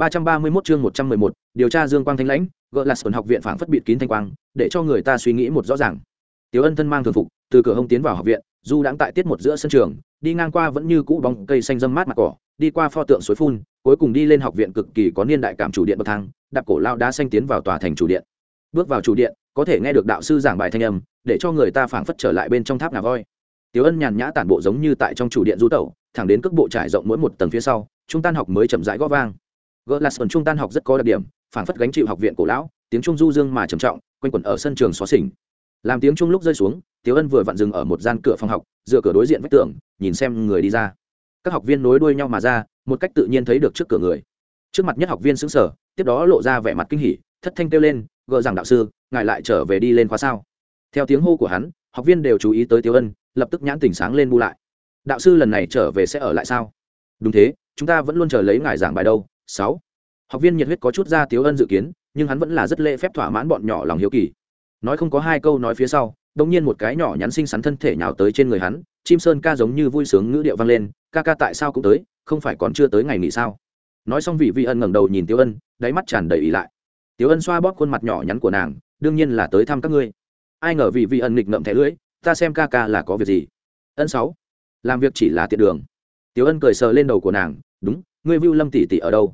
331 chương 111, điều tra Dương Quang Thanh lãnh, gỡ là Sơn học viện phảng phất bịt kín thanh quang, để cho người ta suy nghĩ một rõ ràng. Tiểu Ân thân mang thường phục, từ cửa hông tiến vào học viện, dù đang tại tiết một giữa sân trường, đi ngang qua vẫn như cũ bóng cây xanh râm mát mặt cỏ, đi qua pho tượng suối phun, cuối cùng đi lên học viện cực kỳ có niên đại cảm chủ điện bậc thang, đạp cổ lao đá xanh tiến vào tòa thành chủ điện. Bước vào chủ điện, có thể nghe được đạo sư giảng bài thanh âm, để cho người ta phảng phất trở lại bên trong tháp ngà voi. Tiểu Ân nhàn nhã tản bộ giống như tại trong chủ điện du tẩu, thẳng đến cước bộ trải rộng mỗi một tầng phía sau, trung tan học mới chậm rãi gõ vang gỡ là sơn trung tan học rất có đặc điểm phản phất gánh chịu học viện cổ lão, tiếng trung du dương mà trầm trọng, quanh quẩn ở sân trường xóa xỉnh làm tiếng trung lúc rơi xuống tiếu ân vừa vặn dừng ở một gian cửa phòng học, dựa cửa đối diện vách tường, nhìn xem người đi ra. Các học viên nối đuôi nhau mà ra, một cách tự nhiên thấy được trước cửa người. Trước mặt nhất học viên xứng sở tiếp đó lộ ra vẻ mặt kinh hỉ, thất thanh kêu lên, gỡ rằng đạo sư, ngài lại trở về đi lên khóa sao? Theo tiếng hô của hắn, học viên đều chú ý tới tiếu ân, lập tức nhãn tỉnh sáng lên bu lại. Đạo sư lần này trở về sẽ ở lại sao? Đúng thế, chúng ta vẫn luôn chờ lấy ngài giảng bài đâu sáu. Học viên nhiệt huyết có chút ra tiếu ân dự kiến, nhưng hắn vẫn là rất lễ phép thỏa mãn bọn nhỏ lòng hiếu kỳ. Nói không có hai câu nói phía sau đông nhiên một cái nhỏ nhắn xinh xắn thân thể nhào tới trên người hắn, chim sơn ca giống như vui sướng ngữ điệu vang lên, ca ca tại sao cũng tới, không phải còn chưa tới ngày nghỉ sao? Nói xong vị vi ân ngẩng đầu nhìn tiếu ân, đáy mắt tràn đầy ý lại. Tiếu ân xoa bóp khuôn mặt nhỏ nhắn của nàng, đương nhiên là tới thăm các ngươi. Ai ngờ vị vi ân nghịch ngậm thẻ lưỡi, ta xem ca ca là có việc gì? Ân sáu, làm việc chỉ là tiện đường. Tiếu ân cười sờ lên đầu của nàng, đúng, ngươi vưu lâm tỷ tỷ ở đâu?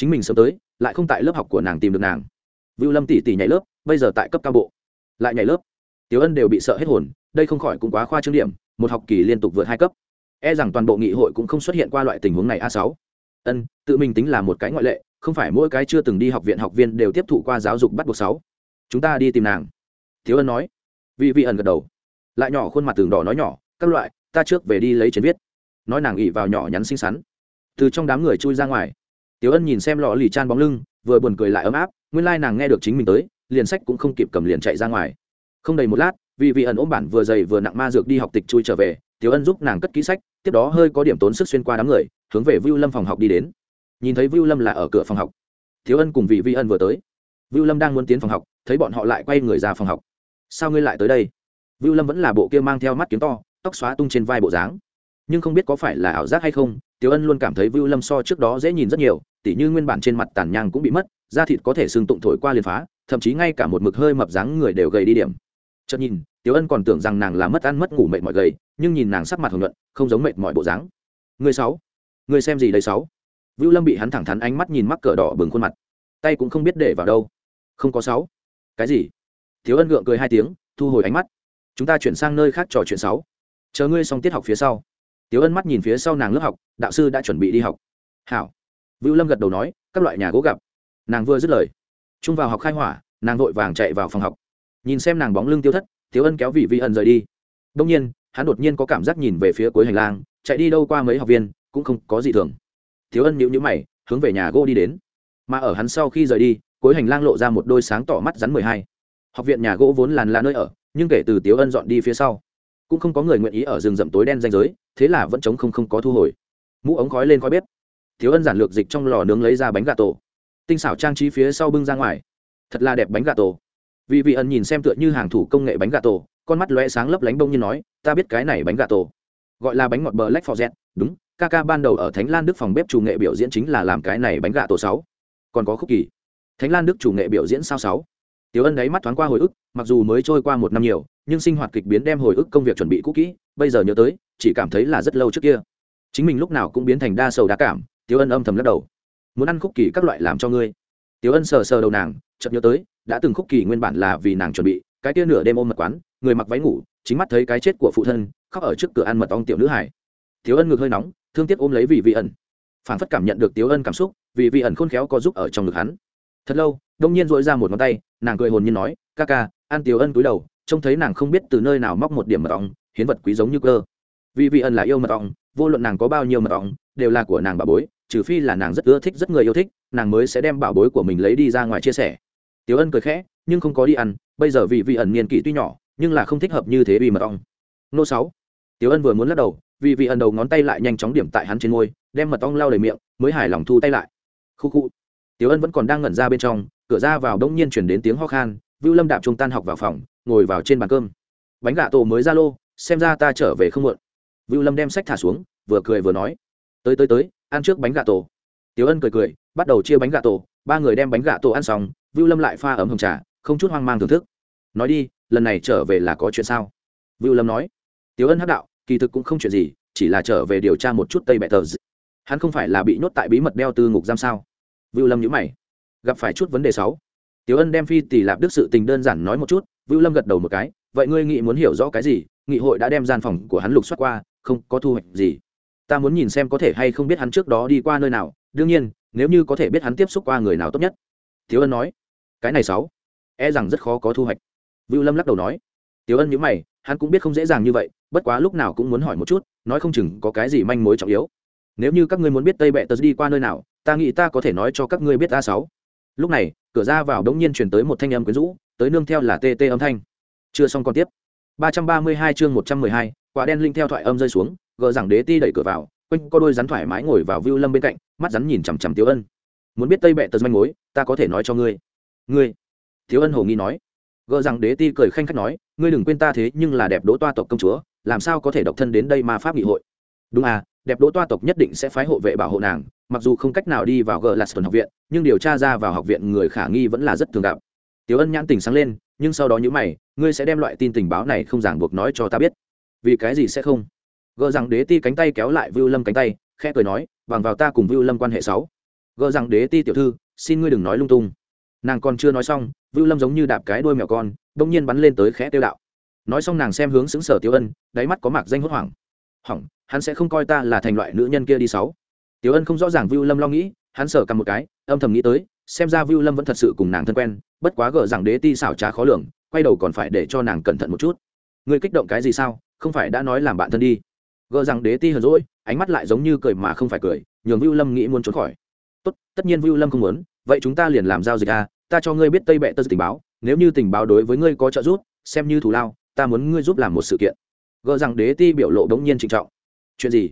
Chính mình sớm tới, lại không tại lớp học của nàng tìm được nàng. Vưu lâm tỷ tỷ nhảy lớp, bây giờ tại cấp cao bộ. Lại nhảy lớp. Tiểu ân đều bị sợ hết hồn, đây không khỏi cũng quá khoa trương điểm, một học kỳ liên tục vượt hai cấp. E rằng toàn bộ nghị hội cũng không xuất hiện qua loại tình huống này a sáu. Ân, tự mình tính là một cái ngoại lệ, không phải mỗi cái chưa từng đi học viện học viên đều tiếp thụ qua giáo dục bắt buộc sáu. Chúng ta đi tìm nàng. Thiếu ân nói. Vị vị ẩn gật đầu. Lại nhỏ khuôn mặt tường đỏ nói nhỏ, các loại, ta trước về đi lấy chiến viết. Nói nàng ỉ vào nhỏ nhắn xinh xắn. Từ trong đám người chui ra ngoài tiểu ân nhìn xem lò lì chan bóng lưng, vừa buồn cười lại ấm áp, nguyên lai nàng nghe được chính mình tới, liền sách cũng không kịp cầm liền chạy ra ngoài. Không đầy một lát, vì vị ẩn ôm bản vừa dày vừa nặng ma dược đi học tịch chui trở về, tiểu ân giúp nàng cất kỹ sách, tiếp đó hơi có điểm tốn sức xuyên qua đám người, hướng về vưu lâm phòng học đi đến. Nhìn thấy vưu lâm là ở cửa phòng học. Thiếu ân cùng vị vi ân vừa tới. Vưu lâm đang muốn tiến phòng học, thấy bọn họ lại quay người ra phòng học. Sao ngươi lại tới đây? Vưu lâm vẫn là bộ kia mang theo mắt kiếm to, tóc xóa tung trên vai bộ dáng nhưng không biết có phải là ảo giác hay không, tiểu ân luôn cảm thấy vưu lâm so trước đó dễ nhìn rất nhiều, tỉ như nguyên bản trên mặt tàn nhang cũng bị mất, da thịt có thể xương tụng thổi qua liền phá, thậm chí ngay cả một mực hơi mập dáng người đều gầy đi điểm. Chợt nhìn, tiểu ân còn tưởng rằng nàng là mất ăn mất ngủ mệt mỏi gầy, nhưng nhìn nàng sắc mặt hồng nhuận, không giống mệt mỏi bộ dáng. Người sáu người xem gì đây sáu? Vưu lâm bị hắn thẳng thắn ánh mắt nhìn mắc cỡ đỏ bừng khuôn mặt. Tay cũng không biết để vào đâu. Không có sáu. Cái gì? Thiếu ân gượng cười hai tiếng, thu hồi ánh mắt. Chúng ta chuyển sang nơi khác trò chuyện sáu. Chờ ngươi xong tiết học phía sau tiếu ân mắt nhìn phía sau nàng lớp học, đạo sư đã chuẩn bị đi học. Hảo. Vũ lâm gật đầu nói, các loại nhà gỗ gặp. Nàng vừa dứt lời trung vào học khai hỏa, nàng vội vàng chạy vào phòng học. Nhìn xem nàng bóng lưng tiêu thất, tiếu ân kéo vị vi ân rời đi. Đông nhiên, hắn đột nhiên có cảm giác nhìn về phía cuối hành lang, chạy đi đâu qua mấy học viên, cũng không có gì thường. Tiếu ân nhịu nhữ mày, hướng về nhà gỗ đi đến. Mà ở hắn sau khi rời đi, cuối hành lang lộ ra một đôi sáng tỏ mắt rắn mười hai. Học viện nhà gỗ vốn làn là nơi ở, nhưng kể từ tiếu ân dọn đi phía sau cũng không có người nguyện ý ở rừng rậm tối đen danh giới, thế là vẫn chống không không có thu hồi. Mũ ống khói lên khói bếp. Thiếu ân giản lược dịch trong lò nướng lấy ra bánh gà tổ. Tinh xảo trang trí phía sau bưng ra ngoài. Thật là đẹp bánh gà tổ. Vì vị ẩn nhìn xem tựa như hàng thủ công nghệ bánh gà tổ, con mắt lóe sáng lấp lánh đông như nói, ta biết cái này bánh gà tổ. Gọi là bánh ngọt bờ lách phò dẹt đúng, ca ca ban đầu ở thánh lan đức phòng bếp chủ nghệ biểu diễn chính là làm cái này bánh gà tổ sáu. Còn có khúc kỳ. Thánh lan đức chủ nghệ biểu diễn sao sáu? Tiểu Ân đấy mắt thoáng qua hồi ức, mặc dù mới trôi qua một năm nhiều, nhưng sinh hoạt kịch biến đem hồi ức công việc chuẩn bị cũ kỹ, bây giờ nhớ tới, chỉ cảm thấy là rất lâu trước kia. Chính mình lúc nào cũng biến thành đa sầu đa cảm, Tiểu Ân âm thầm lắc đầu. Muốn ăn khúc kỳ các loại làm cho ngươi. Tiểu Ân sờ sờ đầu nàng, chợt nhớ tới, đã từng khúc kỳ nguyên bản là vì nàng chuẩn bị, cái kia nửa đêm ôm mật quán, người mặc váy ngủ, chính mắt thấy cái chết của phụ thân, khóc ở trước cửa ăn mật ong tiểu nữ hải. Tiểu Ân ngực hơi nóng, thương tiếc ôm lấy vị vị ẩn. Phản phất cảm nhận được Tiểu Ân cảm xúc, vị vị ẩn khôn khéo có giúp ở trong ngực hắn. Thật lâu, đông nhiên dội ra một ngón tay nàng cười hồn nhiên nói ca ca an tiểu ân cúi đầu trông thấy nàng không biết từ nơi nào móc một điểm mật ong hiến vật quý giống như cơ. Vì vị ân là yêu mật ong vô luận nàng có bao nhiêu mật ong đều là của nàng bà bối trừ phi là nàng rất ưa thích rất người yêu thích nàng mới sẽ đem bảo bối của mình lấy đi ra ngoài chia sẻ. Tiểu ân cười khẽ nhưng không có đi ăn bây giờ vì vị ẩn niên kỷ tuy nhỏ nhưng là không thích hợp như thế vì mật ong. Nô sáu. Tiểu ân vừa muốn lắc đầu vì vị ẩn đầu ngón tay lại nhanh chóng điểm tại hắn trên môi đem mật ong lau đầy miệng mới hài lòng thu tay lại. Khu khu tiểu ân vẫn còn đang ngẩn ra bên trong, cửa ra vào đông nhiên chuyển đến tiếng ho khan, vưu lâm đạp trung tan học vào phòng, ngồi vào trên bàn cơm. Bánh gà tổ mới ra lô, xem ra ta trở về không muộn. Vưu lâm đem sách thả xuống, vừa cười vừa nói. Tới tới tới, ăn trước bánh gà tổ. Tiểu ân cười cười, bắt đầu chia bánh gà tổ. Ba người đem bánh gà tổ ăn xong, vưu lâm lại pha ấm hồng trà, không chút hoang mang thưởng thức. Nói đi, lần này trở về là có chuyện sao? Vưu lâm nói. Tiểu ân hắc đạo, kỳ thực cũng không chuyện gì, chỉ là trở về điều tra một chút tây bệ tờ hắn không phải là bị nhốt tại bí mật đeo tư ngục giam sao? Vưu lâm nhữ mày. Gặp phải chút vấn đề sáu. Tiểu ân đem phi tỷ lạp đức sự tình đơn giản nói một chút, vưu lâm gật đầu một cái, vậy ngươi nghĩ muốn hiểu rõ cái gì? Nghị hội đã đem gian phòng của hắn lục soát qua, không có thu hoạch gì. Ta muốn nhìn xem có thể hay không biết hắn trước đó đi qua nơi nào. Đương nhiên, nếu như có thể biết hắn tiếp xúc qua người nào tốt nhất. Tiểu ân nói. Cái này sáu e rằng rất khó có thu hoạch. Vưu lâm lắc đầu nói. Tiểu ân nhữ mày, hắn cũng biết không dễ dàng như vậy, bất quá lúc nào cũng muốn hỏi một chút, nói không chừng có cái gì manh mối trọng yếu. Nếu như các ngươi muốn biết tây bệ tớ đi qua nơi nào ta nghĩ ta có thể nói cho các ngươi biết a sáu. Lúc này, cửa ra vào đống nhiên chuyển tới một thanh âm quyến rũ, tới nương theo là tê tê âm thanh. Chưa xong còn tiếp. ba trăm ba mươi hai chương một trăm mười hai, quả đen linh theo thoại âm rơi xuống, gờ rằng đế ti đẩy cửa vào, quanh có đôi rắn thoải mái ngồi vào view lâm bên cạnh, mắt rắn nhìn chằm chằm tiếu ân. Muốn biết tây bệ tật manh mối, ta có thể nói cho ngươi. Ngươi? Tiếu ân hồ nghi nói. Gờ rằng đế ti cười khanh khách nói, ngươi đừng quên ta thế nhưng là đẹp đỗ toa tộc công chúa, làm sao có thể độc thân đến đây mà pháp nghị hội? Đúng à đẹp đỗ toa tộc nhất định sẽ phái hộ vệ bảo hộ nàng, mặc dù không cách nào đi vào gờ lạt học viện, nhưng điều tra ra vào học viện người khả nghi vẫn là rất thường gặp. Tiểu ân nhãn tình sáng lên, nhưng sau đó nhữ mày, ngươi sẽ đem loại tin tình báo này không ràng buộc nói cho ta biết. Vì cái gì sẽ không? Gờ rằng đế ti cánh tay kéo lại vưu lâm cánh tay, khẽ cười nói, bằng vào ta cùng vưu lâm quan hệ sáu. Gờ rằng đế ti tiểu thư, xin ngươi đừng nói lung tung. Nàng còn chưa nói xong, vưu lâm giống như đạp cái đuôi mèo con, bỗng nhiên bắn lên tới khẽ tiêu đạo. Nói xong nàng xem hướng xứng sở tiêu ân, đáy mắt có mạc danh hốt hoảng hỏng hắn sẽ không coi ta là thành loại nữ nhân kia đi sáu. Tiểu ân không rõ ràng vưu lâm lo nghĩ hắn sở cầm một cái âm thầm nghĩ tới xem ra vưu lâm vẫn thật sự cùng nàng thân quen bất quá gỡ rằng đế ti xảo trá khó lường quay đầu còn phải để cho nàng cẩn thận một chút. Ngươi kích động cái gì sao? Không phải đã nói làm bạn thân đi. Gỡ rằng đế ti hờn rỗi ánh mắt lại giống như cười mà không phải cười nhường vưu lâm nghĩ muốn trốn khỏi. Tốt tất nhiên vưu lâm không muốn vậy chúng ta liền làm giao dịch a à, ta cho ngươi biết tây bệ tơ tình báo nếu như tình báo đối với ngươi có trợ giúp xem như thù lao ta muốn ngươi giúp làm một sự kiện gờ rằng đế ti biểu lộ đống nhiên trịnh trọng. Chuyện gì?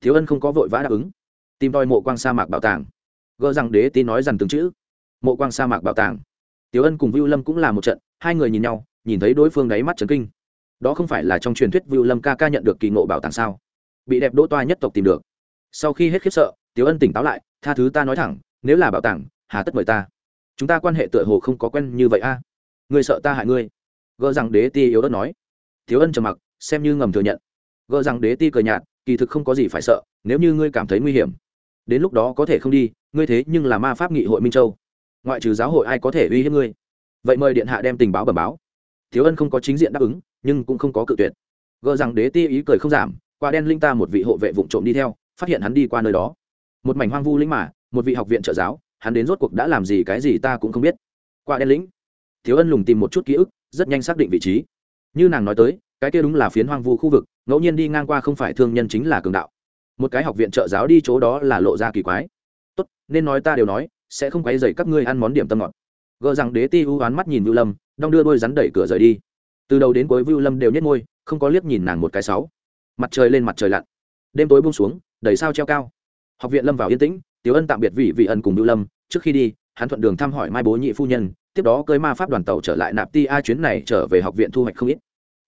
Thiếu ân không có vội vã đáp ứng. Tìm tòi mộ quang sa mạc bảo tàng. Gờ rằng đế ti nói rằng từng chữ. Mộ quang sa mạc bảo tàng. Tiếu ân cùng vưu lâm cũng là một trận, hai người nhìn nhau, nhìn thấy đối phương đáy mắt trấn kinh. Đó không phải là trong truyền thuyết vưu lâm ca ca nhận được kỳ ngộ bảo tàng sao? Bị đẹp đỗ toa nhất tộc tìm được. Sau khi hết khiếp sợ tiếu ân tỉnh táo lại, tha thứ ta nói thẳng, nếu là bảo tàng, hà tất mời ta. Chúng ta quan hệ tựa hồ không có quen như vậy a. Ngươi sợ ta hại ngươi. Gỡ rằng đế ti yếu đất nói. Thiếu ân trầm mặc xem như ngầm thừa nhận. Gỡ rằng đế ti cười nhạt, kỳ thực không có gì phải sợ, nếu như ngươi cảm thấy nguy hiểm, đến lúc đó có thể không đi, ngươi thế nhưng là ma pháp nghị hội minh châu. Ngoại trừ giáo hội ai có thể uy hiếp ngươi? Vậy mời điện hạ đem tình báo bẩm báo. Thiếu ân không có chính diện đáp ứng, nhưng cũng không có cự tuyệt. Gỡ rằng đế ti ý cười không giảm, qua đen linh ta một vị hộ vệ vụ trộm đi theo, phát hiện hắn đi qua nơi đó. Một mảnh hoang vu lĩnh mà, một vị học viện trợ giáo, hắn đến rốt cuộc đã làm gì cái gì ta cũng không biết. Qua đen lĩnh, thiếu ân lùng tìm một chút ký ức, rất nhanh xác định vị trí. Như nàng nói tới cái kia đúng là phiến hoang vu khu vực, ngẫu nhiên đi ngang qua không phải thương nhân chính là cường đạo. Một cái học viện trợ giáo đi chỗ đó là lộ ra kỳ quái. Tốt, nên nói ta đều nói, sẽ không quấy dày các ngươi ăn món điểm tâm ngọt. Gờ rằng đế ti u oán mắt nhìn vưu lâm, đong đưa đôi rắn đẩy cửa rời đi. Từ đầu đến cuối vưu lâm đều nhét môi, không có liếc nhìn nàng một cái sáu. Mặt trời lên mặt trời lặn. Đêm tối buông xuống, đầy sao treo cao. Học viện lâm vào yên tĩnh, tiểu ân tạm biệt vị vị ân cùng vưu lâm, trước khi đi, hắn thuận đường thăm hỏi mai bố nhị phu nhân, tiếp đó cưới ma pháp đoàn tàu trở lại nạp ti a chuyến này trở về học viện thu hoạch không ít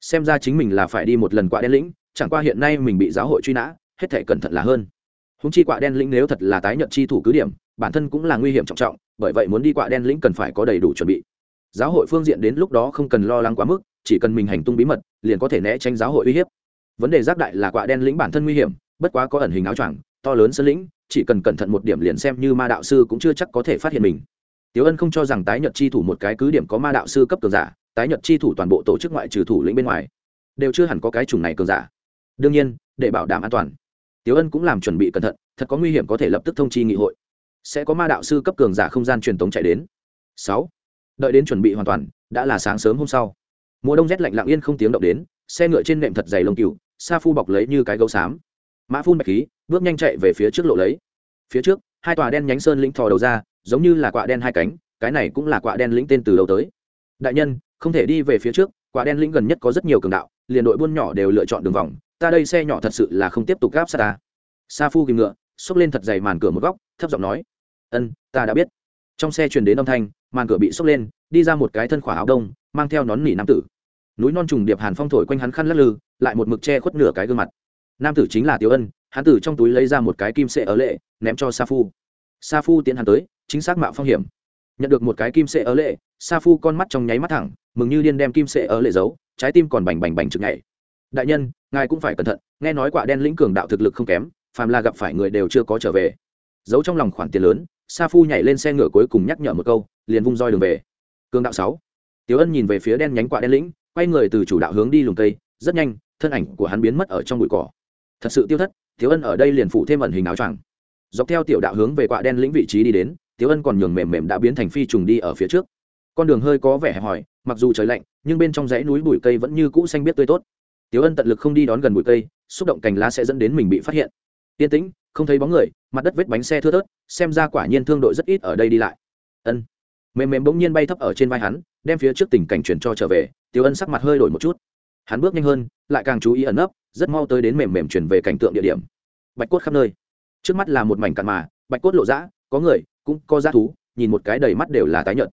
xem ra chính mình là phải đi một lần quạ đen lĩnh chẳng qua hiện nay mình bị giáo hội truy nã hết thể cẩn thận là hơn. Húng chi quạ đen lĩnh nếu thật là tái nhận chi thủ cứ điểm bản thân cũng là nguy hiểm trọng trọng bởi vậy muốn đi quạ đen lĩnh cần phải có đầy đủ chuẩn bị. Giáo hội phương diện đến lúc đó không cần lo lắng quá mức chỉ cần mình hành tung bí mật liền có thể né tránh giáo hội uy hiếp. Vấn đề giác đại là quạ đen lĩnh bản thân nguy hiểm bất quá có ẩn hình áo choàng to lớn sân lĩnh chỉ cần cẩn thận một điểm liền xem như ma đạo sư cũng chưa chắc có thể phát hiện mình. Tiếu Ân không cho rằng tái nhật chi thủ một cái cứ điểm có ma đạo sư cấp cường giả, tái nhật chi thủ toàn bộ tổ chức ngoại trừ thủ lĩnh bên ngoài, đều chưa hẳn có cái chủng này cường giả. Đương nhiên, để bảo đảm an toàn, Tiếu Ân cũng làm chuẩn bị cẩn thận, thật có nguy hiểm có thể lập tức thông chi nghị hội. Sẽ có ma đạo sư cấp cường giả không gian truyền tống chạy đến. Sáu, Đợi đến chuẩn bị hoàn toàn, đã là sáng sớm hôm sau. Mùa đông rét lạnh lặng yên không tiếng động đến, xe ngựa trên nệm thật dày lông cừu, sa phu bọc lấy như cái gấu xám. Mã phun bạch khí, bước nhanh chạy về phía trước lộ lấy. Phía trước, hai tòa đen nhánh sơn lĩnh thò đầu ra, giống như là quạ đen hai cánh cái này cũng là quạ đen lĩnh tên từ đầu tới đại nhân không thể đi về phía trước, quả đen lĩnh gần nhất có rất nhiều cường đạo, liền đội buôn nhỏ đều lựa chọn đường vòng, ta đây xe nhỏ thật sự là không tiếp tục gáp xa ta. Sa phu kìm ngựa, xốc lên thật dày màn cửa một góc, thấp giọng nói, ân, ta đã biết. Trong xe truyền đến âm thanh, màn cửa bị xốc lên, đi ra một cái thân khỏa áo đông, mang theo nón nỉ nam tử. Núi non trùng điệp hàn phong thổi quanh hắn khăn lắc lư, lại một mực che khuất nửa cái gương mặt. Nam tử chính là tiểu ân, hắn tử trong túi lấy ra một cái kim sệ ở lệ, ném cho sa phu. Sa phu tiến hắn tới, chính xác mạo phong hiểm nhận được một cái kim sệ ở lệ, sa phu con mắt trong nháy mắt thẳng, mừng như điên đem kim sệ ở lệ giấu, trái tim còn bành bành bành chực ngày đại nhân, ngài cũng phải cẩn thận, nghe nói quả đen lĩnh cường đạo thực lực không kém, phàm là gặp phải người đều chưa có trở về. Giấu trong lòng khoản tiền lớn, sa phu nhảy lên xe ngựa cuối cùng nhắc nhở một câu, liền vung roi đường về. Cường đạo sáu. Tiếu ân nhìn về phía đen nhánh quả đen lĩnh, quay người từ chủ đạo hướng đi lùng tây rất nhanh, thân ảnh của hắn biến mất ở trong bụi cỏ. Thật sự tiêu thất tiếu ân ở đây liền phụ thêm ẩn hình áo choàng. Dọc theo tiểu đạo hướng về quả đen lĩnh vị trí đi đến tiếu ân còn nhường mềm mềm đã biến thành phi trùng đi ở phía trước. Con đường hơi có vẻ hẹp hòi, mặc dù trời lạnh, nhưng bên trong dãy núi bụi cây vẫn như cũ xanh biết tươi tốt. Tiếu ân tận lực không đi đón gần bụi cây, xúc động cành lá sẽ dẫn đến mình bị phát hiện. Yên tĩnh, không thấy bóng người, mặt đất vết bánh xe thưa thớt, xem ra quả nhiên thương đội rất ít ở đây đi lại. Ân. Mềm mềm bỗng nhiên bay thấp ở trên vai hắn, đem phía trước tình cảnh chuyển cho trở về tiêu ân sắc mặt hơi đổi một chút. Hắn bước nhanh hơn, lại càng chú ý ẩn nấp, rất mau tới đến mềm mềm chuyển về cảnh tượng địa điểm. Bạch cốt khắp nơi. Trước mắt là một mảnh cạn mà, bạch cốt lộ rã có người cũng có g thú nhìn một cái đầy mắt đều là tái nhợt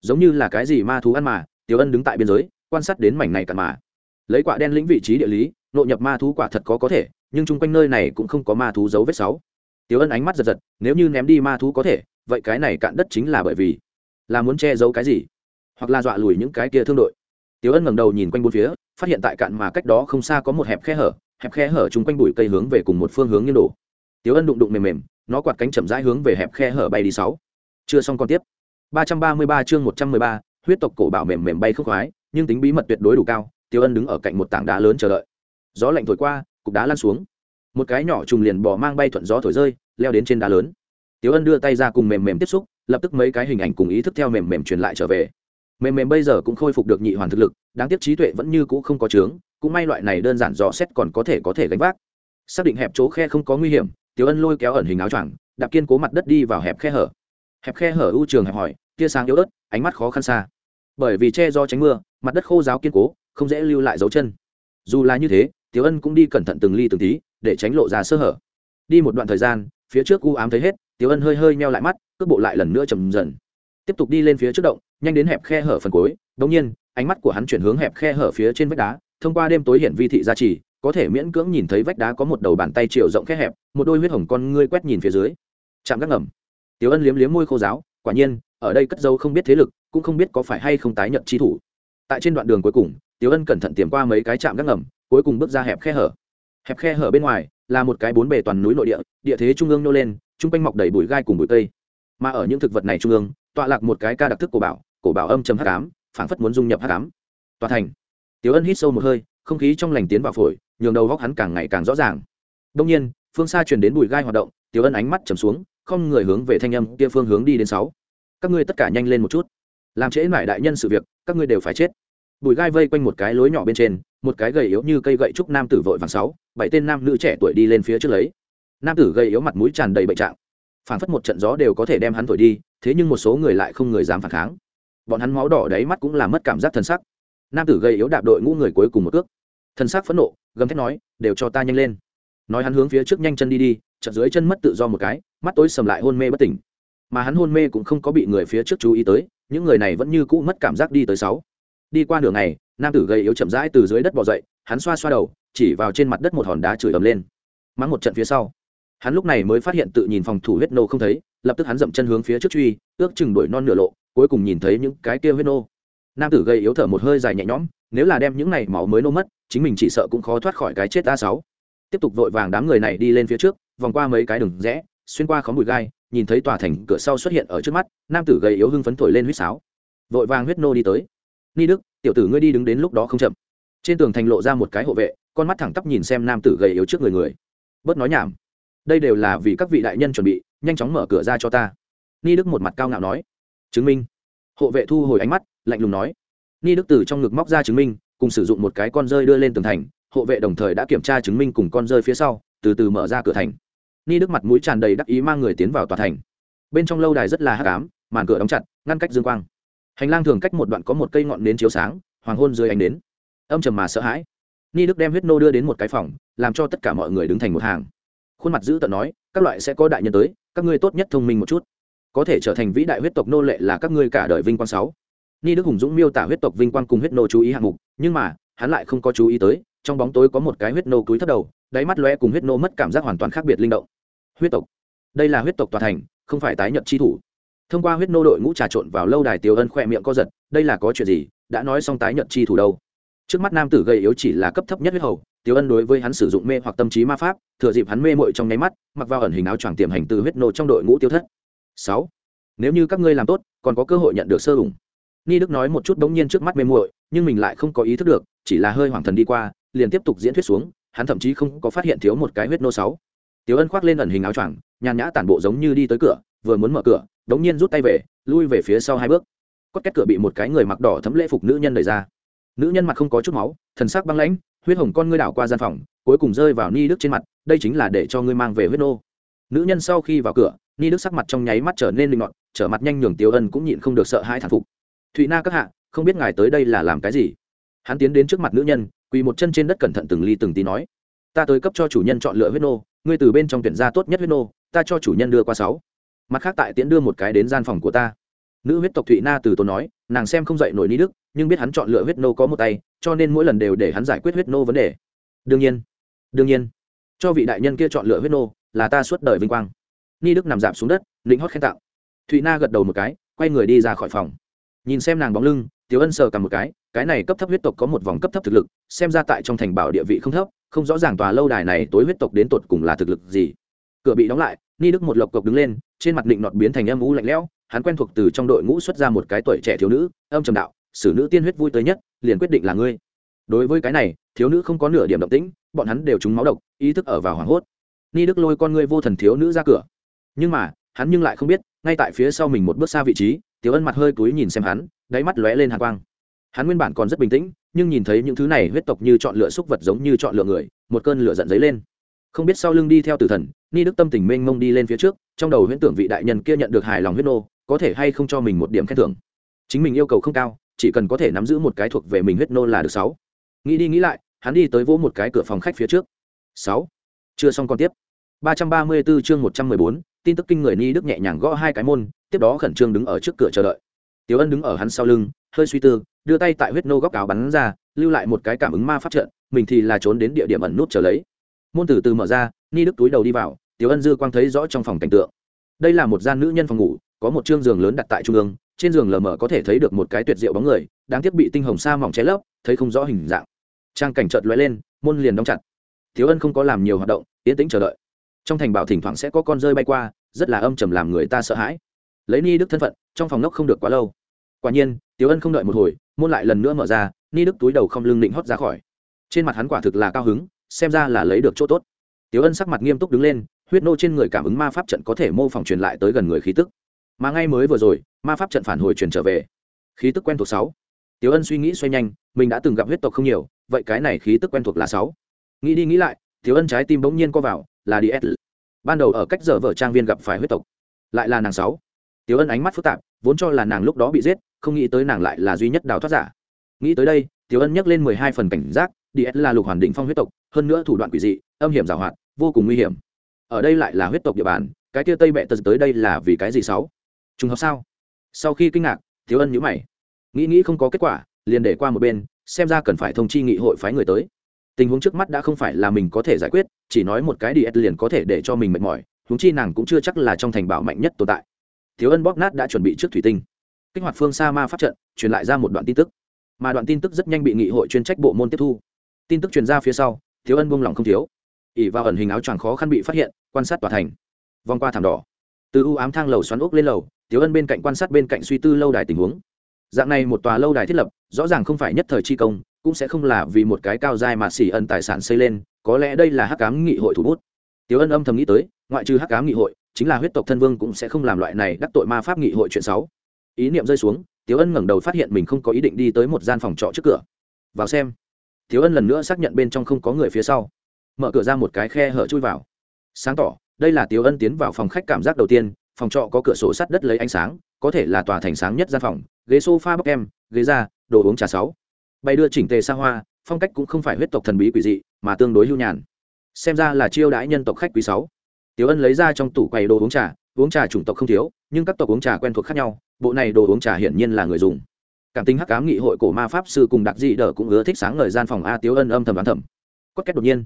giống như là cái gì ma thú ăn mà tiểu ân đứng tại biên giới quan sát đến mảnh này cạn mà lấy quả đen lĩnh vị trí địa lý nội nhập ma thú quả thật có có thể nhưng chung quanh nơi này cũng không có ma thú dấu vết sáu Tiểu Ân ánh mắt giật giật, nếu như ném đi ma thú có thể, vậy cái này cạn đất chính là bởi vì là muốn che giấu cái gì, hoặc là dọa lùi những cái kia thương đội. Tiểu Ân ngẩng đầu nhìn quanh bốn phía, phát hiện tại cạn mà cách đó không xa có một hẹp khe hở, hẹp khe hở chung quanh bụi cây hướng về cùng một phương hướng như đổ tiếu Ân đụng đụng mềm mềm, nó quạt cánh chậm rãi hướng về hẹp khe hở bay đi sáu. Chưa xong con tiếp. 333 chương 113, huyết tộc cổ bảo mềm mềm bay không khoái, nhưng tính bí mật tuyệt đối đủ cao. tiếu Ân đứng ở cạnh một tảng đá lớn chờ đợi. Gió lạnh thổi qua, cục đá lăn xuống một cái nhỏ trùng liền bỏ mang bay thuận gió thổi rơi leo đến trên đá lớn tiếu ân đưa tay ra cùng mềm mềm tiếp xúc lập tức mấy cái hình ảnh cùng ý thức theo mềm mềm truyền lại trở về mềm mềm bây giờ cũng khôi phục được nhị hoàn thực lực đáng tiếc trí tuệ vẫn như cũ không có trướng cũng may loại này đơn giản dò xét còn có thể có thể gánh vác xác định hẹp chỗ khe không có nguy hiểm tiểu ân lôi kéo ẩn hình áo choàng, đạp kiên cố mặt đất đi vào hẹp khe hở. Hẹp khe hở ưu trường hẹp hỏi tia sáng yếu ớt, ánh mắt khó khăn xa. Bởi vì che do tránh mưa, mặt đất khô giáo kiên cố, không dễ lưu lại dấu chân. Dù là như thế, tiểu ân cũng đi cẩn thận từng ly từng tí, để tránh lộ ra sơ hở. Đi một đoạn thời gian, phía trước u ám thấy hết, tiểu ân hơi hơi meo lại mắt, cước bộ lại lần nữa chầm dần. Tiếp tục đi lên phía trước động, nhanh đến hẹp khe hở phần cuối đống nhiên, ánh mắt của hắn chuyển hướng hẹp khe hở phía trên vách đá, thông qua đêm tối hiển vi thị gia trì, có thể miễn cưỡng nhìn thấy vách đá có một đầu bàn tay chiều rộng khe hẹp một đôi huyết hồng con ngươi quét nhìn phía dưới. Chạm gác ngầm. Tiếu ân liếm liếm môi khô giáo, quả nhiên, ở đây cất dâu không biết thế lực, cũng không biết có phải hay không tái nhận chi thủ. Tại trên đoạn đường cuối cùng tiếu ân cẩn thận tiềm qua mấy cái chạm gác ngầm, cuối cùng bước ra hẹp khe hở. Hẹp khe hở bên ngoài, là một cái bốn bề toàn núi nội địa địa thế trung ương nô lên chung quanh mọc đầy bụi gai cùng bụi cây. Mà ở những thực vật này trung ương, tọa lạc một cái ca đặc thức cổ bảo cổ bảo âm chấm h tám phảng phất muốn dung nhập h tám tòa thành. Tiếu ân hít sâu một hơi, không khí trong lành tiến vào phổi, nhường đầu góc hắn càng ngày càng rõ ràng. Đông nhiên phương xa truyền đến bụi gai hoạt động, tiểu ân ánh mắt chầm xuống, không người hướng về thanh âm kia phương hướng đi đến sáu. Các ngươi tất cả nhanh lên một chút. Làm trễ mải đại nhân sự việc, các ngươi đều phải chết. Bụi gai vây quanh một cái lối nhỏ bên trên, một cái gầy yếu như cây gậy trúc nam tử vội vàng sáu, bảy tên nam nữ trẻ tuổi đi lên phía trước lấy. Nam tử gầy yếu mặt mũi tràn đầy bệnh trạng. Phản phất một trận gió đều có thể đem hắn thổi đi, thế nhưng một số người lại không người dám phản kháng. Bọn hắn máu đỏ đáy mắt cũng làm mất cảm giác thân sắc. Nam tử gầy yếu đạp đội ngũ người cuối cùng một cước. Thân sắc phẫn nộ, gầm thét nói, đều cho ta nhanh lên nói hắn hướng phía trước nhanh chân đi đi, chợt dưới chân mất tự do một cái, mắt tối sầm lại hôn mê bất tỉnh. Mà hắn hôn mê cũng không có bị người phía trước chú ý tới, những người này vẫn như cũ mất cảm giác đi tới sáu. Đi qua đường này nam tử gầy yếu chậm rãi từ dưới đất bỏ dậy, hắn xoa xoa đầu, chỉ vào trên mặt đất một hòn đá chửi ầm lên. Mắng một trận phía sau. Hắn lúc này mới phát hiện tự nhìn phòng thủ huyết nô không thấy, lập tức hắn dậm chân hướng phía trước truy, ước chừng đuổi non nửa lộ, cuối cùng nhìn thấy những cái kia huyết nô. Nam tử gầy yếu thở một hơi dài nhẹ nhõm, nếu là đem những này máu mới nô mất, chính mình chỉ sợ cũng khó thoát khỏi cái chết a sáu tiếp tục vội vàng đám người này đi lên phía trước, vòng qua mấy cái đường rẽ, xuyên qua khóm bụi gai, nhìn thấy tòa thành cửa sau xuất hiện ở trước mắt, nam tử gầy yếu hưng phấn thổi lên huýt sáo. Vội vàng huyết nô đi tới. Ni đức, tiểu tử ngươi đi đứng đến lúc đó không chậm. Trên tường thành lộ ra một cái hộ vệ, con mắt thẳng tắp nhìn xem nam tử gầy yếu trước người người. Bớt nói nhảm. Đây đều là vì các vị đại nhân chuẩn bị, nhanh chóng mở cửa ra cho ta. Ni đức một mặt cao ngạo nói. Chứng minh. Hộ vệ thu hồi ánh mắt, lạnh lùng nói. Ni đức từ trong ngực móc ra chứng minh, cùng sử dụng một cái con rơi đưa lên tường thành hộ vệ đồng thời đã kiểm tra chứng minh cùng con rơi phía sau, từ từ mở ra cửa thành. Ni đức mặt mũi tràn đầy đắc ý mang người tiến vào tòa thành. Bên trong lâu đài rất là hắc ám, màn cửa đóng chặt, ngăn cách dương quang. Hành lang thường cách một đoạn có một cây ngọn nến chiếu sáng, hoàng hôn dưới ánh nến. Âm trầm mà sợ hãi. Ni đức đem huyết nô đưa đến một cái phòng, làm cho tất cả mọi người đứng thành một hàng. Khuôn mặt giữ tận nói, các loại sẽ có đại nhân tới, các ngươi tốt nhất thông minh một chút. Có thể trở thành vĩ đại huyết tộc nô lệ là các ngươi cả đời vinh quang sáu. Ni đức hùng dũng miêu tả huyết tộc vinh quang cùng huyết nô chú ý hạng mục, nhưng mà, hắn lại không có chú ý tới trong bóng tối có một cái huyết nô túi thất đầu, đáy mắt lóe cùng huyết nô mất cảm giác hoàn toàn khác biệt linh động. Huyết tộc. Đây là huyết tộc toàn thành, không phải tái nhật chi thủ. Thông qua huyết nô đội ngũ trà trộn vào lâu đài tiểu ân khỏe miệng co giật, đây là có chuyện gì, đã nói xong tái nhật chi thủ đâu. Trước mắt nam tử gầy yếu chỉ là cấp thấp nhất huyết hầu, tiểu ân đối với hắn sử dụng mê hoặc tâm trí ma pháp, thừa dịp hắn mê mội trong nháy mắt, mặc vào ẩn hình áo choàng tiềm hành từ huyết nô trong đội ngũ tiêu thất. Sáu. Nếu như các ngươi làm tốt, còn có cơ hội nhận được sơ ủng. Ni đức nói một chút bỗng nhiên trước mắt mê muội, nhưng mình lại không có ý thức được, chỉ là hơi hoàng thần đi qua liền tiếp tục diễn thuyết xuống, hắn thậm chí không có phát hiện thiếu một cái huyết nô sáu. Tiểu ân khoác lên ẩn hình áo choàng, nhàn nhã tản bộ giống như đi tới cửa, vừa muốn mở cửa, đống nhiên rút tay về, lui về phía sau hai bước. Cốt két cửa bị một cái người mặc đỏ thấm lễ phục nữ nhân đẩy ra. Nữ nhân mặt không có chút máu, thần sắc băng lãnh, huyết hồng con ngươi đảo qua gian phòng, cuối cùng rơi vào ni đức trên mặt, đây chính là để cho ngươi mang về huyết nô. Nữ nhân sau khi vào cửa, ni đức sắc mặt trong nháy mắt trở nên linh ngọn trở mặt nhanh nhường tiêu ân cũng nhịn không được sợ hãi thản phục. Thụy na các hạ, không biết ngài tới đây là làm cái gì? Hắn tiến đến trước mặt nữ nhân quỳ một chân trên đất cẩn thận từng ly từng tí nói, ta tới cấp cho chủ nhân chọn lựa huyết nô, ngươi từ bên trong tuyển ra tốt nhất huyết nô, ta cho chủ nhân đưa qua sáu. Mặt khác tại tiễn đưa một cái đến gian phòng của ta. Nữ huyết tộc thụy na từ tốn nói, nàng xem không dậy nổi ni đức, nhưng biết hắn chọn lựa huyết nô có một tay, cho nên mỗi lần đều để hắn giải quyết huyết nô vấn đề. Đương nhiên đương nhiên. Cho vị đại nhân kia chọn lựa huyết nô, là ta suốt đời vinh quang. Ni đức nằm dạp xuống đất, lĩnh hót khen tạo thụy na gật đầu một cái, quay người đi ra khỏi phòng. Nhìn xem nàng bóng lưng tiểu ân sờ cầm một cái cái này cấp thấp huyết tộc có một vòng cấp thấp thực lực, xem ra tại trong thành bảo địa vị không thấp, không rõ ràng tòa lâu đài này tối huyết tộc đến tột cùng là thực lực gì. Cửa bị đóng lại, ni đức một lộc cộc đứng lên, trên mặt định nọt biến thành âm u lạnh lẽo, hắn quen thuộc từ trong đội ngũ xuất ra một cái tuổi trẻ thiếu nữ, âm trầm đạo xử nữ tiên huyết vui tới nhất, liền quyết định là ngươi. Đối với cái này, thiếu nữ không có nửa điểm động tĩnh, bọn hắn đều trúng máu độc, ý thức ở vào hoảng hốt. Ni đức lôi con ngươi vô thần thiếu nữ ra cửa. Nhưng mà, hắn nhưng lại không biết, ngay tại phía sau mình một bước xa vị trí, tiểu ân mặt hơi cúi nhìn xem hắn đáy mắt lóe lên hàn quang. Hắn nguyên bản còn rất bình tĩnh, nhưng nhìn thấy những thứ này huyết tộc như chọn lựa xúc vật giống như chọn lựa người, một cơn lửa giận dấy lên. Không biết sau lưng đi theo tử thần, ni đức tâm tình mênh mông đi lên phía trước, trong đầu huyễn tưởng vị đại nhân kia nhận được hài lòng huyết nô, có thể hay không cho mình một điểm khen thưởng. Chính mình yêu cầu không cao, chỉ cần có thể nắm giữ một cái thuộc về mình huyết nô là được sáu. Nghĩ đi nghĩ lại, hắn đi tới vỗ một cái cửa phòng khách phía trước. Sáu. Chưa xong còn tiếp. Ba trăm ba mươi 334 chương một trăm mười bốn, tin tức kinh người ni đức nhẹ nhàng gõ hai cái môn, tiếp đó khẩn trương đứng ở trước cửa chờ đợi tiểu ân đứng ở hắn sau lưng, hơi suy tư, đưa tay tại huyết nô góc áo bắn ra, lưu lại một cái cảm ứng ma pháp trận, mình thì là trốn đến địa điểm ẩn nút chờ lấy. Môn từ từ mở ra, ni đức túi đầu đi vào, tiểu ân dư quang thấy rõ trong phòng cảnh tượng. Đây là một gian nữ nhân phòng ngủ, có một chương giường lớn đặt tại trung ương, trên giường lờ mờ có thể thấy được một cái tuyệt diệu bóng người, đáng tiếc bị tinh hồng sa mỏng che lấp, thấy không rõ hình dạng. Trang cảnh chợt lóe lên, môn liền đóng chặt. Thiếu ân không có làm nhiều hoạt động, yên tĩnh chờ đợi. Trong thành bảo thỉnh thoảng sẽ có con rơi bay qua, rất là âm trầm làm người ta sợ hãi. Lấy ni đức thân phận, trong phòng ngốc không được quá lâu quả nhiên, tiểu ân không đợi một hồi, môn lại lần nữa mở ra, ni đức túi đầu không lưng định hót ra khỏi. Trên mặt hắn quả thực là cao hứng, xem ra là lấy được chỗ tốt. Tiểu ân sắc mặt nghiêm túc đứng lên, huyết nô trên người cảm ứng ma pháp trận có thể mô phỏng truyền lại tới gần người khí tức. Mà ngay mới vừa rồi, ma pháp trận phản hồi truyền trở về. Khí tức quen thuộc sáu. Tiểu ân suy nghĩ xoay nhanh, mình đã từng gặp huyết tộc không nhiều, vậy cái này khí tức quen thuộc là sáu. Nghĩ đi nghĩ lại, tiểu ân trái tim bỗng nhiên co vào, là đi s ban đầu ở cách giờ vợ trang viên gặp phải huyết tộc, lại là nàng sáu. Tiểu ân ánh mắt phức tạp, vốn cho là nàng lúc đó bị giết không nghĩ tới nàng lại là duy nhất đào thoát giả. Nghĩ tới đây, tiểu ân nhắc lên mười hai phần cảnh giác, đi s là lục hoàn định phong huyết tộc, hơn nữa thủ đoạn quỷ dị, âm hiểm giảo hoạt, vô cùng nguy hiểm. Ở đây lại là huyết tộc địa bàn, cái kia tây bệ tật tới đây là vì cái gì sáu? Trùng hợp sao? Sau khi kinh ngạc thiếu ân nhữ mày. Nghĩ nghĩ không có kết quả, liền để qua một bên, xem ra cần phải thông chi nghị hội phái người tới. Tình huống trước mắt đã không phải là mình có thể giải quyết, chỉ nói một cái đi s liền có thể để cho mình mệt mỏi, huống chi nàng cũng chưa chắc là trong thành bảo mạnh nhất tồn tại. Thiếu ân bóp nát đã chuẩn bị trước thủy tinh kích hoạt phương xa ma pháp trận, truyền lại ra một đoạn tin tức. Mà đoạn tin tức rất nhanh bị nghị hội chuyên trách bộ môn tiếp thu. Tin tức truyền ra phía sau, thiếu ân buông lỏng không thiếu. Ỉ vào ẩn hình áo choàng khó khăn bị phát hiện, quan sát tòa thành. Vòng qua thảm đỏ. Từ u ám thang lầu xoắn ốc lên lầu, thiếu ân bên cạnh quan sát bên cạnh suy tư lâu đài tình huống. Dạng này một tòa lâu đài thiết lập, rõ ràng không phải nhất thời chi công, cũng sẽ không là vì một cái cao dài mà xỉ ẩn tài sản xây lên, có lẽ đây là hắc cám nghị hội thủ bút. Tiếu ân âm thầm nghĩ tới, ngoại trừ hắc cám nghị hội, chính là huyết tộc thân vương cũng sẽ không làm loại này đắc tội ma pháp nghị hội chuyện sáu ý niệm rơi xuống tiếu ân ngẩng đầu phát hiện mình không có ý định đi tới một gian phòng trọ trước cửa. Vào xem. Tiếu ân lần nữa xác nhận bên trong không có người phía sau. Mở cửa ra một cái khe hở chui vào. Sáng tỏ, đây là tiếu ân tiến vào phòng khách cảm giác đầu tiên, phòng trọ có cửa sổ sắt đất lấy ánh sáng, có thể là tòa thành sáng nhất gian phòng, ghế sofa bọc em ghế da, đồ uống trà sáu bày đưa chỉnh tề xa hoa, phong cách cũng không phải huyết tộc thần bí quỷ dị, mà tương đối hưu nhàn. Xem ra là chiêu đãi nhân tộc khách quý sáu. Tiếu ân lấy ra trong tủ quầy đồ uống trà uống trà chủng tộc không thiếu, nhưng các tộc uống trà quen thuộc khác nhau, bộ này đồ uống trà hiển nhiên là người dùng. Cảm tính hắc ám nghị hội cổ ma pháp sư cùng đặc dị đỡ cũng ưa thích sáng ngời gian phòng a tiếu ân âm thầm đoán thầm. Cốt két đột nhiên,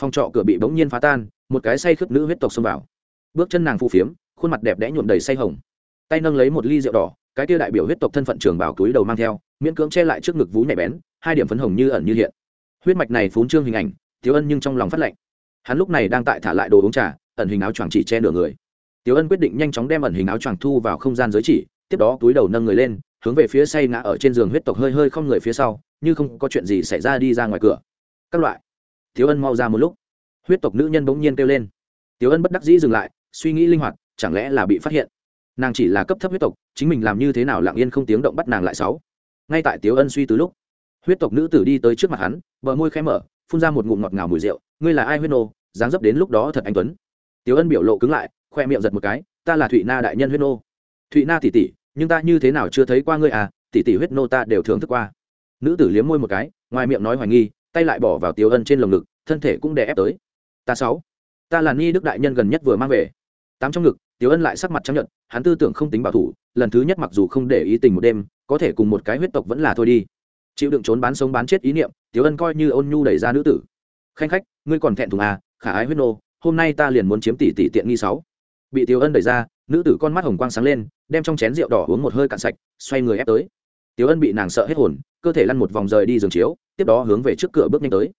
phòng trọ cửa bị bỗng nhiên phá tan, một cái say khướp nữ huyết tộc xông vào. Bước chân nàng phù phiếm, khuôn mặt đẹp đẽ nhuộm đầy say hồng. Tay nâng lấy một ly rượu đỏ, cái kia đại biểu huyết tộc thân phận trường bảo túi đầu mang theo, miễn cưỡng che lại trước ngực vú nhạy bén, hai điểm phấn hồng như ẩn như hiện. Huyết mạch này phún trương hình ảnh, tiếu ân nhưng trong lòng phát lạnh hắn lúc này đang tại thả lại đồ uống trà, ẩn hình áo choàng chỉ che nửa người tiếu ân quyết định nhanh chóng đem ẩn hình áo choàng thu vào không gian giới chỉ, tiếp đó túi đầu nâng người lên, hướng về phía say ngã ở trên giường huyết tộc hơi hơi không người phía sau, như không có chuyện gì xảy ra đi ra ngoài cửa. Các loại. Tiếu ân mau ra một lúc. Huyết tộc nữ nhân bỗng nhiên kêu lên. Tiếu ân bất đắc dĩ dừng lại, suy nghĩ linh hoạt, chẳng lẽ là bị phát hiện? Nàng chỉ là cấp thấp huyết tộc, chính mình làm như thế nào lặng yên không tiếng động bắt nàng lại sáu. Ngay tại tiếu ân suy từ lúc, huyết tộc nữ tử đi tới trước mặt hắn, bờ môi khẽ mở, phun ra một ngụm ngọt ngào mùi rượu. Ngươi là ai huyết nô? Dáng dấp đến lúc đó thật anh tuấn. Tiếu ân biểu lộ cứng lại khoe miệng giật một cái, ta là thụy na đại nhân huyết nô. Thụy na tỷ tỷ, nhưng ta như thế nào chưa thấy qua ngươi à? Tỷ tỷ huyết nô ta đều thưởng thức qua. Nữ tử liếm môi một cái, ngoài miệng nói hoài nghi, tay lại bỏ vào tiêu ân trên lồng ngực, thân thể cũng đè ép tới. Ta sáu, ta là ni đức đại nhân gần nhất vừa mang về. Tám trong ngực tiêu ân lại sắc mặt chấp nhận hắn tư tưởng không tính bảo thủ, lần thứ nhất mặc dù không để ý tình một đêm, có thể cùng một cái huyết tộc vẫn là thôi đi. Chịu đựng trốn bán sống bán chết ý niệm tiêu ân coi như ôn nhu đẩy ra nữ tử. Khanh khách, ngươi còn thẹn thùng à? Khả ái huyết nô, hôm nay ta liền muốn chiếm tỷ tỷ tiện nghi sáu bị Tiểu ân đẩy ra nữ tử con mắt hồng quang sáng lên đem trong chén rượu đỏ uống một hơi cạn sạch xoay người ép tới. Tiểu ân bị nàng sợ hết hồn cơ thể lăn một vòng rời đi giường chiếu tiếp đó hướng về trước cửa bước nhanh tới.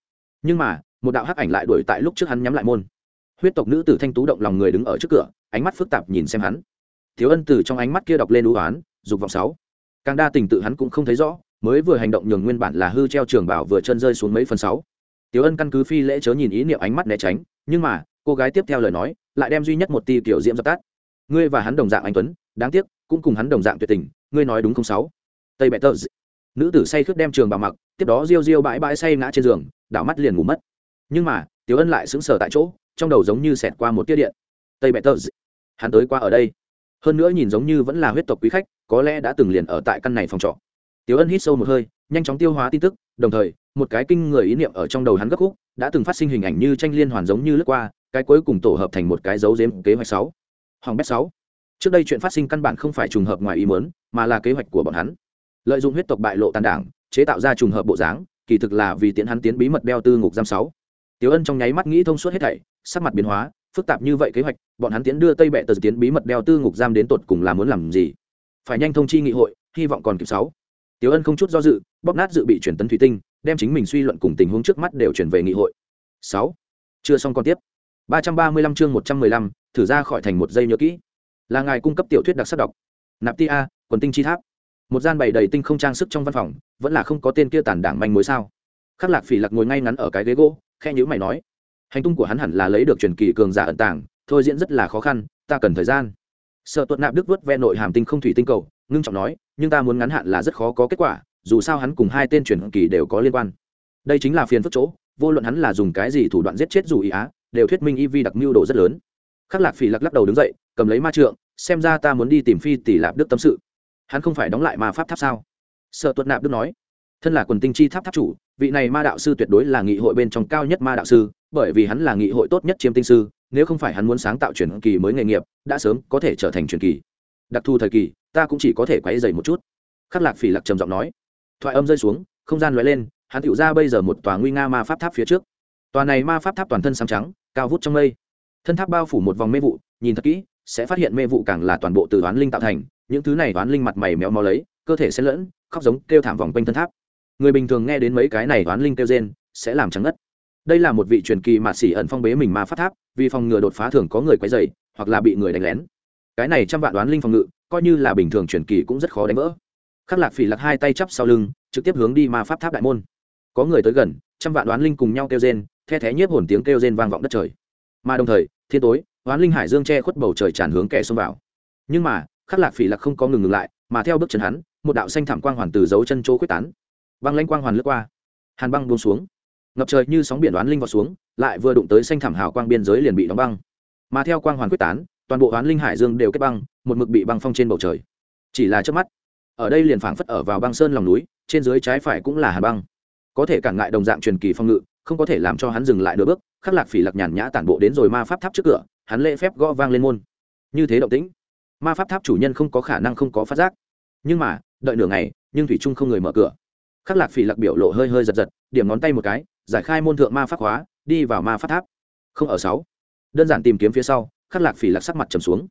Nhưng mà một đạo hắc ảnh lại đuổi tại lúc trước hắn nhắm lại môn. Huyết tộc nữ tử thanh tú động lòng người đứng ở trước cửa ánh mắt phức tạp nhìn xem hắn. Thiếu ân từ trong ánh mắt kia đọc lên đũ oán dục vọng sáu. Càng đa tình tự hắn cũng không thấy rõ mới vừa hành động nhường nguyên bản là hư treo trường bảo vừa chân rơi xuống mấy phần sáu. Tiểu Ân căn cứ phi lễ chớ nhìn ý niệm ánh mắt né tránh, nhưng mà, cô gái tiếp theo lời nói, lại đem duy nhất một tia kiểu diễm dập tắt. Ngươi và hắn đồng dạng anh tuấn, đáng tiếc, cũng cùng hắn đồng dạng tuyệt tình, ngươi nói đúng không sáu? Tây Bệ Tơ. Nữ tử say khướt đem trường bào mặc, tiếp đó riêu riêu bãi bãi say ngã trên giường, đảo mắt liền ngủ mất. Nhưng mà, Tiểu Ân lại sững sờ tại chỗ, trong đầu giống như xẹt qua một tia điện. Tây Bệ Tơ. Hắn tới qua ở đây. Hơn nữa nhìn giống như vẫn là huyết tộc quý khách, có lẽ đã từng liền ở tại căn này phòng trọ. Tiểu Ân hít sâu một hơi, nhanh chóng tiêu hóa tin tức, đồng thời, một cái kinh người ý niệm ở trong đầu hắn gấp khúc đã từng phát sinh hình ảnh như tranh liên hoàn giống như lướt qua cái cuối cùng tổ hợp thành một cái dấu dếm kế hoạch sáu hoàng bét sáu trước đây chuyện phát sinh căn bản không phải trùng hợp ngoài ý muốn mà là kế hoạch của bọn hắn lợi dụng huyết tộc bại lộ tàn đảng chế tạo ra trùng hợp bộ dáng kỳ thực là vì tiến hắn tiến bí mật đeo tư ngục giam sáu Tiểu Ân trong nháy mắt nghĩ thông suốt hết thảy, sắc mặt biến hóa, phức tạp như vậy kế hoạch, bọn hắn tiến đưa Tây Bệ Tờ tiến bí mật đeo tư ngục giam đến tột cùng là muốn làm gì? Phải nhanh thông chi nghị hội, hy vọng còn kịp sáu. Tiểu Ân không chút do dự, bóp nát dự bị chuyển tấn thủy tinh, đem chính mình suy luận cùng tình huống trước mắt đều chuyển về nghị hội. Sáu. Chưa xong còn tiếp. ba trăm ba mươi lăm chương một trăm mười lăm, thử ra khỏi thành một giây nhớ kỹ. Là ngài cung cấp tiểu thuyết đặc sắc đọc. Nạp ti a, quần tinh chi tháp. Một gian bày đầy tinh không trang sức trong văn phòng, vẫn là không có tên kia tàn đảng manh mối sao? Khắc lạc phỉ lạc ngồi ngay ngắn ở cái ghế gỗ khe nhữ mày nói. Hành tung của hắn hẳn là lấy được truyền kỳ cường giả ẩn tàng, thôi diễn rất là khó khăn, ta cần thời gian. Sợ tuột nạp đức vớt ve nội hàm tinh không thủy tinh cầu, ngưng trọng nói, nhưng ta muốn ngắn hạn là rất khó có kết quả dù sao hắn cùng hai tên truyền kỳ đều có liên quan. Đây chính là phiền phức chỗ, vô luận hắn là dùng cái gì thủ đoạn giết chết dù ý á, đều thuyết minh y vi đặc mưu đồ rất lớn. Khắc lạc phỉ lắc lắc đầu đứng dậy, cầm lấy ma trượng, xem ra ta muốn đi tìm phi tỷ lạp đức tâm sự. Hắn không phải đóng lại ma pháp tháp sao? Sợ tuật nạp đức nói. Thân là quần tinh chi tháp tháp chủ, vị này ma đạo sư tuyệt đối là nghị hội bên trong cao nhất ma đạo sư, bởi vì hắn là nghị hội tốt nhất chiêm tinh sư, nếu không phải hắn muốn sáng tạo truyền kỳ mới nghề nghiệp, đã sớm có thể trở thành truyền kỳ. Đặc thù thời kỳ, ta cũng chỉ có thể quấy dày một chút. Khắc lạc phỉ lặc trầm giọng nói thoại âm rơi xuống, không gian lóe lên, hắn tựu ra bây giờ một tòa nguy nga ma pháp tháp phía trước. Tòa này ma pháp tháp toàn thân sáng trắng, cao vút trong mây. Thân tháp bao phủ một vòng mê vụ, nhìn thật kỹ, sẽ phát hiện mê vụ càng là toàn bộ từ toán linh tạo thành, những thứ này toán linh mặt mày méo mó lấy, cơ thể xen lẫn, khóc giống kêu thảm vòng quanh thân tháp. Người bình thường nghe đến mấy cái này toán linh kêu rên, sẽ làm trắng ngất. Đây là một vị truyền kỳ mạt xỉ ẩn phong bế mình ma pháp tháp, vì phòng ngừa đột phá thường có người quấy dày hoặc là bị người đánh lén. Cái này trăm vạn đoán linh phòng ngự, coi như là bình thường truyền kỳ cũng rất khó đánh vỡ khắc lạc phỉ lạc hai tay chắp sau lưng, trực tiếp hướng đi ma pháp tháp đại môn. Có người tới gần, trăm vạn đoán linh cùng nhau kêu rên, the thé nhiếp hồn tiếng kêu rên vang vọng đất trời. Mà đồng thời, thiên tối đoán linh hải dương che khuất bầu trời tràn hướng kẻ xông vào. Nhưng mà, khắc lạc phỉ lạc không có ngừng ngừng lại, mà theo bước chân hắn, một đạo xanh thảm quang hoàn từ dấu chân chỗ quyết tán. Băng lanh quang hoàn lướt qua, hàn băng buông xuống. Ngập trời như sóng biển đoán linh vào xuống, lại vừa đụng tới xanh thảm hào quang biên giới liền bị đóng băng. Mà theo quang hoàn quyết tán, toàn bộ đoán linh hải dương đều kết băng, một mực bị băng phong trên bầu trời. Chỉ là trước mắt ở đây liền phảng phất ở vào băng sơn lòng núi, trên dưới trái phải cũng là hà băng. Có thể cản ngại đồng dạng truyền kỳ phong ngự, không có thể làm cho hắn dừng lại nửa bước, khắc lạc phỉ lạc nhàn nhã tản bộ đến rồi ma pháp tháp trước cửa, hắn lễ phép gõ vang lên môn. Như thế động tĩnh, ma pháp tháp chủ nhân không có khả năng không có phát giác. Nhưng mà, đợi nửa ngày, nhưng thủy trung không người mở cửa. Khắc lạc phỉ lạc biểu lộ hơi hơi giật giật, điểm ngón tay một cái, giải khai môn thượng ma pháp hóa đi vào ma pháp tháp. Không ở sáu. Đơn giản tìm kiếm phía sau, khắc lạc phỉ lạc sắc mặt trầm xuống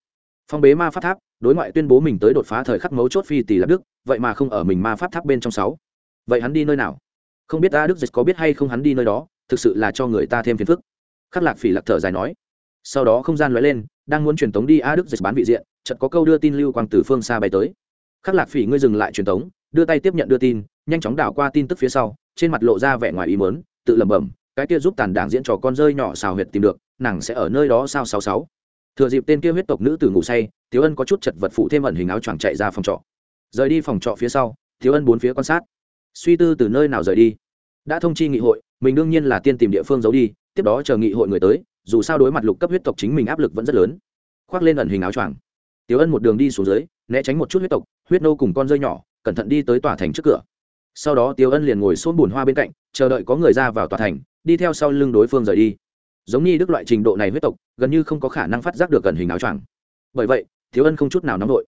phong bế ma pháp tháp, đối ngoại tuyên bố mình tới đột phá thời khắc mấu chốt phi tỷ lập đức, vậy mà không ở mình ma pháp tháp bên trong sáu. Vậy hắn đi nơi nào? Không biết ta đức dịch có biết hay không hắn đi nơi đó, thực sự là cho người ta thêm phiền phức. Khắc lạc phỉ lạc thở dài nói. Sau đó không gian lóe lên, đang muốn truyền tống đi a đức dịch bán vị diện, chợt có câu đưa tin lưu quang từ phương xa bay tới. Khắc lạc phỉ, ngươi dừng lại truyền tống, đưa tay tiếp nhận đưa tin, nhanh chóng đảo qua tin tức phía sau, trên mặt lộ ra vẻ ngoài ý mớn tự lẩm bẩm, cái kia giúp tàn đảng diễn trò con rơi nhỏ xào huyệt tìm được, nàng sẽ ở nơi đó sao sáu sáu thừa dịp tên kia huyết tộc nữ tử ngủ say, tiếu ân có chút chật vật phụ thêm ẩn hình áo choàng chạy ra phòng trọ. Rời đi phòng trọ phía sau, tiếu ân bốn phía quan sát. Suy tư từ nơi nào rời đi. Đã thông chi nghị hội, mình đương nhiên là tiên tìm địa phương giấu đi, tiếp đó chờ nghị hội người tới, dù sao đối mặt lục cấp huyết tộc chính mình áp lực vẫn rất lớn. Khoác lên ẩn hình áo choàng. Tiếu ân một đường đi xuống dưới, né tránh một chút huyết tộc, huyết nô cùng con rơi nhỏ, cẩn thận đi tới tòa thành trước cửa. Sau đó tiếu ân liền ngồi xôn bùn hoa bên cạnh, chờ đợi có người ra vào tòa thành, đi theo sau lưng đối phương rời đi giống như đức loại trình độ này huyết tộc, gần như không có khả năng phát giác được gần hình áo choàng. Bởi vậy, thiếu ân không chút nào nóng nổi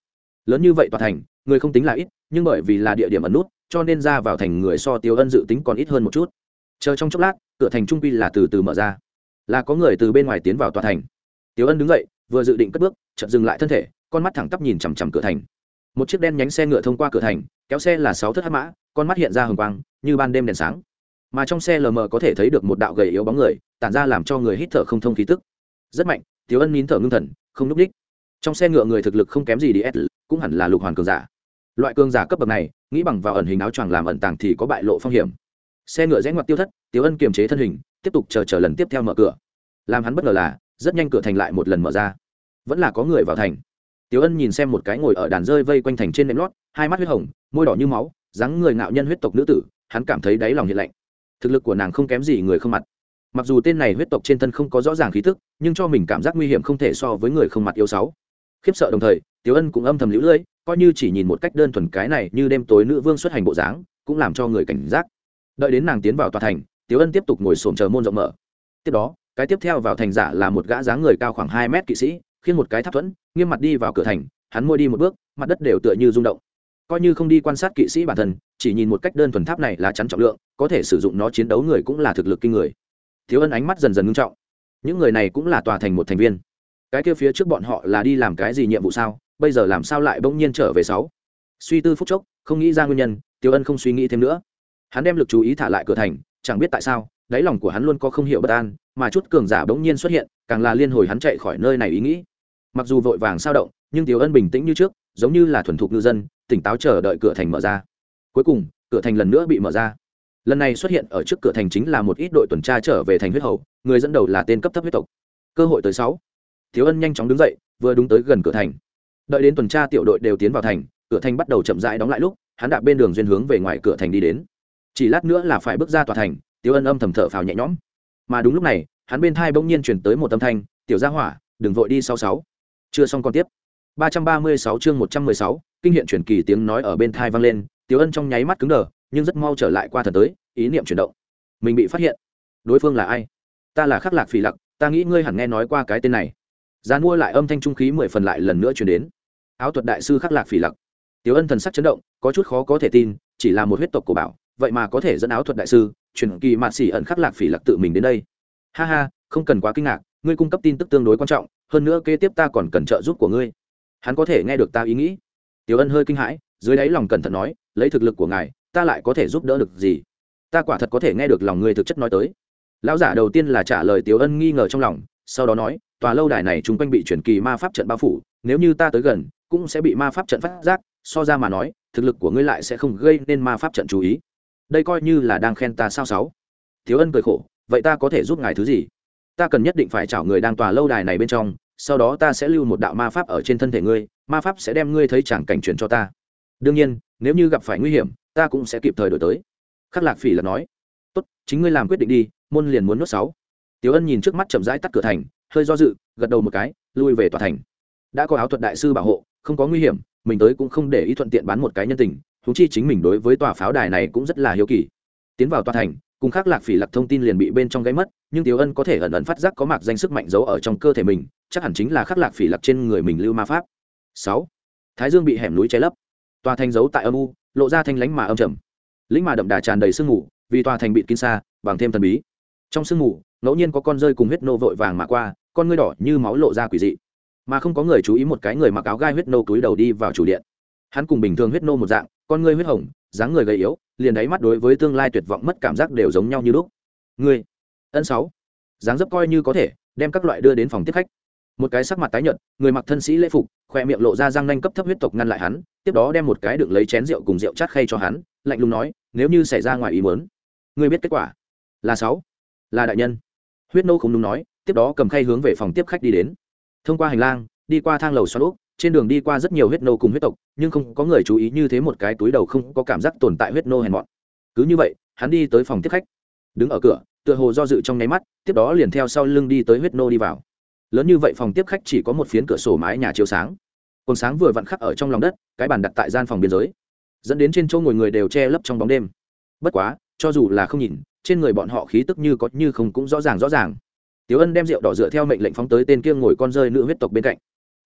lớn như vậy tòa thành, người không tính là ít, nhưng bởi vì là địa điểm ẩn nút, cho nên ra vào thành người so tiêu ân dự tính còn ít hơn một chút. Chờ trong chốc lát, cửa thành trung pi là từ từ mở ra. Là có người từ bên ngoài tiến vào tòa thành. Tiêu ân đứng dậy, vừa dự định cất bước, chợt dừng lại thân thể, con mắt thẳng tắp nhìn chằm chằm cửa thành. Một chiếc đen nhánh xe ngựa thông qua cửa thành, kéo xe là sáu thất hát mã, con mắt hiện ra hừng quang, như ban đêm đèn sáng mà trong xe lờ mờ có thể thấy được một đạo gầy yếu bóng người, tản ra làm cho người hít thở không thông khí tức. Rất mạnh tiếu ân nín thở ngưng thần, không n ú c ních trong xe ngựa người thực lực không kém gì đi s cũng hẳn là lục hoàn cường giả. Loại cường giả cấp bậc này, nghĩ bằng vào ẩn hình áo choàng làm ẩn tàng thì có bại lộ phong hiểm. Xe ngựa rẽ ngoặt tiêu thất tiếu ân kiềm chế thân hình, tiếp tục chờ chờ lần tiếp theo mở cửa. Làm hắn bất ngờ là, rất nhanh cửa thành lại một lần mở ra. Vẫn là có người vào thành. Tiếu ân nhìn xem một cái ngồi ở đàn rơi vây quanh thành trên nệm lót, hai mắt huyết hồng, môi đỏ như máu, dáng người ngạo nhân huyết tộc nữ tử, hắn cảm thấy đáy lòng hiện lạnh thực lực của nàng không kém gì người không mặt. Mặc dù tên này huyết tộc trên thân không có rõ ràng khí tức, nhưng cho mình cảm giác nguy hiểm không thể so với người không mặt yếu sáu. Khiếp sợ đồng thời tiếu ân cũng âm thầm lũ lưỡi coi như chỉ nhìn một cách đơn thuần cái này như đêm tối nữ vương xuất hành bộ dáng, cũng làm cho người cảnh giác. Đợi đến nàng tiến vào tòa thành tiếu ân tiếp tục ngồi xổm chờ môn rộng mở. Tiếp đó, cái tiếp theo vào thành giả là một gã dáng người cao khoảng hai mét kỵ sĩ khiến một cái tháp thuẫn, nghiêm mặt đi vào cửa thành, hắn môi đi một bước, mặt đất đều tựa như rung động coi như không đi quan sát kỵ sĩ bản thân, chỉ nhìn một cách đơn thuần tháp này là chắn trọng lượng, có thể sử dụng nó chiến đấu người cũng là thực lực kinh người. Thiếu ân ánh mắt dần dần ngưng trọng. Những người này cũng là tòa thành một thành viên. Cái kia phía trước bọn họ là đi làm cái gì nhiệm vụ sao? Bây giờ làm sao lại bỗng nhiên trở về sáu? Suy tư phút chốc, không nghĩ ra nguyên nhân, tiêu ân không suy nghĩ thêm nữa. Hắn đem lực chú ý thả lại cửa thành, chẳng biết tại sao, đáy lòng của hắn luôn có không hiểu bất an, mà chút cường giả bỗng nhiên xuất hiện, càng là liên hồi hắn chạy khỏi nơi này ý nghĩ. Mặc dù vội vàng sao động, nhưng tiêu ân bình tĩnh như trước, giống như là thuần thục ngư dân tỉnh táo chờ đợi cửa thành mở ra. Cuối cùng, cửa thành lần nữa bị mở ra. Lần này xuất hiện ở trước cửa thành chính là một ít đội tuần tra trở về thành huyết hầu, người dẫn đầu là tên cấp thấp huyết tộc. Cơ hội tới sáu. Thiếu ân nhanh chóng đứng dậy, vừa đúng tới gần cửa thành. Đợi đến tuần tra tiểu đội đều tiến vào thành, cửa thành bắt đầu chậm rãi đóng lại lúc, hắn đạp bên đường duyên hướng về ngoài cửa thành đi đến. Chỉ lát nữa là phải bước ra tòa thành tiểu ân âm thầm thở phào nhẹ nhõm. Mà đúng lúc này, hắn bên thai bỗng nhiên chuyển tới một âm thanh, tiểu gia hỏa, đừng vội đi sáu sáu. Chưa xong còn tiếp. 336 chương 116, kinh hiện truyền kỳ tiếng nói ở bên thai vang lên, Tiểu Ân trong nháy mắt cứng đờ, nhưng rất mau trở lại qua thần tới, ý niệm chuyển động. Mình bị phát hiện. Đối phương là ai? Ta là Khắc Lạc Phỉ Lặc, ta nghĩ ngươi hẳn nghe nói qua cái tên này. Gián mua lại âm thanh trung khí mười phần lại lần nữa truyền đến. Áo thuật đại sư Khắc Lạc Phỉ Lặc. Tiểu Ân thần sắc chấn động, có chút khó có thể tin, chỉ là một huyết tộc cổ bảo, vậy mà có thể dẫn áo thuật đại sư, truyền kỳ mạn sĩ ẩn Khắc Lạc Phỉ Lặc tự mình đến đây. Ha ha, không cần quá kinh ngạc, ngươi cung cấp tin tức tương đối quan trọng, hơn nữa kế tiếp ta còn cần trợ giúp của ngươi hắn có thể nghe được ta ý nghĩ. Tiểu ân hơi kinh hãi, dưới đáy lòng cẩn thận nói, lấy thực lực của ngài, ta lại có thể giúp đỡ được gì? Ta quả thật có thể nghe được lòng người thực chất nói tới. Lão giả đầu tiên là trả lời tiểu ân nghi ngờ trong lòng, sau đó nói, tòa lâu đài này chung quanh bị chuyển kỳ ma pháp trận bao phủ, nếu như ta tới gần, cũng sẽ bị ma pháp trận phát giác, so ra mà nói, thực lực của ngươi lại sẽ không gây nên ma pháp trận chú ý. Đây coi như là đang khen ta sao sáu. Thiếu ân cười khổ, vậy ta có thể giúp ngài thứ gì? Ta cần nhất định phải chảo người đang tòa lâu đài này bên trong sau đó ta sẽ lưu một đạo ma pháp ở trên thân thể ngươi, ma pháp sẽ đem ngươi thấy chẳng cảnh chuyển cho ta. Đương nhiên, nếu như gặp phải nguy hiểm, ta cũng sẽ kịp thời đổi tới. Khắc lạc phỉ là nói. Tốt, chính ngươi làm quyết định đi, môn liền muốn nuốt sáu. Tiểu ân nhìn trước mắt chậm rãi tắt cửa thành, hơi do dự, gật đầu một cái, lui về tòa thành. Đã có áo thuật đại sư bảo hộ, không có nguy hiểm, mình tới cũng không để ý thuận tiện bán một cái nhân tình thú chi chính mình đối với tòa pháo đài này cũng rất là hiếu kỳ. Tiến vào tòa thành cùng khác lạc phỉ lạc thông tin liền bị bên trong gáy mất, nhưng tiểu ân có thể ẩn ẩn phát giác có mạc danh sức mạnh giấu ở trong cơ thể mình, chắc hẳn chính là khắc lạc phỉ lạc trên người mình lưu ma pháp. Sáu. Thái dương bị hẻm núi che lấp. Tòa thành giấu tại âm u, lộ ra thanh lánh mà âm trầm. Lĩnh mà đậm đà tràn đầy sương mù, vì tòa thành bị kín xa, bằng thêm thần bí. Trong sương mù, ngẫu nhiên có con rơi cùng huyết nô vội vàng mà qua, con ngươi đỏ như máu lộ ra quỷ dị. Mà không có người chú ý một cái người mặc áo gai huyết nô túi đầu đi vào chủ điện. Hắn cùng bình thường huyết nô một dạng, con ngươi huyết hồng dáng người gầy yếu, liền đáy mắt đối với tương lai tuyệt vọng mất cảm giác đều giống nhau như lúc. Ngươi, ân sáu, dáng dấp coi như có thể, đem các loại đưa đến phòng tiếp khách. Một cái sắc mặt tái nhợt, người mặc thân sĩ lễ phục khoe miệng lộ ra răng nanh cấp thấp huyết tộc ngăn lại hắn, tiếp đó đem một cái đựng lấy chén rượu cùng rượu chát khay cho hắn, lạnh lùng nói, nếu như xảy ra ngoài ý muốn, ngươi biết kết quả là sáu, là đại nhân. Huyết nô không đúng nói, tiếp đó cầm khay hướng về phòng tiếp khách đi đến. Thông qua hành lang, đi qua thang lầu xoắn úp trên đường đi qua rất nhiều huyết nô cùng huyết tộc, nhưng không có người chú ý như thế một cái túi đầu không có cảm giác tồn tại huyết nô hèn mọn. Cứ như vậy, hắn đi tới phòng tiếp khách. Đứng ở cửa, tựa hồ do dự trong nháy mắt, tiếp đó liền theo sau lưng đi tới huyết nô đi vào. Lớn như vậy phòng tiếp khách chỉ có một phiến cửa sổ mái nhà chiếu sáng. Còn sáng vừa vặn khắc ở trong lòng đất, cái bàn đặt tại gian phòng biên giới. Dẫn đến trên chỗ ngồi người đều che lấp trong bóng đêm. Bất quá, cho dù là không nhìn, trên người bọn họ khí tức như có như không cũng rõ ràng rõ ràng. Tiểu Ân đem rượu đỏ dựa theo mệnh lệnh phóng tới tên kia ngồi con rơi nữ huyết tộc bên cạnh.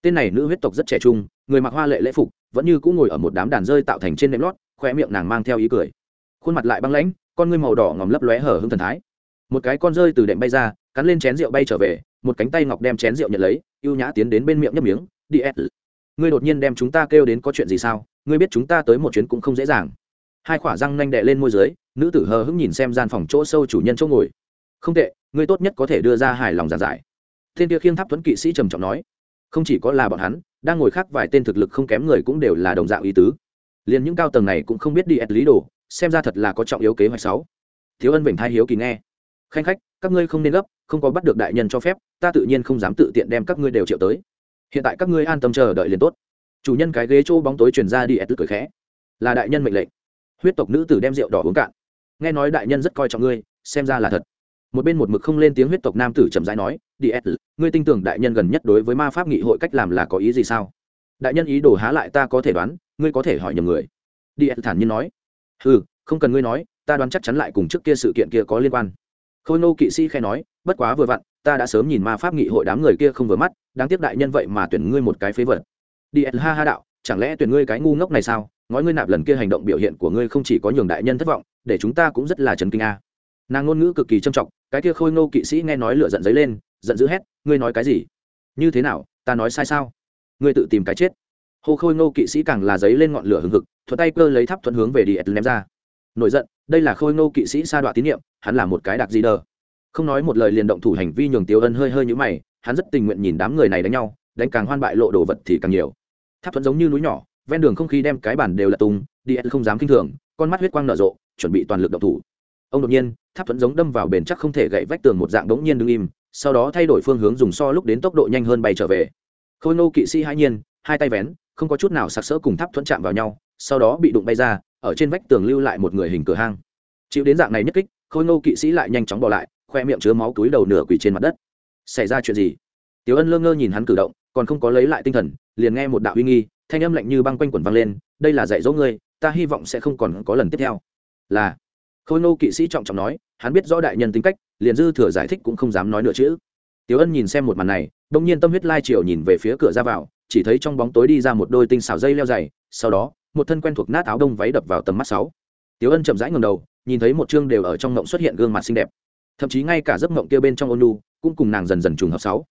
Tên này nữ huyết tộc rất trẻ trung, người mặc hoa lệ lễ phục, vẫn như cũ ngồi ở một đám đàn rơi tạo thành trên nệm lót, khoe miệng nàng mang theo ý cười. Khuôn mặt lại băng lãnh, con ngươi màu đỏ ngòm lấp lóe hở hững thần thái. Một cái con rơi từ đệm bay ra, cắn lên chén rượu bay trở về, một cánh tay ngọc đem chén rượu nhận lấy, ưu nhã tiến đến bên miệng nhấp miếng, "Đi Ngươi đột nhiên đem chúng ta kêu đến có chuyện gì sao? Ngươi biết chúng ta tới một chuyến cũng không dễ dàng." Hai khỏa răng nanh đệ lên môi dưới, nữ tử hờ hững nhìn xem gian phòng chỗ sâu chủ nhân chỗ ngồi. "Không tệ, ngươi tốt nhất có thể đưa ra hài lòng giản giải." Thiên kia khiêng tháp tuấn kỵ sĩ trầm trọng nói, "Không chỉ có là bọn hắn, đang ngồi khác vài tên thực lực không kém người cũng đều là đồng dạng ý tứ. Liên những cao tầng này cũng không biết đi ép lý đồ, xem ra thật là có trọng yếu kế hoạch sáu." Thiếu Ân Vịnh thai hiếu kỳ nghe. "Khanh khách, các ngươi không nên gấp, không có bắt được đại nhân cho phép, ta tự nhiên không dám tự tiện đem các ngươi đều triệu tới. Hiện tại các ngươi an tâm chờ đợi liền tốt." Chủ nhân cái ghế chỗ bóng tối truyền ra đi ép cười khẽ. "Là đại nhân mệnh lệnh." huyết tộc nữ tử đem rượu đỏ uống cạn nghe nói đại nhân rất coi trọng ngươi xem ra là thật một bên một mực không lên tiếng huyết tộc nam tử chậm rãi nói ds ngươi tin tưởng đại nhân gần nhất đối với ma pháp nghị hội cách làm là có ý gì sao? Đại nhân ý đồ há lại ta có thể đoán, ngươi có thể hỏi nhầm người. Ds thản nhiên nói. Ừ không cần ngươi nói, ta đoán chắc chắn lại cùng trước kia sự kiện kia có liên quan. Khôi nô kỵ sĩ khai nói, bất quá vừa vặn, ta đã sớm nhìn ma pháp nghị hội đám người kia không vừa mắt, đáng tiếc đại nhân vậy mà tuyển ngươi một cái phế vật. Ds ha ha đạo, chẳng lẽ tuyển ngươi cái ngu ngốc này sao? Ngói ngươi nạp lần kia hành động biểu hiện của ngươi không chỉ có nhường đại nhân thất vọng, để chúng ta cũng rất là chấn kinh a. Nàng ngôn ngữ cực kỳ trầm trọng, cái kia khôi ngô kỵ sĩ nghe nói lựa giận dấy lên giận dữ hét, ngươi nói cái gì? Như thế nào? Ta nói sai sao? Ngươi tự tìm cái chết. Hô khôi ngô kỵ sĩ càng là giấy lên ngọn lửa hừng hực thuật tay cơ lấy tháp thuận hướng về đi ném ra. Nổi giận, đây là khôi ngô kỵ sĩ sa đọa tín nhiệm, hắn là một cái đặc gì đờ. Không nói một lời liền động thủ hành vi nhường tiêu ân hơi hơi như mày, hắn rất tình nguyện nhìn đám người này đánh nhau, đánh càng hoan bại lộ đồ vật thì càng nhiều. Tháp thuận giống như núi nhỏ, ven đường không khí đem cái bản đều là tung đi không dám kinh thường, con mắt huyết quang nở rộ, chuẩn bị toàn lực động thủ. Ông đột nhiên, tháp thuẫn giống đâm vào bền chắc không thể gậy vách tường một dạng đống nhiên đứng im sau đó thay đổi phương hướng dùng so lúc đến tốc độ nhanh hơn bay trở về. Khôi ngô kỵ sĩ hai nhiên, hai tay vén, không có chút nào sặc sỡ cùng tháp thuẫn chạm vào nhau, sau đó bị đụng bay ra, ở trên vách tường lưu lại một người hình cửa hang. Chịu đến dạng này nhất kích, khôi ngô kỵ sĩ lại nhanh chóng bỏ lại, khoe miệng chứa máu túi đầu nửa quỳ trên mặt đất. Xảy ra chuyện gì? Tiểu ân lơ ngơ nhìn hắn cử động, còn không có lấy lại tinh thần, liền nghe một đạo uy nghi, thanh âm lạnh như băng quanh quẩn vang lên, đây là dạy dỗ ngươi, ta hy vọng sẽ không còn có lần tiếp theo. Là khôi nô kỵ sĩ trọng trọng nói hắn biết rõ đại nhân tính cách liền dư thừa giải thích cũng không dám nói nữa chữ Tiểu Ân nhìn xem một màn này, đông nhiên tâm huyết lai triều nhìn về phía cửa ra vào, chỉ thấy trong bóng tối đi ra một đôi tinh xảo dây leo dày, sau đó, một thân quen thuộc nát áo đông váy đập vào tầm mắt sáu. Tiểu Ân chậm rãi ngẩng đầu, nhìn thấy một chương đều ở trong mộng xuất hiện gương mặt xinh đẹp. Thậm chí ngay cả giấc mộng kia bên trong ôn lu cũng cùng nàng dần dần trùng hợp sáu.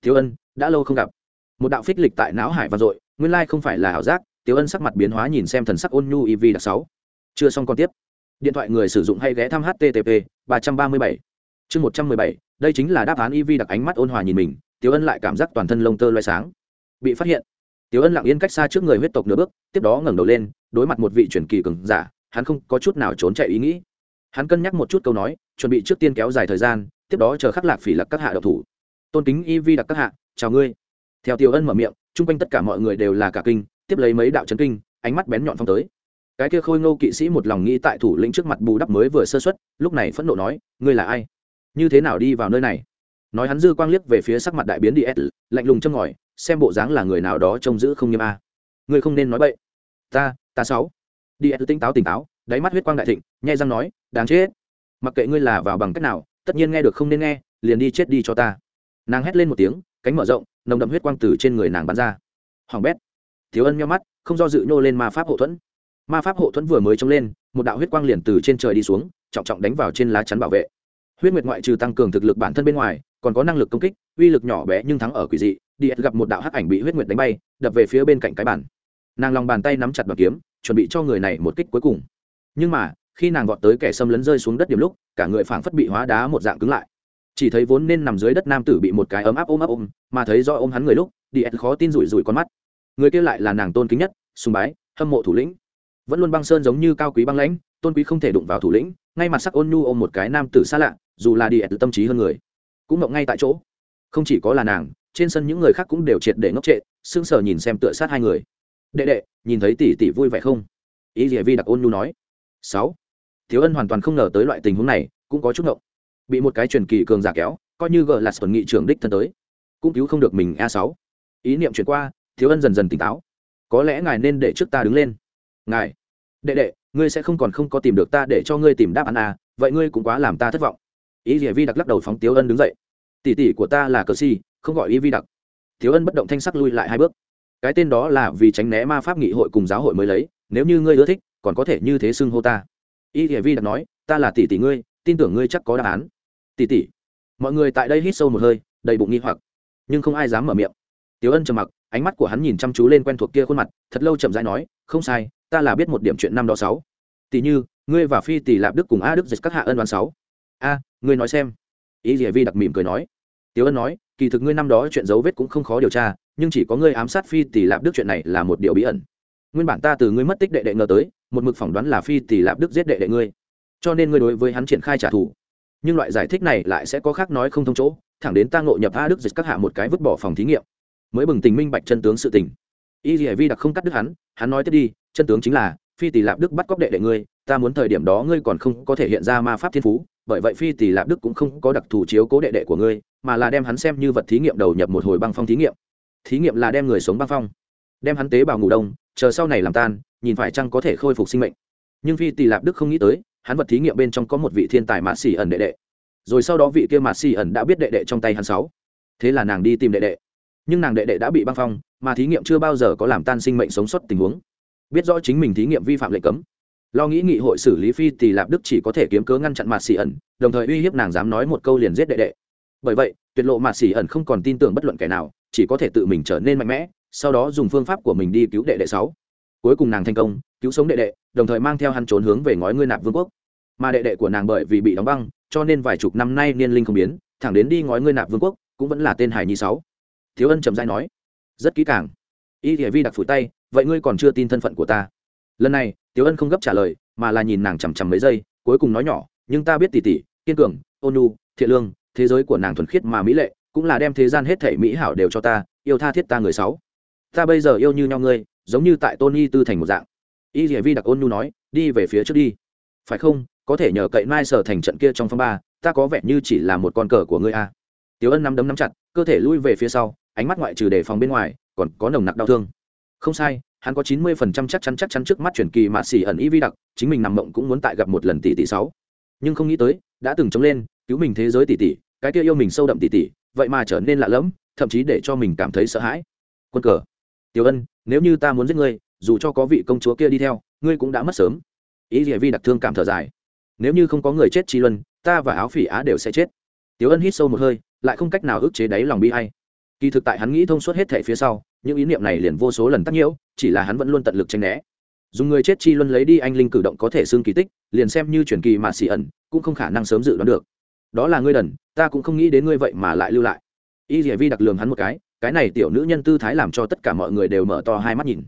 Tiểu Ân, đã lâu không gặp. Một đạo phích lịch tại não hải vang dội, nguyên lai không phải là ảo giác, Tiểu Ân sắc mặt biến hóa nhìn xem thần sắc ôn nhu EV đặc sáu. Chưa xong còn tiếp điện thoại người sử dụng hay ghé thăm http 337. chương 117, đây chính là đáp án ev đặc ánh mắt ôn hòa nhìn mình tiếu ân lại cảm giác toàn thân lông tơ loay sáng. Bị phát hiện tiếu ân lặng yên cách xa trước người huyết tộc nửa bước tiếp đó ngẩng đầu lên đối mặt một vị truyền kỳ cường giả hắn không có chút nào trốn chạy ý nghĩ. Hắn cân nhắc một chút câu nói chuẩn bị trước tiên kéo dài thời gian tiếp đó chờ khắc lạc phỉ lặc các hạ độc thủ. Tôn kính ev đặc các hạ chào ngươi. Theo tiểu ân mở miệng chung quanh tất cả mọi người đều là cả kinh tiếp lấy mấy đạo chấn kinh ánh mắt bén nhọn phong tới cái kia khôi ngô kỵ sĩ một lòng nghĩ tại thủ lĩnh trước mặt bù đắp mới vừa sơ xuất lúc này phẫn nộ nói, ngươi là ai? Như thế nào đi vào nơi này? Nói hắn dư quang liếc về phía sắc mặt đại biến đi s lạnh lùng châm ngòi, xem bộ dáng là người nào đó trông giữ không nghiêm a. À. Ngươi không nên nói bậy. Ta ta sáu. Đi s tỉnh táo tỉnh táo, đáy mắt huyết quang đại thịnh nhai răng nói, đáng chết. Mặc kệ ngươi là vào bằng cách nào, tất nhiên nghe được không nên nghe, liền đi chết đi cho ta. Nàng hét lên một tiếng, cánh mở rộng, nồng đậm huyết quang từ trên người nàng bắn ra. Hoàng bét. Thiếu ân nhau mắt, không do dự nhô lên ma pháp hậu thuẫn ma pháp hộ thuẫn vừa mới trông lên, một đạo huyết quang liền từ trên trời đi xuống, trọng trọng đánh vào trên lá chắn bảo vệ. Huyết nguyệt ngoại trừ tăng cường thực lực bản thân bên ngoài, còn có năng lực công kích, uy lực nhỏ bé nhưng thắng ở quỷ dị, đi gặp một đạo hắc ảnh bị huyết nguyệt đánh bay, đập về phía bên cạnh cái bàn. Nàng lòng bàn tay nắm chặt bằng kiếm, chuẩn bị cho người này một kích cuối cùng. Nhưng mà, khi nàng vọt tới kẻ xâm lấn rơi xuống đất điểm lúc, cả người phảng phất bị hóa đá một dạng cứng lại. Chỉ thấy vốn nên nằm dưới đất nam tử bị một cái ấm áp ôm ấp ôm, mà thấy do ôm hắn người lúc, đi khó tin rủi rủi con mắt. Người kia lại là nàng tôn kính nhất, sùng bái, hâm mộ thủ lĩnh vẫn luôn băng sơn giống như cao quý băng lãnh, tôn quý không thể đụng vào thủ lĩnh, ngay mặt sắc ôn nhu ôm một cái nam tử xa lạ, dù là đi ẹt tâm trí hơn người. Cũng mộng ngay tại chỗ. Không chỉ có là nàng, trên sân những người khác cũng đều triệt để ngốc trệ, sững sờ nhìn xem tựa sát hai người. Đệ đệ, nhìn thấy tỷ tỷ vui vẻ không? Ý địa vi đặc ôn nhu nói. Sáu. Thiếu ân hoàn toàn không ngờ tới loại tình huống này, cũng có chút ngộng. Bị một cái truyền kỳ cường giả kéo, coi như gờ là tuần nghị trưởng đích thân tới, cũng cứu không được mình a sáu. Ý niệm chuyển qua, thiếu ân dần dần tỉnh táo. Có lẽ ngài nên để trước ta đứng lên ngài, đệ đệ, ngươi sẽ không còn không có tìm được ta để cho ngươi tìm đáp án à? vậy ngươi cũng quá làm ta thất vọng. Ý địa vi đặc lắc đầu phóng tiếu ân đứng dậy. Tỷ tỷ của ta là cờ si, không gọi ý vi đặc. Tiếu ân bất động thanh sắc lui lại hai bước. Cái tên đó là vì tránh né ma pháp nghị hội cùng giáo hội mới lấy, nếu như ngươi ưa thích, còn có thể như thế xưng hô ta. Y địa vi đặc nói, ta là tỷ tỷ ngươi, tin tưởng ngươi chắc có đáp án. Tỷ tỷ, mọi người tại đây hít sâu một hơi, đầy bụng nghi hoặc. Nhưng không ai dám mở miệng. Tiếu ân trầm mặc, ánh mắt của hắn nhìn chăm chú lên quen thuộc kia khuôn mặt, thật lâu chậm rãi nói không sai, ta là biết một điểm chuyện năm đó sáu. Tỷ như, ngươi và phi tỷ lạp đức cùng a đức dịch các hạ ân đoán sáu. A, ngươi nói xem. Ý địa vi đặc mỉm cười nói. Tiếu ân nói, kỳ thực ngươi năm đó chuyện dấu vết cũng không khó điều tra, nhưng chỉ có ngươi ám sát phi tỷ lạp đức chuyện này là một điều bí ẩn. Nguyên bản ta từ ngươi mất tích đệ đệ ngờ tới, một mực phỏng đoán là phi tỷ lạp đức giết đệ đệ ngươi. Cho nên ngươi đối với hắn triển khai trả thù. Nhưng loại giải thích này lại sẽ có khác nói không thông chỗ, thẳng đến ta ngộ nhập a đức dịch các hạ một cái vứt bỏ phòng thí nghiệm. Mới bừng tình minh bạch chân tướng sự tình y dì vi đặc không cắt đứt hắn hắn nói tiếp đi, chân tướng chính là, phi tỷ lạp đức bắt cóc đệ đệ ngươi, ta muốn thời điểm đó ngươi còn không có thể hiện ra ma pháp thiên phú, bởi vậy phi tỷ lạp đức cũng không có đặc thù chiếu cố đệ đệ của ngươi, mà là đem hắn xem như vật thí nghiệm đầu nhập một hồi băng phong thí nghiệm. Thí nghiệm là đem người sống băng phong, đem hắn tế bào ngủ đông, chờ sau này làm tan, nhìn phải chăng có thể khôi phục sinh mệnh. Nhưng phi tỷ lạp đức không nghĩ tới, hắn vật thí nghiệm bên trong có một vị thiên tài mạ xỉ ẩn đệ đệ. Rồi sau đó vị kia mạ xỉ ẩn đã biết đệ đệ trong tay hắn sáu. Thế là nàng đi tìm đệ đệ. Nhưng nàng đệ đệ đã bị băng phong mà thí nghiệm chưa bao giờ có làm tan sinh mệnh sống sót tình huống. Biết rõ chính mình thí nghiệm vi phạm lệnh cấm. Lo nghĩ nghị hội xử lý phi thì lạp đức chỉ có thể kiếm cớ ngăn chặn mạt xỉ ẩn, đồng thời uy hiếp nàng dám nói một câu liền giết đệ đệ. Bởi vậy, tuyệt lộ mạt xỉ ẩn không còn tin tưởng bất luận kẻ nào, chỉ có thể tự mình trở nên mạnh mẽ, sau đó dùng phương pháp của mình đi cứu đệ đệ sáu. Cuối cùng nàng thành công, cứu sống đệ đệ, đồng thời mang theo hắn trốn hướng về ngói ngươi nạp vương quốc. Mà đệ đệ của nàng bởi vì bị đóng băng, cho nên vài chục năm nay niên linh không biến, thẳng đến đi ngói ngươi nạp vương quốc, cũng vẫn là tên hải nhi sáu. Thiếu ân trầm dai nói rất kỹ càng. Y thì vi đặc phủi tay, vậy ngươi còn chưa tin thân phận của ta? Lần này tiếu ân không gấp trả lời, mà là nhìn nàng chằm chằm mấy giây, cuối cùng nói nhỏ, nhưng ta biết tỉ tỉ kiên cường, ôn nhu, thiện lương, thế giới của nàng thuần khiết mà mỹ lệ, cũng là đem thế gian hết thể mỹ hảo đều cho ta, yêu tha thiết ta người sáu. Ta bây giờ yêu như nhau ngươi, giống như tại tôn y tư thành một dạng. Y dỉa vi đặc ôn nhu nói, đi về phía trước đi. Phải không? Có thể nhờ cậy mai sở thành trận kia trong phong ba, ta có vẻ như chỉ là một con cờ của ngươi a à. tiếu ân nắm đấm nắm chặt, cơ thể lui về phía sau ánh mắt ngoại trừ đề phòng bên ngoài, còn có nồng nặc đau thương. Không sai, hắn có chín mươi phần trăm chắc chắn chắc chắn trước mắt chuyển kỳ mạ xỉ ẩn y vi đặc, chính mình nằm mộng cũng muốn tại gặp một lần tỷ tỷ sáu. Nhưng không nghĩ tới, đã từng chống lên, cứu mình thế giới tỷ tỷ, cái kia yêu mình sâu đậm tỷ tỷ, vậy mà trở nên lạ lẫm, thậm chí để cho mình cảm thấy sợ hãi. Quân cờ, tiểu ân, nếu như ta muốn giết ngươi, dù cho có vị công chúa kia đi theo, ngươi cũng đã mất sớm. Ý địa vi đặc thương cảm thở dài. Nếu như không có người chết chi luân, ta và áo phỉ á đều sẽ chết. Tiểu ân hít sâu một hơi, lại không cách nào ức chế đáy lòng bi hay kỳ thực tại hắn nghĩ thông suốt hết thể phía sau những ý niệm này liền vô số lần tắc nhiễu chỉ là hắn vẫn luôn tận lực tranh né. Dùng người chết chi luân lấy đi anh linh cử động có thể xương kỳ tích liền xem như truyền kỳ mà xì ẩn cũng không khả năng sớm dự đoán được. Đó là ngươi đần ta cũng không nghĩ đến ngươi vậy mà lại lưu lại. Y dỉa vi đặc lường hắn một cái cái này tiểu nữ nhân tư thái làm cho tất cả mọi người đều mở to hai mắt nhìn.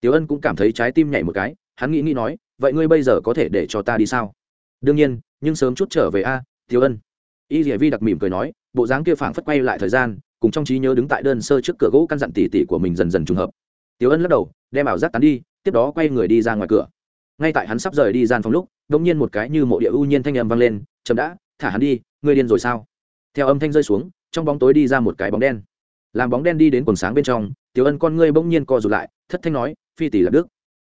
Tiểu ân cũng cảm thấy trái tim nhảy một cái hắn nghĩ nghĩ nói vậy ngươi bây giờ có thể để cho ta đi sao? Đương nhiên nhưng sớm chút trở về a à, tiểu ân. Y dỉa vi đặc mỉm cười nói bộ dáng kia phảng phất quay lại thời gian cùng trong trí nhớ đứng tại đơn sơ trước cửa gỗ căn dặn tỉ tỉ của mình dần dần trùng hợp. Tiểu ân lắc đầu, đem ảo giác tán đi, tiếp đó quay người đi ra ngoài cửa. Ngay tại hắn sắp rời đi gian phòng lúc đ nhiên một cái như mộ địa ưu nhiên thanh âm vang lên chậm đã, thả hắn đi, ngươi điên rồi sao? Theo âm thanh rơi xuống, trong bóng tối đi ra một cái bóng đen. Làm bóng đen đi đến quần sáng bên trong, tiểu ân con ngươi bỗng nhiên co rụt lại, thất thanh nói, phi tỷ là đức.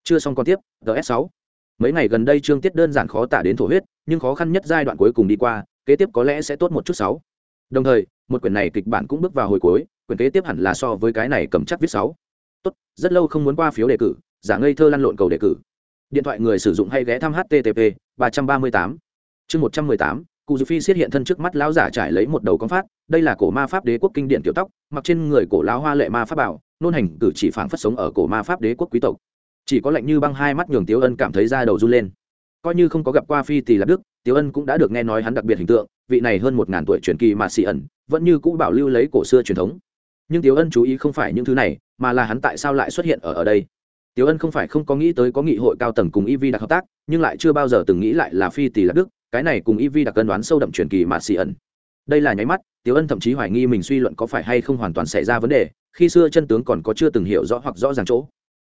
Chưa xong con tiếp ts sáu. Mấy ngày gần đây trương tiết đơn giản khó tả đến thổ huyết, nhưng khó khăn nhất giai đoạn cuối cùng đi qua, kế tiếp có lẽ sẽ tốt một chút sáu. Đồng thời một quyển này kịch bản cũng bước vào hồi cuối, quyển kế tiếp hẳn là so với cái này cầm chắc viết sáu. Tốt, rất lâu không muốn qua phiếu đề cử, giả ngây thơ lăn lộn cầu đề cử. Điện thoại người sử dụng hay ghé thăm http ba trăm ba mươi tám. Chương một trăm mười tám cụ dư phi xiết hiện thân trước mắt lão giả trải lấy một đầu con phát đây là cổ ma pháp đế quốc kinh điển tiểu tóc, mặc trên người cổ lão hoa lệ ma pháp bảo, nôn hành cử chỉ phảng phất sống ở cổ ma pháp đế quốc quý tộc. Chỉ có lạnh như băng hai mắt nhường tiếu ân cảm thấy da đầu run lên. Coi như không có gặp qua phi thì lạc đức, tiếu ân cũng đã được nghe nói hắn đặc biệt hình tượng, vị này hơn một ngàn tuổi truyền kỳ mà xì ẩn vẫn như cũ bảo lưu lấy cổ xưa truyền thống. Nhưng tiếu ân chú ý không phải những thứ này, mà là hắn tại sao lại xuất hiện ở ở đây. Tiếu ân không phải không có nghĩ tới có nghị hội cao tầng cùng ev đặc hợp tác, nhưng lại chưa bao giờ từng nghĩ lại là phi tỷ lạc đức, cái này cùng ev đặc cân đoán sâu đậm truyền kỳ mà xì ẩn. Đây là nháy mắt tiếu ân thậm chí hoài nghi mình suy luận có phải hay không hoàn toàn xảy ra vấn đề, khi xưa chân tướng còn có chưa từng hiểu rõ hoặc rõ ràng chỗ.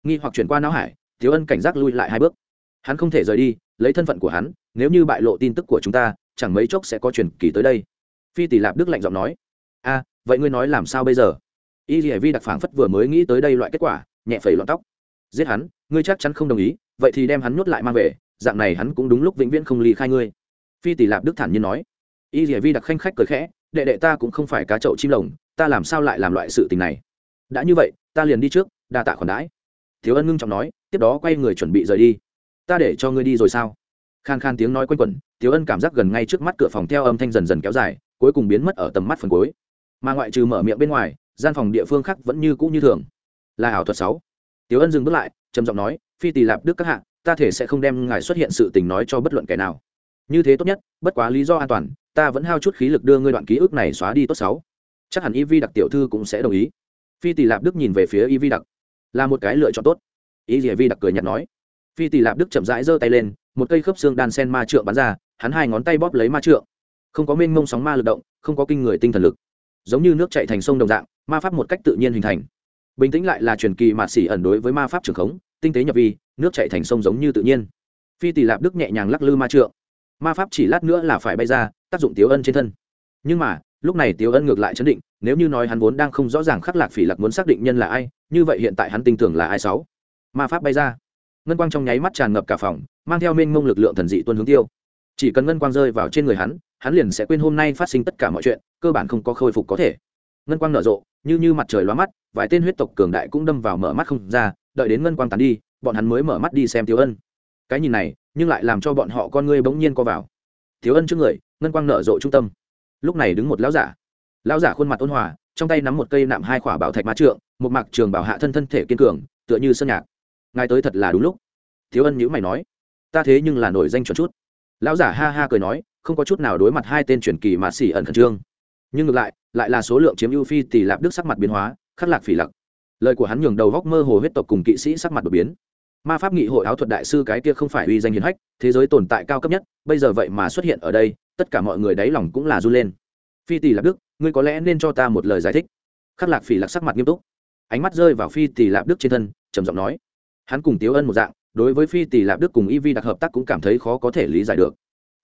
Nghi hoặc chuyển qua não hải tiếu ân cảnh giác lui lại hai bước. Hắn không thể rời đi, lấy thân phận của hắn, nếu như bại lộ tin tức của chúng ta, chẳng mấy chốc sẽ có truyền kỳ tới đây phi tỷ lạp đức lạnh giọng nói, a, vậy ngươi nói làm sao bây giờ? Y dì vi đặc phảng phất vừa mới nghĩ tới đây loại kết quả, nhẹ phẩy lọn tóc. Giết hắn, ngươi chắc chắn không đồng ý, vậy thì đem hắn nhốt lại mang về, dạng này hắn cũng đúng lúc vĩnh viễn không ly khai ngươi. Phi tỷ lạp đức thản nhiên nói. Y dì vi đặc khanh khách cười khẽ, đệ đệ ta cũng không phải cá chậu chim lồng, ta làm sao lại làm loại sự tình này? Đã như vậy, ta liền đi trước, đa tạ khoản đãi. Thiếu ân ngưng trọng nói, tiếp đó quay người chuẩn bị rời đi. Ta để cho ngươi đi rồi sao? Khan khan tiếng nói quanh quẩn, thiếu ân cảm giác gần ngay trước mắt cửa phòng theo âm thanh dần dần kéo dài cuối cùng biến mất ở tầm mắt phần cuối. Mà ngoại trừ mở miệng bên ngoài, gian phòng địa phương khác vẫn như cũ như thường. Là ảo thuật sáu. Tiểu ân dừng bước lại, trầm giọng nói, phi tỷ lạp đức các hạ, ta thể sẽ không đem ngài xuất hiện sự tình nói cho bất luận kẻ nào. Như thế tốt nhất, bất quá lý do an toàn, ta vẫn hao chút khí lực đưa ngươi đoạn ký ức này xóa đi tốt sáu. Chắc hẳn y vi đặc tiểu thư cũng sẽ đồng ý. Phi tỷ lạp đức nhìn về phía y vi đặc. Là một cái lựa chọn tốt. Y dì vi đặc cười nhạt nói. Phi tỷ lạp đức chậm rãi giơ tay lên, một cây khớp xương đan sen ma trượng bắn ra, hắn hai ngón tay bóp lấy ma trượng không có mênh mông sóng ma lực động, không có kinh người tinh thần lực. Giống như nước chạy thành sông đồng dạng, ma pháp một cách tự nhiên hình thành. Bình tĩnh lại là truyền kỳ mạt xỉ ẩn đối với ma pháp trường khống, tinh tế nhập vi, nước chạy thành sông giống như tự nhiên. Phi tỷ lạp đức nhẹ nhàng lắc lư ma trượng. Ma pháp chỉ lát nữa là phải bay ra, tác dụng tiếu ân trên thân. Nhưng mà, lúc này tiếu ân ngược lại chấn định, nếu như nói hắn vốn đang không rõ ràng khắc lạc phỉ lạc muốn xác định nhân là ai, như vậy hiện tại hắn tin tưởng là ai sáu. Ma pháp bay ra. Ngân quang trong nháy mắt tràn ngập cả phòng, mang theo mênh mông lực lượng thần dị tuân hướng tiêu. Chỉ cần ngân quang rơi vào trên người hắn hắn liền sẽ quên hôm nay phát sinh tất cả mọi chuyện, cơ bản không có khôi phục có thể. Ngân quang nở rộ, như như mặt trời lóa mắt, vài tên huyết tộc cường đại cũng đâm vào mở mắt không ra, đợi đến ngân quang tàn đi, bọn hắn mới mở mắt đi xem Tiếu ân. Cái nhìn này, nhưng lại làm cho bọn họ con ngươi bỗng nhiên co vào. Tiếu ân trước người, ngân quang nở rộ trung tâm. Lúc này đứng một lão giả. Lão giả khuôn mặt ôn hòa, trong tay nắm một cây nạm hai khỏa bảo thạch má trượng, một mặc trường bảo hạ thân thân thể kiên cường, tựa như sơn nhạc. Ngài tới thật là đúng lúc. Thiếu ân nhữ mày nói, ta thế nhưng là nổi danh chuẩn chút. Lão giả ha ha cười nói không có chút nào đối mặt hai tên truyền kỳ mà xỉ ẩn khẩn trương. Nhưng ngược lại lại là số lượng chiếm ưu phi tỷ lạp đức sắc mặt biến hóa, khắc lạc phỉ lặc. Lời của hắn nhường đầu góc mơ hồ huyết tộc cùng kỵ sĩ sắc mặt đột biến. Ma pháp nghị hội áo thuật đại sư cái kia không phải uy danh hiền hách, thế giới tồn tại cao cấp nhất, bây giờ vậy mà xuất hiện ở đây, tất cả mọi người đáy lòng cũng là run lên. Phi tỷ lạp đức, ngươi có lẽ nên cho ta một lời giải thích. Khắc lạc phỉ lặc sắc mặt nghiêm túc. Ánh mắt rơi vào phi tỷ lạp đức trên thân, trầm giọng nói. Hắn cùng tiếu ân một dạng, đối với phi tỷ lạp đức cùng y vi đặc hợp tác cũng cảm thấy khó có thể lý giải được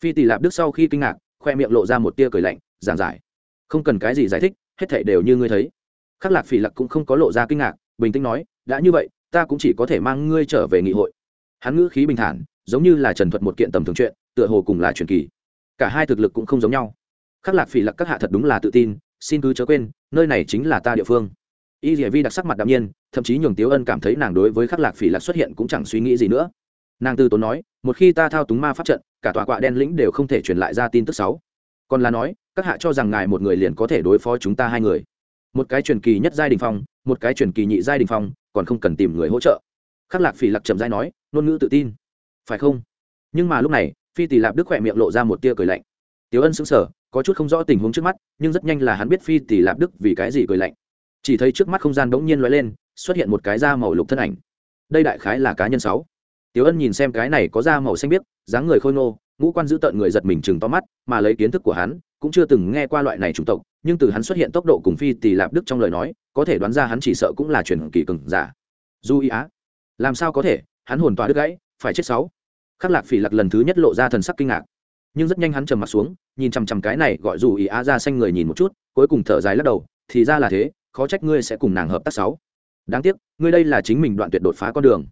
phi tỷ lạp đức sau khi kinh ngạc, khoe miệng lộ ra một tia cười lạnh, giảng giải. Không cần cái gì giải thích, hết thể đều như ngươi thấy. Khắc lạc phỉ lạc cũng không có lộ ra kinh ngạc, bình tĩnh nói, đã như vậy, ta cũng chỉ có thể mang ngươi trở về nghị hội. Hắn ngữ khí bình thản, giống như là trần thuật một kiện tầm thường chuyện, tựa hồ cùng là truyền kỳ. Cả hai thực lực cũng không giống nhau. Khắc lạc phỉ lạc các hạ thật đúng là tự tin, xin cứ chớ quên, nơi này chính là ta địa phương. Y dĩa vi đặc sắc mặt đạm nhiên, thậm chí nhường tiếu ân cảm thấy nàng đối với khắc lạc phỉ lạc xuất hiện cũng chẳng suy nghĩ gì nữa. Nàng tư tốn nói, một khi ta thao túng ma pháp trận cả tòa quạ đen lĩnh đều không thể truyền lại ra tin tức sáu. Còn là nói, các hạ cho rằng ngài một người liền có thể đối phó chúng ta hai người. Một cái truyền kỳ nhất giai đình phong, một cái truyền kỳ nhị giai đình phong, còn không cần tìm người hỗ trợ. Khắc lạc phỉ lạc trầm giai nói, ngôn ngữ tự tin. Phải không? Nhưng mà lúc này, phi tỷ lạp đức khỏe miệng lộ ra một tia cười lạnh. Tiếu ân sững sờ, có chút không rõ tình huống trước mắt, nhưng rất nhanh là hắn biết phi tỷ lạp đức vì cái gì cười lạnh. Chỉ thấy trước mắt không gian bỗng nhiên lóe lên, xuất hiện một cái da màu lục thân ảnh. Đây đại khái là cá nhân sáu. Tiếu ân nhìn xem cái này có da màu xanh biếc dáng người khôi ngô, ngũ quan giữ tợn người giật mình chừng to mắt, mà lấy kiến thức của hắn, cũng chưa từng nghe qua loại này chủng tộc, nhưng từ hắn xuất hiện tốc độ cùng phi tỷ lạp đức trong lời nói, có thể đoán ra hắn chỉ sợ cũng là truyền kỳ cường giả. Du ý á, làm sao có thể, hắn hồn tỏa đứt gãy, phải chết sáu. Khắc lạc phỉ lặc lần thứ nhất lộ ra thần sắc kinh ngạc. Nhưng rất nhanh hắn trầm mặt xuống, nhìn chằm chằm cái này gọi dù ý á ra xanh người nhìn một chút, cuối cùng thở dài lắc đầu, thì ra là thế, khó trách ngươi sẽ cùng nàng hợp tác sáu. Đáng tiếc, ngươi đây là chính mình đoạn tuyệt đột phá con đường.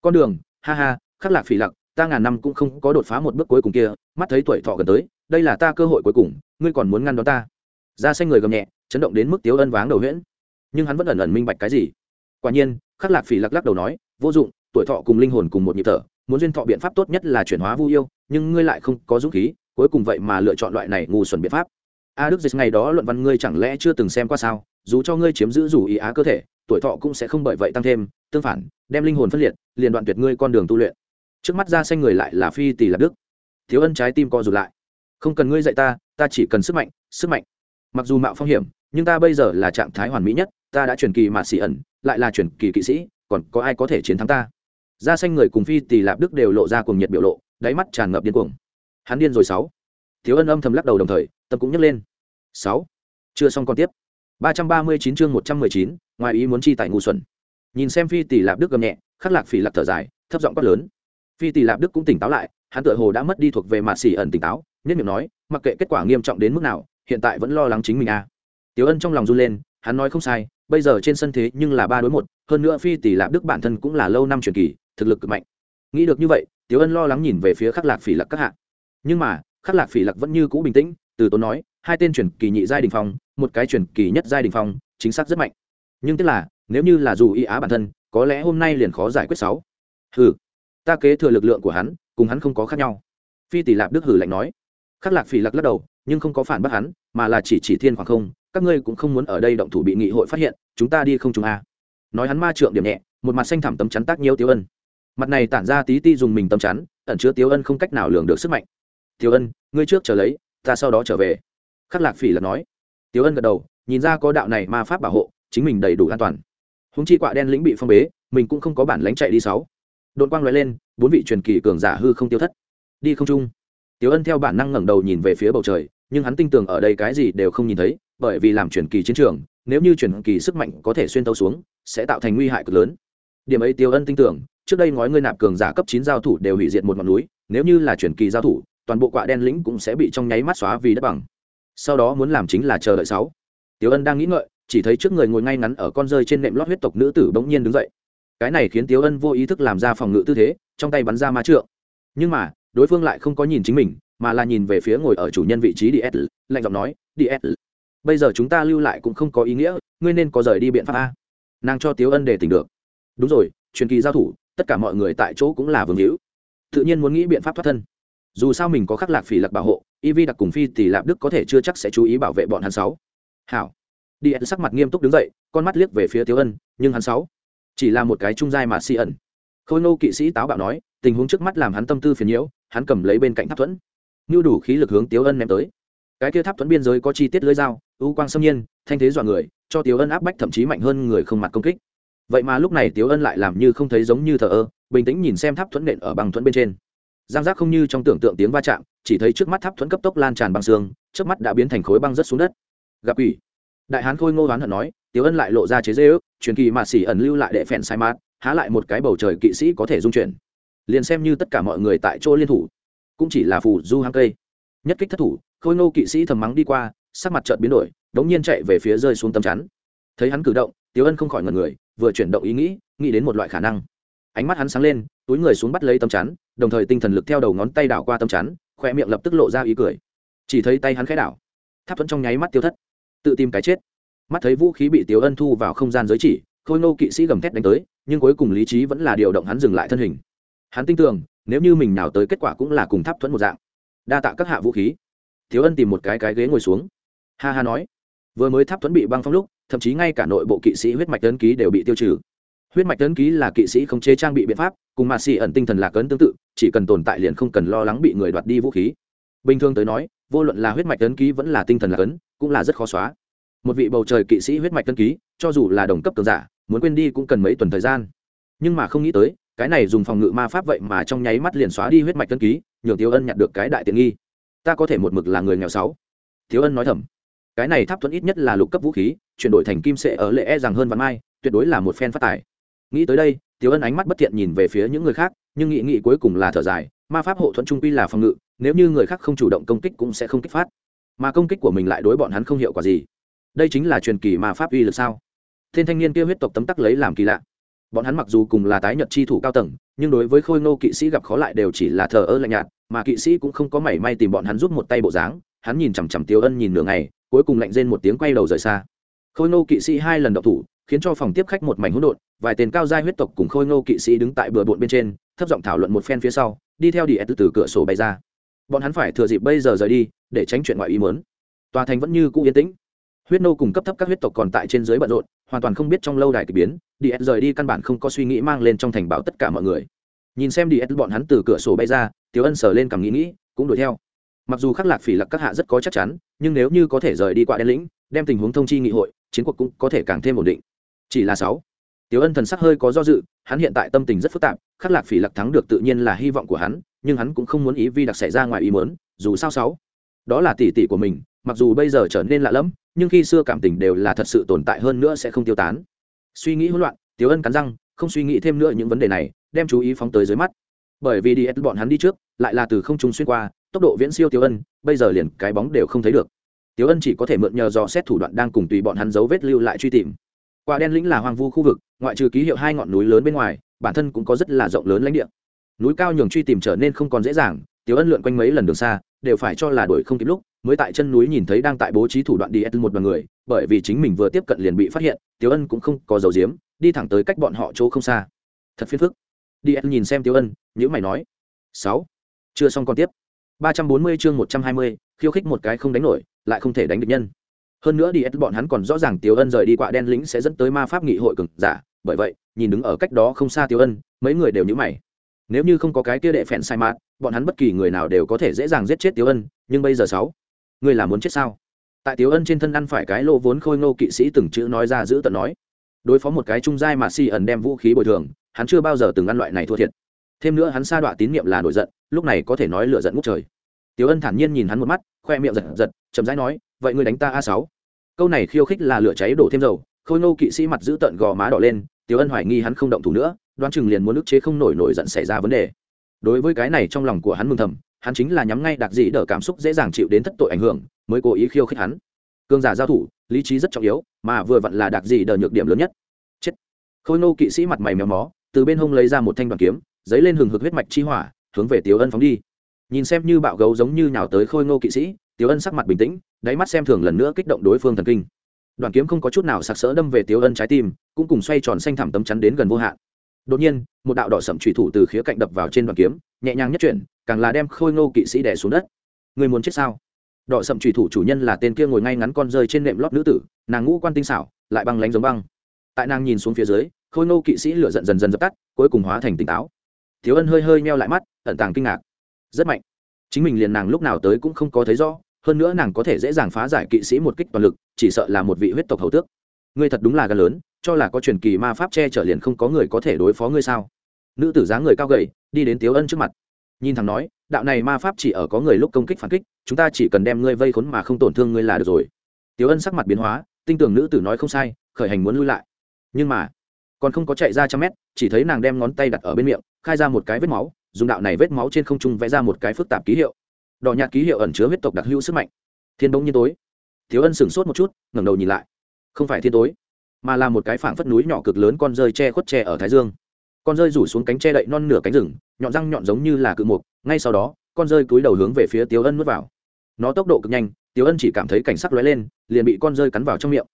Con đường, ha ha, khắc lạc phỉ lặc ta ngàn năm cũng không có đột phá một bước cuối cùng kia, mắt thấy tuổi thọ gần tới, đây là ta cơ hội cuối cùng, ngươi còn muốn ngăn đón ta? Ra xanh người gầm nhẹ, chấn động đến mức tiếu ân váng đầu huyễn. Nhưng hắn vẫn ẩn ẩn minh bạch cái gì? Quả nhiên, khắc lạc phỉ lặc lắc đầu nói, vô dụng, tuổi thọ cùng linh hồn cùng một nhịp thở, muốn duyên thọ biện pháp tốt nhất là chuyển hóa vu yêu, nhưng ngươi lại không có dũng khí, cuối cùng vậy mà lựa chọn loại này ngu xuẩn biện pháp. A đức dịch ngày đó luận văn ngươi chẳng lẽ chưa từng xem qua sao? Dù cho ngươi chiếm giữ dù ý á cơ thể, tuổi thọ cũng sẽ không bởi vậy tăng thêm, tương phản, đem linh hồn phân liệt, liền đoạn tuyệt ngươi con đường tu luyện trước mắt ra xanh người lại là phi tỷ lạc đức. Thiếu ân trái tim co rụt lại. Không cần ngươi dạy ta ta chỉ cần sức mạnh sức mạnh. Mặc dù mạo phong hiểm, nhưng ta bây giờ là trạng thái hoàn mỹ nhất, ta đã truyền kỳ mà xỉ ẩn, lại là truyền kỳ kỵ sĩ, còn có ai có thể chiến thắng ta? Ra xanh người cùng phi tỷ lạp đức đều lộ ra cùng nhiệt biểu lộ, đáy mắt tràn ngập điên cuồng. Hắn điên rồi, sáu. Thiếu ân âm thầm lắc đầu đồng thời, tâm cũng nhấc lên. Sáu. Chưa xong còn tiếp. ba trăm ba mươi chín chương một trăm mười chín, ngoài ý muốn chi tại ngu xuẩn. Nhìn xem phi tỷ lạp đức gầm nhẹ, khắc lạc phỉ lạc thở dài, thấp giọng quát lớn phi tỷ lạp đức cũng tỉnh táo lại, hắn tựa hồ đã mất đi thuộc về mạt xỉ ẩn tỉnh táo, nhất miệng nói, mặc kệ kết quả nghiêm trọng đến mức nào, hiện tại vẫn lo lắng chính mình a à. tiểu ân trong lòng run lên, hắn nói không sai, bây giờ trên sân thế nhưng là ba đối một, hơn nữa phi tỷ lạp đức bản thân cũng là lâu năm truyền kỳ, thực lực cực mạnh. Nghĩ được như vậy, tiểu ân lo lắng nhìn về phía khắc lạc phỉ lạc các hạ. Nhưng mà, khắc lạc phỉ lạc vẫn như cũ bình tĩnh, từ tốn nói, hai tên truyền kỳ nhị giai đình phong, một cái truyền kỳ nhất giai đình phong, chính xác rất mạnh. Nhưng tức là, nếu như là dù y á bản thân, có lẽ hôm nay liền khó giải quyết sáu. Hừ ta kế thừa lực lượng của hắn, cùng hắn không có khác nhau. Phi tỷ lạp đức hử lạnh nói. Khắc lạc phỉ lạc lắc đầu, nhưng không có phản bác hắn, mà là chỉ chỉ thiên khoảng không, các ngươi cũng không muốn ở đây động thủ bị nghị hội phát hiện, chúng ta đi không chúng a. Nói hắn ma trượng điểm nhẹ, một mặt xanh thảm tấm chắn tác nhiêu tiêu ân. Mặt này tản ra tí ti dùng mình tấm chắn, ẩn chứa tiêu ân không cách nào lường được sức mạnh. Tiêu ân, ngươi trước chờ lấy, ta sau đó trở về. Khắc lạc phỉ lạc nói. Tiêu ân gật đầu, nhìn ra có đạo này ma pháp bảo hộ, chính mình đầy đủ an toàn. Húng chi quạ đen lĩnh bị phong bế, mình cũng không có bản lánh chạy đi sáu đội quang loại lên bốn vị truyền kỳ cường giả hư không tiêu thất đi không trung Tiểu Ân theo bản năng ngẩng đầu nhìn về phía bầu trời, nhưng hắn tin tưởng ở đây cái gì đều không nhìn thấy, bởi vì làm truyền kỳ chiến trường, nếu như truyền kỳ sức mạnh có thể xuyên tấu xuống, sẽ tạo thành nguy hại cực lớn. Điểm ấy Tiểu Ân tin tưởng, trước đây ngói ngươi nạp cường giả cấp chín giao thủ đều hủy diệt một ngọn núi, nếu như là truyền kỳ giao thủ, toàn bộ quạ đen lĩnh cũng sẽ bị trong nháy mắt xóa vì đất bằng. Sau đó muốn làm chính là chờ đợi sáu. Tiểu Ân đang nghĩ ngợi, chỉ thấy trước người ngồi ngay ngắn ở con rơi trên nệm lót huyết tộc nữ tử bỗng nhiên đứng dậy. Cái này khiến Tiếu Ân vô ý thức làm ra phòng ngự tư thế, trong tay bắn ra ma trượng. Nhưng mà, đối phương lại không có nhìn chính mình mà là nhìn về phía ngồi ở chủ nhân vị trí ds lạnh giọng nói ds bây giờ chúng ta lưu lại cũng không có ý nghĩa ngươi nên có rời đi biện pháp a. Nàng cho tiếu ân để tỉnh được. Đúng rồi truyền kỳ giao thủ tất cả mọi người tại chỗ cũng là vương hữu. Tự nhiên muốn nghĩ biện pháp thoát thân. Dù sao mình có khắc lạc phỉ lạc bảo hộ y vi đặc cùng phi thì lạp đức có thể chưa chắc sẽ chú ý bảo vệ bọn hắn sáu. Hảo. Đi ed sắc mặt nghiêm túc đứng dậy con mắt liếc về phía tiếu ân nhưng hắn sáu? Chỉ là một cái trung giai mà si ẩn. Khôi nô kỵ sĩ táo bạo nói, tình huống trước mắt làm hắn tâm tư phiền nhiễu, hắn cầm lấy bên cạnh tháp thuẫn. Như đủ khí lực hướng tiếu ân ném tới. Cái kia tháp thuẫn biên giới có chi tiết lưới dao, ưu quang xâm nhiên, thanh thế dọa người, cho tiếu ân áp bách thậm chí mạnh hơn người không mặt công kích. Vậy mà lúc này tiếu ân lại làm như không thấy giống như thờ ơ, bình tĩnh nhìn xem tháp thuẫn nện ở bằng thuẫn bên trên. Giang giác không như trong tưởng tượng tiếng va chạm, chỉ thấy trước mắt tháp thuẫn cấp tốc lan tràn bằng xương, trước mắt đã biến thành khối băng rất xuống đất. Gặp ủy đại hán khôi ngô hoán hận nói tiểu ân lại lộ ra chế dê ước truyền kỳ mà xỉ ẩn lưu lại để phèn sai mát, há lại một cái bầu trời kỵ sĩ có thể dung chuyển. Liền xem như tất cả mọi người tại chỗ liên thủ, cũng chỉ là phù du hang cây. Nhất kích thất thủ, khôi ngô kỵ sĩ thầm mắng đi qua, sắc mặt trợt biến đổi, đống nhiên chạy về phía rơi xuống tầm chắn. Thấy hắn cử động tiếu ân không khỏi ngần người, vừa chuyển động ý nghĩ nghĩ đến một loại khả năng. Ánh mắt hắn sáng lên, túi người xuống bắt lấy tầm chắn, đồng thời tinh thần lực theo đầu ngón tay đảo qua tầm chắn khoe miệng lập tức lộ ra ý cười. Chỉ thấy tay hắn khẽ đảo, tháp thuẫn trong nháy mắt tiêu thất, tự tìm cái chết mắt thấy vũ khí bị tiếu ân thu vào không gian giới chỉ, khôi nô kỵ sĩ gầm thét đánh tới, nhưng cuối cùng lý trí vẫn là điều động hắn dừng lại thân hình. Hắn tin tưởng, nếu như mình nào tới kết quả cũng là cùng tháp thuẫn một dạng. Đa tạ các hạ vũ khí. Thiếu ân tìm một cái cái ghế ngồi xuống. Ha ha nói. Vừa mới tháp thuẫn bị băng phong lúc, thậm chí ngay cả nội bộ kỵ sĩ huyết mạch tấn ký đều bị tiêu trừ. Huyết mạch tấn ký là kỵ sĩ không chế trang bị biện pháp, cùng mạt xì ẩn tinh thần lạc ấn tương tự, chỉ cần tồn tại liền không cần lo lắng bị người đoạt đi vũ khí. Bình thường tới nói, vô luận là huyết mạch tấn ký vẫn là tinh thần lạc ấn, cũng là rất khó xóa một vị bầu trời kỵ sĩ huyết mạch tân ký, cho dù là đồng cấp cường giả, muốn quên đi cũng cần mấy tuần thời gian. Nhưng mà không nghĩ tới, cái này dùng phòng ngự ma pháp vậy mà trong nháy mắt liền xóa đi huyết mạch tân ký, nhường tiêu ân nhận được cái đại tiện nghi. Ta có thể một mực là người nghèo sáu. Thiếu ân nói thầm. Cái này tháp thuẫn ít nhất là lục cấp vũ khí, chuyển đổi thành kim sệ ở lệ e rằng hơn vạn mai, tuyệt đối là một phen phát tài. Nghĩ tới đây thiếu ân ánh mắt bất thiện nhìn về phía những người khác, nhưng nghị nghị cuối cùng là thở dài, ma pháp hộ thuẫn trung quy là phòng ngự, nếu như người khác không chủ động công kích cũng sẽ không kích phát. Mà công kích của mình lại đối bọn hắn không hiệu quả gì đây chính là truyền kỳ mà pháp uy lực sao? Thiên thanh niên kia huyết tộc tấm tắc lấy làm kỳ lạ. Bọn hắn mặc dù cùng là tái nhật chi thủ cao tầng, nhưng đối với khôi ngô kỵ sĩ gặp khó lại đều chỉ là thờ ơ lạnh nhạt, mà kỵ sĩ cũng không có mảy may tìm bọn hắn giúp một tay bộ dáng. Hắn nhìn chằm chằm tiêu ân nhìn nửa ngày, cuối cùng lạnh rên một tiếng quay đầu rời xa. Khôi ngô kỵ sĩ hai lần đậu thủ, khiến cho phòng tiếp khách một mảnh hỗn độn, vài tên cao gia huyết tộc cùng khôi ngô kỵ sĩ đứng tại bờ bộn bên trên, thấp giọng thảo luận một phen phía sau, đi theo đi từ cửa sổ bay ra. Bọn hắn phải thừa dịp bây giờ rời đi, để tránh chuyện ngoại ý muốn. Tòa thành vẫn như cũ yên tĩnh huyết nô cùng cấp thấp các huyết tộc còn tại trên dưới bận rộn, hoàn toàn không biết trong lâu đài k ỳ biến, đi s rời đi căn bản không có suy nghĩ mang lên trong thành bảo tất cả mọi người. Nhìn xem đi s bọn hắn từ cửa sổ bay ra, tiểu ân sờ lên cầm nghĩ nghĩ, cũng đuổi theo. Mặc dù khắc lạc phỉ lặc các hạ rất có chắc chắn, nhưng nếu như có thể rời đi qua đen lĩnh, đem tình huống thông chi nghị hội, chiến cuộc cũng có thể càng thêm ổn định. Chỉ là sáu. Tiểu ân thần sắc hơi có do dự, hắn hiện tại tâm tình rất phức tạp, khắc lạc phỉ lặc thắng được tự nhiên là hy vọng của hắn, nhưng hắn cũng không muốn ý vi đặc xảy ra ngoài ý muốn, dù sao sáu. Đó là tỷ tỷ của mình, mặc dù bây giờ trở nên lạ lẫm nhưng khi xưa cảm tình đều là thật sự tồn tại hơn nữa sẽ không tiêu tán. Suy nghĩ hỗn loạn, tiểu ân cắn răng, không suy nghĩ thêm nữa những vấn đề này, đem chú ý phóng tới dưới mắt. Bởi vì đi ép bọn hắn đi trước, lại là từ không trung xuyên qua, tốc độ viễn siêu tiểu ân, bây giờ liền cái bóng đều không thấy được. Tiểu ân chỉ có thể mượn nhờ dò xét thủ đoạn đang cùng tùy bọn hắn dấu vết lưu lại truy tìm. Quả đen lĩnh là hoang vu khu vực, ngoại trừ ký hiệu hai ngọn núi lớn bên ngoài, bản thân cũng có rất là rộng lớn lãnh địa. Núi cao nhường truy tìm trở nên không còn dễ dàng, tiểu ân lượn quanh mấy lần đường xa, đều phải cho là đuổi không kịp lúc mới tại chân núi nhìn thấy đang tại bố trí thủ đoạn đi ed một đoàn người, bởi vì chính mình vừa tiếp cận liền bị phát hiện, tiểu ân cũng không có dầu diếm đi thẳng tới cách bọn họ chỗ không xa. Thật phiền phức. Đi ed nhìn xem tiểu ân nhữ mày nói. Sáu. Chưa xong còn tiếp. Ba trăm bốn mươi chương một trăm hai mươi, khiêu khích một cái không đánh nổi, lại không thể đánh được nhân. Hơn nữa đi ed bọn hắn còn rõ ràng tiểu ân rời đi quạ đen lĩnh sẽ dẫn tới ma pháp nghị hội cực giả, bởi vậy, nhìn đứng ở cách đó không xa tiểu ân, mấy người đều nhữ mày. Nếu như không có cái kia đệ phèn sai mát bọn hắn bất kỳ người nào đều có thể dễ dàng giết chết tiểu ân, nhưng bây giờ sáu ngươi là muốn chết sao? Tại tiểu ân trên thân ăn phải cái lô vốn khôi ngô kỵ sĩ từng chữ nói ra giữ tận nói. Đối phó một cái trung giai mà si ẩn đem vũ khí bồi thường, hắn chưa bao giờ từng ăn loại này thua thiệt. Thêm nữa hắn sa đọa tín nhiệm là nổi giận, lúc này có thể nói lựa giận ngút trời. Tiểu ân thản nhiên nhìn hắn một mắt, khoe miệng giật giật, chậm rãi nói, vậy ngươi đánh ta a sáu? Câu này khiêu khích là lửa cháy đổ thêm dầu, khôi ngô kỵ sĩ mặt giữ tận gò má đỏ lên tiểu ân hoài nghi hắn không động thủ nữa, đoán chừng liền muốn ức chế không nổi nổi giận xảy ra vấn đề. Đối với cái này trong lòng của hắn mừng thầm hắn chính là nhắm ngay đặc dị đỡ cảm xúc dễ dàng chịu đến thất tội ảnh hưởng, mới cố ý khiêu khích hắn. Cương giả giao thủ, lý trí rất trọng yếu, mà vừa vặn là đặc dị đỡ nhược điểm lớn nhất. Chết. Khôi nô kỵ sĩ mặt mày méo mó, từ bên hông lấy ra một thanh đoàn kiếm dấy lên hừng hực huyết mạch chi hỏa, hướng về tiếu ân phóng đi. Nhìn xem như bạo gấu giống như nhào tới khôi nô kỵ sĩ, tiếu ân sắc mặt bình tĩnh, đáy mắt xem thường lần nữa kích động đối phương thần kinh. Đoàn kiếm không có chút nào sặc sỡ đâm về tiếu ân trái tim, cũng cùng xoay tròn xanh thẳm tấm chắn đến gần vô hạn. Đột nhiên, một đạo đỏ sậm trùy thủ từ khía cạnh đập vào trên đoàn kiếm, nhẹ nhàng nhất chuyển càng là đem khôi ngô kỵ sĩ đẻ xuống đất. Người muốn chết sao? Đọ sậm trùy thủ chủ nhân là tên kia ngồi ngay ngắn con rơi trên nệm lót nữ tử, nàng ngũ quan tinh xảo, lại băng lánh giống băng. Tại nàng nhìn xuống phía dưới, khôi ngô kỵ sĩ lửa giận dần dần dập tắt, cuối cùng hóa thành tỉnh táo. Thiếu ân hơi hơi meo lại mắt, ẩn tàng kinh ngạc. Rất mạnh. Chính mình liền nàng lúc nào tới cũng không có thấy rõ, hơn nữa nàng có thể dễ dàng phá giải kỵ sĩ một kích toàn lực, chỉ sợ là một vị huyết tộc hầu tước. Ngươi thật đúng là gan lớn, cho là có truyền kỳ ma pháp che chở liền không có người có thể đối phó ngươi sao? Nữ tử dáng người cao gầy, đi đến tiếu ân trước mặt nhìn thằng nói, đạo này ma pháp chỉ ở có người lúc công kích phản kích, chúng ta chỉ cần đem ngươi vây khốn mà không tổn thương ngươi là được rồi. Tiếu ân sắc mặt biến hóa, tinh tưởng nữ tử nói không sai, khởi hành muốn lui lại. Nhưng mà, còn không có chạy ra trăm mét, chỉ thấy nàng đem ngón tay đặt ở bên miệng, khai ra một cái vết máu, dùng đạo này vết máu trên không trung vẽ ra một cái phức tạp ký hiệu. Đỏ nhạt ký hiệu ẩn chứa huyết tộc đặc hữu sức mạnh. Thiên bỗng như tối. Thiếu ân sửng sốt một chút, ngẩng đầu nhìn lại. Không phải thiên tối, mà là một cái phảng phất núi nhỏ cực lớn con rơi che khuất tre ở thái dương con rơi rủ xuống cánh che đậy non nửa cánh rừng, nhọn răng nhọn giống như là cự mục, ngay sau đó, con rơi cúi đầu hướng về phía tiếu ân nuốt vào. Nó tốc độ cực nhanh, tiếu ân chỉ cảm thấy cảnh sắc lóe lên, liền bị con rơi cắn vào trong miệng.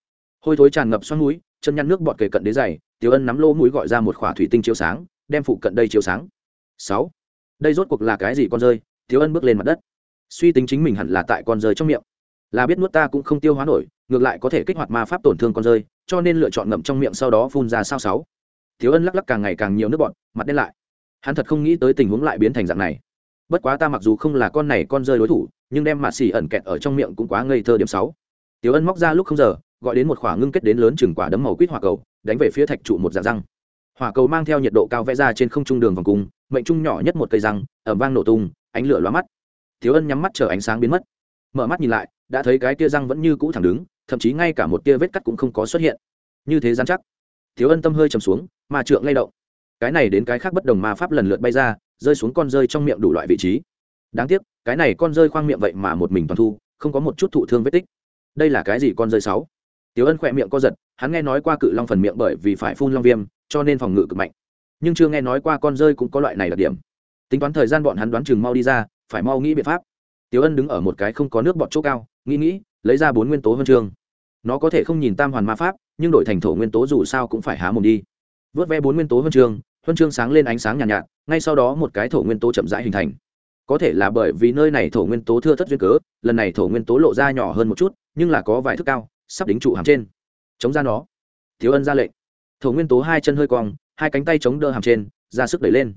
Hôi thối tràn ngập xoắn núi chân nhăn nước bọt kề cận đế dày tiếu ân nắm lỗ mũi gọi ra một khỏa thủy tinh chiếu sáng, đem phụ cận đây chiếu sáng. Sáu. Đây rốt cuộc là cái gì con rơi? Tiếu ân bước lên mặt đất. Suy tính chính mình hẳn là tại con rơi trong miệng. Là biết nuốt ta cũng không tiêu hóa nổi, ngược lại có thể kích hoạt ma pháp tổn thương con rơi, cho nên lựa chọn ngậm trong miệng sau đó phun ra sao sáu thiếu ân lắc lắc càng ngày càng nhiều nước bọn, mặt đen lại. Hắn thật không nghĩ tới tình huống lại biến thành dạng này. Bất quá ta mặc dù không là con này con rơi đối thủ, nhưng đem mạt xỉ ẩn kẹt ở trong miệng cũng quá ngây thơ điểm sáu. Tiểu ân móc ra lúc không giờ, gọi đến một khoảng ngưng kết đến lớn chừng quả đấm màu quýt hỏa cầu, đánh về phía thạch trụ một dạng răng. Hỏa cầu mang theo nhiệt độ cao vẽ ra trên không trung đường vòng cung, mệnh trung nhỏ nhất một cây răng ẩm vang nổ tung, ánh lửa lóa mắt. Thiếu ân nhắm mắt chờ ánh sáng biến mất. Mở mắt nhìn lại, đã thấy cái tia răng vẫn như cũ thẳng đứng, thậm chí ngay cả một tia vết cắt cũng không có xuất hiện. Như thế gian chắc. Thiếu ân tâm hơi trầm xuống mà trượng lay động cái này đến cái khác bất đồng ma pháp lần lượt bay ra rơi xuống con rơi trong miệng đủ loại vị trí đáng tiếc cái này con rơi khoang miệng vậy mà một mình toàn thu không có một chút thụ thương vết tích đây là cái gì con rơi sáu Tiểu Ân khỏe miệng co giật, hắn nghe nói qua cự long phần miệng bởi vì phải phun long viêm, cho nên phòng ngự cực mạnh. Nhưng chưa nghe nói qua con rơi cũng có loại này đặc điểm. Tính toán thời gian bọn hắn đoán chừng mau đi ra, phải mau nghĩ biện pháp. Tiểu Ân đứng ở một cái không có nước bọt chỗ cao, nghĩ nghĩ, lấy ra bốn nguyên tố huân chương. Nó có thể không nhìn tam hoàn ma pháp, nhưng đổi thành thổ nguyên tố dù sao cũng phải há mồm đi. Vớt ve bốn nguyên tố huân chương, huân chương sáng lên ánh sáng nhàn nhạt, nhạt, ngay sau đó một cái thổ nguyên tố chậm rãi hình thành. có thể là bởi vì nơi này thổ nguyên tố thưa thất duyên cớ lần này thổ nguyên tố lộ ra nhỏ hơn một chút nhưng là có vài thước cao sắp đính trụ hàm trên. Chống ra nó. Thiếu ân ra lệnh. Thổ nguyên tố hai chân hơi cong hai cánh tay chống đỡ hàm trên ra sức đẩy lên.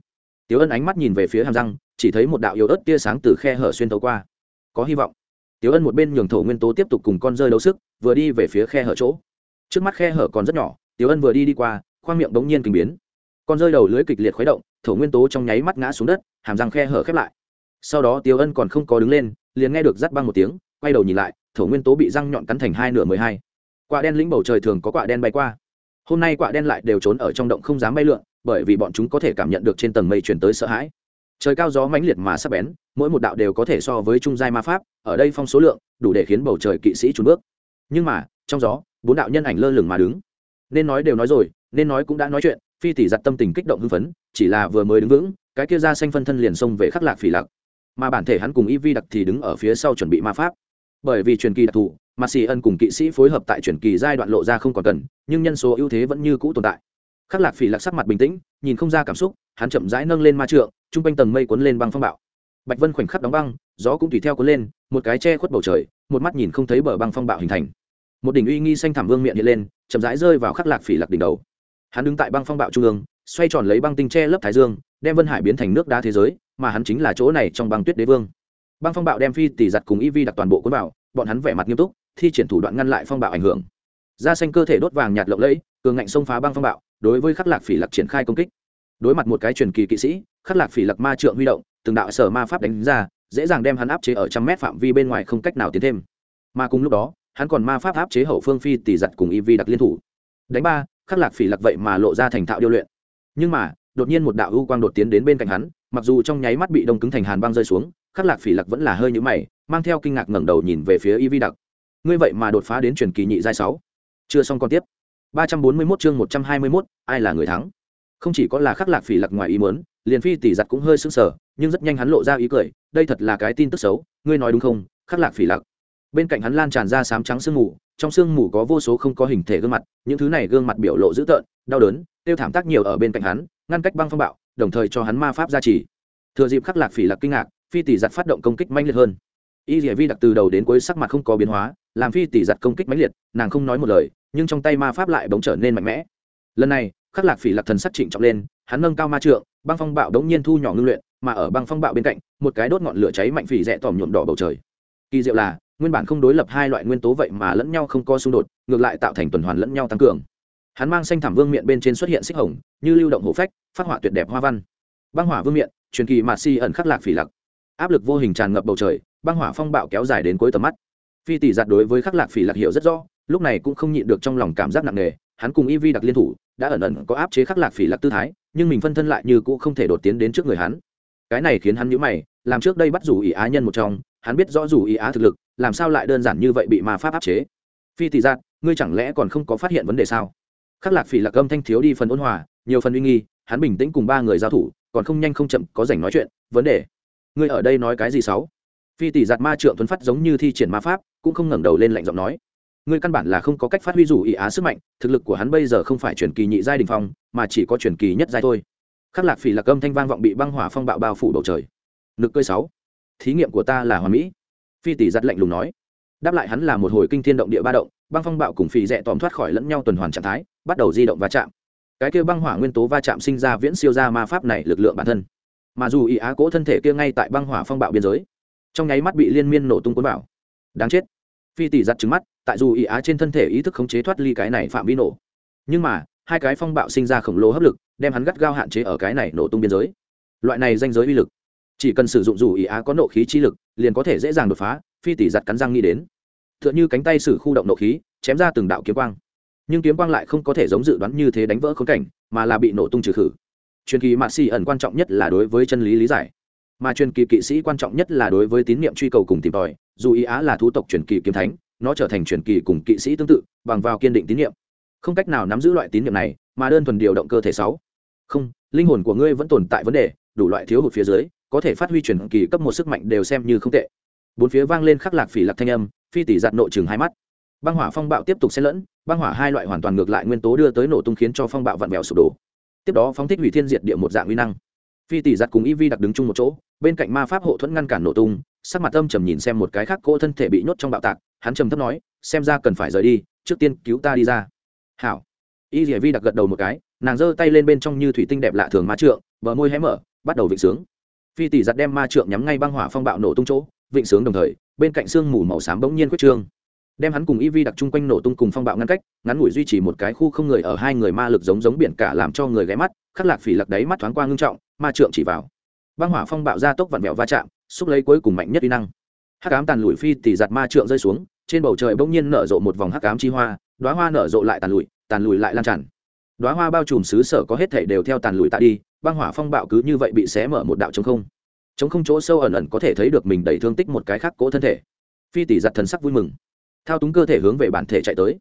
Tiếu ân ánh mắt nhìn về phía hàm răng chỉ thấy một đạo yếu ớt tia sáng từ khe hở xuyên tấu qua. Có hy vọng. Tiếu ân một bên nhường thổ nguyên tố tiếp tục cùng con rơi đấu sức vừa đi về phía khe hở chỗ. Trước mắt khe hở còn rất nhỏ tiếu ân vừa đi đi qua khoang miệng bỗng nhiên kinh biến. Con rơi đầu lưới kịch liệt khuấy động, thổ nguyên tố trong nháy mắt ngã xuống đất, hàm răng khe hở khép lại. Sau đó Tiêu ân còn không có đứng lên, liền nghe được rắt băng một tiếng, quay đầu nhìn lại, thổ nguyên tố bị răng nhọn cắn thành hai nửa mười hai. Quạ đen lĩnh bầu trời thường có quạ đen bay qua. Hôm nay quạ đen lại đều trốn ở trong động không dám bay lượn, bởi vì bọn chúng có thể cảm nhận được trên tầng mây chuyển tới sợ hãi. Trời cao gió mãnh liệt mà sắp bén, mỗi một đạo đều có thể so với trung giai ma pháp, ở đây phong số lượng, đủ để khiến bầu trời kỵ sĩ trốn bước. Nhưng mà, trong gió, bốn đạo nhân ảnh lơ lửng mà đứng. Nên nói đều nói rồi nên nói cũng đã nói chuyện, phi tỷ giặt tâm tình kích động hưng phấn, chỉ là vừa mới đứng vững, cái kia ra xanh phân thân liền xông về khắc lạc phỉ lạc. Mà bản thể hắn cùng y vi đặc thì đứng ở phía sau chuẩn bị ma pháp. Bởi vì truyền kỳ đặc thù, mà xì ân cùng kỵ sĩ phối hợp tại truyền kỳ giai đoạn lộ ra không còn cần, nhưng nhân số ưu thế vẫn như cũ tồn tại. Khắc lạc phỉ lạc sắc mặt bình tĩnh, nhìn không ra cảm xúc, hắn chậm rãi nâng lên ma trượng chung quanh tầng mây cuốn lên băng phong bạo. Bạch vân khoảnh khắc đóng băng, gió cũng tùy theo cuốn lên, một cái che khuất bầu trời, một mắt nhìn không thấy bờ băng phong bạo hình thành. Một đỉnh uy nghi xanh thảm vương miệng hiện lên, chậm rãi rơi vào khắc lạc phỉ lạc đỉnh đầu hắn đứng tại băng phong bạo trung ương xoay tròn lấy băng tinh tre lớp thái dương đem vân hải biến thành nước đá thế giới mà hắn chính là chỗ này trong băng tuyết đế vương. Băng phong bạo đem phi tỷ giặt cùng y vi đặt toàn bộ cuốn bảo, bọn hắn vẻ mặt nghiêm túc thi triển thủ đoạn ngăn lại phong bạo ảnh hưởng. Da xanh cơ thể đốt vàng nhạt lộng lẫy cường ngạnh xông phá băng phong bạo đối với khắc lạc phỉ lạc triển khai công kích. Đối mặt một cái truyền kỳ kỵ sĩ khắc lạc phỉ lạc ma trượng huy động từng đạo sở ma pháp đánh ra dễ dàng đem hắn áp chế ở trăm mét phạm vi bên ngoài không cách nào tiến thêm. Mà cùng lúc đó hắn còn ma pháp áp chế hậu phương phi tỷ giặt cùng y vi đặc liên thủ. Đánh ba khắc lạc phỉ lạc vậy mà lộ ra thành thạo điêu luyện. Nhưng mà đột nhiên một đạo ưu quang đột tiến đến bên cạnh hắn mặc dù trong nháy mắt bị đông cứng thành hàn băng rơi xuống khắc lạc phỉ lạc vẫn là hơi nhũ mày mang theo kinh ngạc ngẩng đầu nhìn về phía y vi đặc. Ngươi vậy mà đột phá đến truyền kỳ nhị giai sáu. Chưa xong còn tiếp. Ba trăm bốn mươi 341 chương một trăm hai mươi 121, ai là người thắng? Không chỉ có là khắc lạc phỉ lạc ngoài ý muốn liền phi tỷ giặt cũng hơi sững sờ nhưng rất nhanh hắn lộ ra ý cười đây thật là cái tin tức xấu ngươi nói đúng không? Khắc lạc phỉ lạc bên cạnh hắn lan tràn ra sám trắng sương mù, trong sương mù có vô số không có hình thể gương mặt, những thứ này gương mặt biểu lộ dữ tợn, đau đớn, tiêu thảm tác nhiều ở bên cạnh hắn, ngăn cách băng phong bạo, đồng thời cho hắn ma pháp gia trì. Thừa dịp khắc lạc phỉ lạc kinh ngạc, phi tỷ giặt phát động công kích mãnh liệt hơn. Y dĩa vi đặc từ đầu đến cuối sắc mặt không có biến hóa, làm phi tỷ giặt công kích mãnh liệt, nàng không nói một lời, nhưng trong tay ma pháp lại bỗng trở nên mạnh mẽ. Lần này, khắc lạc phỉ lạc thần sắc trịnh trọng lên, hắn nâng cao ma trượng, băng phong bạo đống nhiên thu nhỏ ngưng luyện, mà ở băng phong bạo bên cạnh, một cái đốt ngọn lửa cháy mạnh phỉ rẽ tòm nhuộm đỏ bầu trời. Kỳ diệu là nguyên bản không đối lập hai loại nguyên tố vậy mà lẫn nhau không có xung đột, ngược lại tạo thành tuần hoàn lẫn nhau tăng cường. Hắn mang xanh thảm vương miệng bên trên xuất hiện xích hồng, như lưu động hổ phách, phát họa tuyệt đẹp hoa văn. Băng hỏa vương miệng truyền kỳ mạt si ẩn khắc lạc phỉ lặc. Áp lực vô hình tràn ngập bầu trời, băng hỏa phong bạo kéo dài đến cuối tầm mắt. Phi tỷ giặt đối với khắc lạc phỉ lạc hiểu rất rõ, lúc này cũng không nhịn được trong lòng cảm giác nặng nề, hắn cùng y vi đặc liên thủ, đã ẩn ẩn có áp chế khắc lạc phỉ lạc tư thái, nhưng mình phân thân lại như cũng không thể đột tiến đến trước người hắn. Cái này khiến hắn nhíu mày, làm trước đây bắt rủ ỷ á nhân một trong hắn biết rõ dù ý á thực lực làm sao lại đơn giản như vậy bị ma pháp áp chế? Phi tỷ Giạt, ngươi chẳng lẽ còn không có phát hiện vấn đề sao? Khắc lạc phỉ lạc âm thanh thiếu đi phần ôn hòa nhiều phần uy nghi hắn bình tĩnh cùng ba người giao thủ còn không nhanh không chậm có dành nói chuyện. Vấn đề? Ngươi ở đây nói cái gì xấu phi tỷ Giạt ma trượng tuấn phát giống như thi triển ma pháp cũng không ngẩng đầu lên lạnh giọng nói. Ngươi căn bản là không có cách phát huy dù ý á sức mạnh thực lực của hắn bây giờ không phải truyền kỳ nhị giai đình phong mà chỉ có truyền kỳ nhất giai thôi. Khắc lạc phỉ lạc âm thanh vang vọng bị băng hỏa phong bạo bao phủ bầu trời. Nực cơi sáu thí nghiệm của ta là hoàn mỹ. Phi tỷ giặt lạnh lùng nói. Đáp lại hắn là một hồi kinh thiên động địa ba động, băng phong bạo cùng phì rẽ tòm thoát khỏi lẫn nhau tuần hoàn trạng thái, bắt đầu di động va chạm. Cái kia băng hỏa nguyên tố va chạm sinh ra viễn siêu ra ma pháp này lực lượng bản thân. Mà dù ý á cố thân thể kia ngay tại băng hỏa phong bạo biên giới, trong nháy mắt bị liên miên nổ tung cuốn vào. Đáng chết. Phi tỷ giặt trứng mắt, tại dù ý á trên thân thể ý thức khống chế thoát ly cái này phạm vi nổ. Nhưng mà, hai cái phong bạo sinh ra khổng lồ hấp lực, đem hắn gắt gao hạn chế ở cái này nổ tung biên giới. Loại này danh giới uy lực chỉ cần sử dụng dù ý á có nộ khí chi lực, liền có thể dễ dàng đột phá, phi tỷ giặt cắn răng nghĩ đến. T h ư ợ n h ư cánh tay sử khu động nộ khí, chém ra từng đạo kiếm quang. Nhưng kiếm quang lại không có thể giống dự đoán như thế đánh vỡ khốn cảnh, mà là bị nổ tung trừ khử. Truyền kỳ mạ xì ẩn quan trọng nhất là đối với chân lý lý giải. Mà truyền kỳ kỵ sĩ quan trọng nhất là đối với tín niệm truy cầu cùng tìm tòi, dù ý á là thú tộc truyền kỳ kiếm thánh, nó trở thành truyền kỳ cùng kỵ sĩ tương tự, bằng vào kiên định tín niệm. Không cách nào nắm giữ loại tín niệm này, mà đơn thuần điều động cơ thể sáu. Không, linh hồn của ngươi vẫn tồn tại vấn đề, đủ loại thiếu hụt phía dưới có thể phát huy truyền kỳ cấp một sức mạnh đều xem như không tệ. Bốn phía vang lên khắc lạc phỉ lạc thanh âm, phi tỷ giặt nội chừng hai mắt. Băng hỏa phong bạo tiếp tục xen lẫn, băng hỏa hai loại hoàn toàn ngược lại nguyên tố đưa tới nổ tung khiến cho phong bạo vặn vẹo sụp đổ. Tiếp đó phóng thích hủy thiên diệt địa một dạng uy năng. Phi tỷ giặt cùng y vi đặc đứng chung một chỗ, bên cạnh ma pháp hộ thuẫn ngăn cản nổ tung, sắc mặt âm trầm nhìn xem một cái khác cỗ thân thể bị nhốt trong bạo tạc, hắn trầm thấp nói, xem ra cần phải rời đi, trước tiên cứu ta đi ra. Hảo. Y dỉa vi đặc gật đầu một cái, nàng giơ tay lên bên trong như thủy tinh đẹp lạ thường ma trượng, bờ môi hé mở, bắt đầu vịnh sướng phi tỷ giặt đem ma trượng nhắm ngay băng hỏa phong bạo nổ tung chỗ, vịnh sướng đồng thời, bên cạnh sương mù màu xám bỗng nhiên quyết trương. Đem hắn cùng y vi đặc chung quanh nổ tung cùng phong bạo ngăn cách, ngắn ngủi duy trì một cái khu không người ở hai người ma lực giống giống biển cả làm cho người ghé mắt, khắc lạc phỉ lặc đáy mắt thoáng qua ngưng trọng, ma trượng chỉ vào. Băng hỏa phong bạo ra tốc vặn vẹo va chạm, xúc lấy cuối cùng mạnh nhất uy năng. Hắc ám tàn lùi phi tỷ giặt ma trượng rơi xuống, trên bầu trời bỗng nhiên nở rộ một vòng hắc ám chi hoa đoá hoa nở rộ lại tàn lùi tàn lùi lại lan tràn. Đoá hoa bao trùm xứ sở có hết thể đều theo tàn lùi tạ đi băng hỏa phong bạo cứ như vậy bị xé mở một đạo trống không. Trống không chỗ sâu ẩn ẩn có thể thấy được mình đầy thương tích một cái khác cỗ thân thể. Phi tỷ giặt thần sắc vui mừng. Thao túng cơ thể hướng về bản thể chạy tới.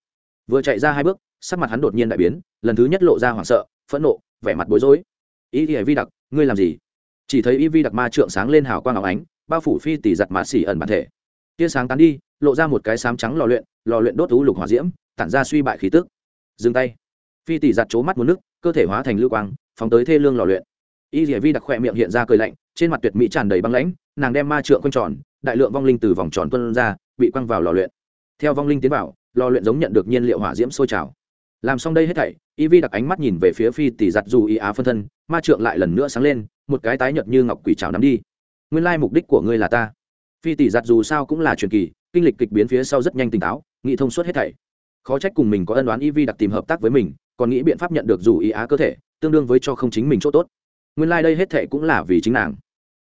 Vừa chạy ra hai bước, sắc mặt hắn đột nhiên đại biến, lần thứ nhất lộ ra hoảng sợ, phẫn nộ, vẻ mặt bối rối. Y thì vi đặc, ngươi làm gì? Chỉ thấy y vi đặc ma trượng sáng lên hào quang áo ánh, bao phủ phi tỷ giặt mà xỉ ẩn bản thể. Tia sáng tán đi, lộ ra một cái sám trắng lò luyện lò luyện đốt thú lục hỏa diễm, tản ra suy bại khí tức. Dừng tay. Phi tỷ giặt trố mắt một nước, cơ thể hóa thành lưu quang phóng tới thê lương lò luyện. Y dĩa vi đặc khoe miệng hiện ra cười lạnh, trên mặt tuyệt mỹ tràn đầy băng lãnh, nàng đem ma trượng quanh tròn, đại lượng vong linh từ vòng tròn tuân ra, bị quăng vào lò luyện. Theo vong linh tiến vào, lò luyện giống nhận được nhiên liệu hỏa diễm sôi trào. Làm xong đây hết thảy, y vi đặc ánh mắt nhìn về phía phi tỷ giặt dù y á phân thân, ma trượng lại lần nữa sáng lên, một cái tái nhợt như ngọc quỷ trào nắm đi. Nguyên lai mục đích của ngươi là ta. Phi tỷ giặt dù sao cũng là truyền kỳ, kinh lịch kịch biến phía sau rất nhanh tỉnh táo, nghĩ thông suốt hết thảy. Khó trách cùng mình có ân đoán y vi đặc tìm hợp tác với mình, còn nghĩ biện pháp nhận được dù y á cơ thể tương đương với cho không chính mình chỗ tốt. Nguyên lai、like、đây hết thệ cũng là vì chính nàng.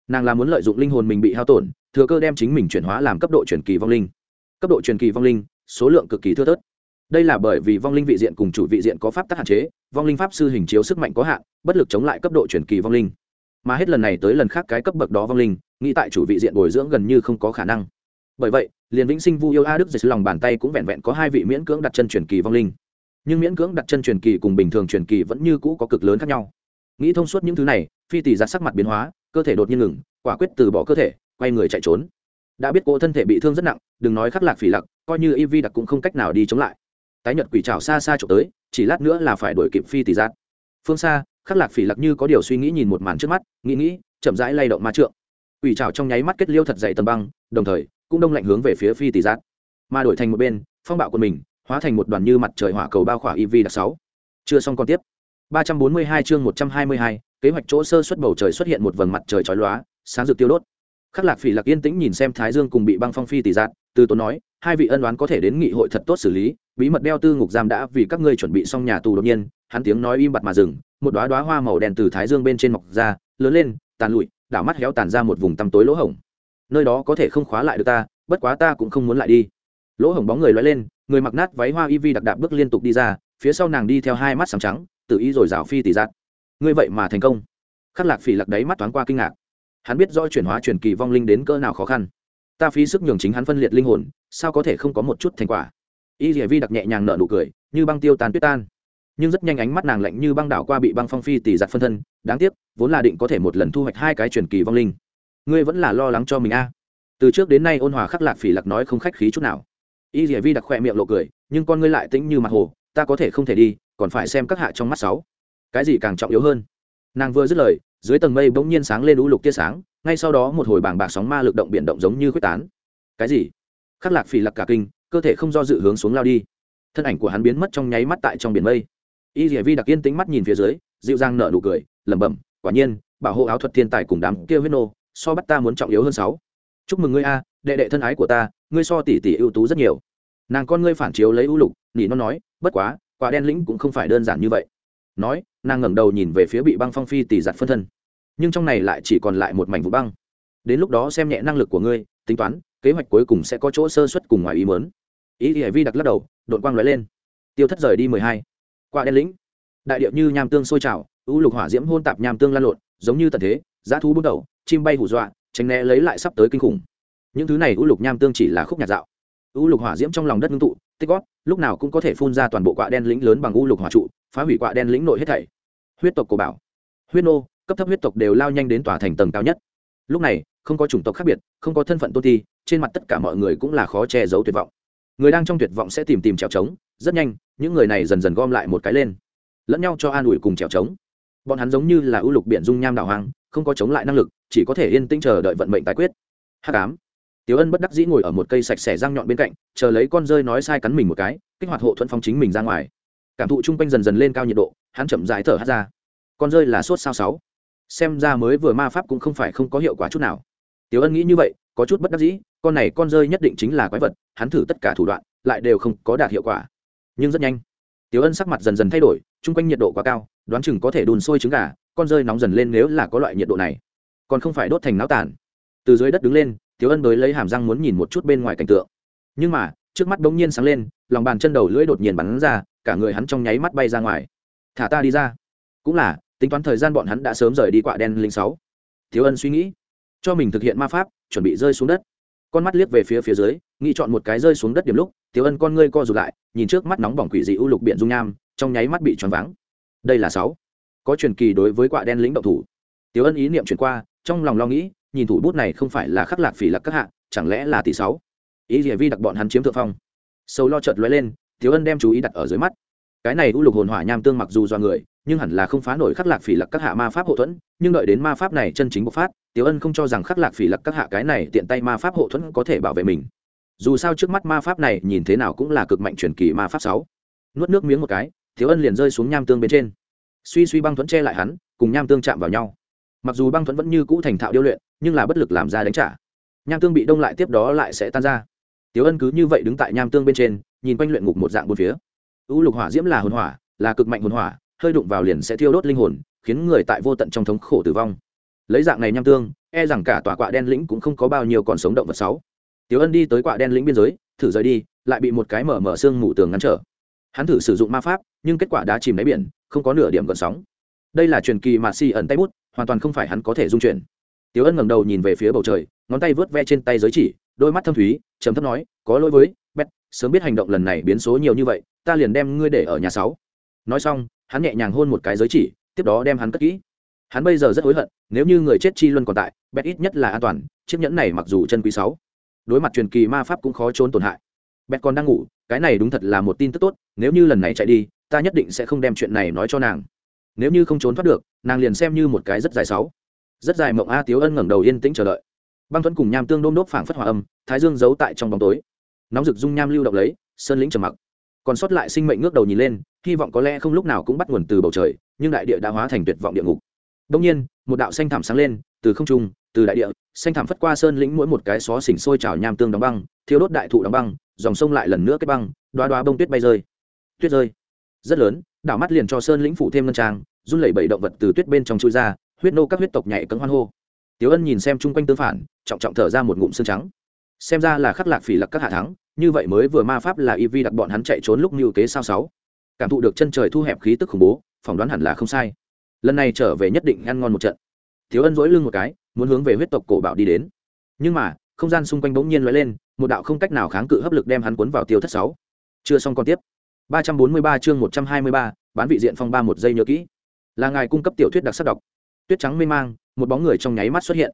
Nàng là muốn lợi dụng linh hồn mình bị hao tổn, thừa cơ đem chính mình chuyển hóa làm cấp độ truyền kỳ vong linh. Cấp độ truyền kỳ vong linh, số lượng cực kỳ thưa thớt. Đây là bởi vì vong linh vị diện cùng chủ vị diện có pháp tắc hạn chế, vong linh pháp sư hình chiếu sức mạnh có hạn, bất lực chống lại cấp độ truyền kỳ vong linh. Mà hết lần này tới lần khác cái cấp bậc đó vong linh, nghĩ tại chủ vị diện bồi dưỡng gần như không có khả năng. Bởi vậy, liền vĩnh sinh vu yêu a đức dịch lòng bàn tay cũng vẹn vẹn có hai vị miễn cưỡng đặt chân truyền kỳ vong linh nhưng miễn cưỡng đặt chân truyền kỳ cùng bình thường truyền kỳ vẫn như cũ có cực lớn khác nhau. Nghĩ thông suốt những thứ này, phi tỷ ra sắc mặt biến hóa, cơ thể đột nhiên ngừng, quả quyết từ bỏ cơ thể, quay người chạy trốn. Đã biết cô thân thể bị thương rất nặng, đừng nói khắc lạc phỉ lặc, coi như y vi đặc cũng không cách nào đi chống lại. Tái nhật quỷ trào xa xa trộm tới, chỉ lát nữa là phải đuổi kịp phi tỷ giác phương xa, khắc lạc phỉ lặc như có điều suy nghĩ nhìn một màn trước mắt, nghĩ nghĩ, chậm rãi lay động ma trượng. Quỷ trào trong nháy mắt kết liêu thật dày tầm băng, đồng thời, cũng đông lạnh hướng về phía phi tỷ giác mà đổi thành một bên, phong bạo của mình hóa thành một đoàn như mặt trời hỏa cầu bao khỏa EV đặc sáu chưa xong còn tiếp 342 chương 122, kế hoạch chỗ sơ xuất bầu trời xuất hiện một vầng mặt trời chói lóa, sáng rực tiêu đốt. Khắc Lạc Phỉ Lạc yên tĩnh nhìn xem Thái Dương cùng bị băng phong phi tỷ dạn từ tốn nói, hai vị ân oán có thể đến nghị hội thật tốt xử lý, bí mật đeo tư ngục giam đã vì các ngươi chuẩn bị xong nhà tù đột nhiên, hắn tiếng nói im bặt mà dừng, một đóa đóa hoa màu đen từ Thái Dương bên trên mọc ra, lớn lên, tàn lụi, đảo mắt héo tàn ra một vùng tăm tối lỗ hổng. Nơi đó có thể không khóa lại được ta, bất quá ta cũng không muốn lại đi. Lỗ hổng bóng người lóe lên, người mặc nát váy hoa y vi đặc đạp bước liên tục đi ra, phía sau nàng đi theo hai mắt sáng trắng, tự ý rồi rào phi tỷ giạt ngươi vậy mà thành công. Khắc lạc phỉ lặc đáy mắt thoáng qua kinh ngạc. Hắn biết do chuyển hóa truyền kỳ vong linh đến cỡ nào khó khăn. Ta phí sức nhường chính hắn phân liệt linh hồn sao có thể không có một chút thành quả? Y dỉa vi đặc nhẹ nhàng nở nụ cười như băng tiêu tàn tuyết tan. Nhưng rất nhanh ánh mắt nàng lạnh như băng đảo qua bị băng phong phi tỷ giặt phân thân đáng tiếc vốn là định có thể một lần thu hoạch hai cái truyền kỳ vong linh. Ngươi vẫn là lo lắng cho mình a. Từ trước đến nay ôn hòa khắc lạc phỉ lặc nói không khách khí chút nào y dỉa vi đặc khoe miệng lộ cười, nhưng con ngươi lại tĩnh như mặt hồ, ta có thể không thể đi, còn phải xem các hạ trong mắt sáu. Cái gì càng trọng yếu hơn? Nàng vừa dứt lời, dưới tầng mây bỗng nhiên sáng lên u lục tia sáng, ngay sau đó một hồi bảng bạc sóng ma lực động biển động giống như quyết tán. Cái gì? Khắc lạc phỉ lạc cả kinh, cơ thể không do dự hướng xuống lao đi. Thân ảnh của hắn biến mất trong nháy mắt tại trong biển mây. Y dỉa vi đặc yên tính mắt nhìn phía dưới, dịu dàng nở nụ cười, lẩm bẩm, quả nhiên, bảo hộ áo thuật thiên tài cùng đám kia huyết nô, so bắt ta muốn trọng yếu hơn sáu. Chúc mừng ngươi a, đệ đệ thân ái của ta ngươi so tỷ tỷ ưu tú rất nhiều. Nàng con ngươi phản chiếu lấy ưu lục, nỉ nó nói, bất quá, quả đen lĩnh cũng không phải đơn giản như vậy. Nói, nàng ngẩng đầu nhìn về phía bị băng phong phi tỷ giặt phân thân. Nhưng trong này lại chỉ còn lại một mảnh vụ băng. Đến lúc đó xem nhẹ năng lực của ngươi, tính toán, kế hoạch cuối cùng sẽ có chỗ sơ xuất cùng ngoài ý mớn ý thì vi đặc lắc đầu đội quang lóe lên. Tiêu thất rời đi mười hai. Qua đen lĩnh. Đại điệu như nham tương sôi trào, ưu lục hỏa diễm hôn tạp nham tương lan lộn, giống như tận thế giá thú bước đầu, chim bay hủ dọa, tránh né lấy lại sắp tới kinh khủng những thứ này u lục nham tương chỉ là khúc nhạt dạo. U lục hỏa diễm trong lòng đất ngưng tụ, tích gót lúc nào cũng có thể phun ra toàn bộ quạ đen lĩnh lớn bằng u lục hỏa trụ, phá hủy quạ đen lĩnh nội hết thảy. Huyết tộc cổ bảo, huyết nô, cấp thấp huyết tộc đều lao nhanh đến tòa thành tầng cao nhất. Lúc này, không có chủng tộc khác biệt, không có thân phận tôn ti, trên mặt tất cả mọi người cũng là khó che giấu tuyệt vọng. Người đang trong tuyệt vọng sẽ tìm tìm trèo trống, rất nhanh, những người này dần dần gom lại một cái lên, lẫn nhau cho an ủi cùng trèo trống. Bọn hắn giống như là ưu lục biển dung nham đảo hoang, không có chống lại năng lực, chỉ có thể yên tĩnh chờ đợi vận mệnh tái quyết. Hắc ám. Tiểu ân bất đắc dĩ ngồi ở một cây sạch sẽ răng nhọn bên cạnh, chờ lấy con rơi nói sai cắn mình một cái, kích hoạt hộ thuẫn phong chính mình ra ngoài. Cảm thụ chung quanh dần dần lên cao nhiệt độ, hắn chậm rãi thở hắt ra. Con rơi là sốt sao sáu. Xem ra mới vừa ma pháp cũng không phải không có hiệu quả chút nào. Tiểu ân nghĩ như vậy, có chút bất đắc dĩ, con này con rơi nhất định chính là quái vật, hắn thử tất cả thủ đoạn, lại đều không có đạt hiệu quả. Nhưng rất nhanh, Tiểu ân sắc mặt dần dần thay đổi, chung quanh nhiệt độ quá cao, đoán chừng có thể đun sôi trứng gà, con rơi nóng dần lên nếu là có loại nhiệt độ này. Còn không phải đốt thành náo tàn. Từ dưới đất đứng lên tiếu ân đối lấy hàm răng muốn nhìn một chút bên ngoài cảnh tượng. Nhưng mà, trước mắt bỗng nhiên sáng lên, lòng bàn chân đầu lưỡi đột nhiên bắn ra, cả người hắn trong nháy mắt bay ra ngoài. Thả ta đi ra. Cũng là, tính toán thời gian bọn hắn đã sớm rời đi quạ đen linh sáu. Thiếu ân suy nghĩ, cho mình thực hiện ma pháp, chuẩn bị rơi xuống đất. Con mắt liếc về phía phía dưới, nghĩ chọn một cái rơi xuống đất điểm lúc thiếu ân con ngươi co rụt lại, nhìn trước mắt nóng bỏng quỷ dị u lục biển dung nham, trong nháy mắt bị choáng váng. Đây là sáu. Có truyền kỳ đối với quạ đen lĩnh động thủ. Thiếu ân ý niệm chuyển qua, trong lòng lo nghĩ nhìn thủ bút này không phải là khắc lạc phỉ lạc các hạ, chẳng lẽ là tỷ sáu? Ý địa vi đặc bọn hắn chiếm thượng phong. Sâu lo chợt lóe lên thiếu ân đem chú ý đặt ở dưới mắt. Cái này u lục hồn hỏa nham tương mặc dù do người, nhưng hẳn là không phá nổi khắc lạc phỉ lặc các hạ ma pháp hộ thuẫn, nhưng đợi đến ma pháp này chân chính bộc phát, tiểu ân không cho rằng khắc lạc phỉ lặc các hạ cái này tiện tay ma pháp hộ thuẫn có thể bảo vệ mình. Dù sao trước mắt ma pháp này nhìn thế nào cũng là cực mạnh truyền kỳ ma pháp sáu. Nuốt nước miếng một cái thiếu ân liền rơi xuống nham tương bên trên. Suy suy băng thuẫn che lại hắn, cùng nham tương chạm vào nhau mặc dù băng thuẫn vẫn như cũ thành thạo điêu luyện, nhưng là bất lực làm ra đánh trả. Nham tương bị đông lại tiếp đó lại sẽ tan ra. Tiếu ân cứ như vậy đứng tại nham tương bên trên, nhìn quanh luyện ngục một dạng bốn phía. U lục hỏa diễm là hồn hỏa, là cực mạnh hồn hỏa, hơi đụng vào liền sẽ thiêu đốt linh hồn, khiến người tại vô tận trong thống khổ tử vong. Lấy dạng này nham tương e rằng cả tòa quạ đen lĩnh cũng không có bao nhiêu còn sống động vật sáu. Tiếu ân đi tới quạ đen lĩnh biên giới, thử rời đi, lại bị một cái mở mở xương mù tường ngăn trở. Hắn thử sử dụng ma pháp, nhưng kết quả đã chìm đáy biển, không có nửa điểm còn sóng. Đây là truyền kỳ mà si ẩn tay bút hoàn toàn không phải hắn có thể dung chuyển. Tiếu ân ngẩng đầu nhìn về phía bầu trời, ngón tay vớt ve trên tay giới chỉ, đôi mắt thâm thúy, trầm thấp nói, có lỗi với bét sớm biết hành động lần này biến số nhiều như vậy, ta liền đem ngươi để ở nhà sáu. Nói xong, hắn nhẹ nhàng hôn một cái giới chỉ, tiếp đó đem hắn cất kỹ. Hắn bây giờ rất hối hận, nếu như người chết chi luân còn tại bét ít nhất là an toàn, chiếc nhẫn này mặc dù chân quý sáu, đối mặt truyền kỳ ma pháp cũng khó trốn tổn hại. Bét còn đang ngủ, cái này đúng thật là một tin tức tốt, nếu như lần này chạy đi, ta nhất định sẽ không đem chuyện này nói cho nàng. Nếu như không trốn thoát được nàng liền xem như một cái rất dài sáu. Rất dài mộng a tiếu ân ngẩng đầu yên tĩnh chờ đợi. Băng thuẫn cùng nham tương đôm đốt phảng phất hòa âm, thái dương giấu tại trong bóng tối. Nóng rực dung nham lưu động lấy, sơn lĩnh trầm mặc. Còn sót lại sinh mệnh ngước đầu nhìn lên, hy vọng có lẽ không lúc nào cũng bắt nguồn từ bầu trời, nhưng đại địa đã hóa thành tuyệt vọng địa ngục. Đông nhiên, một đạo xanh thảm sáng lên, từ không trung, từ đại địa, xanh thảm phất qua sơn lĩnh mỗi một cái xó xỉnh sôi trào nham tương đóng băng thiếu đốt đại thụ đóng băng, dòng sông lại lần nữa kết băng đoá đoá bông tuyết bay rơi. Tuyết rơi. Rất lớn, đảo mắt liền cho sơn lĩnh phủ thêm ngân trang run lẩy bẩy động vật từ tuyết bên trong chui ra huyết nô các huyết tộc nhảy cấm hoan hô. Tiếu ân nhìn xem chung quanh tương phản trọng trọng thở ra một ngụm xương trắng. Xem ra là khắc lạc phỉ lặc các hạ thắng như vậy mới vừa ma pháp là y vi đặt bọn hắn chạy trốn lúc mưu kế sao sáu. Cảm thụ được chân trời thu hẹp khí tức khủng bố phỏng đoán hẳn là không sai. Lần này trở về nhất định ăn ngon một trận. Thiếu ân dỗi lưng một cái muốn hướng về huyết tộc cổ bảo đi đến. Nhưng mà không gian xung quanh bỗng nhiên lóe lên một đạo không cách nào kháng cự hấp lực đem hắn cuốn vào tiêu thất sáu. Chưa xong còn tiếp. 343 chương 123, bán vị diện phong ba một giây nhớ kỹ là ngài cung cấp tiểu thuyết đặc sắc đọc. Tuyết trắng mê mang, một bóng người trong nháy mắt xuất hiện.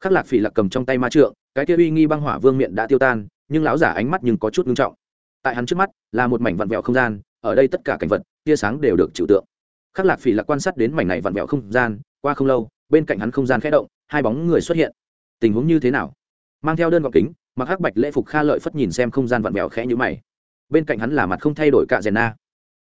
Khắc lạc phỉ lạc cầm trong tay ma trượng, cái kia uy nghi băng hỏa vương miệng đã tiêu tan, nhưng lão giả ánh mắt nhưng có chút ngưng trọng. Tại hắn trước mắt, là một mảnh vặn vẹo không gian, ở đây tất cả cảnh vật, tia sáng đều được trừu tượng. Khắc lạc phỉ lạc quan sát đến mảnh này vặn vẹo không gian, qua không lâu, bên cạnh hắn không gian khẽ động, hai bóng người xuất hiện. Tình huống như thế nào? Mang theo đơn gọc kính, mặc hắc bạch lễ phục kha lợi phất nhìn xem không gian vặn vẹo khẽ như mày. Bên cạnh hắn là mặt không thay đổi cả rèn na.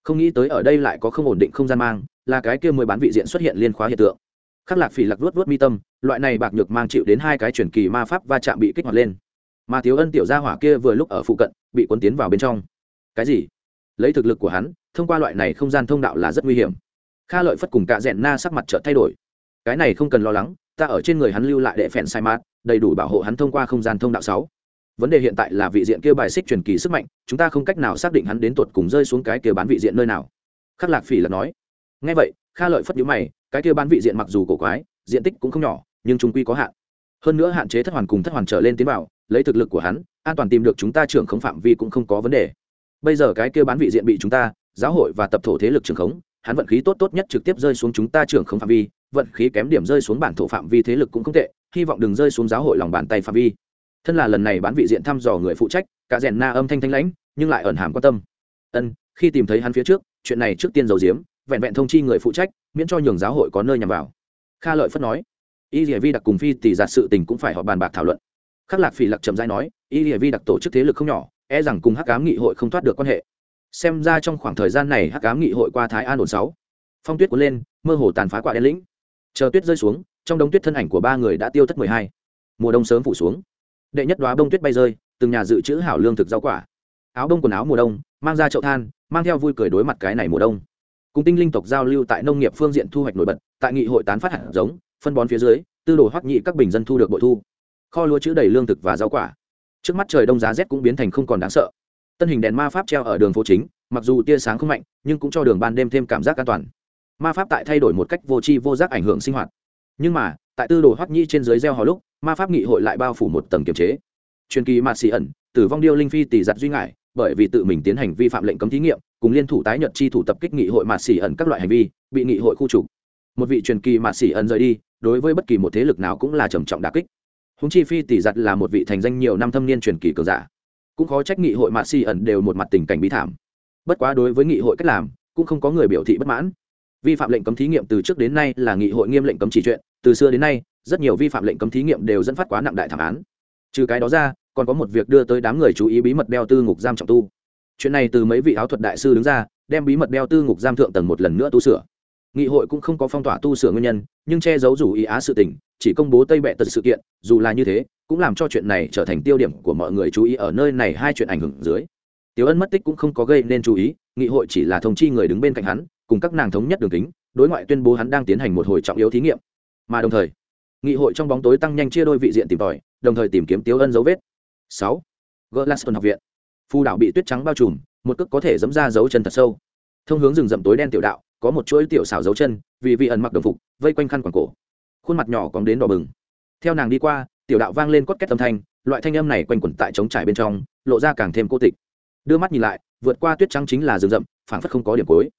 Không nghĩ tới ở đây lại có không ổn định không gian mang là cái kia mới bán vị diện xuất hiện liên khóa hiện tượng. Khắc lạc phỉ lạc luốt luốt mi tâm, loại này bạc nhược mang chịu đến hai cái truyền kỳ ma pháp va chạm bị kích hoạt lên. Mà thiếu ân tiểu gia hỏa kia vừa lúc ở phụ cận, bị cuốn tiến vào bên trong. Cái gì? Lấy thực lực của hắn, thông qua loại này không gian thông đạo là rất nguy hiểm. Kha lợi phất cùng cạ rẽn na sắc mặt chợt thay đổi. Cái này không cần lo lắng, ta ở trên người hắn lưu lại đệ phèn sai mát, đầy đủ bảo hộ hắn thông qua không gian thông đạo sáu. Vấn đề hiện tại là vị diện kia bài xích truyền kỳ sức mạnh, chúng ta không cách nào xác định hắn đến tột cùng rơi xuống cái kia bán vị diện nơi nào. Khắc lạc phỉ là nói ngay vậy, kha lợi phất nhíu mày, cái kia bán vị diện mặc dù cổ quái, diện tích cũng không nhỏ, nhưng trung quy có hạn. Hơn nữa hạn chế thất hoàn cùng thất hoàn trở lên tiến vào, lấy thực lực của hắn, an toàn tìm được chúng ta trưởng khống phạm vi cũng không có vấn đề. Bây giờ cái kia bán vị diện bị chúng ta, giáo hội và tập thổ thế lực trưởng khống, hắn vận khí tốt tốt nhất trực tiếp rơi xuống chúng ta trưởng khống phạm vi, vận khí kém điểm rơi xuống bản thổ phạm vi thế lực cũng không tệ, hy vọng đừng rơi xuống giáo hội lòng bàn tay phạm vi. Thân là lần này bán vị diện thăm dò người phụ trách, cả rèn na âm thanh thanh lãnh, nhưng lại ẩn hàm quan tâm. Ân, khi tìm thấy hắn phía trước, chuyện này trước tiên giấu diếm vẹn vẹn thông chi người phụ trách, miễn cho nhường giáo hội có nơi nhằm vào. Kha lợi phất nói, y dỉa vi đặc cùng phi tỷ giạt sự tình cũng phải họ bàn bạc thảo luận. Khắc lạc phỉ lặc chậm dai nói, y dỉa vi đặc tổ chức thế lực không nhỏ e rằng cùng hắc cám nghị hội không thoát được quan hệ. Xem ra trong khoảng thời gian này hắc cám nghị hội qua thái an ổn sáu. Phong tuyết cuốn lên, mơ hồ tàn phá quả đen lĩnh. Chờ tuyết rơi xuống, trong đống tuyết thân ảnh của ba người đã tiêu thất mười hai. Mùa đông sớm phủ xuống. Đệ nhất đoá bông tuyết bay rơi, từng nhà dự trữ hảo lương thực rau quả. Áo đông quần áo mùa đông, mang ra chậu than, mang theo vui cười đối mặt cái này mùa đông cùng tinh linh tộc giao lưu tại nông nghiệp phương diện thu hoạch nổi bật, tại nghị hội tán phát hạt giống, phân bón phía dưới, tư đồ hoắc nhị các bình dân thu được bội thu. Kho lúa chữ đầy lương thực và rau quả. Trước mắt trời đông giá rét cũng biến thành không còn đáng sợ. Tân hình đèn ma pháp treo ở đường phố chính, mặc dù tia sáng không mạnh, nhưng cũng cho đường ban đêm thêm cảm giác an toàn. Ma pháp tại thay đổi một cách vô tri vô giác ảnh hưởng sinh hoạt. Nhưng mà, tại tư đồ hoắc nhi trên dưới gieo hò lúc, ma pháp nghị hội lại bao phủ một tầng kiềm chế. Truyền kỳ mạt xì ẩn, tử vong điêu linh phi tỷ giặt duy ngại bởi vì tự mình tiến hành vi phạm lệnh cấm thí nghiệm cùng liên thủ tái nhật chi thủ tập kích nghị hội mạt xỉ ẩn các loại hành vi, bị nghị hội khu trục. Một vị truyền kỳ mạt xỉ ẩn rời đi, đối với bất kỳ một thế lực nào cũng là trầm trọng đà kích. Húng chi phi tỷ giặt là một vị thành danh nhiều năm thâm niên truyền kỳ cường giả. Cũng khó trách nghị hội mạt xỉ ẩn đều một mặt tình cảnh bí thảm. Bất quá đối với nghị hội cách làm, cũng không có người biểu thị bất mãn. Vi phạm lệnh cấm thí nghiệm từ trước đến nay là nghị hội nghiêm lệnh cấm chỉ chuyện, từ xưa đến nay, rất nhiều vi phạm lệnh cấm thí nghiệm đều dẫn phát quá nặng đại thảm án. Trừ cái đó ra, còn có một việc đưa tới đám người chú ý bí mật đeo tư ngục giam trọng tu chuyện này từ mấy vị áo thuật đại sư đứng ra đem bí mật đeo tư ngục giam thượng tầng một lần nữa tu sửa nghị hội cũng không có phong tỏa tu sửa nguyên nhân nhưng che giấu rủ ý á sự tình chỉ công bố tây bệ tật sự kiện dù là như thế cũng làm cho chuyện này trở thành tiêu điểm của mọi người chú ý ở nơi này hai chuyện ảnh hưởng dưới Tiểu Ân mất tích cũng không có gây nên chú ý, nghị hội chỉ là thông chi người đứng bên cạnh hắn, cùng các nàng thống nhất đường kính, đối ngoại tuyên bố hắn đang tiến hành một hồi trọng yếu thí nghiệm. Mà đồng thời, nghị hội trong bóng tối tăng nhanh chia đôi vị diện tìm tòi, đồng thời tìm kiếm Tiểu Ân dấu vết. sáu Glaston học viện. Phu đạo bị tuyết trắng bao trùm, một cước có thể dẫm ra dấu chân thật sâu. Thông hướng rừng rậm tối đen tiểu đạo, có một chuỗi tiểu xảo dấu chân, vì vị ẩn mặc đồng phục, vây quanh khăn quảng cổ. Khuôn mặt nhỏ cóng đến đỏ bừng. Theo nàng đi qua, tiểu đạo vang lên cốt két âm thanh, loại thanh âm này quanh quẩn tại trống trải bên trong, lộ ra càng thêm cô tịch đưa mắt nhìn lại vượt qua tuyết trắng chính là rừng rậm phảng phất không có điểm cuối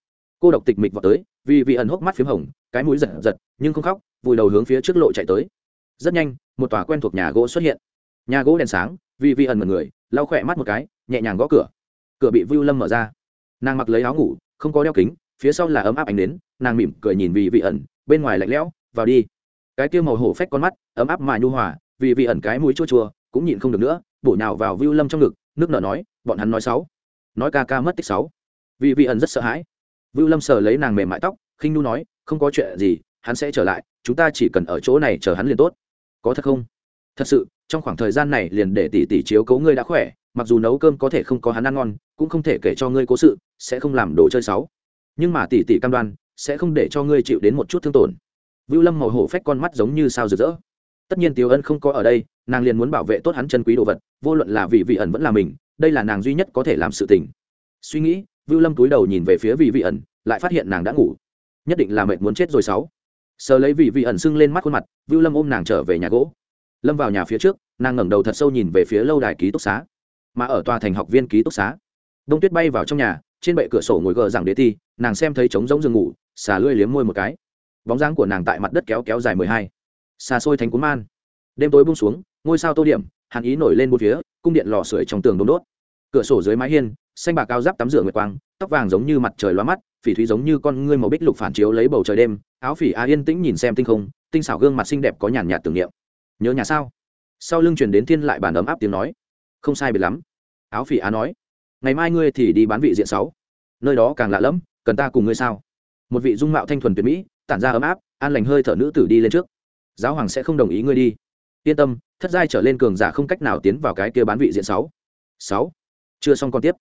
cô độc tịch mịch vào tới vì vị ẩn hốc mắt p h í m hồng cái mũi giật giật nhưng không khóc vùi đầu hướng phía trước lộ chạy tới rất nhanh một tòa quen thuộc nhà gỗ xuất hiện nhà gỗ đèn sáng vì vị ẩn mật người lau khỏe mắt một cái nhẹ nhàng gõ cửa. Cửa bị vưu lâm mở ra. Nàng mặc lấy áo ngủ, không có đeo kính, phía sau là ấm áp ánh đến nàng mỉm cười nhìn vì vị ẩn, bên ngoài lạnh lẽo, vào đi. Cái kia màu hổ phách con mắt, ấm áp mà nhu hòa vì vị ẩn cái mũi chua chua, cũng nhịn không được nữa, bổ nhào vào vưu lâm trong ngực, nước nở nói, bọn hắn nói sáu nói ca ca mất tích sáu vì vị ẩn rất sợ hãi. Vưu lâm sờ lấy nàng mềm mại tóc, khinh nu nói, không có chuyện gì, hắn sẽ trở lại, chúng ta chỉ cần ở chỗ này chờ hắn liền tốt. Có thật không? Thật sự, trong khoảng thời gian này liền để tỷ tỷ chiếu cấu ngươi đã khỏe mặc dù nấu cơm có thể không có hắn ăn ngon, cũng không thể kể cho ngươi cố sự, sẽ không làm đồ chơi sáu nhưng mà tỷ tỷ cam đoan, sẽ không để cho ngươi chịu đến một chút thương tổn. Vưu lâm màu hổ phách con mắt giống như sao rực rỡ. Tất nhiên Tiểu ân không có ở đây, nàng liền muốn bảo vệ tốt hắn chân quý đồ vật, vô luận là vị vị ẩn vẫn là mình, đây là nàng duy nhất có thể làm sự tình. Suy nghĩ, vưu lâm túi đầu nhìn về phía vị vị ẩn, lại phát hiện nàng đã ngủ. Nhất định là mệt muốn chết rồi sáu. Sờ lấy vị vị ẩn sưng lên mắt khuôn mặt, vưu lâm ôm nàng trở về nhà gỗ. Lâm vào nhà phía trước, nàng ngẩng đầu thật sâu nhìn về phía lâu đài ký túc xá mà ở tòa thành học viên ký túc xá. Đông tuyết bay vào trong nhà, trên bệ cửa sổ ngồi gờ rằng đế thi, nàng xem thấy trống rỗng giường ngủ, xà lưỡi liếm môi một cái. Bóng dáng của nàng tại mặt đất kéo kéo dài mười hai. Xa xôi thành cuốn man. Đêm tối bung xuống, ngôi sao tô điểm, hàn ý nổi lên một phía, cung điện lò sưởi trong tường đốn đốt. Cửa sổ dưới mái hiên, xanh bạc cao giáp tắm rửa nguyệt quang, tóc vàng giống như mặt trời loa mắt, phỉ thúy giống như con ngươi màu bích lục phản chiếu lấy bầu trời đêm, áo phỉ a yên tĩnh nhìn xem tinh không, tinh xảo gương mặt xinh đẹp có nhàn nhạt tưởng niệm. Nhớ nhà sao? Sau lưng truyền đến thiên lại bàn ấm áp tiếng nói không sai biệt lắm. Áo phỉ á nói, ngày mai ngươi thì đi bán vị diện sáu. Nơi đó càng lạ lẫm, cần ta cùng ngươi sao? Một vị dung mạo thanh thuần tuyệt mỹ, tản ra ấm áp, an lành hơi thở nữ tử đi lên trước. Giáo hoàng sẽ không đồng ý ngươi đi. Yên tâm, thất giai trở lên cường giả không cách nào tiến vào cái kia bán vị diện sáu. Sáu. Chưa xong còn tiếp.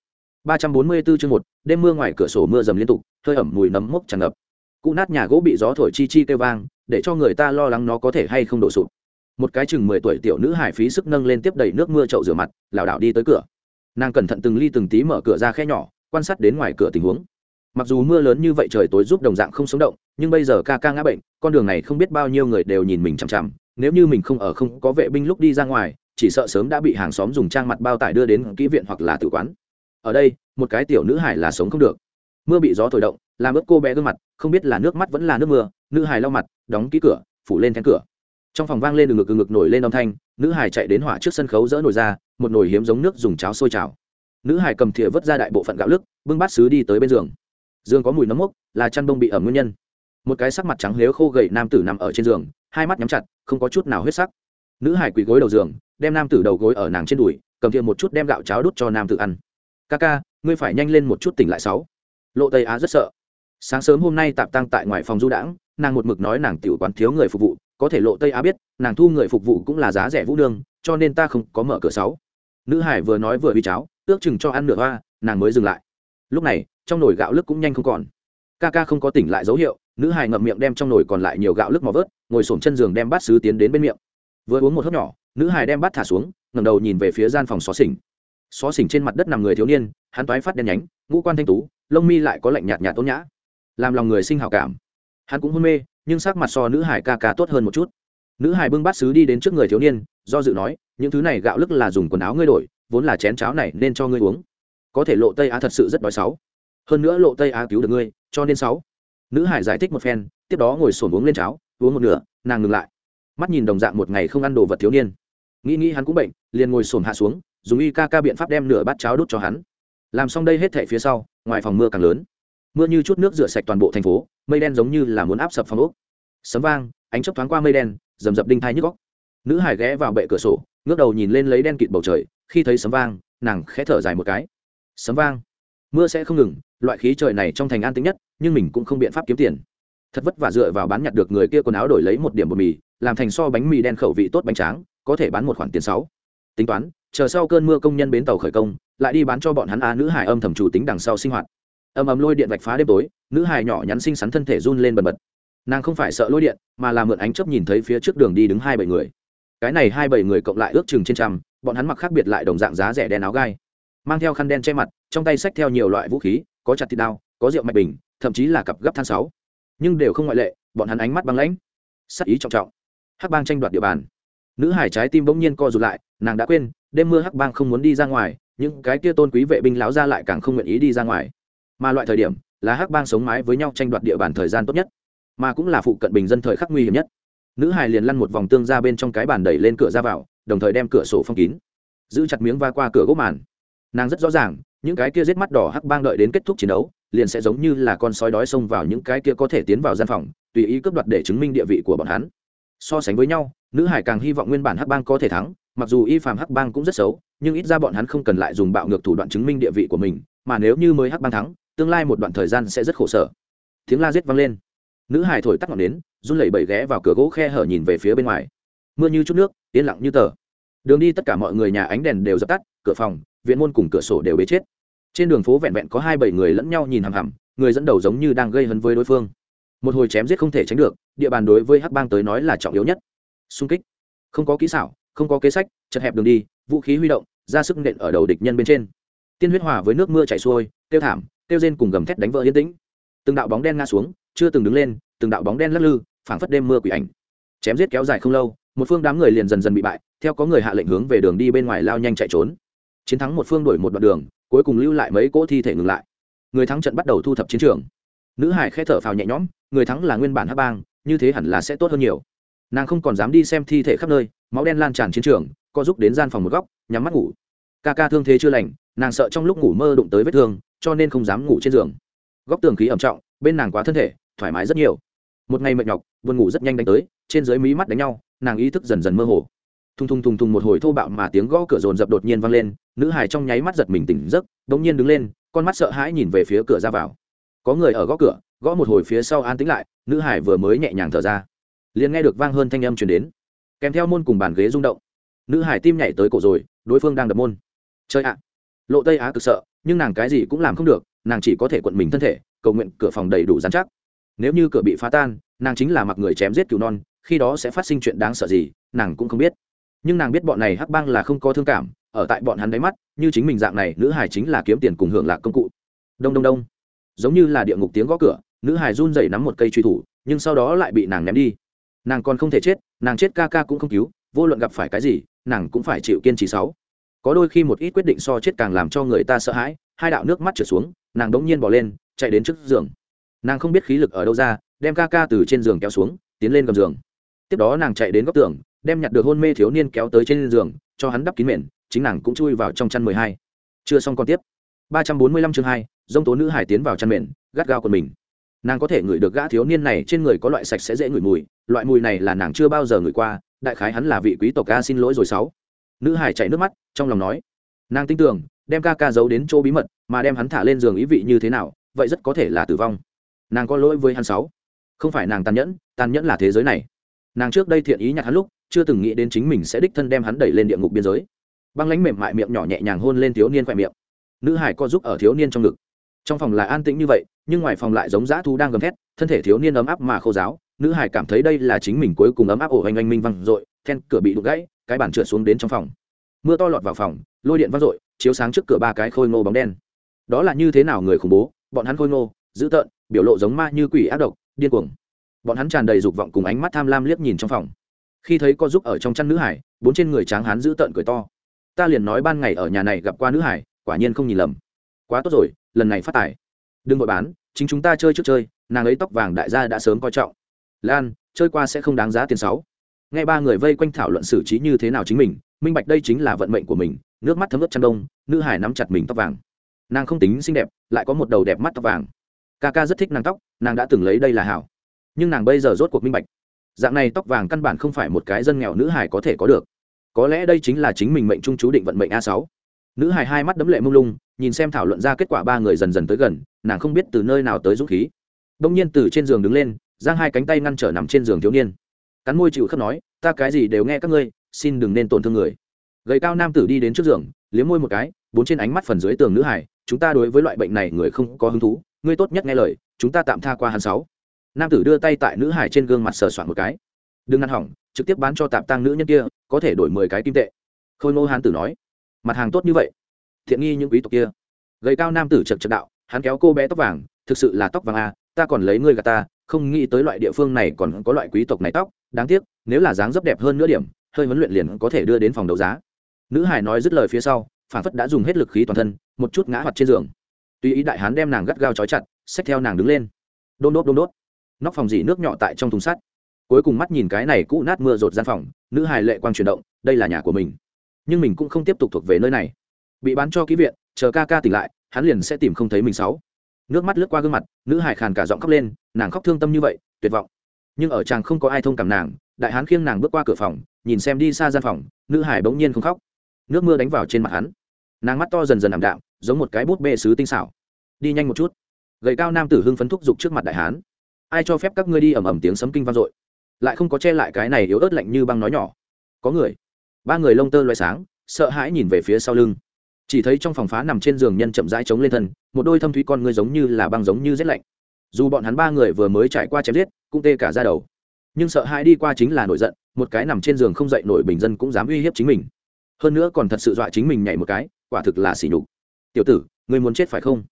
Ba trăm bốn mươi 344 chương một, đêm mưa ngoài cửa sổ mưa dầm liên tục, hơi ẩm mùi nấm mốc tràn ngập. Cụ nát nhà gỗ bị gió thổi chi chi kêu vang, để cho người ta lo lắng nó có thể hay không đổ sụp một cái chừng mười tuổi tiểu nữ hải phí sức nâng lên tiếp đầy nước mưa chậu rửa mặt, lảo đảo đi tới cửa. Nàng cẩn thận từng ly từng tí mở cửa ra khe nhỏ, quan sát đến ngoài cửa tình huống. Mặc dù mưa lớn như vậy trời tối giúp đồng dạng không sống động, nhưng bây giờ ca ca ngã bệnh, con đường này không biết bao nhiêu người đều nhìn mình chằm chằm, nếu như mình không ở không có vệ binh lúc đi ra ngoài, chỉ sợ sớm đã bị hàng xóm dùng trang mặt bao tải đưa đến kỹ viện hoặc là tự quán. Ở đây, một cái tiểu nữ hải là sống không được. Mưa bị gió thổi động, làm ướt cô bé gương mặt, không biết là nước mắt vẫn là nước mưa, nữ hải lau mặt, đóng ký cửa, phủ lên then cửa trong phòng vang lên từ ngực từ ngực nổi lên âm thanh, nữ hải chạy đến hỏa trước sân khấu dỡ nồi ra, một nồi hiếm giống nước dùng cháo sôi chảo nữ hải cầm thìa vớt ra đại bộ phận gạo lức, bưng bát xứ đi tới bên giường. Giường có mùi nấm mốc, là chăn bông bị ẩm nguyên nhân. Một cái sắc mặt trắng nếu khô gầy nam tử nằm ở trên giường, hai mắt nhắm chặt, không có chút nào huyết sắc. Nữ hải quỳ gối đầu giường, đem nam tử đầu gối ở nàng trên đùi, cầm thìa một chút đem gạo cháo đút cho nam tử ăn. Ca ca, ngươi phải nhanh lên một chút tỉnh lại sáu. Lộ tây á rất sợ. Sáng sớm hôm nay tạp tăng tại ngoài phòng du đãng, nàng một mực nói nàng tiểu quán thiếu người phục vụ có thể lộ tây á biết, nàng thu người phục vụ cũng là giá rẻ vũ nương cho nên ta không có mở cửa sáu. Nữ hải vừa nói vừa uy cháo, ước chừng cho ăn nửa hoa, nàng mới dừng lại. Lúc này, trong nồi gạo lức cũng nhanh không còn. Ca ca không có tỉnh lại dấu hiệu, nữ hải ngậm miệng đem trong nồi còn lại nhiều gạo lức mò vớt, ngồi xổm chân giường đem bát sứ tiến đến bên miệng. Vừa uống một hớp nhỏ, nữ hải đem bát thả xuống ngầm đầu nhìn về phía gian phòng xó xỉnh. Xó xỉnh trên mặt đất nằm người thiếu niên, hắn toái phát đen nhánh, ngũ quan thanh tú, lông mi lại có lạnh nhạt nhạt tốt nhã. Làm lòng người sinh hào cảm. Hắn cũng hôn mê nhưng sắc mặt so nữ hải ca ca tốt hơn một chút. Nữ hải bưng bát sứ đi đến trước người thiếu niên, do dự nói, những thứ này gạo lức là dùng quần áo ngươi đổi, vốn là chén cháo này nên cho ngươi uống. Có thể lộ tây á thật sự rất đói sáu. Hơn nữa lộ tây á cứu được ngươi, cho nên sáu. Nữ hải giải thích một phen, tiếp đó ngồi sổn uống lên cháo, uống một nửa, nàng ngừng lại. Mắt nhìn đồng dạng một ngày không ăn đồ vật thiếu niên. Nghĩ nghĩ hắn cũng bệnh, liền ngồi sổn hạ xuống, dùng y ca ca biện pháp đem nửa bát cháo đút cho hắn. Làm xong đây hết thệ phía sau, ngoài phòng mưa càng lớn mưa như chút nước rửa sạch toàn bộ thành phố, mây đen giống như là muốn áp sập phòng ốc. Sấm vang, ánh chớp thoáng qua mây đen, rầm rập đinh thai nhức góc nữ hải ghé vào bệ cửa sổ, ngước đầu nhìn lên lấy đen kịt bầu trời, khi thấy sấm vang, nàng khẽ thở dài một cái. Sấm vang. Mưa sẽ không ngừng, loại khí trời này trong thành an tĩnh nhất, nhưng mình cũng không biện pháp kiếm tiền. Thật vất vả dựa vào bán nhặt được người kia quần áo đổi lấy một điểm bột mì, làm thành so bánh mì đen khẩu vị tốt bánh tráng, có thể bán một khoản tiền sáu. Tính toán, chờ sau cơn mưa công nhân bến tàu khởi công, lại đi bán cho bọn hắn a nữ hải âm thầm chủ tính đằng sau sinh hoạt âm ầm lôi điện vạch phá đêm tối, nữ hài nhỏ nhắn xinh xắn thân thể run lên bần bật. Nàng không phải sợ lôi điện, mà là mượn ánh chớp nhìn thấy phía trước đường đi đứng hai bảy người. Cái này hai bảy người cộng lại ước chừng trên trăm, bọn hắn mặc khác biệt lại đồng dạng giá rẻ đen áo gai, mang theo khăn đen che mặt, trong tay xách theo nhiều loại vũ khí, có chặt thịt đao, có rượu mạch bình, thậm chí là cặp gấp than sáu. Nhưng đều không ngoại lệ, bọn hắn ánh mắt băng lãnh, sắc ý trọng trọng. Hắc bang tranh đoạt địa bàn. Nữ hải trái tim bỗng nhiên co rụt lại, nàng đã quên, đêm mưa hắc bang không muốn đi ra ngoài, những cái kia tôn quý vệ binh láo ra lại càng không nguyện ý đi ra ngoài mà loại thời điểm là hắc bang sống mái với nhau tranh đoạt địa bàn thời gian tốt nhất, mà cũng là phụ cận bình dân thời khắc nguy hiểm nhất. Nữ hải liền lăn một vòng tương ra bên trong cái bàn đẩy lên cửa ra vào, đồng thời đem cửa sổ phong kín, giữ chặt miếng va qua cửa gỗ màn. Nàng rất rõ ràng, những cái kia giết mắt đỏ hắc bang đợi đến kết thúc chiến đấu, liền sẽ giống như là con sói đói xông vào những cái kia có thể tiến vào gian phòng, tùy ý cướp đoạt để chứng minh địa vị của bọn hắn. So sánh với nhau, nữ hải càng hy vọng nguyên bản hắc bang có thể thắng, mặc dù y phàm hắc bang cũng rất xấu, nhưng ít ra bọn hắn không cần lại dùng bạo ngược thủ đoạn chứng minh địa vị của mình, mà nếu như mới hắc bang thắng tương lai một đoạn thời gian sẽ rất khổ sở. Tiếng la giết vang lên. Nữ hải thổi tắt ngọn nến, run lẩy bẩy ghé vào cửa gỗ khe hở nhìn về phía bên ngoài. Mưa như chút nước, yên lặng như tờ. Đường đi tất cả mọi người nhà ánh đèn đều dập tắt, cửa phòng, viện môn cùng cửa sổ đều bế chết. Trên đường phố vẹn vẹn có hai bảy người lẫn nhau nhìn hằm hằm, người dẫn đầu giống như đang gây hấn với đối phương. Một hồi chém giết không thể tránh được, địa bàn đối với hắc bang tới nói là trọng yếu nhất. Xung kích. Không có kỹ xảo, không có kế sách, chật hẹp đường đi, vũ khí huy động, ra sức nện ở đầu địch nhân bên trên. Tiên huyết hòa với nước mưa chảy xuôi, tiêu thảm kêu rên cùng gầm thét đánh vỡ yên tĩnh. Từng đạo bóng đen ngã xuống, chưa từng đứng lên, từng đạo bóng đen lắc lư, phảng phất đêm mưa quỷ ảnh. Chém giết kéo dài không lâu, một phương đám người liền dần dần bị bại, theo có người hạ lệnh hướng về đường đi bên ngoài lao nhanh chạy trốn. Chiến thắng một phương đổi một đoạn đường, cuối cùng lưu lại mấy cỗ thi thể ngừng lại. Người thắng trận bắt đầu thu thập chiến trường. Nữ hải khẽ thở phào nhẹ nhõm, người thắng là nguyên bản hắc bang, như thế hẳn là sẽ tốt hơn nhiều. Nàng không còn dám đi xem thi thể khắp nơi, máu đen lan tràn chiến trường, co giúp đến gian phòng một góc, nhắm mắt ngủ. Ca ca thương thế chưa lành, nàng sợ trong lúc ngủ mơ đụng tới vết thương cho nên không dám ngủ trên giường. Góc tường khí ẩm trọng, bên nàng quá thân thể, thoải mái rất nhiều. Một ngày mệt nhọc, buồn ngủ rất nhanh đánh tới, trên dưới mí mắt đánh nhau, nàng ý thức dần dần mơ hồ. Thùng thùng thùng thùng một hồi thô bạo mà tiếng gõ cửa rồn rập đột nhiên vang lên, nữ hải trong nháy mắt giật mình tỉnh giấc đ ỗ n g nhiên đứng lên, con mắt sợ hãi nhìn về phía cửa ra vào. Có người ở gõ cửa, gõ một hồi phía sau an tĩnh lại, nữ hải vừa mới nhẹ nhàng thở ra. Liền nghe được vang hơn thanh âm chuyển đến. Kèm theo môn cùng bàn ghế rung động. Nữ hải tim nhảy tới cổ rồi, đối phương đang đập môn. Chơi ạ lộ tây á cực sợ, nhưng nàng cái gì cũng làm không được, nàng chỉ có thể quận mình thân thể, cầu nguyện cửa phòng đầy đủ dán chắc. Nếu như cửa bị phá tan, nàng chính là mặc người chém giết cứu non, khi đó sẽ phát sinh chuyện đáng sợ gì, nàng cũng không biết. Nhưng nàng biết bọn này hắc bang là không có thương cảm, ở tại bọn hắn đáy mắt, như chính mình dạng này, nữ hải chính là kiếm tiền cùng hưởng lạc công cụ. Đông đông đông. Giống như là địa ngục tiếng gõ cửa, nữ hải run dậy nắm một cây truy thủ, nhưng sau đó lại bị nàng ném đi. Nàng còn không thể chết, nàng chết ca ca cũng không cứu, vô luận gặp phải cái gì, nàng cũng phải chịu kiên trì sáu có đôi khi một ít quyết định so chết càng làm cho người ta sợ hãi, hai đạo nước mắt trượt xuống, nàng đống nhiên bỏ lên, chạy đến trước giường. Nàng không biết khí lực ở đâu ra, đem ca ca từ trên giường kéo xuống, tiến lên gầm giường. Tiếp đó nàng chạy đến góc tường, đem nhặt được hôn mê thiếu niên kéo tới trên giường, cho hắn đắp kín mền, chính nàng cũng chui vào trong chăn mười hai. Chưa xong còn tiếp. Ba trăm bốn mươi lăm chương hai, dông tố nữ hải tiến vào chăn mền, gắt gao của mình. Nàng có thể ngửi được gã thiếu niên này, trên người có loại sạch sẽ dễ ngửi mùi, loại mùi này là nàng chưa bao giờ ngửi qua, đại khái hắn là vị quý tộc ca xin lỗi rồi sáu nữ hải chạy nước mắt, trong lòng nói, nàng tin tưởng, đem ca ca giấu đến chỗ bí mật, mà đem hắn thả lên giường ý vị như thế nào, vậy rất có thể là tử vong. Nàng có lỗi với hắn sáu. Không phải nàng tàn nhẫn tàn nhẫn là thế giới này. Nàng trước đây thiện ý nhặt hắn lúc, chưa từng nghĩ đến chính mình sẽ đích thân đem hắn đẩy lên địa ngục biên giới. Băng lánh mềm mại miệng nhỏ nhẹ nhàng hôn lên thiếu niên khoe miệng. Nữ hải co giúp ở thiếu niên trong ngực. Trong phòng là an tĩnh như vậy, nhưng ngoài phòng lại giống dã thu đang gầm thét, thân thể thiếu niên ấm áp mà khô giáo nữ hải cảm thấy đây là chính mình cuối cùng ấm áp ổ hoành oanh minh văng r ộ i then cửa bị đục gãy cái bản trượt xuống đến trong phòng. Mưa to lọt vào phòng, lôi điện vắt rội chiếu sáng trước cửa ba cái khôi ngô bóng đen. Đó là như thế nào người khủng bố? Bọn hắn khôi ngô, dữ tợn, biểu lộ giống ma như quỷ ác độc, điên cuồng. Bọn hắn tràn đầy dục vọng cùng ánh mắt tham lam liếc nhìn trong phòng. Khi thấy có giúp ở trong chăn nữ hải, bốn trên người tráng hắn dữ tợn cười to. Ta liền nói ban ngày ở nhà này gặp qua nữ hải, quả nhiên không nhìn lầm. Quá tốt rồi, lần này phát tài. Đừng vội bán, chính chúng ta chơi trước chơi, nàng ấy tóc vàng đại gia đã sớm coi trọng. Lan, chơi qua sẽ không đáng giá tiền sáu nghe ba người vây quanh thảo luận xử trí như thế nào chính mình, minh bạch đây chính là vận mệnh của mình, nước mắt thấm ướt chăn đông, nữ hải nắm chặt mình tóc vàng. Nàng không tính xinh đẹp, lại có một đầu đẹp mắt tóc vàng. Ca ca rất thích nàng tóc, nàng đã từng lấy đây là hảo. Nhưng nàng bây giờ rốt cuộc minh bạch, dạng này tóc vàng căn bản không phải một cái dân nghèo nữ hải có thể có được. Có lẽ đây chính là chính mình mệnh trung chú định vận mệnh a sáu. Nữ hải hai mắt đấm lệ mông lung, nhìn xem thảo luận ra kết quả ba người dần dần tới gần, nàng không biết từ nơi nào tới dũng khí. Đông nhiên từ trên giường đứng lên, giang hai cánh tay ngăn trở nằm trên giường thiếu niên cắn môi chịu khất nói, ta cái gì đều nghe các ngươi, xin đừng nên tổn thương người. Gầy cao nam tử đi đến trước giường, liếm môi một cái, bốn trên ánh mắt phần dưới tường nữ hải, chúng ta đối với loại bệnh này người không có hứng thú, ngươi tốt nhất nghe lời, chúng ta tạm tha qua hắn sáu. Nam tử đưa tay tại nữ hải trên gương mặt sờ soạn một cái. Đừng ngăn hỏng, trực tiếp bán cho tạm tăng nữ nhân kia, có thể đổi mười cái kim tệ. Khôi ngô hán tử nói. Mặt hàng tốt như vậy, thiện nghi những quý tộc kia. Gầy cao nam tử chật chật đạo, hắn kéo cô bé tóc vàng, thực sự là tóc vàng à ta còn lấy ngươi gà ta không nghĩ tới loại địa phương này còn có loại quý tộc này tóc, đáng tiếc, nếu là dáng dấp đẹp hơn nữa điểm, hơi huấn luyện liền có thể đưa đến phòng đấu giá. Nữ hải nói dứt lời phía sau, phản phất đã dùng hết lực khí toàn thân, một chút ngã hoặc trên giường. Tuy ý đại hán đem nàng gắt gao trói chặt, xách theo nàng đứng lên. Đôn đốt đôn đốt. Nóc phòng dỉ nước nhỏ tại trong thùng sắt. Cuối cùng mắt nhìn cái này cũ nát mưa rột gian phòng, nữ hài lệ quang chuyển động, đây là nhà của mình. Nhưng mình cũng không tiếp tục thuộc về nơi này. Bị bán cho ký viện, chờ ca ca tỉnh lại, hắn liền sẽ tìm không thấy mình sáu nước mắt lướt qua gương mặt, nữ hải khàn cả giọng khóc lên, nàng khóc thương tâm như vậy, tuyệt vọng. Nhưng ở chàng không có ai thông cảm nàng, đại hán khiêng nàng bước qua cửa phòng, nhìn xem đi xa gian phòng, nữ hải bỗng nhiên không khóc. Nước mưa đánh vào trên mặt hắn. Nàng mắt to dần dần ảm đạm, giống một cái bút bê sứ tinh xảo. Đi nhanh một chút. Gầy cao nam tử hưng phấn thúc giục trước mặt đại hán. Ai cho phép các ngươi đi ầm ầm tiếng sấm kinh vang dội? Lại không có che lại cái này yếu ớt lạnh như băng nói nhỏ. Có người. Ba người lông tơ loay sáng, sợ hãi nhìn về phía sau lưng chỉ thấy trong phòng phá nằm trên giường nhân chậm rãi chống lên thân, một đôi thâm thúy con ngươi giống như là băng giống như rét lạnh. Dù bọn hắn ba người vừa mới trải qua chém giết, cũng tê cả ra đầu. Nhưng sợ hãi đi qua chính là nổi giận, một cái nằm trên giường không dậy nổi bình dân cũng dám uy hiếp chính mình. Hơn nữa còn thật sự dọa chính mình nhảy một cái, quả thực là xỉ nhục. Tiểu tử, ngươi muốn chết phải không?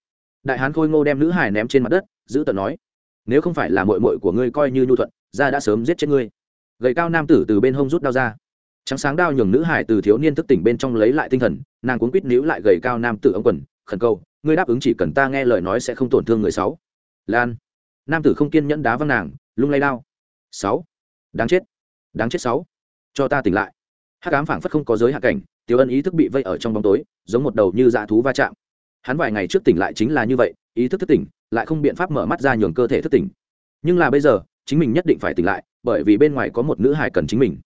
Đại hán khôi ngô đem nữ hải ném trên mặt đất, giữ tận nói, nếu không phải là mội mội của ngươi coi như nhu thuận, ra đã sớm giết chết ngươi. Gầy cao nam tử từ bên hông rút đao ra trắng sáng đao nhường nữ hải từ thiếu niên thức tỉnh bên trong lấy lại tinh thần, nàng cuốn quýt níu lại gầy cao nam tử ông quần, khẩn cầu, ngươi đáp ứng chỉ cần ta nghe lời nói sẽ không tổn thương người sáu. Lan. Nam tử không kiên nhẫn đá văng nàng, lung lay đao. Sáu. Đáng chết. Đáng chết sáu. Cho ta tỉnh lại. Hắc ám phảng phất không có giới hạ cảnh, tiểu ân ý thức bị vây ở trong bóng tối, giống một đầu như dạ thú va chạm. Hắn vài ngày trước tỉnh lại chính là như vậy, ý thức thức tỉnh, lại không biện pháp mở mắt ra nhường cơ thể thức tỉnh. Nhưng là bây giờ, chính mình nhất định phải tỉnh lại, bởi vì bên ngoài có một nữ hải cần chính mình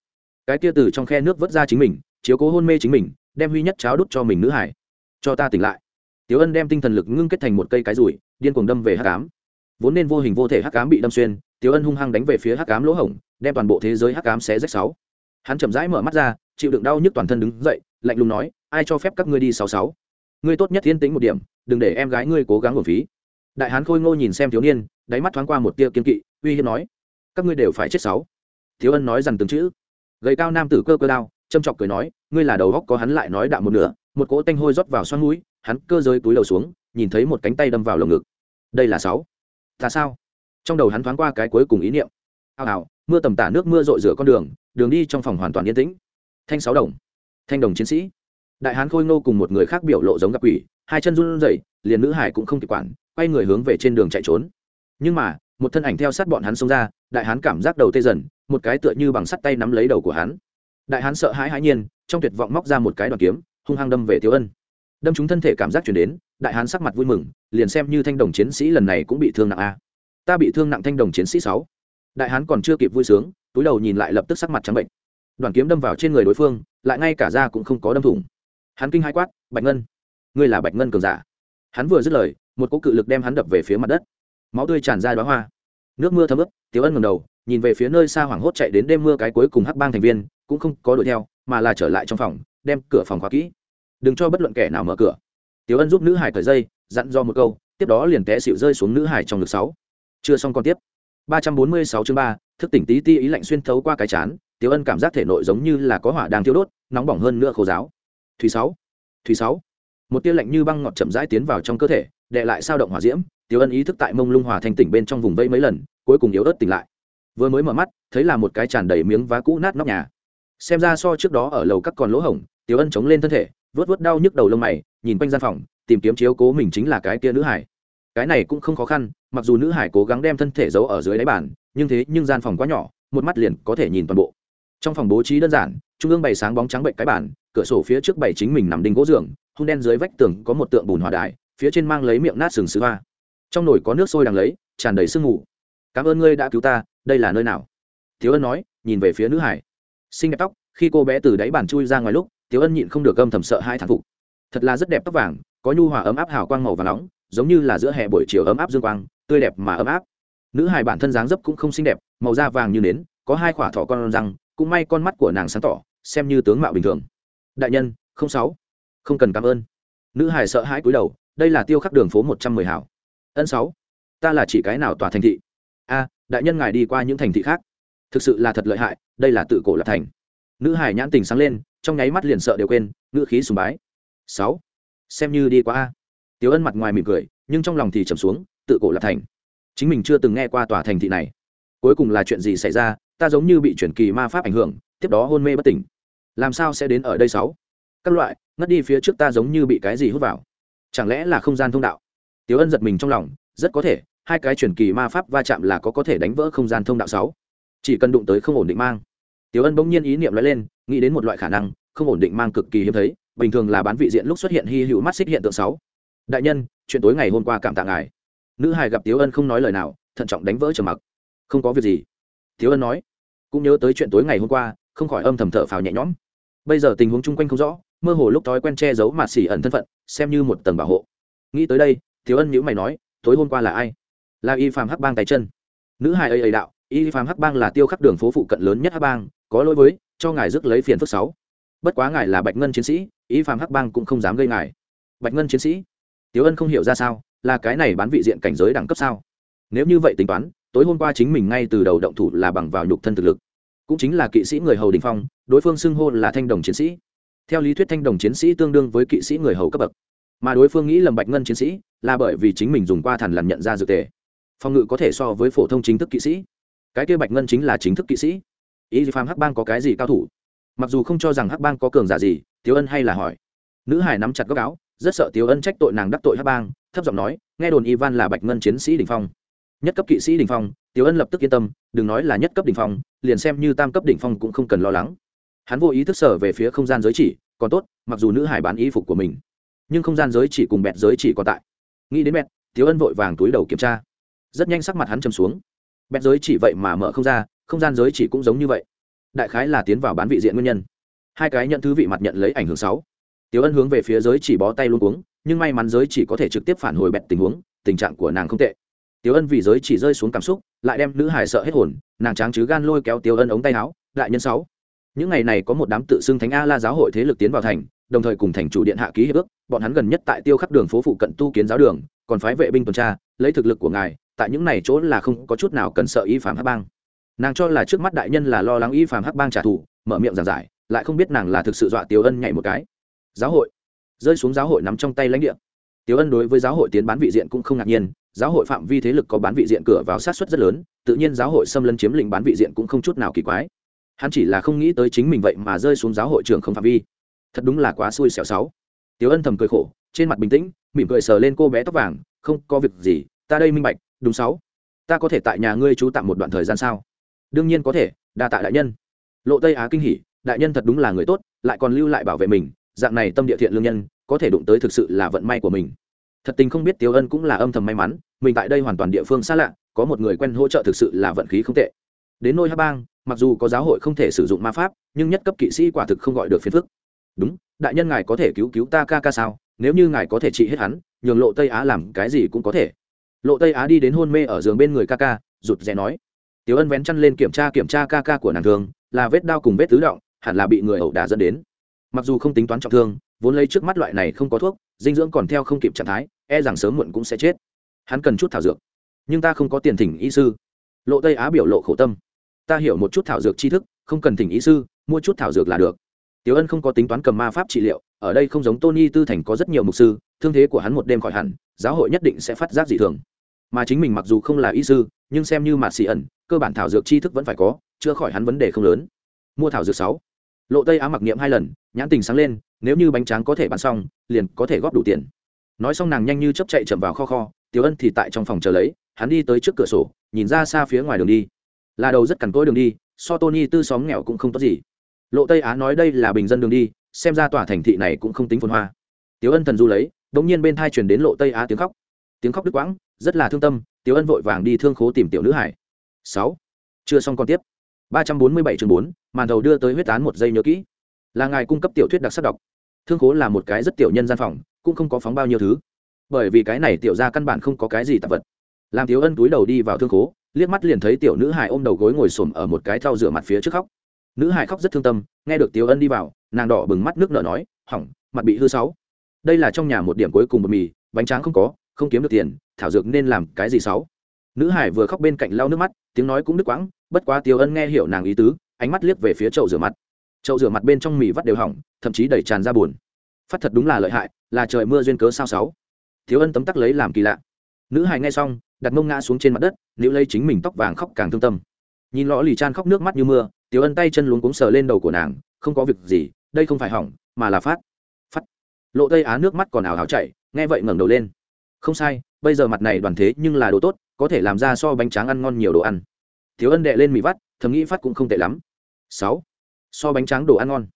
cái kia từ trong khe nước vớt ra chính mình, chiếu cố hôn mê chính mình, đem huy nhất cháo đút cho mình nữ hải. Cho ta tỉnh lại. Tiếu ân đem tinh thần lực ngưng kết thành một cây cái rủi, điên cuồng đâm về hắc ám. Vốn nên vô hình vô thể hắc ám bị đâm xuyên tiếu ân hung hăng đánh về phía hắc ám lỗ hổng, đem toàn bộ thế giới hắc ám xé rách sáu. Hắn chậm rãi mở mắt ra, chịu đựng đau nhức toàn thân đứng dậy, lạnh lùng nói, ai cho phép các ngươi đi sáu sáu? Ngươi tốt nhất thiên tính một điểm, đừng để em gái ngươi cố gắng hưởng phí. Đại hán khôi ngô nhìn xem thiếu niên, đáy mắt thoáng qua một tia kiên kỵ, uy hiếp nói, các ngươi đều phải chết sáu. Thiếu ân nói rằng từng chữ gầy cao nam tử cơ cơ đao, châm chọc cười nói, ngươi là đầu góc có hắn lại nói đạo một nửa, một cỗ tanh hôi rót vào xoắn mũi, hắn cơ giới túi đầu xuống, nhìn thấy một cánh tay đâm vào lồng ngực. Đây là sáu. Ta sao? Trong đầu hắn thoáng qua cái cuối cùng ý niệm. Hào hào, mưa tầm tả nước mưa rội rửa con đường đường đi trong phòng hoàn toàn yên tĩnh. Thanh sáu đồng. Thanh đồng chiến sĩ. Đại hán khôi ngô cùng một người khác biểu lộ giống gặp quỷ, hai chân run rẩy, liền nữ hải cũng không kịp quản, quay người hướng về trên đường chạy trốn. Nhưng mà một thân ảnh theo sát bọn hắn xông ra, đại hán cảm giác đầu tê dần, một cái tựa như bằng sắt tay nắm lấy đầu của hắn. Đại hán sợ hãi hãi nhiên, trong tuyệt vọng móc ra một cái đoàn kiếm, hung hăng đâm về thiếu ân. Đâm chúng thân thể cảm giác chuyển đến, đại hán sắc mặt vui mừng, liền xem như thanh đồng chiến sĩ lần này cũng bị thương nặng a. Ta bị thương nặng thanh đồng chiến sĩ sáu. Đại hán còn chưa kịp vui sướng, túi đầu nhìn lại lập tức sắc mặt trắng bệnh. Đoàn kiếm đâm vào trên người đối phương, lại ngay cả da cũng không có đâm thủng. Hắn kinh hai quát, bạch ngân, ngươi là bạch ngân cường giả. Hắn vừa dứt lời, một cỗ cự lực đem hắn đập về phía mặt đất. Máu tươi tràn ra đoá hoa nước mưa thấm ướt tiếu ân ngầm đầu, nhìn về phía nơi xa hoảng hốt chạy đến đêm mưa cái cuối cùng hắc bang thành viên, cũng không có đuổi theo, mà là trở lại trong phòng, đem cửa phòng khóa kỹ. Đừng cho bất luận kẻ nào mở cửa. Tiếu ân giúp nữ hải cởi dây, dặn do một câu, tiếp đó liền té xịu rơi xuống nữ hải trong ngực sáu. Chưa xong còn tiếp. Ba trăm bốn mươi sáu chương ba, thức tỉnh tí ti ý lạnh xuyên thấu qua cái chán tiếu ân cảm giác thể nội giống như là có hỏa đang thiêu đốt, nóng bỏng hơn nữa khô giáo thủy sáu thủy sáu. Một tia lạnh như băng ngọt chậm rãi tiến vào trong cơ thể đệ lại sao động hỏa diễm tiểu ân ý thức tại mông lung hòa thanh tỉnh bên trong vùng vẫy mấy lần, cuối cùng yếu ớt tỉnh lại. Vừa mới mở mắt, thấy là một cái tràn đầy miếng vá cũ nát nóc nhà. Xem ra so trước đó ở lầu các còn lỗ hổng, tiểu ân chống lên thân thể vớt vớt đau nhức đầu lông mày, nhìn quanh gian phòng, tìm kiếm chiếu cố mình chính là cái tia nữ hải. Cái này cũng không khó khăn, mặc dù nữ hải cố gắng đem thân thể giấu ở dưới đáy bàn, nhưng thế nhưng gian phòng quá nhỏ, một mắt liền có thể nhìn toàn bộ. Trong phòng bố trí đơn giản, trung ương bày sáng bóng trắng bệnh cái bàn, cửa sổ phía trước bày chính mình nằm đinh gỗ giường, hung đen dưới vách tường có một tượng bùn hòa đại phía trên mang lấy miệng nát sừng sứ hoa trong nồi có nước sôi đang lấy, tràn đầy sương mù. Cảm ơn ngươi đã cứu ta, đây là nơi nào? Thiếu ân nói, nhìn về phía nữ hải. Xinh đẹp tóc, khi cô bé từ đáy bàn chui ra ngoài lúc thiếu ân nhịn không được gâm thầm sợ hai thằng phục thật là rất đẹp tóc vàng, có nhu hòa ấm áp hào quang màu và nóng, giống như là giữa hè buổi chiều ấm áp dương quang, tươi đẹp mà ấm áp. Nữ hài bản thân dáng dấp cũng không xinh đẹp, màu da vàng như nến, có hai khỏa thỏ con răng, cũng may con mắt của nàng sáng tỏ, xem như tướng mạo bình thường. Đại nhân, không sáu, không cần cảm ơn. Nữ hài sợ hãi cúi đầu, đây là tiêu khắc đường phố một trăm mười hảo ân sáu, ta là chỉ cái nào tòa thành thị? A, đại nhân ngài đi qua những thành thị khác. Thực sự là thật lợi hại, đây là tự cổ lập thành. Nữ hải nhãn tình sáng lên, trong nháy mắt liền sợ đều quên, ngữ khí sùng bái. Sáu, xem như đi qua a. Tiếu ân mặt ngoài mỉm cười, nhưng trong lòng thì trầm xuống, tự cổ lập thành. Chính mình chưa từng nghe qua tòa thành thị này. Cuối cùng là chuyện gì xảy ra, ta giống như bị chuyển kỳ ma pháp ảnh hưởng, tiếp đó hôn mê bất tỉnh. Làm sao sẽ đến ở đây sáu? Các loại, ngất đi phía trước ta giống như bị cái gì hút vào. Chẳng lẽ là không gian thông đạo? Tiếu ân giật mình trong lòng, rất có thể, hai cái truyền kỳ ma pháp va chạm là có có thể đánh vỡ không gian thông đạo sáu. Chỉ cần đụng tới không ổn định mang. Tiếu ân bỗng nhiên ý niệm nói lên, nghĩ đến một loại khả năng, không ổn định mang cực kỳ hiếm thấy, bình thường là bán vị diện lúc xuất hiện hy hữu mắt xích hiện tượng sáu. Đại nhân, chuyện tối ngày hôm qua cảm tạ ngài. Nữ hài gặp tiếu ân không nói lời nào, thận trọng đánh vỡ trầm mặc. Không có việc gì. Tiếu ân nói, cũng nhớ tới chuyện tối ngày hôm qua, không khỏi âm thầm thở phào nhẹ nhõm. Bây giờ tình huống chung quanh không rõ, mơ hồ lúc thói quen che giấu mà xỉ ẩn thân phận, xem như một tầng bảo hộ. Nghĩ tới đây thiếu ân nhữ mày nói, tối hôm qua là ai? Là y phàm hắc bang tay chân. Nữ hài ấy ấy đạo, y phàm hắc bang là tiêu khắc đường phố phụ cận lớn nhất hắc bang, có lỗi với, cho ngài rước lấy phiền phức sáu. Bất quá ngài là bạch ngân chiến sĩ, y phàm hắc bang cũng không dám gây ngài. Bạch ngân chiến sĩ? Tiếu ân không hiểu ra sao, là cái này bán vị diện cảnh giới đẳng cấp sao? Nếu như vậy tính toán, tối hôm qua chính mình ngay từ đầu động thủ là bằng vào nhục thân thực lực. Cũng chính là kỵ sĩ người hầu đình phong, đối phương xưng hô là thanh đồng chiến sĩ. Theo lý thuyết thanh đồng chiến sĩ tương đương với kỵ sĩ người hầu cấp bậc mà đối phương nghĩ lầm bạch ngân chiến sĩ là bởi vì chính mình dùng qua thần làm nhận ra dược tề. Phòng ngự có thể so với phổ thông chính thức kỵ sĩ. Cái kia bạch ngân chính là chính thức kỵ sĩ. Ý gì phàm hắc bang có cái gì cao thủ? Mặc dù không cho rằng hắc bang có cường giả gì, tiếu ân hay là hỏi. Nữ hải nắm chặt góc áo, rất sợ tiếu ân trách tội nàng đắc tội hắc bang, thấp giọng nói, nghe đồn ivan là bạch ngân chiến sĩ đình phong. Nhất cấp kỵ sĩ đình phong? Tiếu ân lập tức yên tâm, đừng nói là nhất cấp đình phong, liền xem như tam cấp đỉnh phong cũng không cần lo lắng. Hắn vô ý thức sở về phía không gian giới chỉ, còn tốt, mặc dù nữ hải bán y phục của mình nhưng không gian giới chỉ cùng bẹt giới chỉ còn tại. Nghĩ đến bẹt, tiếu ân vội vàng túi đầu kiểm tra. Rất nhanh sắc mặt hắn chầm xuống. Bẹt giới chỉ vậy mà mở không ra, không gian giới chỉ cũng giống như vậy. Đại khái là tiến vào bán vị diện nguyên nhân. Hai cái nhận thứ vị mặt nhận lấy ảnh hưởng sáu. Tiếu ân hướng về phía giới chỉ bó tay luôn uống nhưng may mắn giới chỉ có thể trực tiếp phản hồi bẹt tình huống, tình trạng của nàng không tệ. Tiếu ân vì giới chỉ rơi xuống cảm xúc, lại đem nữ hải sợ hết hồn, nàng tráng chứ gan lôi kéo tiếu ân ống tay áo, đại nhân sáu. Những ngày này có một đám tự xưng thánh a la giáo hội thế lực tiến vào thành đồng thời cùng thành chủ điện hạ ký hiệp ước, bọn hắn gần nhất tại tiêu khắc đường phố phụ cận tu kiến giáo đường, còn phái vệ binh tuần tra, lấy thực lực của ngài, tại những này chỗ là không có chút nào cần sợ y phạm hắc bang. Nàng cho là trước mắt đại nhân là lo lắng y phạm hắc bang trả thù, mở miệng giảng giải, lại không biết nàng là thực sự dọa tiêu ân nhảy một cái. Giáo hội. Rơi xuống giáo hội nắm trong tay lãnh địa. Tiêu ân đối với giáo hội tiến bán vị diện cũng không ngạc nhiên, giáo hội phạm vi thế lực có bán vị diện cửa vào sát xuất rất lớn, tự nhiên giáo hội xâm lấn chiếm lĩnh bán vị diện cũng không chút nào kỳ quái. Hắn chỉ là không nghĩ tới chính mình vậy mà rơi xuống giáo hội trường không phạm vi thật đúng là quá xui xẻo sáu. Tiếu ân thầm cười khổ, trên mặt bình tĩnh, mỉm cười sờ lên cô bé tóc vàng, không có việc gì, ta đây minh bạch, đúng sáu. Ta có thể tại nhà ngươi trú tạm một đoạn thời gian sao? Đương nhiên có thể, đa tạ đại nhân. Lộ tây á kinh hỉ, đại nhân thật đúng là người tốt, lại còn lưu lại bảo vệ mình, dạng này tâm địa thiện lương nhân, có thể đụng tới thực sự là vận may của mình. Thật tình không biết tiếu ân cũng là âm thầm may mắn, mình tại đây hoàn toàn địa phương xa lạ, có một người quen hỗ trợ thực sự là vận khí không tệ. Đến nôi Ha bang, mặc dù có giáo hội không thể sử dụng ma pháp, nhưng nhất cấp kỵ sĩ quả thực không gọi được phiền phức đúng, đại nhân ngài có thể cứu cứu ta ca ca sao? Nếu như ngài có thể trị hết hắn, nhường lộ tây á làm cái gì cũng có thể. Lộ tây á đi đến hôn mê ở giường bên người ca ca, rụt rè nói. Tiểu ân vén chăn lên kiểm tra kiểm tra ca ca của nàng thường là vết đau cùng vết tứ động, hẳn là bị người ẩu đả dẫn đến. Mặc dù không tính toán trọng thương, vốn lấy trước mắt loại này không có thuốc, dinh dưỡng còn theo không kịp trạng thái e rằng sớm muộn cũng sẽ chết. Hắn cần chút thảo dược. Nhưng ta không có tiền thỉnh y sư. Lộ tây á biểu lộ khổ tâm. Ta hiểu một chút thảo dược tri thức, không cần thỉnh y sư, mua chút thảo dược là được tiểu ân không có tính toán cầm ma pháp trị liệu, ở đây không giống tony tư thành có rất nhiều mục sư, thương thế của hắn một đêm khỏi hẳn, giáo hội nhất định sẽ phát giác dị thường. Mà chính mình mặc dù không là y sư, nhưng xem như mạt xì ẩn, cơ bản thảo dược tri thức vẫn phải có chưa khỏi hắn vấn đề không lớn. Mua thảo dược sáu. Lộ tây á mặc niệm hai lần, nhãn tình sáng lên, nếu như bánh tráng có thể bán xong, liền có thể góp đủ tiền. Nói xong nàng nhanh như chớp chạy chậm vào kho kho, tiểu ân thì tại trong phòng chờ lấy, hắn đi tới trước cửa sổ, nhìn ra xa phía ngoài đường đi. Là đầu rất cằn cỗi đường đi, so tony tư xóm nghèo cũng không tốt gì lộ tây á nói đây là bình dân đường đi, xem ra tòa thành thị này cũng không tính phồn hoa. Tiếu ân thần du lấy đ ỗ n g nhiên bên thai truyền đến lộ tây á tiếng khóc. Tiếng khóc đứt quãng, rất là thương tâm tiếu ân vội vàng đi thương khố tìm tiểu nữ hải. Sáu. Chưa xong còn tiếp. Ba trăm bốn mươi bảy chương bốn, màn đầu đưa tới huyết án một giây nhớ kỹ. Là ngài cung cấp tiểu thuyết đặc sắc đọc. Thương khố là một cái rất tiểu nhân gian phòng, cũng không có phóng bao nhiêu thứ. Bởi vì cái này tiểu ra căn bản không có cái gì tạp vật. Làm tiếu ân túi đầu đi vào thương khố, liếc mắt liền thấy tiểu nữ hải ôm đầu gối ngồi xổm ở một cái thau rửa mặt phía trước khóc nữ hải khóc rất thương tâm, nghe được tiếu ân đi vào, nàng đỏ bừng mắt nước nở nói, hỏng, mặt bị hư sáu. Đây là trong nhà một điểm cuối cùng một mì, bánh tráng không có, không kiếm được tiền, thảo dược nên làm cái gì sáu? Nữ hải vừa khóc bên cạnh lau nước mắt, tiếng nói cũng đứt quãng, bất quá tiếu ân nghe hiểu nàng ý tứ, ánh mắt liếc về phía chậu rửa mặt. Chậu rửa mặt bên trong mì vắt đều hỏng, thậm chí đẩy tràn ra buồn. Phát thật đúng là lợi hại, là trời mưa duyên cớ sao sáu? Thiếu ân tấm tắc lấy làm kỳ lạ. Nữ hài nghe xong, đặt mông ngã xuống trên mặt đất nếu lấy chính mình tóc vàng khóc càng thương tâm. Nhìn lõ lì chan khóc nước mắt như mưa tiểu ân tay chân luống cuống sờ lên đầu của nàng, không có việc gì, đây không phải hỏng, mà là phát phát. Lộ tây á nước mắt còn ảo hào chảy, nghe vậy ngẩng đầu lên. Không sai, bây giờ mặt này đoàn thế nhưng là đồ tốt, có thể làm ra so bánh tráng ăn ngon nhiều đồ ăn. Thiếu ân đệ lên mì vắt, thầm nghĩ phát cũng không tệ lắm. Sáu. So bánh tráng đồ ăn ngon.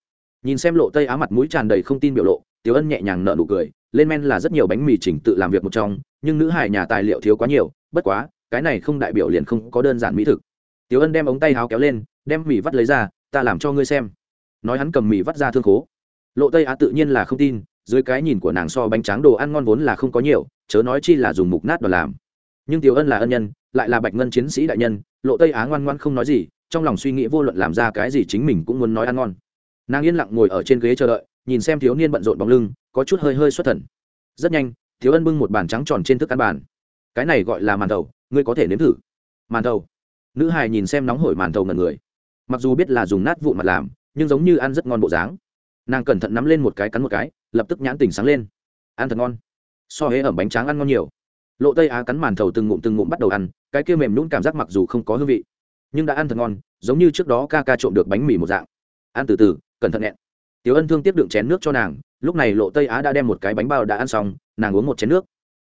Nhìn xem lộ tây á mặt mũi tràn đầy không tin biểu lộ, tiểu ân nhẹ nhàng nở nụ cười, lên men là rất nhiều bánh mì chỉnh tự làm việc một trong, nhưng nữ hải nhà tài liệu thiếu quá nhiều, bất quá, cái này không đại biểu liền không có đơn giản mỹ thực. Tiểu ân đem ống tay háo kéo lên đem mì vắt lấy ra, ta làm cho ngươi xem. Nói hắn cầm mì vắt ra thương khố. Lộ tây á tự nhiên là không tin, dưới cái nhìn của nàng so bánh tráng đồ ăn ngon vốn là không có nhiều, chớ nói chi là dùng mục nát đoàn làm. Nhưng tiểu ân là ân nhân, lại là bạch ngân chiến sĩ đại nhân, lộ tây á ngoan ngoan không nói gì, trong lòng suy nghĩ vô luận làm ra cái gì chính mình cũng muốn nói ăn ngon. Nàng yên lặng ngồi ở trên ghế chờ đợi, nhìn xem thiếu niên bận rộn bóng lưng, có chút hơi hơi xuất thần. Rất nhanh thiếu ân bưng một bàn trắng tròn trên thức ăn bàn. Cái này gọi là màn thầu, ngươi có thể nếm thử. Màn thầu. Nữ hài nhìn xem nóng hổi màn thầu ngần người mặc dù biết là dùng nát vụn mặt làm, nhưng giống như ăn rất ngon bộ dáng. Nàng cẩn thận nắm lên một cái cắn một cái, lập tức nhãn tỉnh sáng lên. Ăn thật ngon. So hế ẩm bánh tráng ăn ngon nhiều. Lộ tây á cắn màn thầu từng ngụm từng ngụm bắt đầu ăn, cái kia mềm nhún cảm giác mặc dù không có hương vị, nhưng đã ăn thật ngon, giống như trước đó ca ca trộm được bánh mì một dạng. Ăn từ từ, cẩn thận nghẹn tiểu ân thương tiếp đựng chén nước cho nàng, lúc này lộ tây á đã đem một cái bánh bao đã ăn xong, nàng uống một chén nước.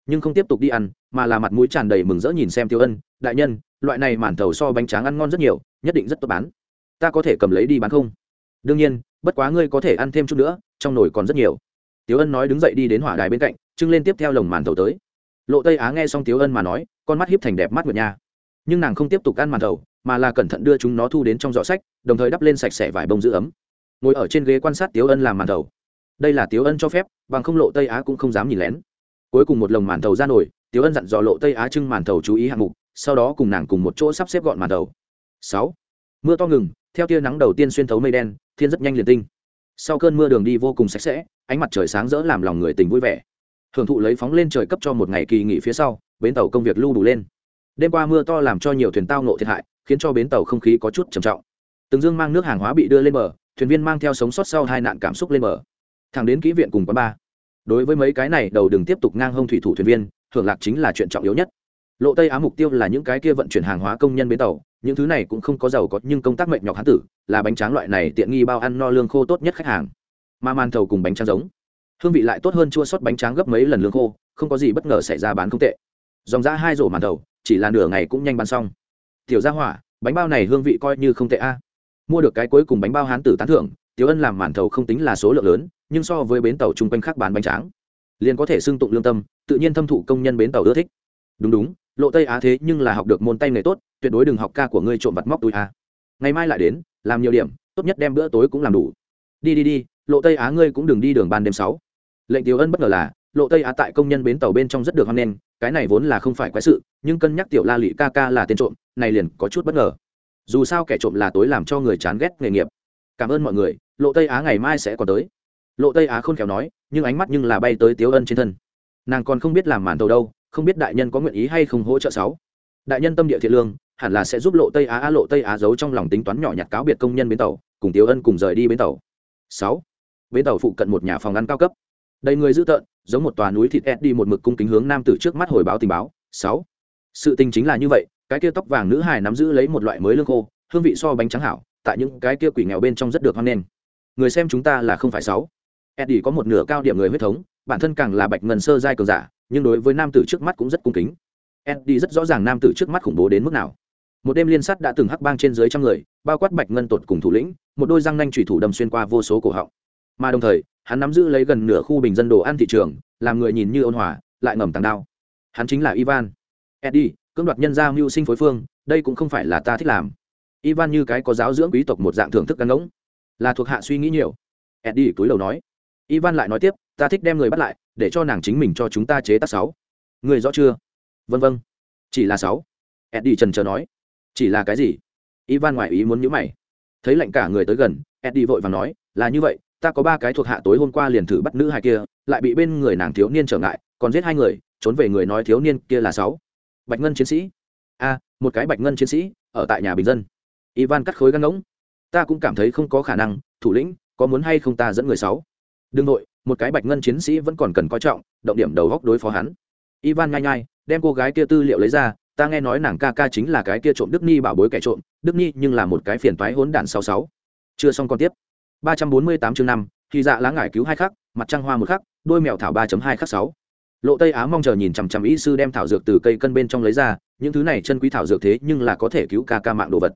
Nhưng không tiếp tục đi ăn, mà là mặt mũi tràn đầy mừng rỡ nhìn xem tiểu ân, đại nhân, loại này màn thầu so bánh tráng ăn ngon rất nhiều, nhất định rất tốt bán ta có thể cầm lấy đi bán không? Đương nhiên, bất quá ngươi có thể ăn thêm chút nữa, trong nồi còn rất nhiều. Tiếu ân nói đứng dậy đi đến hỏa đài bên cạnh trưng lên tiếp theo lồng màn thầu tới. Lộ tây á nghe xong Tiếu ân mà nói, con mắt hiếp thành đẹp mắt nguyệt nha. Nhưng nàng không tiếp tục ăn màn thầu, mà là cẩn thận đưa chúng nó thu đến trong giỏ sách, đồng thời đắp lên sạch sẽ vải bông giữ ấm. Ngồi ở trên ghế quan sát tiếu ân làm màn thầu. Đây là tiếu ân cho phép, bằng không lộ tây á cũng không dám nhìn lén. Cuối cùng một lồng màn thầu ra nổi tiếu ân dặn dò lộ tây á trưng màn thầu chú ý hạng mục, sau đó cùng nàng cùng một chỗ sắp xếp gọn màn thầu. Sáu. Mưa to ngừng theo tia nắng đầu tiên xuyên thấu mây đen, thiên rất nhanh liền tinh. Sau cơn mưa đường đi vô cùng sạch sẽ, ánh mặt trời sáng rỡ làm lòng người tình vui vẻ. Hưởng thụ lấy phóng lên trời cấp cho một ngày kỳ nghỉ phía sau, bến tàu công việc lưu đủ lên. Đêm qua mưa to làm cho nhiều thuyền tao nộ thiệt hại, khiến cho bến tàu không khí có chút trầm trọng. Từng dương mang nước hàng hóa bị đưa lên bờ, thuyền viên mang theo sống sót sau hai nạn cảm xúc lên bờ. Thẳng đến kỹ viện cùng quán ba. Đối với mấy cái này, đầu đừng tiếp tục ngang hông thủy thủ thuyền viên, hưởng lạc chính là chuyện trọng yếu nhất. Lộ tây á mục tiêu là những cái kia vận chuyển hàng hóa công nhân bến tàu những thứ này cũng không có giàu có, nhưng công tác mệnh nhọc hán tử, là bánh tráng loại này tiện nghi bao ăn no lương khô tốt nhất khách hàng. Mà màn thầu cùng bánh tráng giống. Hương vị lại tốt hơn chua sót bánh tráng gấp mấy lần lương khô, không có gì bất ngờ xảy ra bán không tệ. Dòng ra hai rổ màn thầu, chỉ là nửa ngày cũng nhanh bán xong. Tiểu ra hỏa, bánh bao này hương vị coi như không tệ a. Mua được cái cuối cùng bánh bao hán tử tán thưởng, tiểu ân làm màn thầu không tính là số lượng lớn, nhưng so với bến tàu chung quanh khác bán bánh tráng, liền có thể xưng tụng lương tâm, tự nhiên thâm thụ công nhân bến tàu ưa thích. Đúng đúng lộ tây á thế nhưng là học được môn tay nghề tốt, tuyệt đối đừng học ca của ngươi trộm vặt móc túi a. Ngày mai lại đến, làm nhiều điểm, tốt nhất đem bữa tối cũng làm đủ. Đi đi đi, lộ tây á ngươi cũng đừng đi đường ban đêm sáu. Lệnh tiểu ân bất ngờ là, lộ tây á tại công nhân bến tàu bên trong rất được hoan nghênh, cái này vốn là không phải quái sự, nhưng cân nhắc tiểu la lụy ca ca là tên trộm, này liền có chút bất ngờ. Dù sao kẻ trộm là tối làm cho người chán ghét nghề nghiệp. Cảm ơn mọi người, lộ tây á ngày mai sẽ còn tới. Lộ tây á khôn khéo nói, nhưng ánh mắt nhưng là bay tới tiếu ân trên thân. Nàng còn không biết làm màn tàu đâu không biết đại nhân có nguyện ý hay không hỗ trợ sáu. Đại nhân tâm địa thiện lương, hẳn là sẽ giúp lộ tây á á lộ tây á giấu trong lòng tính toán nhỏ nhặt cáo biệt công nhân bến tàu, cùng tiếu ân cùng rời đi bến tàu. Sáu. Bến tàu phụ cận một nhà phòng ăn cao cấp. Đầy người dữ tợn, giống một tòa núi thịt ép đi một mực cung kính hướng nam tử trước mắt hồi báo tình báo. Sáu. Sự tình chính là như vậy, cái kia tóc vàng nữ hài nắm giữ lấy một loại mới lương khô, hương vị so bánh trắng hảo, tại những cái kia quỷ nghèo bên trong rất được hoan nghênh. Người xem chúng ta là không phải sáu. Eddie có một nửa cao điểm người huyết thống, bản thân càng là bạch ngân sơ giai cường giả nhưng đối với nam tử trước mắt cũng rất cung kính. Eddie rất rõ ràng nam tử trước mắt khủng bố đến mức nào. Một đêm liên sát đã từng hắc bang trên dưới trăm người, bao quát bạch ngân tột cùng thủ lĩnh, một đôi răng nanh thủy thủ đâm xuyên qua vô số cổ họng. Mà đồng thời, hắn nắm giữ lấy gần nửa khu bình dân đồ ăn thị trường, làm người nhìn như ôn hòa, lại ngầm tàng đao. Hắn chính là ivan. Eddie cưỡng đoạt nhân gia mưu sinh phối phương, đây cũng không phải là ta thích làm. Ivan như cái có giáo dưỡng quý tộc một dạng thưởng thức gắn ngỗng. Là thuộc hạ suy nghĩ nhiều. Eddie túi đầu nói. Ivan lại nói tiếp, ta thích đem người bắt lại để cho nàng chính mình cho chúng ta chế tác sáu. Người rõ chưa? Vân vân. Chỉ là sáu. Eddie trần trờ nói. Chỉ là cái gì? Ivan ngoại ý muốn nhữ mày. Thấy lạnh cả người tới gần, eddie vội vàng nói, là như vậy, ta có ba cái thuộc hạ tối hôm qua liền thử bắt nữ hai kia, lại bị bên người nàng thiếu niên trở ngại, còn giết hai người, trốn về người nói thiếu niên kia là sáu. Bạch ngân chiến sĩ. A, một cái bạch ngân chiến sĩ, ở tại nhà bình dân. Ivan cắt khối găng ngỗng. Ta cũng cảm thấy không có khả năng, thủ lĩnh, có muốn hay không ta dẫn người sáu? Đương nội một cái bạch ngân chiến sĩ vẫn còn cần coi trọng, động điểm đầu góc đối phó hắn. Ivan nhai nhai, đem cô gái kia tư liệu lấy ra, ta nghe nói nàng ca ca chính là cái kia trộm đức ni bảo bối kẻ trộm, đức ni nhưng là một cái phiền toái hỗn đạn sáu sáu. Chưa xong còn tiếp. Ba trăm bốn mươi tám chương năm khi dạ lá ngải cứu hai khắc, mặt trăng hoa một khắc, đôi mèo thảo ba hai khắc sáu. Lộ tây á mong chờ nhìn chằm chằm ý sư đem thảo dược từ cây cân bên trong lấy ra, những thứ này chân quý thảo dược thế nhưng là có thể cứu ca ca mạng đồ vật.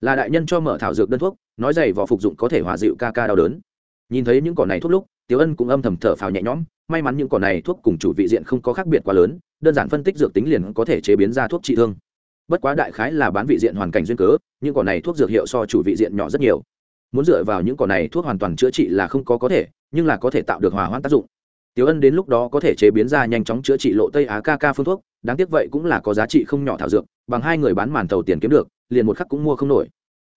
Là đại nhân cho mở thảo dược đơn thuốc, nói dày vỏ phục dụng có thể hòa dịu ca ca đau đớn nhìn thấy những cỏ này thuốc lúc tiếu ân cũng âm thầm thở phào nhẹ nhõm may mắn những cỏ này thuốc cùng chủ vị diện không có khác biệt quá lớn đơn giản phân tích dược tính liền có thể chế biến ra thuốc trị thương. Bất quá đại khái là bán vị diện hoàn cảnh duyên cớ những cỏ này thuốc dược hiệu so chủ vị diện nhỏ rất nhiều. Muốn dựa vào những cỏ này thuốc hoàn toàn chữa trị là không có có thể nhưng là có thể tạo được hòa hoãn tác dụng. Tiểu Ân đến lúc đó có thể chế biến ra nhanh chóng chữa trị lộ Tây Á ca ca phương thuốc, đáng tiếc vậy cũng là có giá trị không nhỏ thảo dược, bằng hai người bán màn tàu tiền kiếm được, liền một khắc cũng mua không nổi.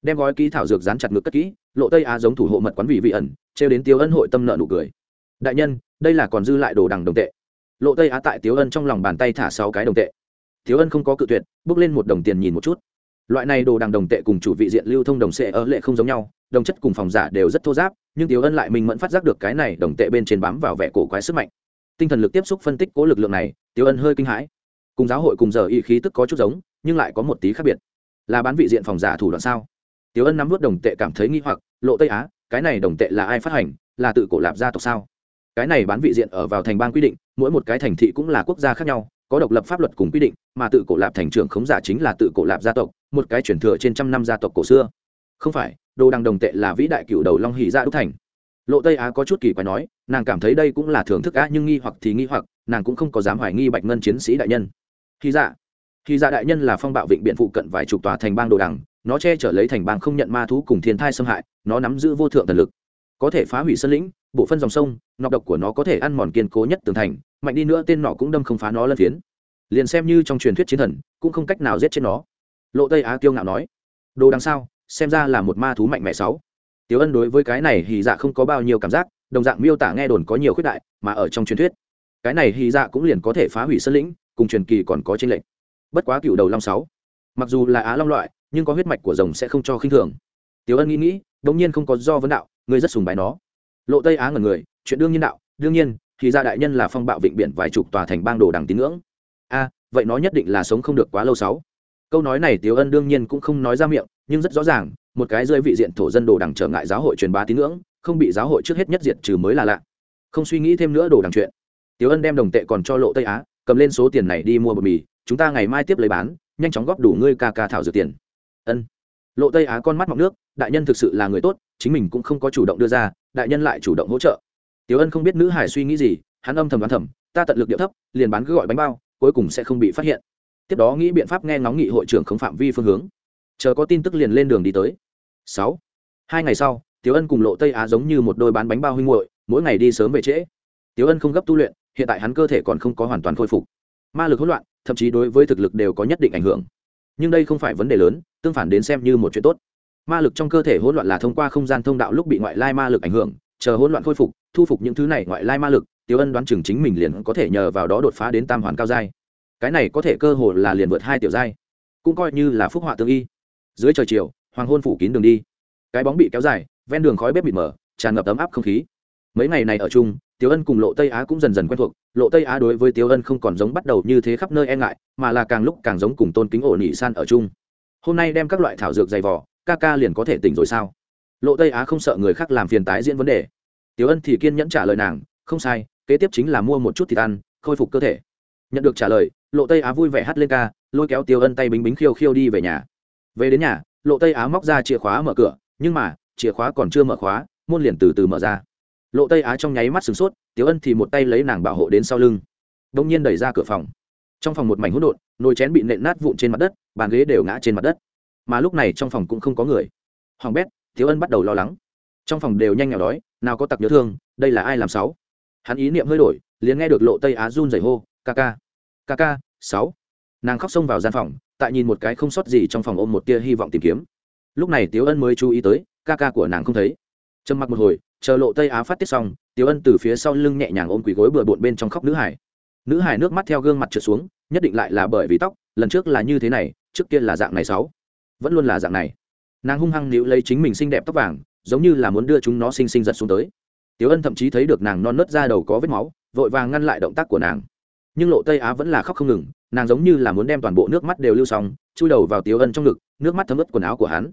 Đem gói ký thảo dược dán chặt ngực cất kỹ, lộ Tây Á giống thủ hộ mật quán vị vị ẩn, trêu đến Tiêu Ân hội tâm nợ nụ cười. Đại nhân, đây là còn dư lại đồ đằng đồng tệ. Lộ Tây Á tại Tiêu Ân trong lòng bàn tay thả sáu cái đồng tệ. Tiêu Ân không có cự tuyệt, bước lên một đồng tiền nhìn một chút. Loại này đồ đằng đồng tệ cùng chủ vị diện lưu thông đồng sệ ở lệ không giống nhau, đồng chất cùng phòng giả đều rất thô giáp, nhưng Tiêu Ân lại mình mẫn phát giác được cái này đồng tệ bên trên bám vào vẻ cổ quái sức mạnh tinh thần lực tiếp xúc phân tích cố lực lượng này tiêu ân hơi kinh hãi cùng giáo hội cùng giờ y khí tức có chút giống nhưng lại có một tí khác biệt là bán vị diện phòng giả thủ đoạn sao tiêu ân nắm vút đồng tệ cảm thấy nghi hoặc lộ tây á cái này đồng tệ là ai phát hành, là tự cổ lạp gia tộc sao? Cái này bán vị diện ở vào thành bang quy định, mỗi một cái thành thị cũng là quốc gia khác nhau, có độc lập pháp luật cùng quy định, mà tự cổ lạp thành trưởng khống giả chính là tự cổ lạp gia tộc, một cái truyền thừa trên trăm năm gia tộc cổ xưa. Không phải, đồ đằng đồng tệ là vĩ đại cựu đầu long hỷ gia đúc thành. Lộ tây á có chút kỳ quái nói, nàng cảm thấy đây cũng là thưởng thức á, nhưng nghi hoặc thì nghi hoặc, nàng cũng không có dám hoài nghi bạch ngân chiến sĩ đại nhân. Khi dạ khi ra đại nhân là phong bạo vịnh biện phụ cận vài chục tòa thành bang đồ đằng nó che chở lấy thành bang không nhận ma thú cùng thiên thai xâm hại nó nắm giữ vô thượng thần lực. Có thể phá hủy sân lĩnh bộ phân dòng sông nọc độc của nó có thể ăn mòn kiên cố nhất tường thành mạnh đi nữa tên nọ cũng đâm không phá nó lân phiến. Liền xem như trong truyền thuyết chiến thần cũng không cách nào giết chết nó. Lộ tây á kiêu ngạo nói đồ đằng sao? Xem ra là một ma thú mạnh mẽ sáu. Tiểu Ân đối với cái này hì dạ không có bao nhiêu cảm giác, đồng dạng miêu tả nghe đồn có nhiều khuyết đại, mà ở trong truyền thuyết, cái này hì dạ cũng liền có thể phá hủy sơn lĩnh, cùng truyền kỳ còn có tranh lệch. Bất quá cựu đầu long sáu, mặc dù là á long loại, nhưng có huyết mạch của rồng sẽ không cho khinh thường. Tiểu Ân nghĩ nghĩ, đột nhiên không có do vấn đạo, ngươi rất sùng bái nó. Lộ Tây Á ngẩn người, chuyện đương nhiên đạo, đương nhiên, thì ra đại nhân là phong bạo vịnh biển vài chục tòa thành bang đồ đằng tín ngưỡng. A, vậy nó nhất định là sống không được quá lâu sáu. Câu nói này Tiểu Ân đương nhiên cũng không nói ra miệng, nhưng rất rõ ràng, một cái rơi vị diện thổ dân đồ đằng trở ngại giáo hội truyền bá tín ngưỡng không bị giáo hội trước hết nhất diệt trừ mới là lạ không suy nghĩ thêm nữa đồ đằng chuyện tiểu ân đem đồng tệ còn cho lộ tây á cầm lên số tiền này đi mua bột mì chúng ta ngày mai tiếp lấy bán nhanh chóng góp đủ ngươi ca ca thảo dược tiền. Ân. Lộ tây á con mắt mọc nước đại nhân thực sự là người tốt chính mình cũng không có chủ động đưa ra đại nhân lại chủ động hỗ trợ. Tiểu ân không biết nữ hải suy nghĩ gì hắn âm thầm đoán thầm ta tận lực điệu thấp liền bán cứ gọi bánh bao cuối cùng sẽ không bị phát hiện. Tiếp đó nghĩ biện pháp nghe ngóng nghị hội trưởng không phạm vi phương hướng. Chờ có tin tức liền lên đường đi tới. Sáu. Hai ngày sau Tiểu Ân cùng Lộ Tây Á giống như một đôi bán bánh bao huynh hội mỗi ngày đi sớm về trễ. Tiểu Ân không gấp tu luyện, hiện tại hắn cơ thể còn không có hoàn toàn khôi phục. Ma lực hỗn loạn, thậm chí đối với thực lực đều có nhất định ảnh hưởng. Nhưng đây không phải vấn đề lớn, tương phản đến xem như một chuyện tốt. Ma lực trong cơ thể hỗn loạn là thông qua không gian thông đạo lúc bị ngoại lai ma lực ảnh hưởng, chờ hỗn loạn khôi phục, thu phục những thứ này ngoại lai ma lực, Tiểu Ân đoán chừng chính mình liền có thể nhờ vào đó đột phá đến tam hoàn cao giai. Cái này có thể cơ hồ là liền vượt hai tiểu giai, cũng coi như là phúc họa tương y. Dưới trời chiều, hoàng hôn phủ kín đường đi. Cái bóng bị kéo dài, ven đường khói bếp mịt mờ tràn ngập ấm áp không khí mấy ngày này ở chung tiếu ân cùng lộ tây á cũng dần dần quen thuộc. Lộ tây á đối với tiếu ân không còn giống bắt đầu như thế khắp nơi e ngại, mà là càng lúc càng giống cùng tôn kính ổ nỉ san ở chung. Hôm nay đem các loại thảo dược dày vỏ ca ca liền có thể tỉnh rồi sao? Lộ tây á không sợ người khác làm phiền tái diễn vấn đề. Tiếu ân thì kiên nhẫn trả lời nàng, không sai, kế tiếp chính là mua một chút thịt ăn, khôi phục cơ thể. Nhận được trả lời, lộ tây á vui vẻ hát lên ca, lôi kéo tiếu ân tay bính bính khiêu khiêu đi về nhà. Về đến nhà, lộ tây á móc ra chìa khóa mở cửa, nhưng mà, chìa khóa còn chưa mở khóa, môn liền từ từ mở ra lộ tây á trong nháy mắt sửng sốt tiếu ân thì một tay lấy nàng bảo hộ đến sau lưng. Đông nhiên đẩy ra cửa phòng. Trong phòng một mảnh hỗn độn, nồi chén bị nện nát vụn trên mặt đất, bàn ghế đều ngã trên mặt đất. Mà lúc này trong phòng cũng không có người. Hoàng bét tiếu ân bắt đầu lo lắng. Trong phòng đều nhanh nhỏ đói, nào có tặc nhớ thương, đây là ai làm sáu? Hắn ý niệm hơi đổi, liền nghe được lộ tây á run rẩy hô, ca ca ca ca, sáu. Nàng khóc xông vào gian phòng, tại nhìn một cái không sót gì trong phòng ôm một tia hy vọng tìm kiếm. Lúc này tiếu ân mới chú ý tới, ca ca của nàng không thấy. Trầm mặc một hồi chờ lộ tây á phát tiết xong, Tiểu ân từ phía sau lưng nhẹ nhàng ôm quỳ gối bừa bộn bên trong khóc nữ hải. Nữ hải nước mắt theo gương mặt trượt xuống, nhất định lại là bởi vì tóc, lần trước là như thế này, trước kia là dạng này sáu. Vẫn luôn là dạng này. Nàng hung hăng níu lấy chính mình xinh đẹp tóc vàng, giống như là muốn đưa chúng nó xinh xinh giật xuống tới. Tiểu ân thậm chí thấy được nàng non nớt ra đầu có vết máu, vội vàng ngăn lại động tác của nàng. Nhưng lộ tây á vẫn là khóc không ngừng, nàng giống như là muốn đem toàn bộ nước mắt đều lưu xong, chui đầu vào Tiểu ân trong ngực, nước mắt thấm ướt quần áo của hắn.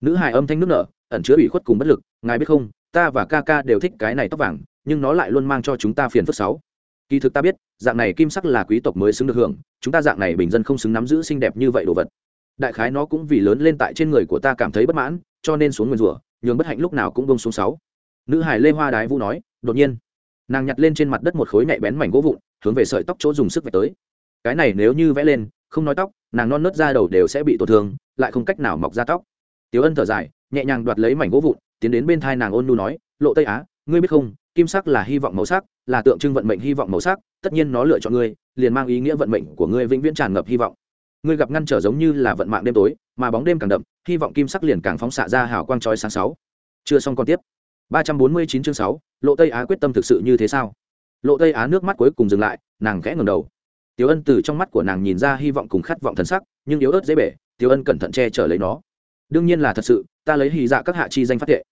Nữ hài âm thanh nước nở, ẩn chứa ủy khuất cùng bất lực, ngài biết không ta và ca ca đều thích cái này tóc vàng, nhưng nó lại luôn mang cho chúng ta phiền phức sáu. Kỳ thực ta biết, dạng này kim sắc là quý tộc mới xứng được hưởng, chúng ta dạng này bình dân không xứng nắm giữ xinh đẹp như vậy đồ vật. Đại khái nó cũng vì lớn lên tại trên người của ta cảm thấy bất mãn, cho nên xuống nguyền rủa, nhường bất hạnh lúc nào cũng bông xuống sáu. Nữ hải lê hoa đái vũ nói, đột nhiên. Nàng nhặt lên trên mặt đất một khối nhạy bén mảnh gỗ vụn, hướng về sợi tóc chỗ dùng sức vạch tới. Cái này nếu như vẽ lên, không nói tóc, nàng non nớt ra đầu đều sẽ bị tổn thương, lại không cách nào mọc ra tóc. Tiếu ân thở dài, nhẹ nhàng đoạt lấy mảnh gỗ vụn tiến đến bên thai nàng ôn nu nói, lộ tây á, ngươi biết không, kim sắc là hy vọng màu sắc, là tượng trưng vận mệnh hy vọng màu sắc, tất nhiên nó lựa chọn ngươi, liền mang ý nghĩa vận mệnh của ngươi vĩnh viễn tràn ngập hy vọng. Ngươi gặp ngăn trở giống như là vận mạng đêm tối, mà bóng đêm càng đậm, hy vọng kim sắc liền càng phóng xạ ra hào quang trói sáng sáu. Chưa xong còn tiếp. Ba trăm bốn mươi chín chương sáu, lộ tây á quyết tâm thực sự như thế sao? Lộ tây á nước mắt cuối cùng dừng lại, nàng khẽ ngầm đầu. Tiểu ân từ trong mắt của nàng nhìn ra hy vọng cùng khát vọng thần sắc, nhưng yếu ớt dễ bể, tiểu ân cẩn thận che chở lấy nó đương nhiên là thật sự, ta lấy hì dạ các hạ chi danh phát tệ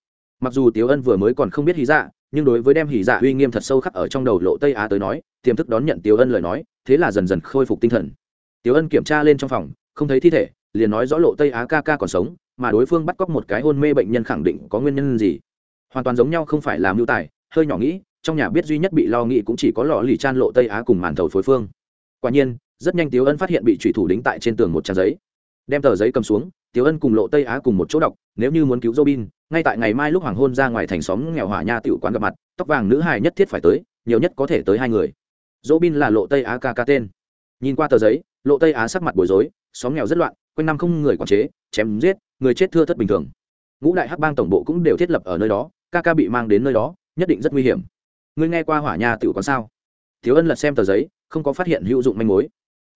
mặc dù tiếu ân vừa mới còn không biết hì dạ nhưng đối với đem hì dạ uy nghiêm thật sâu khắc ở trong đầu lộ tây á tới nói, tiềm thức đón nhận tiếu ân lời nói, thế là dần dần khôi phục tinh thần. Tiếu ân kiểm tra lên trong phòng, không thấy thi thể, liền nói rõ lộ tây á ca ca còn sống, mà đối phương bắt cóc một cái hôn mê bệnh nhân khẳng định có nguyên nhân gì. Hoàn toàn giống nhau không phải làm mưu tài, hơi nhỏ nghĩ, trong nhà biết duy nhất bị lo nghĩ cũng chỉ có lò lì chan lộ tây á cùng màn thầu phối phương. Quả nhiên, rất nhanh tiếu ân phát hiện bị thủy thủ đính tại trên tường một trang giấy. Đem tờ giấy cầm xuống Tiểu Ân cùng Lộ Tây Á cùng một chỗ đọc, nếu như muốn cứu Robin, ngay tại ngày mai lúc hoàng hôn ra ngoài thành xóm nghèo hỏa nha tiểu quán gặp mặt, tóc vàng nữ hài nhất thiết phải tới, nhiều nhất có thể tới hai người. Robin là Lộ Tây Á ca ca tên. Nhìn qua tờ giấy, Lộ Tây Á sắc mặt bối rối, xóm nghèo rất loạn, quanh năm không người quản chế, chém giết, người chết thưa thất bình thường. Ngũ đại hắc bang tổng bộ cũng đều thiết lập ở nơi đó, ca ca bị mang đến nơi đó, nhất định rất nguy hiểm. Ngươi nghe qua hỏa nha tiểu quán sao? Tiểu Ân lật xem tờ giấy, không có phát hiện hữu dụng manh mối.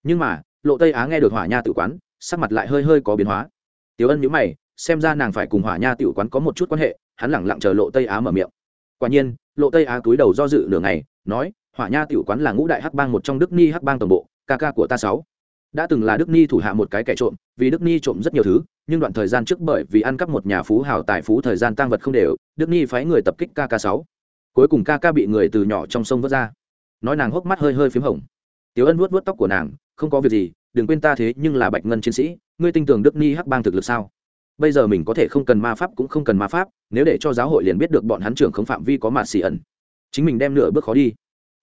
Nhưng mà, Lộ Tây Á nghe được hỏa nha Tử quán, sắc mặt lại hơi hơi có biến hóa Tiểu Ân nhíu mày, xem ra nàng phải cùng Hỏa Nha tiểu quán có một chút quan hệ, hắn lẳng lặng chờ Lộ Tây Á mở miệng. Quả nhiên, Lộ Tây Á cúi đầu do dự nửa ngày, nói, Hỏa Nha tiểu quán là ngũ đại hắc bang một trong Đức Ni hắc bang tổng bộ, ca ca của ta sáu. Đã từng là Đức Ni thủ hạ một cái kẻ trộm, vì Đức Ni trộm rất nhiều thứ, nhưng đoạn thời gian trước bởi vì ăn cắp một nhà phú hào tài phú thời gian tăng vật không đều, Đức Ni phái người tập kích ca ca sáu. Cuối cùng ca ca bị người từ nhỏ trong sông vớt ra. Nói nàng hốc mắt hơi hơi phím hồng. Tiểu Ân vuốt vuốt tóc của nàng, không có việc gì, đừng quên ta thế nhưng là Bạch Ngân chiến sĩ, ngươi tin tưởng Đức Ni hắc bang thực lực sao? bây giờ mình có thể không cần ma pháp cũng không cần ma pháp, nếu để cho giáo hội liền biết được bọn hắn trưởng không phạm vi có mạt xì ẩn. Chính mình đem nửa bước khó đi.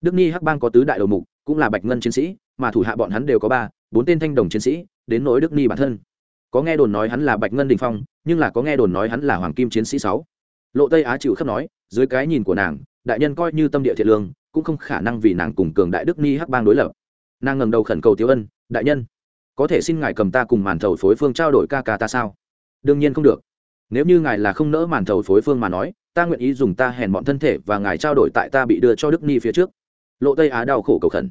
Đức ni hắc bang có tứ đại đầu mục, cũng là bạch ngân chiến sĩ, mà thủ hạ bọn hắn đều có ba, bốn tên thanh đồng chiến sĩ, đến nỗi đức ni bản thân. Có nghe đồn nói hắn là bạch ngân đình phong, nhưng là có nghe đồn nói hắn là hoàng kim chiến sĩ sáu. Lộ tây á chịu khắp nói, dưới cái nhìn của nàng, đại nhân coi như tâm địa thiện lương, cũng không khả năng vì nàng cùng cường đại đức ni hắc bang đối lập. Nàng ngầm đầu khẩn cầu tiếu ân, đại nhân có thể xin ngài cầm ta cùng màn thầu phối phương trao đổi ca ca ta sao? Đương nhiên không được. Nếu như ngài là không nỡ màn thầu phối phương mà nói, ta nguyện ý dùng ta hèn bọn thân thể và ngài trao đổi tại ta bị đưa cho đức ni phía trước. Lộ tây á đau khổ cầu khẩn.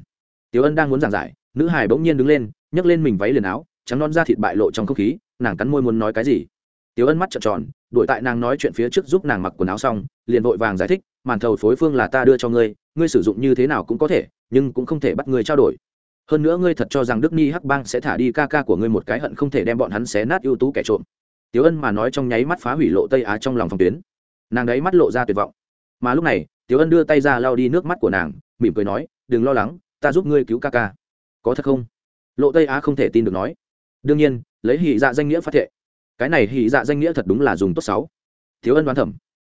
Tiểu ân đang muốn giảng giải, nữ hải bỗng nhiên đứng lên, nhấc lên mình váy liền áo, trắng non da thịt bại lộ trong không khí, nàng cắn môi muốn nói cái gì? Tiểu ân mắt trợn tròn, đuổi tại nàng nói chuyện phía trước giúp nàng mặc quần áo xong, liền vội vàng giải thích, màn thầu phối phương là ta đưa cho ngươi ngươi sử dụng như thế nào cũng có thể, nhưng cũng không thể bắt ngươi trao đổi hơn nữa ngươi thật cho rằng đức ni hắc bang sẽ thả đi ca ca của ngươi một cái hận không thể đem bọn hắn xé nát ưu tú kẻ trộm. Tiếu ân mà nói trong nháy mắt phá hủy lộ tây á trong lòng phòng tuyến. Nàng đấy mắt lộ ra tuyệt vọng. Mà lúc này tiếu ân đưa tay ra lau đi nước mắt của nàng, mỉm cười nói, đừng lo lắng, ta giúp ngươi cứu ca ca. Có thật không? Lộ tây á không thể tin được nói. Đương nhiên, lấy hỉ dạ danh nghĩa phát thệ. Cái này hỉ dạ danh nghĩa thật đúng là dùng tốt sáu thiếu ân đoán thẩm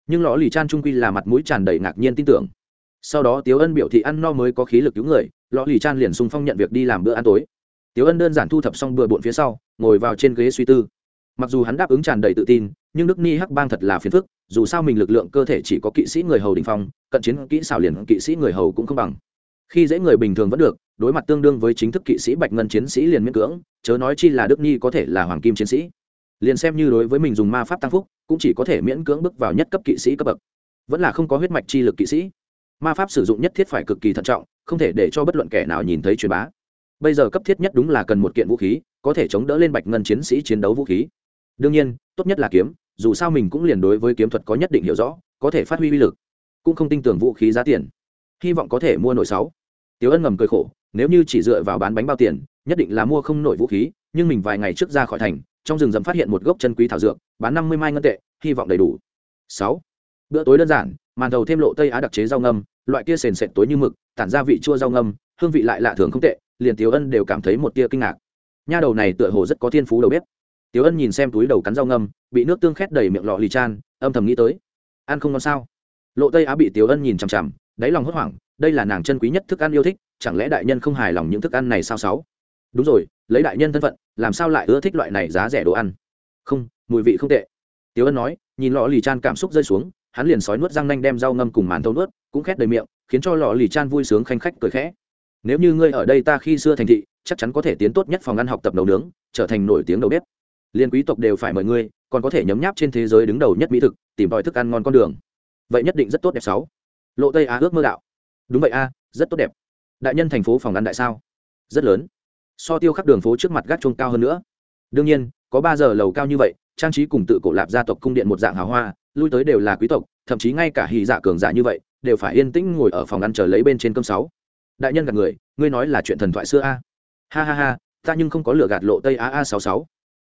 nhưng lõ lì chan trung quy là mặt mũi tràn đầy ngạc nhiên tin tưởng sau đó tiếu ân biểu thị ăn no mới có khí lực cứu người lõ lì chan liền sung phong nhận việc đi làm bữa ăn tối. Tiếu ân đơn giản thu thập xong bừa bộn phía sau, ngồi vào trên ghế suy tư. Mặc dù hắn đáp ứng tràn đầy tự tin, nhưng đức ni hắc bang thật là phiền phức, dù sao mình lực lượng cơ thể chỉ có kỵ sĩ người hầu đình phong, cận chiến kỹ xảo liền kỵ sĩ người hầu cũng không bằng. Khi dễ người bình thường vẫn được, đối mặt tương đương với chính thức kỵ sĩ bạch ngân chiến sĩ liền miễn cưỡng, chớ nói chi là đức ni có thể là hoàng kim chiến sĩ. Liền xem như đối với mình dùng ma pháp tăng phúc, cũng chỉ có thể miễn cưỡng bước vào nhất cấp kỵ sĩ cấp bậc. Vẫn là không có huyết mạch chi lực kỵ sĩ ma pháp sử dụng nhất thiết phải cực kỳ thận trọng, không thể để cho bất luận kẻ nào nhìn thấy truyền bá. Bây giờ cấp thiết nhất đúng là cần một kiện vũ khí, có thể chống đỡ lên bạch ngân chiến sĩ chiến đấu vũ khí. Đương nhiên, tốt nhất là kiếm, dù sao mình cũng liền đối với kiếm thuật có nhất định hiểu rõ, có thể phát huy uy lực, cũng không tin tưởng vũ khí giá tiền. Hy vọng có thể mua nổi sáu. Tiếu ân ngầm cười khổ, nếu như chỉ dựa vào bán bánh bao tiền, nhất định là mua không nổi vũ khí, nhưng mình vài ngày trước ra khỏi thành, trong rừng rậm phát hiện một gốc chân quý thảo dược, bán năm mươi mai ngân tệ, hy vọng đầy đủ. Sáu. Bữa tối đơn giản, màn thầu thêm lộ tây á đặc chế rau ngâm loại kia sền sệt tối như mực, tản ra vị chua rau ngâm, hương vị lại lạ thường không tệ, liền tiếu ân đều cảm thấy một tia kinh ngạc. Nha đầu này tựa hồ rất có thiên phú đầu bếp. Tiếu ân nhìn xem túi đầu cắn rau ngâm, bị nước tương khét đầy miệng lọ lì chan, âm thầm nghĩ tới, ăn không ngon sao? Lộ tây á bị tiếu ân nhìn chằm chằm, đáy lòng hốt hoảng, đây là nàng chân quý nhất thức ăn yêu thích, chẳng lẽ đại nhân không hài lòng những thức ăn này sao sáu? Đúng rồi, lấy đại nhân thân phận, làm sao lại ưa thích loại này giá rẻ đồ ăn? Không, mùi vị không tệ. Tiếu ân nói, nhìn lọ lì chan cảm xúc rơi xuống hắn liền sói nuốt răng nanh đem rau ngâm cùng màn thâu nuốt, cũng khét đầy miệng, khiến cho lò lì chan vui sướng khanh khách cười khẽ. Nếu như ngươi ở đây ta khi xưa thành thị, chắc chắn có thể tiến tốt nhất phòng ăn học tập nấu nướng, trở thành nổi tiếng đầu bếp. Liên quý tộc đều phải mời ngươi, còn có thể nhấm nháp trên thế giới đứng đầu nhất mỹ thực, tìm tòi thức ăn ngon con đường. Vậy nhất định rất tốt đẹp sáu. Lộ tây á ước mơ đạo. Đúng vậy a, rất tốt đẹp. Đại nhân thành phố phòng ăn đại sao? Rất lớn. So tiêu khắp đường phố trước mặt gác chuông cao hơn nữa. Đương nhiên, có ba giờ lầu cao như vậy, trang trí cùng tự cổ lạp gia tộc cung điện một dạng hào hoa lui tới đều là quý tộc thậm chí ngay cả hì dạ cường giả như vậy đều phải yên tĩnh ngồi ở phòng ăn chờ lấy bên trên cơm sáu. Đại nhân gạt người ngươi nói là chuyện thần thoại xưa a. Ha ha ha ta nhưng không có lửa gạt lộ tây á a sáu sáu.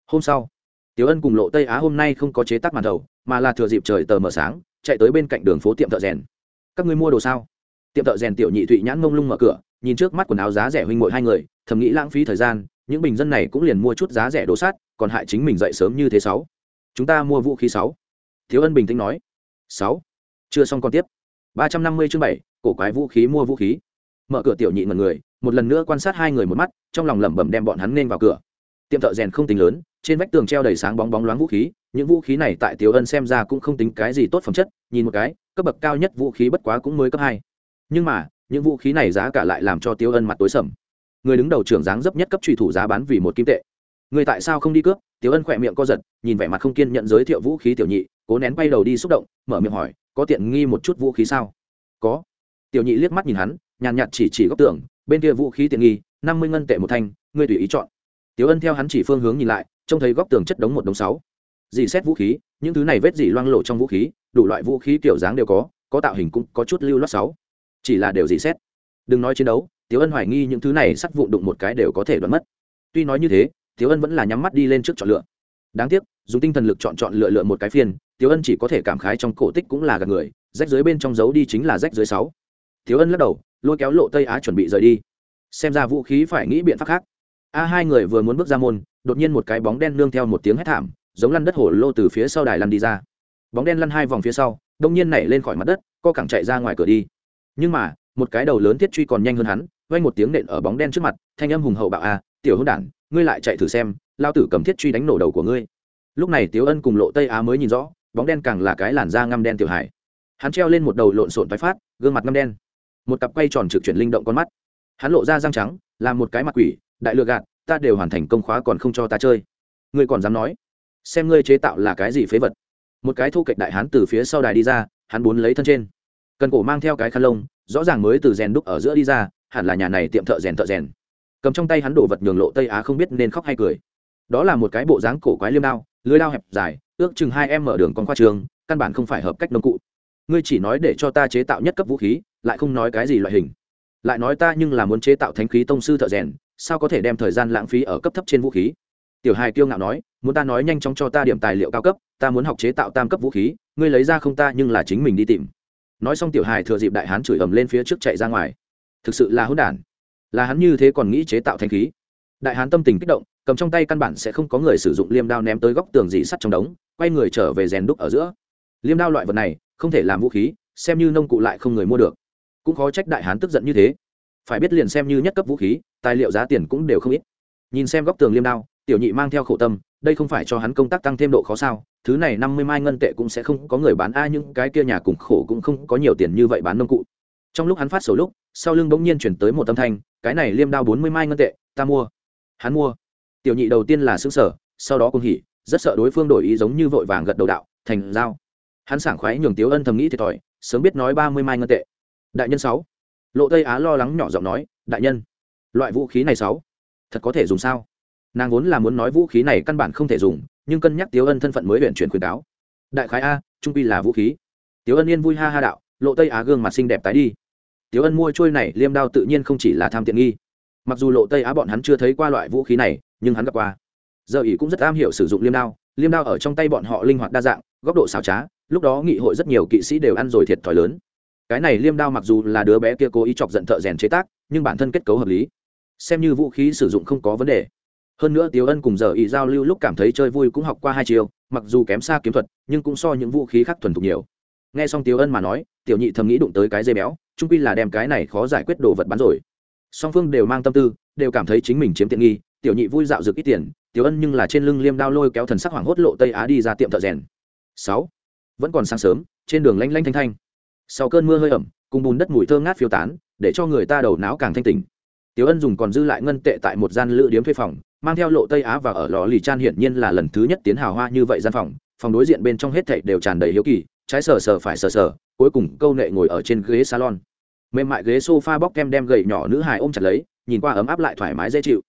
Hôm sau tiểu ân cùng lộ tây á hôm nay không có chế tác màn đầu, mà là thừa dịp trời tờ mờ sáng chạy tới bên cạnh đường phố tiệm thợ rèn. Các ngươi mua đồ sao? Tiệm thợ rèn tiểu nhị thụy nhãn mông lung mở cửa nhìn trước mắt quần áo giá rẻ huynh mội hai người thầm nghĩ lãng phí thời gian những bình dân này cũng liền mua chút giá rẻ đồ sát còn hại chính mình dậy sớm như thế sáu. Chúng ta mua vũ khí sáu thiếu ân bình tĩnh nói. Sáu. Chưa xong còn tiếp. Ba trăm năm mươi chương bảy, cổ quái vũ khí mua vũ khí. Mở cửa tiểu nhị mật người, một lần nữa quan sát hai người một mắt, trong lòng lẩm bẩm đem bọn hắn nên vào cửa. Tiệm thợ rèn không tính lớn, trên vách tường treo đầy sáng bóng bóng loáng vũ khí, những vũ khí này tại tiểu ân xem ra cũng không tính cái gì tốt phẩm chất, nhìn một cái, cấp bậc cao nhất vũ khí bất quá cũng mới cấp hai. Nhưng mà, những vũ khí này giá cả lại làm cho tiêu ân mặt tối sầm. Người đứng đầu trưởng dáng dấp nhất cấp truy thủ giá bán vì một kim tệ. Người tại sao không đi cướp? Tiểu ân khỏe miệng co giật, nhìn vẻ mặt không kiên nhận giới thiệu vũ khí tiểu nhị cố nén bay đầu đi xúc động, mở miệng hỏi, có tiện nghi một chút vũ khí sao? Có. Tiểu nhị liếc mắt nhìn hắn, nhàn nhạt chỉ chỉ góc tường, bên kia vũ khí tiện nghi, năm mươi ngân tệ một thanh, ngươi tùy ý chọn. Tiểu ân theo hắn chỉ phương hướng nhìn lại, trông thấy góc tường chất đống một đống sáu. Dì xét vũ khí, những thứ này vết dì loang lộ trong vũ khí, đủ loại vũ khí kiểu dáng đều có có tạo hình cũng có chút lưu loát sáu. Chỉ là đều dì xét. Đừng nói chiến đấu, tiểu ân hoài nghi những thứ này sắt vụn đụng một cái đều có thể đoán mất. Tuy nói như thế, tiểu ân vẫn là nhắm mắt đi lên trước chọn lựa. Đáng tiếc, dùng tinh thần lực chọn chọn lựa lựa một cái phiên tiểu ân chỉ có thể cảm khái trong cổ tích cũng là gạt người, rách dưới bên trong giấu đi chính là rách dưới sáu. Tiểu ân lắc đầu, lôi kéo lộ tây á chuẩn bị rời đi. Xem ra vũ khí phải nghĩ biện pháp khác. A hai người vừa muốn bước ra môn, đột nhiên một cái bóng đen nương theo một tiếng hét thảm, giống lăn đất hổ lô từ phía sau đài lăn đi ra. Bóng đen lăn hai vòng phía sau, đông nhiên nảy lên khỏi mặt đất, co cẳng chạy ra ngoài cửa đi. Nhưng mà, một cái đầu lớn thiết truy còn nhanh hơn hắn, vang một tiếng nện ở bóng đen trước mặt, thanh âm hùng hậu bạo a, tiểu hôn đản, ngươi lại chạy thử xem, lao tử cầm thiết truy đánh nổ đầu của ngươi. Lúc này tiếu ân cùng lộ tây á mới nhìn rõ bóng đen càng là cái làn da ngăm đen tiểu hải hắn treo lên một đầu lộn xộn tái phát, gương mặt ngăm đen. Một cặp quay tròn trực chuyển linh động con mắt. Hắn lộ ra răng trắng làm một cái mặt quỷ, đại lừa gạt, ta đều hoàn thành công khóa còn không cho ta chơi. Ngươi còn dám nói? Xem ngươi chế tạo là cái gì phế vật. Một cái thu kệch đại hán từ phía sau đài đi ra, hắn bốn lấy thân trên. Cần cổ mang theo cái khăn lông, rõ ràng mới từ rèn đúc ở giữa đi ra, hẳn là nhà này tiệm thợ rèn thợ rèn. Cầm trong tay hắn đổ vật nhường lộ tây á không biết nên khóc hay cười. Đó là một cái bộ dáng cổ quái liêm đao lưới đao hẹp dài ước chừng hai em mở đường con khoa trường, căn bản không phải hợp cách nông cụ. Ngươi chỉ nói để cho ta chế tạo nhất cấp vũ khí, lại không nói cái gì loại hình. Lại nói ta nhưng là muốn chế tạo thánh khí tông sư thợ rèn, sao có thể đem thời gian lãng phí ở cấp thấp trên vũ khí? Tiểu hài kiêu ngạo nói, muốn ta nói nhanh chóng cho ta điểm tài liệu cao cấp, ta muốn học chế tạo tam cấp vũ khí, ngươi lấy ra không ta nhưng là chính mình đi tìm. Nói xong tiểu hài thừa dịp đại hán chửi ầm lên phía trước chạy ra ngoài. Thực sự là hỗn đản. Là hắn như thế còn nghĩ chế tạo thanh khí đại hán tâm tình kích động, cầm trong tay căn bản sẽ không có người sử dụng liêm đao ném tới góc tường dì sắt trong đống, quay người trở về rèn đúc ở giữa. Liêm đao loại vật này, không thể làm vũ khí, xem như nông cụ lại không người mua được. Cũng khó trách đại hán tức giận như thế. Phải biết liền xem như nhất cấp vũ khí, tài liệu giá tiền cũng đều không ít. Nhìn xem góc tường liêm đao, tiểu nhị mang theo khổ tâm, đây không phải cho hắn công tác tăng thêm độ khó sao, thứ này năm mươi mai ngân tệ cũng sẽ không có người bán, a những cái kia nhà cùng khổ cũng không có nhiều tiền như vậy bán nông cụ. Trong lúc hắn phát sầu lúc, sau lưng bỗng nhiên chuyển tới một âm thanh, cái này liêm đao bốn mươi mai ngân tệ, ta mua hắn mua. Tiểu nhị đầu tiên là xứng sở sau đó cũng hỉ, rất sợ đối phương đổi ý giống như vội vàng gật đầu đạo, thành giao. Hắn sảng khoái nhường tiếu ân thầm nghĩ thiệt thòi, sớm biết nói ba mươi mai ngân tệ. Đại nhân sáu. Lộ tây á lo lắng nhỏ giọng nói, đại nhân, loại vũ khí này sáu, thật có thể dùng sao? Nàng vốn là muốn nói vũ khí này căn bản không thể dùng, nhưng cân nhắc tiếu ân thân phận mới huyện chuyển khuyến cáo. Đại khái a, trung pi là vũ khí. Tiếu ân yên vui ha ha đạo, lộ tây á gương mặt xinh đẹp tái đi. Tiếu ân mua trôi này, liêm đao tự nhiên không chỉ là tham tiện nghi mặc dù lộ tây á bọn hắn chưa thấy qua loại vũ khí này nhưng hắn gặp qua giờ ỷ cũng rất am hiểu sử dụng liêm đao liêm đao ở trong tay bọn họ linh hoạt đa dạng góc độ xảo trá lúc đó nghị hội rất nhiều kỵ sĩ đều ăn rồi thiệt thòi lớn cái này liêm đao mặc dù là đứa bé kia cố ý chọc giận thợ rèn chế tác nhưng bản thân kết cấu hợp lý xem như vũ khí sử dụng không có vấn đề hơn nữa tiếu ân cùng giờ ý giao lưu lúc cảm thấy chơi vui cũng học qua hai chiều mặc dù kém xa kiếm thuật nhưng cũng so những vũ khí khác thuần thục nhiều nghe xong tiếu ân mà nói tiểu nhị thầm nghĩ đụng tới cái dây béo trung quy là đem cái này khó giải quyết đồ vật bắn rồi song phương đều mang tâm tư, đều cảm thấy chính mình chiếm tiện nghi, tiểu nhị vui dạo rực ít tiền, tiểu ân nhưng là trên lưng liêm đao lôi kéo thần sắc hoảng hốt lộ tây á đi ra tiệm thợ rèn. Sáu, vẫn còn sáng sớm, trên đường lanh lanh thanh thanh. Sau cơn mưa hơi ẩm, cùng bùn đất mùi thơ ngát phiêu tán, để cho người ta đầu não càng thanh tỉnh. Tiểu ân dùng còn dư lại ngân tệ tại một gian lữ điếm thuê phòng, mang theo lộ tây á và ở lò lì chan hiển nhiên là lần thứ nhất tiến hào hoa như vậy gian phòng phòng đối diện bên trong hết thảy đều tràn đầy hiếu kỳ, trái sờ sờ phải sờ sờ, cuối cùng câu nệ ngồi ở trên ghế salon mềm mại ghế sofa bóc kem đem gầy nhỏ nữ hài ôm chặt lấy, nhìn qua ấm áp lại thoải mái dễ chịu.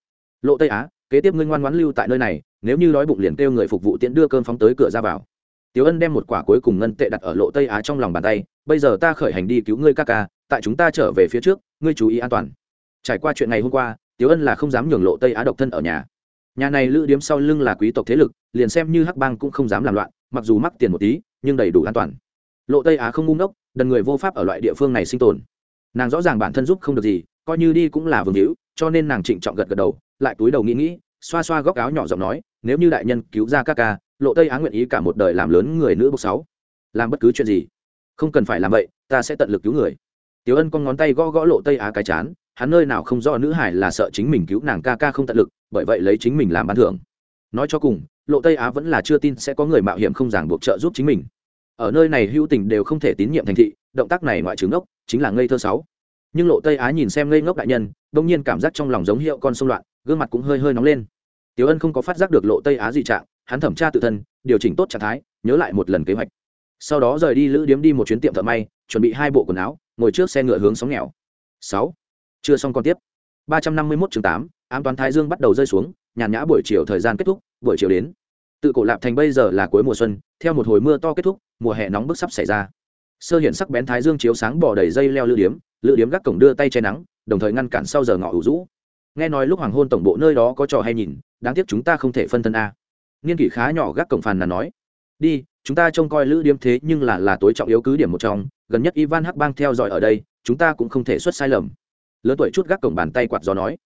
Lộ tây á, kế tiếp ngươi ngoan ngoãn lưu tại nơi này, nếu như đói bụng liền kêu người phục vụ tiễn đưa cơm phóng tới cửa ra vào. Tiểu ân đem một quả cuối cùng ngân tệ đặt ở lộ tây á trong lòng bàn tay, bây giờ ta khởi hành đi cứu ngươi ca ca, tại chúng ta trở về phía trước, ngươi chú ý an toàn. Trải qua chuyện ngày hôm qua, tiểu ân là không dám nhường lộ tây á độc thân ở nhà. Nhà này lữ điếm sau lưng là quý tộc thế lực, liền xem như hắc bang cũng không dám làm loạn, mặc dù mắc tiền một tí, nhưng đầy đủ an toàn. Lộ tây á không ngu ngốc, đần người vô pháp ở loại địa phương này sinh tồn nàng rõ ràng bản thân giúp không được gì, coi như đi cũng là vương hữu, cho nên nàng trịnh trọng gật gật đầu, lại túi đầu nghĩ nghĩ, xoa xoa góc áo nhỏ giọng nói, nếu như đại nhân cứu ra ca ca, lộ tây á nguyện ý cả một đời làm lớn người nữ bốc sáu. Làm bất cứ chuyện gì. Không cần phải làm vậy, ta sẽ tận lực cứu người. Tiểu ân con ngón tay gõ gõ lộ tây á cái chán, hắn nơi nào không do nữ hải là sợ chính mình cứu nàng ca ca không tận lực, bởi vậy lấy chính mình làm bán thưởng. Nói cho cùng, lộ tây á vẫn là chưa tin sẽ có người mạo hiểm không ràng buộc trợ giúp chính mình. Ở nơi này hữu tình đều không thể tín nhiệm thành thị động tác này ngoại trừ ngốc, chính là ngây thơ sáu. Nhưng lộ tây á nhìn xem ngây ngốc đại nhân, đông nhiên cảm giác trong lòng giống hiệu con sông loạn, gương mặt cũng hơi hơi nóng lên. Tiểu ân không có phát giác được lộ tây á dị trạng, hắn thẩm tra tự thân, điều chỉnh tốt trạng thái, nhớ lại một lần kế hoạch. Sau đó rời đi lữ điếm đi một chuyến tiệm thợ may, chuẩn bị hai bộ quần áo, ngồi trước xe ngựa hướng sóng nghèo. Sáu. Chưa xong còn tiếp. Ba trăm năm mươi 351 chương tám, ám toán thái dương bắt đầu rơi xuống, nhàn nhã buổi chiều thời gian kết thúc, buổi chiều đến. Tự cổ lạp thành bây giờ là cuối mùa xuân, theo một hồi mưa to kết thúc, mùa hè nóng bức sắp xảy ra sơ hiện sắc bén thái dương chiếu sáng bỏ đầy dây leo lữ điếm lữ điếm gác cổng đưa tay che nắng, đồng thời ngăn cản sau giờ ngọ ủ rũ. Nghe nói lúc hoàng hôn tổng bộ nơi đó có trò hay nhìn, đáng tiếc chúng ta không thể phân thân a. Niên kỷ khá nhỏ gác cổng phàn là nói, đi, chúng ta trông coi lữ điếm thế nhưng là là tối trọng yếu cứ điểm một trong, gần nhất ivan hắc bang theo dõi ở đây, chúng ta cũng không thể xuất sai lầm. Lớn tuổi chút gác cổng bàn tay quạt gió nói,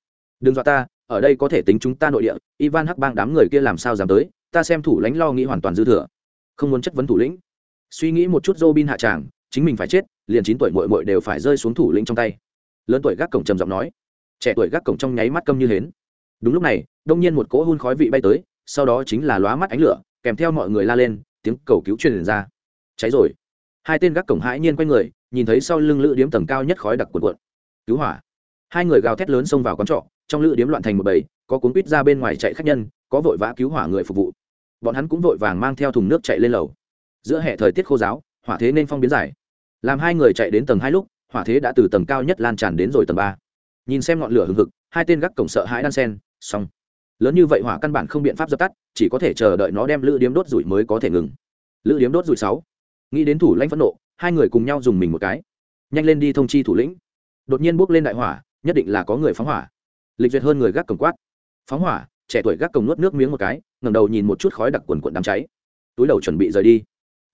đừng dọa ta, ở đây có thể tính chúng ta nội địa, ivan hắc bang đám người kia làm sao dám tới, ta xem thủ lãnh lo nghĩ hoàn toàn dư thừa, không muốn chất vấn thủ lĩnh suy nghĩ một chút Robin hạ tràng, chính mình phải chết, liền chín tuổi muội muội đều phải rơi xuống thủ lĩnh trong tay. Lớn tuổi gác cổng trầm giọng nói. Trẻ tuổi gác cổng trong nháy mắt câm như hến. Đúng lúc này, đông nhiên một cỗ hun khói vị bay tới, sau đó chính là lóa mắt ánh lửa, kèm theo mọi người la lên, tiếng cầu cứu truyền ra. Cháy rồi. Hai tên gác cổng hãi nhiên quay người, nhìn thấy sau lưng lữ điếm tầng cao nhất khói đặc cuộn cuộn. Cứu hỏa. Hai người gào thét lớn xông vào quán trọ, trong lữ điếm loạn thành một bầy, có cuốn quýt ra bên ngoài chạy khách nhân, có vội vã cứu hỏa người phục vụ. Bọn hắn cũng vội vàng mang theo thùng nước chạy lên lầu giữa hệ thời tiết khô giáo, hỏa thế nên phong biến giải làm hai người chạy đến tầng hai lúc, hỏa thế đã từ tầng cao nhất lan tràn đến rồi tầng ba. Nhìn xem ngọn lửa hừng hực, hai tên gác cổng sợ hãi đan sen, xong. Lớn như vậy hỏa căn bản không biện pháp dập tắt, chỉ có thể chờ đợi nó đem lữ điếm đốt rủi mới có thể ngừng. Lữ điếm đốt rủi sáu. Nghĩ đến thủ lãnh phẫn nộ, hai người cùng nhau dùng mình một cái. Nhanh lên đi thông chi thủ lĩnh. Đột nhiên bước lên đại hỏa, nhất định là có người phóng hỏa. Lịch duyệt hơn người gác cổng quát. Phóng hỏa, trẻ tuổi gác cổng nuốt nước miếng một cái, ngẩng đầu nhìn một chút khói đặc quần quần đám cháy. Túi đầu chuẩn bị rời đi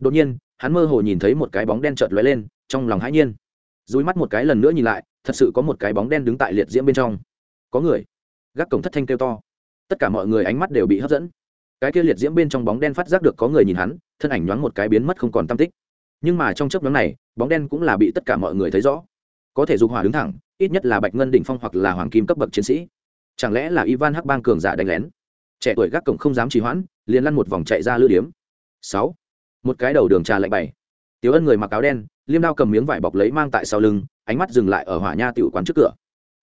đột nhiên, hắn mơ hồ nhìn thấy một cái bóng đen chợt lóe lên, trong lòng hãi nhiên. Dúi mắt một cái lần nữa nhìn lại, thật sự có một cái bóng đen đứng tại liệt diễm bên trong. Có người. Gác cổng thất thanh kêu to. Tất cả mọi người ánh mắt đều bị hấp dẫn. Cái kia liệt diễm bên trong bóng đen phát giác được có người nhìn hắn, thân ảnh nhoáng một cái biến mất không còn tam tích. Nhưng mà trong chớp nhoáng này, bóng đen cũng là bị tất cả mọi người thấy rõ. Có thể dục hỏa đứng thẳng, ít nhất là bạch ngân đỉnh phong hoặc là hoàng kim cấp bậc chiến sĩ. Chẳng lẽ là ivan hắc bang cường giả đánh lén? Trẻ tuổi gác cổng không dám trì hoãn, liền lăn một vòng chạy ra lưu điếm. Sáu một cái đầu đường trà lạnh bày. Tiểu ân người mặc áo đen, liêm đao cầm miếng vải bọc lấy mang tại sau lưng, ánh mắt dừng lại ở hỏa nha tiểu quán trước cửa.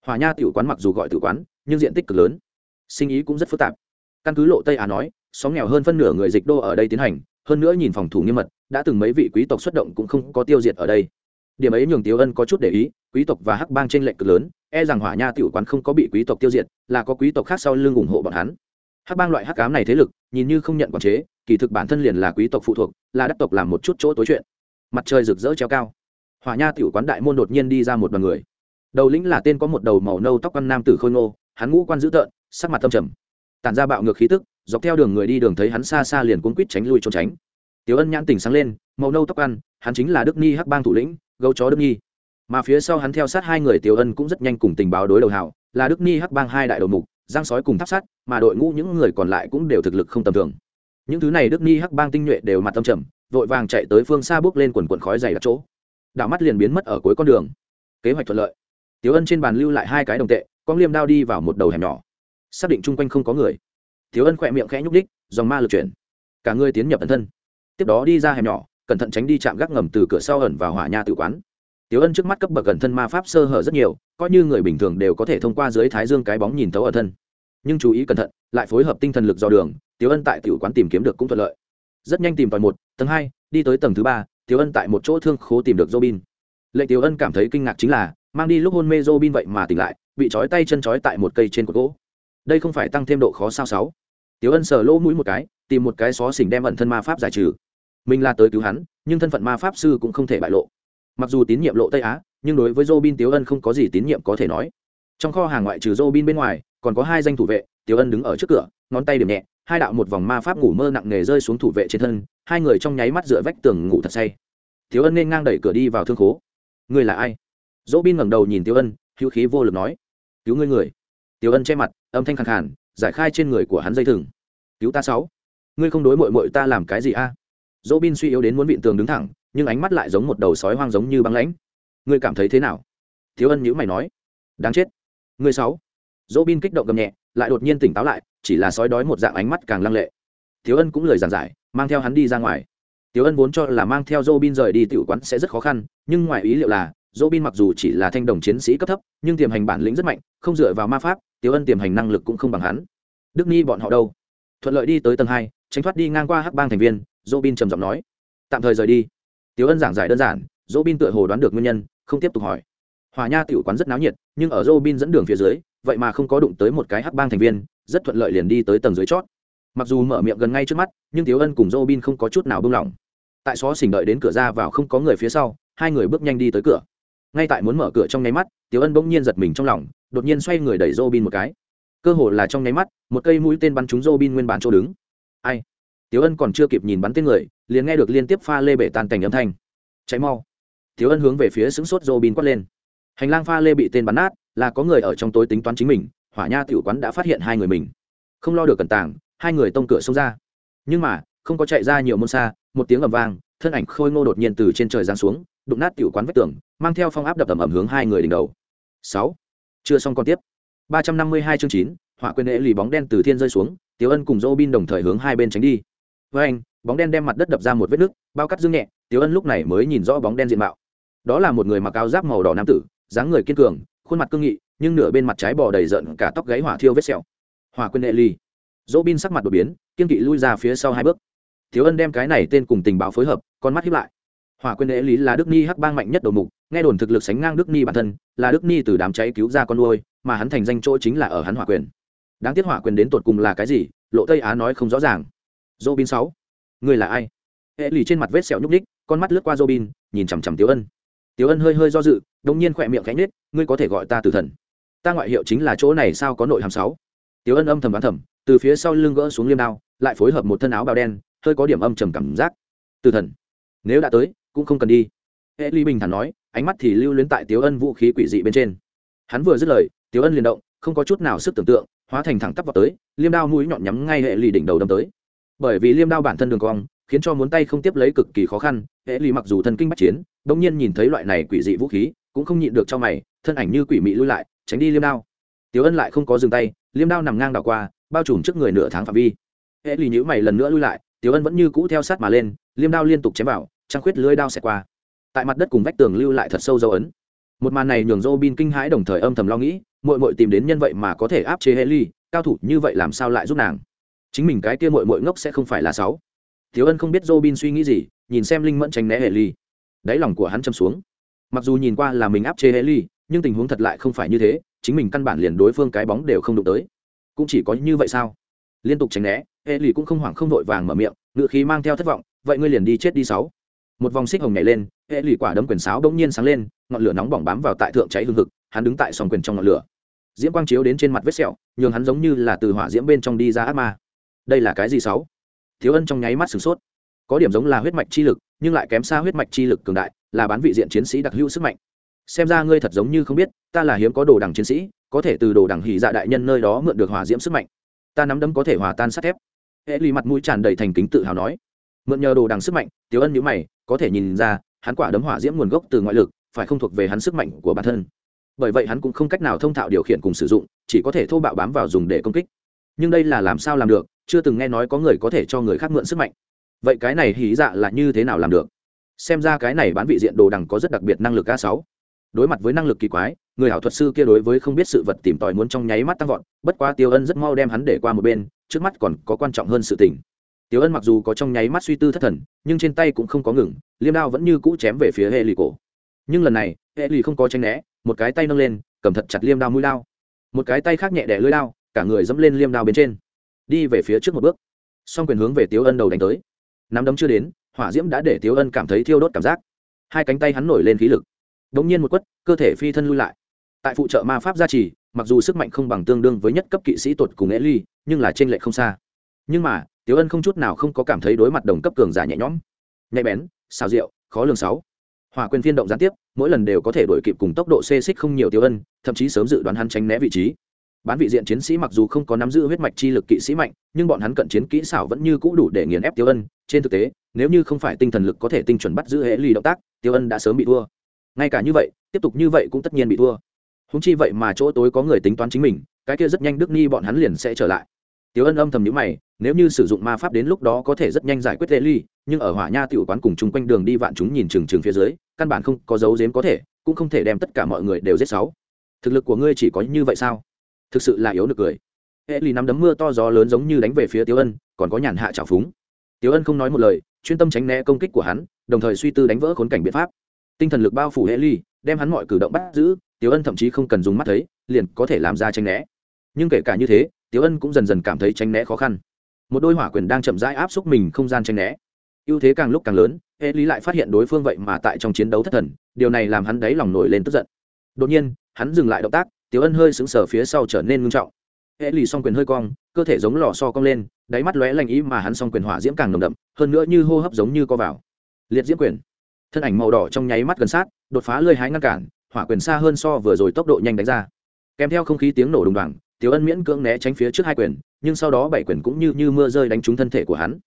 Hỏa nha tiểu quán mặc dù gọi tiểu quán, nhưng diện tích cực lớn, sinh ý cũng rất phức tạp. Căn cứ lộ tây á nói, xóm nghèo hơn phân nửa người dịch đô ở đây tiến hành, hơn nữa nhìn phòng thủ nghiêm mật, đã từng mấy vị quý tộc xuất động cũng không có tiêu diệt ở đây. Điểm ấy nhường tiếu ân có chút để ý, quý tộc và hắc bang t r ê n lệch cực lớn e rằng hỏa nha tiểu quán không có bị quý tộc tiêu diệt, là có quý tộc khác sau lưng ủng hộ bọn hắn. Hắc bang loại hắc cám này thế lực nhìn như không nhận quản chế kỳ thực bản thân liền là quý tộc phụ thuộc là đắc tộc làm một chút chỗ tối chuyện. Mặt trời rực rỡ treo cao. Hỏa nha tiểu quán đại môn đột nhiên đi ra một đoàn người. Đầu lĩnh là tên có một đầu màu nâu tóc ăn nam tử khôi ngô hắn ngũ quan dữ tợn sắc mặt tâm trầm. Tản ra bạo ngược khí tức dọc theo đường người đi đường thấy hắn xa xa liền cuốn quýt tránh lui trốn tránh. Tiểu ân nhãn tỉnh sáng lên màu nâu tóc ăn hắn chính là đức ni hắc bang thủ lĩnh gấu chó đức nhi. Mà phía sau hắn theo sát hai người tiểu ân cũng rất nhanh cùng tình báo đối đầu hảo, là đức ni hắc bang hai đại đầu mục giang sói cùng tháp sát mà đội ngũ những người còn lại cũng đều thực lực không tầm thường. Những thứ này đức ni hắc bang tinh nhuệ đều mặt tâm trầm vội vàng chạy tới phương xa bước lên quần quần khói dày đặc chỗ. Đảo mắt liền biến mất ở cuối con đường. Kế hoạch thuận lợi. Tiếu ân trên bàn lưu lại hai cái đồng tệ con liêm đao đi vào một đầu hẻm nhỏ. Xác định chung quanh không có người. Thiếu ân khỏe miệng khẽ nhúc đích dòng ma lực chuyển. Cả người tiến nhập ẩn thân. Tiếp đó đi ra hẻm nhỏ cẩn thận tránh đi chạm gác ngầm từ cửa sau ẩn vào hỏa nha tự quán. Tiếu Ân trước mắt cấp bậc gần thân ma pháp sơ hở rất nhiều, coi như người bình thường đều có thể thông qua dưới thái dương cái bóng nhìn thấu ở thân. Nhưng chú ý cẩn thận, lại phối hợp tinh thần lực do đường, Tiểu Ân tại tiểu quán tìm kiếm được cũng thuận lợi. Rất nhanh tìm tòi một, tầng hai, đi tới tầng thứ ba, Tiểu Ân tại một chỗ thương khố tìm được Robin. Lệ Tiểu Ân cảm thấy kinh ngạc chính là, mang đi lúc hôn mê Robin vậy mà tỉnh lại, bị trói tay chân trói tại một cây trên cột gỗ. Đây không phải tăng thêm độ khó sao sáu? Tiểu Ân sờ lỗ mũi một cái, tìm một cái xó xỉnh đem ẩn thân ma pháp giải trừ mình là tới cứu hắn nhưng thân phận ma pháp sư cũng không thể bại lộ mặc dù tín nhiệm lộ tây á nhưng đối với robin tiếu ân không có gì tín nhiệm có thể nói trong kho hàng ngoại trừ robin bên ngoài còn có hai danh thủ vệ, tiểu ân đứng ở trước cửa, ngón tay điểm nhẹ, hai đạo một vòng ma pháp ngủ mơ nặng nề rơi xuống thủ vệ trên thân, hai người trong nháy mắt dựa vách tường ngủ thật say. Tiểu ân nên ngang đẩy cửa đi vào thương khố. Người là ai? Dỗ bin ngẩng đầu nhìn tiểu ân, hữu khí vô lực nói. Cứu ngươi người. Tiểu ân che mặt, âm thanh khẳng khản giải khai trên người của hắn dây thừng. Cứu ta sáu. Ngươi không đối mội mội ta làm cái gì a? Dỗ bin suy yếu đến muốn vịn tường đứng thẳng, nhưng ánh mắt lại giống một đầu sói hoang giống như băng lãnh. Ngươi cảm thấy thế nào? Thiếu ân nhữ mày nói. Đáng chết. Ngươi sáu dỗ bin kích động gầm nhẹ, lại đột nhiên tỉnh táo lại, chỉ là sói đói một dạng ánh mắt càng lăng lệ. Thiếu ân cũng lời giàn giải, mang theo hắn đi ra ngoài. Thiếu ân vốn cho là mang theo dô bin rời đi tiểu quán sẽ rất khó khăn, nhưng ngoài ý liệu là dô bin mặc dù chỉ là thanh đồng chiến sĩ cấp thấp, nhưng tiềm hành bản lĩnh rất mạnh, không dựa vào ma pháp thiếu ân tiềm hành năng lực cũng không bằng hắn. Đức ni bọn họ đâu? Thuận lợi đi tới tầng hai, tránh thoát đi ngang qua hắc bang thành viên, dỗ bin trầm giọng nói. Tạm thời rời đi. Tiếu ân giảng giải đơn giản, dỗ bin tựa hồ đoán được nguyên nhân, không tiếp tục hỏi. Hòa nha tiểu quán rất náo nhiệt, nhưng ở dỗ bin dẫn đường phía dưới vậy mà không có đụng tới một cái hắc bang thành viên, rất thuận lợi liền đi tới tầng dưới chót. Mặc dù mở miệng gần ngay trước mắt, nhưng thiếu ân cùng dô bin không có chút nào buông lỏng. Tại xó xỉnh đợi đến cửa ra vào không có người phía sau, hai người bước nhanh đi tới cửa. Ngay tại muốn mở cửa trong nháy mắt tiếu ân bỗng nhiên giật mình trong lòng, đột nhiên xoay người đẩy dô bin một cái. Cơ hồ là trong nháy mắt, một cây mũi tên bắn trúng dô bin nguyên bản chỗ đứng. Ai? Tiếu ân còn chưa kịp nhìn bắn tên người, liền nghe được liên tiếp pha lê bể tan cảnh âm thanh. Cháy mau. Tiếu ân hướng về phía xứng sốt dô bin quát lên. Hành lang pha lê bị tên bắn nát là có người ở trong tối tính toán chính mình, hỏa nha tiểu quán đã phát hiện hai người mình. Không lo được cẩn tàng, hai người tông cửa xông ra. Nhưng mà, không có chạy ra nhiều môn xa, một tiếng ầm vang, thân ảnh khôi ngô đột nhiên từ trên trời giáng xuống, đụng nát tiểu quán vách tường, mang theo phong áp đập ầm ầm hướng hai người đỉnh đầu. Sáu. Chưa xong còn tiếp. Ba trăm năm mươi hai chương chín, hỏa quyền lễ lì bóng đen từ thiên rơi xuống, Tiểu ân cùng dô bin đồng thời hướng hai bên tránh đi. Với anh, bóng đen đem mặt đất đập ra một vết nứt, bao cắt dương nhẹ, Tiểu ân lúc này mới nhìn rõ bóng đen diện mạo. Đó là một người mặc áo giáp màu đỏ nam tử, dáng người kiên cường khuôn mặt cương nghị, nhưng nửa bên mặt trái bò đầy rợn, cả tóc gáy hỏa thiêu vết sẹo. Hỏa quyền nệ ly. Dỗ bin sắc mặt đột biến, kiên kỵ lui ra phía sau hai bước. Thiếu ân đem cái này tên cùng tình báo phối hợp, con mắt hiếp lại. Hỏa quyền nệ lý là đức ni hắc bang mạnh nhất đầu mục, nghe đồn thực lực sánh ngang đức ni bản thân, là đức ni từ đám cháy cứu ra con nuôi, mà hắn thành danh chỗ chính là ở hắn hỏa quyền. Đáng tiếc hỏa quyền đến tột cùng là cái gì, lộ tây á nói không rõ ràng. Dỗ bin sáu. Người là ai? Hệ lì trên mặt vết sẹo nhúc ních con mắt lướt qua dỗ bin nhìn chằm chằm tiếu ân. Tiểu ân hơi hơi do dự đông nhiên khỏe miệng khẽ nhếch, ngươi có thể gọi ta tử thần. Ta ngoại hiệu chính là chỗ này sao có nội hàm sáu? Tiểu ân âm thầm đoán thầm từ phía sau lưng gỡ xuống liêm đao lại phối hợp một thân áo bào đen hơi có điểm âm trầm cảm giác. Tử thần nếu đã tới cũng không cần đi. Ellie ly bình thản nói ánh mắt thì lưu luyến tại Tiểu ân vũ khí quỷ dị bên trên. Hắn vừa dứt lời Tiểu ân liền động không có chút nào sức tưởng tượng hóa thành thẳng tắp vào tới liêm đao mũi nhọn nhắm ngay hệ ly đỉnh đầu đâm tới. Bởi vì liêm đao bản thân đường cong khiến cho muốn tay không tiếp lấy cực kỳ khó khăn hệ ly mặc dù thần kinh bắt chiến bỗng nhiên nhìn thấy loại này quỷ dị vũ khí cũng không nhịn được cho mày thân ảnh như quỷ mị lui lại tránh đi liêm đao tiếu ân lại không có dừng tay liêm đao nằm ngang đảo qua bao trùm trước người nửa tháng phạm vi hệ lì nhữ mày lần nữa lui lại tiếu ân vẫn như cũ theo sát mà lên liêm đao liên tục chém vào trăng khuyết lưới đao xẹt qua tại mặt đất cùng vách tường lưu lại thật sâu dấu ấn một màn này nhường Robin kinh hãi đồng thời âm thầm lo nghĩ, muội muội tìm đến nhân vậy mà có thể áp chế Haley, cao thủ như vậy làm sao lại giúp nàng? Chính mình cái kia muội muội ngốc sẽ không phải là sáu. tiếu Ân không biết Robin suy nghĩ gì, nhìn xem Linh Mẫn tránh né Haley. Đáy lòng của hắn châm xuống. Mặc dù nhìn qua là mình áp chế Haley, nhưng tình huống thật lại không phải như thế, chính mình căn bản liền đối phương cái bóng đều không đụng tới. Cũng chỉ có như vậy sao? Liên tục tránh né, Haley cũng không hoảng không vội vàng mở miệng, ngựa khí mang theo thất vọng, vậy ngươi liền đi chết đi sáu một vòng xích hồng nhảy lên hệ lụy quả đấm quyền sáo bỗng nhiên sáng lên ngọn lửa nóng bỏng bám vào tại thượng cháy hương thực hắn đứng tại sòng quyền trong ngọn lửa diễm quang chiếu đến trên mặt vết sẹo nhường hắn giống như là từ hỏa diễm bên trong đi ra ác ma đây là cái gì sáu thiếu ân trong nháy mắt sửng sốt có điểm giống là huyết mạch chi lực nhưng lại kém xa huyết mạch chi lực cường đại, là bán vị diện chiến sĩ đặc hữu sức mạnh. Xem ra ngươi thật giống như không biết, ta là hiếm có đồ đằng chiến sĩ, có thể từ đồ đằng hỉ dạ đại nhân nơi đó mượn được hỏa diễm sức mạnh. Ta nắm đấm có thể hòa tan sắt thép. Hệ lì mặt mũi tràn đầy thành kính tự hào nói. Mượn nhờ đồ đằng sức mạnh tiếu ân nhữ mày, có thể nhìn ra, hắn quả đấm hỏa diễm nguồn gốc từ ngoại lực, phải không thuộc về hắn sức mạnh của bản thân. Bởi vậy hắn cũng không cách nào thông thạo điều khiển cùng sử dụng, chỉ có thể thô bạo bám vào dùng để công kích. Nhưng đây là làm sao làm được, chưa từng nghe nói có người có thể cho người khác mượn sức mạnh vậy cái này hí dạ là như thế nào làm được xem ra cái này bán vị diện đồ đằng có rất đặc biệt năng lực a sáu đối mặt với năng lực kỳ quái người hảo thuật sư kia đối với không biết sự vật tìm tòi muốn trong nháy mắt tăng vọt bất quá tiêu ân rất mau đem hắn để qua một bên trước mắt còn có quan trọng hơn sự tình tiêu Ân mặc dù có trong nháy mắt suy tư thất thần, nhưng trên tay cũng không có ngừng, liêm đao vẫn như cũ chém về phía hệ lì cổ. Nhưng lần này, hệ lì không có tránh né, một cái tay nâng lên, cầm thật chặt liêm đao mũi đao. Một cái tay khác nhẹ đẻ lưỡi đao, cả người dẫm lên liêm đao bên trên, đi về phía trước một bước. Song quyền hướng về tiêu Ân đầu đánh tới. Nắm đấm chưa đến, hỏa diễm đã để tiếu Ân cảm thấy thiêu đốt cảm giác. Hai cánh tay hắn nổi lên khí lực. Đống nhiên một quất, cơ thể phi thân lui lại. Tại phụ trợ ma pháp gia trì, mặc dù sức mạnh không bằng tương đương với nhất cấp kỵ sĩ tuột cùng Ellie, nhưng là chênh lệch không xa. Nhưng mà, Tiếu Ân không chút nào không có cảm thấy đối mặt đồng cấp cường giả nhẹ nhõm. Nhạy bén, xào rượu, khó lường sáu. Hỏa quyền phiên động gián tiếp, mỗi lần đều có thể đổi kịp cùng tốc độ xê xích không nhiều Tiếu Ân, thậm chí sớm dự đoán hắn tránh né vị trí. Bán vị diện chiến sĩ mặc dù không có nắm giữ huyết mạch chi lực kỵ sĩ mạnh, nhưng bọn hắn cận chiến kỹ xảo vẫn như cũ đủ để nghiền ép tiêu Ân, trên thực tế, nếu như không phải tinh thần lực có thể tinh chuẩn bắt giữ hệ lì động tác, tiêu Ân đã sớm bị thua. Ngay cả như vậy, tiếp tục như vậy cũng tất nhiên bị thua. Húng chi vậy mà chỗ tối có người tính toán chính mình, cái kia rất nhanh Đức Ni bọn hắn liền sẽ trở lại. tiêu Ân âm thầm nhữ mày, nếu như sử dụng ma pháp đến lúc đó có thể rất nhanh giải quyết hệ ly nhưng ở hỏa nha tiểu quán cùng chung quanh đường đi vạn chúng nhìn chừng chừng phía dưới căn bản không có dấu dếm có thể cũng không thể đem tất cả mọi người đều giết sáu thực lực của ngươi chỉ có như vậy sao thực sự là yếu được cười. Hệ lì nắm đấm mưa to gió lớn giống như đánh về phía Tiếu ân, còn có nhàn hạ trào phúng. Tiếu ân không nói một lời, chuyên tâm tránh né công kích của hắn, đồng thời suy tư đánh vỡ khốn cảnh biện pháp. Tinh thần lực bao phủ hệ ly đem hắn mọi cử động bắt giữ, Tiếu ân thậm chí không cần dùng mắt thấy, liền có thể làm ra tránh né. Nhưng kể cả như thế, Tiếu ân cũng dần dần cảm thấy tránh né khó khăn. Một đôi hỏa quyền đang chậm rãi áp xúc mình không gian tranh né. Ưu thế càng lúc càng lớn, hệ lý lại phát hiện đối phương vậy mà tại trong chiến đấu thất thần, điều này làm hắn đáy lòng nổi lên tức giận. Đột nhiên, hắn dừng lại động tác tiểu ân hơi sững sờ phía sau trở nên ngưng trọng. Hệ lì song quyền hơi cong, cơ thể giống lò so cong lên, đáy mắt lóe lành ý mà hắn song quyền hỏa diễm càng nồng đậm, hơn nữa như hô hấp giống như co vào. Liệt diễm quyền. Thân ảnh màu đỏ trong nháy mắt gần sát, đột phá lơi hái ngăn cản, hỏa quyền xa hơn so vừa rồi tốc độ nhanh đánh ra. Kèm theo không khí tiếng nổ đùng đoàng, tiểu ân miễn cưỡng né tránh phía trước hai quyền, nhưng sau đó bảy quyền cũng như như mưa rơi đánh trúng thân thể của hắn.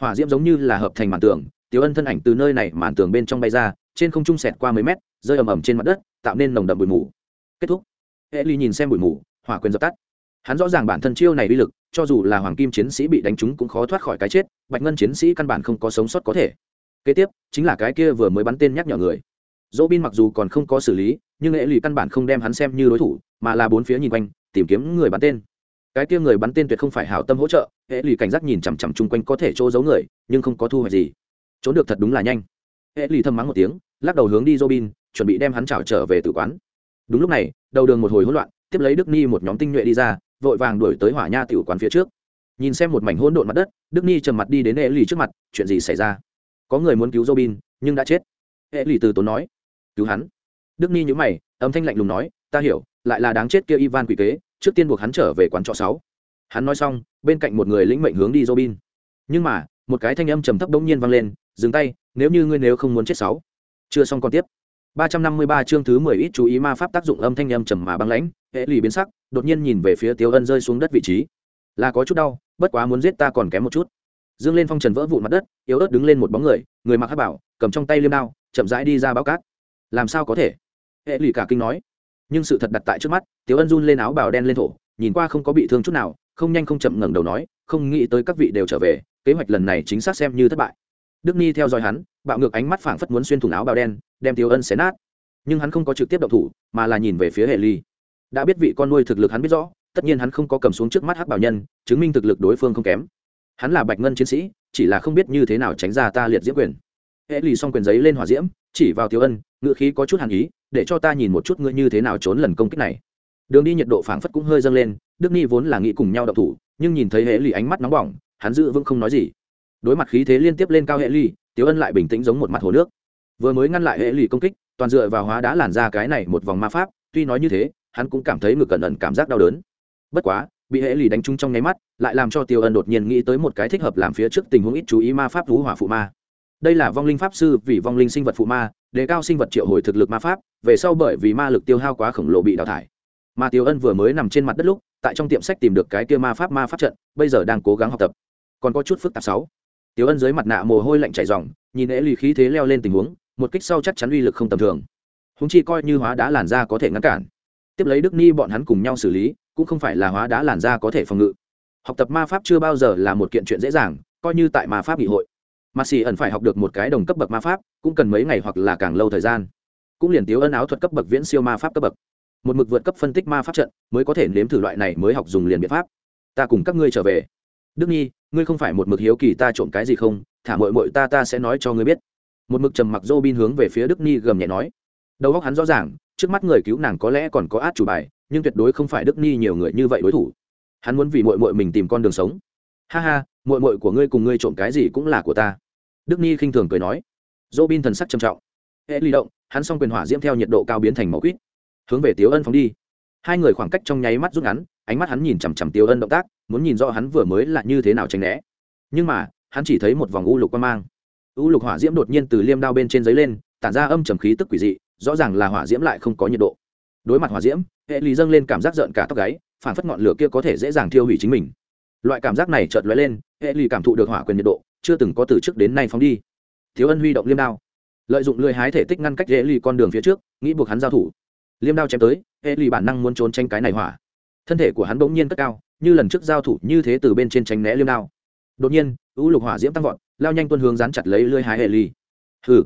Hỏa diễm giống như là hợp thành màn tường, tiểu ân thân ảnh từ nơi này màn tường bên trong bay ra, trên không trung sẹt qua mấy mét, rơi ầm ầm trên mặt đất, tạo nên nồng đậm bụi mù. Kết thúc hệ ly nhìn xem bụi mù, hỏa quyền dập tắt. Hắn rõ ràng bản thân chiêu này uy lực, cho dù là hoàng kim chiến sĩ bị đánh trúng cũng khó thoát khỏi cái chết, bạch ngân chiến sĩ căn bản không có sống sót có thể. Kế tiếp, chính là cái kia vừa mới bắn tên nhắc nhở người. Dỗ bin mặc dù còn không có xử lý, nhưng hệ lụy căn bản không đem hắn xem như đối thủ, mà là bốn phía nhìn quanh, tìm kiếm người bắn tên. Cái kia người bắn tên tuyệt không phải hảo tâm hỗ trợ hệ lì cảnh giác nhìn chằm chằm chung quanh có thể chỗ giấu người, nhưng không có thu hoạch gì. Trốn được thật đúng là nhanh. Hệ lì thầm mắng một tiếng, lắc đầu hướng đi robin, chuẩn bị đem hắn trào trở về tử quán đúng lúc này, đầu đường một hồi hỗn loạn, tiếp lấy đức ni một nhóm tinh nhuệ đi ra, vội vàng đuổi tới hỏa nha tiểu quán phía trước. Nhìn xem một mảnh hỗn độn mặt đất, đức ni trầm mặt đi đến hệ lì trước mặt, chuyện gì xảy ra? Có người muốn cứu robin, nhưng đã chết. Hệ lì từ tốn nói. Cứu hắn? Đức ni nhữ mày, âm thanh lạnh lùng nói, ta hiểu, lại là đáng chết kia ivan quỷ kế, trước tiên buộc hắn trở về quán trọ sáu. Hắn nói xong, bên cạnh một người lĩnh mệnh hướng đi robin. Nhưng mà, một cái thanh âm trầm thấp bỗng nhiên vang lên, dừng tay, nếu như ngươi nếu không muốn chết sáu. Chưa xong còn tiếp. 353 chương thứ 10 ít chú ý ma pháp tác dụng âm thanh âm trầm mà băng lãnh, hệ lì biến sắc, đột nhiên nhìn về phía tiêu ân rơi xuống đất vị trí. Là có chút đau, bất quá muốn giết ta còn kém một chút. Dương lên phong trần vỡ vụn mặt đất, yếu ớt đứng lên một bóng người người mặc hắc bảo, cầm trong tay liêm đao, chậm rãi đi ra báo cát. Làm sao có thể? Hệ lì cả kinh nói. Nhưng sự thật đặt tại trước mắt, Tiêu ân run lên áo bào đen lên thổ, nhìn qua không có bị thương chút nào, không nhanh không chậm ngẩng đầu nói, không nghĩ tới các vị đều trở về, kế hoạch lần này chính xác xem như thất bại. Đức ni theo dõi hắn bạo ngược ánh mắt phảng phất muốn xuyên thủng áo bào đen, đem tiêu ân xé nát. Nhưng hắn không có trực tiếp động thủ, mà là nhìn về phía hệ ly. Đã biết vị con nuôi thực lực hắn biết rõ, tất nhiên hắn không có cầm xuống trước mắt hắc bảo nhân, chứng minh thực lực đối phương không kém. Hắn là bạch ngân chiến sĩ, chỉ là không biết như thế nào tránh ra ta liệt diễm quyền. Hệ lì xong quyền giấy lên hỏa diễm, chỉ vào tiêu ân ngựa khí có chút hàn ý, để cho ta nhìn một chút ngươi như thế nào trốn lần công kích này. Đường đi nhiệt độ phảng phất cũng hơi dâng lên, đức ni vốn là nghĩ cùng nhau đậu thủ, nhưng nhìn thấy hệ lì ánh mắt nóng bỏng, hắn giữ vững không nói gì. Đối mặt khí thế liên tiếp lên cao hệ lì tiêu ân lại bình tĩnh giống một mặt hồ nước. Vừa mới ngăn lại hệ lụy công kích, toàn dựa vào hóa đã làn ra cái này một vòng ma pháp, tuy nói như thế, hắn cũng cảm thấy ngực cẩn ẩn cảm giác đau đớn. Bất quá, bị hệ lụy đánh trúng trong nháy mắt, lại làm cho tiêu ân đột nhiên nghĩ tới một cái thích hợp làm phía trước tình huống ít chú ý ma pháp vũ hỏa phụ ma. Đây là vong linh pháp sư vì vong linh sinh vật phụ ma, đề cao sinh vật triệu hồi thực lực ma pháp, về sau bởi vì ma lực tiêu hao quá khổng lồ bị đào thải. Mà tiêu ân vừa mới nằm trên mặt đất lúc, tại trong tiệm sách tìm được cái kia ma pháp ma pháp trận, bây giờ đang cố gắng học tập. Còn có chút phức tạp sáu. Tiểu ân dưới mặt nạ mồ hôi lạnh chảy ròng, nhìn ế lì khí thế leo lên tình huống, một kích sau chắc chắn uy lực không tầm thường. Húng chi coi như hóa đá làn da có thể ngăn cản. Tiếp lấy đức ni bọn hắn cùng nhau xử lý, cũng không phải là hóa đá làn da có thể phòng ngự. Học tập ma pháp chưa bao giờ là một kiện chuyện dễ dàng, coi như tại ma pháp nghị hội. Mà xì ẩn phải học được một cái đồng cấp bậc ma pháp, cũng cần mấy ngày hoặc là càng lâu thời gian. Cũng liền Tiểu ân áo thuật cấp bậc viễn siêu ma pháp cấp bậc. Một mực vượt cấp phân tích ma pháp trận, mới có thể nếm thử loại này mới học dùng liền biện pháp. Ta cùng các ngươi trở về đức nhi, ngươi không phải một mực hiếu kỳ ta trộm cái gì không? Thả mội mội ta ta sẽ nói cho ngươi biết. Một mực trầm mặc dô bin hướng về phía đức nhi gầm nhẹ nói. Đầu óc hắn rõ ràng, trước mắt người cứu nàng có lẽ còn có át chủ bài, nhưng tuyệt đối không phải đức nhi nhiều người như vậy đối thủ. Hắn muốn vì mội mội mình tìm con đường sống. Ha ha mội mội của ngươi cùng ngươi trộm cái gì cũng là của ta. Đức Nhi khinh thường cười nói. Dô bin thần sắc trầm trọng. Hệ ly động, hắn s o n g quyền hỏa diễm theo nhiệt độ cao biến thành màu quýt. Hướng về tiếu ân phóng đi. Hai người khoảng cách trong nháy mắt rút ngắn ánh mắt hắn nhìn chằm chằm Tiêu ân động tác, muốn nhìn rõ hắn vừa mới là như thế nào tranh né. Nhưng mà, hắn chỉ thấy một vòng u lục quan mang. U lục hỏa diễm đột nhiên từ liêm đao bên trên giấy lên, tản ra âm trầm khí tức quỷ dị, rõ ràng là hỏa diễm lại không có nhiệt độ. Đối mặt hỏa diễm, hệ lý dâng lên cảm giác rợn cả tóc gáy, phản phất ngọn lửa kia có thể dễ dàng thiêu hủy chính mình. Loại cảm giác này chợt lóe lên, hệ lý cảm thụ được hỏa quyền nhiệt độ, chưa từng có từ trước đến nay phóng đi. Thiếu ân huy động liêm đao, lợi dụng lưới hái thể tích ngăn cách hệ lý con đường phía trước, nghĩ buộc hắn giao thủ. Liêm đao chém tới, hệ lý bản năng muốn trốn tranh cái này hỏa thân thể của hắn bỗng nhiên cất cao, như lần trước giao thủ như thế từ bên trên tránh né liêm đao. Đột nhiên u lục hỏa diễm tăng vọt, lao nhanh tuân hướng dán chặt lấy lưới hái hệ lì. Hừ,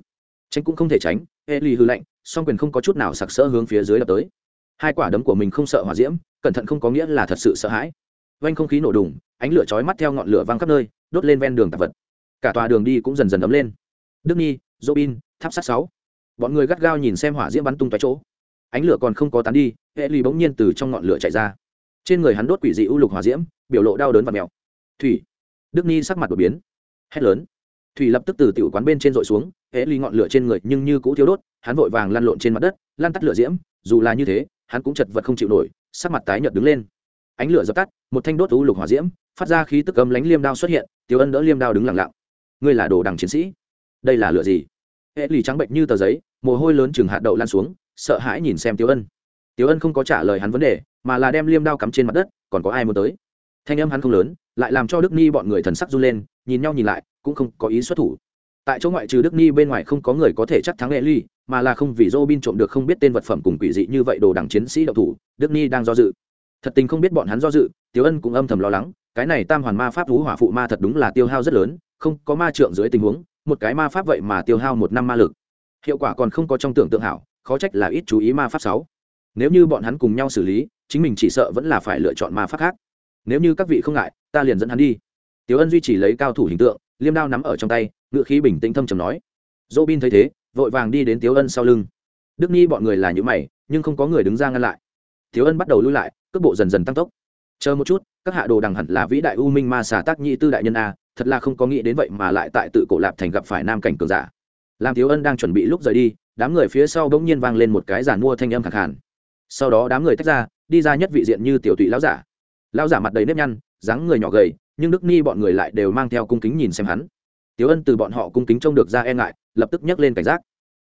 tránh cũng không thể tránh, hệ lì hư lạnh, song quyền không có chút nào sặc sỡ hướng phía dưới đập tới. Hai quả đấm của mình không sợ hỏa diễm, cẩn thận không có nghĩa là thật sự sợ hãi. Vanh không khí nổ đùng, ánh lửa chói mắt theo ngọn lửa văng khắp nơi, đốt lên ven đường tạp vật. Cả tòa đường đi cũng dần dần ấm lên. Đức nhi, robin, tháp sát sáu. Bọn người gắt gao nhìn xem hỏa diễm bắn tung tại chỗ. Ánh lửa còn không có tán đi, hệ lì bỗng nhiên từ trong ngọn lửa chạy ra trên người hắn đốt quỷ dị u lục hỏa diễm, biểu lộ đau đớn và mèo. Thủy. Đức nhi sắc mặt đột biến. Hét lớn. Thủy lập tức từ tiểu quán bên trên dội xuống hệ ly ngọn lửa trên người nhưng như cũ thiếu đốt, hắn vội vàng lăn lộn trên mặt đất lan tắt lửa diễm, dù là như thế, hắn cũng chật vật không chịu nổi, sắc mặt tái nhợt đứng lên. Ánh lửa dập tắt, một thanh đốt u lục hỏa diễm, phát ra khí tức cấm lánh liêm đao xuất hiện tiêu ân đỡ liêm đao đứng lặng lặng. Ngươi là đồ đằng chiến sĩ. Đây là lửa gì? Hệ lì trắng bệnh như tờ giấy, mồ hôi lớn chừng hạt đậu lan xuống, sợ hãi nhìn xem tiêu ân. Tiêu ân không có trả lời hắn vấn đề mà là đem liêm đao cắm trên mặt đất, còn có ai muốn tới? Thanh âm hắn không lớn, lại làm cho đức ni bọn người thần sắc run lên, nhìn nhau nhìn lại, cũng không có ý xuất thủ. Tại chỗ ngoại trừ đức ni bên ngoài không có người có thể chắc thắng hệ ly mà là không vì dô bin trộm được không biết tên vật phẩm cùng quỷ dị như vậy đồ đảng chiến sĩ đậu thủ, đức ni đang do dự. Thật tình không biết bọn hắn do dự tiếu ân cũng âm thầm lo lắng, cái này tam hoàn ma pháp thú hỏa phụ ma thật đúng là tiêu hao rất lớn, không có ma trượng dưới tình huống, một cái ma pháp vậy mà tiêu hao một năm ma lực. Hiệu quả còn không có trong tưởng tượng hảo, khó trách là ít chú ý ma pháp sáu. Nếu như bọn hắn cùng nhau xử lý chính mình chỉ sợ vẫn là phải lựa chọn ma pháp khác. Nếu như các vị không ngại, ta liền dẫn hắn đi. Tiểu ân duy trì lấy cao thủ hình tượng, liêm đao nắm ở trong tay, ngựa khí bình tĩnh thâm trầm nói. Dỗ bin thấy thế, vội vàng đi đến tiểu ân sau lưng. Đức nhi bọn người là những mày, nhưng không có người đứng ra ngăn lại. Tiểu ân bắt đầu lui lại, cước bộ dần dần tăng tốc. Chờ một chút, các hạ đồ đằng hẳn là vĩ đại u minh ma xà tác nhị tư đại nhân a, thật là không có nghĩ đến vậy mà lại tại tự cổ lạp thành gặp phải nam cảnh cường giả. Làm thiếu ân đang chuẩn bị lúc rời đi, đám người phía sau bỗng nhiên vang lên một cái giàn mua thanh âm khẳng hẳn sau đó đám người tách ra đi ra nhất vị diện như tiểu tụy lão giả. Lão giả mặt đầy nếp nhăn, dáng người nhỏ gầy, nhưng đức ni bọn người lại đều mang theo cung kính nhìn xem hắn. Tiếu ân từ bọn họ cung kính trông được ra e ngại, lập tức nhấc lên cảnh giác.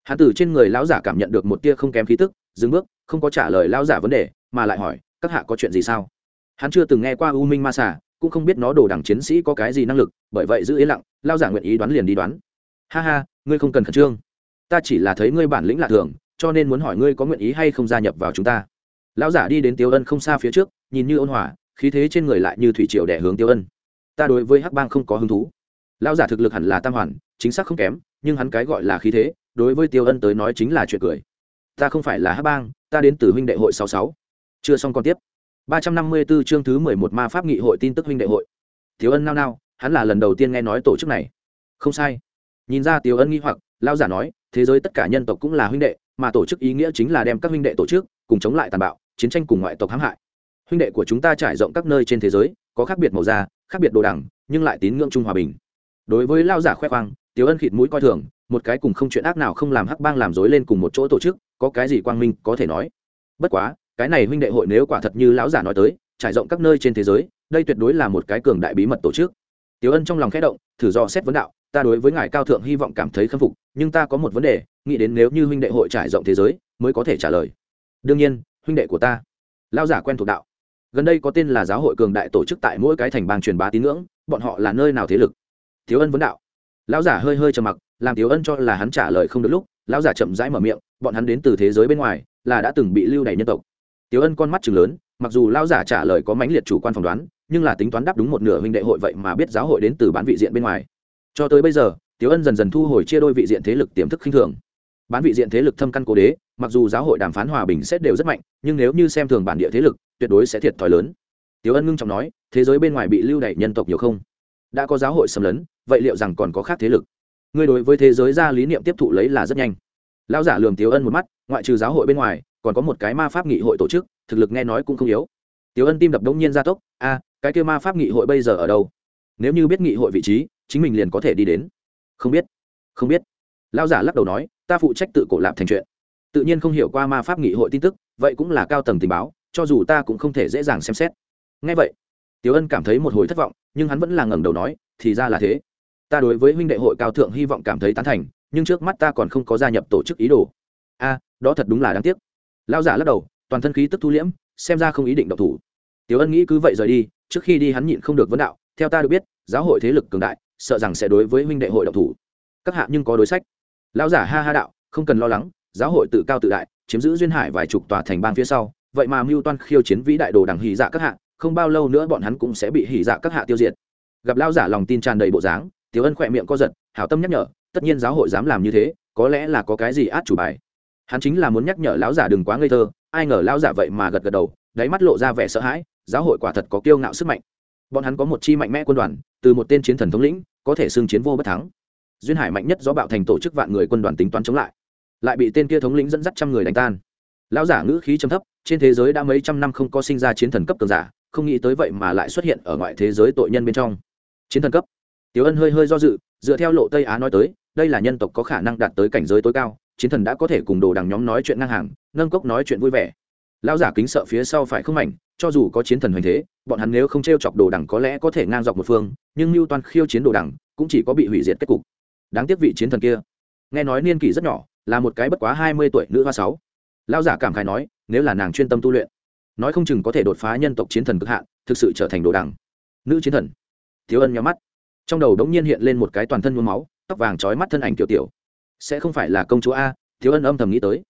Hắn từ trên người lão giả cảm nhận được một tia không kém khí tức, dừng bước, không có trả lời lão giả vấn đề, mà lại hỏi, các hạ có chuyện gì sao? Hắn chưa từng nghe qua u minh ma xà, cũng không biết nó đồ đẳng chiến sĩ có cái gì năng lực, bởi vậy giữ yên lặng lao giả nguyện ý đoán liền đi đoán. Ha ha, ngươi không cần khẩn trương. Ta chỉ là thấy ngươi bản lĩnh lạ thường, cho nên muốn hỏi ngươi có nguyện ý hay không gia nhập vào chúng ta lão giả đi đến tiêu ân không xa phía trước, nhìn như ôn hòa, khí thế trên người lại như thủy triều đẻ hướng tiêu ân. Ta đối với hắc bang không có hứng thú. Lão giả thực lực hẳn là tam hoàn, chính xác không kém, nhưng hắn cái gọi là khí thế, đối với tiêu ân tới nói chính là chuyện cười. Ta không phải là hắc bang, ta đến từ huynh đệ hội sáu sáu. Chưa xong còn tiếp. Ba trăm năm mươi 354 chương thứ mười một ma pháp nghị hội tin tức huynh đệ hội. Tiêu ân nao nao, hắn là lần đầu tiên nghe nói tổ chức này. Không sai. Nhìn ra Tiêu ân nghi hoặc, lão giả nói, thế giới tất cả nhân tộc cũng là huynh đệ, mà tổ chức ý nghĩa chính là đem các huynh đệ tổ chức, cùng chống lại tàn bạo chiến tranh cùng ngoại tộc hãm hại. Huynh đệ của chúng ta trải rộng các nơi trên thế giới, có khác biệt màu da, khác biệt đồ đẳng nhưng lại tín ngưỡng chung hòa bình. Đối với lao giả khoe khoang tiếu ân khịt mũi coi thường, một cái cùng không chuyện ác nào không làm hắc bang làm dối lên cùng một chỗ tổ chức, có cái gì quang minh có thể nói. Bất quá, cái này huynh đệ hội nếu quả thật như lão giả nói tới, trải rộng các nơi trên thế giới, đây tuyệt đối là một cái cường đại bí mật tổ chức. Tiếu ân trong lòng khẽ động, thử do xét vấn đạo, ta đối với ngài cao thượng hy vọng cảm thấy khâm phục, nhưng ta có một vấn đề, nghĩ đến nếu như huynh đệ hội trải rộng thế giới, mới có thể trả lời. Đương nhiên huynh đệ của ta. Lao giả quen thuộc đạo. Gần đây có tên là giáo hội cường đại tổ chức tại mỗi cái thành bang truyền bá tín ngưỡng, bọn họ là nơi nào thế lực? Thiếu ân vấn đạo. Lão giả hơi hơi trầm mặc, làm thiếu ân cho là hắn trả lời không được lúc, lão giả chậm rãi mở miệng, bọn hắn đến từ thế giới bên ngoài, là đã từng bị lưu đày nhân tộc. Thiếu ân con mắt chừng lớn, mặc dù lão giả trả lời có mãnh liệt chủ quan phỏng đoán, nhưng là tính toán đáp đúng một nửa huynh đệ hội vậy mà biết giáo hội đến từ bán vị diện bên ngoài. Cho tới bây giờ tiếu ân dần dần thu hồi chia đôi vị diện thế lực tiềm thức khinh thường. Bán vị diện thế lực thâm căn cố đế mặc dù giáo hội đàm phán hòa bình xét đều rất mạnh, nhưng nếu như xem thường bản địa thế lực, tuyệt đối sẽ thiệt thòi lớn. Tiếu ân ngưng trọng nói, thế giới bên ngoài bị lưu đày nhân tộc nhiều không? Đã có giáo hội xâm lấn, vậy liệu rằng còn có khác thế lực? Ngươi đối với thế giới ra lý niệm tiếp thụ lấy là rất nhanh. Lão giả lường tiếu ân một mắt, ngoại trừ giáo hội bên ngoài, còn có một cái ma pháp nghị hội tổ chức, thực lực nghe nói cũng không yếu. Tiếu ân tim đập đông nhiên gia tốc, a, cái kêu ma pháp nghị hội bây giờ ở đâu? Nếu như biết nghị hội vị trí, chính mình liền có thể đi đến. Không biết không biết. Lao giả lắc đầu nói, ta phụ trách tự cổ lạp thành chuyện tự nhiên không hiểu qua ma pháp nghị hội tin tức, vậy cũng là cao tầng tình báo, cho dù ta cũng không thể dễ dàng xem xét. Ngay vậy, tiểu ân cảm thấy một hồi thất vọng, nhưng hắn vẫn là ngẩng đầu nói, thì ra là thế. Ta đối với huynh đệ hội cao thượng hy vọng cảm thấy tán thành, nhưng trước mắt ta còn không có gia nhập tổ chức ý đồ. A, đó thật đúng là đáng tiếc. Lao giả lắc đầu, toàn thân khí tức thu liễm, xem ra không ý định độc thủ. Tiểu ân nghĩ cứ vậy rời đi, trước khi đi hắn nhịn không được vấn đạo, theo ta được biết, giáo hội thế lực cường đại, sợ rằng sẽ đối với huynh đệ hội độc thủ. Các hạ nhưng có đối sách. Lão giả ha ha đạo, không cần lo lắng giáo hội tự cao tự đại, chiếm giữ duyên hải vài chục tòa thành bang phía sau, vậy mà mưu toan khiêu chiến vĩ đại đồ đằng hỉ dạ các hạ, không bao lâu nữa bọn hắn cũng sẽ bị hỉ dạ các hạ tiêu diệt. Gặp lão giả lòng tin tràn đầy bộ dáng, tiểu ân khỏe miệng co giật, hảo tâm nhắc nhở, tất nhiên giáo hội dám làm như thế, có lẽ là có cái gì át chủ bài. Hắn chính là muốn nhắc nhở lão giả đừng quá ngây thơ, ai ngờ lão giả vậy mà gật gật đầu, đáy mắt lộ ra vẻ sợ hãi, giáo hội quả thật có kiêu ngạo sức mạnh. Bọn hắn có một chi mạnh mẽ quân đoàn, từ một tên chiến thần thống lĩnh, có thể xưng chiến vô bất thắng. Duyên hải mạnh nhất do bạo thành tổ chức vạn người quân đoàn tính toán chống lại lại bị tên kia thống lĩnh dẫn dắt trăm người đánh tan. Lão giả ngữ khí trầm thấp, trên thế giới đã mấy trăm năm không có sinh ra chiến thần cấp cường giả, không nghĩ tới vậy mà lại xuất hiện ở ngoại thế giới tội nhân bên trong. Chiến thần cấp? Tiểu ân hơi hơi do dự, dựa theo lộ tây á nói tới, đây là nhân tộc có khả năng đạt tới cảnh giới tối cao, chiến thần đã có thể cùng đồ đằng nhóm nói chuyện ngang hàng, nâng cốc nói chuyện vui vẻ. Lão giả kính sợ phía sau phải không mảnh, cho dù có chiến thần hoành thế, bọn hắn nếu không t r e o chọc đồ đằng có lẽ có thể ngang dọc một phương, nhưng mưu toàn khiêu chiến đồ đằng cũng chỉ có bị hủy diệt kết cục. Đáng tiếc vị chiến thần kia. Nghe nói niên kỷ rất nhỏ là một cái bất quá hai mươi tuổi nữ hoa sáu. Lao giả cảm khai nói, nếu là nàng chuyên tâm tu luyện, nói không chừng có thể đột phá nhân tộc chiến thần cực hạn, thực sự trở thành đồ đằng. Nữ chiến thần. Thiếu ân nhắm mắt. Trong đầu đống nhiên hiện lên một cái toàn thân mướm máu, tóc vàng trói mắt thân ảnh tiểu tiểu. Sẽ không phải là công chúa a, thiếu ân âm thầm nghĩ tới.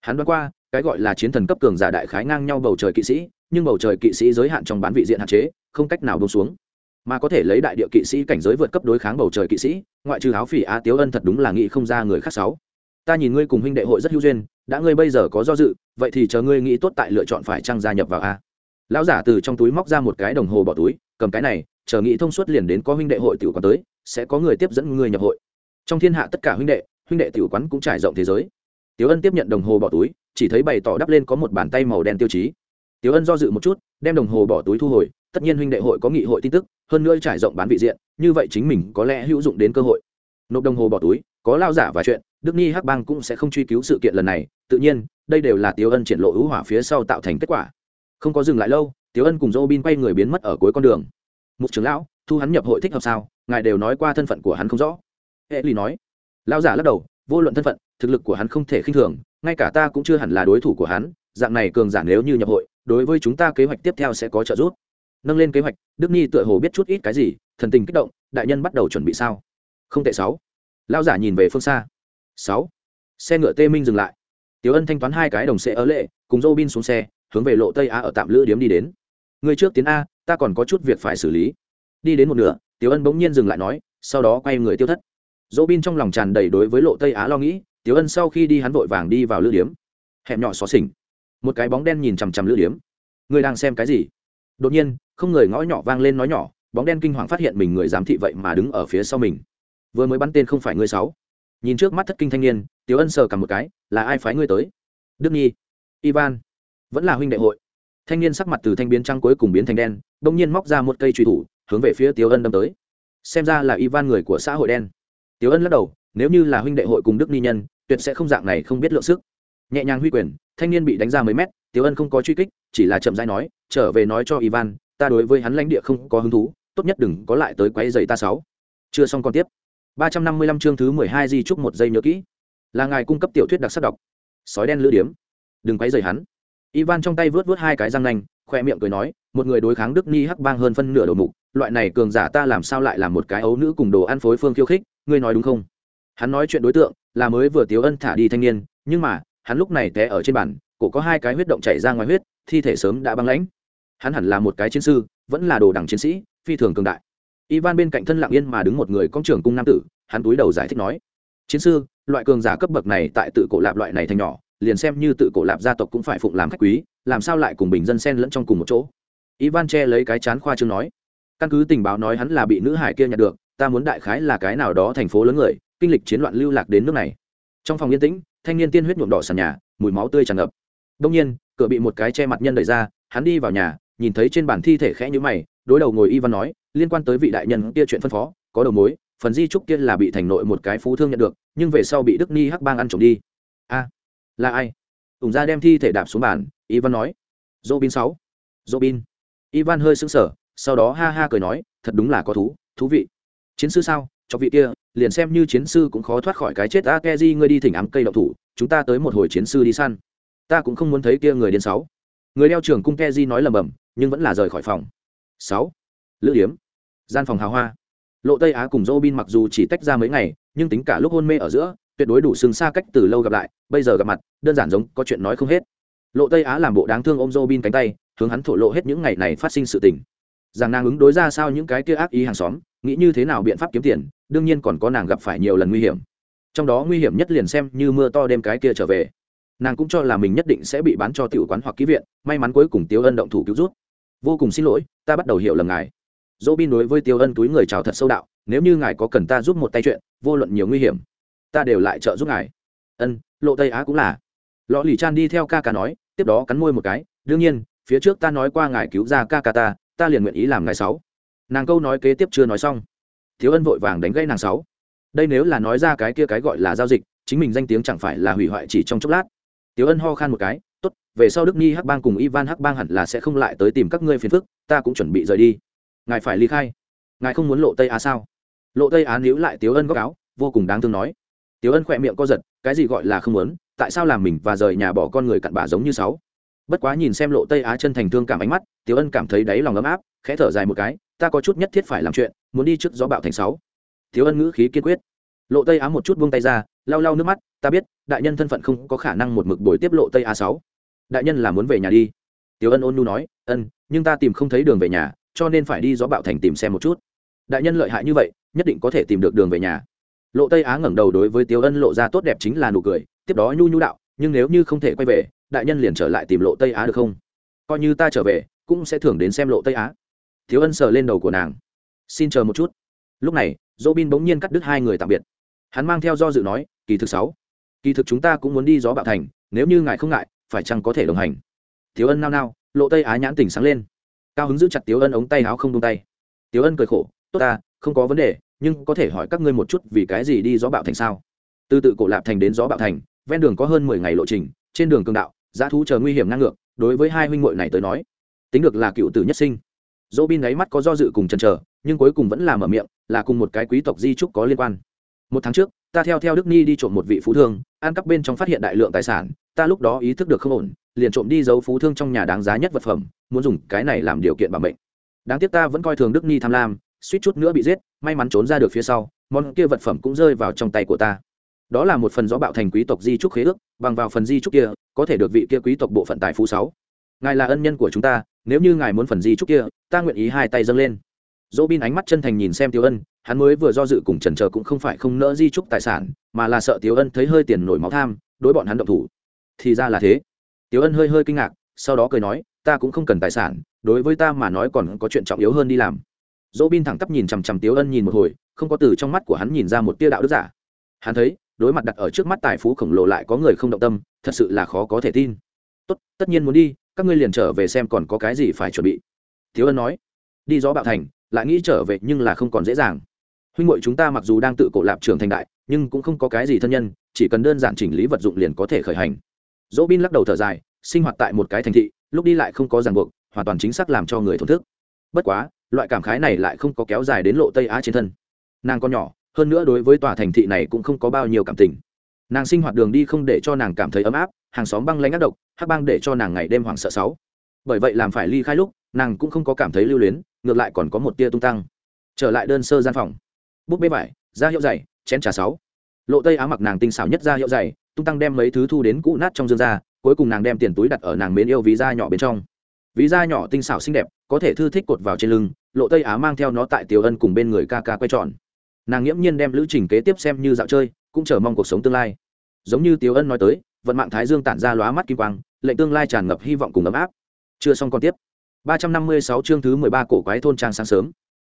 Hắn đoán qua, cái gọi là chiến thần cấp cường giả đại khái ngang nhau bầu trời kỵ sĩ, nhưng bầu trời kỵ sĩ giới hạn trong bán vị diện hạn chế, không cách nào bông xuống. Mà có thể lấy đại địa kỵ sĩ cảnh giới vượt cấp đối kháng bầu trời kỵ sĩ, ngoại trừ áo phỉ a tiếu ân thật đúng là nghĩ không ra người khác sáu ta nhìn ngươi cùng huynh đệ hội rất hữu duyên đã ngươi bây giờ có do dự vậy thì chờ ngươi nghĩ tốt tại lựa chọn phải trăng gia nhập vào a lão giả từ trong túi móc ra một cái đồng hồ bỏ túi cầm cái này chờ nghĩ thông suốt liền đến có huynh đệ hội tiểu quán tới sẽ có người tiếp dẫn người nhập hội trong thiên hạ tất cả huynh đệ huynh đệ tiểu quán cũng trải rộng thế giới Tiểu Ân tiếp nhận đồng hồ bỏ túi, chỉ thấy bày tỏ đắp lên có một bàn tay màu đen tiêu chí. Tiểu Ân do dự một chút, đem đồng hồ bỏ túi thu hồi, tất nhiên huynh đệ hội có nghị hội tin tức, hơn nữa trải rộng bán vị diện, như vậy chính mình có lẽ hữu dụng đến cơ hội. Nộp đồng hồ bỏ túi, có lao giả và chuyện, Đức Nhi Hắc Bang cũng sẽ không truy cứu sự kiện lần này, tự nhiên, đây đều là tiếu Ân triển lộ hữu hỏa phía sau tạo thành kết quả. Không có dừng lại lâu, tiếu Ân cùng Robin quay người biến mất ở cuối con đường. Mục trưởng lão, thu hắn nhập hội thích hợp sao? Ngài đều nói qua thân phận của hắn không rõ. Hệ Lì nói. Lão giả lắc đầu, vô luận thân phận, thực lực của hắn không thể khinh thường, ngay cả ta cũng chưa hẳn là đối thủ của hắn dạng này cường giả nếu như nhập hội đối với chúng ta kế hoạch tiếp theo sẽ có trợ giúp nâng lên kế hoạch đức nhi tựa hồ biết chút ít cái gì thần tình kích động đại nhân bắt đầu chuẩn bị sao không tệ sáu lao giả nhìn về phương xa sáu xe ngựa tê minh dừng lại tiểu ân thanh toán hai cái đồng xe ở lệ cùng dô bin xuống xe hướng về lộ tây a ở tạm lữ điếm đi đến người trước tiến a ta còn có chút việc phải xử lý đi đến một nửa tiểu ân bỗng nhiên dừng lại nói sau đó quay người tiêu thất dỗ bin trong lòng tràn đầy đối với lộ tây á lo nghĩ Tiểu Ân sau khi đi hắn vội vàng đi vào lữ điếm. Hẻm nhỏ xó xỉnh. Một cái bóng đen nhìn chằm chằm lữ điếm. Người đang xem cái gì? Đột nhiên, không người ngõ nhỏ vang lên nói nhỏ, bóng đen kinh hoàng phát hiện mình người giám thị vậy mà đứng ở phía sau mình. Vừa mới bắn tên không phải ngươi sáu. Nhìn trước mắt thất kinh thanh niên, Tiểu Ân sờ cả một cái, là ai phái ngươi tới? Đức Nhi, Ivan, vẫn là huynh đệ hội. Thanh niên sắc mặt từ thanh biến trắng cuối cùng biến thành đen, bỗng nhiên móc ra một cây truy thủ, hướng về phía Tiểu Ân đâm tới. Xem ra là Ivan người của xã hội đen. Tiểu Ân lắc đầu, nếu như là huynh đệ hội cùng Đức Ni nhân, tuyệt sẽ không dạng này không biết lượng sức nhẹ nhàng huy quyền thanh niên bị đánh ra mấy mét tiếu ân không có truy kích chỉ là chậm rãi nói trở về nói cho ivan ta đối với hắn lãnh địa không có hứng thú tốt nhất đừng có lại tới quấy giày ta sáu chưa xong còn tiếp ba trăm năm mươi lăm chương thứ mười hai di chúc một giây nhớ kỹ. Là ngài cung cấp tiểu thuyết đặc sắc đọc. Sói đen lư điếm. Đừng quấy rầy hắn. Ivan trong tay vớt vớt hai cái răng nanh, khỏe miệng cười nói, một người đối kháng đức ni hắc bang hơn phân nửa đầu mục, loại này cường giả ta làm sao lại làm một cái ấu nữ cùng đồ ăn phối phương khiêu khích, ngươi nói đúng không? Hắn nói chuyện đối tượng, là mới vừa tiếu ân thả đi thanh niên, nhưng mà, hắn lúc này té ở trên bàn, cổ có hai cái huyết động chảy ra ngoài huyết, thi thể sớm đã băng lãnh. Hắn hẳn là một cái chiến sư, vẫn là đồ đẳng chiến sĩ, phi thường cường đại ivan bên cạnh thân lặng yên mà đứng một người công trưởng cung nam tử, hắn túi đầu giải thích nói, chiến sư, loại cường giả cấp bậc này tại tự cổ lạp loại này thành nhỏ, liền xem như tự cổ lạp gia tộc cũng phải phụng làm khách quý, làm sao lại cùng bình dân xen lẫn trong cùng một chỗ? Ivan che lấy cái chán khoa chương nói, căn cứ tình báo nói hắn là bị nữ hải kia nhặt được, ta muốn đại khái là cái nào đó thành phố lớn người, kinh lịch chiến loạn lưu lạc đến nước này. Trong phòng yên tĩnh, thanh niên tiên huyết nhuộm đỏ sàn nhà, mùi máu tươi tràn ngập. Đông nhiên, cửa bị một cái che mặt nhân đẩy ra, hắn đi vào nhà, nhìn thấy trên bàn thi thể khẽ nhữ mày, đối đầu ngồi ivan nói liên quan tới vị đại nhân kia chuyện phân phó, có đầu mối, phần di trúc kia là bị thành nội một cái phú thương nhận được, nhưng về sau bị đức ni hắc bang ăn trộm đi. A, là ai? Ủng ra đem thi thể đạp xuống bàn, ivan nói. Robin sáu. Robin. Ivan hơi sững sờ, sau đó ha ha cười nói, thật đúng là có thú thú vị. Chiến sư sao? Cho vị kia, liền xem như chiến sư cũng khó thoát khỏi cái chết a ke di ngươi đi thỉnh ám cây đậu thủ, chúng ta tới một hồi chiến sư đi săn. Ta cũng không muốn thấy kia người điên sáu. Người đeo trường cung ke di nói lầm bầm, nhưng vẫn là rời khỏi phòng. Sáu lữ điếm, gian phòng hào hoa. Lộ tây á cùng dô bin mặc dù chỉ tách ra mấy ngày, nhưng tính cả lúc hôn mê ở giữa, tuyệt đối đủ xương xa cách từ lâu gặp lại, bây giờ gặp mặt, đơn giản giống có chuyện nói không hết. Lộ tây á làm bộ đáng thương ôm dô bin cánh tay, hướng hắn thổ lộ hết những ngày này phát sinh sự tình. Rằng nàng ứng đối ra sao những cái kia ác ý hàng xóm, nghĩ như thế nào biện pháp kiếm tiền, đương nhiên còn có nàng gặp phải nhiều lần nguy hiểm. Trong đó nguy hiểm nhất liền xem như mưa to đêm cái kia trở về. Nàng cũng cho là mình nhất định sẽ bị bán cho tiểu quán hoặc ký viện, may mắn cuối cùng tiêu ân động thủ cứu rút. Vô cùng xin lỗi, ta bắt đầu hiểu lầm ngài dỗ bin đối với tiêu ân túi người chào thật sâu đạo, nếu như ngài có cần ta giúp một tay chuyện, vô luận nhiều nguy hiểm, ta đều lại trợ giúp ngài. Ân, lộ tây á cũng là. Lọ lì chan đi theo ca ca nói, tiếp đó cắn môi một cái, đương nhiên, phía trước ta nói qua ngài cứu ra ca ca ta ta liền nguyện ý làm ngài sáu. Nàng câu nói kế tiếp chưa nói xong. Thiếu ân vội vàng đánh gãy nàng sáu. Đây nếu là nói ra cái kia cái gọi là giao dịch, chính mình danh tiếng chẳng phải là hủy hoại chỉ trong chốc lát. Tiếu ân ho khan một cái, tốt, về sau đức nhi hắc bang cùng ivan hắc bang hẳn là sẽ không lại tới tìm các ngươi phiền phức, ta cũng chuẩn bị rời đi ngài phải ly khai. Ngài không muốn lộ tây á sao? Lộ tây á níu lại tiếu ân góc áo, vô cùng đáng thương nói. Tiếu ân khỏe miệng co giật, cái gì gọi là không muốn, tại sao làm mình và rời nhà bỏ con người cặn bà giống như sáu? Bất quá nhìn xem lộ tây á chân thành thương cảm ánh mắt, tiếu ân cảm thấy đáy lòng ấm áp, khẽ thở dài một cái, ta có chút nhất thiết phải làm chuyện, muốn đi trước gió bạo thành sáu. Tiếu ân ngữ khí kiên quyết. Lộ tây á một chút buông tay ra, lau lau nước mắt, ta biết, đại nhân thân phận không có khả năng một mực buổi tiếp lộ tây á sáu. Đại nhân là muốn về nhà đi. Tiểu ân ôn nu nói, ân, nhưng ta tìm không thấy đường về nhà cho nên phải đi gió bạo thành tìm xem một chút. Đại nhân lợi hại như vậy, nhất định có thể tìm được đường về nhà. Lộ tây á ngẩng đầu đối với tiếu ân lộ ra tốt đẹp chính là nụ cười, tiếp đó nhu nhu đạo, nhưng nếu như không thể quay về, đại nhân liền trở lại tìm lộ tây á được không? Coi như ta trở về, cũng sẽ thường đến xem lộ tây á. Thiếu ân sờ lên đầu của nàng. Xin chờ một chút. Lúc này dỗ bin bỗng nhiên cắt đứt hai người tạm biệt. Hắn mang theo do dự nói, kỳ thực sáu, kỳ thực chúng ta cũng muốn đi gió bạo thành, nếu như ngài không ngại, phải chăng có thể đồng hành? Thiếu ân nao nao, lộ tây á nhãn tỉnh sáng lên cao hứng giữ chặt tiếu ân ống tay áo không tung tay. Tiếu ân cười khổ, tốt ta, không có vấn đề, nhưng có thể hỏi các ngươi một chút vì cái gì đi gió bạo thành sao? Từ tự cổ lạp thành đến gió bạo thành, ven đường có hơn mười ngày lộ trình, trên đường cường đạo, giá thú chờ nguy hiểm ngang ngược, đối với hai huynh muội này tới nói, tính được là cựu tử nhất sinh. Dỗ bin ấy mắt có do dự cùng chần chờ, nhưng cuối cùng vẫn là mở miệng, là cùng một cái quý tộc di trúc có liên quan. Một tháng trước, ta theo theo đức ni đi trộm một vị phú thương, ăn cắp bên trong phát hiện đại lượng tài sản, ta lúc đó ý thức được không ổn liền trộm đi giấu phú thương trong nhà đáng giá nhất vật phẩm, muốn dùng cái này làm điều kiện bảo mệnh. Đáng tiếc ta vẫn coi thường đức ni tham lam, suýt chút nữa bị giết, may mắn trốn ra được phía sau, món kia vật phẩm cũng rơi vào trong tay của ta. Đó là một phần gió bạo thành quý tộc di trúc khế ước, bằng vào phần di trúc kia, có thể được vị kia quý tộc bộ phận tài phú sáu. Ngài là ân nhân của chúng ta, nếu như ngài muốn phần di trúc kia, ta nguyện ý hai tay dâng lên. Dỗ bin ánh mắt chân thành nhìn xem tiêu ân, hắn mới vừa do dự cùng trần trờ cũng không phải không nỡ di trúc tài sản, mà là sợ tiêu ân thấy hơi tiền nổi máu tham, đối bọn hắn động thủ. Thì ra là thế. Tiếu ân hơi hơi kinh ngạc, sau đó cười nói, ta cũng không cần tài sản, đối với ta mà nói còn có chuyện trọng yếu hơn đi làm. Dỗ bin thẳng tắp nhìn chằm chằm Tiếu ân nhìn một hồi, không có từ trong mắt của hắn nhìn ra một tia đạo đức giả. Hắn thấy, đối mặt đặt ở trước mắt tài phú khổng lồ lại có người không động tâm, thật sự là khó có thể tin. Tốt, tất nhiên muốn đi, các ngươi liền trở về xem còn có cái gì phải chuẩn bị. Tiếu ân nói, đi gió bạo thành, lại nghĩ trở về nhưng là không còn dễ dàng. Huynh hội chúng ta mặc dù đang tự cổ lạp trường thành đại, nhưng cũng không có cái gì thân nhân, chỉ cần đơn giản chỉnh lý vật dụng liền có thể khởi hành dỗ bin lắc đầu thở dài, sinh hoạt tại một cái thành thị, lúc đi lại không có ràng buộc, hoàn toàn chính xác làm cho người thổn thức. Bất quá, loại cảm khái này lại không có kéo dài đến lộ tây á trên thân. Nàng con nhỏ, hơn nữa đối với tòa thành thị này cũng không có bao nhiêu cảm tình. Nàng sinh hoạt đường đi không để cho nàng cảm thấy ấm áp, hàng xóm băng lanh ác độc, hắc băng để cho nàng ngày đêm hoảng sợ sáu. Bởi vậy làm phải ly khai lúc, nàng cũng không có cảm thấy lưu luyến, ngược lại còn có một tia tung tăng. Trở lại đơn sơ gian phòng. Bút bê vải, da hiệu dày, chén trà sáu. Lộ tây áo mặc nàng tinh xảo nhất da hiệu dày tung tăng đem mấy thứ thu đến cũ nát trong dương ra cuối cùng nàng đem tiền túi đặt ở nàng mến yêu ví da nhỏ bên trong. Ví da nhỏ tinh xảo xinh đẹp, có thể thư thích cột vào trên lưng, lộ tây á mang theo nó tại tiểu ân cùng bên người ca ca quay tròn. Nàng nghiễm nhiên đem lữ trình kế tiếp xem như dạo chơi, cũng chờ mong cuộc sống tương lai. Giống như tiểu ân nói tới, vận mạng thái dương tản ra lóa mắt kim quang, lệnh tương lai tràn ngập hy vọng cùng ấm áp. Chưa xong còn tiếp. ba trăm năm mươi sáu chương thứ mười ba cổ quái thôn trang sáng sớm.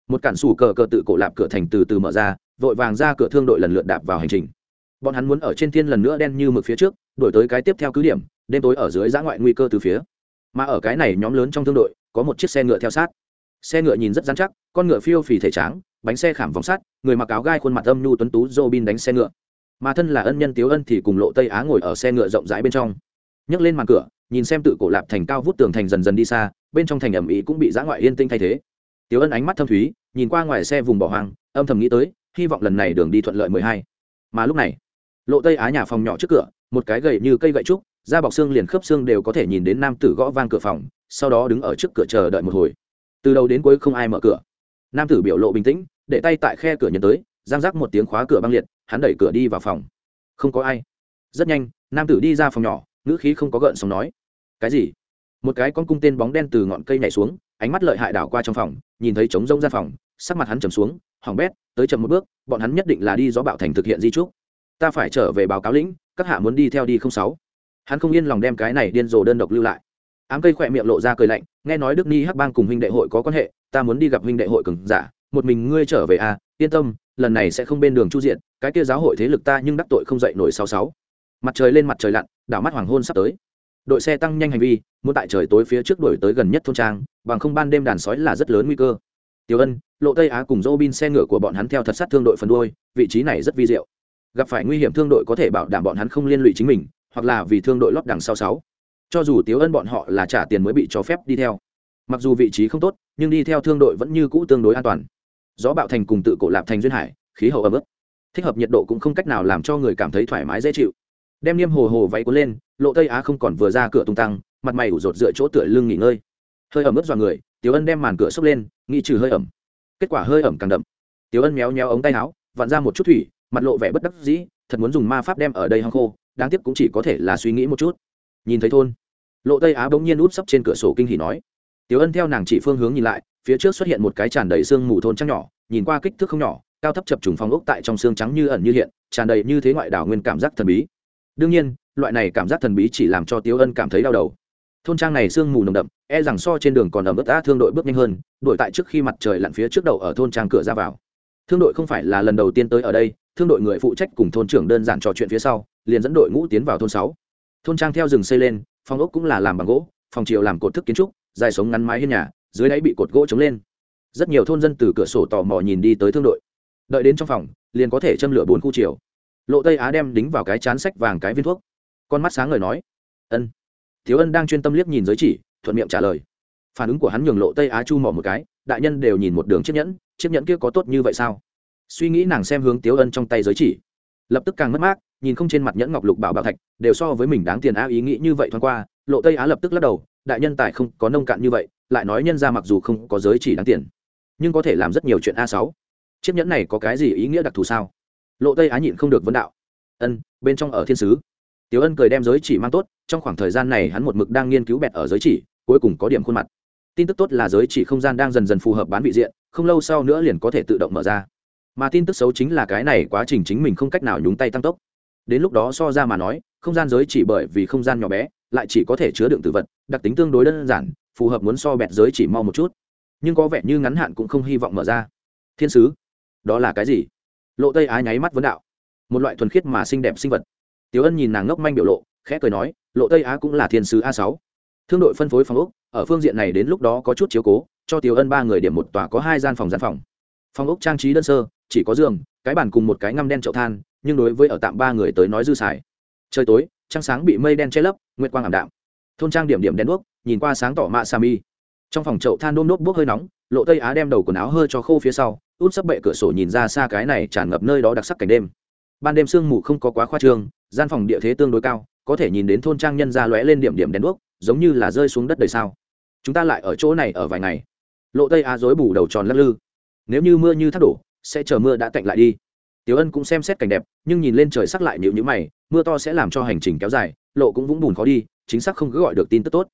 Một cản sủ cờ cờ tự cổ lạp cửa thành từ từ mở ra, vội vàng ra cửa thương đội lần lượt đạp vào hành trình bọn hắn muốn ở trên thiên lần nữa đen như mực phía trước, đổi tới cái tiếp theo cứ điểm, đêm tối ở dưới giã ngoại nguy cơ từ phía. Mà ở cái này nhóm lớn trong thương đội, có một chiếc xe ngựa theo sát. Xe ngựa nhìn rất dán chắc, con ngựa phiêu phì thể tráng, bánh xe khảm vòng sắt, người mặc áo gai khuôn mặt âm nhu tuấn tú dô bin đánh xe ngựa. Mà thân là ân nhân tiếu ân thì cùng lộ tây á ngồi ở xe ngựa rộng rãi bên trong. Nhấc lên màn cửa, nhìn xem tự cổ lạp thành cao vút tường thành dần dần đi xa, bên trong thành ẩm ý cũng bị giã ngoại yên tinh thay thế. Tiếu ân ánh mắt thâm thúy, nhìn qua ngoài xe vùng bỏ hoang, âm thầm nghĩ tới, hy vọng lần này đường đi thuận lợi mười hai. Mà lúc này lộ tây á nhà phòng nhỏ trước cửa, một cái gậy như cây gậy trúc, da bọc xương liền khớp xương đều có thể nhìn đến nam tử gõ vang cửa phòng, sau đó đứng ở trước cửa chờ đợi một hồi. Từ đầu đến cuối không ai mở cửa. Nam tử biểu lộ bình tĩnh, để tay tại khe cửa nhấn tới, giang rắc một tiếng khóa cửa băng liệt, hắn đẩy cửa đi vào phòng. Không có ai. Rất nhanh, nam tử đi ra phòng nhỏ, ngữ khí không có gợn sóng nói, cái gì? Một cái con cung tên bóng đen từ ngọn cây nhảy xuống, ánh mắt lợi hại đảo qua trong phòng, nhìn thấy trống rông ra phòng, sắc mặt hắn trầm xuống, hỏng bét, tới chậm một bước, bọn hắn nhất định là đi gió bạo thành thực hiện di trúc ta phải trở về báo cáo lĩnh, các hạ muốn đi theo đi không sáu. Hắn không yên lòng đem cái này điên rồ đơn độc lưu lại. Ám cây khỏe miệng lộ ra cười lạnh, nghe nói đức ni hắc bang cùng huynh đệ hội có quan hệ, ta muốn đi gặp huynh đệ hội cường giả, một mình ngươi trở về à yên tâm, lần này sẽ không bên đường chu diện, cái kia giáo hội thế lực ta nhưng đắc tội không dậy nổi sáu sáu. Mặt trời lên mặt trời lặn, đảo mắt hoàng hôn sắp tới. Đội xe tăng nhanh hành vi, muốn tại trời tối phía trước đuổi tới gần nhất thôn trang, bằng không ban đêm đàn sói là rất lớn nguy cơ. Tiểu ân, lộ tây á cùng dô bin xe ngựa của bọn hắn theo thật sát thương đội phần đuôi, vị trí này rất vi diệu gặp phải nguy hiểm thương đội có thể bảo đảm bọn hắn không liên lụy chính mình, hoặc là vì thương đội lót đằng sau sáu. Cho dù tiếu ân bọn họ là trả tiền mới bị cho phép đi theo. Mặc dù vị trí không tốt, nhưng đi theo thương đội vẫn như cũ tương đối an toàn. Gió bạo thành cùng tự cổ lạp thành duyên hải, khí hậu ấm ức. Thích hợp nhiệt độ cũng không cách nào làm cho người cảm thấy thoải mái dễ chịu. Đem niêm hồ hồ váy cuốn lên, lộ tây á không còn vừa ra cửa tung tăng, mặt mày ủ rột dựa chỗ tựa lưng nghỉ ngơi. Hơi ẩm ướt dọa người, tiếu ân đem màn cửa xốc lên, nghĩ trừ hơi ẩm. Kết quả hơi ẩm càng đậm. Tiếu ân méo méo ống tay áo, vặn ra một chút thủy mặt lộ vẻ bất đắc dĩ, thật muốn dùng ma pháp đem ở đây hăng khô, đáng tiếc cũng chỉ có thể là suy nghĩ một chút. Nhìn thấy thôn, lộ tây á bỗng nhiên út sấp trên cửa sổ kinh hỉ nói. Tiểu ân theo nàng chỉ phương hướng nhìn lại, phía trước xuất hiện một cái tràn đầy sương mù thôn trăng nhỏ, nhìn qua kích thước không nhỏ, cao thấp chập trùng phong ốc tại trong xương trắng như ẩn như hiện, tràn đầy như thế ngoại đảo nguyên cảm giác thần bí. Đương nhiên, loại này cảm giác thần bí chỉ làm cho tiếu ân cảm thấy đau đầu. Thôn trang này sương mù nồng đậm e rằng so trên đường còn ẩm ướt đã thương đội bước nhanh hơn đội tại trước khi mặt trời lặn phía trước đầu ở thôn trang cửa ra vào thương đội không phải là lần đầu tiên tới ở đây, thương đội người phụ trách cùng thôn trưởng đơn giản trò chuyện phía sau, liền dẫn đội ngũ tiến vào thôn sáu. Thôn trang theo rừng xây lên, phòng ốc cũng là làm bằng gỗ, phòng chiều làm cột thức kiến trúc, dài sống ngắn mái hiên nhà, dưới đáy bị cột gỗ chống lên. Rất nhiều thôn dân từ cửa sổ tò mò nhìn đi tới thương đội. Đợi đến trong phòng, liền có thể châm lửa bốn khu chiều. Lộ tây á đem đính vào cái chán sách vàng cái viên thuốc. Con mắt sáng ngời nói, ân. Thiếu ân đang chuyên tâm liếc nhìn giới chỉ, thuận miệng trả lời. Phản ứng của hắn nhường lộ tây á chu mò một cái, đại nhân đều nhìn một đường chiếc nhẫn chiếc nhẫn kia có tốt như vậy sao? Suy nghĩ nàng xem hướng tiếu ân trong tay giới chỉ. Lập tức càng mất mát, nhìn không trên mặt nhẫn ngọc lục bảo bảo thạch, đều so với mình đáng tiền á ý nghĩ như vậy thoáng qua, lộ tây á lập tức lắc đầu, đại nhân tài không có nông cạn như vậy, lại nói nhân ra mặc dù không có giới chỉ đáng tiền, nhưng có thể làm rất nhiều chuyện a sáu. Chiếc nhẫn này có cái gì ý nghĩa đặc thù sao? Lộ tây á nhịn không được vấn đạo. Ân, bên trong ở thiên sứ. Tiếu ân cười đem giới chỉ mang tốt, trong khoảng thời gian này hắn một mực đang nghiên cứu bẹt ở giới chỉ, cuối cùng có điểm khuôn mặt. Tin tức tốt là giới chỉ không gian đang dần dần phù hợp bán vị diện không lâu sau nữa liền có thể tự động mở ra. Mà tin tức xấu chính là cái này quá trình chính mình không cách nào nhúng tay tăng tốc. Đến lúc đó so ra mà nói, không gian giới chỉ bởi vì không gian nhỏ bé, lại chỉ có thể chứa đựng tử vật, đặc tính tương đối đơn giản, phù hợp muốn so bẹt giới chỉ mau một chút. Nhưng có vẻ như ngắn hạn cũng không hy vọng mở ra. Thiên sứ, đó là cái gì? Lộ tây á nháy mắt vấn đạo. Một loại thuần khiết mà xinh đẹp sinh vật. Tiểu ân nhìn nàng ngốc manh biểu lộ, khẽ cười nói, lộ tây á cũng là thiên sứ a sáu thương đội phân phối phòng ốc, ở phương diện này đến lúc đó có chút chiếu cố, cho tiểu ân ba người điểm một tòa có hai gian phòng gian phòng. Phòng ốc trang trí đơn sơ, chỉ có giường, cái bàn cùng một cái ngăm đen chậu than, nhưng đối với ở tạm ba người tới nói dư xài. Trời tối, trăng sáng bị mây đen che lấp, nguyệt quang ảm đạm. Thôn trang điểm điểm đen đuốc, nhìn qua sáng tỏ mạ sa mi. Trong phòng chậu than đôm đốt bốc hơi nóng, lộ tây á đem đầu quần áo hơi cho khô phía sau, út sấp bệ cửa sổ nhìn ra xa cái này tràn ngập nơi đó đặc sắc cảnh đêm. Ban đêm sương mù không có quá khoa trương, gian phòng địa thế tương đối cao, có thể nhìn đến thôn trang nhân ra lóe lên điểm điểm đèn đuốc giống như là rơi xuống đất đời sao. Chúng ta lại ở chỗ này ở vài ngày. Lộ tây á dối bù đầu tròn lắc lư. Nếu như mưa như thác đổ, sẽ chờ mưa đã cạnh lại đi. Tiểu ân cũng xem xét cảnh đẹp, nhưng nhìn lên trời sắc lại nhịu nhữ mày, mưa to sẽ làm cho hành trình kéo dài, lộ cũng vũng bùn khó đi, chính xác không cứ gọi được tin tức tốt.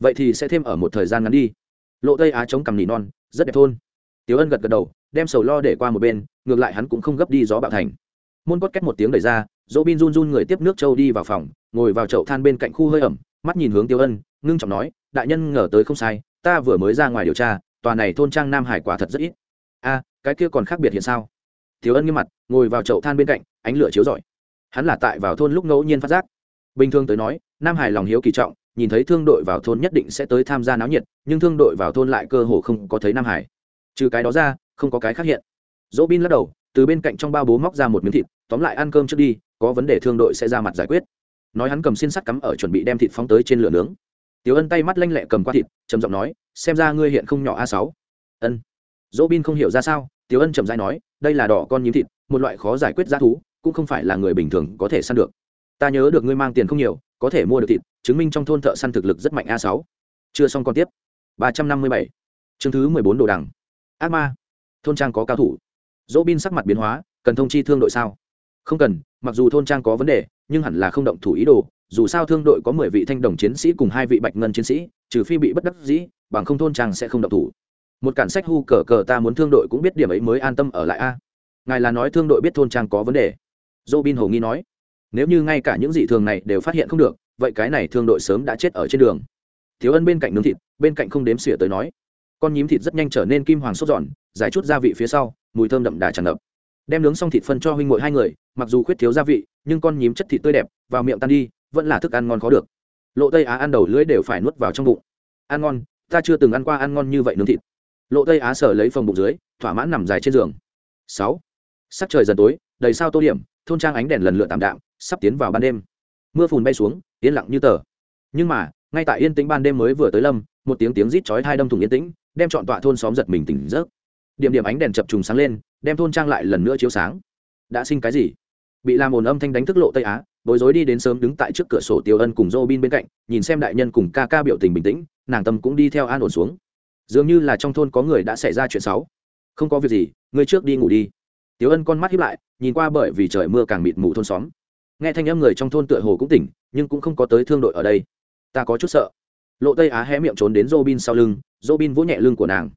Vậy thì sẽ thêm ở một thời gian ngắn đi. Lộ tây á chống cằm nỉ non, rất đẹp thôn. Tiểu ân gật gật đầu, đem sầu lo để qua một bên, ngược lại hắn cũng không gấp đi gió bạo thành. Môn cốt cách một tiếng đẩy ra, dỗ bin run run người tiếp nước châu đi vào phòng, ngồi vào chậu than bên cạnh khu hơi ẩm mắt nhìn hướng tiêu ân, ngưng trọng nói, đại nhân ngờ tới không sai, ta vừa mới ra ngoài điều tra, tòa này thôn trang nam hải quả thật rất ít. A, cái kia còn khác biệt hiện sao? Tiêu ân nghiêm mặt, ngồi vào chậu than bên cạnh, ánh lửa chiếu rọi. Hắn là tại vào thôn lúc ngẫu nhiên phát giác. Bình thường tới nói, nam hải lòng hiếu kỳ trọng, nhìn thấy thương đội vào thôn nhất định sẽ tới tham gia náo nhiệt, nhưng thương đội vào thôn lại cơ hồ không có thấy nam hải. Trừ cái đó ra, không có cái khác hiện. Dỗ bin lắc đầu, từ bên cạnh trong bao bố móc ra một miếng thịt, tóm lại ăn cơm trước đi, có vấn đề thương đội sẽ ra mặt giải quyết nói hắn cầm xin sắt cắm ở chuẩn bị đem thịt phóng tới trên lửa nướng. Tiểu ân tay mắt lanh lẹ cầm qua thịt, trầm giọng nói, xem ra ngươi hiện không nhỏ a sáu. Ân. Dỗ bin không hiểu ra sao, tiểu ân trầm dai nói, đây là đỏ con nhím thịt, một loại khó giải quyết giá thú, cũng không phải là người bình thường có thể săn được. Ta nhớ được ngươi mang tiền không nhiều, có thể mua được thịt, chứng minh trong thôn thợ săn thực lực rất mạnh a sáu. Chưa xong còn tiếp. Ba trăm năm mươi bảy. Chương thứ mười bốn đồ đằng. Ác ma. Thôn trang có cao thủ. Dỗ bin sắc mặt biến hóa, cần thông chi thương đội sao? Không cần mặc dù thôn trang có vấn đề, nhưng hẳn là không động thủ ý đồ, dù sao thương đội có mười vị thanh đồng chiến sĩ cùng hai vị bạch ngân chiến sĩ, trừ phi bị bất đắc dĩ, bằng không thôn trang sẽ không động thủ. Một cản sách hu cờ cờ ta muốn thương đội cũng biết điểm ấy mới an tâm ở lại a. Ngài là nói thương đội biết thôn trang có vấn đề. Dô bin hồ nghi nói, nếu như ngay cả những dị thường này đều phát hiện không được, vậy cái này thương đội sớm đã chết ở trên đường. Thiếu ân bên cạnh nướng thịt, bên cạnh không đếm xỉa tới nói, con nhím thịt rất nhanh trở nên kim hoàng sốt giòn, giải chút gia vị phía sau, mùi thơm đậm đà tràn ngập đem nướng xong thịt phân cho huynh ngội hai người, mặc dù khuyết thiếu gia vị, nhưng con nhím chất thịt tươi đẹp, vào miệng tan đi, vẫn là thức ăn ngon khó được. Lộ tây á ăn đầu lưỡi đều phải nuốt vào trong bụng. Ăn ngon, ta chưa từng ăn qua ăn ngon như vậy nướng thịt. Lộ tây á sở lấy phòng bụng dưới, thỏa mãn nằm dài trên giường. Sáu. Sắc trời dần tối, đầy sao tô điểm, thôn trang ánh đèn lần lượt tạm đạm, sắp tiến vào ban đêm. Mưa phùn bay xuống, yên lặng như tờ. Nhưng mà, ngay tại yên tĩnh ban đêm mới vừa tới lâm, một tiếng tiếng rít chói hai đâm thủng yên tĩnh, đem chọn tọa thôn xóm giật mình tỉnh giấc điểm điểm ánh đèn chập trùng sáng lên, đem thôn trang lại lần nữa chiếu sáng. Đã sinh cái gì? Bị làm ồn âm thanh đánh thức lộ tây á, bối rối đi đến sớm đứng tại trước cửa sổ tiêu ân cùng dô bin bên cạnh, nhìn xem đại nhân cùng ca ca biểu tình bình tĩnh, nàng tâm cũng đi theo an ổn xuống. Dường như là trong thôn có người đã xảy ra chuyện xấu. Không có việc gì, ngươi trước đi ngủ đi. Tiêu ân con mắt hiếp lại, nhìn qua bởi vì trời mưa càng mịt mù thôn xóm. Nghe thanh âm người trong thôn tựa hồ cũng tỉnh, nhưng cũng không có tới thương đội ở đây. Ta có chút sợ. Lộ tây á hé miệng trốn đến dô bin sau lưng, dô bin vỗ nhẹ lưng của nàng.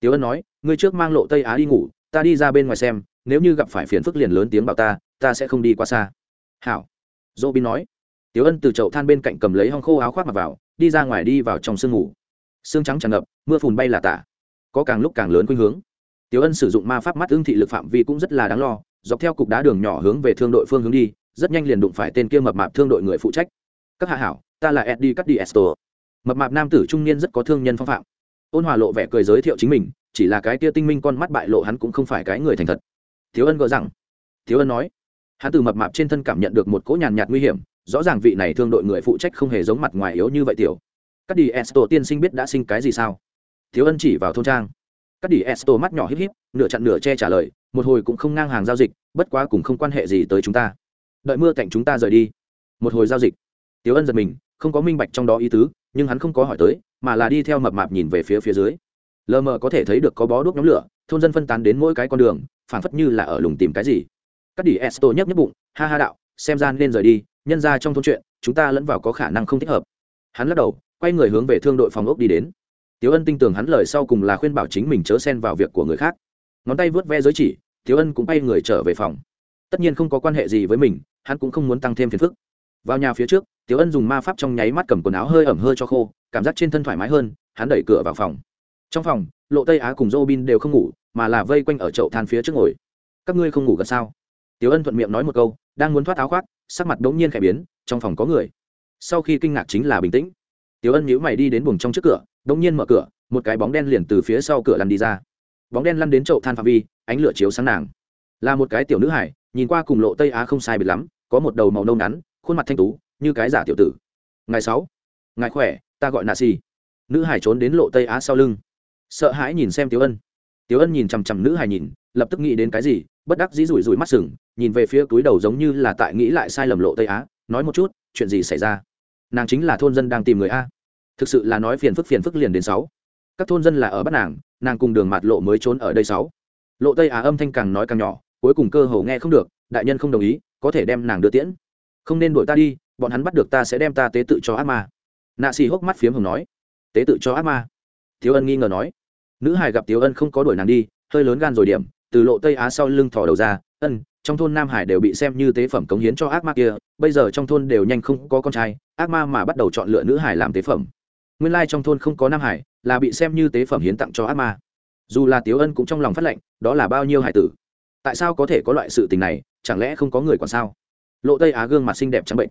Tiếu ân nói ngươi trước mang lộ tây á đi ngủ ta đi ra bên ngoài xem nếu như gặp phải phiền phức liền lớn tiếng bảo ta ta sẽ không đi quá xa hảo dô bin nói tiếu ân từ chậu than bên cạnh cầm lấy hong khô áo khoác mặc vào đi ra ngoài đi vào trong sương ngủ Sương trắng tràn ngập mưa phùn bay là tả có càng lúc càng lớn khuynh hướng Tiểu Ân sử dụng ma pháp mắt ưng thị lực phạm vi cũng rất là đáng lo, dọc theo cục đá đường nhỏ hướng về thương đội phương hướng đi, rất nhanh liền đụng phải tên kia mập mạp thương đội người phụ trách. Các hạ hảo, ta là Eddie Cuddy Esto. Mập mạp nam tử trung niên rất có thương nhân phong phạm. Ôn Hòa lộ vẻ cười giới thiệu chính mình, chỉ là cái kia tinh minh con mắt bại lộ hắn cũng không phải cái người thành thật. Thiếu Ân gỡ rằng, Thiếu Ân nói, hắn từ mập mạp trên thân cảm nhận được một cỗ nhàn nhạt nguy hiểm, rõ ràng vị này thương đội người phụ trách không hề giống mặt ngoài yếu như vậy tiểu. Cuddy Esto tiên sinh biết đã sinh cái gì sao? Thiếu Ân chỉ vào thôn trang. Các đi esto mắt nhỏ híp híp nửa chặn nửa che trả lời một hồi cũng không ngang hàng giao dịch bất quá cũng không quan hệ gì tới chúng ta. Đợi mưa cạnh chúng ta rời đi. Một hồi giao dịch. Tiếu ân giật mình không có minh bạch trong đó ý tứ nhưng hắn không có hỏi tới mà là đi theo mập mạp nhìn về phía phía dưới lờ mờ có thể thấy được có bó đuốc nhóm lửa, thôn dân phân tán đến mỗi cái con đường, phảng phất như là ở lùng tìm cái gì. Các đỉ esto nhấp nhấp bụng, ha ha đạo, xem ra nên rời đi, nhân ra trong thôn chuyện, chúng ta lẫn vào có khả năng không thích hợp. Hắn lắc đầu, quay người hướng về thương đội phòng ốc đi đến. Tiếu ân tin tưởng hắn lời sau cùng là khuyên bảo chính mình chớ xen vào việc của người khác. Ngón tay vớt ve giới chỉ tiếu ân cũng bay người trở về phòng. Tất nhiên không có quan hệ gì với mình, hắn cũng không muốn tăng thêm phiền phức. Vào nhà phía trước tiếu ân dùng ma pháp trong nháy mắt cầm quần áo hơi ẩm hơi cho khô, cảm giác trên thân thoải mái hơn, hắn đẩy cửa vào phòng trong phòng, lộ tây á cùng dô bin đều không ngủ, mà là vây quanh ở chậu than phía trước ngồi. Các ngươi không ngủ gần sao? Tiếu ân thuận miệng nói một câu, đang muốn thoát áo khoác, sắc mặt đống nhiên khẽ biến, trong phòng có người. Sau khi kinh ngạc chính là bình tĩnh. Tiếu ân nhíu mày đi đến buồng trong trước cửa đông nhiên mở cửa, một cái bóng đen liền từ phía sau cửa lăn đi ra. Bóng đen lăn đến chậu than phạm vi, ánh lửa chiếu sáng nàng. Là một cái tiểu nữ hải nhìn qua cùng lộ tây á không sai biệt lắm, có một đầu màu nâu ngắn, khuôn mặt thanh tú, như cái giả tiểu tử. Ngày sáu, ngài khỏe, ta gọi nà xì. Nữ hải trốn đến lộ tây á sau lưng sợ hãi nhìn xem tiếu ân. Tiếu ân nhìn chằm chằm nữ hài nhìn, lập tức nghĩ đến cái gì, bất đắc dĩ rủi rủi mắt sừng, nhìn về phía túi đầu giống như là tại nghĩ lại sai lầm lộ tây á, nói một chút, chuyện gì xảy ra? Nàng chính là thôn dân đang tìm người a. Thực sự là nói phiền phức phiền phức liền đến sáu. Các thôn dân là ở bắt nàng nàng cùng đường mạt lộ mới trốn ở đây sáu. Lộ tây á âm thanh càng nói càng nhỏ, cuối cùng cơ hồ nghe không được, đại nhân không đồng ý, có thể đem nàng đưa tiễn. Không nên đuổi ta đi, bọn hắn bắt được ta sẽ đem ta tế tự cho ác ma. Nạ xì hốc mắt phiếm hồng nói, tế tự cho ác ma. Thiếu ân nghi ngờ nói nữ hải gặp Tiếu ân không có đuổi nàng đi, hơi lớn gan rồi điểm, từ lộ tây á sau lưng thò đầu ra, ân, trong thôn nam hải đều bị xem như tế phẩm cống hiến cho ác ma kia, bây giờ trong thôn đều nhanh không có con trai, ác ma mà bắt đầu chọn lựa nữ hải làm tế phẩm. Nguyên lai trong thôn không có nam hải, là bị xem như tế phẩm hiến tặng cho ác ma. Dù là tiếu ân cũng trong lòng phát lệnh, đó là bao nhiêu hải tử? Tại sao có thể có loại sự tình này, chẳng lẽ không có người còn sao? Lộ tây á gương mặt xinh đẹp trắng bệnh.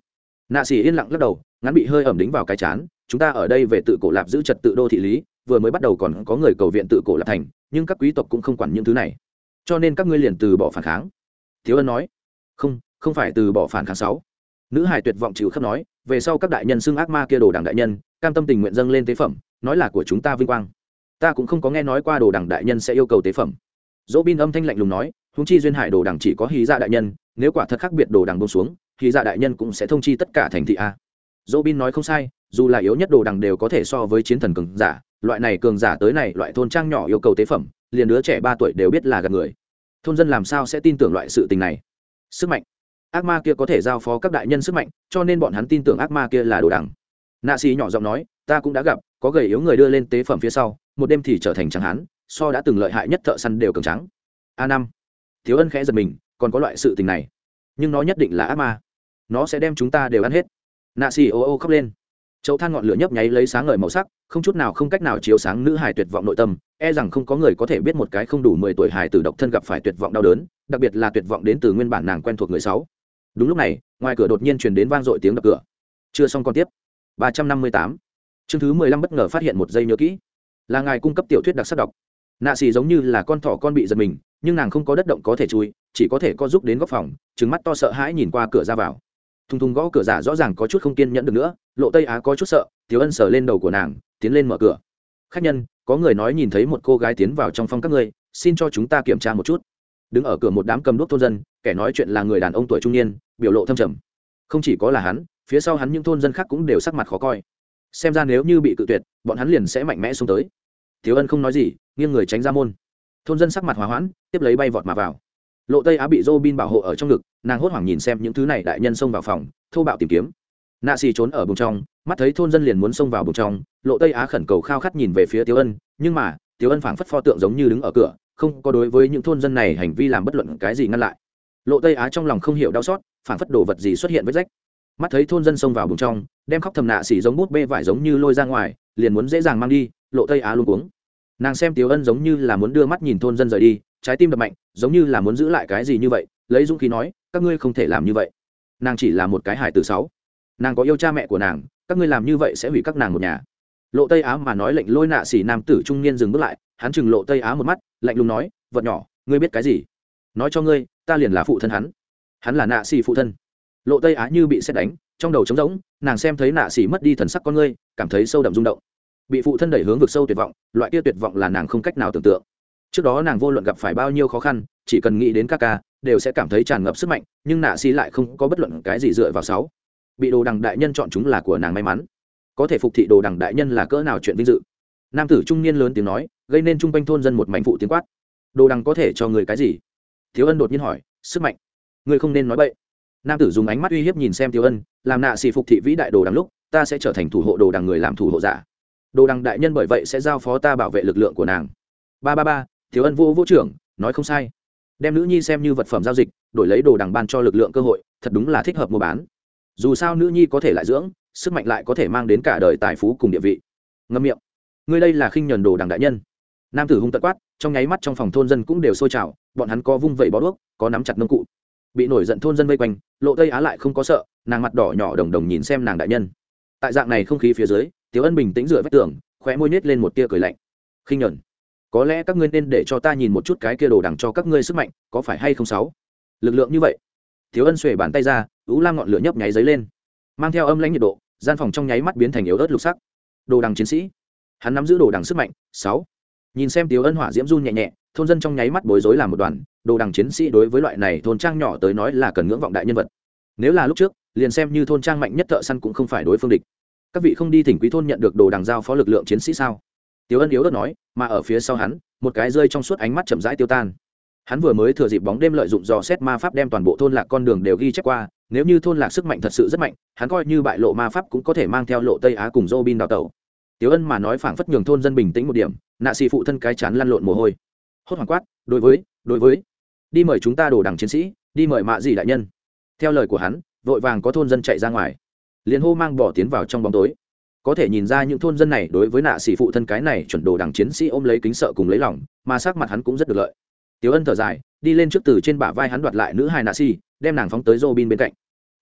Nạ xỉ yên lặng lắc đầu, ngắn bị hơi ẩm đính vào cái chán, chúng ta ở đây về tự cổ lạp giữ trật tự đô thị lý vừa mới bắt đầu còn có người cầu viện tự cổ lạp thành, nhưng các quý tộc cũng không quản những thứ này. Cho nên các ngươi liền từ bỏ phản kháng. Thiếu ân nói. Không không phải từ bỏ phản kháng sáu. Nữ hải tuyệt vọng chịu khắp nói, về sau các đại nhân xưng ác ma kia đồ đảng đại nhân, cam tâm tình nguyện dâng lên tế phẩm, nói là của chúng ta vinh quang. Ta cũng không có nghe nói qua đồ đảng đại nhân sẽ yêu cầu tế phẩm. Dỗ bin âm thanh lạnh lùng nói húng chi duyên hải đồ đảng chỉ có hí dạ đại nhân, nếu quả thật khác biệt đồ đảng bông xuống, hí dạ đại nhân cũng sẽ thông chi tất cả thành thị a. Dỗ bin nói không sai, dù là yếu nhất đồ đảng đều có thể so với chiến thần cường giả loại này cường giả tới này, loại thôn trang nhỏ yêu cầu tế phẩm, liền đứa trẻ ba tuổi đều biết là gần người. Thôn dân làm sao sẽ tin tưởng loại sự tình này? Sức mạnh. Ác ma kia có thể giao phó các đại nhân sức mạnh, cho nên bọn hắn tin tưởng ác ma kia là đồ đằng. Nạ xì nhỏ giọng nói, ta cũng đã gặp, có gầy yếu người đưa lên tế phẩm phía sau, một đêm thì trở thành trắng hán, so đã từng lợi hại nhất thợ săn đều cường trắng. A năm. Thiếu ân khẽ giật mình, còn có loại sự tình này, nhưng nó nhất định là ác ma. Nó sẽ đem chúng ta đều ăn hết. Nạ xì ô ô khóc lên chậu than ngọn lửa nhấp nháy lấy sáng ngời màu sắc, không chút nào không cách nào chiếu sáng nữ hài tuyệt vọng nội tâm e rằng không có người có thể biết một cái không đủ mười tuổi hải tử độc thân gặp phải tuyệt vọng đau đớn, đặc biệt là tuyệt vọng đến từ nguyên bản nàng quen thuộc người sáu. Đúng lúc này, ngoài cửa đột nhiên truyền đến vang dội tiếng đập cửa. Chưa xong còn tiếp. Ba trăm năm mươi tám. Chương thứ mười lăm bất ngờ phát hiện một giây nhớ kỹ. Là ngài cung cấp tiểu thuyết đặc sắc đọc. Nạ xì giống như là con thỏ con bị giật mình, nhưng nàng không có đất động có thể chui, chỉ có thể co giúp đến góc phòng trứng mắt to sợ hãi nhìn qua cửa ra vào thùng thùng gõ cửa giả rõ ràng có chút không kiên nhẫn được nữa, lộ tây á có chút sợ thiếu ân sờ lên đầu của nàng, tiến lên mở cửa. Khách nhân, có người nói nhìn thấy một cô gái tiến vào trong phòng các ngươi, xin cho chúng ta kiểm tra một chút. Đứng ở cửa một đám cầm đuốc thôn dân, kẻ nói chuyện là người đàn ông tuổi trung niên, biểu lộ thâm trầm. Không chỉ có là hắn, phía sau hắn những thôn dân khác cũng đều sắc mặt khó coi. Xem ra nếu như bị cự tuyệt, bọn hắn liền sẽ mạnh mẽ xuống tới. Thiếu ân không nói gì, nghiêng người tránh ra môn. Thôn dân sắc mặt hòa hoãn, tiếp lấy bay vọt mà vào lộ tây á bị dô bin bảo hộ ở trong ngực, nàng hốt hoảng nhìn xem những thứ này đại nhân xông vào phòng, thô bạo tìm kiếm. Nạ xì trốn ở bùng trong, mắt thấy thôn dân liền muốn xông vào bùng trong, lộ tây á khẩn cầu khao khát nhìn về phía tiếu ân, nhưng mà tiếu ân phảng phất pho tượng giống như đứng ở cửa, không có đối với những thôn dân này hành vi làm bất luận cái gì ngăn lại. Lộ tây á trong lòng không hiểu đau xót, phảng phất đồ vật gì xuất hiện với rách. Mắt thấy thôn dân xông vào bùng trong, đem khóc thầm nạ xỉ giống bút bê vải giống như lôi ra ngoài, liền muốn dễ dàng mang đi, lộ tây á luôn cuống nàng xem tiếu ân giống như là muốn đưa mắt nhìn thôn dân rời đi, trái tim đập mạnh, giống như là muốn giữ lại cái gì như vậy, lấy dũng khí nói, các ngươi không thể làm như vậy. Nàng chỉ là một cái hải từ sáu. Nàng có yêu cha mẹ của nàng, các ngươi làm như vậy sẽ hủy các nàng một nhà. Lộ tây á mà nói lệnh lôi nạ xỉ nam tử trung niên dừng bước lại, hắn chừng lộ tây á một mắt, lạnh lùng nói, vật nhỏ, ngươi biết cái gì? Nói cho ngươi, ta liền là phụ thân hắn. Hắn là nạ xỉ phụ thân. Lộ tây á như bị xét đánh, trong đầu trống rỗng, nàng xem thấy nạ xỉ mất đi thần sắc con ngươi, cảm thấy sâu đậm rung động bị phụ thân đẩy hướng vực sâu tuyệt vọng, loại kia tuyệt vọng là nàng không cách nào tưởng tượng. Trước đó nàng vô luận gặp phải bao nhiêu khó khăn, chỉ cần nghĩ đến các ca, đều sẽ cảm thấy tràn ngập sức mạnh, nhưng nạ xỉ lại không có bất luận cái gì dựa vào sáu. Bị đồ đằng đại nhân chọn chúng là của nàng may mắn. Có thể phục thị đồ đằng đại nhân là cỡ nào chuyện vinh dự. Nam tử trung niên lớn tiếng nói, gây nên chung quanh thôn dân một mảnh phụ tiếng quát. Đồ đằng có thể cho người cái gì? Thiếu ân đột nhiên hỏi, sức mạnh. Người không nên nói bậy. Nam tử dùng ánh mắt uy hiếp nhìn xem thiếu ân, làm nạ xì phục thị vĩ đại đồ đằng lúc, ta sẽ trở thành thủ hộ đồ đằng người làm thủ hộ giả đồ đằng đại nhân bởi vậy sẽ giao phó ta bảo vệ lực lượng của nàng. Ba ba ba, thiếu ân vô vũ trưởng, nói không sai. Đem nữ nhi xem như vật phẩm giao dịch, đổi lấy đồ đằng ban cho lực lượng cơ hội, thật đúng là thích hợp mua bán. Dù sao nữ nhi có thể lại dưỡng, sức mạnh lại có thể mang đến cả đời tài phú cùng địa vị. Ngâm miệng. Ngươi đây là khinh nhuần đồ đằng đại nhân. Nam tử hung tận quát, trong nháy mắt trong phòng thôn dân cũng đều sôi trào, bọn hắn có vung vẩy bó đuốc, có nắm chặt nông cụ. Bị nổi giận thôn dân vây quanh, lộ tây á lại không có sợ, nàng mặt đỏ nhỏ đồng đồng nhìn xem nàng đại nhân. Tại dạng này không khí phía dưới tiểu ân bình tĩnh dựa vách tường khóe môi nhếch lên một tia cười lạnh. Khinh nhẫn, có lẽ các ngươi nên để cho ta nhìn một chút cái kia đồ đằng cho các ngươi sức mạnh có phải hay không sáu? Lực lượng như vậy. Thiếu ân xuề bàn tay ra ú lam ngọn lửa nhấp nháy giấy lên. Mang theo âm lãnh nhiệt độ gian phòng trong nháy mắt biến thành yếu ớt lục sắc. Đồ đằng chiến sĩ. Hắn nắm giữ đồ đằng sức mạnh sáu. Nhìn xem tiếu ân hỏa diễm run nhẹ nhẹ thôn dân trong nháy mắt bối rối làm một đoàn. Đồ đằng chiến sĩ đối với loại này thôn trang nhỏ tới nói là cần ngưỡng vọng đại nhân vật. Nếu là lúc trước liền xem như thôn trang mạnh nhất thợ săn cũng không phải đối phương địch các vị không đi thỉnh quý thôn nhận được đồ đằng giao phó lực lượng chiến sĩ sao? Tiếu ân yếu đất nói, mà ở phía sau hắn, một cái rơi trong suốt ánh mắt chậm rãi tiêu tan. Hắn vừa mới thừa dịp bóng đêm lợi dụng dò xét ma pháp đem toàn bộ thôn lạc con đường đều ghi chép qua, nếu như thôn lạc sức mạnh thật sự rất mạnh, hắn coi như bại lộ ma pháp cũng có thể mang theo lộ tây á cùng dô bin đào tẩu. Tiếu ân mà nói phảng phất nhường thôn dân bình tĩnh một điểm, nạ xì phụ thân cái chán lăn lộn mồ hôi. Hốt hoảng quát, đối với đối với. Đi mời chúng ta đồ đằng chiến sĩ, đi mời mạ dị đại nhân. Theo lời của hắn, vội vàng có thôn dân chạy ra ngoài liền hô mang bỏ tiến vào trong bóng tối có thể nhìn ra những thôn dân này đối với nạ sĩ phụ thân cái này chuẩn đồ đằng chiến sĩ ôm lấy kính sợ cùng lấy lòng mà sắc mặt hắn cũng rất được lợi tiếu ân thở dài đi lên trước từ trên bả vai hắn đoạt lại nữ hài nạ xì, đem nàng phóng tới Robin bên cạnh.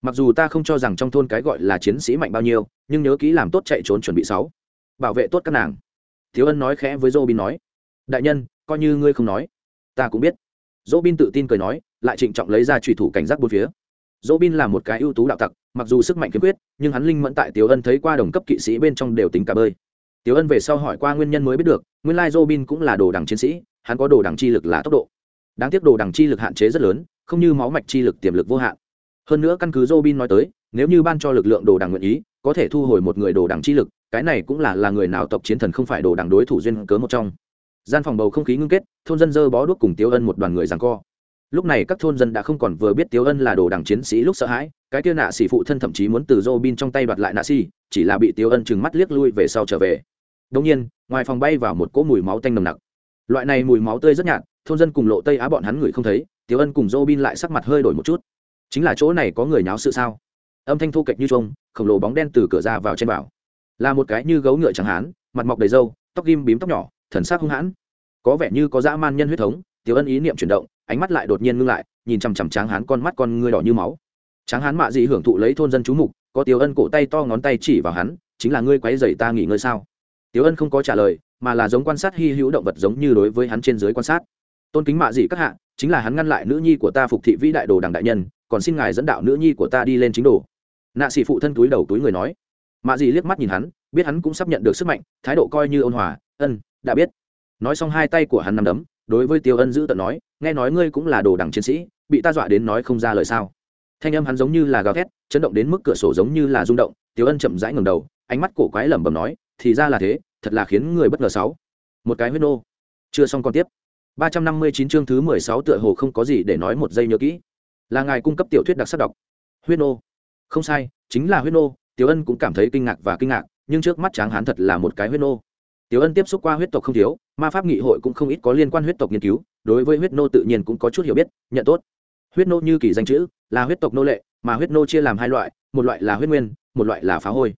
Mặc dù ta không cho rằng trong thôn cái gọi là chiến sĩ mạnh bao nhiêu, nhưng nhớ kỹ làm tốt chạy trốn chuẩn bị sáu, bảo vệ tốt các nàng. Tiểu Ân nói khẽ với Robin nói, đại nhân, coi như ngươi không nói, ta cũng biết. Robin tự tin cười nói, lại trịnh trọng lấy ra trùy thủ cảnh giác bốn phía. Robin là một cái ưu tú đạo tặc, mặc dù sức mạnh kiếm quyết, nhưng hắn linh mẫn tại Tiểu Ân thấy qua đồng cấp kỵ sĩ bên trong đều tính cả bơi. Tiểu Ân về sau hỏi qua nguyên nhân mới biết được, nguyên lai Robin cũng là đồ đẳng chiến sĩ, hắn có đồ đẳng chi lực là tốc độ. Đáng tiếc đồ đẳng chi lực hạn chế rất lớn, không như máu mạch chi lực tiềm lực vô hạn hơn nữa căn cứ Robin nói tới nếu như ban cho lực lượng đồ đằng nguyện ý có thể thu hồi một người đồ đằng chi lực cái này cũng là là người nào tộc chiến thần không phải đồ đằng đối thủ duyên cớ một trong gian phòng bầu không khí ngưng kết thôn dân dơ bó đuốc cùng tiêu ân một đoàn người giằng co lúc này các thôn dân đã không còn vừa biết Tiếu ân là đồ đằng chiến sĩ lúc sợ hãi, cái kia nạ xỉ phụ thân thậm chí muốn từ Robin trong tay đoạt lại nạ xỉ chỉ là bị Tiếu ân chừng mắt liếc lui về sau trở về. Đông nhiên, ngoài phòng bay vào một cỗ mùi máu tanh nồng nặc. Loại này mùi máu tươi rất nhạt, thôn dân cùng lộ tây á bọn hắn người không thấy, Tiếu ân cùng Robin lại sắc mặt hơi đổi một chút. Chính là chỗ này có người nháo sự sao? Âm thanh thu kệch như trông khổng lồ bóng đen từ cửa ra vào trên bảo. Là một cái như gấu ngựa chẳng hán, mặt mọc đầy râu, tóc ghim bím tóc nhỏ, thần sắc hung hãn. Có vẻ như có dã man nhân huyết thống, Tiếu ân ý niệm chuyển động ánh mắt lại đột nhiên ngưng lại, nhìn chằm chằm tráng hán con mắt con ngươi đỏ như máu. Tráng hán mạ dị hưởng thụ lấy thôn dân chú mục, có tiểu ân cổ tay to ngón tay chỉ vào hắn, chính là ngươi quấy dày ta nghỉ ngơi sao? Tiểu ân không có trả lời, mà là giống quan sát hy hữu động vật giống như đối với hắn trên dưới quan sát. Tôn kính mạ dị các hạ, chính là hắn ngăn lại nữ nhi của ta phục thị vĩ đại đồ đằng đại nhân, còn xin ngài dẫn đạo nữ nhi của ta đi lên chính đồ. Nạ sĩ phụ thân túi đầu túi người nói. Mạ dị liếc mắt nhìn hắn, biết hắn cũng sắp nhận được sức mạnh, thái độ coi như ôn hòa, ân, đã biết. Nói xong hai tay của hắn nằm đấm đối với tiêu ân giữ tận nói nghe nói ngươi cũng là đồ đằng chiến sĩ bị ta dọa đến nói không ra lời sao thanh âm hắn giống như là gào thét chấn động đến mức cửa sổ giống như là rung động tiêu ân chậm rãi ngầm đầu ánh mắt cổ quái lẩm bẩm nói thì ra là thế thật là khiến người bất ngờ sáu một cái huyết nô chưa xong còn tiếp 359 chương thứ 16 tựa hồ không có gì để nói một giây nhớ kỹ. Là ngài cung cấp tiểu thuyết đặc sắc đọc. Huyết nô. Không sai, chính là huyết nô, Tiểu Ân cũng cảm thấy kinh ngạc và kinh ngạc, nhưng trước mắt Tráng Hán thật là một cái huyết nô. Tiểu Ân tiếp xúc qua huyết tộc không thiếu, ma pháp nghị hội cũng không ít có liên quan huyết tộc nghiên cứu, đối với huyết nô tự nhiên cũng có chút hiểu biết, nhận tốt. Huyết nô như kỳ danh chữ, là huyết tộc nô lệ, mà huyết nô chia làm hai loại, một loại là huyết nguyên một loại là phá hôi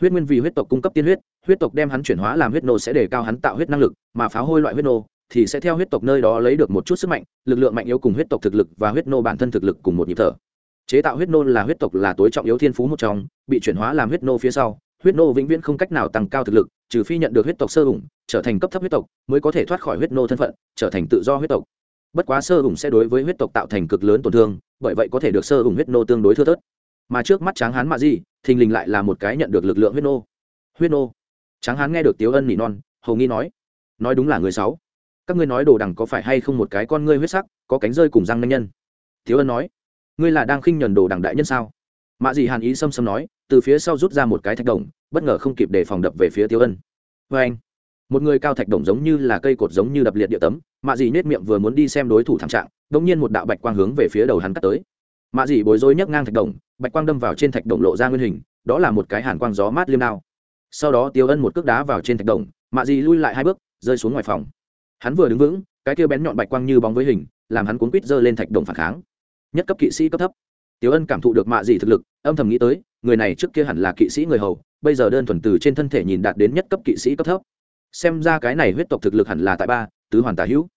huyết nguyên vì huyết tộc cung cấp tiên huyết huyết tộc đem hắn chuyển hóa làm huyết nô sẽ đề cao hắn tạo huyết năng lực mà phá hôi loại huyết nô thì sẽ theo huyết tộc nơi đó lấy được một chút sức mạnh lực lượng mạnh yếu cùng huyết tộc thực lực và huyết nô bản thân thực lực cùng một nhịp thở chế tạo huyết nô là huyết tộc là tối trọng yếu thiên phú một trong bị chuyển hóa làm huyết nô phía sau huyết nô vĩnh viễn không cách nào tăng cao thực lực trừ phi nhận được huyết tộc sơ hùng trở thành cấp thấp huyết tộc, mới có thể thoát khỏi huyết nô thân phận, trở thành tự do huyết tộc. Bất quá sơ hùng sẽ đối với huyết tộc tạo thành cực lớn tổn thương, bởi vậy có thể được sơ hùng huyết nô tương đối thưa thớt. Mà trước mắt tráng hán mạ di, thình lình lại là một cái nhận được lực lượng huyết nô. Huyết nô. Tráng hán nghe được tiếu ân nỉ non, hầu nghi nói nói đúng là người sáu. Các ngươi nói đồ đằng có phải hay không một cái con ngươi huyết sắc, có cánh rơi cùng răng nanh nhân? Tiếu ân nói, ngươi là đang khinh nhuần đồ đằng đại nhân sao? Mạ dị hàn ý xâm xâm nói từ phía sau rút ra một cái thạch đồng bất ngờ không kịp để phòng đập về phía tiêu ân. Vê anh một người cao thạch đồng giống như là cây cột giống như đập liệt địa tấm mạ dì nết miệng vừa muốn đi xem đối thủ thảm trạng đ ỗ n g nhiên một đạo bạch quang hướng về phía đầu hắn cắt tới. Mạ dì bối rối nhấc ngang thạch đồng bạch quang đâm vào trên thạch đồng lộ ra nguyên hình đó là một cái hàn quang gió mát liêm đao. Sau đó tiêu ân một cước đá vào trên thạch đồng mạ dì lui lại hai bước rơi xuống ngoài phòng. Hắn vừa đứng vững cái kia bén nhọn bạch quang như bóng với hình làm hắn cuốn quýt giơ lên thạch đồng phản kháng. Nhất cấp kỵ sĩ cấp thấp. Tiêu Ân cảm thụ được mạ dì thực lực, âm thầm nghĩ tới, người này trước kia hẳn là kỵ sĩ người hầu, bây giờ đơn thuần từ trên thân thể nhìn đạt đến nhất cấp kỵ sĩ cấp thấp. Xem ra cái này huyết tộc thực lực hẳn là tại ba, tứ hoàn tả hữu.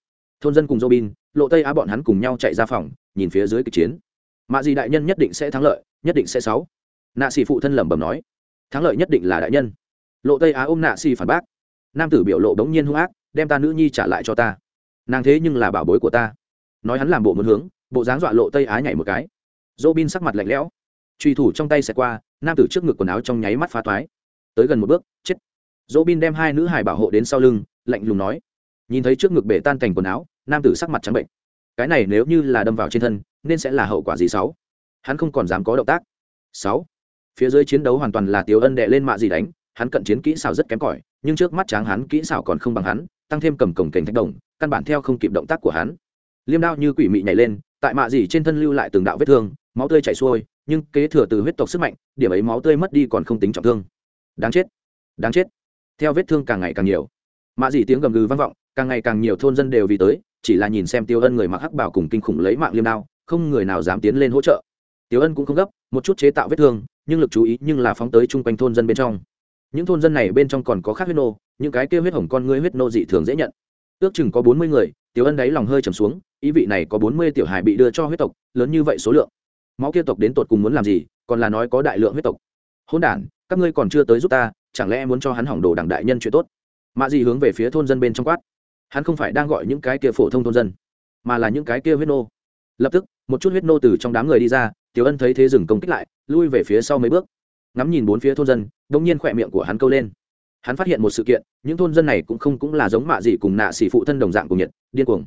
Thôn dân cùng Robin, Lộ Tây Á bọn hắn cùng nhau chạy ra phòng, nhìn phía dưới kịch chiến. Mạ gì đại nhân nhất định sẽ thắng lợi, nhất định sẽ sáu. Nạ xì phụ thân lẩm bẩm nói, thắng lợi nhất định là đại nhân. Lộ Tây Á ôm Nạ xì phản bác. Nam tử biểu lộ đống nhiên hung ác, đem ta nữ nhi trả lại cho ta. Nàng thế nhưng là bảo bối của ta. Nói hắn làm bộ muốn hướng, bộ dáng dọa Lộ Tây Á nhảy một cái dỗ bin sắc mặt lạnh lẽo truy thủ trong tay xẹt qua, nam tử trước ngực quần áo trong nháy mắt phá toái tới gần một bước, chết. Dỗ bin đem hai nữ hải bảo hộ đến sau lưng, lạnh lùng nói. Nhìn thấy trước ngực bể tan thành quần áo, nam tử sắc mặt trắng bệnh. Cái này nếu như là đâm vào trên thân, nên sẽ là hậu quả gì sáu? Hắn không còn dám có động tác. Sáu. Phía dưới chiến đấu hoàn toàn là tiểu ân đệ lên mạ gì đánh, hắn cận chiến kỹ xảo rất kém cỏi, nhưng trước mắt tráng hắn kỹ xảo còn không bằng hắn, tăng thêm cầm cổng cảnh thạch đồng, căn bản theo không kịp động tác của hắn. Liêm đao như quỷ mị nhảy lên, tại mạ gì trên thân lưu lại từng đạo vết thương, máu tươi chảy xuôi nhưng kế thừa từ huyết tộc sức mạnh, điểm ấy máu tươi mất đi còn không tính trọng thương. Đáng chết đáng chết. Theo vết thương càng ngày càng nhiều. Mạ dị tiếng gầm gừ vang vọng, càng ngày càng nhiều thôn dân đều vì tới, chỉ là nhìn xem tiêu ân người mặc hắc bảo cùng kinh khủng lấy mạng liêm đao, không người nào dám tiến lên hỗ trợ. Tiêu ân cũng không gấp, một chút chế tạo vết thương, nhưng lực chú ý nhưng là phóng tới chung quanh thôn dân bên trong. Những thôn dân này bên trong còn có khác huyết nô, những cái kêu huyết hồng con ngươi huyết nô dị thường dễ nhận. Ước chừng có bốn mươi người, tiêu ân đáy lòng hơi trầm xuống, ý vị này có bốn mươi tiểu hài bị đưa cho huyết tộc, lớn như vậy số lượng máu kia tộc đến tột cùng muốn làm gì, còn là nói có đại lượng huyết tộc. Hôn đản, các ngươi còn chưa tới giúp ta, chẳng lẽ muốn cho hắn hỏng đồ đảng đại nhân chuyện tốt? Mạ gì hướng về phía thôn dân bên trong quát. Hắn không phải đang gọi những cái kia phổ thông thôn dân, mà là những cái kia huyết nô. Lập tức, một chút huyết nô từ trong đám người đi ra, tiểu ân thấy thế dừng công kích lại, lui về phía sau mấy bước. Ngắm nhìn bốn phía thôn dân đông nhiên khỏe miệng của hắn câu lên. Hắn phát hiện một sự kiện, những thôn dân này cũng không cũng là giống mạ gì cùng nạ xỉ phụ thân đồng dạng cùng nhiệt điên cuồng.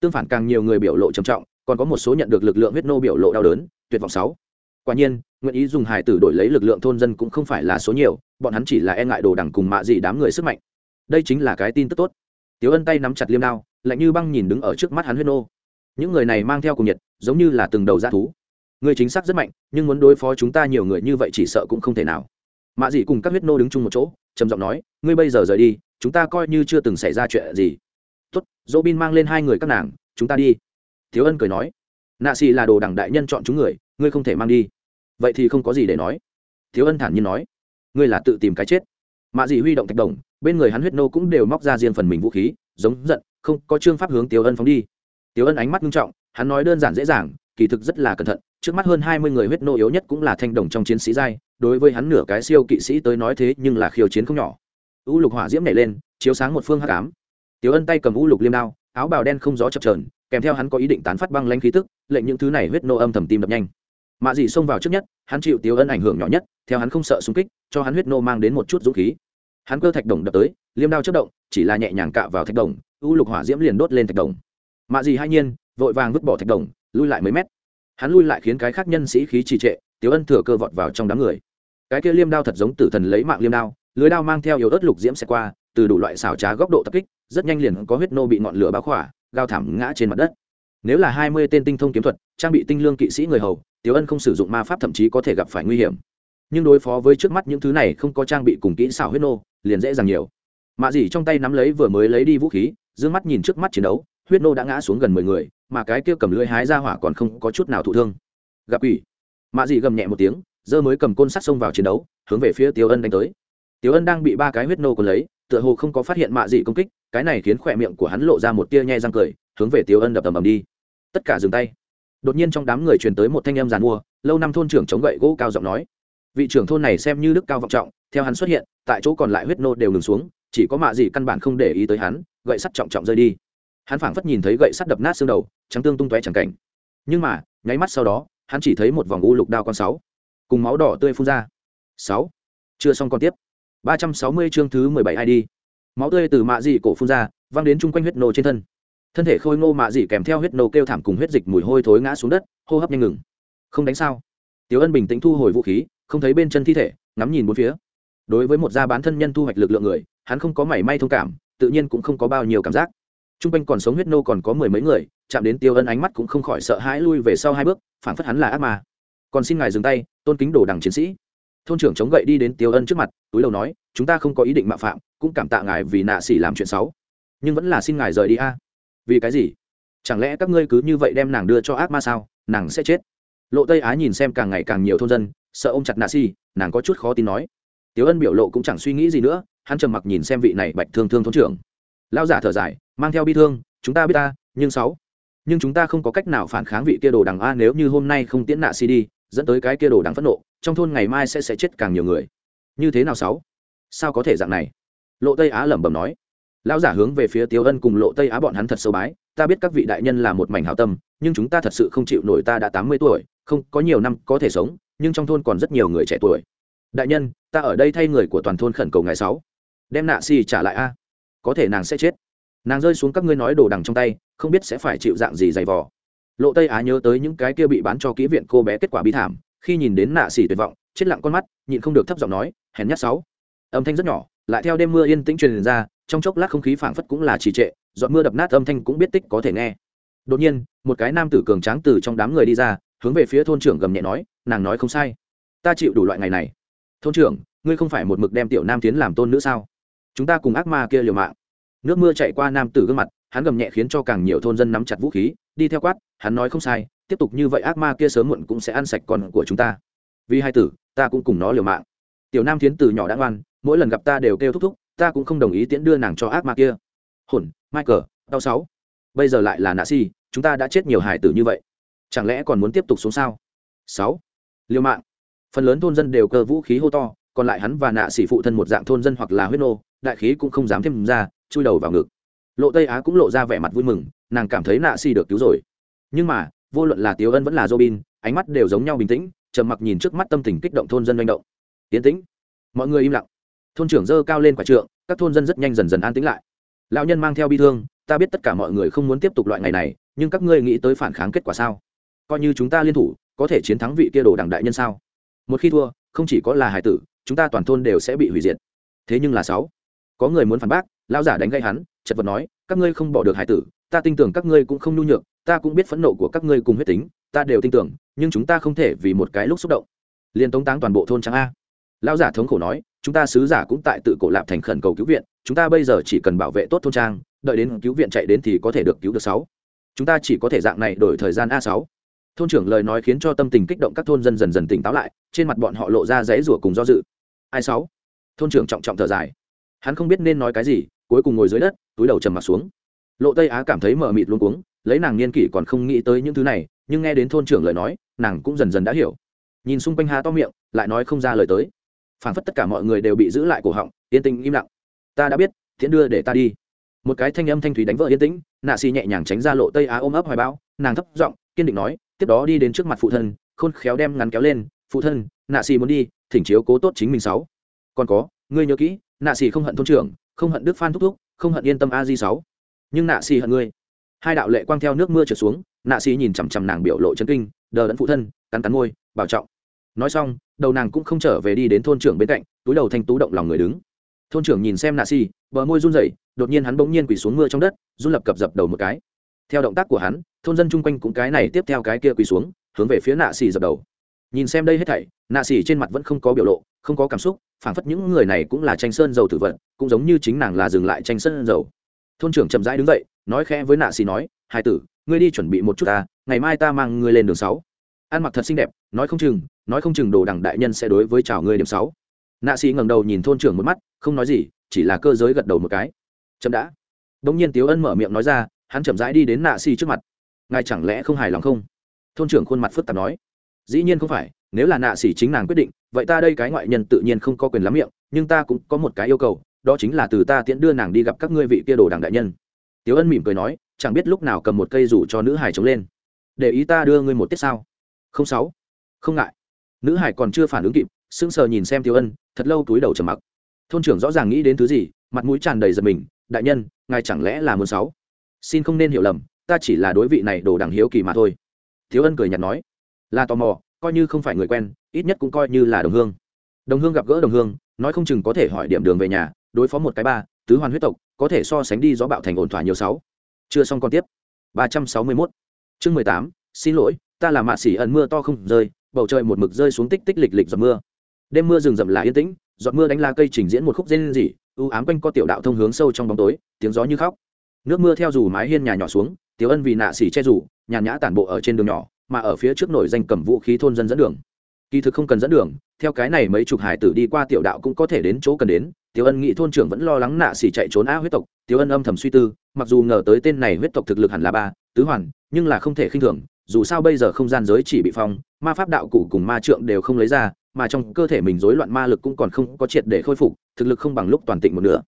Tương phản càng nhiều người biểu lộ trầm trọng, còn có một số nhận được lực lượng huyết nô biểu lộ đau đớn tuyệt vọng sáu. Quả nhiên, nguyện ý dùng hài tử đổi lấy lực lượng thôn dân cũng không phải là số nhiều, bọn hắn chỉ là e ngại đồ đằng cùng mạ gì đám người sức mạnh. Đây chính là cái tin tức tốt. Tiếu ân tay nắm chặt liêm đao, lạnh như băng nhìn đứng ở trước mắt hắn huyết nô. Những người này mang theo cùng nhiệt, giống như là từng đầu g thú. Người chính xác rất mạnh, nhưng muốn đối phó chúng ta nhiều người như vậy chỉ sợ cũng không thể nào. Mạ dị cùng các huyết nô đứng chung một chỗ, trầm giọng nói, ngươi bây giờ rời đi, chúng ta coi như chưa từng xảy ra chuyện gì. Tốt dỗ bin mang lên hai người các nàng, chúng ta đi. Thiếu ân cười nói. Nạ xì là đồ đẳng đại nhân chọn chúng người ngươi không thể mang đi. Vậy thì không có gì để nói. Thiếu ân thản nhiên nói, ngươi là tự tìm cái chết. Mạ dị huy động thạch đồng, bên người hắn huyết nô cũng đều móc ra riêng phần mình vũ khí, giống giận, không, có chương pháp hướng Tiểu ân phóng đi. Tiểu ân ánh mắt nghiêm trọng, hắn nói đơn giản dễ dàng, kỳ thực rất là cẩn thận, trước mắt hơn hai mươi người huyết nô yếu nhất cũng là thanh đồng trong chiến sĩ giai, đối với hắn nửa cái siêu kỵ sĩ tới nói thế nhưng là khiêu chiến không nhỏ. U lục hỏa diễm nảy lên, chiếu sáng một phương hắc ám. Tiểu ân tay cầm u lục liêm đao, áo bào đen không gió chập trờn kèm theo hắn có ý định tán phát băng lanh khí tức, lệnh những thứ này huyết nô âm thầm tim đập nhanh mạ dị xông vào trước nhất, hắn chịu tiếu ân ảnh hưởng nhỏ nhất, theo hắn không sợ xung kích, cho hắn huyết nô mang đến một chút dũng khí. Hắn cơ thạch đồng đập tới, liêm đao chất động, chỉ là nhẹ nhàng cạ vào thạch đồng, u lục hỏa diễm liền đốt lên thạch đồng. Mạ dị hai nhiên, vội vàng vứt bỏ thạch đồng, lui lại mấy mét. Hắn lui lại khiến cái khác nhân sĩ khí trì trệ, tiếu ân thừa cơ vọt vào trong đám người. Cái kia liêm đao thật giống tử thần lấy mạng liêm đao, lưới đao mang theo yếu ớt lục diễm xe qua, từ đủ loại xảo trá góc độ tập kích, rất nhanh liền có huyết nô bị ngọn lửa báo khỏa gao thảm ngã trên mặt đất. Nếu là hai mươi tên tinh thông kiếm thuật trang bị tinh lương kỵ sĩ người hầu, tiểu ân không sử dụng ma pháp thậm chí có thể gặp phải nguy hiểm. Nhưng đối phó với trước mắt những thứ này không có trang bị cùng kỹ xảo huyết nô, liền dễ dàng nhiều. Mạ dỉ trong tay nắm lấy vừa mới lấy đi vũ khí d ư ơ n g mắt nhìn trước mắt chiến đấu, huyết nô đã ngã xuống gần mười người, mà cái kia cầm lưỡi hái ra hỏa còn không có chút nào thụ thương. Gặp ủy mạ dỉ gầm nhẹ một tiếng dơ mới cầm côn sắt xông vào chiến đấu, hướng về phía tiêu ân đánh tới. Tiêu ân đang bị ba cái huyết nô còn lấy, tựa hồ không có phát hiện mạ dị công kích, cái này khiến khỏe miệng của hắn lộ ra một tia nhai răng cười, hướng về tiêu ân đập tầm ầm đi. Tất cả dừng tay đột nhiên trong đám người truyền tới một thanh em giàn mua, lâu năm thôn trưởng chống gậy gỗ cao giọng nói. Vị trưởng thôn này xem như đức cao vọng trọng, theo hắn xuất hiện, tại chỗ còn lại huyết nô đều ngừng xuống, chỉ có mạ gì căn bản không để ý tới hắn, gậy sắt trọng trọng rơi đi. Hắn phảng phất nhìn thấy gậy sắt đập nát xương đầu, trắng tương tung tóe chẳng cảnh. Nhưng mà, nháy mắt sau đó, hắn chỉ thấy một vòng u lục đao con sáu, cùng máu đỏ tươi phun ra. Sáu. Chưa xong còn tiếp. Ba trăm sáu mươi chương thứ mười bảy id máu tươi từ mạ dị cổ phun ra, văng đến chung quanh huyết nô trên thân thân thể khôi ngô mạ dị kèm theo huyết nô kêu thảm cùng huyết dịch mùi hôi thối ngã xuống đất, hô hấp nhanh ngừng. Không đánh sao? Tiếu ân bình tĩnh thu hồi vũ khí, không thấy bên chân thi thể, ngắm nhìn bốn phía. Đối với một gia bán thân nhân thu hoạch lực lượng người, hắn không có mảy may thông cảm, tự nhiên cũng không có bao nhiêu cảm giác. T r u n g quanh còn sống huyết nô còn có mười mấy người, chạm đến tiêu ân ánh mắt cũng không khỏi sợ hãi lui về sau hai bước phản phất hắn là ác ma. Còn xin ngài dừng tay, tôn kính đồ đằng chiến sĩ. Thôn trưởng chống gậy đi đến tiêu ân trước mặt, túi đầu nói, chúng ta không có ý định mạo phạm, cũng cảm tạ ngài vì nạ xỉ làm chuyện xấu. Nhưng vẫn là xin ngài rời đi a vì cái gì? Chẳng lẽ các ngươi cứ như vậy đem nàng đưa cho ác ma sao? Nàng sẽ chết. Lộ tây á nhìn xem càng ngày càng nhiều thôn dân, sợ ô m chặt nạ si nàng có chút khó tin nói. Tiếu ân biểu lộ cũng chẳng suy nghĩ gì nữa, hắn trầm mặc nhìn xem vị này bạch thương thương thôn trưởng. Lao giả thở dài, mang theo bi thương, chúng ta biết ta, nhưng sáu, nhưng chúng ta không có cách nào phản kháng vị kia đồ đằng a nếu như hôm nay không tiễn nạ si đi, dẫn tới cái kia đồ đằng phẫn nộ, trong thôn ngày mai sẽ sẽ chết càng nhiều người. Như thế nào sáu? Sao có thể dạng này? Lộ tây á lẩm bẩm nói lão giả hướng về phía tiêu ân cùng lộ tây á bọn hắn thật sâu bái, ta biết các vị đại nhân là một mảnh hảo tâm, nhưng chúng ta thật sự không chịu nổi ta đã tám mươi tuổi, không, có nhiều năm có thể sống, nhưng trong thôn còn rất nhiều người trẻ tuổi. Đại nhân, ta ở đây thay người của toàn thôn khẩn cầu ngày sáu. Đem nạ xì trả lại a, có thể nàng sẽ chết. Nàng rơi xuống các ngươi nói đồ đằng trong tay, không biết sẽ phải chịu dạng gì dày vò. Lộ tây á nhớ tới những cái kia bị bán cho kỹ viện cô bé kết quả bi thảm, khi nhìn đến nạ xỉ tuyệt vọng, chết lặng con mắt, nhịn không được thấp giọng nói, hèn nhát sáu. Âm thanh rất nhỏ lại theo đêm mưa yên tĩnh truyền ra, trong chốc lát không khí phảng phất cũng là trì trệ dọn mưa đập nát âm thanh cũng biết tích có thể nghe. Đột nhiên, một cái nam tử cường tráng từ trong đám người đi ra, hướng về phía thôn trưởng gầm nhẹ nói, nàng nói không sai. Ta chịu đủ loại ngày này. Thôn trưởng, ngươi không phải một mực đem tiểu nam tiến làm tôn nữ sao? Chúng ta cùng ác ma kia liều mạng. Nước mưa chạy qua nam tử gương mặt, hắn gầm nhẹ khiến cho càng nhiều thôn dân nắm chặt vũ khí, đi theo quát, hắn nói không sai, tiếp tục như vậy ác ma kia sớm muộn cũng sẽ ăn sạch con của chúng ta. Vì hai tử, ta cũng cùng nó liều mạng tiểu nam thiến từ nhỏ đã ngoan, mỗi lần gặp ta đều kêu thúc thúc, ta cũng không đồng ý tiễn đưa nàng cho ác ma kia. Hồn, michael, đau sáu. Bây giờ lại là nạ si, chúng ta đã chết nhiều hải tử như vậy. Chẳng lẽ còn muốn tiếp tục xuống sao? Sáu. Liêu mạng. Phần lớn thôn dân đều cơ vũ khí hô to, còn lại hắn và nạ sĩ phụ thân một dạng thôn dân hoặc là huyết nô, đại khí cũng không dám thêm ra, chui đầu vào ngực. Lộ tây á cũng lộ ra vẻ mặt vui mừng, nàng cảm thấy nạ sĩ được cứu rồi. Nhưng mà, vô luận là tiếu ân vẫn là robin, ánh mắt đều giống nhau bình tĩnh, trầm mặc nhìn trước mắt tâm tình kích động thôn dân manh động tiến tĩnh. Mọi người im lặng. Thôn trưởng dơ cao lên quả trượng, các thôn dân rất nhanh dần dần an tĩnh lại. Lão nhân mang theo bi thương, ta biết tất cả mọi người không muốn tiếp tục loại ngày này, nhưng các ngươi nghĩ tới phản kháng kết quả sao? Coi như chúng ta liên thủ, có thể chiến thắng vị kia đồ đảng đại nhân sao? Một khi thua, không chỉ có là hải tử, chúng ta toàn thôn đều sẽ bị hủy diệt. Thế nhưng là sáu. Có người muốn phản bác, lão giả đánh gây hắn, chật vật nói, các ngươi không bỏ được hải tử, ta tin tưởng các ngươi cũng không nhu nhược, ta cũng biết phẫn nộ của các ngươi cùng huyết tính, ta đều tin tưởng, nhưng chúng ta không thể vì một cái lúc xúc động. Liền tống táng toàn bộ thôn trắng a lão giả thống khổ nói, chúng ta sứ giả cũng tại tự cổ lạp thành khẩn cầu cứu viện, chúng ta bây giờ chỉ cần bảo vệ tốt thôn trang, đợi đến cứu viện chạy đến thì có thể được cứu được sáu. Chúng ta chỉ có thể dạng này đổi thời gian a sáu. Thôn trưởng lời nói khiến cho tâm tình kích động các thôn dân dần dần tỉnh táo lại, trên mặt bọn họ lộ ra dãy rủa cùng do dự. Ai sáu? Thôn trưởng trọng trọng thở dài. Hắn không biết nên nói cái gì, cuối cùng ngồi dưới đất, túi đầu trầm mặt xuống. Lộ tây á cảm thấy mờ mịt luôn cuống, lấy nàng niên kỷ còn không nghĩ tới những thứ này, nhưng nghe đến thôn trưởng lời nói, nàng cũng dần dần đã hiểu. Nhìn xung quanh hà to miệng, lại nói không ra lời tới phảng phất tất cả mọi người đều bị giữ lại cổ họng, yên tĩnh im lặng. Ta đã biết, thiện đưa để ta đi. Một cái thanh âm thanh thủy đánh vỡ yên tĩnh, nạ xì nhẹ nhàng tránh ra lộ tây á ôm ấp hoài bão, nàng thấp giọng, kiên định nói, tiếp đó đi đến trước mặt phụ thân, khôn khéo đem ngắn kéo lên, phụ thân, nạ xì muốn đi, thỉnh chiếu cố tốt chính mình sáu. Còn có, ngươi nhớ kỹ, nạ xì không hận thôn trưởng, không hận đức phan thúc thúc, không hận yên tâm a di sáu. Nhưng nạ xì hận ngươi. Hai đạo lệ quang theo nước mưa trượt xuống, nạ xì nhìn chằm chằm nàng biểu lộ chân kinh, đờ đẫn phụ thân, cắn cắn môi, bảo trọng nói xong, đầu nàng cũng không trở về đi đến thôn trưởng bên cạnh, túi đầu thanh tú động lòng người đứng. Thôn trưởng nhìn xem nạ xì bờ môi run rẩy, đột nhiên hắn bỗng nhiên quỳ xuống mưa trong đất, run lập cập dập đầu một cái. Theo động tác của hắn, thôn dân chung quanh cũng cái này tiếp theo cái kia quỳ xuống, hướng về phía nạ xì dập đầu. Nhìn xem đây hết thảy, nạ xì trên mặt vẫn không có biểu lộ, không có cảm xúc, phảng phất những người này cũng là tranh sơn dầu thử vận cũng giống như chính nàng là dừng lại tranh sơn dầu. Thôn trưởng chậm rãi đứng dậy, nói khẽ với nạ xì nói, hai tử, ngươi đi chuẩn bị một chút ta, ngày mai ta mang ngươi lên đường sáu. Ăn mặc thật xinh đẹp nói không chừng, nói không chừng đồ đằng đại nhân sẽ đối với chào ngươi điểm sáu. Nạ sĩ ngẩng đầu nhìn thôn trưởng một mắt, không nói gì, chỉ là cơ giới gật đầu một cái. Chậm đã. Bỗng nhiên tiếu ân mở miệng nói ra, hắn chậm rãi đi đến nạ sĩ trước mặt. Ngài chẳng lẽ không hài lòng không? Thôn trưởng khuôn mặt phức tạp nói. Dĩ nhiên không phải, nếu là nạ sĩ chính nàng quyết định, vậy ta đây cái ngoại nhân tự nhiên không có quyền lắm miệng, nhưng ta cũng có một cái yêu cầu, đó chính là từ ta tiễn đưa nàng đi gặp các ngươi vị kia đồ đằng đại nhân. Tiếu ân mỉm cười nói, chẳng biết lúc nào cầm một cây rủ cho nữ hài chống lên. Để ý ta đưa ngươi một tiết sao? Không sáu không ngại. Nữ hải còn chưa phản ứng kịp, sững sờ nhìn xem tiêu ân, thật lâu túi đầu trầm mặc. Thôn trưởng rõ ràng nghĩ đến thứ gì, mặt mũi tràn đầy giật mình, đại nhân, ngài chẳng lẽ là muốn sáu? Xin không nên hiểu lầm, ta chỉ là đối vị này đồ đằng hiếu kỳ mà thôi. Thiếu ân cười nhạt nói, là tò mò, coi như không phải người quen, ít nhất cũng coi như là đồng hương. Đồng hương gặp gỡ đồng hương, nói không chừng có thể hỏi điểm đường về nhà, đối phó một cái ba, tứ hoàn huyết tộc, có thể so sánh đi gió bạo thành ổn thỏa nhiều sáu. Chưa xong còn tiếp. Ba trăm sáu mươi 361 chương mười tám, xin lỗi, ta là mạ xỉ ẩn mưa to không rơi bầu trời một mực rơi xuống tích tích lịch lịch giọt mưa. Đêm mưa rừng rậm là yên tĩnh, giọt mưa đánh la cây trình diễn một khúc rên rỉ ưu ám quanh co tiểu đạo thông hướng sâu trong bóng tối, tiếng gió như khóc. Nước mưa theo dù mái hiên nhà nhỏ xuống, tiểu ân vì nạ xỉ che rủ nhàn nhã tản bộ ở trên đường nhỏ, mà ở phía trước nổi danh cầm vũ khí thôn dân dẫn đường. Kỳ thực không cần dẫn đường, theo cái này mấy chục hải tử đi qua tiểu đạo cũng có thể đến chỗ cần đến, tiểu ân nghĩ thôn trưởng vẫn lo lắng nạ xỉ chạy trốn a huyết tộc, tiểu ân âm thầm suy tư, mặc dù ngờ tới tên này huyết tộc thực lực hẳn là ba, tứ hoàn, nhưng là không thể khinh thường dù sao bây giờ không gian giới chỉ bị phong, ma pháp đạo cụ cùng ma trượng đều không lấy ra, mà trong cơ thể mình rối loạn ma lực cũng còn không có triệt để khôi phục, thực lực không bằng lúc toàn tịnh một nửa.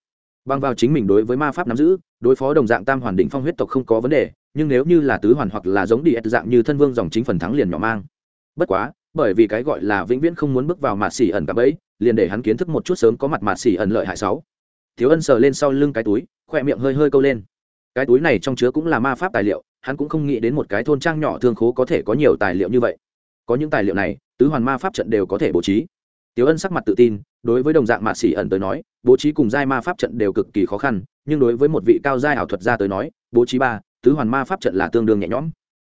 Bằng vào chính mình đối với ma pháp nắm giữ, đối phó đồng dạng tam hoàn định phong huyết tộc không có vấn đề, nhưng nếu như là tứ hoàn hoặc là giống đi dạng như thân vương dòng chính phần thắng liền nhỏ mang. Bất quá, bởi vì cái gọi là vĩnh viễn không muốn bước vào mạt xỉ ẩn cặp ấy liền để hắn kiến thức một chút sớm có mặt mạt xỉ ẩn lợi hại sáu. Thiếu ân sờ lên sau lưng cái túi, khoe miệng hơi hơi câu lên. Cái túi này trong chứa cũng là ma pháp tài liệu hắn cũng không nghĩ đến một cái thôn trang nhỏ thương khố có thể có nhiều tài liệu như vậy có những tài liệu này tứ hoàn ma pháp trận đều có thể bố trí Tiểu Ân sắc mặt tự tin, đối với đồng dạng mạ sĩ ẩn tới nói, bố trí cùng giai ma pháp trận đều cực kỳ khó khăn, nhưng đối với một vị cao giai ảo thuật gia tới nói, bố trí ba, tứ hoàn ma pháp trận là tương đương nhẹ nhõm.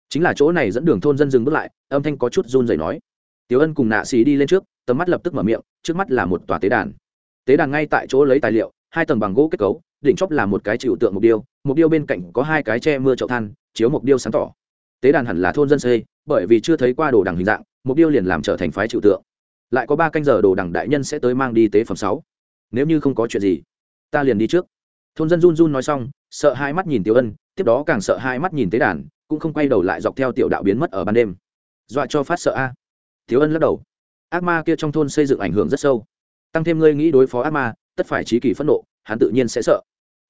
Chính là chỗ này dẫn đường thôn dân dừng bước lại, âm thanh có chút run rẩy nói. Tiểu Ân cùng nạ sĩ đi lên trước, tầm mắt lập tức mở miệng, trước mắt là một tòa tế đàn. Tế đàn ngay tại chỗ lấy tài liệu, hai tầng bằng gỗ kết cấu, đỉnh chóp là một cái chịu tượng mục điêu, mục điêu bên cạnh có hai cái che mưa chậu than, chiếu mục điêu sáng tỏ. Tế đàn hẳn là thôn dân xây, bởi vì chưa thấy qua đồ đằng hình dạng, mục điêu liền làm trở thành phái chịu tượng. Lại có ba canh giờ đồ đằng đại nhân sẽ tới mang đi tế phẩm sáu. Nếu như không có chuyện gì ta liền đi trước. Thôn dân run run nói xong sợ hai mắt nhìn tiểu ân tiếp đó càng sợ hai mắt nhìn tế đàn cũng không quay đầu lại dọc theo tiểu đạo biến mất ở ban đêm. Dọa cho phát sợ a. À. ân lắc đầu. Ác ma kia trong thôn xây dựng ảnh hưởng rất sâu. Tăng thêm ngươi nghĩ đối phó ác ma tất phải trí kỳ phẫn nộ hắn tự nhiên sẽ sợ.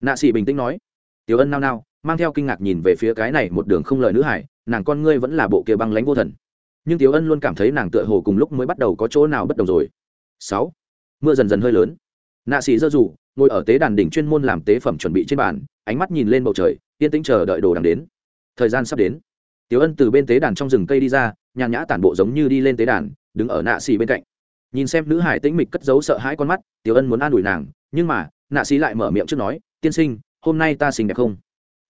Nạ sĩ bình tĩnh nói. Tiểu ân nao nao mang theo kinh ngạc nhìn về phía cái này một đường không lời nữ hải, nàng con ngươi vẫn là bộ kia băng lánh vô thần. Nhưng tiếu ân luôn cảm thấy nàng tựa hồ cùng lúc mới bắt đầu có chỗ nào bất đồng rồi. Sáu, mưa dần dần hơi lớn. Nạ sĩ dơ dù, ngồi ở tế đàn đỉnh chuyên môn làm tế phẩm chuẩn bị trên bàn, ánh mắt nhìn lên bầu trời, yên tĩnh chờ đợi đồ đằng đến. Thời gian sắp đến. Tiếu ân từ bên tế đàn trong rừng cây đi ra, nhàn nhã tản bộ giống như đi lên tế đàn, đứng ở nạ xì bên cạnh. Nhìn xem nữ hải tĩnh mịch cất giấu sợ hãi con mắt, tiểu ân muốn an ủi nàng, nhưng mà, nạ xì lại mở miệng trước nói, tiên sinh, hôm nay ta xinh đẹp không?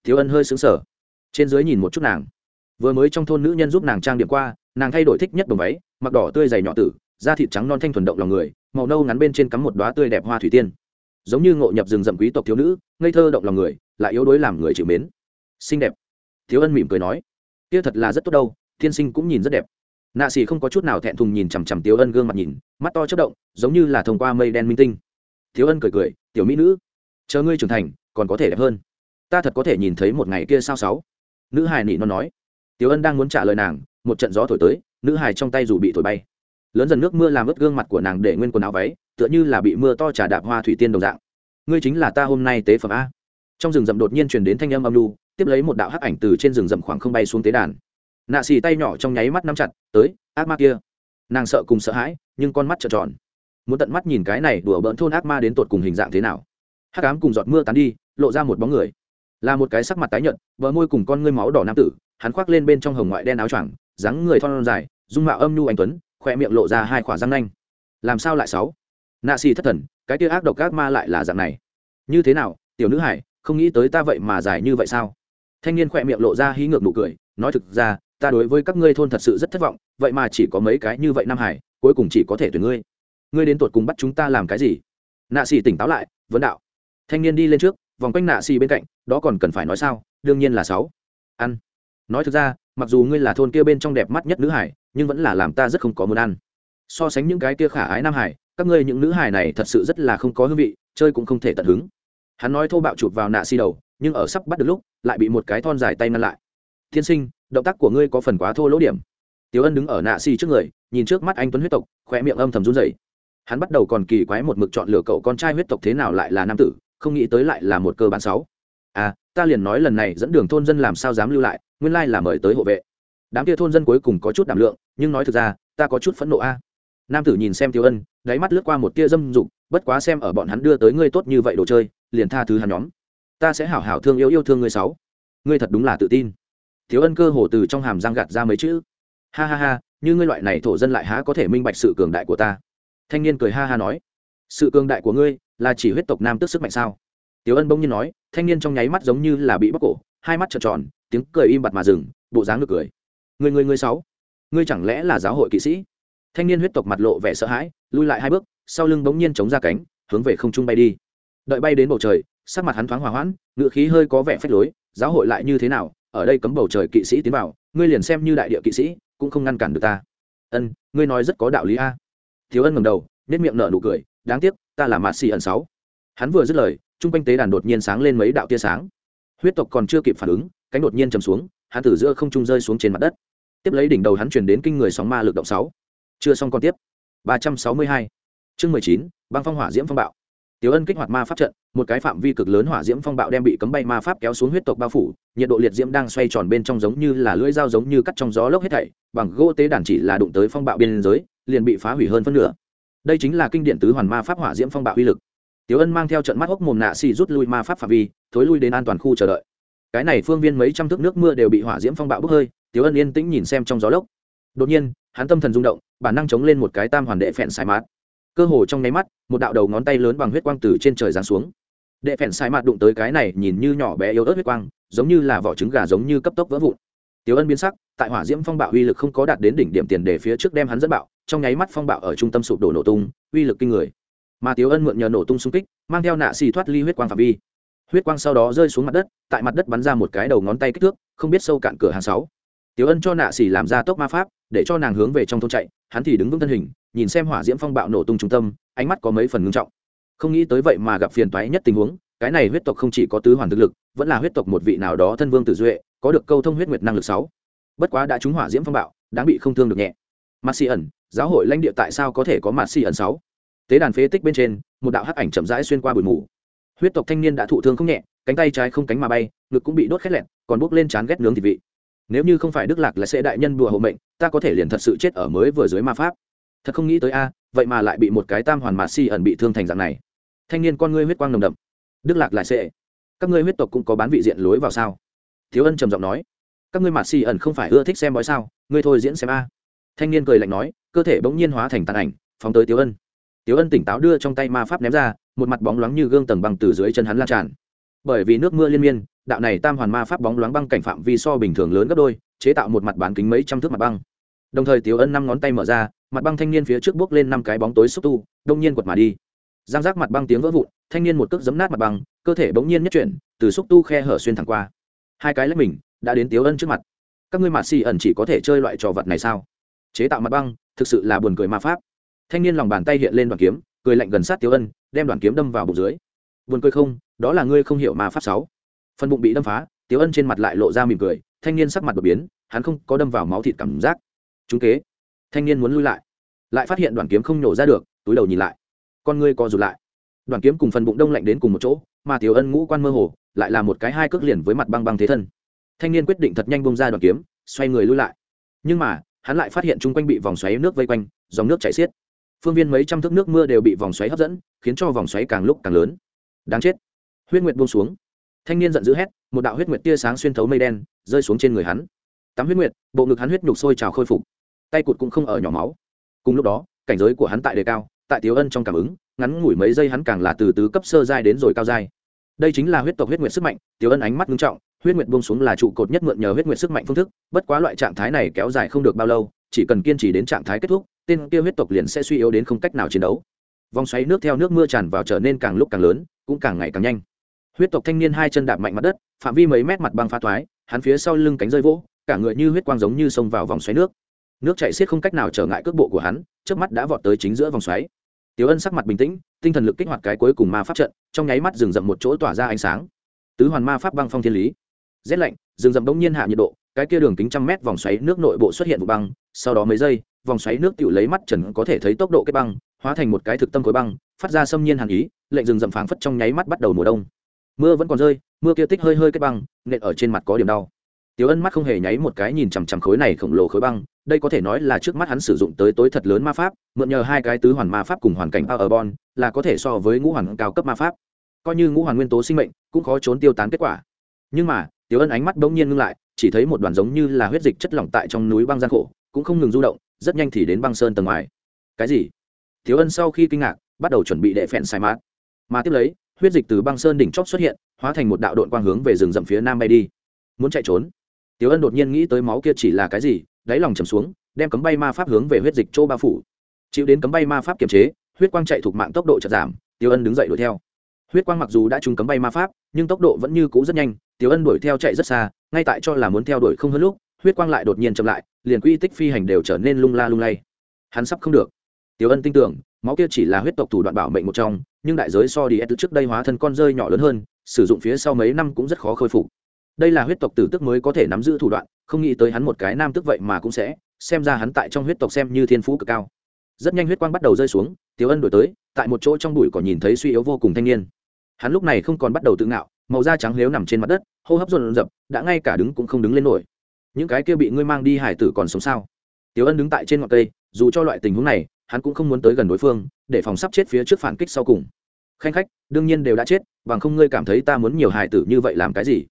Thiếu ân hơi xứng sở trên dưới nhìn một chút nàng. Vừa mới trong thôn nữ nhân giúp nàng trang điểm qua, nàng thay đổi thích nhất đồng váy, mặc đỏ tươi dày nhỏ tử, da thịt trắng non thanh thuần động lòng người, màu nâu ngắn bên trên cắm một đoá tươi đẹp hoa thủy tiên. Giống như ngộ nhập rừng rậm quý tộc thiếu nữ, ngây thơ động lòng người lại yếu đuối làm người chịu mến. Xinh đẹp. Thiếu ân mỉm cười nói, kia thật là rất tốt đâu thiên sinh cũng nhìn rất đẹp. Nạ xì không có chút nào thẹn thùng nhìn chằm chằm tiếu ân gương mặt nhìn, mắt to chất động, giống như là thông qua mây đen minh tinh. Thiếu ân cười cười, tiểu mỹ nữ, chờ ngươi trưởng thành, còn có thể đẹp hơn ta thật có thể nhìn thấy một ngày kia sao sáu? Nữ hài nị nó nói. Tiếu ân đang muốn trả lời nàng, một trận gió thổi tới, nữ hài trong tay dù bị thổi bay. Lớn dần nước mưa làm ướt gương mặt của nàng để nguyên quần áo váy, tựa như là bị mưa to trả đạp hoa thủy tiên đồng dạng. Ngươi chính là ta hôm nay tế phẩm a. Trong rừng rậm đột nhiên truyền đến thanh âm âm lu tiếp lấy một đạo hắc ảnh từ trên rừng rậm khoảng không bay xuống tế đàn. Nạ xì tay nhỏ trong nháy mắt nắm chặt, tới, ác ma kia. Nàng sợ cùng sợ hãi, nhưng con mắt trợn tròn. Muốn tận mắt nhìn cái này đùa bỡn thôn ác ma đến tột cùng hình dạng thế nào. Hắc ám cùng giọt mưa tán đi, lộ ra một bóng người là một cái sắc mặt tái nhợt, bờ môi cùng con ngươi máu đỏ nam tử, hắn khoác lên bên trong hồng ngoại đen áo choàng, dáng người thon dài, dung mạo âm nhu anh tuấn khoe miệng lộ ra hai khỏa răng nanh. Làm sao lại sáu? Nạ xì thất thần, cái kia ác độc ác ma lại là dạng này. Như thế nào, tiểu nữ hải, không nghĩ tới ta vậy mà dài như vậy sao? Thanh niên khoe miệng lộ ra hí ngược nụ cười, nói thực ra, ta đối với các ngươi thôn thật sự rất thất vọng, vậy mà chỉ có mấy cái như vậy nam hải, cuối cùng chỉ có thể tuyển ngươi. Ngươi đến tột cùng bắt chúng ta làm cái gì? Nạ xì tỉnh táo lại, vấn đạo. Thanh niên đi lên trước vòng quanh nạ xì bên cạnh đó còn cần phải nói sao? Đương nhiên là sáu. Ăn. Nói thực ra mặc dù ngươi là thôn kia bên trong đẹp mắt nhất nữ hải nhưng vẫn là làm ta rất không có muốn ăn. So sánh những cái kia khả ái nam hải các ngươi những nữ hải này thật sự rất là không có hương vị chơi cũng không thể tận hứng. Hắn nói thô bạo chụp vào nạ xì đầu nhưng ở sắp bắt được lúc lại bị một cái thon dài tay ngăn lại. Thiên sinh động tác của ngươi có phần quá thô lỗ điểm. Tiểu Ân đứng ở nạ xì trước người, nhìn trước mắt anh tuấn huyết tộc, khoe miệng âm thầm run rẩy. Hắn bắt đầu còn kỳ quái một mực chọn lựa cậu con trai huyết tộc thế nào lại là nam tử, không nghĩ tới lại là một cơ bản sáu. À, ta liền nói lần này dẫn đường thôn dân làm sao dám lưu lại, nguyên lai là mời tới hộ vệ. Đám kia thôn dân cuối cùng có chút đảm lượng, nhưng nói thực ra, ta có chút phẫn nộ a. Nam tử nhìn xem tiêu Ân, đáy mắt lướt qua một tia dâm dục, bất quá xem ở bọn hắn đưa tới ngươi tốt như vậy đồ chơi, liền tha thứ hắn nhóm. Ta sẽ hảo hảo thương yêu yêu thương ngươi sáu. Ngươi thật đúng là tự tin. thiếu Ân cơ hồ từ trong hàm răng gạt ra mấy chữ ha ha ha như ngươi loại này thổ dân lại há có thể minh bạch sự cường đại của ta thanh niên cười ha ha nói sự cường đại của ngươi là chỉ huyết tộc nam tức sức mạnh sao? Tiểu ân bỗng nhiên nói, thanh niên trong nháy mắt giống như là bị bóc cổ, hai mắt trợn tròn, tiếng cười im bặt mà dừng, bộ dáng ngược cười. Người người người sáu, ngươi chẳng lẽ là giáo hội kỵ sĩ? Thanh niên huyết tộc mặt lộ vẻ sợ hãi, lui lại hai bước, sau lưng bỗng nhiên chống ra cánh, hướng về không trung bay đi. Đợi bay đến bầu trời, sắc mặt hắn thoáng hòa hoãn, ngựa khí hơi có vẻ phách lối, giáo hội lại như thế nào, ở đây cấm bầu trời kỵ sĩ tiến vào, ngươi liền xem như đại địa kỵ sĩ, cũng không ngăn cản được ta. Ân, ngươi nói rất có đạo lý a. Thiếu ân ngầm đầu nết miệng nở nụ cười, đáng tiếc ta là mạt xì ẩn sáu. Hắn vừa dứt lời Chung quanh tế đàn đột nhiên sáng lên mấy đạo tia sáng. Huyết tộc còn chưa kịp phản ứng cánh đột nhiên chầm xuống hắn từ giữa không trung rơi xuống trên mặt đất. Tiếp lấy đỉnh đầu hắn truyền đến kinh người sóng ma lực động sáu. Chưa xong còn tiếp. Ba trăm sáu mươi hai. Chương mười chín băng phong hỏa diễm phong bạo. Tiểu Ân kích hoạt ma pháp trận, một cái phạm vi cực lớn hỏa diễm phong bạo đem bị cấm bay ma pháp kéo xuống huyết tộc bao phủ, nhiệt độ liệt diễm đang xoay tròn bên trong giống như là lưỡi dao giống như cắt trong gió lốc hết thảy, bằng gỗ tế đàn chỉ là đụng tới phong bạo biên giới, liền bị phá hủy hơn phân nửa. Đây chính là kinh điển tứ hoàn ma pháp hỏa diễm phong bạo uy lực. Tiểu Ân mang theo trận mắt hốc mồm nạ xì rút lui ma pháp phạm vi, thối lui đến an toàn khu chờ đợi. Cái này phương viên mấy trăm thước nước mưa đều bị hỏa diễm phong bạo bốc hơi, Tiểu Ân yên tĩnh nhìn xem trong gió lốc. Đột nhiên, hắn tâm thần rung động, bản năng chống lên một cái tam hoàn đệ phẹn sai mát cơ hồ trong nháy mắt một đạo đầu ngón tay lớn bằng huyết quang từ trên trời giáng xuống đệ phẹn sai mát đụng tới cái này nhìn như nhỏ bé yếu ớt huyết quang giống như là vỏ trứng gà giống như cấp tốc vỡ vụn Tiểu Ân biến sắc, tại hỏa diễm phong bạo uy lực không có đạt đến đỉnh điểm tiền đề phía trước đem hắn dẫn bạo, trong nháy mắt phong bạo ở trung tâm sụp đổ nổ tung, uy lực kinh người. Mà Tiểu Ân mượn nhờ nổ tung xung kích, mang theo nạ xì thoát ly huyết quang phạm vi. Huyết quang sau đó rơi xuống mặt đất, tại mặt đất bắn ra một cái đầu ngón tay kích thước, không biết sâu cạn cửa hàng sáu. Tiểu Ân cho nạ xì làm ra tốc ma pháp, để cho nàng hướng về trong thôn chạy, hắn thì đứng vững thân hình, nhìn xem hỏa diễm phong bạo nổ tung trung tâm, ánh mắt có mấy phần ngưng trọng không nghĩ tới vậy mà gặp phiền toái nhất tình huống cái này huyết tộc không chỉ có tứ hoàn thực lực vẫn là huyết tộc một vị nào đó thân vương tử duệ có được câu thông huyết nguyệt năng lực sáu bất quá đã trúng hỏa diễm phong bạo đáng bị không thương được nhẹ mặt xì ẩn, giáo hội lãnh địa tại sao có thể có mặt xì ẩn sáu? Tế đàn phế tích bên trên, một đạo hắc ảnh chậm rãi xuyên qua bụi mù. Huyết tộc thanh niên đã thụ thương không nhẹ, cánh tay trái không cánh mà bay, ngực cũng bị đốt khét lẹn, còn bốc lên chán ghét nướng thịt vị. Nếu như không phải đức lạc là sẽ đại nhân bùa hộ mệnh, ta có thể liền thật sự chết ở mới vừa dưới ma pháp. Thật không nghĩ tới a, vậy mà lại bị một cái tam hoàn mạt xì ẩn bị thương thành dạng này. Thanh niên con ngươi huyết quang nồng đậm. Đức lạc lại sẽ, các ngươi huyết tộc cũng có bán vị diện lối vào sao? Thiếu ân trầm giọng nói, các ngươi mạt xì ẩn không phải ưa thích xem bói sao? Ngươi thôi diễn xem a thanh niên cười lạnh nói, cơ thể bỗng nhiên hóa thành tàn ảnh, phóng tới tiếu ân. Tiếu ân tỉnh táo đưa trong tay ma pháp ném ra, một mặt bóng loáng như gương tầng băng từ dưới chân hắn lan tràn. Bởi vì nước mưa liên miên, đạo này tam hoàn ma pháp bóng loáng băng cảnh phạm vi so bình thường lớn gấp đôi, chế tạo một mặt bán kính mấy trăm thước mặt băng. Đồng thời tiếu ân năm ngón tay mở ra, mặt băng thanh niên phía trước bước lên năm cái bóng tối xúc tu, đông nhiên quật mà đi. Giang giác mặt băng tiếng vỡ vụn, thanh niên một cước giấm nát mặt băng, cơ thể bỗng nhiên nhất chuyển, từ xúc tu khe hở xuyên thẳng qua. Hai cái lấy mình, đã đến tiếu ân trước mặt. Các ngươi mạt xì ẩn chỉ có thể chơi loại trò vật này sao? Chế tạo mặt băng, thực sự là buồn cười ma pháp. Thanh niên lòng bàn tay hiện lên đoàn kiếm, cười lạnh gần sát tiêu ân, đem đoàn kiếm đâm vào bụng dưới. Buồn cười không, đó là ngươi không hiểu ma pháp sáu. Phần bụng bị đâm phá tiêu ân trên mặt lại lộ ra mỉm cười, thanh niên sắc mặt đột biến, hắn không có đâm vào máu thịt cảm giác. Chúng kế. Thanh niên muốn lui lại. Lại phát hiện đoàn kiếm không nhổ ra được, túi đầu nhìn lại. Con ngươi co rụt lại. Đoàn kiếm cùng phần bụng đông lạnh đến cùng một chỗ, mà tiểu ân ngũ quan mơ hồ, lại là một cái hai cước liền với mặt băng băng thế thân. Thanh niên quyết định thật nhanh bông ra đoàn kiếm, xoay người lui lại. Nhưng mà hắn lại phát hiện chung quanh bị vòng xoáy nước vây quanh, dòng nước chảy xiết. Phương viên mấy trăm thước nước mưa đều bị vòng xoáy hấp dẫn, khiến cho vòng xoáy càng lúc càng lớn. Đáng chết. Huyết nguyệt buông xuống. Thanh niên giận dữ hét, một đạo huyết nguyệt tia sáng xuyên thấu mây đen, rơi xuống trên người hắn. Tắm huyết nguyệt, bộ ngực hắn huyết nhục sôi trào khôi phục. Tay cụt cũng không ở nhỏ máu. Cùng lúc đó, cảnh giới của hắn tại đề cao, tại tiếu ân trong cảm ứng, ngắn ngủi mấy giây hắn càng là từ tứ cấp sơ giai đến rồi cao giai. Đây chính là huyết tộc huyết nguyệt sức mạnh, tiếu ân ánh mắt nghiêm trọng huyết nguyệt buông xuống là trụ cột nhất mượn nhờ huyết nguyệt sức mạnh phương thức bất quá loại trạng thái này kéo dài không được bao lâu chỉ cần kiên trì đến trạng thái kết thúc tên kia huyết tộc liền sẽ suy yếu đến không cách nào chiến đấu vòng xoáy nước theo nước mưa tràn vào trở nên càng lúc càng lớn cũng càng ngày càng nhanh huyết tộc thanh niên hai chân đạp mạnh mặt đất phạm vi mấy mét mặt băng pha thoái hắn phía sau lưng cánh rơi vỗ cả người như huyết quang giống như xông vào vòng xoáy nước nước chạy xiết không cách nào trở ngại cước bộ của hắn trước mắt đã vọt tới chính giữa vòng xoáy Tiểu Ân sắc mặt bình tĩnh, tinh thần lực kích hoạt cái cuối cùng ma pháp trận, trong nháy mắt rừng rậm một chỗ tỏa ra ánh sáng. Tứ hoàn ma pháp băng phong thiên lý. Rét lạnh, rừng rậm bỗng nhiên hạ nhiệt độ, cái kia đường kính trăm mét vòng xoáy nước nội bộ xuất hiện vụ băng, sau đó mấy giây, vòng xoáy nước tự lấy mắt trần có thể thấy tốc độ kết băng, hóa thành một cái thực tâm khối băng, phát ra xâm nhiên hàn ý, lệnh rừng rậm phảng phất trong nháy mắt bắt đầu mùa đông. Mưa vẫn còn rơi, mưa kia tích hơi hơi kết băng, nện ở trên mặt có điểm đau. tiếu Ân mắt không hề nháy một cái nhìn chằm chằm khối này khổng lồ khối băng, đây có thể nói là trước mắt hắn sử dụng tới tối thật lớn ma pháp, mượn nhờ hai cái tứ hoàn ma pháp cùng hoàn cảnh ở Bon, là có thể so với ngũ hoàn cao cấp ma pháp. Coi như ngũ hoàn nguyên tố sinh mệnh, cũng khó trốn tiêu tán kết quả. Nhưng mà, Tiểu Ân ánh mắt bỗng nhiên ngưng lại, chỉ thấy một đoàn giống như là huyết dịch chất lỏng tại trong núi băng gian khổ, cũng không ngừng du động, rất nhanh thì đến băng sơn tầng ngoài. Cái gì? Tiểu Ân sau khi kinh ngạc, bắt đầu chuẩn bị đệ phèn sai mát. Mà tiếp lấy, huyết dịch từ băng sơn đỉnh chóp xuất hiện, hóa thành một đạo độn quang hướng về rừng rậm phía nam bay đi. Muốn chạy trốn Tiểu Ân đột nhiên nghĩ tới máu kia chỉ là cái gì, đáy lòng trầm xuống, đem cấm bay ma pháp hướng về huyết dịch chỗ bao phủ. Chịu đến cấm bay ma pháp kiềm chế, huyết quang chạy thuộc mạng tốc độ chợt giảm, Tiểu Ân đứng dậy đuổi theo. Huyết quang mặc dù đã trúng cấm bay ma pháp, nhưng tốc độ vẫn như cũ rất nhanh, Tiểu Ân đuổi theo chạy rất xa, ngay tại cho là muốn theo đuổi không hơn lúc, huyết quang lại đột nhiên chậm lại, liền quy tích phi hành đều trở nên lung la lung lay. Hắn sắp không được. Tiểu Ân tin tưởng, máu kia chỉ là huyết tộc thủ đoạn bảo mệnh một trong, nhưng đại giới so đi trước đây hóa thân con rơi nhỏ lớn hơn, sử dụng phía sau mấy năm cũng rất khó khôi phục đây là huyết tộc tử tức mới có thể nắm giữ thủ đoạn không nghĩ tới hắn một cái nam tức vậy mà cũng sẽ xem ra hắn tại trong huyết tộc xem như thiên phú cực cao rất nhanh huyết quang bắt đầu rơi xuống Tiểu ân đổi tới tại một chỗ trong bụi còn nhìn thấy suy yếu vô cùng thanh niên hắn lúc này không còn bắt đầu tự ngạo, màu da trắng nếu nằm trên mặt đất, hô hấp rộn rập, đã ngay cả đứng cũng không đứng lên nổi. Những cái kia bị ngươi mang đi hải tử còn sống sao? Tiếu ân đứng tại trên ngọn cây, dù cho loại tình huống này, hắn cũng không muốn tới gần đối phương, để phòng sắp chết phía trước phản kích sau cùng. Khanh khách, đương nhiên đều đã chết, bằng không ngươi cảm thấy ta muốn nhiều hải tử như vậy làm cái gì?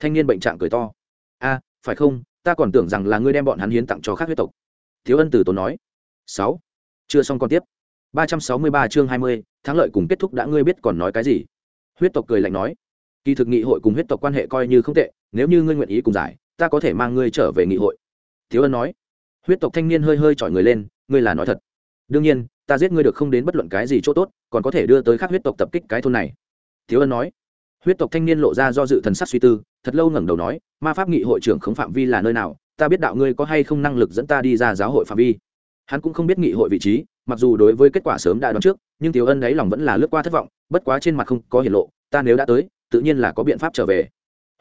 Thanh niên bệnh trạng cười to. A, phải không, ta còn tưởng rằng là ngươi đem bọn hắn hiến tặng cho khác huyết tộc. Thiếu ân từ tốn nói. Sáu. Chưa xong còn tiếp. Ba trăm sáu mươi ba chương hai mươi, thắng lợi cùng kết thúc đã ngươi biết còn nói cái gì? Huyết tộc cười lạnh nói, kỳ thực nghị hội cùng huyết tộc quan hệ coi như không tệ, nếu như ngươi nguyện ý cùng giải, ta có thể mang ngươi trở về nghị hội. Thiếu ân nói. Huyết tộc thanh niên hơi hơi chọi người lên, ngươi là nói thật. Đương nhiên, ta giết ngươi được không đến bất luận cái gì chỗ tốt, còn có thể đưa tới các huyết tộc tập kích cái thôn này. Thiếu ân nói. Huyết tộc thanh niên lộ ra do dự thần sắc suy tư, thật lâu ngẩng đầu nói, ma pháp nghị hội trưởng khống phạm vi là nơi nào? Ta biết đạo ngươi có hay không năng lực dẫn ta đi ra giáo hội phạm vi. Hắn cũng không biết nghị hội vị trí mặc dù đối với kết quả sớm đã đoán trước, nhưng tiểu ân đấy lòng vẫn là lướt qua thất vọng, bất quá trên mặt không có hiển lộ, ta nếu đã tới, tự nhiên là có biện pháp trở về.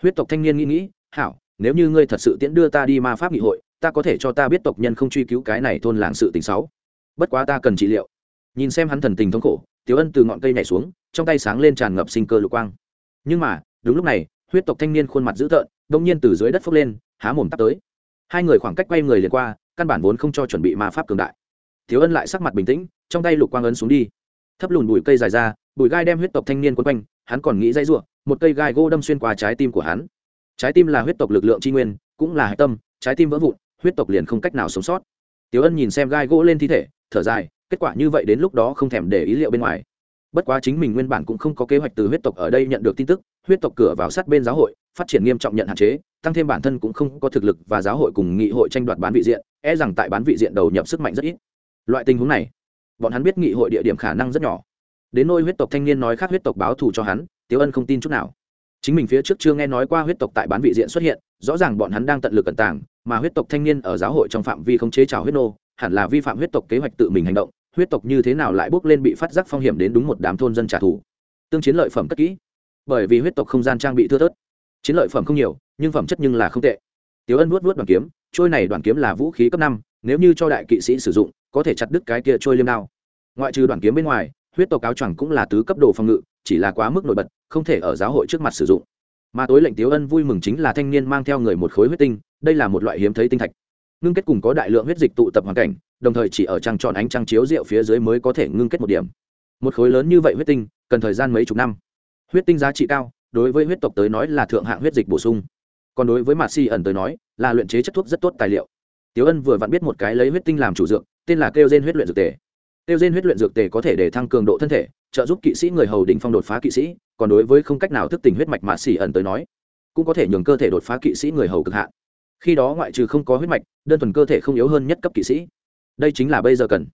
Huyết tộc thanh niên nghĩ nghĩ, hảo, nếu như ngươi thật sự tiễn đưa ta đi ma pháp nghị hội, ta có thể cho ta biết tộc nhân không truy cứu cái này thôn làng sự tình xấu. Bất quá ta cần trị liệu. Nhìn xem hắn thần tình thống khổ, tiểu ân từ ngọn cây nhảy xuống, trong tay sáng lên tràn ngập sinh cơ lục quang. Nhưng mà, đúng lúc này, huyết tộc thanh niên khuôn mặt dữ tợn đông nhiên từ dưới đất phốc lên, há mồm tắt tới. Hai người khoảng cách quay người liền qua, căn bản vốn không cho chuẩn bị ma pháp cường đại thiếu ân lại sắc mặt bình tĩnh trong tay lục quang ấn xuống đi. Thấp lùn bụi cây dài ra bụi gai đem huyết tộc thanh niên quấn quanh hắn còn nghĩ dây r một cây gai gỗ đâm xuyên qua trái tim của hắn. Trái tim là huyết tộc lực lượng tri nguyên cũng là hạch tâm trái tim vỡ vụn huyết tộc liền không cách nào sống sót. Tiểu Ân nhìn xem gai gỗ lên thi thể, thở dài, kết quả như vậy đến lúc đó không thèm để ý liệu bên ngoài. Bất quá chính mình nguyên bản cũng không có kế hoạch từ huyết tộc ở đây nhận được tin tức huyết tộc cửa vào sát bên giáo hội phát triển nghiêm trọng nhận hạn chế tăng thêm bản thân cũng không có thực lực và giáo hội cùng nghị hội tranh đoạt bán vị diện e rằng tại bán vị diện đầu nhập sức mạnh rất ít loại tình huống này, bọn hắn biết nghị hội địa điểm khả năng rất nhỏ. Đến nôi huyết tộc thanh niên nói khác huyết tộc báo thù cho hắn, tiếu ân không tin chút nào. Chính mình phía trước chưa nghe nói qua huyết tộc tại bán vị diện xuất hiện, rõ ràng bọn hắn đang tận lực cẩn tàng, mà huyết tộc thanh niên ở giáo hội trong phạm vi không chế trào huyết nô, hẳn là vi phạm huyết tộc kế hoạch tự mình hành động, huyết tộc như thế nào lại bước lên bị phát giác phong hiểm đến đúng một đám thôn dân trả thù. Tương chiến lợi phẩm cất kỹ. Bởi vì huyết tộc không gian trang bị thưa thớt. Chiến lợi phẩm không nhiều, nhưng phẩm chất nhưng là không tệ tiếu ân vuốt vuốt đoàn kiếm, trôi này đoàn kiếm là vũ khí cấp năm, nếu như cho đại kỵ sĩ sử dụng, có thể chặt đứt cái kia trôi liêm đao. Ngoại trừ đoàn kiếm bên ngoài, huyết tộc áo choàng cũng là tứ cấp đồ phòng ngự, chỉ là quá mức nổi bật, không thể ở giáo hội trước mặt sử dụng. Mà tối lệnh tiếu ân vui mừng chính là thanh niên mang theo người một khối huyết tinh, đây là một loại hiếm thấy tinh thạch. Ngưng kết cùng có đại lượng huyết dịch tụ tập hoàn cảnh, đồng thời chỉ ở trăng tròn ánh trăng chiếu rượu phía dưới mới có thể ngưng kết một điểm. Một khối lớn như vậy huyết tinh, cần thời gian mấy chục năm. Huyết tinh giá trị cao, đối với huyết tộc tới nói là thượng hạng huyết dịch bổ sung còn đối với mạt si ẩn tới nói, là luyện chế chất thuốc rất tốt tài liệu. Tiếu ân vừa vặn biết một cái lấy huyết tinh làm chủ dược, tên là kêu gen huyết luyện dược tề. Kêu gen huyết luyện dược tề có thể để thăng cường độ thân thể, trợ giúp kỵ sĩ người hầu đỉnh phong đột phá kỵ sĩ, còn đối với không cách nào thức tỉnh huyết mạch mạt xỉ ẩn tới nói, cũng có thể nhường cơ thể đột phá kỵ sĩ người hầu cực hạn. Khi đó ngoại trừ không có huyết mạch, đơn thuần cơ thể không yếu hơn nhất cấp kỵ sĩ. Đây chính là bây giờ cần.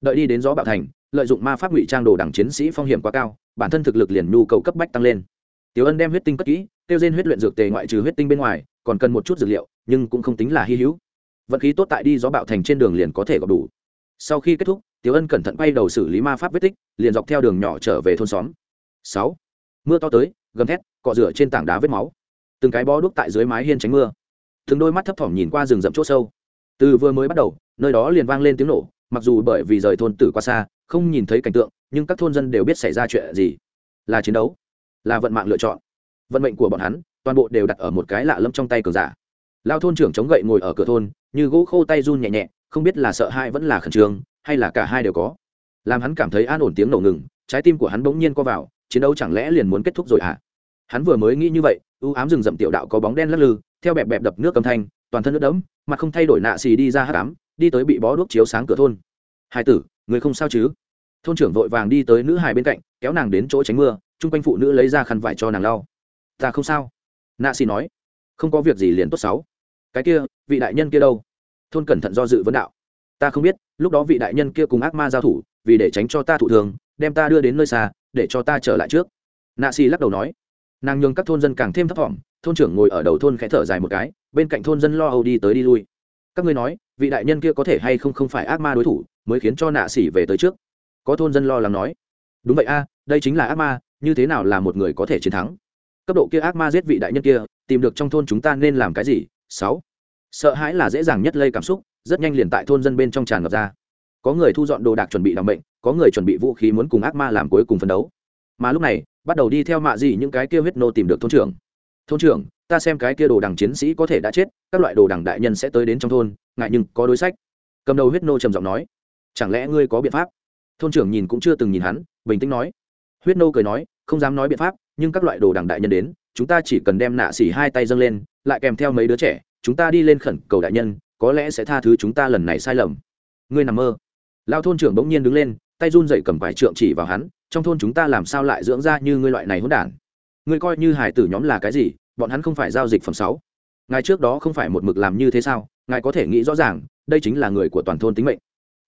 Đợi đi đến gió bạo thành, lợi dụng ma pháp ngụy trang đồ đẳng chiến sĩ phong hiểm quá cao, bản thân thực lực liền nhu cầu cấp bách tăng lên. Tiểu ân đem huyết tinh cất kỹ tiêu Diên huyết luyện dược tề ngoại trừ huyết tinh bên ngoài, còn cần một chút dược liệu, nhưng cũng không tính là hy hữu. Vận khí tốt tại đi gió bạo thành trên đường liền có thể gặp đủ. Sau khi kết thúc, tiểu ân cẩn thận quay đầu xử lý ma pháp vết tích, liền dọc theo đường nhỏ trở về thôn xóm. Sáu. Mưa to tới, gầm thét, cọ rửa trên tảng đá vết máu. Từng cái bó đuốc tại dưới mái hiên tránh mưa. Từng đôi mắt thấp thỏm nhìn qua rừng rậm chỗ sâu. Từ vừa mới bắt đầu, nơi đó liền vang lên tiếng nổ, mặc dù bởi vì rời thôn tử qua xa, không nhìn thấy cảnh tượng, nhưng các thôn dân đều biết xảy ra chuyện gì. Là chiến đấu, là vận mạng lựa chọn vận mệnh của bọn hắn, toàn bộ đều đặt ở một cái lạ lâm trong tay cường giả. Lao thôn trưởng chống gậy ngồi ở cửa thôn, như gỗ khô tay run nhẹ nhẹ, không biết là sợ hai vẫn là khẩn trương, hay là cả hai đều có. Làm hắn cảm thấy an ổn tiếng nổ ngừng, trái tim của hắn bỗng nhiên co vào, chiến đấu chẳng lẽ liền muốn kết thúc rồi à hắn vừa mới nghĩ như vậy ưu ám rừng rậm tiểu đạo có bóng đen lắc lư, theo bẹp bẹp đập nước cầm thanh, toàn thân nước đẫm mặt không thay đổi nạ xì đi ra hát cám đi tới bị bó đuốc chiếu sáng cửa thôn. Hai tử, người không sao chứ? Thôn trưởng vội vàng đi tới nữ hài bên cạnh, kéo nàng đến chỗ tránh mưa, chung quanh phụ nữ lấy ra khăn vải cho nàng lau ta không sao. Nạ xì nói, không có việc gì liền tốt sáu cái kia, vị đại nhân kia đâu? Thôn cẩn thận do dự vấn đạo. Ta không biết, lúc đó vị đại nhân kia cùng ác ma giao thủ, vì để tránh cho ta thụ thường đem ta đưa đến nơi xa, để cho ta trở lại trước. Nạ xì lắc đầu nói. Nàng nhường các thôn dân càng thêm thấp thỏm, thôn trưởng ngồi ở đầu thôn khẽ thở dài một cái, bên cạnh thôn dân lo âu đi tới đi lui. Các ngươi nói, vị đại nhân kia có thể hay không không phải ác ma đối thủ, mới khiến cho nạ xỉ về tới trước. Có thôn dân lo lắng nói. Đúng vậy a, đây chính là ác ma, như thế nào là một người có thể chiến thắng? Cấp độ kia ác ma giết vị đại nhân kia, tìm được trong thôn chúng ta nên làm cái gì? Sáu. Sợ hãi là dễ dàng nhất lây cảm xúc, rất nhanh liền tại thôn dân bên trong tràn ngập ra. Có người thu dọn đồ đạc chuẩn bị làm bệnh có người chuẩn bị vũ khí muốn cùng ác ma làm cuối cùng phấn đấu. Mà lúc này, bắt đầu đi theo mạ gì những cái kia huyết nô tìm được thôn trưởng. Thôn trưởng, ta xem cái kia đồ đằng chiến sĩ có thể đã chết, các loại đồ đằng đại nhân sẽ tới đến trong thôn, ngại nhưng có đối sách. Cầm đầu huyết nô trầm giọng nói. Chẳng lẽ ngươi có biện pháp? Thôn trưởng nhìn cũng chưa từng nhìn hắn, bình tĩnh nói. Huyết nô cười nói, không dám nói biện pháp nhưng các loại đồ đằng đại nhân đến, chúng ta chỉ cần đem nạ xỉ hai tay dâng lên, lại kèm theo mấy đứa trẻ, chúng ta đi lên khẩn cầu đại nhân, có lẽ sẽ tha thứ chúng ta lần này sai lầm. Ngươi nằm mơ. Lao thôn trưởng bỗng nhiên đứng lên, tay run dậy cầm vải trượng chỉ vào hắn, trong thôn chúng ta làm sao lại dưỡng ra như ngươi loại này hỗn đản? Ngươi coi như hải tử nhóm là cái gì, bọn hắn không phải giao dịch phẩm sáu. Ngài trước đó không phải một mực làm như thế sao? Ngài có thể nghĩ rõ ràng, đây chính là người của toàn thôn tính mệnh.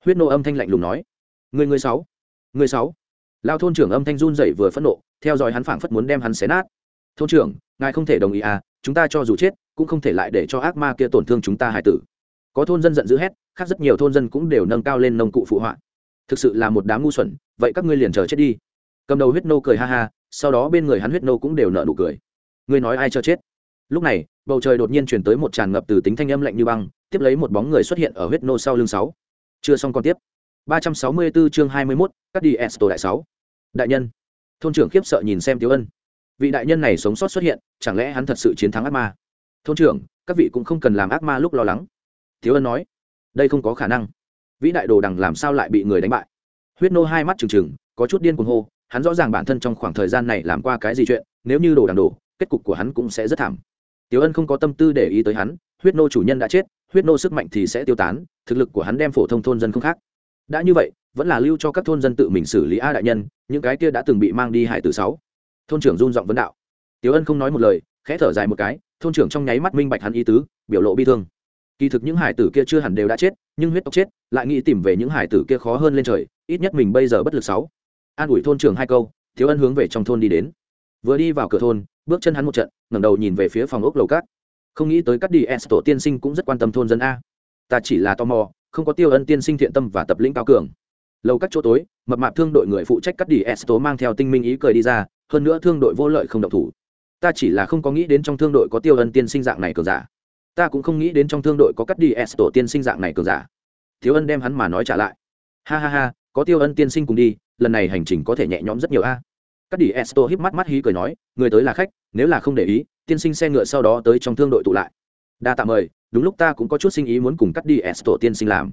Huyết nô âm thanh lạnh lùng nói. Người người sáu. Người sáu. Lao thôn trưởng âm thanh run dậy vừa phẫn nộ theo dõi hắn phảng phất muốn đem hắn xé nát. Thôn trưởng ngài không thể đồng ý à chúng ta cho dù chết cũng không thể lại để cho ác ma kia tổn thương chúng ta hải tử. Có thôn dân giận dữ hét khác rất nhiều thôn dân cũng đều nâng cao lên nông cụ phụ họa. Thực sự là một đám ngu xuẩn vậy các ngươi liền chờ chết đi. Cầm đầu huyết nô cười ha ha sau đó bên người hắn huyết nô cũng đều nợ nụ cười. Ngươi nói ai cho chết? Lúc này bầu trời đột nhiên chuyển tới một tràn ngập từ tính thanh âm lạnh như băng tiếp lấy một bóng người xuất hiện ở huyết nô sau lưng sáu. Chưa xong còn tiếp. 364 chương 21, cắt đi esto đại sáu. Đại nhân thôn trưởng khiếp sợ nhìn xem tiếu ân. Vị đại nhân này sống sót xuất hiện chẳng lẽ hắn thật sự chiến thắng ác ma? Thôn trưởng các vị cũng không cần làm ác ma lúc lo lắng. Thiếu ân nói đây không có khả năng. Vĩ đại đồ đằng làm sao lại bị người đánh bại? Huyết nô hai mắt trừng trừng có chút điên cuồng hô hắn rõ ràng bản thân trong khoảng thời gian này làm qua cái gì chuyện nếu như đồ đằng đổ kết cục của hắn cũng sẽ rất thảm. Tiểu Ân không có tâm tư để ý tới hắn, huyết nô chủ nhân đã chết, huyết nô sức mạnh thì sẽ tiêu tán, thực lực của hắn đem phổ thông thôn dân không khác. Đã như vậy, vẫn là lưu cho các thôn dân tự mình xử lý a đại nhân, những cái kia đã từng bị mang đi hải tử sáu. Thôn trưởng run giọng vấn đạo. Tiểu Ân không nói một lời, khẽ thở dài một cái, thôn trưởng trong nháy mắt minh bạch hắn ý tứ, biểu lộ bi thương. Kỳ thực những hải tử kia chưa hẳn đều đã chết, nhưng huyết tộc chết, lại nghĩ tìm về những hải tử kia khó hơn lên trời, ít nhất mình bây giờ bất lực sáu. An ủi thôn trưởng hai câu, thiếu Ân hướng về trong thôn đi đến. Vừa đi vào cửa thôn, bước chân hắn một trận ngẩng đầu nhìn về phía phòng ốc lầu cát không nghĩ tới các đi s tổ tiên sinh cũng rất quan tâm thôn dân a ta chỉ là tò mò không có tiêu ân tiên sinh thiện tâm và tập lĩnh cao cường lâu các chỗ tối, mập mạp thương đội người phụ trách cắt đi s tố mang theo tinh minh ý cười đi ra, hơn nữa thương đội vô lợi không động thủ. Ta chỉ là không có nghĩ đến trong thương đội có tiêu ân tiên sinh dạng này cờ giả. Ta cũng không nghĩ đến trong thương đội có cắt đi s tổ tiên sinh dạng này cờ giả. Thiếu ân đem hắn mà nói trả lại. Ha ha ha, có tiêu ân tiên sinh cùng đi, lần này hành trình có thể nhẹ nhõm rất nhiều a. Cắt đi esto híp mắt mắt hí cười nói, người tới là khách, nếu là không để ý, tiên sinh xe ngựa sau đó tới trong thương đội tụ lại. Đa tạ mời, đúng lúc ta cũng có chút sinh ý muốn cùng cắt đi esto tiên sinh làm.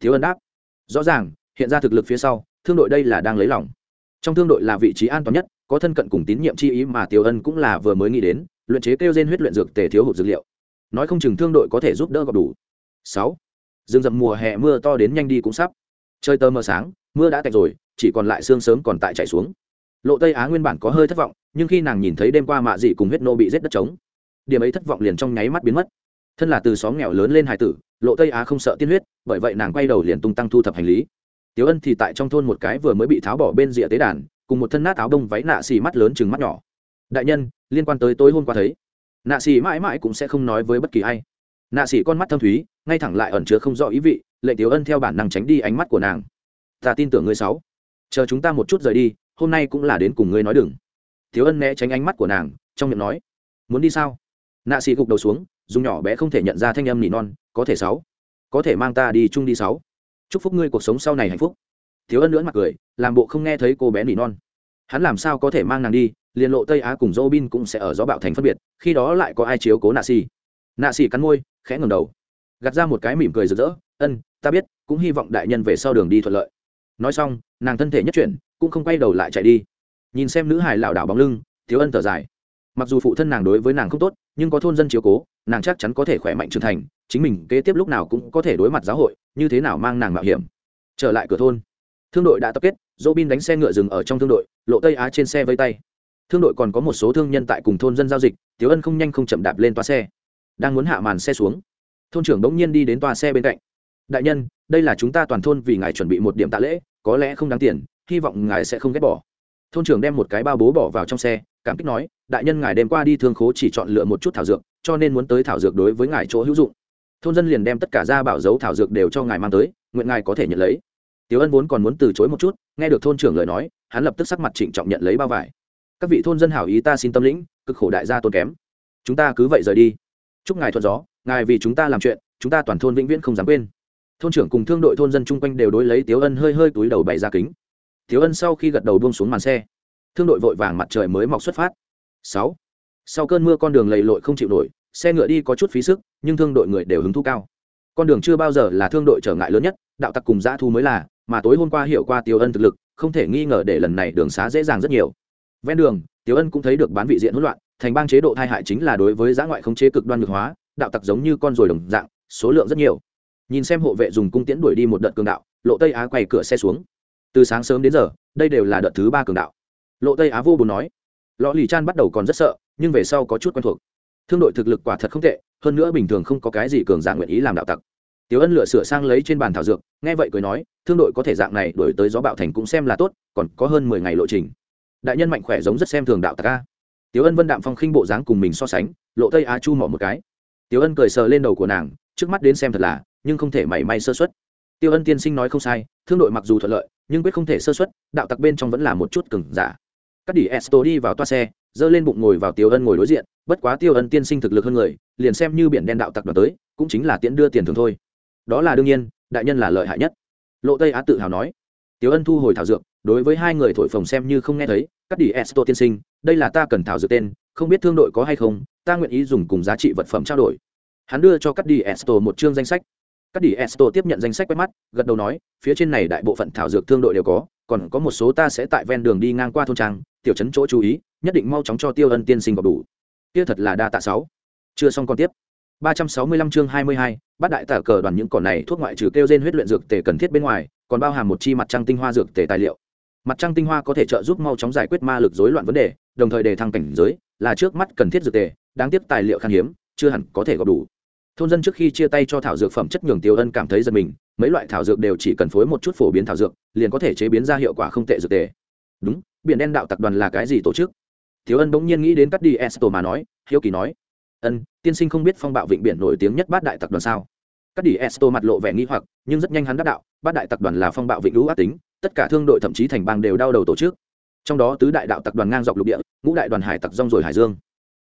Thiếu ân đáp, rõ ràng hiện ra thực lực phía sau, thương đội đây là đang lấy lòng. Trong thương đội là vị trí an toàn nhất, có thân cận cùng tín nhiệm chi ý mà tiêu ân cũng là vừa mới nghĩ đến, luyện chế kêu trên huyết luyện dược tề thiếu hụt dược liệu. Nói không chừng thương đội có thể giúp đỡ gặp đủ. Sáu, rừng rậm mùa hè mưa to đến nhanh đi cũng sắp. Trời tơ mờ sáng, mưa đã tạnh rồi, chỉ còn lại sương sớm còn tại chạy xuống. Lộ tây á nguyên bản có hơi thất vọng, nhưng khi nàng nhìn thấy đêm qua mạ dị cùng huyết nô bị giết đất trống, điểm ấy thất vọng liền trong nháy mắt biến mất. Thân là từ xóm nghèo lớn lên hải tử, lộ tây á không sợ tiên huyết, bởi vậy nàng quay đầu liền tung tăng thu thập hành lý tiếu ân thì tại trong thôn một cái vừa mới bị tháo bỏ bên rìa tế đàn, cùng một thân nát áo đông váy nạ xì mắt lớn chừng mắt nhỏ. Đại nhân, liên quan tới tối hôm qua thấy. Nạ xì mãi mãi cũng sẽ không nói với bất kỳ ai. Nạ xì con mắt thâm thúy, ngay thẳng lại ẩn chứa không rõ ý vị, lệnh tiểu ân theo bản năng tránh đi ánh mắt của nàng. Ta tin tưởng ngươi sáu. Chờ chúng ta một chút rời đi, hôm nay cũng là đến cùng ngươi nói đừng. Tiểu ân né tránh ánh mắt của nàng, trong miệng nói. Muốn đi sao? Nạ xì gục đầu xuống, dùng nhỏ bé không thể nhận ra thanh âm nỉ non, có thể sáu. Có thể mang ta đi chung đi sáu chúc phúc ngươi cuộc sống sau này hạnh phúc. Thiếu ân lưỡn mặt cười, làm bộ không nghe thấy cô bé nỉ non. Hắn làm sao có thể mang nàng đi, liền lộ tây á cùng dô bin cũng sẽ ở gió bạo thành phân biệt, khi đó lại có ai chiếu cố nạ xì. Nạ xì cắn môi, khẽ ngầm đầu. Gạt ra một cái mỉm cười rực rỡ, ân, ta biết, cũng hy vọng đại nhân về sau đường đi thuận lợi. Nói xong, nàng thân thể nhất chuyển, cũng không quay đầu lại chạy đi. Nhìn xem nữ hải lảo đảo bóng lưng, thiếu ân thở dài. Mặc dù phụ thân nàng đối với nàng không tốt, nhưng có thôn dân chiếu cố, nàng chắc chắn có thể khỏe mạnh trưởng thành chính mình kế tiếp lúc nào cũng có thể đối mặt giáo hội, như thế nào mang nàng mạo hiểm. Trở lại cửa thôn, thương đội đã tập kết dỗ bin đánh xe ngựa dừng ở trong thương đội, lộ tây á trên xe vây tay. Thương đội còn có một số thương nhân tại cùng thôn dân giao dịch tiếu ân không nhanh không chậm đạp lên toa xe, đang muốn hạ màn xe xuống. Thôn trưởng bỗng nhiên đi đến toa xe bên cạnh. Đại nhân, đây là chúng ta toàn thôn vì ngài chuẩn bị một điểm tạ lễ, có lẽ không đáng tiền, hy vọng ngài sẽ không ghét bỏ. Thôn trưởng đem một cái bao bố bỏ vào trong xe, cảm kích nói, đại nhân ngài đem qua đi thương khố chỉ chọn lựa một chút thảo dược, cho nên muốn tới thảo dược đối với ngài chỗ hữu dụng thôn dân liền đem tất cả ra bảo dấu thảo dược đều cho ngài mang tới nguyện ngài có thể nhận lấy Tiểu Ân vốn còn muốn từ chối một chút, nghe được thôn trưởng lời nói, hắn lập tức sắc mặt trịnh trọng nhận lấy bao vải. Các vị thôn dân hảo ý ta xin tâm lĩnh, cực khổ đại gia tôn kém. Chúng ta cứ vậy rời đi. Chúc ngài thuận gió, ngài vì chúng ta làm chuyện, chúng ta toàn thôn vĩnh viễn không dám quên. Thôn trưởng cùng thương đội thôn dân chung quanh đều đối lấy Tiểu Ân hơi hơi túi đầu bày ra kính. Tiểu Ân sau khi gật đầu buông xuống màn xe, thương đội vội vàng mặt trời mới mọc xuất phát. Sáu, Sau cơn mưa con đường lầy lội không chịu nổi, xe ngựa đi có chút phí sức, nhưng thương đội người đều hứng thú cao. Con đường chưa bao giờ là thương đội trở ngại lớn nhất, đạo tặc cùng dã thu mới là, mà tối hôm qua hiểu qua tiêu ân thực lực không thể nghi ngờ để lần này đường xá dễ dàng rất nhiều. Ven đường tiêu ân cũng thấy được bán vị diện hỗn loạn thành bang chế độ tai hại chính là đối với giã ngoại không chế cực đoan ngược hóa đạo tặc giống như con ruồi đồng dạng số lượng rất nhiều. Nhìn xem hộ vệ dùng cung tiễn đuổi đi một đợt cường đạo lộ tây á quay cửa xe xuống. Từ sáng sớm đến giờ đây đều là đợt thứ ba cường đạo. Lộ tây á vô bùn nói lọ lì chan bắt đầu còn rất sợ nhưng về sau có chút quen thuộc thương đội thực lực quả thật không tệ hơn nữa bình thường không có cái gì cường giả nguyện ý làm đạo tặc Tiểu Ân lựa sửa sang lấy trên bàn thảo dược, nghe vậy cười nói, thương đội có thể dạng này đổi tới gió bạo thành cũng xem là tốt, còn có hơn mười ngày lộ trình. Đại nhân mạnh khỏe giống rất xem thường đạo tặc a. Tiểu Ân Vân đạm phong khinh bộ dáng cùng mình so sánh, lộ tây á chu mỏ một cái. Tiểu Ân cười sờ lên đầu của nàng, trước mắt đến xem thật là, nhưng không thể mảy may sơ suất. Tiêu Ân tiên sinh nói không sai, thương đội mặc dù thuận lợi, nhưng quyết không thể sơ suất, đạo tặc bên trong vẫn là một chút cừng giả. Cắt đỉ Esto đi vào toa xe, dơ lên bụng ngồi vào Tiêu Ân ngồi đối diện, bất quá Tiêu Ân tiên sinh thực lực hơn người, liền xem như biển đen đạo tặc đoàn tới, cũng chính là tiễn đưa tiền thường thôi. Đó là đương nhiên đại nhân là lợi hại nhất. Lộ tây á tự hào nói. Tiêu ân thu hồi thảo dược đối với hai người thổi phồng xem như không nghe thấy cắt đỉ esto tiên sinh đây là ta cần thảo dược tên không biết thương đội có hay không ta nguyện ý dùng cùng giá trị vật phẩm trao đổi. Hắn đưa cho cắt đỉ esto một chương danh sách. Cắt đỉ esto tiếp nhận danh sách quét mắt gật đầu nói phía trên này đại bộ phận thảo dược thương đội đều có còn có một số ta sẽ tại ven đường đi ngang qua thôn trang tiểu trấn chỗ chú ý nhất định mau chóng cho tiêu ân tiên sinh vào đủ kia thật là đa tạ sáu chưa xong còn tiếp 365 chương 22, bắt đại tả cờ đoàn những cỏ này thuốc ngoại trừ kêu gen huyết luyện dược tề cần thiết bên ngoài, còn bao hàm một chi mặt trăng tinh hoa dược tề tài liệu. Mặt trăng tinh hoa có thể trợ giúp mau chóng giải quyết ma lực rối loạn vấn đề, đồng thời đề thăng cảnh giới, là trước mắt cần thiết dược tề, đáng tiếc tài liệu khan hiếm, chưa hẳn có thể gặp đủ. Thôn dân trước khi chia tay cho thảo dược phẩm chất nhường Tiêu Ân cảm thấy giật mình, mấy loại thảo dược đều chỉ cần phối một chút phổ biến thảo dược, liền có thể chế biến ra hiệu quả không tệ dược tề. Đúng, biển đen đạo tập đoàn là cái gì tổ chức? Tiêu Ân bỗng nhiên nghĩ đến cắt đi Esto mà nói, hiếu kỳ nói, ân tiên sinh không biết phong bạo vịnh biển nổi tiếng nhất bát đại tập đoàn sao cắt đi esto mặt lộ vẻ nghi hoặc nhưng rất nhanh hắn đáp đạo bát đại tập đoàn là phong bạo vịnh lũ ác tính tất cả thương đội thậm chí thành bang đều đau đầu tổ chức trong đó tứ đại đạo tập đoàn ngang dọc lục địa ngũ đại đoàn hải tặc rong rồi hải dương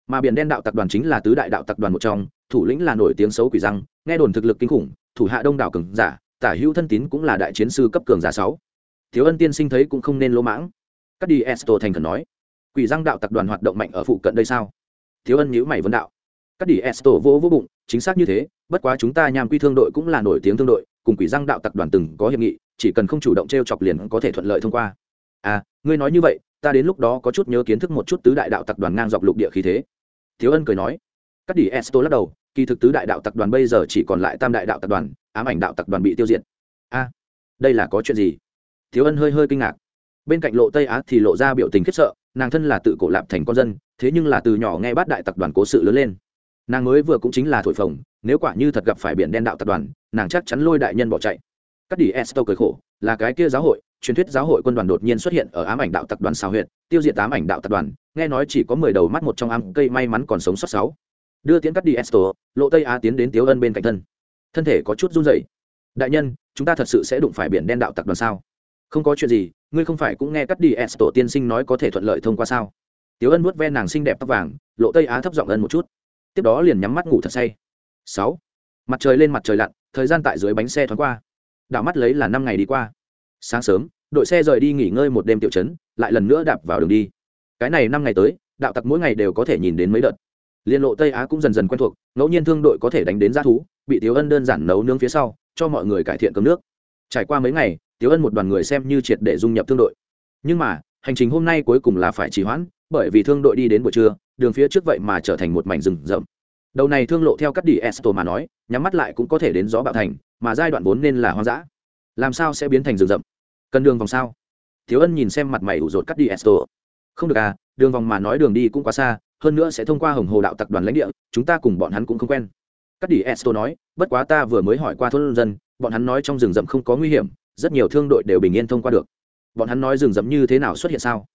mà biển đen đạo tập đoàn chính là tứ đại đạo tập đoàn một trong thủ lĩnh là nổi tiếng xấu quỷ răng, nghe đồn thực lực kinh khủng, thủ hạ đông đảo cường giả, tả hữu thân tín cũng là đại chiến sư cấp cường giả sáu. Thiếu ân tiên sinh thấy cũng không nên lỗ mãng. Các đi esto thành khẩn nói, quỷ răng đạo tập đoàn hoạt động mạnh ở phụ cận đây sao? Thiếu ân nhữ mày vấn đạo. Các đi esto vô vô bụng, chính xác như thế, bất quá chúng ta nham quy thương đội cũng là nổi tiếng thương đội, cùng quỷ răng đạo tập đoàn từng có hiệp nghị, chỉ cần không chủ động t r e o chọc liền có thể thuận lợi thông qua. À ngươi nói như vậy, ta đến lúc đó có chút nhớ kiến thức một chút tứ đại đạo tập đoàn ngang dọc lục địa khí thế. Thiếu ân cười nói các đi esto lắc đầu kỳ thực tứ đại đạo tập đoàn bây giờ chỉ còn lại tam đại đạo tập đoàn ám ảnh đạo tập đoàn bị tiêu diệt. A à, đây là có chuyện gì? Thiếu ân hơi hơi kinh ngạc. Bên cạnh lộ tây á thì lộ ra biểu tình khiếp sợ nàng thân là tự cổ lạp thành con dân thế nhưng là từ nhỏ nghe bát đại tập đoàn cố sự lớn lên. Nàng mới vừa cũng chính là thổi phồng nếu quả như thật gặp phải biển đen đạo tập đoàn nàng chắc chắn lôi đại nhân bỏ chạy. Cắt đi esto cười khổ là cái kia giáo hội truyền thuyết giáo hội quân đoàn đột nhiên xuất hiện ở ám ảnh đạo tập đoàn sao huyện tiêu diệt ám ảnh đạo tập đoàn nghe nói chỉ có mười đầu mắt một trong ám cây may mắn còn sống sót sáu đưa tiến cắt đi esto, lộ tây á tiến đến tiếu ân bên cạnh thân. Thân thể có chút run rẩy. Đại nhân, chúng ta thật sự sẽ đụng phải biển đen đạo tặc đoàn sao? Không có chuyện gì, ngươi không phải cũng nghe cắt đi esto tiên sinh nói có thể thuận lợi thông qua sao? Tiếu ân vuốt ve nàng xinh đẹp tóc vàng, lộ tây á thấp giọng ân một chút. Tiếp đó liền nhắm mắt ngủ thật say. Sáu. Mặt trời lên mặt trời lặn, thời gian tại dưới bánh xe thoáng qua. Đảo mắt lấy là năm ngày đi qua. Sáng sớm, đội xe rời đi nghỉ ngơi một đêm tiểu trấn, lại lần nữa đạp vào đường đi. Cái này năm ngày tới, đạo tặc mỗi ngày đều có thể nhìn đến mấy đợt liên lộ tây á cũng dần dần quen thuộc, ngẫu nhiên thương đội có thể đánh đến g thú, bị tiếu ân đơn giản nấu nướng phía sau, cho mọi người cải thiện cấm nước. Trải qua mấy ngày, tiếu ân một đoàn người xem như triệt để dung nhập thương đội. Nhưng mà, hành trình hôm nay cuối cùng là phải trì hoãn, bởi vì thương đội đi đến buổi trưa, đường phía trước vậy mà trở thành một mảnh rừng rậm. Đầu này thương lộ theo cắt đi esto mà nói, nhắm mắt lại cũng có thể đến gió bạo thành, mà giai đoạn vốn nên là hoang dã. Làm sao sẽ biến thành rừng rậm? Cần đường vòng sao? Thiếu ân nhìn xem mặt mày ủ rột cắt đi esto. Không được à đường vòng mà nói đường đi cũng quá xa hơn nữa sẽ thông qua hồng hồ đạo tập đoàn lãnh địa, chúng ta cùng bọn hắn cũng không quen. Cắt đi esto nói, bất quá ta vừa mới hỏi qua thôn dân, bọn hắn nói trong rừng rậm không có nguy hiểm, rất nhiều thương đội đều bình yên thông qua được. Bọn hắn nói rừng rậm như thế nào xuất hiện sao?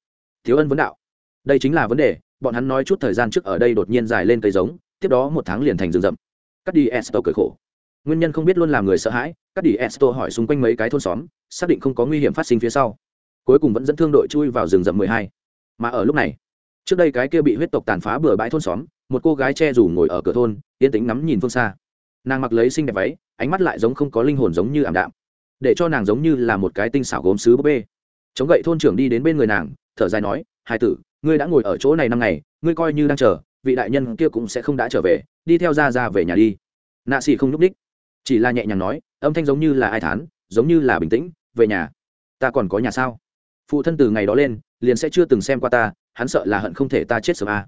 Thiếu ân vấn đạo. Đây chính là vấn đề, bọn hắn nói chút thời gian trước ở đây đột nhiên dài lên cây giống, tiếp đó một tháng liền thành rừng rậm. Cắt đi esto cười khổ. Nguyên nhân không biết luôn làm người sợ hãi, cắt đi esto hỏi xung quanh mấy cái thôn xóm, xác định không có nguy hiểm phát sinh phía sau. Cuối cùng vẫn dẫn thương đội chui vào rừng rậm mười hai. Mà ở lúc này trước đây cái kia bị huyết tộc tàn phá bừa bãi thôn xóm, một cô gái che dù ngồi ở cửa thôn, yên tĩnh ngắm nhìn phương xa. Nàng mặc lấy xinh đẹp váy, ánh mắt lại giống không có linh hồn giống như ảm đạm. Để cho nàng giống như là một cái tinh xảo gốm sứ búp bê. Chống gậy thôn trưởng đi đến bên người nàng, thở dài nói hai tử, ngươi đã ngồi ở chỗ này năm ngày, ngươi coi như đang chờ, vị đại nhân kia cũng sẽ không đã trở về, đi theo ra ra về nhà đi. Nạ xỉ không nhúc đích chỉ là nhẹ nhàng nói, âm thanh giống như là ai thán, giống như là bình tĩnh, về nhà, ta còn có nhà sao? Phụ thân từ ngày đó lên, liền sẽ chưa từng xem qua ta hắn sợ là hận không thể ta chết sớm à.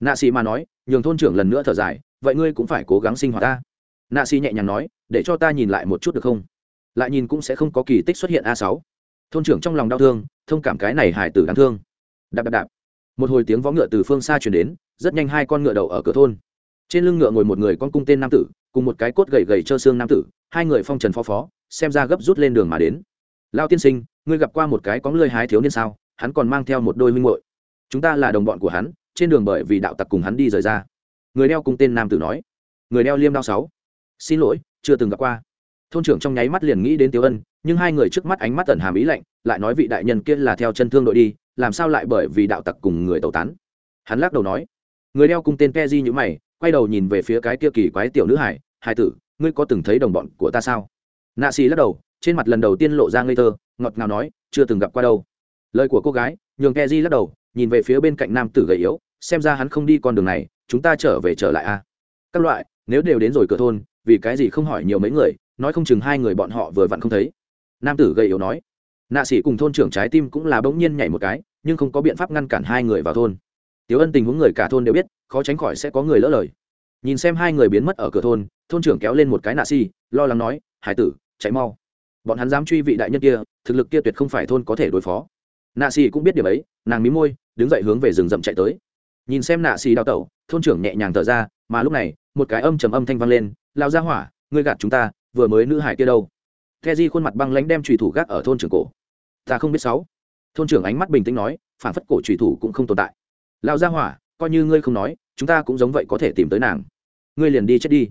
nạ xì mà nói, nhường thôn trưởng lần nữa thở dài, vậy ngươi cũng phải cố gắng sinh hoạt ta. Nạ xì nhẹ nhàng nói, để cho ta nhìn lại một chút được không? Lại nhìn cũng sẽ không có kỳ tích xuất hiện a sáu. Thôn trưởng trong lòng đau thương, thông cảm cái này hải tử đáng thương. Đạp đạp đạp. Một hồi tiếng vó ngựa từ phương xa chuyển đến, rất nhanh hai con ngựa đậu ở cửa thôn. Trên lưng ngựa ngồi một người con cung tên nam tử, cùng một cái cốt gầy gầy trơ xương nam tử, hai người phong trần phó phó, xem ra gấp rút lên đường mà đến. Lao tiên sinh, ngươi gặp qua một cái có lơi hái thiếu niên sao? Hắn còn mang theo một đôi huynh hội chúng ta là đồng bọn của hắn, trên đường bởi vì đạo tặc cùng hắn đi rời ra. Người đeo cung tên nam tử nói. Người đeo liêm đao sáu. Xin lỗi, chưa từng gặp qua. Thôn trưởng trong nháy mắt liền nghĩ đến tiêu ân, nhưng hai người trước mắt ánh mắt tẩn hàm ý lạnh, lại nói vị đại nhân kia là theo chân thương đội đi, làm sao lại bởi vì đạo tặc cùng người tẩu tán? Hắn lắc đầu nói. Người đeo cung tên ke di như mày, quay đầu nhìn về phía cái kia kỳ quái tiểu nữ hải hải tử, ngươi có từng thấy đồng bọn của ta sao? Nạ xì lắc đầu, trên mặt lần đầu tiên lộ ra ngây thơ, ngọt ngào nói, chưa từng gặp qua đâu. Lời của cô gái, nhường ke di lắc đầu nhìn về phía bên cạnh nam tử gầy yếu, xem ra hắn không đi con đường này, chúng ta trở về trở lại a các loại, nếu đều đến rồi cửa thôn, vì cái gì không hỏi nhiều mấy người, nói không chừng hai người bọn họ vừa vặn không thấy. Nam tử gầy yếu nói. Nạ sĩ cùng thôn trưởng trái tim cũng là bỗng nhiên nhảy một cái, nhưng không có biện pháp ngăn cản hai người vào thôn. Tiếu ân tình huống người cả thôn đều biết, khó tránh khỏi sẽ có người lỡ lời. Nhìn xem hai người biến mất ở cửa thôn thôn trưởng kéo lên một cái nạ si lo lắng nói, hải tử, chạy mau. Bọn hắn dám truy vị đại nhân kia, thực lực kia tuyệt không phải thôn có thể đối phó nạ xì cũng biết điều ấy, nàng mí môi, đứng dậy hướng về rừng rậm chạy tới. Nhìn xem nạ xì đào tẩu, thôn trưởng nhẹ nhàng thở ra, mà lúc này, một cái âm trầm âm thanh vang lên lao ra hỏa, ngươi gạt chúng ta, vừa mới nữ hải kia đâu? The di khuôn mặt băng lãnh đem trùy thủ gác ở thôn trưởng cổ. Ta không biết sáu. Thôn trưởng ánh mắt bình tĩnh nói phản phất cổ trùy thủ cũng không tồn tại. Lao ra hỏa, coi như ngươi không nói, chúng ta cũng giống vậy có thể tìm tới nàng. Ngươi liền đi chết đi.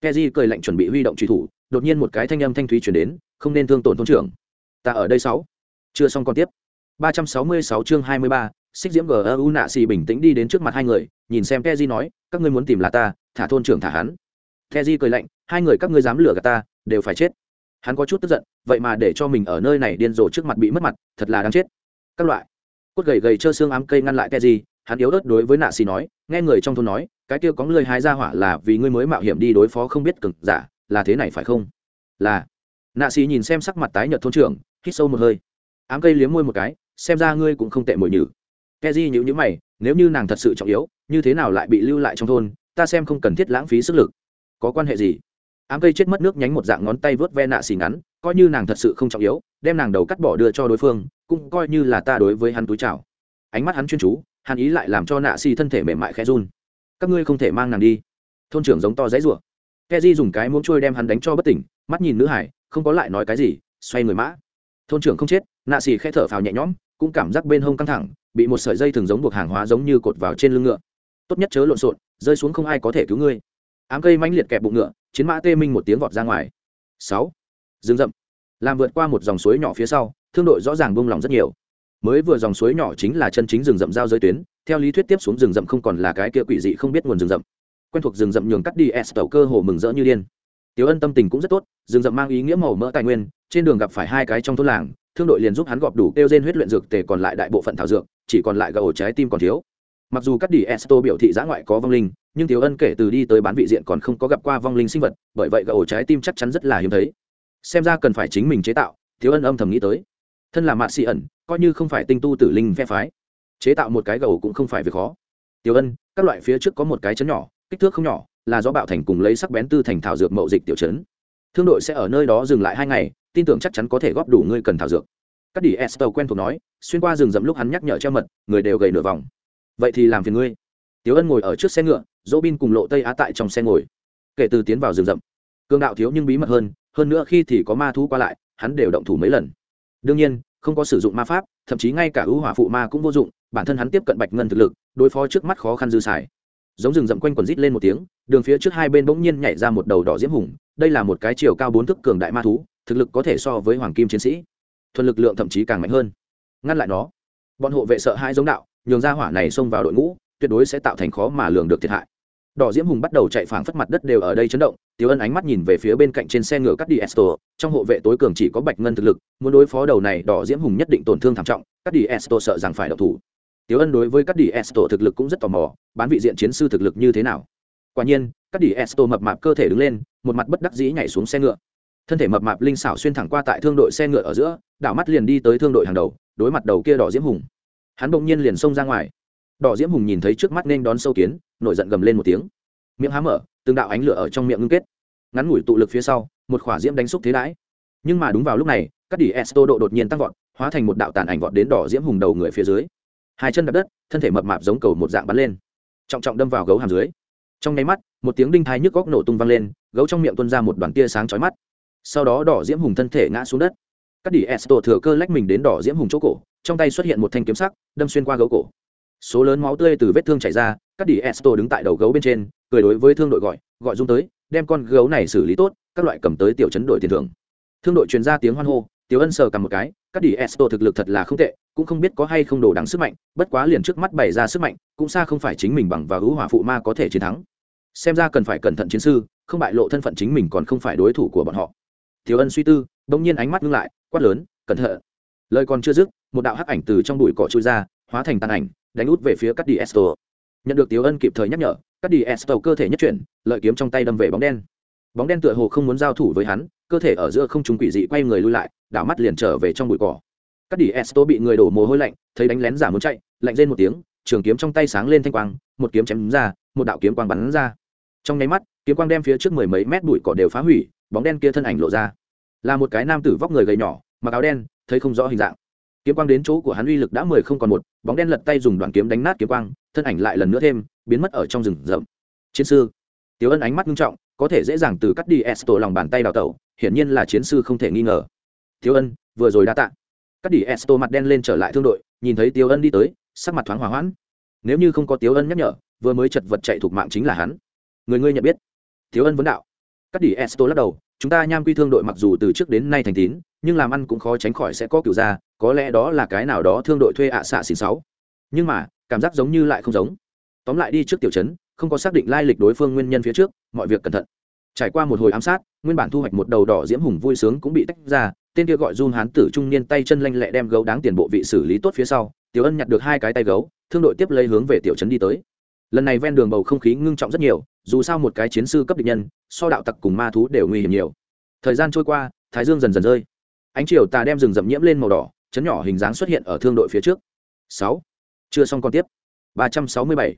Keji cười lạnh chuẩn bị huy động trùy thủ, đột nhiên một cái thanh âm thanh thúy chuyển đến, không nên thương tổn thôn trưởng. Ta ở đây sáu. Chưa xong còn tiếp ba trăm sáu mươi sáu chương hai mươi ba, xích diễm gu nạ xì bình tĩnh đi đến trước mặt hai người, nhìn xem keji nói, các ngươi muốn tìm là ta, thả thôn trưởng thả hắn. Keji cười lạnh, hai người các ngươi dám lừa gạt ta, đều phải chết. Hắn có chút tức giận, vậy mà để cho mình ở nơi này điên rồ trước mặt bị mất mặt, thật là đáng chết. Các loại. Cốt gầy gầy trơ xương ám cây ngăn lại keji hắn yếu ớt đối với nạ xì nói, nghe người trong thôn nói, cái kia có người hái ra hỏa là vì ngươi mới mạo hiểm đi đối phó không biết cực giả, là thế này phải không? Là. Nạ xì nhìn xem sắc mặt tái nhợt thôn trưởng, hít sâu một hơi. Ám cây liếm môi một cái xem ra ngươi cũng không tệ mồi nhử. Ke di nhữ nhữ mày, nếu như nàng thật sự trọng yếu, như thế nào lại bị lưu lại trong thôn, ta xem không cần thiết lãng phí sức lực. Có quan hệ gì? Ám cây chết mất nước nhánh một dạng ngón tay vớt ve nạ xì ngắn, coi như nàng thật sự không trọng yếu, đem nàng đầu cắt bỏ đưa cho đối phương, cũng coi như là ta đối với hắn túi chào. Ánh mắt hắn chuyên chú, hắn ý lại làm cho nạ xì thân thể mềm mại khẽ run. Các ngươi không thể mang nàng đi. Thôn trưởng giống to dãy rủa. Ke di dùng cái muỗng trôi đem hắn đánh cho bất tỉnh, mắt nhìn nữ hải, không có lại nói cái gì, xoay người mã. Thôn trưởng không chết, nạ xì khẽ thở phào nhẹ nhõm cũng cảm giác bên hông căng thẳng bị một sợi dây thường giống buộc hàng hóa giống như cột vào trên lưng ngựa. Tốt nhất chớ lộn xộn rơi xuống không ai có thể cứu ngươi. Ám cây mãnh liệt kẹp bụng ngựa chiến mã tê minh một tiếng vọt ra ngoài. Sáu. Rừng rậm. Làm vượt qua một dòng suối nhỏ phía sau thương đội rõ ràng buông lỏng rất nhiều. Mới vừa dòng suối nhỏ chính là chân chính rừng rậm giao giới tuyến theo lý thuyết tiếp xuống rừng rậm không còn là cái kia quỷ dị không biết nguồn rừng rậm. Quen thuộc rừng rậm nhường cắt đi s tàu cơ hồ mừng rỡ như điên. Tiểu Ân tâm tình cũng rất tốt, rừng rậm mang ý nghĩa màu mỡ tài nguyên, trên đường gặp phải hai cái trong thôn làng, thương đội liền giúp hắn gọp đủ kêu gen huyết luyện dược tề còn lại đại bộ phận thảo dược, chỉ còn lại gầu trái tim còn thiếu. Mặc dù cắt đi Esto biểu thị giã ngoại có vong linh, nhưng thiếu Ân kể từ đi tới bán vị diện còn không có gặp qua vong linh sinh vật, bởi vậy gầu trái tim chắc chắn rất là hiếm thấy. Xem ra cần phải chính mình chế tạo, thiếu Ân âm thầm nghĩ tới. Thân là mạn sĩ ẩn, coi như không phải tinh tu tử linh phe phái, chế tạo một cái gầu cũng không phải việc khó. Tiểu Ân, các loại phía trước có một cái chấn nhỏ, kích thước không nhỏ, là do bạo thành cùng lấy sắc bén tư thành thảo dược mậu dịch tiểu chấn thương đội sẽ ở nơi đó dừng lại hai ngày tin tưởng chắc chắn có thể góp đủ ngươi cần thảo dược. Các đi estel quen thuộc nói, xuyên qua rừng rậm lúc hắn nhắc nhở treo mật, người đều gầy nửa vòng. Vậy thì làm phiền ngươi. Tiếu ân ngồi ở trước xe ngựa dỗ bin cùng lộ tây á tại trong xe ngồi. Kể từ tiến vào rừng rậm, cương đạo thiếu nhưng bí mật hơn hơn nữa khi thì có ma thú qua lại, hắn đều động thủ mấy lần. Đương nhiên, không có sử dụng ma pháp, thậm chí ngay cả ưu hỏa phụ ma cũng vô dụng, bản thân hắn tiếp cận bạch ngân thực lực, đối phó trước mắt khó khăn dư xài. Giống rừng rậm quanh quần rít lên một tiếng, đường phía trước hai bên bỗng nhiên nhảy ra một đầu đỏ diễm hùng, đây là một cái chiều cao bốn thước cường đại ma thú thực lực có thể so với hoàng kim chiến sĩ thuần lực lượng thậm chí càng mạnh hơn ngăn lại nó bọn hộ vệ sợ hai giống đạo nhường ra hỏa này xông vào đội ngũ tuyệt đối sẽ tạo thành khó mà lường được thiệt hại đỏ diễm hùng bắt đầu chạy phảng phất mặt đất đều ở đây chấn động tiêu ân ánh mắt nhìn về phía bên cạnh trên xe ngựa cắt đi esto trong hộ vệ tối cường chỉ có bạch ngân thực lực muốn đối phó đầu này đỏ diễm hùng nhất định tổn thương thảm trọng cắt đi esto sợ rằng phải độc thủ Tiểu Ân đối với Cắt đi Esto thực lực cũng rất tò mò, bán vị diện chiến sư thực lực như thế nào. Quả nhiên, Cắt đi Esto mập mạp cơ thể đứng lên, một mặt bất đắc dĩ nhảy xuống xe ngựa. Thân thể mập mạp linh xảo xuyên thẳng qua tại thương đội xe ngựa ở giữa, đảo mắt liền đi tới thương đội hàng đầu, đối mặt đầu kia đỏ diễm hùng. Hắn bỗng nhiên liền xông ra ngoài. Đỏ diễm hùng nhìn thấy trước mắt nên đón sâu kiến, nổi giận gầm lên một tiếng. Miệng há mở, từng đạo ánh lửa ở trong miệng ngưng kết. Ngắn ngủi tụ lực phía sau, một khỏa diễm đánh xúc thế đãi. Nhưng mà đúng vào lúc này, các đỉ Esto độ đột nhiên tăng vọt, hóa thành một đạo tàn ảnh vọt đến đỏ diễm hùng đầu người phía dưới hai chân đập đất thân thể mập mạp giống cầu một dạng bắn lên trọng trọng đâm vào gấu hàm dưới trong nháy mắt một tiếng đinh thái nhức góc nổ tung vang lên gấu trong miệng tuôn ra một đoàn tia sáng chói mắt sau đó đỏ diễm hùng thân thể ngã xuống đất. Các đỉ esto thừa cơ lách mình đến đỏ diễm hùng chỗ cổ, trong tay xuất hiện một thanh kiếm sắc, đâm xuyên qua gấu cổ. Số lớn máu tươi từ vết thương chảy ra các đỉ esto đứng tại đầu gấu bên trên, cười đối với thương đội gọi gọi dung tới, đem con gấu này xử lý tốt, các loại cầm tới tiểu chấn đội tiền thưởng. Thương đội truyền ra tiếng hoan hô, tiểu ân sờ cầm một cái các đỉ esto thực lực thật là không tệ, cũng không biết có hay không đồ đáng sức mạnh, bất quá liền trước mắt bày ra sức mạnh, cũng xa không phải chính mình bằng và hữu hỏa phụ ma có thể chiến thắng. Xem ra cần phải cẩn thận chiến sư, không bại lộ thân phận chính mình còn không phải đối thủ của bọn họ thiếu ân suy tư, bỗng nhiên ánh mắt ngưng lại, quát lớn, cẩn thận. Lời còn chưa dứt, một đạo hắc ảnh từ trong bụi cỏ trôi ra, hóa thành tàn ảnh, đánh út về phía cắt đi esto. Nhận được tiếu ân kịp thời nhắc nhở, cắt đi esto cơ thể nhất chuyển, lợi kiếm trong tay đâm về bóng đen. Bóng đen tựa hồ không muốn giao thủ với hắn, cơ thể ở giữa không trung quỷ dị quay người lui lại, đảo mắt liền trở về trong bụi cỏ. Cắt Diesto esto bị người đổ mồ hôi lạnh, thấy đánh lén giả muốn chạy, lạnh lên một tiếng, trường kiếm trong tay sáng lên thanh quang, một kiếm chém ra, một đạo kiếm quang bắn ra. Trong nháy mắt, kiếm quang đem phía trước mười mấy mét bụi cỏ đều phá hủy bóng đen kia thân ảnh lộ ra. Là một cái nam tử vóc người gầy nhỏ, mặc áo đen, thấy không rõ hình dạng. Kiếm quang đến chỗ của hắn uy lực đã mười không còn một, bóng đen lật tay dùng đoạn kiếm đánh nát kiếm quang, thân ảnh lại lần nữa thêm, biến mất ở trong rừng rậm. Chiến sư. Tiếu ân ánh mắt nghiêm trọng, có thể dễ dàng từ cắt đi esto lòng bàn tay đào tẩu, hiển nhiên là chiến sư không thể nghi ngờ. Tiếu ân, vừa rồi đã tạ. Cắt đi s esto mặt đen lên trở lại thương đội, nhìn thấy tiếu ân đi tới, sắc mặt thoáng hỏa hoãn. Nếu như không có tiếu ân nhắc nhở, vừa mới chật vật chạy thuộc mạng chính là hắn. Người ngươi nhận biết. Thiếu ân vấn đạo các đỉ esto lắc đầu, chúng ta nham quy thương đội mặc dù từ trước đến nay thành tín, nhưng làm ăn cũng khó tránh khỏi sẽ có kiểu ra, có lẽ đó là cái nào đó thương đội thuê ạ xạ xỉn sáu. Nhưng mà, cảm giác giống như lại không giống. Tóm lại đi trước tiểu trấn, không có xác định lai lịch đối phương nguyên nhân phía trước, mọi việc cẩn thận. Trải qua một hồi ám sát, nguyên bản thu hoạch một đầu đỏ diễm hùng vui sướng cũng bị tách ra, tên kia gọi run hán tử trung niên tay chân lanh lẹ đem gấu đáng tiền bộ vị xử lý tốt phía sau, tiểu ân nhặt được hai cái tay gấu, thương đội tiếp lấy hướng về tiểu trấn đi tới lần này ven đường bầu không khí ngưng trọng rất nhiều dù sao một cái chiến sư cấp địch nhân so đạo tặc cùng ma thú đều nguy hiểm nhiều. Thời gian trôi qua thái dương dần dần rơi. Ánh chiều tà đem rừng rậm nhiễm lên màu đỏ chấn nhỏ hình dáng xuất hiện ở thương đội phía trước. Sáu. Chưa xong còn tiếp. Ba trăm sáu mươi bảy.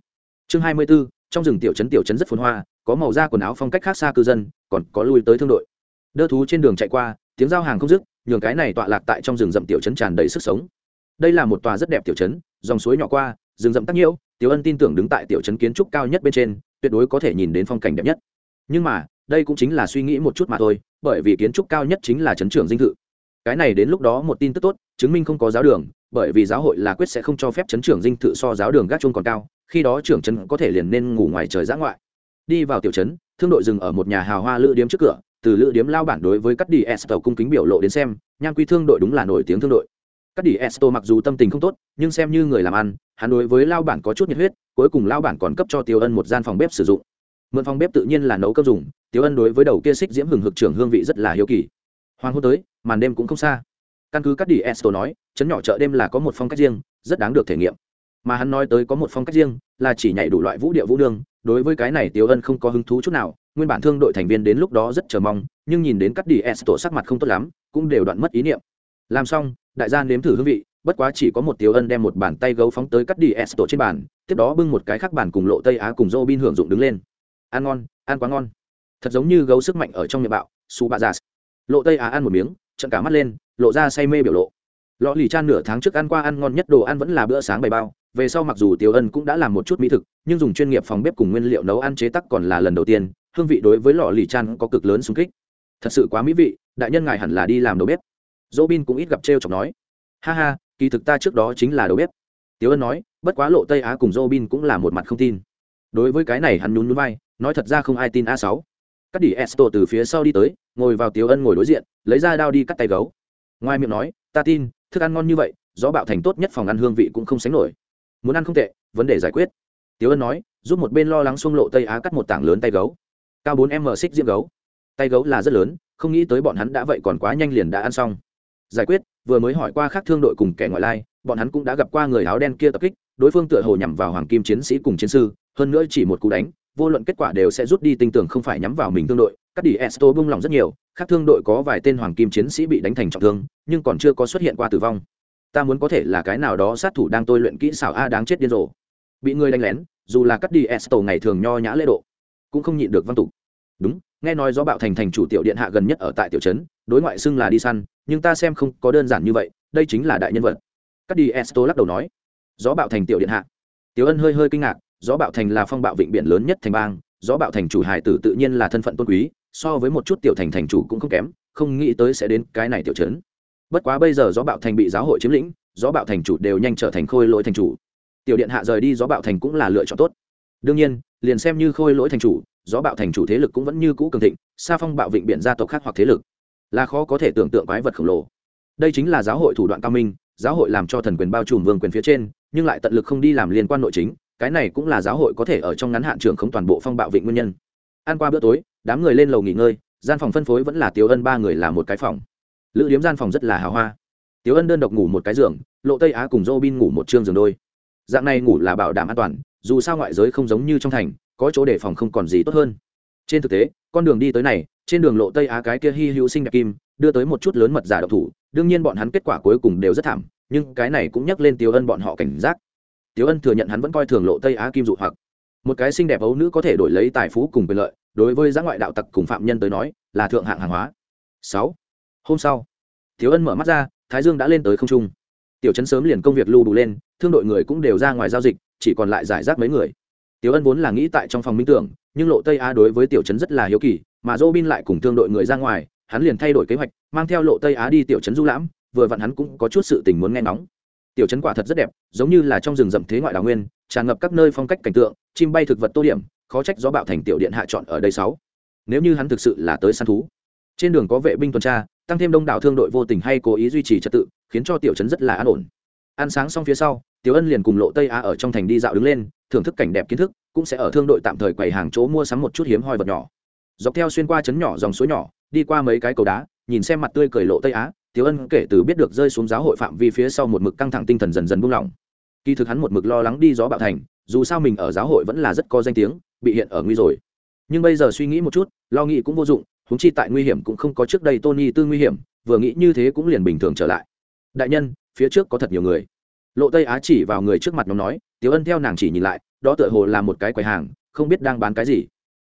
Chương hai mươi 24, trong rừng tiểu trấn tiểu trấn rất phồn hoa có màu da quần áo phong cách khác xa cư dân còn có lui tới thương đội. Đơ thú trên đường chạy qua tiếng giao hàng không dứt nhường cái này tọa lạc tại trong rừng rậm tiểu trấn tràn đầy sức sống. Đây là một tòa rất đẹp tiểu trấn dòng suối nhỏ qua rừng rậm tắc nhiễu, tiểu ân tin tưởng đứng tại tiểu trấn kiến trúc cao nhất bên trên, tuyệt đối có thể nhìn đến phong cảnh đẹp nhất. Nhưng mà, đây cũng chính là suy nghĩ một chút mà thôi, bởi vì kiến trúc cao nhất chính là trấn trưởng dinh thự. Cái này đến lúc đó một tin tức tốt, chứng minh không có giáo đường, bởi vì giáo hội là quyết sẽ không cho phép trấn trưởng dinh thự so giáo đường gác chuông còn cao, khi đó trưởng trấn có thể liền nên ngủ ngoài trời giã ngoại. Đi vào tiểu trấn, thương đội dừng ở một nhà hào hoa lữ điếm trước cửa, từ lữ điếm lao bản đối với các đi esto cung kính biểu lộ đến xem, nhang quy thương đội đúng là nổi tiếng thương đội các đi esto mặc dù tâm tình không tốt, nhưng xem như người làm ăn, hắn đối với lao bản có chút nhiệt huyết, cuối cùng lao bản còn cấp cho tiêu ân một gian phòng bếp sử dụng. Mượn phòng bếp tự nhiên là nấu cơm dùng, tiêu ân đối với đầu kia xích diễm hừng hực trưởng hương vị rất là hiếu kỳ. Hoàng hôn tới, màn đêm cũng không xa. Căn cứ các đi esto nói chấn nhỏ chợ đêm là có một phong cách riêng, rất đáng được thể nghiệm. Mà hắn nói tới có một phong cách riêng, là chỉ nhảy đủ loại vũ điệu vũ đương đối với cái này tiêu ân không có hứng thú chút nào, nguyên bản thương đội thành viên đến lúc đó rất chờ mong, nhưng nhìn đến các đi esto sắc mặt không tốt lắm, cũng đều đoạn mất ý niệm. Làm xong đại gia nếm thử hương vị, bất quá chỉ có một Tiểu ân đem một bàn tay gấu phóng tới cắt đi esto trên bàn, tiếp đó bưng một cái khác bàn cùng lộ tây á cùng dô bin hưởng dụng đứng lên. Ăn ngon, ăn quá ngon. Thật giống như gấu sức mạnh ở trong miệng bạo, su bạ dạ. giả lộ tây á ăn một miếng trận cả mắt lên, lộ ra say mê biểu lộ. Lọ lì chan nửa tháng trước ăn qua ăn ngon nhất đồ ăn vẫn là bữa sáng bày bao, về sau mặc dù tiểu ân cũng đã làm một chút mỹ thực, nhưng dùng chuyên nghiệp phòng bếp cùng nguyên liệu nấu ăn chế tắc còn là lần đầu tiên, hương vị đối với lọ lì chan có cực lớn xung kích. Thật sự quá mỹ vị, đại nhân ngài hẳn là đi làm đầu bếp dỗ bin cũng ít gặp t r e o chọc nói, ha ha, kỳ thực ta trước đó chính là đầu bếp. Tiếu ân nói, bất quá lộ tây á cùng dỗ bin cũng là một mặt không tin. Đối với cái này hắn nhún núi vai, nói thật ra không ai tin a sáu. Cắt đỉ esto từ phía sau đi tới, ngồi vào tiếu ân ngồi đối diện, lấy ra đao đi cắt tay gấu. Ngoài miệng nói, ta tin, thức ăn ngon như vậy, gió bạo thành tốt nhất phòng ăn hương vị cũng không sánh nổi. Muốn ăn không tệ, vấn đề giải quyết. Tiếu ân nói, giúp một bên lo lắng xuông lộ tây á cắt một tảng lớn tay gấu. Cao bốn m xích diễm gấu. Tay gấu là rất lớn, không nghĩ tới bọn hắn đã vậy còn quá nhanh liền đã ăn xong giải quyết, vừa mới hỏi qua khác thương đội cùng kẻ ngoại lai, bọn hắn cũng đã gặp qua người áo đen kia tập kích, đối phương tựa hồ nhằm vào hoàng kim chiến sĩ cùng chiến sư, hơn nữa chỉ một cú đánh, vô luận kết quả đều sẽ rút đi tinh tưởng không phải nhắm vào mình thương đội. Các đi esto bung lòng rất nhiều, khác thương đội có vài tên hoàng kim chiến sĩ bị đánh thành trọng thương, nhưng còn chưa có xuất hiện qua tử vong. Ta muốn có thể là cái nào đó sát thủ đang tôi luyện kỹ xảo a đáng chết điên rồ. Bị người đánh lén, dù là cắt đi esto ngày thường nho nhã lễ độ, cũng không nhịn được văn tục. Đúng, nghe nói do bạo thành thành chủ tiểu điện hạ gần nhất ở tại tiểu trấn đối ngoại xưng là đi săn, nhưng ta xem không có đơn giản như vậy, đây chính là đại nhân vật. Cắt đi esto lắc đầu nói. Gió bạo thành tiểu điện hạ. Tiểu ân hơi hơi kinh ngạc, gió bạo thành là phong bạo vịnh biển lớn nhất thành bang, gió bạo thành chủ hải tử tự nhiên là thân phận tôn quý, so với một chút tiểu thành thành chủ cũng không kém, không nghĩ tới sẽ đến cái này tiểu trấn. Bất quá bây giờ gió bạo thành bị giáo hội chiếm lĩnh, gió bạo thành chủ đều nhanh trở thành khôi lỗi thành chủ. Tiểu điện hạ rời đi gió bạo thành cũng là lựa chọn tốt. Đương nhiên, liền xem như khôi lỗi thành chủ, gió bạo thành chủ thế lực cũng vẫn như cũ cường thịnh, xa phong bạo vịnh biển gia tộc khác hoặc thế lực là khó có thể tưởng tượng quái vật khổng lồ. Đây chính là giáo hội thủ đoạn cao minh, giáo hội làm cho thần quyền bao trùm vương quyền phía trên, nhưng lại tận lực không đi làm liên quan nội chính, cái này cũng là giáo hội có thể ở trong ngắn hạn trường không toàn bộ phong bạo vịnh nguyên nhân. Ăn qua bữa tối, đám người lên lầu nghỉ ngơi, gian phòng phân phối vẫn là tiếu ân ba người là một cái phòng. Lữ điếm gian phòng rất là hào hoa. Tiếu ân đơn độc ngủ một cái giường, lộ tây á cùng dô bin ngủ một chương giường đôi. Dạng này ngủ là bảo đảm an toàn, dù sao ngoại giới không giống như trong thành, có chỗ để phòng không còn gì tốt hơn trên thực tế, con đường đi tới này, trên đường lộ tây á cái kia hy hữu sinh đẹp kim, đưa tới một chút lớn mật giả độc thủ, đương nhiên bọn hắn kết quả cuối cùng đều rất thảm, nhưng cái này cũng nhắc lên tiếu ân bọn họ cảnh giác. Tiếu ân thừa nhận hắn vẫn coi thường lộ tây á kim dụ hoặc. Một cái xinh đẹp ấu nữ có thể đổi lấy tài phú cùng quyền lợi, đối với giã ngoại đạo tặc cùng phạm nhân tới nói, là thượng hạng hàng hóa. Sáu. Hôm sau, tiếu ân mở mắt ra, thái dương đã lên tới không trung. Tiểu trấn sớm liền công việc lưu đủ lên, thương đội người cũng đều ra ngoài giao dịch, chỉ còn lại giải rác mấy người. Tiếu ân vốn là nghĩ tại trong phòng minh tưởng nhưng lộ tây á đối với tiểu trấn rất là hiếu kỳ, mà dô bin lại cùng thương đội người ra ngoài, hắn liền thay đổi kế hoạch, mang theo lộ tây á đi tiểu trấn du lãm, vừa vặn hắn cũng có chút sự tình muốn nghe nóng tiểu trấn quả thật rất đẹp, giống như là trong rừng rậm thế ngoại đào nguyên, tràn ngập các nơi phong cách cảnh tượng, chim bay thực vật tô điểm, khó trách gió bạo thành tiểu điện hạ chọn ở đây sáu. Nếu như hắn thực sự là tới săn thú. Trên đường có vệ binh tuần tra, tăng thêm đông đảo thương đội vô tình hay cố ý duy trì trật tự, khiến cho tiểu trấn rất là an ổn. Ăn sáng xong phía sau tiểu ân liền cùng lộ tây á ở trong thành đi dạo đứng lên, thưởng thức cảnh đẹp kiến thức, cũng sẽ ở thương đội tạm thời quầy hàng chỗ mua sắm một chút hiếm hoi vật nhỏ. Dọc theo xuyên qua trấn nhỏ dòng suối nhỏ, đi qua mấy cái cầu đá, nhìn xem mặt tươi cười lộ tây á, tiểu ân kể từ biết được rơi xuống giáo hội phạm vi phía sau một mực căng thẳng tinh thần dần dần buông lỏng. Kỳ thực hắn một mực lo lắng đi gió bạo thành, dù sao mình ở giáo hội vẫn là rất có danh tiếng, bị hiện ở nguy rồi. Nhưng bây giờ suy nghĩ một chút, lo nghĩ cũng vô dụng húng chi tại nguy hiểm cũng không có trước đây tony tư nguy hiểm, vừa nghĩ như thế cũng liền bình thường trở lại. Đại nhân, phía trước có thật nhiều người lộ tây á chỉ vào người trước mặt nhóm nói, tiểu ân theo nàng chỉ nhìn lại, đó tựa hồ là một cái quầy hàng, không biết đang bán cái gì.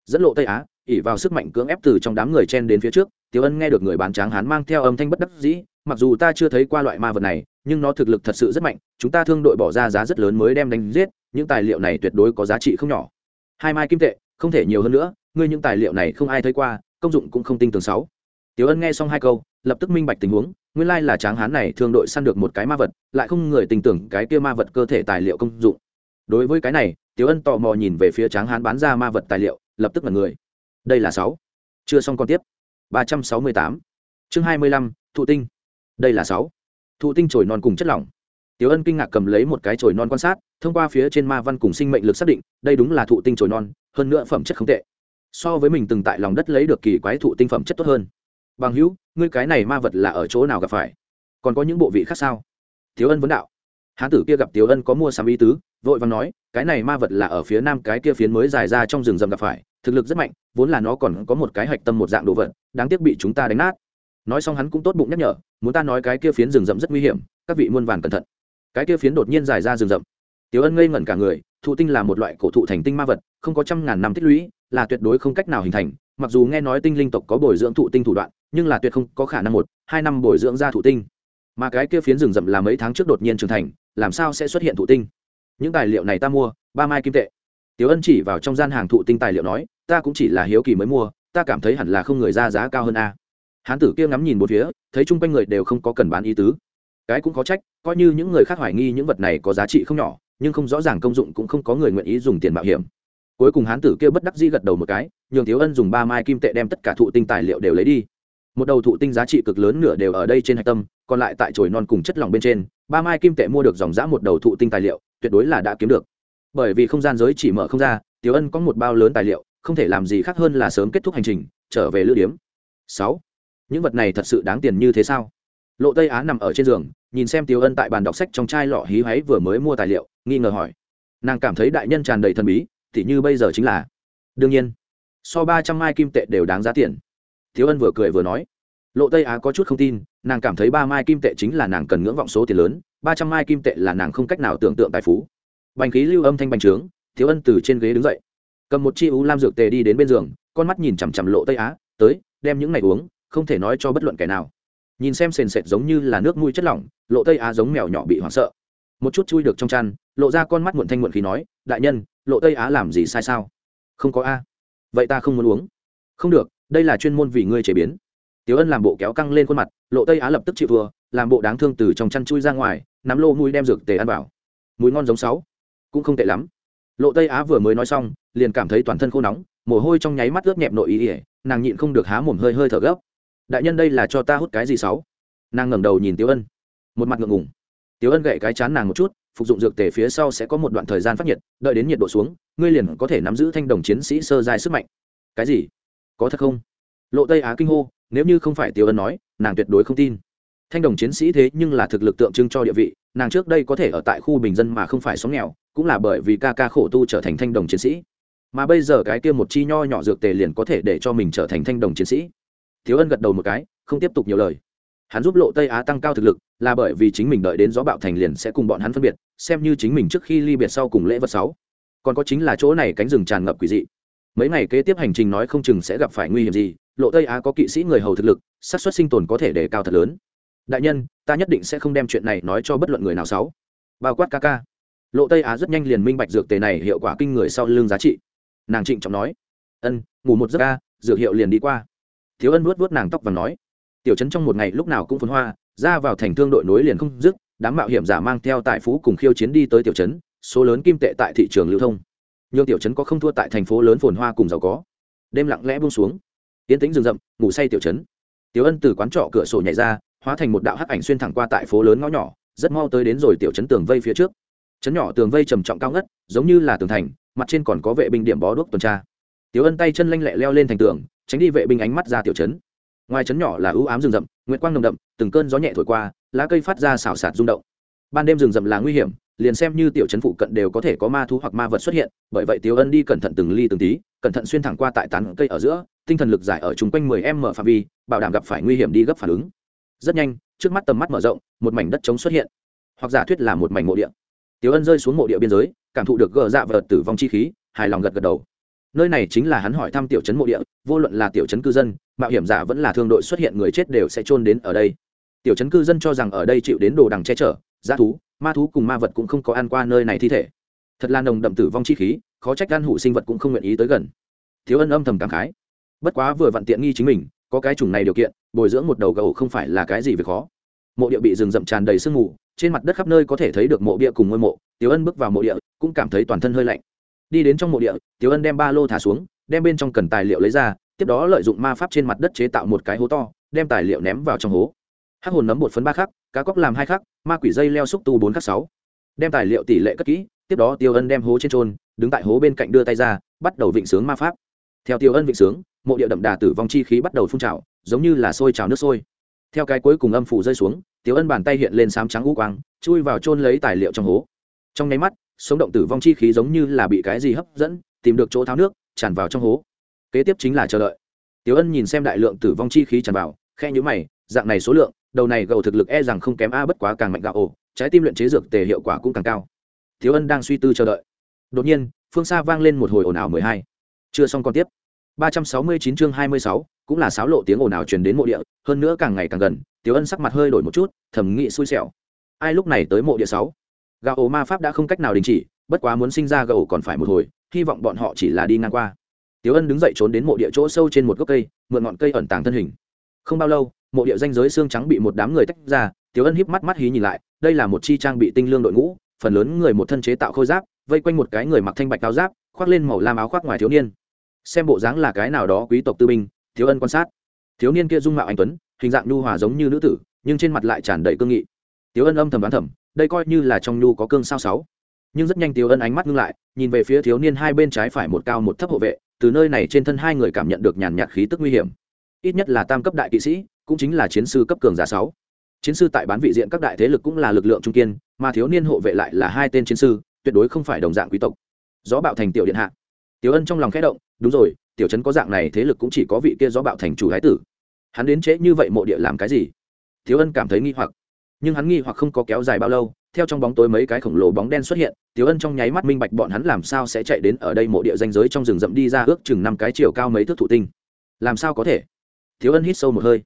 Dẫn lộ tây á, ỉ vào sức mạnh cưỡng ép từ trong đám người chen đến phía trước, tiểu ân nghe được người bán tráng hán mang theo âm thanh bất đắc dĩ, mặc dù ta chưa thấy qua loại ma vật này, nhưng nó thực lực thật sự rất mạnh, chúng ta thương đội bỏ ra giá rất lớn mới đem đánh giết, những tài liệu này tuyệt đối có giá trị không nhỏ. Hai mai kim tệ, không thể nhiều hơn nữa, ngươi những tài liệu này không ai thấy qua, công dụng cũng không tinh tường sáu. Tiểu ân nghe xong hai câu, lập tức minh bạch tình huống nguyên lai là tráng hán này thường đội săn được một cái ma vật lại không người tình tưởng cái kia ma vật cơ thể tài liệu công dụng. Đối với cái này tiếu ân tò mò nhìn về phía tráng hán bán ra ma vật tài liệu lập tức là người. Đây là sáu. Chưa xong còn tiếp. Ba trăm sáu mươi tám. Chương hai mươi lăm thụ tinh. Đây là sáu. Thụ tinh trồi non cùng chất lỏng. Tiểu Ân kinh ngạc cầm lấy một cái trồi non quan sát, thông qua phía trên ma văn cùng sinh mệnh lực xác định, đây đúng là thụ tinh trồi non, hơn nữa phẩm chất không tệ. So với mình từng tại lòng đất lấy được kỳ quái thụ tinh phẩm chất tốt hơn. Bằng hữu, ngươi cái này ma vật là ở chỗ nào gặp phải? Còn có những bộ vị khác sao? Thiếu Ân vấn đạo. Hán tử kia gặp Tiểu Ân có mua sắm ý tứ, vội vàng nói, cái này ma vật là ở phía nam cái kia phiến mới dài ra trong rừng rậm gặp phải, thực lực rất mạnh, vốn là nó còn có một cái hạch tâm một dạng đồ vật, đáng tiếc bị chúng ta đánh nát. Nói xong hắn cũng tốt bụng nhắc nhở, muốn ta nói cái kia phiến rừng rậm rất nguy hiểm, các vị muôn vàn cẩn thận cái kia phiến đột nhiên dài ra rừng rậm tiểu ân ngây ngẩn cả người thụ tinh là một loại cổ thụ thành tinh ma vật không có trăm ngàn năm tích lũy là tuyệt đối không cách nào hình thành mặc dù nghe nói tinh linh tộc có bồi dưỡng thụ tinh thủ đoạn nhưng là tuyệt không có khả năng một, hai năm bồi dưỡng ra thụ tinh. Mà cái kia phiến rừng rậm là mấy tháng trước đột nhiên trưởng thành, làm sao sẽ xuất hiện thụ tinh? Những tài liệu này ta mua, ba mai kim tệ. Tiểu ân chỉ vào trong gian hàng thụ tinh tài liệu nói, ta cũng chỉ là hiếu kỳ mới mua, ta cảm thấy hẳn là không người ra giá cao hơn a. Hán tử kia ngắm nhìn một phía, thấy chung quanh người đều không có cần bán ý tứ. Cái cũng có trách, coi như những người khác hoài nghi những vật này có giá trị không nhỏ, nhưng không rõ ràng công dụng cũng không có người nguyện ý dùng tiền mạo hiểm. Cuối cùng hán tử kia bất đắc dĩ gật đầu một cái, nhường thiếu ân dùng ba mai kim tệ đem tất cả thụ tinh tài liệu đều lấy đi một đầu thụ tinh giá trị cực lớn nửa đều ở đây trên hạch tâm, còn lại tại chồi non cùng chất lỏng bên trên, ba mai kim tệ mua được dòng giã một đầu thụ tinh tài liệu, tuyệt đối là đã kiếm được. Bởi vì không gian giới chỉ mở không ra, tiểu ân có một bao lớn tài liệu, không thể làm gì khác hơn là sớm kết thúc hành trình, trở về lữ điếm. Sáu, những vật này thật sự đáng tiền như thế sao? Lộ tây á nằm ở trên giường, nhìn xem tiểu ân tại bàn đọc sách trong chai lọ hí hoáy vừa mới mua tài liệu, nghi ngờ hỏi. Nàng cảm thấy đại nhân tràn đầy thần bí thì như bây giờ chính là. Đương nhiên, so ba trăm mai kim tệ đều đáng giá tiền thiếu ân vừa cười vừa nói, lộ tây á có chút không tin, nàng cảm thấy ba mai kim tệ chính là nàng cần ngưỡng vọng số tiền lớn, ba trăm mai kim tệ là nàng không cách nào tưởng tượng tài phú. Bành khí lưu âm thanh bành trướng, thiếu ân từ trên ghế đứng dậy, cầm một chi ú lam dược tề đi đến bên giường, con mắt nhìn chằm chằm lộ tây á, tới, đem những này uống, không thể nói cho bất luận kẻ nào. Nhìn xem sền sệt giống như là nước mũi chất lỏng, lộ tây á giống mèo nhỏ bị hoảng sợ. Một chút chui được trong chăn, lộ ra con mắt muộn thanh muộn khí nói, đại nhân, lộ tây á làm gì sai sao? Không có a. Vậy ta không muốn uống. Không được đây là chuyên môn vì ngươi chế biến. Tiểu ân làm bộ kéo căng lên khuôn mặt, lộ tây á lập tức chịu thua, làm bộ đáng thương từ trong chăn chui ra ngoài, nắm lô mũi đem dược tề ăn vào. Mùi ngon giống sáu, cũng không tệ lắm. Lộ tây á vừa mới nói xong, liền cảm thấy toàn thân khô nóng, mồ hôi trong nháy mắt ướt nhẹp nội ý ỉa nàng nhịn không được há mồm hơi hơi thở gấp. Đại nhân đây là cho ta hút cái gì sáu? Nàng ngẩng đầu nhìn Tiểu ân, một mặt ngượng ngùng. Tiểu ân gậy cái chán nàng một chút, phục dụng dược tề phía sau sẽ có một đoạn thời gian phát nhiệt, đợi đến nhiệt độ xuống, ngươi liền có thể nắm giữ thanh đồng chiến sĩ sơ dài sức mạnh. Cái gì? Có thật không? Lộ tây á kinh hô, nếu như không phải tiêu ân nói, nàng tuyệt đối không tin. Thanh đồng chiến sĩ thế nhưng là thực lực tượng trưng cho địa vị, nàng trước đây có thể ở tại khu bình dân mà không phải sống nghèo, cũng là bởi vì ca ca khổ tu trở thành thanh đồng chiến sĩ. Mà bây giờ cái kia một chi nho nhỏ dược tề liền có thể để cho mình trở thành thanh đồng chiến sĩ. Thiếu ân gật đầu một cái, không tiếp tục nhiều lời. Hắn giúp lộ tây á tăng cao thực lực, là bởi vì chính mình đợi đến gió bạo thành liền sẽ cùng bọn hắn phân biệt, xem như chính mình trước khi ly biệt sau cùng lễ vật sáu. Còn có chính là chỗ này cánh rừng tràn ngập quỷ dị mấy ngày kế tiếp hành trình nói không chừng sẽ gặp phải nguy hiểm gì, lộ tây á có kỵ sĩ người hầu thực lực, xác suất sinh tồn có thể đề cao thật lớn. Đại nhân, ta nhất định sẽ không đem chuyện này nói cho bất luận người nào sáu bao quát ca ca. Lộ tây á rất nhanh liền minh bạch dược tề này hiệu quả kinh người sau lưng giá trị. Nàng trịnh trọng nói. Ân, ngủ một giấc ca, dược hiệu liền đi qua. Thiếu ân vuốt vuốt nàng tóc và nói. Tiểu trấn trong một ngày lúc nào cũng phấn hoa, ra vào thành thương đội nối liền không dứt, đám mạo hiểm giả mang theo tài phú cùng khiêu chiến đi tới tiểu trấn, số lớn kim tệ tại thị trường lưu thông nhường tiểu trấn có không thua tại thành phố lớn phồn hoa cùng giàu có. Đêm lặng lẽ buông xuống. Tiến tĩnh rừng rậm, ngủ say tiểu trấn. Tiểu ân từ quán trọ cửa sổ nhảy ra, hóa thành một đạo hắc ảnh xuyên thẳng qua tại phố lớn ngõ nhỏ, rất mau tới đến rồi tiểu trấn tường vây phía trước. Trấn nhỏ tường vây trầm trọng cao ngất, giống như là tường thành, mặt trên còn có vệ binh điểm bó đuốc tuần tra. Tiểu ân tay chân lanh lẹ leo lên thành tường, tránh đi vệ binh ánh mắt ra tiểu trấn. Ngoài trấn nhỏ là ưu ám rừng rậm, nguyệt quang nồng đậm, từng cơn gió nhẹ thổi qua, lá cây phát ra xào xạc rung động. Ban đêm rừng rậm là nguy hiểm liền xem như tiểu trấn phụ cận đều có thể có ma thú hoặc ma vật xuất hiện, bởi vậy tiểu ân đi cẩn thận từng ly từng tí, cẩn thận xuyên thẳng qua tại tán cây ở giữa, tinh thần lực giải ở chung quanh 10 m phạm vi, bảo đảm gặp phải nguy hiểm đi gấp phản ứng. Rất nhanh, trước mắt tầm mắt mở rộng, một mảnh đất trống xuất hiện. Hoặc giả thuyết là một mảnh mộ địa. Tiểu ân rơi xuống mộ địa biên giới, cảm thụ được gờ dạ vật tử vong chi khí, hài lòng gật gật đầu. Nơi này chính là hắn hỏi thăm tiểu trấn mộ địa, vô luận là tiểu trấn cư dân, mạo hiểm giả vẫn là thương đội xuất hiện người chết đều sẽ trôn đến ở đây. Tiểu trấn cư dân cho rằng ở đây chịu đến đồ đằng che chở g thú ma thú cùng ma vật cũng không có ăn qua nơi này thi thể. Thật là nồng đậm tử vong chi khí, khó trách gan hủ sinh vật cũng không nguyện ý tới gần. Thiếu ân âm thầm cảm khái. Bất quá vừa vặn tiện nghi chính mình, có cái chủng này điều kiện, bồi dưỡng một đầu gầu không phải là cái gì việc khó. Mộ địa bị rừng rậm tràn đầy sương mù, trên mặt đất khắp nơi có thể thấy được mộ bia cùng ngôi mộ, tiểu ân bước vào mộ địa, cũng cảm thấy toàn thân hơi lạnh. Đi đến trong mộ địa, tiểu ân đem ba lô thả xuống, đem bên trong cần tài liệu lấy ra, tiếp đó lợi dụng ma pháp trên mặt đất chế tạo một cái hố to, đem tài liệu ném vào trong hố hắc hồn nấm một phấn ba khắc, cá cóc làm hai khắc, ma quỷ dây leo xúc tu bốn khắc sáu. Đem tài liệu tỷ lệ cất kỹ, tiếp đó tiêu ân đem hố trên trôn đứng tại hố bên cạnh đưa tay ra, bắt đầu vịnh sướng ma pháp. Theo tiêu ân vịnh sướng, mộ địa đậm đà tử vong chi khí bắt đầu phun trào, giống như là sôi trào nước sôi. Theo cái cuối cùng âm phủ rơi xuống, tiêu ân bàn tay hiện lên sám trắng u quang, chui vào trôn lấy tài liệu trong hố. Trong nháy mắt, sống động tử vong chi khí giống như là bị cái gì hấp dẫn, tìm được chỗ tháo nước, tràn vào trong hố. Kế tiếp chính là chờ đợi. Tiêu ân nhìn xem đại lượng tử vong chi khí tràn vào khe nhũ mày, dạng này số lượng đầu này gầu thực lực e rằng không kém a bất quá càng mạnh gạo ồ trái tim luyện chế dược tề hiệu quả cũng càng cao. Thiếu ân đang suy tư chờ đợi. Đột nhiên, phương xa vang lên một hồi ồn ào mười hai. Chưa xong còn tiếp. ba trăm sáu mươi chín chương hai mươi sáu, cũng là sáo lộ tiếng ồn ào truyền đến mộ địa, hơn nữa càng ngày càng gần tiếu ân sắc mặt hơi đổi một chút thẩm nghị xui xẻo. Ai lúc này tới mộ địa sáu? Gạo ổ ma pháp đã không cách nào đình chỉ, bất quá muốn sinh ra gạo còn phải một hồi, hy vọng bọn họ chỉ là đi ngang qua. Tiếu ân đứng dậy trốn đến mộ địa chỗ sâu trên một gốc cây, mượn ngọn cây ẩn tàng thân hình không bao lâu, mộ địa danh giới xương trắng bị một đám người tách ra tiếu ân híp mắt mắt hí nhìn lại, đây là một chi trang bị tinh lương đội ngũ, phần lớn người một thân chế tạo khôi giáp, vây quanh một cái người mặc thanh bạch áo giáp, khoác lên màu lam áo khoác ngoài thiếu niên. Xem bộ dáng là cái nào đó quý tộc tư binh thiếu ân quan sát. Thiếu niên kia dung mạo anh tuấn, hình dạng nhu hòa giống như nữ tử, nhưng trên mặt lại tràn đầy cương nghị. Tiếu ân âm thầm đoán thầm, đây coi như là trong nhu có cương sao sáu. Nhưng rất nhanh tiếu ân ánh mắt ngưng lại, nhìn về phía thiếu niên hai bên trái phải một cao một thấp hộ vệ, từ nơi này trên thân hai người cảm nhận được nhàn nhạt khí tức nguy hiểm ít nhất là tam cấp đại kỵ sĩ, cũng chính là chiến sư cấp cường giả sáu. Chiến sư tại bán vị diện các đại thế lực cũng là lực lượng trung kiên, mà thiếu niên hộ vệ lại là hai tên chiến sư, tuyệt đối không phải đồng dạng quý tộc. Gió bạo thành tiểu điện hạ. Tiểu ân trong lòng khẽ động, đúng rồi, tiểu trấn có dạng này thế lực cũng chỉ có vị kia gió bạo thành chủ thái tử. Hắn đến trễ như vậy mộ địa làm cái gì? Tiểu ân cảm thấy nghi hoặc. Nhưng hắn nghi hoặc không có kéo dài bao lâu, theo trong bóng tối mấy cái khổng lồ bóng đen xuất hiện, tiểu ân trong nháy mắt minh bạch bọn hắn làm sao sẽ chạy đến ở đây mộ địa danh giới trong rừng rậm đi ra ước chừng năm cái chiều cao mấy thước thụ tinh. Làm sao có thể? Tiểu ân hít sâu một hơi.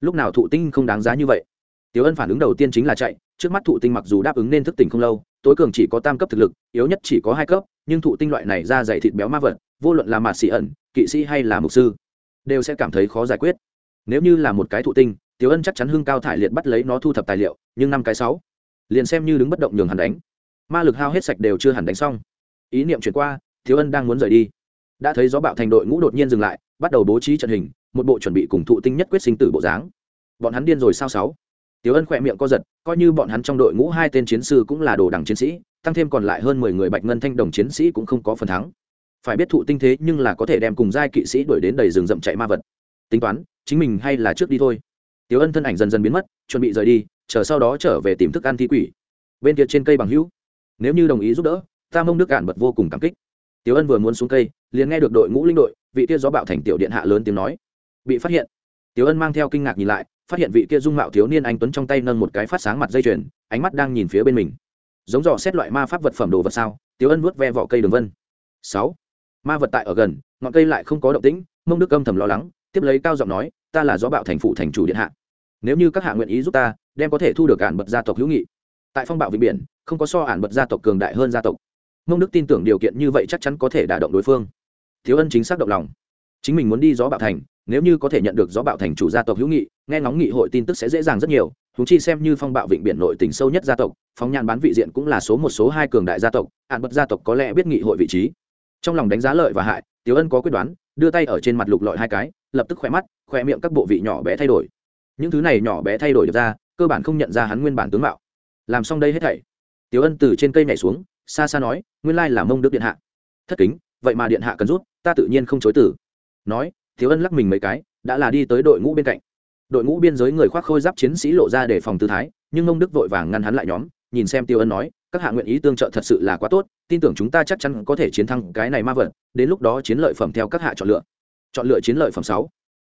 Lúc nào thụ tinh không đáng giá như vậy? Tiểu ân phản ứng đầu tiên chính là chạy, trước mắt thụ tinh mặc dù đáp ứng nên thức tỉnh không lâu, tối cường chỉ có tam cấp thực lực, yếu nhất chỉ có hai cấp, nhưng thụ tinh loại này ra dày thịt béo ma vật, vô luận là mạt sĩ ẩn, kỵ sĩ hay là mục sư, đều sẽ cảm thấy khó giải quyết. Nếu như là một cái thụ tinh tiểu ân chắc chắn hưng cao thải liệt bắt lấy nó thu thập tài liệu, nhưng năm cái sáu, liền xem như đứng bất động nhường hẳn đánh. Ma lực hao hết sạch đều chưa hẳn đánh xong. Ý niệm chuyển qua tiểu ân đang muốn rời đi. Đã thấy gió bạo thành đội ngũ đột nhiên dừng lại, bắt đầu bố trí trận hình một bộ chuẩn bị cùng thụ tinh nhất quyết sinh tử bộ dáng bọn hắn điên rồi sao sáu Tiểu Ân khỏe miệng co giật, coi như bọn hắn trong đội ngũ hai tên chiến sư cũng là đồ đẳng chiến sĩ, tăng thêm còn lại hơn mười người Bạch Ngân Thanh đồng chiến sĩ cũng không có phần thắng. Phải biết thụ tinh thế nhưng là có thể đem cùng giai kỵ sĩ đuổi đến đầy rừng rậm chạy ma vật. Tính toán, chính mình hay là trước đi thôi. Tiểu Ân thân ảnh dần dần biến mất, chuẩn bị rời đi, chờ sau đó trở về tìm thức ăn thi quỷ. Bên kia trên cây bằng hữu, nếu như đồng ý giúp đỡ, ta mong nước cản bật vô cùng cảm kích. Tiểu Ân vừa muốn xuống cây, liền nghe được đội ngũ linh đội, vị kia gió bạo thành tiểu điện hạ lớn tiếng nói, bị phát hiện. Tiểu Ân mang theo kinh ngạc nhìn lại, phát hiện vị kia dung mạo thiếu niên anh tuấn trong tay nâng một cái phát sáng mặt dây chuyền ánh mắt đang nhìn phía bên mình. Giống dò xét loại ma pháp vật phẩm đồ vật sao? Tiểu ân vuốt ve vỏ cây đường vân. Sáu. Ma vật tại ở gần ngọn cây lại không có động tĩnh mông đức âm thầm lo lắng tiếp lấy cao giọng nói ta là gió bạo thành phụ thành chủ điện hạ. Nếu như các hạ nguyện ý giúp ta đem có thể thu được ản bật gia tộc hữu nghị. Tại phong bạo vịnh biển không có so ản bật gia tộc cường đại hơn gia tộc. Mông đức tin tưởng điều kiện như vậy chắc chắn có thể đả động đối phương. Thiếu ân chính xác động lòng chính mình muốn đi gió bạo thành, nếu như có thể nhận được gió bạo thành chủ gia tộc hữu nghị, nghe ngóng nghị hội tin tức sẽ dễ dàng rất nhiều. Húng chi xem như phong bạo vịnh biển nội tỉnh sâu nhất gia tộc, phóng nhàn bán vị diện cũng là số một, số hai cường đại gia tộc, hạn bật gia tộc có lẽ biết nghị hội vị trí. Trong lòng đánh giá lợi và hại, tiểu ân có quyết đoán, đưa tay ở trên mặt lục lọi hai cái, lập tức khỏe mắt, khỏe miệng các bộ vị nhỏ bé thay đổi. Những thứ này nhỏ bé thay đổi được ra, cơ bản không nhận ra hắn nguyên bản tướng mạo. Làm xong đây hết thảy, tiểu ân từ trên cây nhảy xuống, xa xa nói, nguyên lai là mông đức điện hạ. Thất kính, vậy mà điện hạ cần rút, ta tự nhiên không chối tử nói, thiếu ân lắc mình mấy cái, đã là đi tới đội ngũ bên cạnh. Đội ngũ biên giới người khoác khôi giáp chiến sĩ lộ ra để phòng tư thái, nhưng ông đức vội vàng ngăn hắn lại nhóm, nhìn xem tiêu ân nói, các hạ nguyện ý tương trợ thật sự là quá tốt, tin tưởng chúng ta chắc chắn có thể chiến thắng cái này ma vật, đến lúc đó chiến lợi phẩm theo các hạ chọn lựa. Chọn lựa chiến lợi phẩm sáu?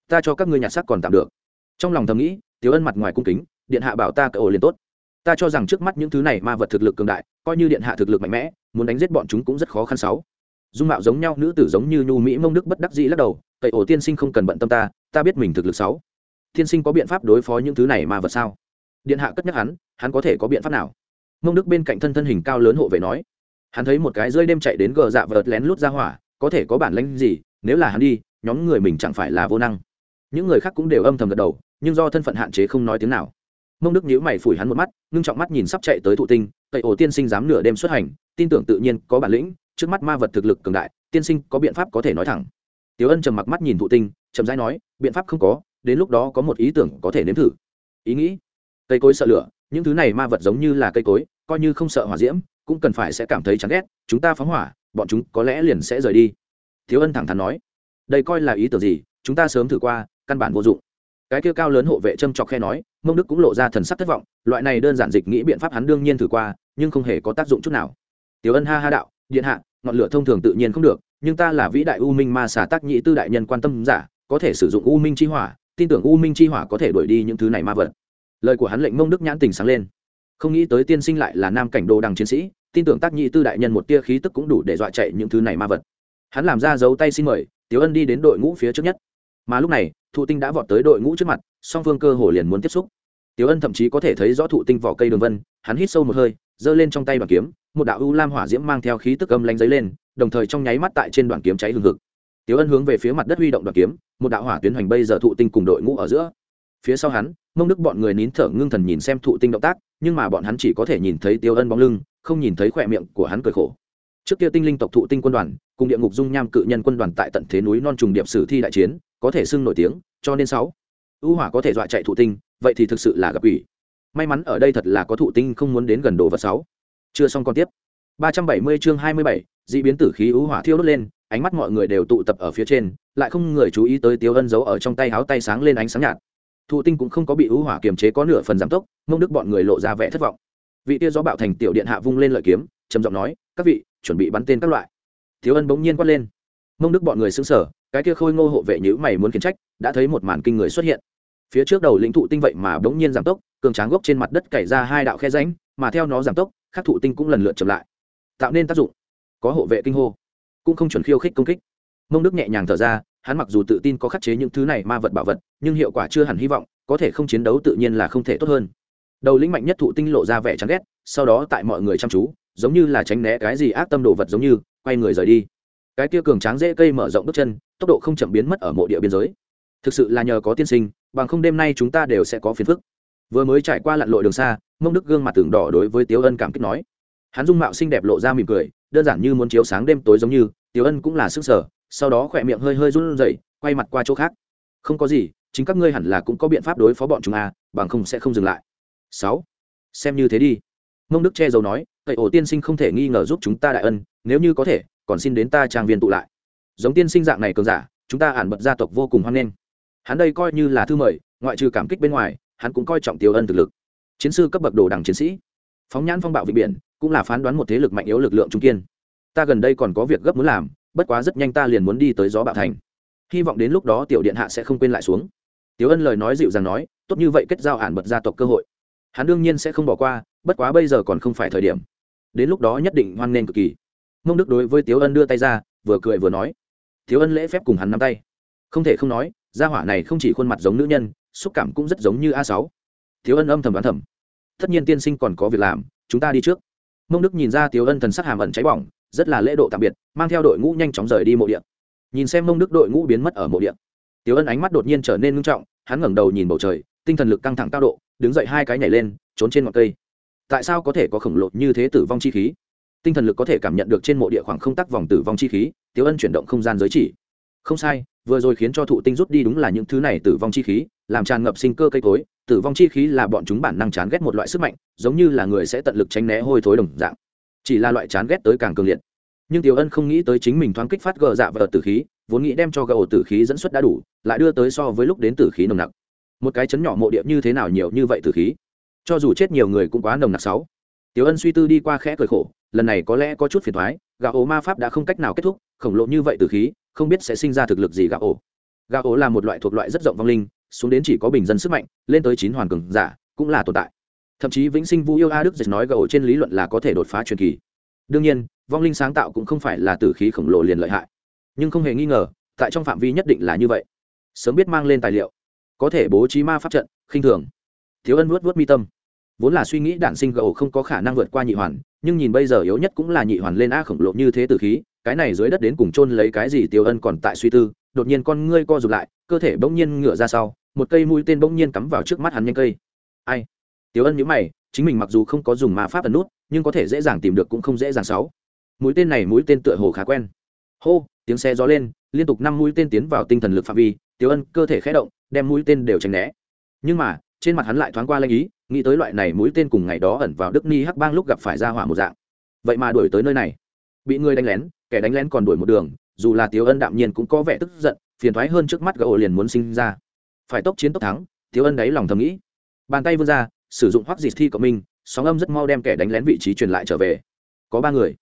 Ta cho các ngươi nhặt sắc còn tạm được. Trong lòng thầm nghĩ, tiêu ân mặt ngoài cung kính, điện hạ bảo ta cậu liền tốt. Ta cho rằng trước mắt những thứ này ma vật thực lực cường đại, coi như điện hạ thực lực mạnh mẽ, muốn đánh giết bọn chúng cũng rất khó khăn sáu dung mạo giống nhau, nữ tử giống như nhu mỹ mông đức bất đắc dĩ lắc đầu, cậy ổ tiên sinh không cần bận tâm ta ta biết mình thực lực sáu tiên sinh có biện pháp đối phó những thứ này mà vật sao? Điện hạ cất nhắc hắn hắn có thể có biện pháp nào? Mông đức bên cạnh thân thân hình cao lớn hộ vệ nói, hắn thấy một cái rơi đêm chạy đến gờ dạ vợt lén lút ra hỏa, có thể có bản lãnh gì, nếu là hắn đi, nhóm người mình chẳng phải là vô năng. Những người khác cũng đều âm thầm gật đầu, nhưng do thân phận hạn chế không nói tiếng nào. Mông đức nhíu mày phủi hắn một mắt, ngưng trọng mắt nhìn sắp chạy tới thụ tinh, cậy ổ tiên sinh dám nửa đêm xuất hành, tin tưởng tự nhiên có bản lĩnh trước mắt ma vật thực lực cường đại, tiên sinh có biện pháp có thể nói thẳng. Tiếu ân trầm mặc mắt nhìn thụ tinh, chậm rãi nói, biện pháp không có, đến lúc đó có một ý tưởng có thể nếm thử. Ý nghĩ? Cây cối sợ lửa, những thứ này ma vật giống như là cây cối, coi như không sợ hỏa diễm, cũng cần phải sẽ cảm thấy chán ghét, chúng ta phóng hỏa, bọn chúng có lẽ liền sẽ rời đi. Thiếu ân thẳng thắn nói, đây coi là ý tưởng gì, chúng ta sớm thử qua, căn bản vô dụng. Cái kia cao lớn hộ vệ châm chọc khe nói, mông đức cũng lộ ra thần sắc thất vọng, loại này đơn giản dịch nghĩ biện pháp hắn đương nhiên thử qua, nhưng không hề có tác dụng chút nào. Tiểu ân ha ha đạo, điện hạ ngọn lửa thông thường tự nhiên không được, nhưng ta là vĩ đại u minh ma xà tác nhị tư đại nhân quan tâm giả, có thể sử dụng u minh chi hỏa, tin tưởng u minh chi hỏa có thể đuổi đi những thứ này ma vật. Lời của hắn lệnh mông đức nhãn tình sáng lên. Không nghĩ tới tiên sinh lại là nam cảnh đồ đằng chiến sĩ, tin tưởng tác nhị tư đại nhân một tia khí tức cũng đủ để dọa chạy những thứ này ma vật. Hắn làm ra dấu tay xin mời, tiểu ân đi đến đội ngũ phía trước nhất. Mà lúc này, thụ tinh đã vọt tới đội ngũ trước mặt, song phương cơ hồ liền muốn tiếp xúc tiểu ân thậm chí có thể thấy rõ thụ tinh vỏ cây đường vân, hắn hít sâu một hơi, giơ lên trong tay đoạn kiếm, một đạo u lam hỏa diễm mang theo khí tức âm lanh giấy lên, đồng thời trong nháy mắt tại trên đoạn kiếm cháy hừng hực. Tiểu ân hướng về phía mặt đất huy động đoạn kiếm, một đạo hỏa tuyến hoành bây giờ thụ tinh cùng đội ngũ ở giữa. Phía sau hắn, mông đức bọn người nín thở ngưng thần nhìn xem thụ tinh động tác, nhưng mà bọn hắn chỉ có thể nhìn thấy tiêu ân bóng lưng, không nhìn thấy khóe miệng của hắn cười khổ. Trước kia tinh linh tộc thụ tinh quân đoàn, cùng địa ngục dung nham cự nhân quân đoàn tại tận thế núi non trùng điệp sử thi đại chiến, có thể xưng nổi tiếng, cho nên sáu. Ưu hỏa có thể dọa chạy thụ tinh vậy thì thực sự là gặp ủy. May mắn ở đây thật là có thụ tinh không muốn đến gần đồ vật sáu. Chưa xong còn tiếp. 370 chương 27, dị biến tử khí ưu hỏa thiêu đốt lên ánh mắt mọi người đều tụ tập ở phía trên lại không người chú ý tới tiêu ân giấu ở trong tay háo tay sáng lên ánh sáng nhạt. Thụ tinh cũng không có bị ưu hỏa kiềm chế có nửa phần giảm tốc mông đức bọn người lộ ra vẻ thất vọng. Vị tia gió bạo thành tiểu điện hạ vung lên lợi kiếm trầm giọng nói các vị chuẩn bị bắn tên các loại. Thiếu ân bỗng nhiên quát lên. Mông đức bọn người xứng sở cái kia khôi ngô hộ vệ nhữ mày muốn kiến trách đã thấy một màn kinh người xuất hiện phía trước đầu lĩnh thụ tinh vậy mà bỗng nhiên giảm tốc, cường tráng gốc trên mặt đất cày ra hai đạo khe ránh mà theo nó giảm tốc các thụ tinh cũng lần lượt chậm lại. Tạo nên tác dụng. Có hộ vệ kinh hô. Cũng không chuẩn khiêu khích công kích. Mông đức nhẹ nhàng thở ra, hắn mặc dù tự tin có khắc chế những thứ này ma vật bảo vật, nhưng hiệu quả chưa hẳn hy vọng, có thể không chiến đấu tự nhiên là không thể tốt hơn. Đầu lĩnh mạnh nhất thụ tinh lộ ra vẻ chán ghét, sau đó tại mọi người chăm chú, giống như là tránh né cái gì ác tâm đồ vật giống như, quay người rời đi. Cái kia cường tráng dễ cây mở rộng bước chân, tốc độ không chậm biến mất ở mộ địa biên giới. Thực sự là nhờ có tiên sinh bằng không đêm nay chúng ta đều sẽ có phiền phức. Vừa mới trải qua lặn lội đường xa, mông đức gương mặt tường đỏ đối với tiếu ân cảm kích nói. Hắn dung mạo xinh đẹp lộ ra mỉm cười, đơn giản như muốn chiếu sáng đêm tối giống như, tiếu ân cũng là sức sở, sau đó khỏe miệng hơi hơi run rẩy, quay mặt qua chỗ khác. Không có gì, chính các ngươi hẳn là cũng có biện pháp đối phó bọn chúng à bằng không sẽ không dừng lại. Sáu. Xem như thế đi. Mông đức che giấu nói cậy ổ tiên sinh không thể nghi ngờ giúp chúng ta đại ân, nếu như có thể, còn xin đến ta trang viên tụ lại. Giống tiên sinh dạng này cường giả, chúng ta ản bật gia tộc vô cùng hoan nghênh hắn đây coi như là thư mời, ngoại trừ cảm kích bên ngoài, hắn cũng coi trọng tiêu ân thực lực. Chiến sư cấp bậc đồ đẳng chiến sĩ. Phóng nhãn phong bạo vịnh biển, cũng là phán đoán một thế lực mạnh yếu lực lượng trung kiên. Ta gần đây còn có việc gấp muốn làm, bất quá rất nhanh ta liền muốn đi tới gió bạo thành. Hy vọng đến lúc đó tiểu điện hạ sẽ không quên lại xuống. Tiểu ân lời nói dịu dàng nói, tốt như vậy kết giao ản bật gia tộc cơ hội. Hắn đương nhiên sẽ không bỏ qua, bất quá bây giờ còn không phải thời điểm. Đến lúc đó nhất định hoan nghênh cực kỳ. Mông đức đối với tiếu ân đưa tay ra, vừa cười vừa nói. Tiếu ân lễ phép cùng hắn nắm tay. Không thể không nói gia hỏa này không chỉ khuôn mặt giống nữ nhân, xúc cảm cũng rất giống như a sáu. Thiếu ân âm thầm đoán thầm. Tất nhiên tiên sinh còn có việc làm, chúng ta đi trước. Mông đức nhìn ra thiếu ân thần sắc hàm ẩn cháy bỏng, rất là lễ độ tạm biệt, mang theo đội ngũ nhanh chóng rời đi mộ điện nhìn xem mông đức đội ngũ biến mất ở mộ điện tiếu ân ánh mắt đột nhiên trở nên ngưng trọng, hắn ngẩng đầu nhìn bầu trời, tinh thần lực căng thẳng cao độ, đứng dậy hai cái nhảy lên, trốn trên ngọn cây. Tại sao có thể có khổng lồ như thế tử vong chi khí? Tinh thần lực có thể cảm nhận được trên mộ địa khoảng không tắc vòng tử vong chi khí tiếu ân chuyển động không gian giới chỉ. Không sai vừa rồi khiến cho thụ tinh rút đi đúng là những thứ này tử vong chi khí, làm tràn ngập sinh cơ cây cối, tử vong chi khí là bọn chúng bản năng chán ghét một loại sức mạnh, giống như là người sẽ tận lực tránh né hôi thối đồng dạng. Chỉ là loại chán ghét tới càng cường liệt. Nhưng tiểu ân không nghĩ tới chính mình thoáng kích phát gờ dạ và tử khí, vốn nghĩ đem cho gờ ổ tử khí dẫn xuất đã đủ, lại đưa tới so với lúc đến tử khí nồng nặc. Một cái chấn nhỏ mộ địa như thế nào nhiều như vậy tử khí? Cho dù chết nhiều người cũng quá nồng nặc sáu tiểu ân suy tư đi qua khẽ cười khổ lần này có lẽ có chút phiền toái, gạo ổ ma pháp đã không cách nào kết thúc khổng lồ như vậy từ khí không biết sẽ sinh ra thực lực gì gạo ổ. Gạo ổ là một loại thuộc loại rất rộng vong linh xuống đến chỉ có bình dân sức mạnh lên tới chín hoàn cường giả cũng là tồn tại. Thậm chí vĩnh sinh vũ yêu a đức dịch nói gạo ổ trên lý luận là có thể đột phá truyền kỳ. Đương nhiên vong linh sáng tạo cũng không phải là tử khí khổng lồ liền lợi hại. Nhưng không hề nghi ngờ tại trong phạm vi nhất định là như vậy. Sớm biết mang lên tài liệu có thể bố trí ma pháp trận khinh thường. Thiếu ân vuốt vuốt mi tâm vốn là suy nghĩ đản sinh gậu không có khả năng vượt qua nhị hoàn, nhưng nhìn bây giờ yếu nhất cũng là nhị hoàn lên a khổng lồ như thế từ khí, cái này dưới đất đến cùng chôn lấy cái gì tiêu ân còn tại suy tư, đột nhiên con ngươi co rụt lại, cơ thể bỗng nhiên ngửa ra sau, một cây mũi tên bỗng nhiên cắm vào trước mắt hắn nhanh cây. Ai? Tiểu ân nhíu mày, chính mình mặc dù không có dùng ma pháp ẩn nút, nhưng có thể dễ dàng tìm được cũng không dễ dàng sáu. Mũi tên này mũi tên tựa hồ khá quen. Hô, tiếng xe gió lên, liên tục năm mũi tên tiến vào tinh thần lực phạm vi tiểu ân cơ thể khẽ động, đem mũi tên đều tránh né. Nhưng mà, trên mặt hắn lại thoáng qua lanh ý nghĩ tới loại này mũi tên cùng ngày đó ẩn vào đức ni hắc bang lúc gặp phải ra hỏa một dạng. Vậy mà đuổi tới nơi này. Bị người đánh lén, kẻ đánh lén còn đuổi một đường, dù là tiếu ân đạm nhiên cũng có vẻ tức giận, phiền thoái hơn trước mắt gỗ liền muốn sinh ra. Phải tốc chiến tốc thắng, tiếu ân đáy lòng thầm nghĩ. Bàn tay vươn ra, sử dụng hoắc dịt thi của mình sóng âm rất mau đem kẻ đánh lén vị trí truyền lại trở về. Có ba người.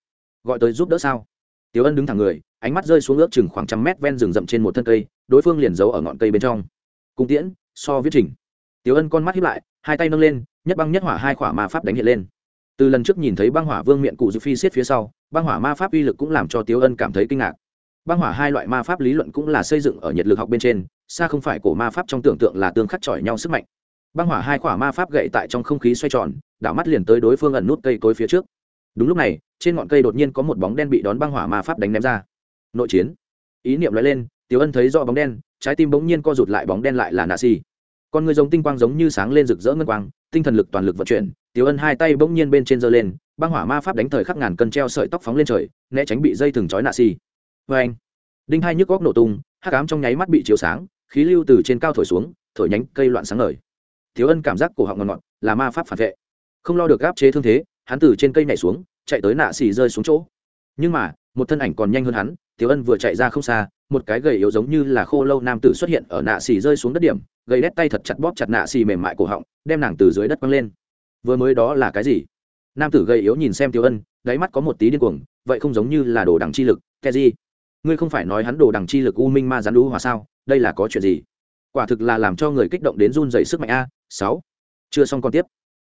Gọi tới giúp đỡ sao? Tiếu ân đứng thẳng người, ánh mắt rơi xuống ước chừng khoảng trăm mét ven rừng rậm trên một thân cây, đối phương liền giấu ở ngọn cây bên trong. Cung tiễn, so viết trình. Tiếu ân con mắt hiếp lại hai tay nâng lên, nhất băng nhất hỏa hai khỏa ma pháp đánh hiện lên. Từ lần trước nhìn thấy băng hỏa vương miệng cụ dư phi xiết phía sau, băng hỏa ma pháp uy lực cũng làm cho tiểu ân cảm thấy kinh ngạc. Băng hỏa hai loại ma pháp lý luận cũng là xây dựng ở nhiệt lực học bên trên, xa không phải cổ ma pháp trong tưởng tượng là tương khắc chọi nhau sức mạnh. Băng hỏa hai khỏa ma pháp gậy tại trong không khí xoay tròn, đảo mắt liền tới đối phương ẩn nút cây cối phía trước. Đúng lúc này, trên ngọn cây đột nhiên có một bóng đen bị đón băng hỏa ma pháp đánh ném ra. Nội chiến. Ý niệm nói lên tiểu ân thấy rõ bóng đen, trái tim bỗng nhiên co rụt lại, bóng đen lại là nạ xì con người giống tinh quang giống như sáng lên rực rỡ ngân quang, tinh thần lực toàn lực vận chuyển, tiểu ân hai tay bỗng nhiên bên trên giơ lên, băng hỏa ma pháp đánh thời khắc ngàn cân treo sợi tóc phóng lên trời, né tránh bị dây thừng trói nạ xì. Vê anh đinh hai nhức góc nổ tung, hắc ám trong nháy mắt bị chiếu sáng, khí lưu từ trên cao thổi xuống, thổi nhánh cây loạn sáng ngời. Tiểu ân cảm giác cổ họng ngọt ngọt, là ma pháp phản vệ. Không lo được gáp chế thương thế, hắn từ trên cây nhảy xuống, chạy tới nạ xì rơi xuống chỗ. Nhưng mà, một thân ảnh còn nhanh hơn hắn tiểu ân vừa chạy ra không xa, một cái gầy yếu giống như là khô lâu nam tử xuất hiện ở nạ xì rơi xuống đất điểm, gầy đét tay thật chặt bóp chặt nạ xì mềm mại cổ họng, đem nàng từ dưới đất quăng lên. Vừa mới đó là cái gì? Nam tử gầy yếu nhìn xem tiểu ân, đáy mắt có một tí điên cuồng, vậy không giống như là đồ đằng chi lực ke gì? Ngươi không phải nói hắn đồ đằng chi lực u minh ma rắn đũ hòa sao? Đây là có chuyện gì? Quả thực là làm cho người kích động đến run dày sức mạnh a, sáu. Chưa xong còn tiếp.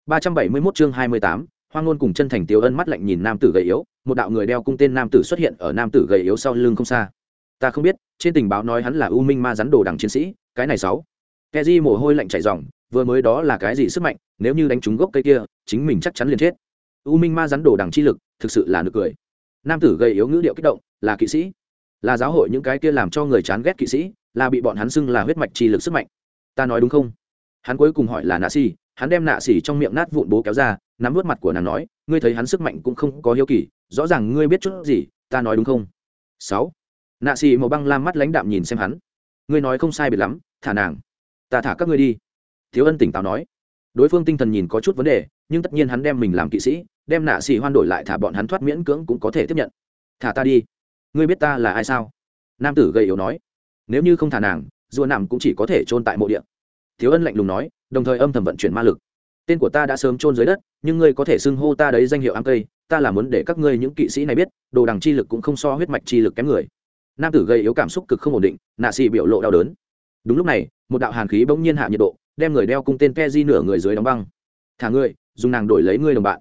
ba trăm bảy mươi 371 chương hai mươi tám hoang ngôn cùng chân thành tiêu ân mắt lạnh nhìn nam tử gầy yếu, một đạo người đeo cung tên nam tử xuất hiện ở nam tử gầy yếu sau lưng không xa. Ta không biết, trên tình báo nói hắn là u minh ma rắn đồ đằng chiến sĩ, cái này sáu. Ke di mồ hôi lạnh chảy ròng, vừa mới đó là cái gì sức mạnh, nếu như đánh trúng gốc cây kia, chính mình chắc chắn liền chết. U minh ma rắn đồ đằng chi lực, thực sự là nực cười. Nam tử gầy yếu ngữ điệu kích động, là kỵ sĩ. Là giáo hội những cái kia làm cho người chán ghét kỵ sĩ, là bị bọn hắn xưng là huyết mạch chi lực sức mạnh. Ta nói đúng không? Hắn cuối cùng hỏi là nạ xì, hắn đem nạ xì trong miệng nát vụn bố kéo ra nắm vớt mặt của nàng nói, ngươi thấy hắn sức mạnh cũng không có hiếu kỳ, rõ ràng ngươi biết chút gì, ta nói đúng không? Sáu. Nạ xì màu băng lam mắt lãnh đạm nhìn xem hắn. Ngươi nói không sai biệt lắm, thả nàng. Ta thả các ngươi đi. Thiếu ân tỉnh táo nói. Đối phương tinh thần nhìn có chút vấn đề, nhưng tất nhiên hắn đem mình làm kỵ sĩ, đem nạ xì hoan đổi lại thả bọn hắn thoát miễn cưỡng cũng có thể tiếp nhận. Thả ta đi. Ngươi biết ta là ai sao? Nam tử gầy yếu nói. Nếu như không thả nàng, rùa nằm cũng chỉ có thể trôn tại mộ địa. Thiếu ân lạnh lùng nói, đồng thời âm thầm vận chuyển ma lực tên của ta đã sớm trôn dưới đất, nhưng ngươi có thể xưng hô ta đấy danh hiệu ám cây, ta là muốn để các ngươi những kỵ sĩ này biết, đồ đằng chi lực cũng không so huyết mạch chi lực kém người. Nam tử gây yếu cảm xúc cực không ổn định, nạ xì biểu lộ đau đớn. Đúng lúc này, một đạo hàn khí bỗng nhiên hạ nhiệt độ, đem người đeo cung tên ke di nửa người dưới đóng băng. Thả ngươi, dùng nàng đổi lấy ngươi đồng bạn.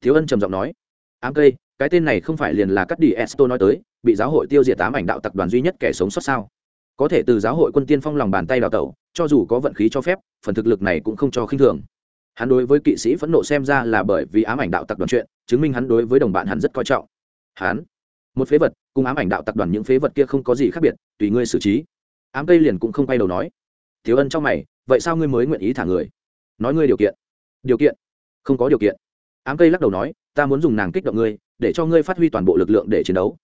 Thiếu ân trầm giọng nói. Ám cây, cái tên này không phải liền là cắt đi esto nói tới, bị giáo hội tiêu diệt tám ảnh đạo tập đoàn duy nhất kẻ sống sót sao? Có thể từ giáo hội quân tiên phong lòng bàn tay đào tẩu, cho dù có vận khí cho phép, phần thực lực này cũng không cho khinh thường hắn đối với kỵ sĩ phẫn nộ xem ra là bởi vì ám ảnh đạo tặc đoàn chuyện, chứng minh hắn đối với đồng bạn hắn rất coi trọng. Hắn, một phế vật, cùng ám ảnh đạo tặc đoàn những phế vật kia không có gì khác biệt, tùy ngươi xử trí. Ám cây liền cũng không quay đầu nói. Thiếu ân trong mày, vậy sao ngươi mới nguyện ý thả người? Nói ngươi điều kiện. Điều kiện? Không có điều kiện. Ám cây lắc đầu nói, ta muốn dùng nàng kích động ngươi, để cho ngươi phát huy toàn bộ lực lượng để chiến đấu.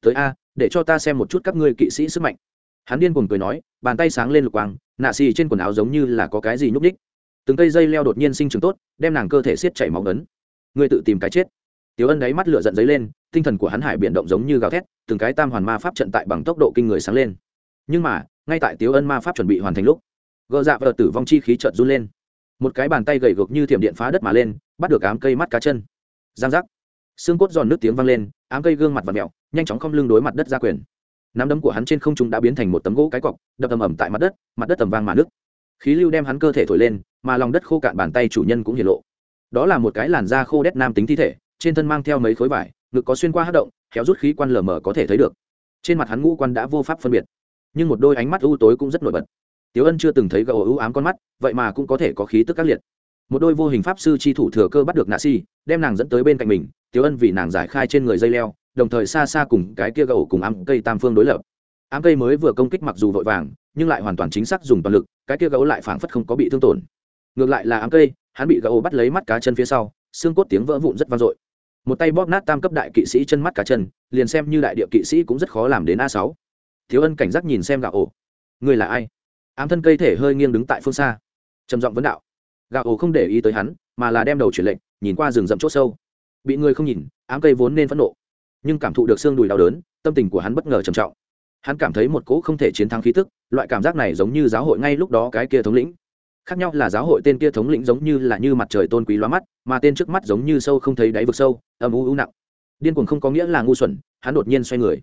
Tới a, để cho ta xem một chút các ngươi kỵ sĩ sức mạnh. Hắn điên cuồng cười nói, bàn tay sáng lên lục quang, nạ xì trên quần áo giống như là có cái gì nhúc ních từng cây dây leo đột nhiên sinh trưởng tốt, đem nàng cơ thể siết chảy máu ấn. Ngươi tự tìm cái chết. Tiếu ân đáy mắt lửa giận dấy lên, tinh thần của hắn hải biển động giống như gào thét, từng cái tam hoàn ma pháp trận tại bằng tốc độ kinh người sáng lên. Nhưng mà, ngay tại tiếu ân ma pháp chuẩn bị hoàn thành lúc, gờ dạ vợ tử vong chi khí trợn run lên. Một cái bàn tay gầy gộc như thiểm điện phá đất mà lên, bắt được ám cây mắt cá chân. Giang giác. Xương cốt giòn nước tiếng vang lên, ám cây gương mặt và mẹo nhanh chóng không lưng đối mặt đất ra quyền. Nắm đấm của hắn trên không trung đã biến thành một tấm gỗ cái cọc, đập ầm ầm tại mặt đất mặt đất tầm vang mà nước khí lưu đem hắn cơ thể thổi lên mà lòng đất khô cạn bàn tay chủ nhân cũng hiện lộ. Đó là một cái làn da khô đét nam tính thi thể, trên thân mang theo mấy khối vải, ngực có xuyên qua hát động kéo rút khí quan lờ mờ có thể thấy được. Trên mặt hắn ngũ quan đã vô pháp phân biệt. Nhưng một đôi ánh mắt ưu tối cũng rất nổi bật. Tiếu ân chưa từng thấy gậu ưu ám con mắt, vậy mà cũng có thể có khí tức các liệt. Một đôi vô hình pháp sư chi thủ thừa cơ bắt được nạ si, đem nàng dẫn tới bên cạnh mình tiếu ân vì nàng giải khai trên người dây leo, đồng thời xa xa cùng cái kia gậu cùng ám cây tam phương đối lập. Ám cây mới vừa công kích mặc dù vội vàng, nhưng lại hoàn toàn chính xác dùng toàn lực, cái kia gấu lại phảng phất không có bị thương tổn ngược lại là ám cây, hắn bị gà bắt lấy mắt cá chân phía sau, xương cốt tiếng vỡ vụn rất vang dội. Một tay bóp nát tam cấp đại kỵ sĩ chân mắt cá chân, liền xem như đại địa kỵ sĩ cũng rất khó làm đến a sáu. Thiếu ân cảnh giác nhìn xem gà ô. Người là ai? Ám thân cây thể hơi nghiêng đứng tại phương xa. Trầm giọng vấn đạo. Gà ô không để ý tới hắn, mà là đem đầu chuyển lệnh, nhìn qua rừng rậm chốt sâu. Bị người không nhìn, ám cây vốn nên phẫn nộ. Nhưng cảm thụ được xương đùi đau đớn, tâm tình của hắn bất ngờ trầm trọng. Hắn cảm thấy một cỗ không thể chiến thắng khí tức, loại cảm giác này giống như giáo hội ngay lúc đó cái kia thống lĩnh khác nhau là giáo hội tên kia thống lĩnh giống như là như mặt trời tôn quý loa mắt, mà tên trước mắt giống như sâu không thấy đáy vực sâu, âm u u nặng. Điên cuồng không có nghĩa là ngu xuẩn, hắn đột nhiên xoay người.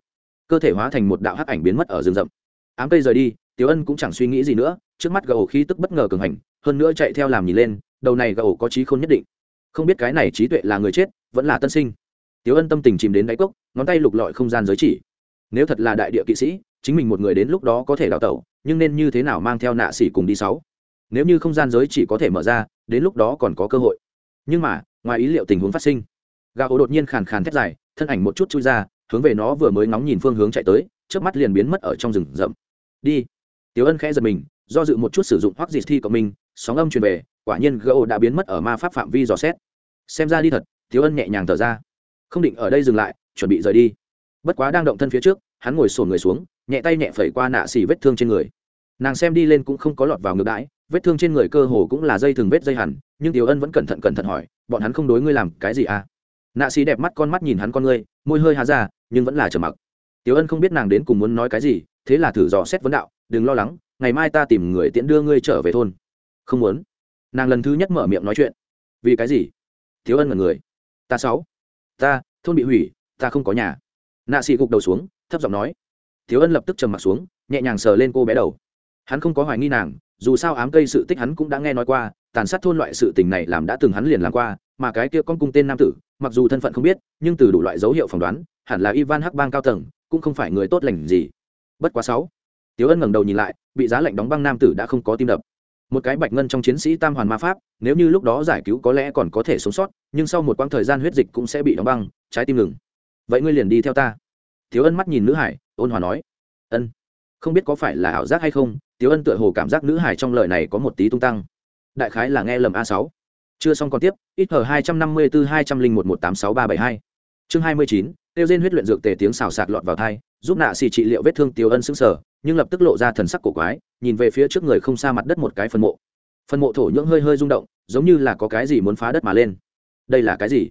Cơ thể hóa thành một đạo hắc ảnh biến mất ở rừng rậm. Ám cây rời đi, tiểu ân cũng chẳng suy nghĩ gì nữa, trước mắt gầu khí tức bất ngờ cường hành, hơn nữa chạy theo làm nhìn lên, đầu này gầu có trí khôn nhất định. Không biết cái này trí tuệ là người chết, vẫn là tân sinh. Tiểu ân tâm tình chìm đến đáy cốc, ngón tay lục lọi không gian giới chỉ. Nếu thật là đại địa kỵ sĩ, chính mình một người đến lúc đó có thể đào tẩu, nhưng nên như thế nào mang theo nạ xỉ cùng đi sáu? Nếu như không gian giới chỉ có thể mở ra, đến lúc đó còn có cơ hội. Nhưng mà, ngoài ý liệu tình huống phát sinh, gà ổ đột nhiên khàn khàn thét dài, thân ảnh một chút chui ra, hướng về nó vừa mới ngóng nhìn phương hướng chạy tới trước mắt liền biến mất ở trong rừng rậm. Đi. Tiểu ân khẽ giật mình, do dự một chút sử dụng hoắc dịt thi của mình sóng âm truyền về, quả nhiên gà ổ đã biến mất ở ma pháp phạm vi dò xét. Xem ra đi thật, tiểu ân nhẹ nhàng thở ra. Không định ở đây dừng lại, chuẩn bị rời đi. Bất quá đang động thân phía trước, hắn ngồi sổn người xuống, nhẹ tay nhẹ phẩy qua nạ xỉ vết thương trên người. Nàng xem đi lên cũng không có lọt vào ngược đãi vết thương trên người cơ hồ cũng là dây thường vết dây hẳn, nhưng tiểu ân vẫn cẩn thận cẩn thận hỏi, bọn hắn không đối ngươi làm cái gì à? Nạ xỉ đẹp mắt con mắt nhìn hắn con ngươi, môi hơi há ra, nhưng vẫn là trầm mặc. Tiểu ân không biết nàng đến cùng muốn nói cái gì, thế là thử dò xét vấn đạo, đừng lo lắng, ngày mai ta tìm người tiễn đưa ngươi trở về thôn. Không muốn. Nàng lần thứ nhất mở miệng nói chuyện. Vì cái gì? Thiếu ân mật người. Ta sáu, ta, thôn bị hủy, ta không có nhà. Nạ xị gục đầu xuống, thấp giọng nói. Thiếu ân lập tức trầm m ặ t xuống, nhẹ nhàng sờ lên cô bé đầu. Hắn không có hoài nghi nàng dù sao ám cây sự tích hắn cũng đã nghe nói qua, tàn sát thôn loại sự tình này làm đã từng hắn liền làm qua, mà cái kia con cung tên nam tử, mặc dù thân phận không biết, nhưng từ đủ loại dấu hiệu phỏng đoán, hẳn là ivan hắc bang cao tầng, cũng không phải người tốt lành gì. Bất quá sáu tiếu ân ngẩng đầu nhìn lại, bị giá lạnh đóng băng nam tử đã không có tim đập. Một cái bạch ngân trong chiến sĩ tam hoàn ma pháp, nếu như lúc đó giải cứu có lẽ còn có thể sống sót, nhưng sau một quãng thời gian huyết dịch cũng sẽ bị đóng băng, trái tim ngừng. Vậy ngươi liền đi theo ta. Thiếu ân mắt nhìn nữ hải, ôn hòa nói. Ân. Không biết có phải là ảo giác hay không tiếu ân tựa hồ cảm giác nữ hải trong lời này có một tí tung tăng. Đại khái là nghe lầm a sáu. Chưa xong còn tiếp, ít hờ hai trăm năm mươi bốn hai trăm linh một một tám sáu ba bảy hai. Chương hai mươi chín, tiêu diên huyết luyện dược tề tiếng xào sạc lọt vào thai, giúp nạ xì trị liệu vết thương tiêu ân sững sờ, nhưng lập tức lộ ra thần sắc cổ quái, nhìn về phía trước người không xa mặt đất một cái phân mộ. Phân mộ thổ nhưỡng hơi hơi rung động, giống như là có cái gì muốn phá đất mà lên. Đây là cái gì?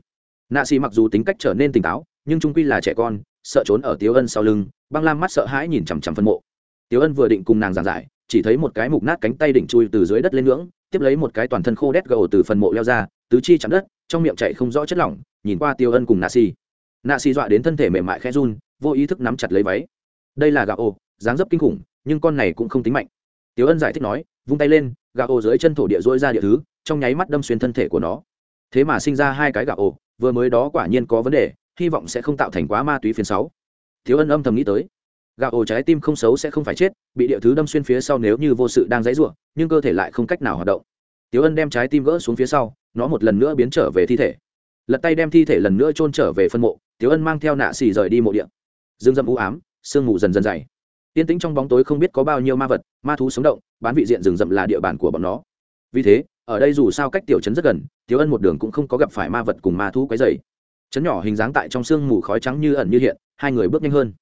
Nạ xì mặc dù tính cách trở nên tỉnh táo, nhưng trung quy là trẻ con, sợ trốn ở tiếu ân sau lưng, băng lam mắt sợ hãi nhìn chằm chằm phân mộ. Tiếu ân vừa định cùng nàng giảng giải chỉ thấy một cái mục nát cánh tay đỉnh chui từ dưới đất lên ngưỡng, tiếp lấy một cái toàn thân khô đét gầu từ phần mộ leo ra, tứ chi chạm đất, trong miệng chạy không rõ chất lỏng, nhìn qua tiêu ân cùng nạ xì nạ xì dọa đến thân thể mềm mại khẽ run, vô ý thức nắm chặt lấy váy. Đây là gà ô, dáng dấp kinh khủng, nhưng con này cũng không tính mạnh. Tiêu ân giải thích nói, vung tay lên, gà ô dưới chân thổ địa dỗi ra địa thứ, trong nháy mắt đâm xuyên thân thể của nó. Thế mà sinh ra hai cái gà ô, vừa mới đó quả nhiên có vấn đề, hy vọng sẽ không tạo thành quá ma túy phiền sáu. Thiếu ân âm thầm nghĩ tới gạo ổ trái tim không xấu sẽ không phải chết, bị địa thứ đâm xuyên phía sau nếu như vô sự đang dãy ruộng nhưng cơ thể lại không cách nào hoạt động. Tiếu ân đem trái tim gỡ xuống phía sau, nó một lần nữa biến trở về thi thể. Lật tay đem thi thể lần nữa trôn trở về phân mộ tiếu ân mang theo nạ xì rời đi mộ điện dương dâm u ám, sương mù dần dần dày. Yên tĩnh trong bóng tối không biết có bao nhiêu ma vật, ma thú sống động, bán vị diện rừng rậm là địa bàn của bọn nó. Vì thế, ở đây dù sao cách tiểu trấn rất gần tiếu ân một đường cũng không có gặp phải ma vật cùng ma thú quấy dày chấn nhỏ hình dáng tại trong sương mù khói trắng như ẩn như hiện, hai người bước nhanh hơn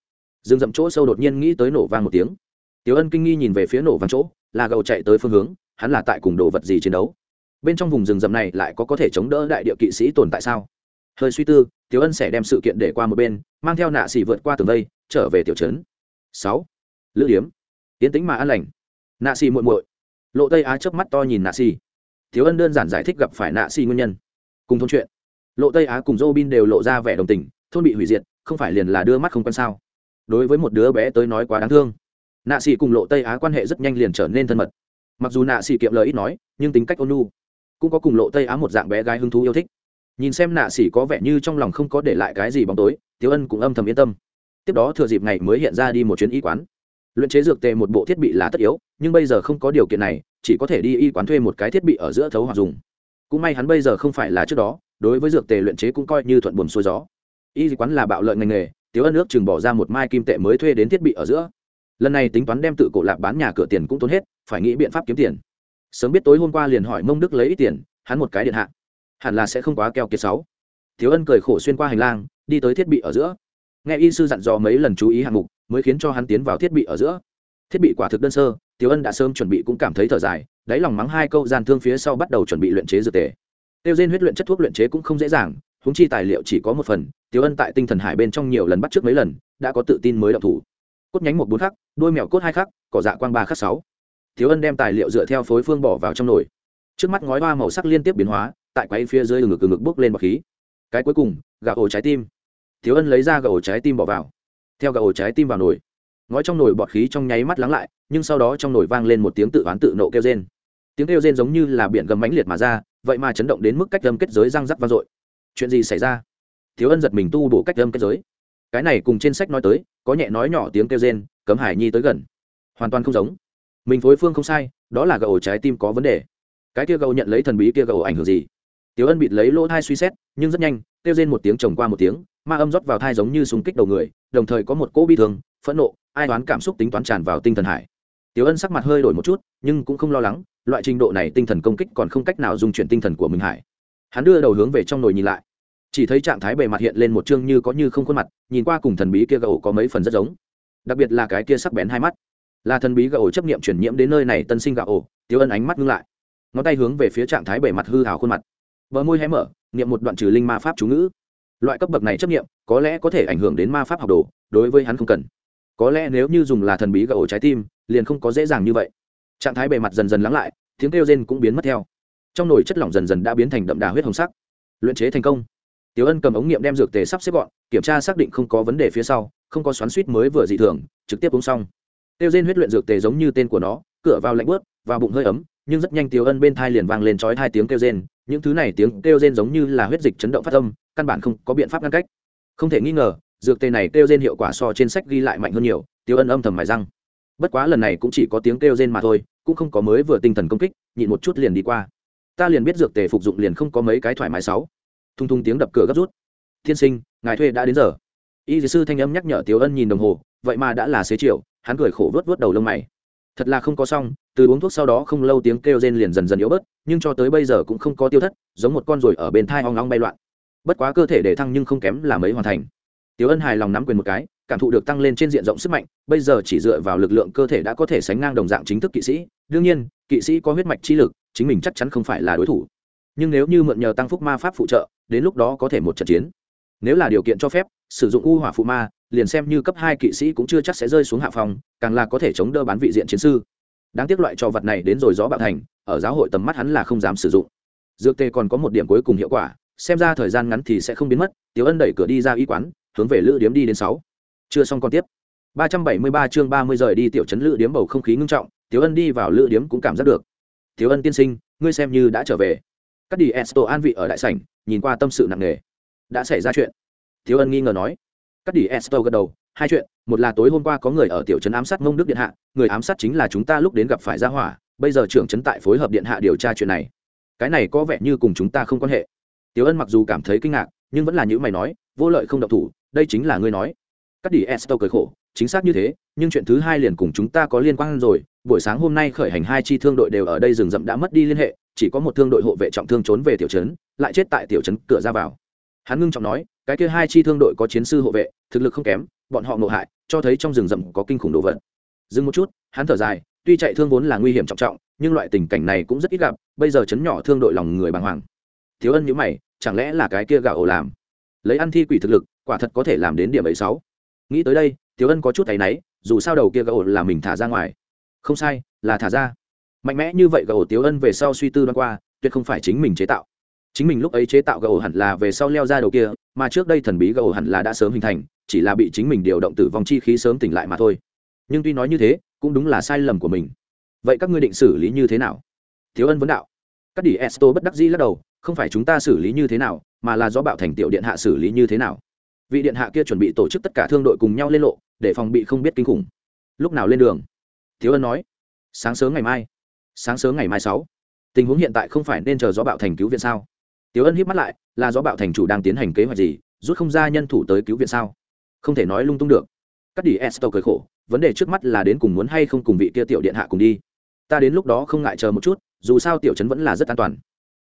rừng rậm chỗ sâu đột nhiên nghĩ tới nổ vang một tiếng. Tiểu ân kinh nghi nhìn về phía nổ vang chỗ, là gầu chạy tới phương hướng, hắn là tại cùng đồ vật gì chiến đấu? Bên trong vùng rừng rậm này lại có có thể chống đỡ đại địa kỵ sĩ tồn tại sao? Hơi suy tư, tiểu ân sẽ đem sự kiện để qua một bên, mang theo nạ xỉ vượt qua tường vây, trở về tiểu trấn. Sáu. Lữ điếm. Tiến tính mà an lành. Nạ xỉ muội muội. Lộ tây á chớp mắt to nhìn nạ xỉ. Tiểu ân đơn giản giải thích gặp phải nạ xỉ nguyên nhân. Cùng thôn chuyện. Lộ tây á cùng dô bin đều lộ ra vẻ đồng tình, thôn bị hủy diệt, không phải liền là đưa mắt không quan sao? Đối với một đứa bé tới nói quá đáng thương. Nạ sĩ cùng lộ tây á quan hệ rất nhanh liền trở nên thân mật. Mặc dù nạ sĩ kiệm lời ít nói, nhưng tính cách ôn nu cũng có cùng lộ tây á một dạng bé gái hứng thú yêu thích. Nhìn xem nạ sĩ có vẻ như trong lòng không có để lại cái gì bóng tối tiếu ân cũng âm thầm yên tâm. Tiếp đó thừa dịp ngày mới hiện ra đi một chuyến y quán. Luyện chế dược tề một bộ thiết bị là tất yếu, nhưng bây giờ không có điều kiện này, chỉ có thể đi y quán thuê một cái thiết bị ở giữa thấu hoặc dùng. Cũng may hắn bây giờ không phải là trước đó, đối với dược tề luyện chế cũng coi như thuận buồm xuôi gió. Y quán là bạo lợi ngành nghề tiếu ân ước chừng bỏ ra một mai kim tệ mới thuê đến thiết bị ở giữa. Lần này tính toán đem tự cổ lạc bán nhà cửa tiền cũng tốn hết, phải nghĩ biện pháp kiếm tiền. Sớm biết tối hôm qua liền hỏi mông đức lấy ít tiền, hắn một cái điện hạ. Hẳn là sẽ không quá keo kiệt sáu. Thiếu ân cười khổ xuyên qua hành lang, đi tới thiết bị ở giữa. Nghe y sư dặn dò mấy lần chú ý hạng mục, mới khiến cho hắn tiến vào thiết bị ở giữa. Thiết bị quả thực đơn sơ tiếu ân đã sớm chuẩn bị cũng cảm thấy thở dài, đáy lòng mắng hai câu gian thương phía sau bắt đầu chuẩn bị luyện chế dược tề. Tiêu diên huyết luyện chất thuốc luyện chế cũng không dễ dàng húng chi tài liệu chỉ có một phần Tiểu ân tại tinh thần hải bên trong nhiều lần bắt trước mấy lần, đã có tự tin mới động thủ. Cốt nhánh một bốn khắc, đôi mèo cốt hai khắc, cỏ dạ quang ba khắc sáu. Thiếu ân đem tài liệu dựa theo phối phương bỏ vào trong nồi. Trước mắt ngói hoa màu sắc liên tiếp biến hóa, tại quay phía dưới ngực ngực bốc lên bọc khí. Cái cuối cùng, gà ổ trái tim. Thiếu ân lấy ra gà ổ trái tim bỏ vào. Theo gà ổ trái tim vào nồi, ngói trong nồi bọt khí trong nháy mắt lắng lại, nhưng sau đó trong nồi vang lên một tiếng tự oán tự nộ kêu rên. Tiếng kêu rên giống như là biển gầm mãnh liệt mà ra, vậy mà chấn động đến mức cách âm kết giới răng rắc vang dội. Chuyện gì xảy ra? Thiếu ân giật mình tu bổ cách âm kết giới. Cái này cùng trên sách nói tới có nhẹ nói nhỏ tiếng kêu rên cấm hải nhi tới gần. Hoàn toàn không giống. Mình phối phương không sai đó là gầu trái tim có vấn đề. Cái kia gầu nhận lấy thần bí kia gầu ảnh hưởng gì? Tiểu ân bịt lấy lỗ thai suy xét nhưng rất nhanh kêu rên một tiếng chồng qua một tiếng ma âm rót vào thai giống như súng kích đầu người đồng thời có một cỗ bi thương, phẫn nộ ai đoán cảm xúc tính toán tràn vào tinh thần hải. Tiểu ân sắc mặt hơi đổi một chút nhưng cũng không lo lắng loại trình độ này tinh thần công kích còn không cách nào dùng chuyển tinh thần của mình hải. Hắn đưa đầu hướng về trong nồi nhìn lại chỉ thấy trạng thái bề mặt hiện lên một chương như có như không khuôn mặt, nhìn qua cùng thần bí kia gậu có mấy phần rất giống. Đặc biệt là cái kia sắc bén hai mắt. Là thần bí gậu chấp nghiệm chuyển nhiễm đến nơi này tân sinh gạo ổ, tiêu ân ánh mắt ngưng lại. Ngón tay hướng về phía trạng thái bề mặt hư hào khuôn mặt. Bờ môi hé mở nghiệm một đoạn trừ linh ma pháp chú ngữ. Loại cấp bậc này chấp nghiệm có lẽ có thể ảnh hưởng đến ma pháp học đồ, đối với hắn không cần. Có lẽ nếu như dùng là thần bí gậu trái tim, liền không có dễ dàng như vậy. Trạng thái bề mặt dần dần lắng lại, tiếng kêu rên cũng biến mất theo. Trong nồi chất lỏng dần dần đã biến thành đậm đà huyết hồng sắc. Luyện chế thành công tiểu ân cầm ống nghiệm đem dược tề sắp xếp gọn, kiểm tra xác định không có vấn đề phía sau, không có xoắn suýt mới vừa dị thường, trực tiếp uống xong. Tiêu diên huyết luyện dược tề giống như tên của nó, cửa vào lạnh bớt và bụng hơi ấm, nhưng rất nhanh tiểu ân bên thai liền vang lên chói hai tiếng kêu rên, những thứ này tiếng kêu rên giống như là huyết dịch chấn động phát âm, căn bản không có biện pháp ngăn cách. Không thể nghi ngờ, dược tề này kêu rên hiệu quả so trên sách ghi lại mạnh hơn nhiều tiểu ân âm thầm mài răng. Bất quá lần này cũng chỉ có tiếng kêu rên mà thôi, cũng không có mới vừa tinh thần công kích, nhịn một chút liền đi qua. Ta liền biết dược tề phục dụng liền không có mấy cái thoải mái sáu thung thung tiếng đập cửa gấp rút. Thiên sinh, ngài thuê đã đến giờ. Y sư thanh âm nhắc nhở tiếu ân nhìn đồng hồ, vậy mà đã là xế chiều. Hắn cười khổ vớt vớt đầu lông mày. Thật là không có xong, từ uống thuốc sau đó không lâu tiếng kêu rên liền dần dần yếu bớt, nhưng cho tới bây giờ cũng không có tiêu thất, giống một con ruồi ở bên thai hoang long bay loạn. Bất quá cơ thể để thăng nhưng không kém là mấy hoàn thành. Tiếu ân hài lòng nắm quyền một cái, cảm thụ được tăng lên trên diện rộng sức mạnh, bây giờ chỉ dựa vào lực lượng cơ thể đã có thể sánh ngang đồng dạng chính thức kỵ sĩ. Đương nhiên, kỵ sĩ có huyết mạch chi lực, chính mình chắc chắn không phải là đối thủ nhưng nếu như mượn nhờ tăng phúc ma pháp phụ trợ, đến lúc đó có thể một trận chiến. Nếu là điều kiện cho phép, sử dụng u hỏa phụ ma, liền xem như cấp hai kỵ sĩ cũng chưa chắc sẽ rơi xuống hạ phòng, càng là có thể chống đỡ bán vị diện chiến sư. Đáng tiếc loại trò vật này đến rồi gió bạo thành, ở giáo hội tầm mắt hắn là không dám sử dụng. Dược tê còn có một điểm cuối cùng hiệu quả, xem ra thời gian ngắn thì sẽ không biến mất, tiểu ân đẩy cửa đi ra y quán, hướng về lữ điếm đi đến sáu. Chưa xong còn tiếp. Ba trăm bảy mươi ba chương ba mươi rời đi tiểu trấn lữ điếm bầu không khí ngưng trọng, tiểu ân đi vào lữ điếm cũng cảm giác được. Tiểu ân tiên sinh, ngươi xem như đã trở về các đi esto an vị ở đại sảnh, nhìn qua tâm sự nặng nề. Đã xảy ra chuyện. Thiếu ân nghi ngờ nói. Các đi esto gật đầu, hai chuyện, một là tối hôm qua có người ở tiểu trấn ám sát mông đức điện hạ, người ám sát chính là chúng ta lúc đến gặp phải gia hỏa, bây giờ trưởng trấn tại phối hợp điện hạ điều tra chuyện này. Cái này có vẻ như cùng chúng ta không quan hệ. Tiểu ân mặc dù cảm thấy kinh ngạc, nhưng vẫn là những mày nói, vô lợi không độc thủ, đây chính là ngươi nói. Các đi esto cười khổ, chính xác như thế, nhưng chuyện thứ hai liền cùng chúng ta có liên quan rồi, buổi sáng hôm nay khởi hành hai chi thương đội đều ở đây rừng rậm đã mất đi liên hệ chỉ có một thương đội hộ vệ trọng thương trốn về tiểu trấn, lại chết tại tiểu trấn cửa ra vào. Hắn ngưng trọng nói, cái kia hai chi thương đội có chiến sư hộ vệ, thực lực không kém, bọn họ ngộ hại, cho thấy trong rừng rậm có kinh khủng đồ vật. Dừng một chút, hắn thở dài, tuy chạy thương vốn là nguy hiểm trọng trọng, nhưng loại tình cảnh này cũng rất ít gặp, bây giờ chấn nhỏ thương đội lòng người bàng hoàng. Thiếu ân nhữ mày, chẳng lẽ là cái kia gạo ổ làm? Lấy ăn thi quỷ thực lực, quả thật có thể làm đến điểm ấy sáu. Nghĩ tới đây, thiếu ân có chút thấy náy, dù sao đầu kia gạo ổ là mình thả ra ngoài. Không sai, là thả ra mạnh mẽ như vậy gà ổ tiếu ân về sau suy tư đoan qua, tuyệt không phải chính mình chế tạo. Chính mình lúc ấy chế tạo gạo hẳn là về sau leo ra đầu kia, mà trước đây thần bí gạo hẳn là đã sớm hình thành, chỉ là bị chính mình điều động tử vong chi khí sớm tỉnh lại mà thôi. Nhưng tuy nói như thế, cũng đúng là sai lầm của mình. Vậy các ngươi định xử lý như thế nào? Thiếu ân vấn đạo. Các đỉ esto bất đắc dĩ lắc đầu, không phải chúng ta xử lý như thế nào, mà là do bạo thành tiểu điện hạ xử lý như thế nào. Vị điện hạ kia chuẩn bị tổ chức tất cả thương đội cùng nhau lên lộ, để phòng bị không biết kinh khủng. Lúc nào lên đường? Thiếu ân nói. Sáng sớm ngày mai sáng sớm ngày mai sáu tình huống hiện tại không phải nên chờ gió bạo thành cứu viện sao Tiểu Ân hít mắt lại, là do bạo thành chủ đang tiến hành kế hoạch gì, rút không ra nhân thủ tới cứu viện sao? Không thể nói lung tung được. Cắt đi estor cười khổ, vấn đề trước mắt là đến cùng muốn hay không cùng vị kia tiểu điện hạ cùng đi. Ta đến lúc đó không ngại chờ một chút, dù sao tiểu trấn vẫn là rất an toàn.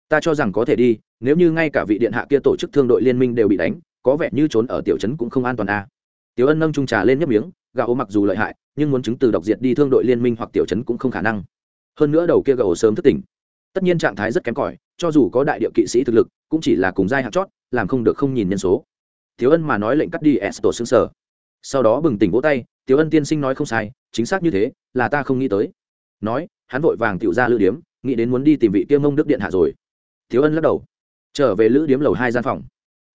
ta cho rằng có thể đi nếu như ngay cả vị điện hạ kia tổ chức thương đội liên minh đều bị đánh có vẻ như trốn ở tiểu trấn cũng không an toàn a à. tiểu ân nâng trung trà lên nhấp miếng gạo mặc dù lợi hại nhưng muốn chứng từ độc diệt đi thương đội liên minh hoặc tiểu trấn cũng không khả năng hơn nữa đầu kia gầu sớm thất tỉnh. Tất nhiên trạng thái rất kém cỏi, cho dù có đại địa kỵ sĩ thực lực, cũng chỉ là cùng giai hạng chót, làm không được không nhìn nhân số. Thiếu ân mà nói lệnh cắt đi s tổ xương sở. Sau đó bừng tỉnh vỗ tay, thiếu ân tiên sinh nói không sai, chính xác như thế, là ta không nghĩ tới. Nói, hắn vội vàng tiểu ra lữ điếm, nghĩ đến muốn đi tìm vị kia mông đức điện hạ rồi. Thiếu ân lắc đầu. Trở về lữ điếm lầu hai gian phòng.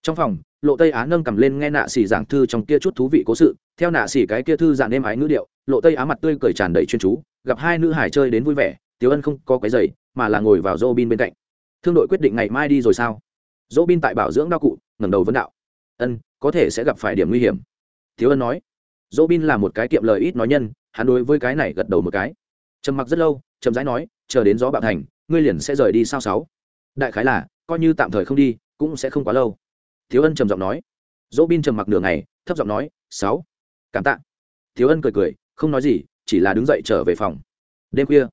Trong phòng, lộ tây á nâng cầm lên nghe nạ xỉ giảng thư trong kia chút thú vị cố sự, theo nạ xỉ cái kia thư dạng êm ái ngữ điệu, lộ tây á mặt tươi cười tràn đầy chuyên chú gặp hai nữ hải chơi đến vui vẻ tiếu ân không có cái giày mà là ngồi vào dô bin bên cạnh. Thương đội quyết định ngày mai đi rồi sao? Dô bin tại bảo dưỡng đao cụ, ngẩng đầu vấn đạo. Ân, có thể sẽ gặp phải điểm nguy hiểm. Tiếu ân nói. Dô bin là một cái kiệm lời ít nói nhân, hắn đối với cái này gật đầu một cái. Trầm mặc rất lâu trầm rãi nói, chờ đến gió bạo thành, ngươi liền sẽ rời đi sao sáu? Đại khái là, coi như tạm thời không đi, cũng sẽ không quá lâu. Thiếu ân trầm giọng nói. Dỗ bin trầm mặc nửa ngày, thấp giọng nói, sáu. Cảm tạ. Thiếu ân cười cười, không nói gì chỉ là đứng dậy trở về phòng. Đêm khuya,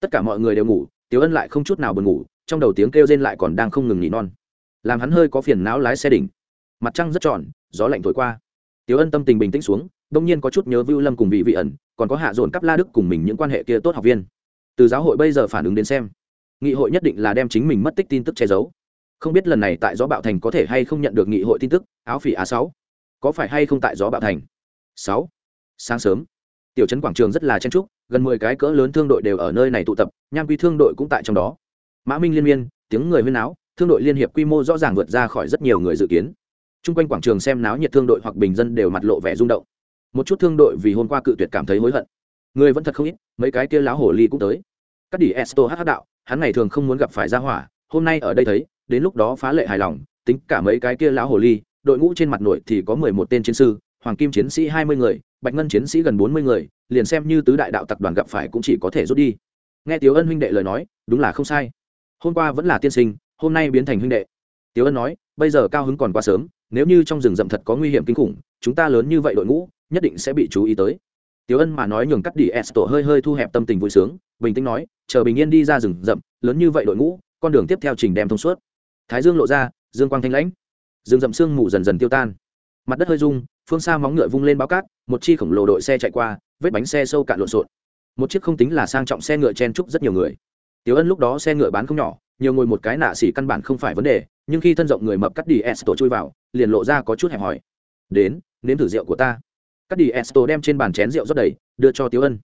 tất cả mọi người đều ngủ, Tiểu ân lại không chút nào buồn ngủ, trong đầu tiếng kêu rên lại còn đang không ngừng nghỉ non. Làm hắn hơi có phiền não lái xe đỉnh. Mặt trăng rất tròn, gió lạnh thổi qua. Tiếu ân tâm tình bình tĩnh xuống, đông nhiên có chút nhớ vưu lâm cùng vị vị ẩn, còn có hạ dồn cắp la đức cùng mình những quan hệ kia tốt học viên. Từ giáo hội bây giờ phản ứng đến xem, nghị hội nhất định là đem chính mình mất tích tin tức che giấu. Không biết lần này tại gió bạo thành có thể hay không nhận được nghị hội tin tức, áo phỉ a sáu. Có phải hay không tại gió bạo thành? Sáu. Sáng sớm tiểu trấn quảng trường rất là chen trúc gần mười cái cỡ lớn thương đội đều ở nơi này tụ tập, nham quy thương đội cũng tại trong đó. Mã minh liên miên, tiếng người huyên áo thương đội liên hiệp quy mô rõ ràng vượt ra khỏi rất nhiều người dự kiến. T r u n g quanh quảng trường xem náo nhiệt thương đội hoặc bình dân đều mặt lộ vẻ rung động. Một chút thương đội vì hôm qua cự tuyệt cảm thấy hối hận. Người vẫn thật không ít, mấy cái kia láo hổ ly cũng tới. Các đỉ esto hát đạo, hắn này thường không muốn gặp phải ra hỏa, hôm nay ở đây thấy, đến lúc đó phá lệ hài lòng, tính cả mấy cái kia láo hồ ly, đội ngũ trên mặt nội thì có mười một tên chiến sư, hoàng kim chiến sĩ hai mươi người bạch ngân chiến sĩ gần bốn mươi người, liền xem như tứ đại đạo tập đoàn gặp phải cũng chỉ có thể rút đi. Nghe tiếu ân huynh đệ lời nói, đúng là không sai. Hôm qua vẫn là tiên sinh, hôm nay biến thành huynh đệ. Tiếu ân nói, bây giờ cao hứng còn quá sớm, nếu như trong rừng rậm thật có nguy hiểm kinh khủng, chúng ta lớn như vậy đội ngũ, nhất định sẽ bị chú ý tới. Tiếu ân mà nói nhường cắt đi s tổ hơi hơi thu hẹp tâm tình vui sướng, bình tĩnh nói, chờ bình yên đi ra rừng rậm, lớn như vậy đội ngũ, con đường tiếp theo trình đem thông suốt. Thái dương lộ ra, dương quang thanh lãnh. Dương rậm sương mù dần dần tiêu tan. Mặt đất hơi rung phương xa móng ngựa vung lên báo cát một chi khổng lồ đội xe chạy qua vết bánh xe sâu cạn lộn xộn. Một chiếc không tính là sang trọng xe ngựa chen trúc rất nhiều người. Tiểu ân lúc đó xe ngựa bán không nhỏ nhiều ngồi một cái nạ xỉ căn bản không phải vấn đề nhưng khi thân rộng người mập cắt đi esto chui vào liền lộ ra có chút hẹp hòi. Đến nếm thử rượu của ta. Cắt đi esto đem trên bàn chén rượu rất đầy đưa cho tiểu ân.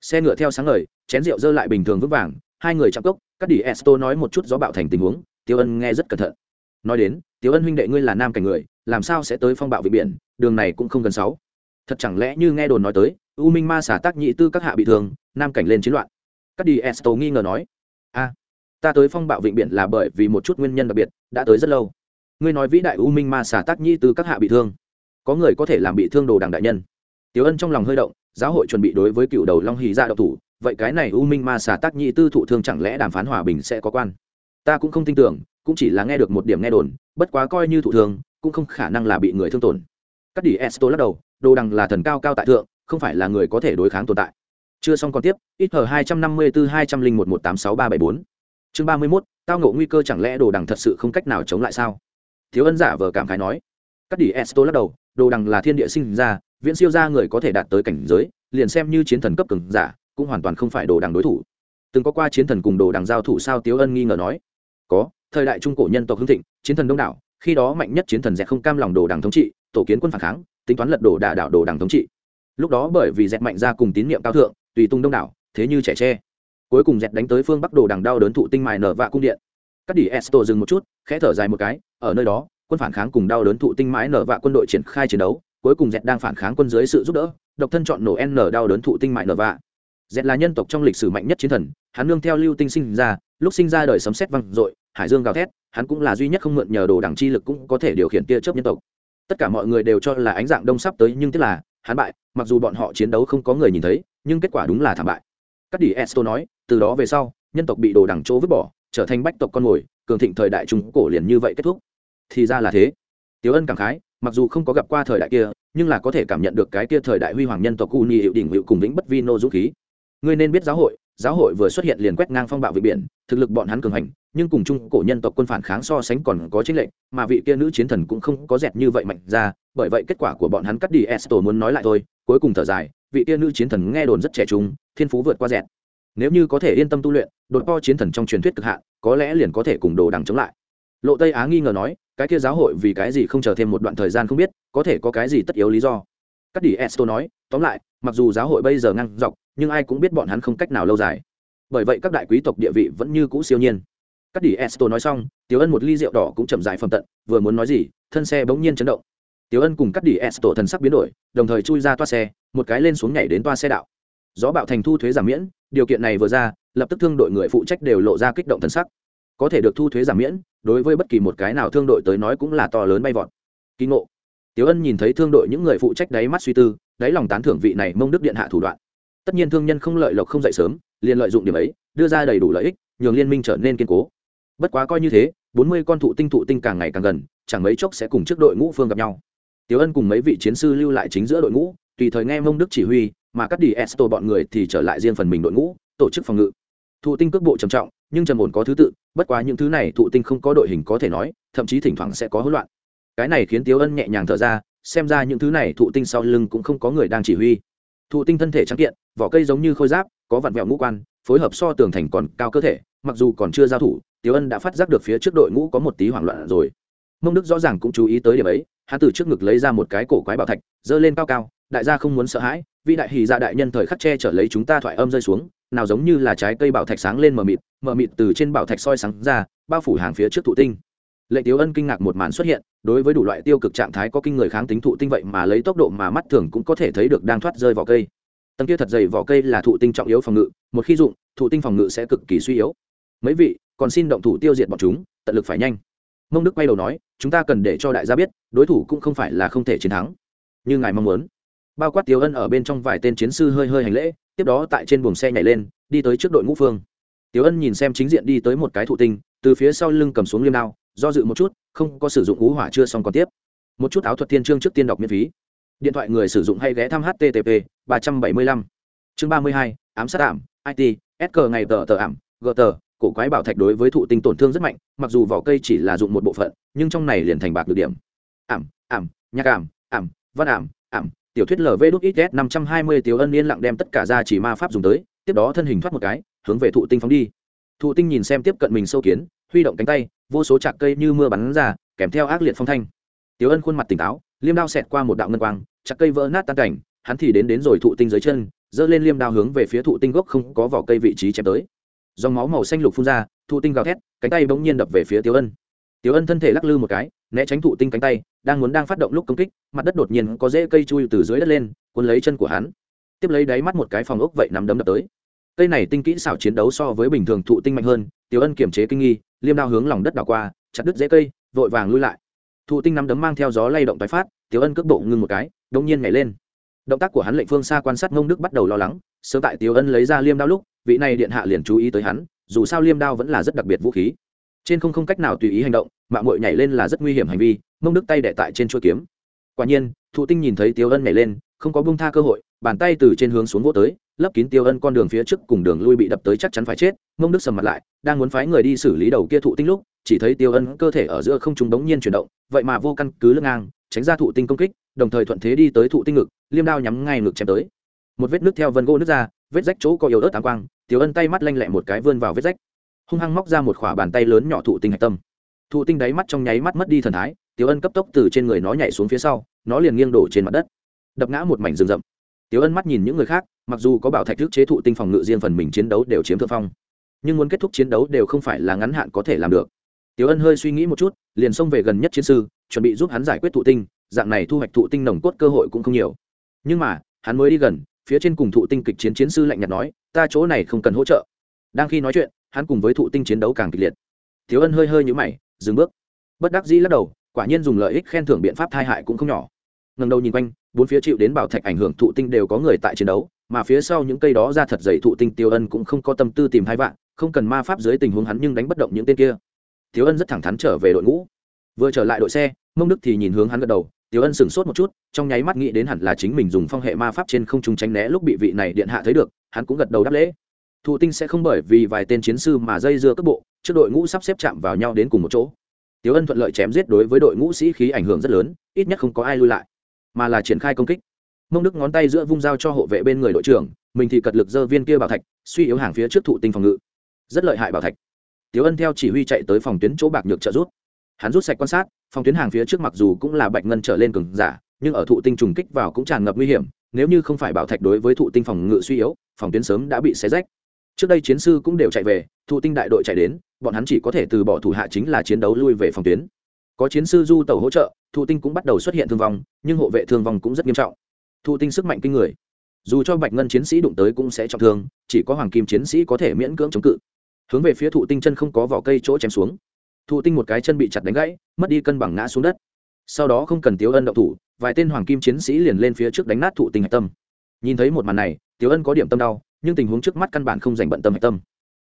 Xe ngựa theo sáng lời, chén rượu dơ lại bình thường vững vàng hai người chạm cốc cắt đi esto nói một chút gió bạo thành tình huống tiêu ân nghe rất cẩn thận. Nói đến tiêu ân huynh đệ ngươi là nam cảnh người làm sao sẽ tới phong bạo vị biển, đường này cũng không gần sáu. Thật chẳng lẽ như nghe đồn nói tới, u minh ma xả tác nhị tư các hạ bị thương, nam cảnh lên chiến loạn. Các đi esto nghi ngờ nói, a, ta tới phong bạo vịnh biển là bởi vì một chút nguyên nhân đặc biệt, đã tới rất lâu. Ngươi nói vĩ đại u minh ma xả tác nhị tư các hạ bị thương. Có người có thể làm bị thương đồ đảng đại nhân. Tiểu ân trong lòng hơi động, giáo hội chuẩn bị đối với cựu đầu long hì ra độc thủ, vậy cái này u minh ma xả tác nhị tư thụ thương chẳng lẽ đàm phán hòa bình sẽ có quan? Ta cũng không tin tưởng, cũng chỉ là nghe được một điểm nghe đồn, bất quá coi như thụ thương cũng không khả năng là bị người thương tổn. Cắt đỉ esto lắc đầu, đồ đằng là thần cao cao tại thượng, không phải là người có thể đối kháng tồn tại. Chưa xong còn tiếp, ít hở hai trăm năm mươi bốn hai trăm linh một một tám sáu ba bảy bốn. Chương ba mươi mốt, tao ngộ nguy cơ chẳng lẽ đồ đằng thật sự không cách nào chống lại sao? Thiếu ân giả vờ cảm khái nói. Cắt đỉ esto lắc đầu, đồ đằng là thiên địa sinh ra, viễn siêu ra người có thể đạt tới cảnh giới, liền xem như chiến thần cấp cường giả, cũng hoàn toàn không phải đồ đằng đối thủ. Từng có qua chiến thần cùng đồ đằng giao thủ sao tiếu ân nghi ngờ nói. Có, thời đại trung cổ nhân tộc hưng thịnh, chiến thần đông đảo khi đó mạnh nhất chiến thần dẹt không cam lòng đồ đảng thống trị, tổ kiến quân phản kháng, tính toán lật đổ đả đảo đồ đảng thống trị. Lúc đó bởi vì dẹt mạnh ra cùng tín nhiệm cao thượng, tùy tung đông đảo, thế như trẻ tre. Cuối cùng dẹt đánh tới phương bắc đồ đảng đau đớn thụ tinh mài nở vạ cung điện. Các đỉ esto dừng một chút, khẽ thở dài một cái, ở nơi đó, quân phản kháng cùng đau đớn thụ tinh mãi nở vạ quân đội triển khai chiến đấu, cuối cùng dẹt đang phản kháng quân dưới sự giúp đỡ, độc thân chọn nổ n đau đớn thụ tinh mại nở vạ. Dẹt là nhân tộc trong lịch sử mạnh nhất chiến thần, hắn nương theo lưu tinh sinh ra, lúc sinh ra đời sấm xét văng dội hải dương gào thét, hắn cũng là duy nhất không mượn nhờ đồ đẳng chi lực cũng có thể điều khiển tia chớp nhân tộc. Tất cả mọi người đều cho là ánh dạng đông sắp tới, nhưng tức là, hắn bại, mặc dù bọn họ chiến đấu không có người nhìn thấy, nhưng kết quả đúng là thảm bại. Các đỉ esto nói, từ đó về sau, nhân tộc bị đồ đẳng chỗ vứt bỏ, trở thành bách tộc con mồi, cường thịnh thời đại trung cổ liền như vậy kết thúc. Thì ra là thế. Tiếu ân cảm khái, mặc dù không có gặp qua thời đại kia, nhưng là có thể cảm nhận được cái kia thời đại huy hoàng nhân tộc u nhi hiệu đỉnh hiệu cùng vĩnh bất vi nô dũng khí. Ngươi nên biết giáo hội giáo hội vừa xuất hiện liền quét ngang phong bạo vị biển, thực lực bọn hắn cường hành, nhưng cùng chung cổ nhân tộc quân phản kháng so sánh còn có chính lệnh mà vị kia nữ chiến thần cũng không có dẹt như vậy mạnh ra, bởi vậy kết quả của bọn hắn cắt đi esto muốn nói lại thôi, cuối cùng thở dài, vị kia nữ chiến thần nghe đồn rất trẻ trung, thiên phú vượt qua dẹt. Nếu như có thể yên tâm tu luyện, đột po chiến thần trong truyền thuyết cực hạn, có lẽ liền có thể cùng đồ đằng chống lại. Lộ tây á nghi ngờ nói, cái kia giáo hội vì cái gì không chờ thêm một đoạn thời gian không biết, có thể có cái gì tất yếu lý do. Cắt đi esto nói, tóm lại, mặc dù giáo hội bây giờ ngăn dọc nhưng ai cũng biết bọn hắn không cách nào lâu dài. Bởi vậy các đại quý tộc địa vị vẫn như cũ siêu nhiên. Cắt đi esto nói xong, tiểu ân một ly rượu đỏ cũng chậm dài phẩm tận, vừa muốn nói gì, thân xe bỗng nhiên chấn động. Tiểu ân cùng cắt đi esto thần sắc biến đổi, đồng thời chui ra toa xe, một cái lên xuống nhảy đến toa xe đạo. Gió bạo thành thu thuế giảm miễn, điều kiện này vừa ra, lập tức thương đội người phụ trách đều lộ ra kích động thần sắc. Có thể được thu thuế giảm miễn, đối với bất kỳ một cái nào thương đội tới nói cũng là to lớn bay vọt. Kỳ ngộ. Tiểu ân nhìn thấy thương đội những người phụ trách đáy mắt suy tư, đáy lòng tán thưởng vị này mông đức điện hạ thủ đoạn tất nhiên thương nhân không lợi lộc không dậy sớm, liền lợi dụng điểm ấy, đưa ra đầy đủ lợi ích, nhường liên minh trở nên kiên cố. Bất quá coi như thế, bốn mươi con thụ tinh thụ tinh càng ngày càng gần, chẳng mấy chốc sẽ cùng trước đội ngũ phương gặp nhau. Tiếu ân cùng mấy vị chiến sư lưu lại chính giữa đội ngũ, tùy thời nghe mông đức chỉ huy, mà cắt đi esto bọn người thì trở lại riêng phần mình đội ngũ, tổ chức phòng ngự. Thụ tinh cước bộ trầm trọng, nhưng trầm ổn có thứ tự, bất quá những thứ này thụ tinh không có đội hình có thể nói, thậm chí thỉnh thoảng sẽ có hỗn loạn. Cái này khiến tiếu ân nhẹ nhàng thở ra, xem ra những thứ này thụ tinh sau lưng cũng không có người đang chỉ huy thụ tinh thân thể trắng kiện, vỏ cây giống như khôi giáp, có vặn vẹo ngũ quan, phối hợp so tường thành còn cao cơ thể, mặc dù còn chưa giao thủ tiếu ân đã phát giác được phía trước đội ngũ có một tí hoảng loạn rồi. Mông đức rõ ràng cũng chú ý tới điểm ấy, hắn từ trước ngực lấy ra một cái cổ quái bảo thạch, giơ lên cao cao, đại gia không muốn sợ hãi, vị đại hì dạ đại nhân thời khắc che trở lấy chúng ta thoại âm rơi xuống, nào giống như là trái cây bảo thạch sáng lên mờ mịt mờ mịt từ trên bảo thạch soi sáng ra, bao phủ hàng phía trước thụ tinh lệ tiếu ân kinh ngạc một màn xuất hiện, đối với đủ loại tiêu cực trạng thái có kinh người kháng tính thụ tinh vậy mà lấy tốc độ mà mắt thường cũng có thể thấy được đang thoát rơi vỏ cây. Tầng kia thật dày vỏ cây là thụ tinh trọng yếu phòng ngự, một khi dụng, thụ tinh phòng ngự sẽ cực kỳ suy yếu. Mấy vị, còn xin động thủ tiêu diệt bọn chúng, tận lực phải nhanh. Mông đức quay đầu nói, chúng ta cần để cho đại gia biết, đối thủ cũng không phải là không thể chiến thắng. Như ngài mong muốn. Bao quát tiếu ân ở bên trong vài tên chiến sư hơi hơi hành lễ, tiếp đó tại trên buồng xe nhảy lên, đi tới trước đội ngũ phương. Tiếu ân nhìn xem chính diện đi tới một cái thụ tinh, từ phía sau lưng cầm xuống liêm đao do dự một chút, không có sử dụng ngũ hỏa chưa xong còn tiếp. Một chút áo thuật thiên chương trước tiên đọc miễn phí. Điện thoại người sử dụng hay ghé thăm http 375 chương 32 ám sát ảm it sk ngày tờ tờ ảm gờ tờ cổ quái bảo thạch đối với thụ tinh tổn thương rất mạnh, mặc dù vỏ cây chỉ là dụng một bộ phận, nhưng trong này liền thành bạc được điểm. Ảm ảm, nhạc ảm ảm, văn ảm ảm, tiểu thuyết lv đút ít năm trăm hai mươi tiểu ân yên lặng đem tất cả ra chỉ ma pháp dùng tới, tiếp đó thân hình thoát một cái, hướng về thụ tinh phóng đi. Thụ tinh nhìn xem tiếp cận mình sâu kiến huy động cánh tay, vô số chạc cây như mưa bắn ra, kèm theo ác liệt phong thanh. Tiểu ân khuôn mặt tỉnh táo, liêm đao xẹt qua một đạo ngân quang chạc cây vỡ nát tan cảnh, hắn thì đến đến rồi thụ tinh dưới chân, giơ lên liêm đao hướng về phía thụ tinh gốc không có vỏ cây vị trí chém tới. Dòng máu màu xanh lục phun ra, thụ tinh gào thét, cánh tay bỗng nhiên đập về phía tiểu ân. Tiểu ân thân thể lắc lư một cái, né tránh thụ tinh cánh tay, đang muốn đang phát động lúc công kích, mặt đất đột nhiên có rễ cây chui từ dưới đất lên, cuốn lấy chân của hắn. Tiếp lấy đáy mắt một cái phòng ốc vậy nắm đấm đập tới. Cây này tinh kỹ xảo chiến đấu so với bình thường thụ tinh mạnh hơn tiểu ân kiểm chế kinh nghi, liêm đao hướng lòng đất đảo qua, chặt đứt rễ cây, vội vàng lui lại. Thụ tinh nắm đấm mang theo gió lay động tái phát, tiểu ân cước bộ ngưng một cái đông nhiên nhảy lên. Động tác của hắn lệnh phương xa quan sát ngông đức bắt đầu lo lắng, sớm tại tiểu ân lấy ra liêm đao lúc, vị này điện hạ liền chú ý tới hắn, dù sao liêm đao vẫn là rất đặc biệt vũ khí. Trên không không cách nào tùy ý hành động mạng mội nhảy lên là rất nguy hiểm hành vi mông đức tay đệ tại trên chuôi kiếm. Quả nhiên, thụ tinh nhìn thấy tiêu ân nhảy lên, không có bông tha cơ hội, bàn tay từ trên hướng xuống vô tới lấp kín tiêu ân con đường phía trước cùng đường lui bị đập tới chắc chắn phải chết, mông đức sầm mặt lại, đang muốn phái người đi xử lý đầu kia thụ tinh lúc, chỉ thấy tiêu ân cơ thể ở giữa không trùng đống nhiên chuyển động, vậy mà vô căn cứ lưng ngang, tránh ra thụ tinh công kích, đồng thời thuận thế đi tới thụ tinh ngực, liêm đao nhắm ngay ngực chém tới. Một vết nước theo vân gỗ nước ra, vết rách chỗ có yếu ớt tám quang, tiêu ân tay mắt lanh lẹ một cái vươn vào vết rách, hung hăng móc ra một khỏa bàn tay lớn nhỏ thụ tinh hạch tâm. Thụ tinh đáy mắt trong nháy mắt mất đi thần thái, tiêu ân cấp tốc từ trên người nó nhảy xuống phía sau, nó liền nghiêng đổ trên mặt đất, đập ngã một mảnh rừng rậm. Tiêu ân mắt nhìn những người khác mặc dù có bảo thạch thức chế thụ tinh phòng ngự riêng phần mình chiến đấu đều chiếm thượng phong, nhưng muốn kết thúc chiến đấu đều không phải là ngắn hạn có thể làm được. Tiểu ân hơi suy nghĩ một chút, liền xông về gần nhất chiến sư, chuẩn bị giúp hắn giải quyết thụ tinh, dạng này thu hoạch thụ tinh nồng cốt cơ hội cũng không nhiều. Nhưng mà, hắn mới đi gần, phía trên cùng thụ tinh kịch chiến chiến sư lạnh nhạt nói, ta chỗ này không cần hỗ trợ. Đang khi nói chuyện, hắn cùng với thụ tinh chiến đấu càng kịch liệt. Thiếu ân hơi hơi nhũ mày, dừng bước. Bất đắc dĩ lắc đầu, quả nhiên dùng lợi ích khen thưởng biện pháp thai hại cũng không nhỏ. Ngần đầu nhìn quanh, bốn phía chịu đến bảo thạch ảnh hưởng thụ tinh đều có người tại chiến đấu mà phía sau những cây đó ra thật dày thụ tinh tiêu ân cũng không có tâm tư tìm hai vạn không cần ma pháp dưới tình huống hắn nhưng đánh bất động những tên kia. Thiếu ân rất thẳng thắn trở về đội ngũ. Vừa trở lại đội xe mông đức thì nhìn hướng hắn gật đầu Tiêu Ân sững sốt một chút, trong nháy mắt nghĩ đến hẳn là chính mình dùng phong hệ ma pháp trên không trung tránh né lúc bị vị này điện hạ thấy được, hắn cũng gật đầu đáp lễ. thụ tinh sẽ không bởi vì vài tên chiến sư mà dây dưa cấp bộ trước đội ngũ sắp xếp chạm vào nhau đến cùng một chỗ. Tiếu ân thuận lợi chém giết đối với đội ngũ sĩ khí ảnh hưởng rất lớn ít nhất không có ai lui lại mà là triển khai công kích mông đức ngón tay giữa vung dao cho hộ vệ bên người đội trưởng, mình thì cật lực dơ viên kia bảo thạch, suy yếu hàng phía trước thụ tinh phòng ngự. Rất lợi hại bảo thạch. Tiếu ân theo chỉ huy chạy tới phòng tuyến chỗ bạc nhược trợ rút hắn rút sạch quan sát, phòng tuyến hàng phía trước mặc dù cũng là bạch ngân trở lên cường giả, nhưng ở thụ tinh trùng kích vào cũng tràn ngập nguy hiểm, nếu như không phải bảo thạch đối với thụ tinh phòng ngự suy yếu, phòng tuyến sớm đã bị xé rách. Trước đây chiến sư cũng đều chạy về, thụ tinh đại đội chạy đến, bọn hắn chỉ có thể từ bỏ thủ hạ chính là chiến đấu lui về phòng tuyến. Có chiến sư du tàu hỗ trợ, thụ tinh cũng bắt đầu xuất hiện thương vong, nhưng hộ vệ thương vong cũng rất nghiêm trọng thụ tinh sức mạnh kinh người. Dù cho bạch ngân chiến sĩ đụng tới cũng sẽ trọng thương, chỉ có hoàng kim chiến sĩ có thể miễn cưỡng chống cự. Hướng về phía thụ tinh chân không có vỏ cây chỗ chém xuống. Thụ tinh một cái chân bị chặt đánh gãy, mất đi cân bằng ngã xuống đất. Sau đó không cần tiếu ân động thủ, vài tên hoàng kim chiến sĩ liền lên phía trước đánh nát thụ tinh hạch tâm. Nhìn thấy một màn này, tiếu ân có điểm tâm đau, nhưng tình huống trước mắt căn bản không dành bận tâm hạch tâm.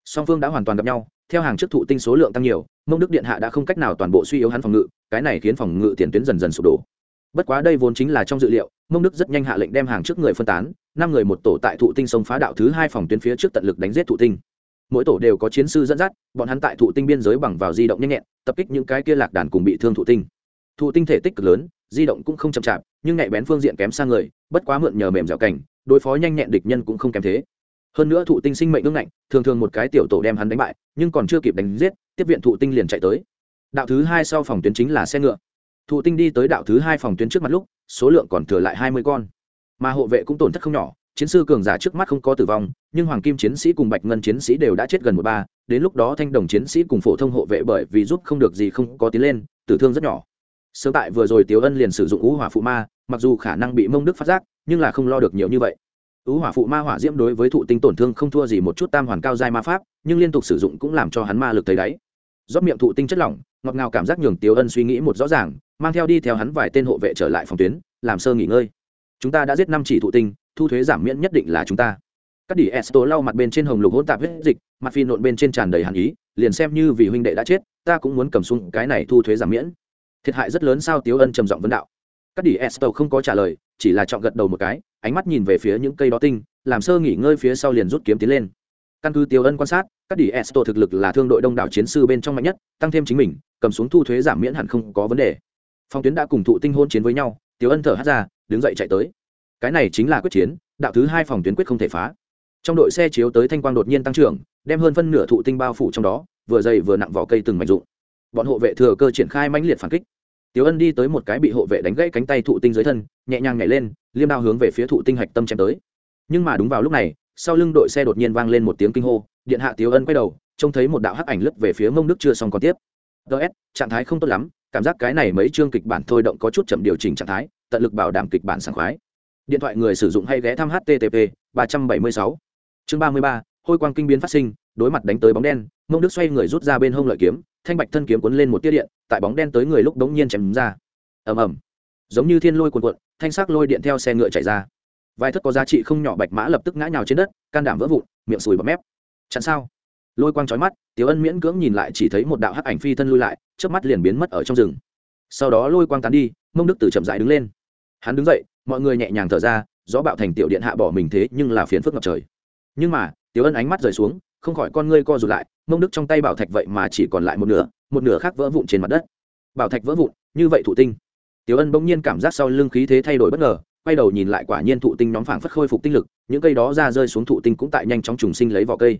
Song phương đã hoàn toàn gặp nhau, theo hàng trước thụ tinh số lượng tăng nhiều, mông đức điện hạ đã không cách nào toàn bộ suy yếu hắn phòng ngự, cái này khiến phòng ngự tiền tuyến dần dần sụp đổ bất quá đây vốn chính là trong dự liệu, mông đức rất nhanh hạ lệnh đem hàng trước người phân tán, năm người một tổ tại thụ tinh sông phá đạo thứ hai phòng tuyến phía trước tận lực đánh giết thụ tinh. Mỗi tổ đều có chiến sư dẫn dắt, bọn hắn tại thụ tinh biên giới bằng vào di động nhanh nhẹn, tập kích những cái kia lạc đàn cùng bị thương thụ tinh. Thụ tinh thể tích cực lớn, di động cũng không chậm chạp, nhưng nhạy bén phương diện kém sang người, bất quá mượn nhờ mềm dẻo cảnh, đối phó nhanh nhẹn địch nhân cũng không kém thế. Hơn nữa thụ tinh sinh mệnh ương ngạnh, thường thường một cái tiểu tổ đem hắn đánh bại, nhưng còn chưa kịp đánh giết, tiếp viện thụ tinh liền chạy tới. Đạo thứ hai sau phòng tuyến chính là xe ngựa thụ tinh đi tới đạo thứ hai phòng tuyến trước mặt lúc, số lượng còn thừa lại hai mươi con. Mà hộ vệ cũng tổn thất không nhỏ, chiến sư cường giả trước mắt không có tử vong, nhưng hoàng kim chiến sĩ cùng bạch ngân chiến sĩ đều đã chết gần một ba, đến lúc đó thanh đồng chiến sĩ cùng phổ thông hộ vệ bởi vì giúp không được gì không có tiến lên, tử thương rất nhỏ. Sớm tại vừa rồi tiếu ân liền sử dụng ú hỏa phụ ma, mặc dù khả năng bị mông đức phát giác, nhưng là không lo được nhiều như vậy. Ú hỏa phụ ma hỏa diễm đối với thụ tinh tổn thương không thua gì một chút tam hoàn cao giai ma pháp, nhưng liên tục sử dụng cũng làm cho hắn ma lực thấy đáy. Rót miệng thụ tinh chất lỏng ngọt ngào cảm giác nhường tiếu ân suy nghĩ một rõ ràng, mang theo đi theo hắn vài tên hộ vệ trở lại phòng tuyến, làm sơ nghỉ ngơi. Chúng ta đã giết năm chỉ thụ tinh, thu thuế giảm miễn nhất định là chúng ta. Các đỉ esto lau mặt bên trên hồng lục hỗn tạp hết dịch, mặt phi nộn bên trên tràn đầy hàn ý, liền xem như vì huynh đệ đã chết, ta cũng muốn cầm xuống cái này thu thuế giảm miễn. Thiệt hại rất lớn sao tiếu ân trầm giọng vấn đạo. Các đỉ esto không có trả lời, chỉ là chọn gật đầu một cái, ánh mắt nhìn về phía những cây đó tinh, làm sơ nghỉ ngơi phía sau liền rút kiếm tiến lên căn cứ tiêu ân quan sát các đỉ esto thực lực là thương đội đông đảo chiến sư bên trong mạnh nhất tăng thêm chính mình cầm xuống thu thuế giảm miễn hẳn không có vấn đề. Phong tuyến đã cùng thụ tinh hôn chiến với nhau tiêu ân thở hát ra đứng dậy chạy tới. Cái này chính là quyết chiến đạo thứ hai phòng tuyến quyết không thể phá. Trong đội xe chiếu tới thanh quang đột nhiên tăng trưởng đem hơn phân nửa thụ tinh bao phủ trong đó vừa dày vừa nặng vỏ cây từng mảnh dụng bọn hộ vệ thừa cơ triển khai mãnh liệt phản kích. Tiểu Ân đi tới một cái bị hộ vệ đánh gãy cánh tay thụ tinh dưới thân, nhẹ nhàng nhảy lên, liêm đao hướng về phía thụ tinh hạch tâm chém tới. Nhưng mà đúng vào lúc này, sau lưng đội xe đột nhiên vang lên một tiếng kinh hô, điện hạ tiếu Ân quay đầu, trông thấy một đạo hắc ảnh lướt về phía mông đức chưa xong còn tiếp. ts trạng thái không tốt lắm, cảm giác cái này mấy chương kịch bản thôi động có chút chậm điều chỉnh trạng thái, tận lực bảo đảm kịch bản sảng khoái. Điện thoại người sử dụng hay ghé thăm http 376. Chương 33, hôi quang kinh biến phát sinh, đối mặt đánh tới bóng đen, mông đức xoay người rút ra bên hông lợi kiếm, thanh bạch thân kiếm cuốn lên một tia điện tại bóng đen tới người lúc đống nhiên chém ra ầm ầm giống như thiên lôi cuồn cuộn thanh sắc lôi điện theo xe ngựa chạy ra vài thất có giá trị không nhỏ bạch mã lập tức ngã nhào trên đất, can đảm vỡ vụn, miệng sùi bọt mép. Chặn sao. Lôi quang trói mắt tiếu ân miễn cưỡng nhìn lại chỉ thấy một đạo hắc ảnh phi thân lui lại trước mắt liền biến mất ở trong rừng. Sau đó lôi quang tán đi, mông đức từ chậm dại đứng lên. Hắn đứng dậy, mọi người nhẹ nhàng thở ra, gió bạo thành tiểu điện hạ bỏ mình thế nhưng là phiền phức ngập trời. Nhưng mà tiếu ân ánh mắt rời xuống, không khỏi con ngươi co rụt lại, mông đức trong tay bảo thạch vậy mà chỉ còn lại một nửa một nửa khác vỡ vụn trên mặt đất. Bảo thạch vỡ vụn, như vậy thụ tinh. Tiểu ân bỗng nhiên cảm giác sau lưng khí thế thay đổi bất ngờ quay đầu nhìn lại quả nhiên thụ tinh nhóm phảng phất khôi phục tinh lực, những cây đó ra rơi xuống thụ tinh cũng tại nhanh chóng trùng sinh lấy vỏ cây.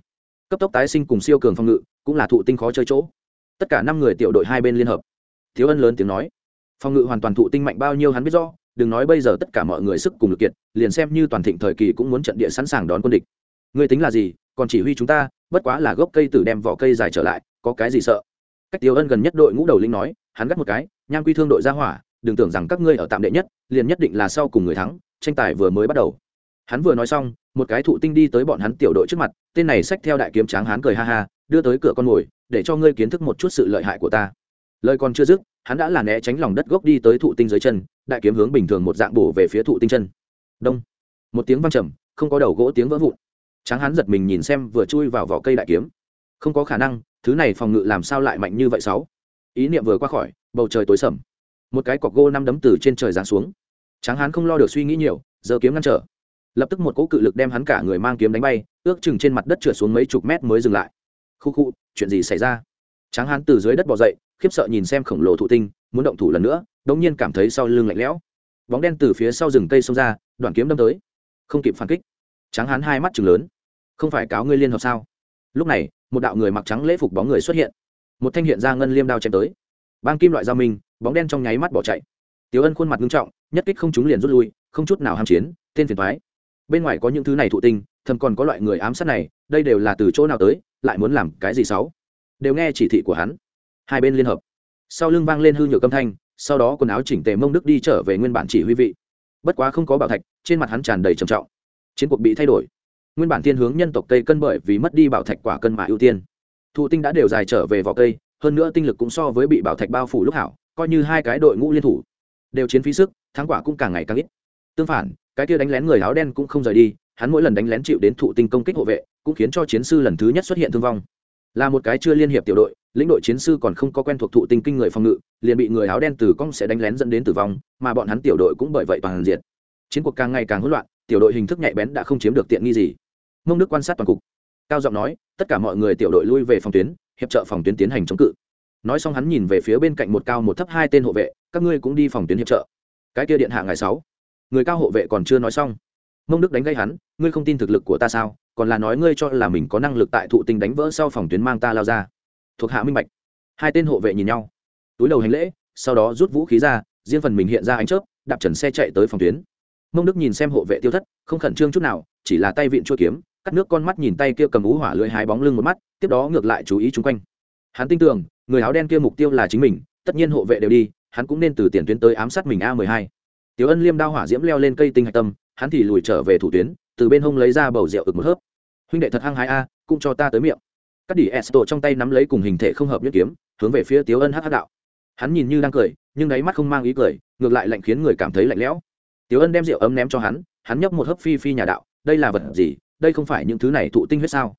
Cấp tốc tái sinh cùng siêu cường phòng ngự, cũng là thụ tinh khó chơi chỗ. Tất cả năm người tiểu đội hai bên liên hợp. Thiếu ân lớn tiếng nói, phòng ngự hoàn toàn thụ tinh mạnh bao nhiêu hắn biết rõ, đừng nói bây giờ tất cả mọi người sức cùng lực kiệt, liền xem như toàn thịnh thời kỳ cũng muốn trận địa sẵn sàng đón quân địch. Người tính là gì, còn chỉ huy chúng ta, bất quá là gốc cây tử đem vỏ cây dài trở lại, có cái gì sợ? Cách tiêu ân gần nhất đội ngũ đầu linh nói, hắn gắt một cái, nham quy thương đội ra hỏa đừng tưởng rằng các ngươi ở tạm đệ nhất, liền nhất định là sau cùng người thắng, tranh tài vừa mới bắt đầu. Hắn vừa nói xong, một cái thụ tinh đi tới bọn hắn tiểu đội trước mặt, tên này xách theo đại kiếm tráng hắn cười ha ha, đưa tới cửa con mồi, để cho ngươi kiến thức một chút sự lợi hại của ta. Lời còn chưa dứt, hắn đã là né tránh lòng đất gốc đi tới thụ tinh dưới chân, đại kiếm hướng bình thường một dạng bổ về phía thụ tinh chân. Đông. Một tiếng văng trầm, không có đầu gỗ tiếng vỡ vụn. Tráng hắn giật mình nhìn xem vừa chui vào vỏ cây đại kiếm. Không có khả năng, thứ này phòng ngự làm sao lại mạnh như vậy sáu? Ý niệm vừa qua khỏi, bầu trời tối sầm một cái cọc gỗ năm đấm từ trên trời giáng xuống. Tráng hán không lo được suy nghĩ nhiều giờ kiếm ngăn trở. Lập tức một cỗ cự lực đem hắn cả người mang kiếm đánh bay, ước chừng trên mặt đất trượt xuống mấy chục mét mới dừng lại. Khu khu, chuyện gì xảy ra? Tráng hán từ dưới đất bỏ dậy, khiếp sợ nhìn xem khổng lồ thụ tinh, muốn động thủ lần nữa, đống nhiên cảm thấy sau lưng lạnh lẽo. Bóng đen từ phía sau rừng cây xông ra đoạn kiếm đâm tới. Không kịp phản kích. Tráng hán hai mắt chừng lớn. Không phải cáo ngươi liên hợp sao? Lúc này, một đạo người mặc trắng lễ phục bóng người xuất hiện. Một thanh hiện ra ngân liêm đao chém tới bang kim loại giao minh, bóng đen trong nháy mắt bỏ chạy. Tiểu ân khuôn mặt nghiêm trọng, nhất kích không chúng liền rút lui, không chút nào ham chiến, tên phiền thoái bên ngoài có những thứ này thụ tinh, thầm còn có loại người ám sát này, đây đều là từ chỗ nào tới, lại muốn làm cái gì xấu đều nghe chỉ thị của hắn. Hai bên liên hợp. Sau lưng vang lên hư nhược âm thanh, sau đó quần áo chỉnh tề mông đức đi trở về nguyên bản chỉ huy vị. Bất quá không có bảo thạch, trên mặt hắn tràn đầy trầm trọng. Chiến cuộc bị thay đổi. Nguyên bản thiên hướng nhân tộc tây cân bởi vì mất đi bảo thạch quả cân mà ưu tiên. Thụ tinh đã đều dài trở về vỏ cây hơn nữa tinh lực cũng so với bị bảo thạch bao phủ lúc hảo, coi như hai cái đội ngũ liên thủ, đều chiến phí sức, thắng quả cũng càng ngày càng ít. Tương phản, cái kia đánh lén người áo đen cũng không rời đi, hắn mỗi lần đánh lén chịu đến thụ tinh công kích hộ vệ, cũng khiến cho chiến sư lần thứ nhất xuất hiện thương vong. Là một cái chưa liên hiệp tiểu đội, lĩnh đội chiến sư còn không có quen thuộc thụ tinh kinh người phòng ngự, liền bị người áo đen từ cong sẽ đánh lén dẫn đến tử vong, mà bọn hắn tiểu đội cũng bởi vậy toàn diện chiến cuộc càng ngày càng hỗn loạn, tiểu đội hình thức nhạy bén đã không chiếm được tiện nghi gì. Mông đức quan sát toàn cục. Cao giọng nói, tất cả mọi người tiểu đội lui về phòng tuyến hiệp trợ phòng tuyến tiến hành chống cự. Nói xong hắn nhìn về phía bên cạnh một cao một thấp hai tên hộ vệ, các ngươi cũng đi phòng tuyến hiệp trợ. Cái kia điện hạ ngày sáu. Người cao hộ vệ còn chưa nói xong, mông đức đánh gây hắn, ngươi không tin thực lực của ta sao? Còn là nói ngươi cho là mình có năng lực tại thụ tinh đánh vỡ sau phòng tuyến mang ta lao ra. Thuộc hạ minh bạch. Hai tên hộ vệ nhìn nhau, túi đầu hành lễ, sau đó rút vũ khí ra, riêng phần mình hiện ra ánh chớp, đạp trần xe chạy tới phòng tuyến. Mông đức nhìn xem hộ vệ tiêu thất, không khẩn trương chút nào, chỉ là tay vịn chua kiếm cắt nước con mắt nhìn tay kia cầm ú hỏa lưỡi hái bóng lưng một mắt, tiếp đó ngược lại chú ý chung quanh. Hắn tin tưởng, người áo đen kia mục tiêu là chính mình, tất nhiên hộ vệ đều đi, hắn cũng nên từ tiền tuyến tới ám sát mình a mười hai. Tiểu ân liêm đao hỏa diễm leo lên cây tinh hạch tâm, hắn thì lùi trở về thủ tuyến, từ bên hông lấy ra bầu rượu ực một hớp. Huynh đệ thật hăng hai a, cũng cho ta tới miệng. Các đỉ esto trong tay nắm lấy cùng hình thể không hợp nhất kiếm, hướng về phía tiếu ân hắc hắc đạo. Hắn nhìn như đang cười, nhưng đáy mắt không mang ý cười, ngược lại lạnh khiến người cảm thấy lạnh lẽo. Tiếu ân đem rượu ấm ném cho hắn hắn nhấp một hớp phi phi nhà đạo, đây là vật gì đây không phải những thứ này thụ tinh huyết sao?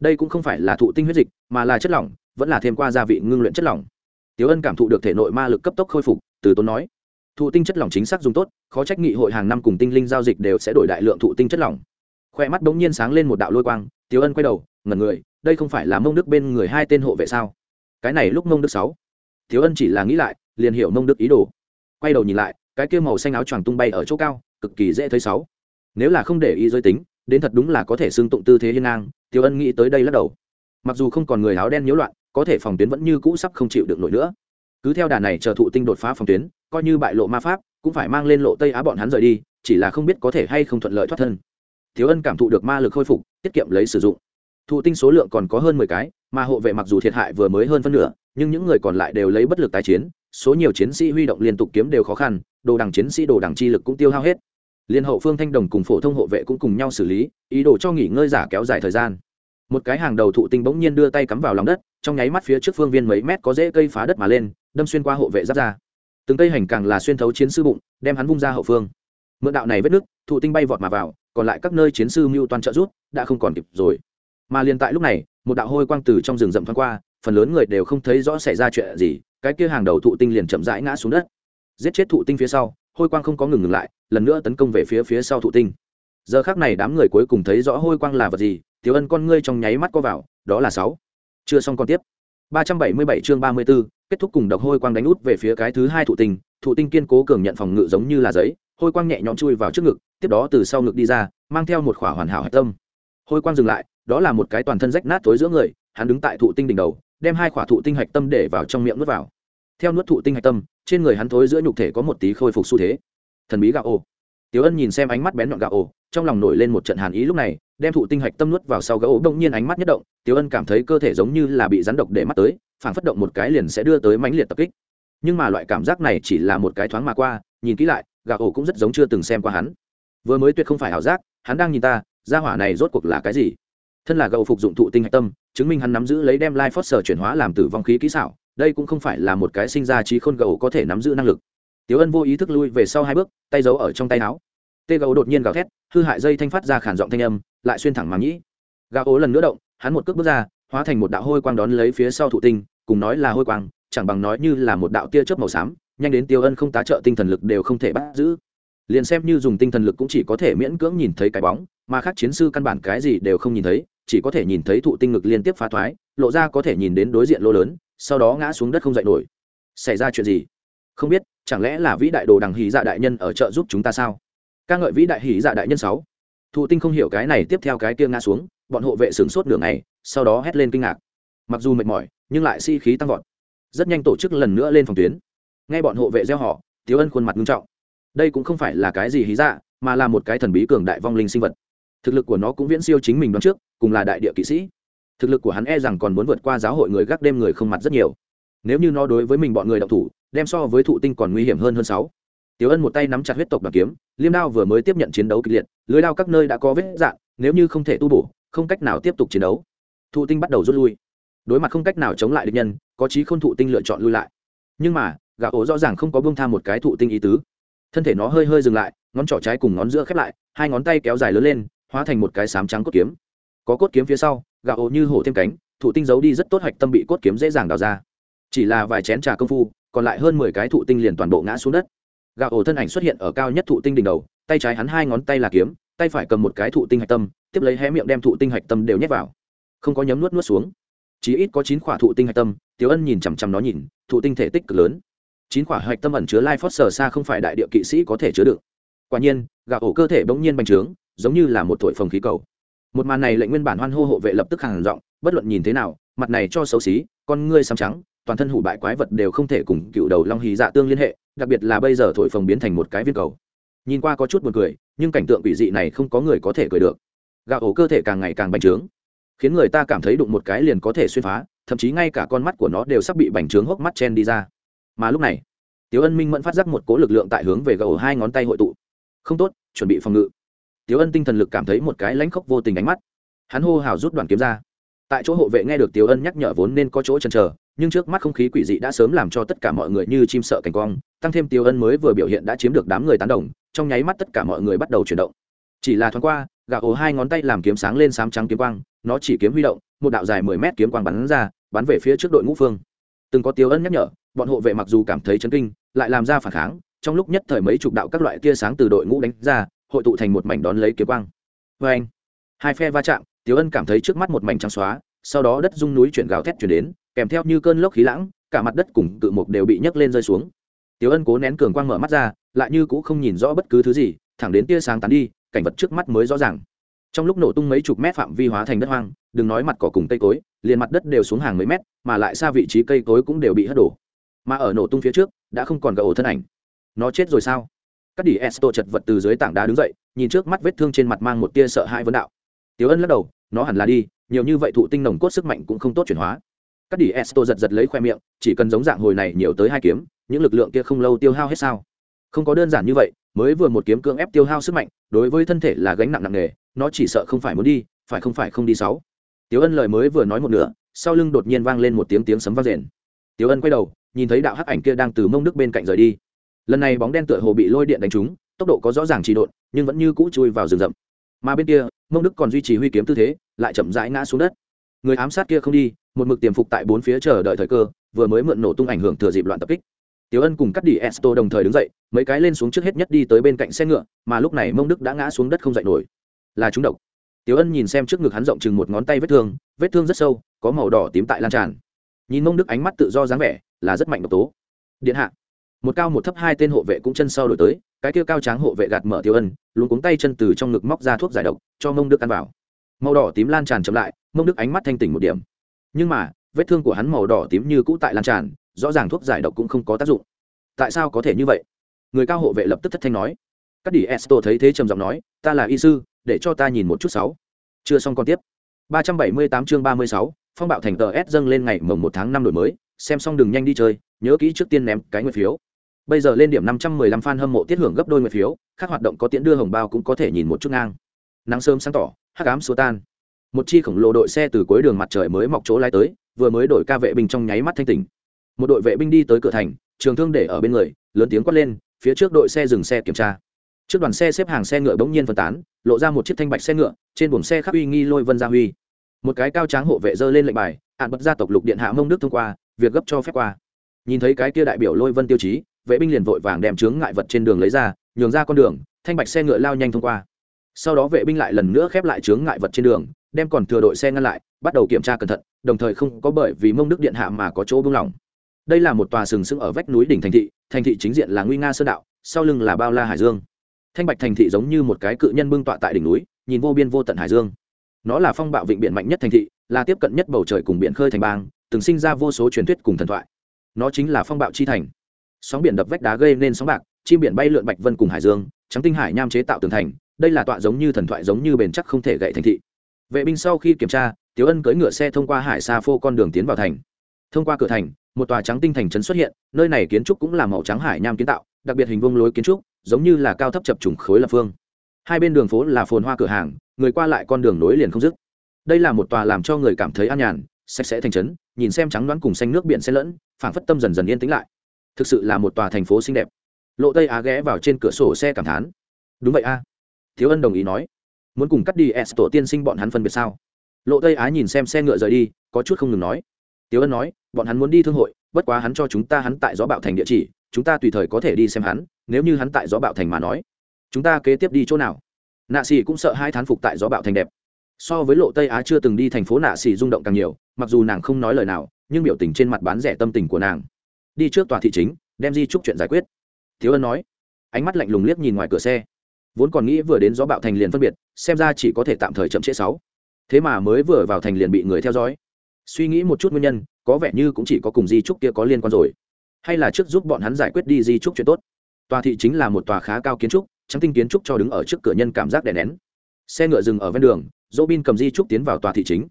Đây cũng không phải là thụ tinh huyết dịch, mà là chất lỏng, vẫn là thêm qua gia vị ngưng luyện chất lỏng. Tiếu ân cảm thụ được thể nội ma lực cấp tốc khôi phục, từ tốn nói, thụ tinh chất lỏng chính xác dùng tốt, khó trách nghị hội hàng năm cùng tinh linh giao dịch đều sẽ đổi đại lượng thụ tinh chất lỏng. Khoe mắt bỗng nhiên sáng lên một đạo lôi quang tiếu ân quay đầu, ngẩn người, đây không phải là mông đức bên người hai tên hộ vệ sao? Cái này lúc mông đức sáu. Tiếu ân chỉ là nghĩ lại, liền hiểu mông đức ý đồ. Quay đầu nhìn lại, cái kia màu xanh áo choàng tung bay ở chỗ cao, cực kỳ dễ thấy sáu. Nếu là không để ý giới tính đến thật đúng là có thể xưng tụng tư thế hiên ngang, tiêu ân nghĩ tới đây lắc đầu. Mặc dù không còn người áo đen nhiễu loạn, có thể phòng tuyến vẫn như cũ sắp không chịu được nổi nữa. Cứ theo đà này chờ thụ tinh đột phá phòng tuyến, coi như bại lộ ma pháp, cũng phải mang lên lộ tây á bọn hắn rời đi, chỉ là không biết có thể hay không thuận lợi thoát thân. Thiếu ân cảm thụ được ma lực khôi phục, tiết kiệm lấy sử dụng. Thụ tinh số lượng còn có hơn mười cái, mà hộ vệ mặc dù thiệt hại vừa mới hơn phân nửa, nhưng những người còn lại đều lấy bất lực tái chiến, số nhiều chiến sĩ huy động liên tục kiếm đều khó khăn, đồ đằng chiến sĩ đồ đằng chi lực cũng tiêu hao hết liên hậu phương thanh đồng cùng phổ thông hộ vệ cũng cùng nhau xử lý, ý đồ cho nghỉ ngơi giả kéo dài thời gian. Một cái hàng đầu thụ tinh bỗng nhiên đưa tay cắm vào lòng đất, trong nháy mắt phía trước phương viên mấy mét có dễ cây phá đất mà lên, đâm xuyên qua hộ vệ giáp ra. Từng cây hành càng là xuyên thấu chiến sư bụng, đem hắn vung ra hậu phương. Mượn đạo này vết nứt, thụ tinh bay vọt mà vào, còn lại các nơi chiến sư mưu toàn trợ rút đã không còn kịp rồi. Mà liền tại lúc này, một đạo hôi quang từ trong rừng rậm thoáng qua, phần lớn người đều không thấy rõ xảy ra chuyện gì, cái kia hàng đầu thụ tinh liền chậm rãi ngã xuống đất. Giết chết thụ tinh phía sau hôi quang không có ngừng ngừng lại lần nữa tấn công về phía phía sau thụ tinh. Giờ khác này đám người cuối cùng thấy rõ hôi quang là vật gì tiểu ân con ngươi trong nháy mắt có vào đó là sáu. Chưa xong con tiếp. Ba trăm bảy mươi bảy chương 34, kết thúc cùng độc hôi quang đánh út về phía cái thứ hai thụ tinh thụ tinh kiên cố cường nhận phòng ngự giống như là giấy hôi quang nhẹ nhõm chui vào trước ngực tiếp đó từ sau ngực đi ra mang theo một khỏa hoàn hảo hạch tâm. Hôi quang dừng lại đó là một cái toàn thân rách nát tối giữa người hắn đứng tại thụ tinh đỉnh đầu đem hai khỏa thụ tinh hạch tâm để vào trong miệng nuốt vào. Theo nuốt thụ tinh hạch tâm trên người hắn thối giữa nhục thể có một tí khôi phục xu thế. Thần bí gạo ô. Tiểu ân nhìn xem ánh mắt bén nhọn gạo ồ trong lòng nổi lên một trận hàn ý lúc này, đem thụ tinh hạch tâm nuốt vào sau gạo ổ đông nhiên ánh mắt nhất động, tiểu ân cảm thấy cơ thể giống như là bị rắn độc để mắt tới phản phất động một cái liền sẽ đưa tới mãnh liệt tập kích. Nhưng mà loại cảm giác này chỉ là một cái thoáng mà qua, nhìn kỹ lại, gạo ồ cũng rất giống chưa từng xem qua hắn. Vừa mới tuyệt không phải ảo giác, hắn đang nhìn ta, gia hỏa này rốt cuộc là cái gì? Thân là gậu phục dụng thụ tinh hạch tâm chứng minh hắn nắm giữ lấy đem lai phót sở chuyển hóa làm tử vong khí kỹ xảo đây cũng không phải là một cái sinh ra trí khôn gầu có thể nắm giữ năng lực Tiểu Ân vô ý thức lui về sau hai bước, tay giấu ở trong tay áo. Tê gấu đột nhiên gào thét, hư hại dây thanh phát ra khản giọng thanh âm, lại xuyên thẳng màng nhĩ. Gào ố lần nữa động, hắn một cước bước ra, hóa thành một đạo hôi quang đón lấy phía sau thụ tinh, cùng nói là hôi quang, chẳng bằng nói như là một đạo tia chớp màu xám, nhanh đến Tiêu Ân không tá trợ tinh thần lực đều không thể bắt giữ liền xem như dùng tinh thần lực cũng chỉ có thể miễn cưỡng nhìn thấy cái bóng, mà khác chiến sư căn bản cái gì đều không nhìn thấy, chỉ có thể nhìn thấy thụ tinh ngực liên tiếp phá thoái, lộ ra có thể nhìn đến đối diện lô lớn, sau đó ngã xuống đất không dậy nổi. Xảy ra chuyện gì? Không biết, chẳng lẽ là vĩ đại đồ đằng hỉ dạ đại nhân ở chợ giúp chúng ta sao? Ca ngợi vĩ đại hỉ dạ đại nhân sáu. Thụ tinh không hiểu cái này, tiếp theo cái kia ngã xuống, bọn hộ vệ sửng sốt nửa ngày, sau đó hét lên kinh ngạc. Mặc dù mệt mỏi, nhưng lại si khí tăng vọt. Rất nhanh tổ chức lần nữa lên phòng tuyến. Nghe bọn hộ vệ gieo họ, tiếu ân khuôn mặt nghiêm trọng đây cũng không phải là cái gì hí dạ mà là một cái thần bí cường đại vong linh sinh vật thực lực của nó cũng viễn siêu chính mình đoán trước cùng là đại địa kỵ sĩ thực lực của hắn e rằng còn muốn vượt qua giáo hội người gác đêm người không mặt rất nhiều nếu như nó đối với mình bọn người đọc thủ đem so với thụ tinh còn nguy hiểm hơn hơn sáu Tiểu Ân một tay nắm chặt huyết tộc đoàn kiếm, liêm đao vừa mới tiếp nhận chiến đấu kịch liệt, lưới đao các nơi đã có vết dạn, nếu như không thể tu bổ, không cách nào tiếp tục chiến đấu. Thụ tinh bắt đầu rút lui. Đối mặt không cách nào chống lại địch nhân, có chí không thụ tinh lựa chọn lui lại. Nhưng mà, gã ổ rõ ràng không có buông tha một cái thụ tinh ý tứ. Thân thể nó hơi hơi dừng lại, ngón trỏ trái cùng ngón giữa khép lại, hai ngón tay kéo dài lớn lên, hóa thành một cái sám trắng cốt kiếm. Có cốt kiếm phía sau, gạo ồ như hổ thêm cánh, thụ tinh giấu đi rất tốt hạch tâm bị cốt kiếm dễ dàng đào ra. Chỉ là vài chén trà công phu, còn lại hơn mười cái thụ tinh liền toàn bộ ngã xuống đất gạo ổ thân ảnh xuất hiện ở cao nhất thụ tinh đỉnh đầu tay trái hắn hai ngón tay là kiếm tay phải cầm một cái thụ tinh hạch tâm tiếp lấy hé miệng đem thụ tinh hạch tâm đều nhét vào không có nhấm nuốt nuốt xuống chỉ ít có chín khỏa thụ tinh hạch tâm tiểu ân nhìn chằm chằm nó nhìn thụ tinh thể tích cực lớn chín quả hạch tâm ẩn chứa lai phót sờ xa không phải đại địa kỵ sĩ có thể chứa được. Quả nhiên gà ổ cơ thể bỗng nhiên bành trướng, giống như là một thổi phồng khí cầu. Một màn này lệnh nguyên bản hoan hô hộ vệ lập tức hàng giọng, bất luận nhìn thế nào, mặt này cho xấu xí, con ngươi xám trắng, toàn thân hủ bại quái vật đều không thể cùng cựu đầu long hí dạ tương liên hệ, đặc biệt là bây giờ thổi phồng biến thành một cái viên cầu. Nhìn qua có chút buồn cười, nhưng cảnh tượng quỷ dị này không có người có thể cười được. Gạo ổ cơ thể càng ngày càng bành trướng. Khiến người ta cảm thấy đụng một cái liền có thể xuyên phá, thậm chí ngay cả con mắt của nó đều sắp bị bành trướng hốc mắt chen đi ra mà lúc này tiếu ân minh mẫn phát giác một cố lực lượng tại hướng về gầu hai ngón tay hội tụ. Không tốt, chuẩn bị phòng ngự. Tiếu ân tinh thần lực cảm thấy một cái lãnh khốc vô tình ánh mắt. Hắn hô hào rút đoàn kiếm ra. Tại chỗ hộ vệ nghe được tiếu ân nhắc nhở vốn nên có chỗ chần chờ, nhưng trước mắt không khí quỷ dị đã sớm làm cho tất cả mọi người như chim sợ cảnh quang tăng thêm tiếu ân mới vừa biểu hiện đã chiếm được đám người tán đồng, trong nháy mắt tất cả mọi người bắt đầu chuyển động. Chỉ là thoáng qua gà ổ hai ngón tay làm kiếm sáng lên sám trắng kiếm quang, nó chỉ kiếm huy động, một đạo dài mười mét kiếm quang bắn ra, bắn về phía trước đội ngũ phương. Từng có tiếu ân nhắc nhở bọn hộ vệ mặc dù cảm thấy chấn kinh lại làm ra phản kháng trong lúc nhất thời mấy chục đạo các loại tia sáng từ đội ngũ đánh ra hội tụ thành một mảnh đón lấy kiếm quang vê anh hai phe va chạm Tiểu ân cảm thấy trước mắt một mảnh trắng xóa sau đó đất rung núi chuyển gào thét chuyển đến kèm theo như cơn lốc khí lãng cả mặt đất cùng cự mục đều bị nhấc lên rơi xuống Tiểu Ân cố nén cường quang mở mắt ra, lại như cũng không nhìn rõ bất cứ thứ gì, thẳng đến tia sáng tán đi, cảnh vật trước mắt mới rõ ràng. Trong lúc nổ tung mấy chục mét phạm vi hóa thành đất hoang, đừng nói mặt cỏ cùng cây cối, liền mặt đất đều xuống hàng mấy mét, mà lại xa vị trí cây cối cũng đều bị hất đổ. Mà ở nổ tung phía trước, đã không còn gà ổ thân ảnh. Nó chết rồi sao? Các đỉ Esto chật vật từ dưới tảng đá đứng dậy, nhìn trước mắt vết thương trên mặt mang một tia sợ hãi vấn đạo. Tiểu Ân lắc đầu, nó hẳn là đi, nhiều như vậy thụ tinh nồng cốt sức mạnh cũng không tốt chuyển hóa các đỉ esto giật giật lấy khoe miệng chỉ cần giống dạng hồi này nhiều tới hai kiếm những lực lượng kia không lâu tiêu hao hết sao không có đơn giản như vậy mới vừa một kiếm cưỡng ép tiêu hao sức mạnh đối với thân thể là gánh nặng nặng nề nó chỉ sợ không phải muốn đi phải không phải không đi sáu tiếu ân lời mới vừa nói một nửa sau lưng đột nhiên vang lên một tiếng tiếng sấm vang rền tiếu ân quay đầu nhìn thấy đạo hắc ảnh kia đang từ mông đức bên cạnh rời đi lần này bóng đen tựa hồ bị lôi điện đánh trúng tốc độ có rõ ràng trì độn nhưng vẫn như cũ chui vào rừng rậm mà bên kia mông đức còn duy trì huy kiếm tư thế lại chậm rãi ngã xuống đất người ám sát kia không đi một mực tiềm phục tại bốn phía chờ đợi thời cơ vừa mới mượn nổ tung ảnh hưởng thừa dịp loạn tập kích Tiểu Ân cùng cắt đi Esto đồng thời đứng dậy, mấy cái lên xuống trước hết nhất đi tới bên cạnh xe ngựa, mà lúc này Mông Đức đã ngã xuống đất không dậy nổi. Là chúng độc. Tiểu Ân nhìn xem trước ngực hắn rộng chừng một ngón tay vết thương, vết thương rất sâu, có màu đỏ tím tại lan tràn. Nhìn Mông Đức ánh mắt tự do dáng vẻ, là rất mạnh độc tố. Điện hạ. Một cao một thấp hai tên hộ vệ cũng chân sau đổi tới, cái kia cao tráng hộ vệ gạt mở Tiểu Ân, luôn cuống tay chân từ trong ngực móc ra thuốc giải độc, cho Mông Đức ăn vào. Màu đỏ tím lan tràn chậm lại, Mông Đức ánh mắt thanh tỉnh một điểm. Nhưng mà, vết thương của hắn màu đỏ tím như cũ tại lan tràn, rõ ràng thuốc giải độc cũng không có tác dụng tại sao có thể như vậy người cao hộ vệ lập tức thất thanh nói các đỉ esto thấy thế trầm giọng nói ta là y sư để cho ta nhìn một chút sáu chưa xong còn tiếp ba trăm bảy mươi tám chương ba mươi sáu, phong bạo thành tờ s dâng lên ngày mồng một tháng năm đổi mới, xem xong đừng nhanh đi chơi, nhớ kỹ trước tiên ném cái nguyệt phiếu. Bây giờ lên điểm năm trăm mười lăm fan hâm mộ tiết hưởng gấp đôi nguyệt phiếu, các hoạt động có tiện đưa hồng bao cũng có thể nhìn một chút ngang. Nắng sớm sáng tỏ, hắc ám xua tan. Một chi khổng lồ đội xe từ cuối đường mặt trời mới mọc chỗ lái tới, vừa mới đổi ca vệ binh trong nháy mắt thanh tỉnh. Một đội vệ binh đi tới cửa thành, trường thương để ở bên người, lớn tiếng quát lên, phía trước đội xe dừng xe kiểm tra. Trước đoàn xe xếp hàng xe ngựa bỗng nhiên phân tán, lộ ra một chiếc thanh bạch xe ngựa, trên buồng xe khắc uy nghi lôi vân gia huy một cái cao tráng hộ vệ dơ lên lệnh bài hạn bật gia tộc lục điện hạ mông đức thông qua, việc gấp cho phép qua. Nhìn thấy cái kia đại biểu lôi vân tiêu chí, vệ binh liền vội vàng đem chướng ngại vật trên đường lấy ra, nhường ra con đường, thanh bạch xe ngựa lao nhanh thông qua. Sau đó vệ binh lại lần nữa khép lại chướng ngại vật trên đường, đem còn thừa đội xe ngăn lại, bắt đầu kiểm tra cẩn thận, đồng thời không có bởi vì mông đức điện hạ mà có chỗ buông lỏng. Đây là một tòa sừng sững ở vách núi đỉnh thành thị thành thị chính diện là nguy nga sơn đạo, sau lưng là bao la hải dương. Thanh bạch thành thị giống như một cái cự nhân bưng tọa tại đỉnh núi, nhìn vô biên vô tận hải dương nó là phong bạo vịnh biển mạnh nhất thành thị, là tiếp cận nhất bầu trời cùng biển khơi thành bang, từng sinh ra vô số truyền thuyết cùng thần thoại. Nó chính là phong bạo chi thành. Sóng biển đập vách đá gây nên sóng bạc, chim biển bay lượn bạch vân cùng hải dương, trắng tinh hải nham chế tạo tường thành, đây là tọa giống như thần thoại giống như bền chắc không thể gậy thành thị. Vệ binh sau khi kiểm tra tiếu ân cưỡi ngựa xe thông qua hải xa phô con đường tiến vào thành. Thông qua cửa thành, một tòa trắng tinh thành trấn xuất hiện, nơi này kiến trúc cũng là màu trắng hải nham kiến tạo, đặc biệt hình vông lối kiến trúc, giống như là cao thấp chập trùng khối lập phương. Hai bên đường phố là phồn hoa cửa hàng người qua lại con đường nối liền không dứt. Đây là một tòa làm cho người cảm thấy an nhàn, sạch sẽ thành trấn, nhìn xem trắng đoán cùng xanh nước biển xen lẫn, phảng phất tâm dần dần yên tĩnh lại. Thực sự là một tòa thành phố xinh đẹp. Lộ tây á ghé vào trên cửa sổ xe cảm thán. Đúng vậy a. Thiếu ân đồng ý nói. Muốn cùng cắt đi s tổ tiên sinh bọn hắn phân biệt sao? Lộ tây á nhìn xem xe ngựa rời đi, có chút không ngừng nói. Tiếu ân nói, bọn hắn muốn đi thương hội, bất quá hắn cho chúng ta hắn tại gió bạo thành địa chỉ, chúng ta tùy thời có thể đi xem hắn, nếu như hắn tại gió bạo thành mà nói, chúng ta kế tiếp đi chỗ nào? Nạ xì cũng sợ hai thán phục tại gió bạo thành đẹp. So với lộ tây á chưa từng đi thành phố nạ xì rung động càng nhiều, mặc dù nàng không nói lời nào, nhưng biểu tình trên mặt bán rẻ tâm tình của nàng. Đi trước tòa thị chính, đem di trúc chuyện giải quyết. Thiếu ân nói. Ánh mắt lạnh lùng liếc nhìn ngoài cửa xe. Vốn còn nghĩ vừa đến gió bạo thành liền phân biệt, xem ra chỉ có thể tạm thời chậm trễ sáu. Thế mà mới vừa vào thành liền bị người theo dõi. Suy nghĩ một chút nguyên nhân, có vẻ như cũng chỉ có cùng di trúc kia có liên quan rồi. Hay là trước giúp bọn hắn giải quyết đi di trúc chuyện tốt. Tòa thị chính là một tòa khá cao kiến trúc trắng tinh kiến trúc cho đứng ở trước cửa nhân cảm giác đè nén. Xe ngựa dừng ở ven đường dỗ bin cầm di trúc tiến vào tòa thị chính.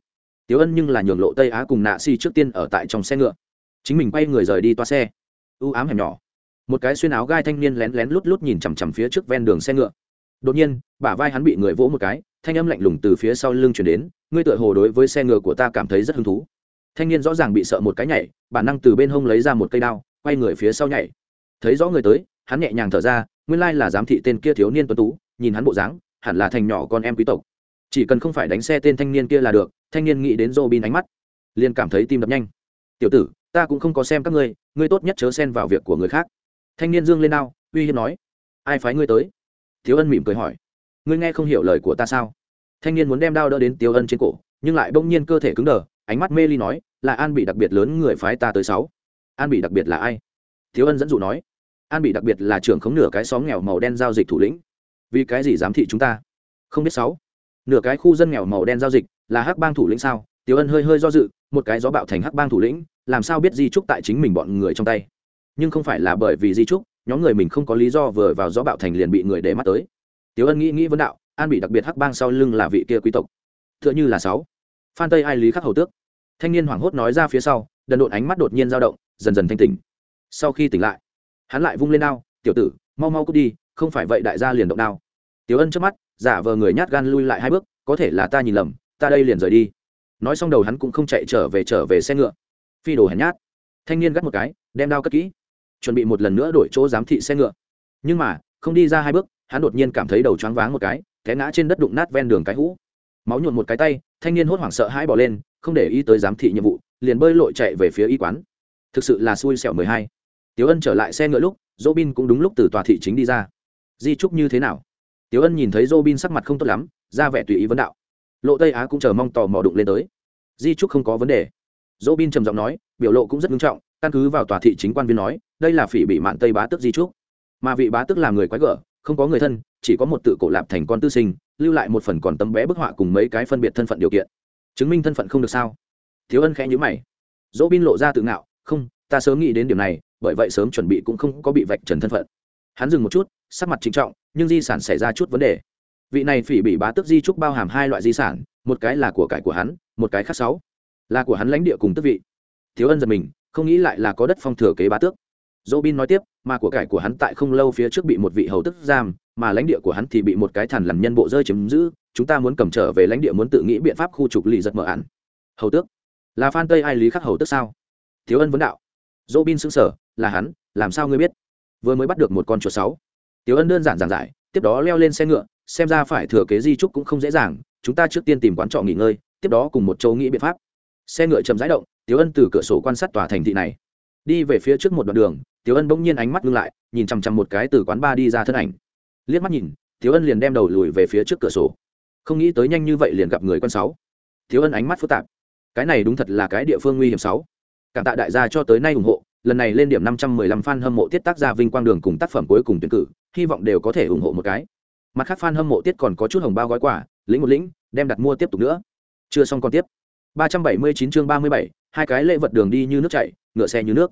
Tiếu ân nhưng là nhường lộ tây á cùng nạ si trước tiên ở tại trong xe ngựa. Chính mình quay người rời đi toa xe. U ám hẻm nhỏ. Một cái xuyên áo gai thanh niên lén lén lút lút nhìn chằm chằm phía trước ven đường xe ngựa. Đột nhiên, bả vai hắn bị người vỗ một cái, thanh âm lạnh lùng từ phía sau lưng chuyển đến, ngươi tựa hồ đối với xe ngựa của ta cảm thấy rất hứng thú. Thanh niên rõ ràng bị sợ một cái nhảy, bản năng từ bên hông lấy ra một cây đao, quay người phía sau nhảy. Thấy rõ người tới, hắn nhẹ nhàng thở ra nguyên lai là giám thị tên kia thiếu niên tuấn tú nhìn hắn bộ dáng hẳn là thành nhỏ con em quý tộc. Chỉ cần không phải đánh xe tên thanh niên kia là được thanh niên nghĩ đến Robin ánh mắt liền cảm thấy tim đập nhanh. Tiểu tử ta cũng không có xem các ngươi ngươi tốt nhất chớ xen vào việc của người khác. Thanh niên dương lên ao, uy hiếp nói ai phái ngươi tới? Thiếu ân mỉm cười hỏi ngươi nghe không hiểu lời của ta sao? Thanh niên muốn đem đao đỡ đến tiêu ân trên cổ nhưng lại bỗng nhiên cơ thể cứng đờ ánh mắt mê ly nói là an bị đặc biệt lớn người phái ta tới sáu. An bị đặc biệt là ai? Thiếu ân dẫn dụ nói an bị đặc biệt là trưởng khống nửa cái xóm nghèo màu đen giao dịch thủ lĩnh. Vì cái gì giám thị chúng ta? Không biết sáu. Nửa cái khu dân nghèo màu đen giao dịch, là hắc bang thủ lĩnh sao? Tiêu ân hơi hơi do dự, một cái gió bạo thành hắc bang thủ lĩnh, làm sao biết di trúc tại chính mình bọn người trong tay? Nhưng không phải là bởi vì di trúc, nhóm người mình không có lý do vừa vào gió bạo thành liền bị người để mắt tới. Tiêu ân nghĩ nghĩ vấn đạo, an bị đặc biệt hắc bang sau lưng là vị kia quý tộc. T h ư ợ n h ư là sáu. Phan tây ai lý khắc hầu tước. Thanh niên hoảng hốt nói ra phía sau, đần độn ánh mắt đột nhiên dao động, dần dần thanh tỉnh. Sau khi tỉnh lại hắn lại vung lên đao, tiểu tử, mau mau cút đi, không phải vậy đại gia liền động đao. Tiểu ân trước mắt, giả vờ người nhát gan lui lại hai bước, có thể là ta nhìn lầm, ta đây liền rời đi. Nói xong đầu hắn cũng không chạy trở về trở về xe ngựa. Phi đồ hèn nhát. Thanh niên gắt một cái, đem đao cất kỹ, chuẩn bị một lần nữa đổi chỗ giám thị xe ngựa. Nhưng mà, không đi ra hai bước, hắn đột nhiên cảm thấy đầu choáng váng một cái, té ngã trên đất đụng nát ven đường cái hũ. Máu nhuộn một cái tay, thanh niên hốt hoảng sợ hãi bỏ lên, không để ý tới giám thị nhiệm vụ, liền bơi lội chạy về phía y quán. Thực sự là xui xẻo mười hai tiếu ân trở lại xe ngựa lúc dỗ bin cũng đúng lúc từ tòa thị chính đi ra. Di trúc như thế nào? Tiếu ân nhìn thấy dỗ bin sắc mặt không tốt lắm, ra vẻ tùy ý vấn đạo. Lộ tây á cũng chờ mong tò mò đụng lên tới. Di trúc không có vấn đề. Dỗ bin trầm giọng nói, biểu lộ cũng rất nghiêm trọng, căn cứ vào tòa thị chính quan viên nói, đây là phỉ bị mạn tây bá tước di trúc. Mà vị bá tước là người quái gở, không có người thân, chỉ có một tự cổ lạp thành con tư sinh, lưu lại một phần còn tấm bé bức họa cùng mấy cái phân biệt thân phận điều kiện. Chứng minh thân phận không được sao? Thiếu ân khẽ nhữ mày. Dỗ bin lộ ra tự ngạo, không ta sớm nghĩ đến điểm này, bởi vậy sớm chuẩn bị cũng không có bị vạch trần thân phận. Hắn dừng một chút, sắc mặt trinh trọng, nhưng di sản xảy ra chút vấn đề. Vị này phỉ bị bá tước di trúc bao hàm hai loại di sản, một cái là của cải của hắn, một cái khác sáu. Là của hắn lãnh địa cùng tước vị. Thiếu ân giật mình, không nghĩ lại là có đất phong thừa kế bá tước. Dỗ bin nói tiếp, mà của cải của hắn tại không lâu phía trước bị một vị hầu tức giam, mà lãnh địa của hắn thì bị một cái thằn lằn nhân bộ rơi chiếm giữ, chúng ta muốn cầm trở về lãnh địa muốn tự nghĩ biện pháp khu trục lì giật mở án. hầu tước? Là phan tây ai lý khắc hầu tước sao? Thiếu ân vấn đạo dỗ bin xứng sở là hắn, làm sao ngươi biết? Vừa mới bắt được một con chuột sáu. Tiểu ân đơn giản giảng giải, tiếp đó leo lên xe ngựa, xem ra phải thừa kế di trúc cũng không dễ dàng, chúng ta trước tiên tìm quán trọ nghỉ ngơi, tiếp đó cùng một châu nghĩ biện pháp. Xe ngựa chậm rãi động, Tiểu ân từ cửa sổ quan sát tòa thành thị này. Đi về phía trước một đoạn đường, Tiểu ân bỗng nhiên ánh mắt ngưng lại, nhìn chằm chằm một cái từ quán ba đi ra thân ảnh. Liếc mắt nhìn, Tiểu ân liền đem đầu lùi về phía trước cửa sổ. Không nghĩ tới nhanh như vậy liền gặp người quân sáu. Tiểu ân ánh mắt phức tạp. Cái này đúng thật là cái địa phương nguy hiểm sáu cảm tạ đại gia cho tới nay ủng hộ, lần này lên điểm năm trăm mười lăm fan hâm mộ tiết tác gia vinh quang đường cùng tác phẩm cuối cùng tuyển cử, hy vọng đều có thể ủng hộ một cái. Mặt khác fan hâm mộ tiết còn có chút hồng bao gói quả lĩnh một lĩnh, đem đặt mua tiếp tục nữa. Chưa xong còn tiếp. ba trăm bảy mươi chín chương ba mươi bảy, hai cái lễ vật đường đi như nước chảy, ngựa xe như nước.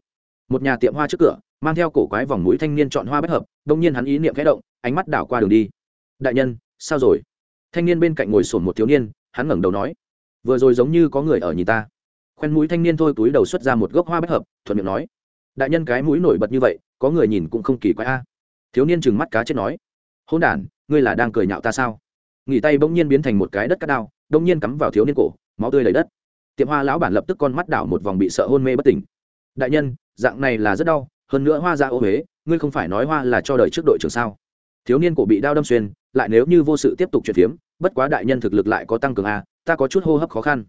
Một nhà tiệm hoa trước cửa, mang theo cổ quái vòng mũi thanh niên chọn hoa bách hợp, đông nhiên hắn ý niệm khẽ động, ánh mắt đảo qua đường đi. Đại nhân, sao rồi? Thanh niên bên cạnh ngồi sổn một thiếu niên, hắn ngẩng đầu nói. Vừa rồi giống như có người ở nhìn ta khoen mũi thanh niên thôi túi đầu xuất ra một gốc hoa bách hợp, thuận miệng nói, đại nhân cái mũi nổi bật như vậy, có người nhìn cũng không kỳ quái a. Thiếu niên chừng mắt cá chết nói hôn đản, ngươi là đang cười nhạo ta sao? Nghỉ tay bỗng nhiên biến thành một cái đất cắt đao, đông nhiên cắm vào thiếu niên cổ, máu tươi lấy đất. Tiệm hoa lão bản lập tức con mắt đảo một vòng bị sợ hôn mê bất tỉnh. Đại nhân, dạng này là rất đau, hơn nữa hoa ra ô huế, ngươi không phải nói hoa là cho đời trước đội trưởng sao? Thiếu niên cổ bị đau đâm xuyên, lại nếu như vô sự tiếp tục chuyển phiếm, bất quá đại nhân thực lực lại có tăng cường a, ta có chút hô hấp khó khăn.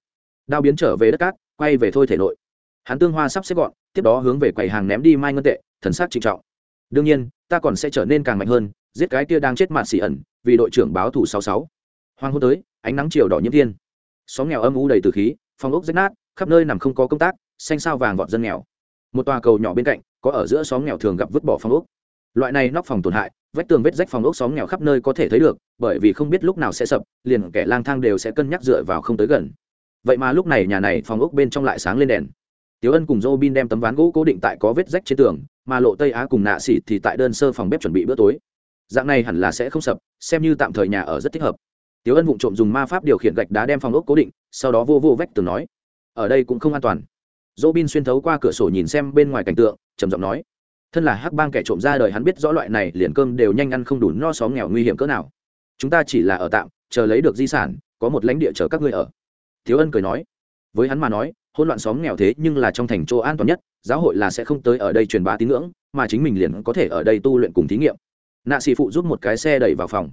Đao biến trở về đất cát quay về thôi thể nội. Hắn tương hoa sắp xếp gọn, tiếp đó hướng về quầy hàng ném đi mai ngân tệ, thần sắc trịnh trọng. Đương nhiên, ta còn sẽ trở nên càng mạnh hơn, giết cái kia đang chết mạt xỉ ẩn, vì đội trưởng báo thủ sáu sáu. Hoang hôn tới, ánh nắng chiều đỏ nhiễm thiên. Xóm nghèo âm u đầy từ khí phòng ốc rách nát, khắp nơi nằm không có công tác, xanh sao vàng vọt dân nghèo. Một tòa cầu nhỏ bên cạnh, có ở giữa xóm nghèo thường gặp vứt bỏ phòng ốc. Loại này nóc phòng tổn hại, vách tường vết rách phòng ốc xóm nghèo khắp nơi có thể thấy được, bởi vì không biết lúc nào sẽ sập, liền kẻ lang thang đều sẽ cân nhắc dựa vào không tới gần vậy mà lúc này nhà này phòng ốc bên trong lại sáng lên đèn Tiếu Ân cùng Robin đem tấm ván gỗ cố định tại có vết rách trên tường, mà Lộ Tây Á cùng Nạ xỉ thì tại đơn sơ phòng bếp chuẩn bị bữa tối. Dạng này hẳn là sẽ không sập, xem như tạm thời nhà ở rất thích hợp. Tiếu Ân vụng trộm dùng ma pháp điều khiển gạch đá đem phòng ốc cố định, sau đó vô vô vách tường nói: "Ở đây cũng không an toàn." Robin xuyên thấu qua cửa sổ nhìn xem bên ngoài cảnh tượng, trầm giọng nói: "Thân là hắc bang kẻ trộm ra đời hắn biết rõ loại này liền cơm đều nhanh ăn không đủ no xóm nghèo nguy hiểm cỡ nào. Chúng ta chỉ là ở tạm, chờ lấy được di sản, có một lãnh địa chờ các ngươi ở." Tiếu Ân cười nói: "Với hắn mà nói, hỗn loạn xóm nghèo thế nhưng là trong thành chỗ an toàn nhất giáo hội là sẽ không tới ở đây truyền bá tín ngưỡng mà chính mình liền có thể ở đây tu luyện cùng thí nghiệm. Nạ sĩ phụ giúp một cái xe đẩy vào phòng.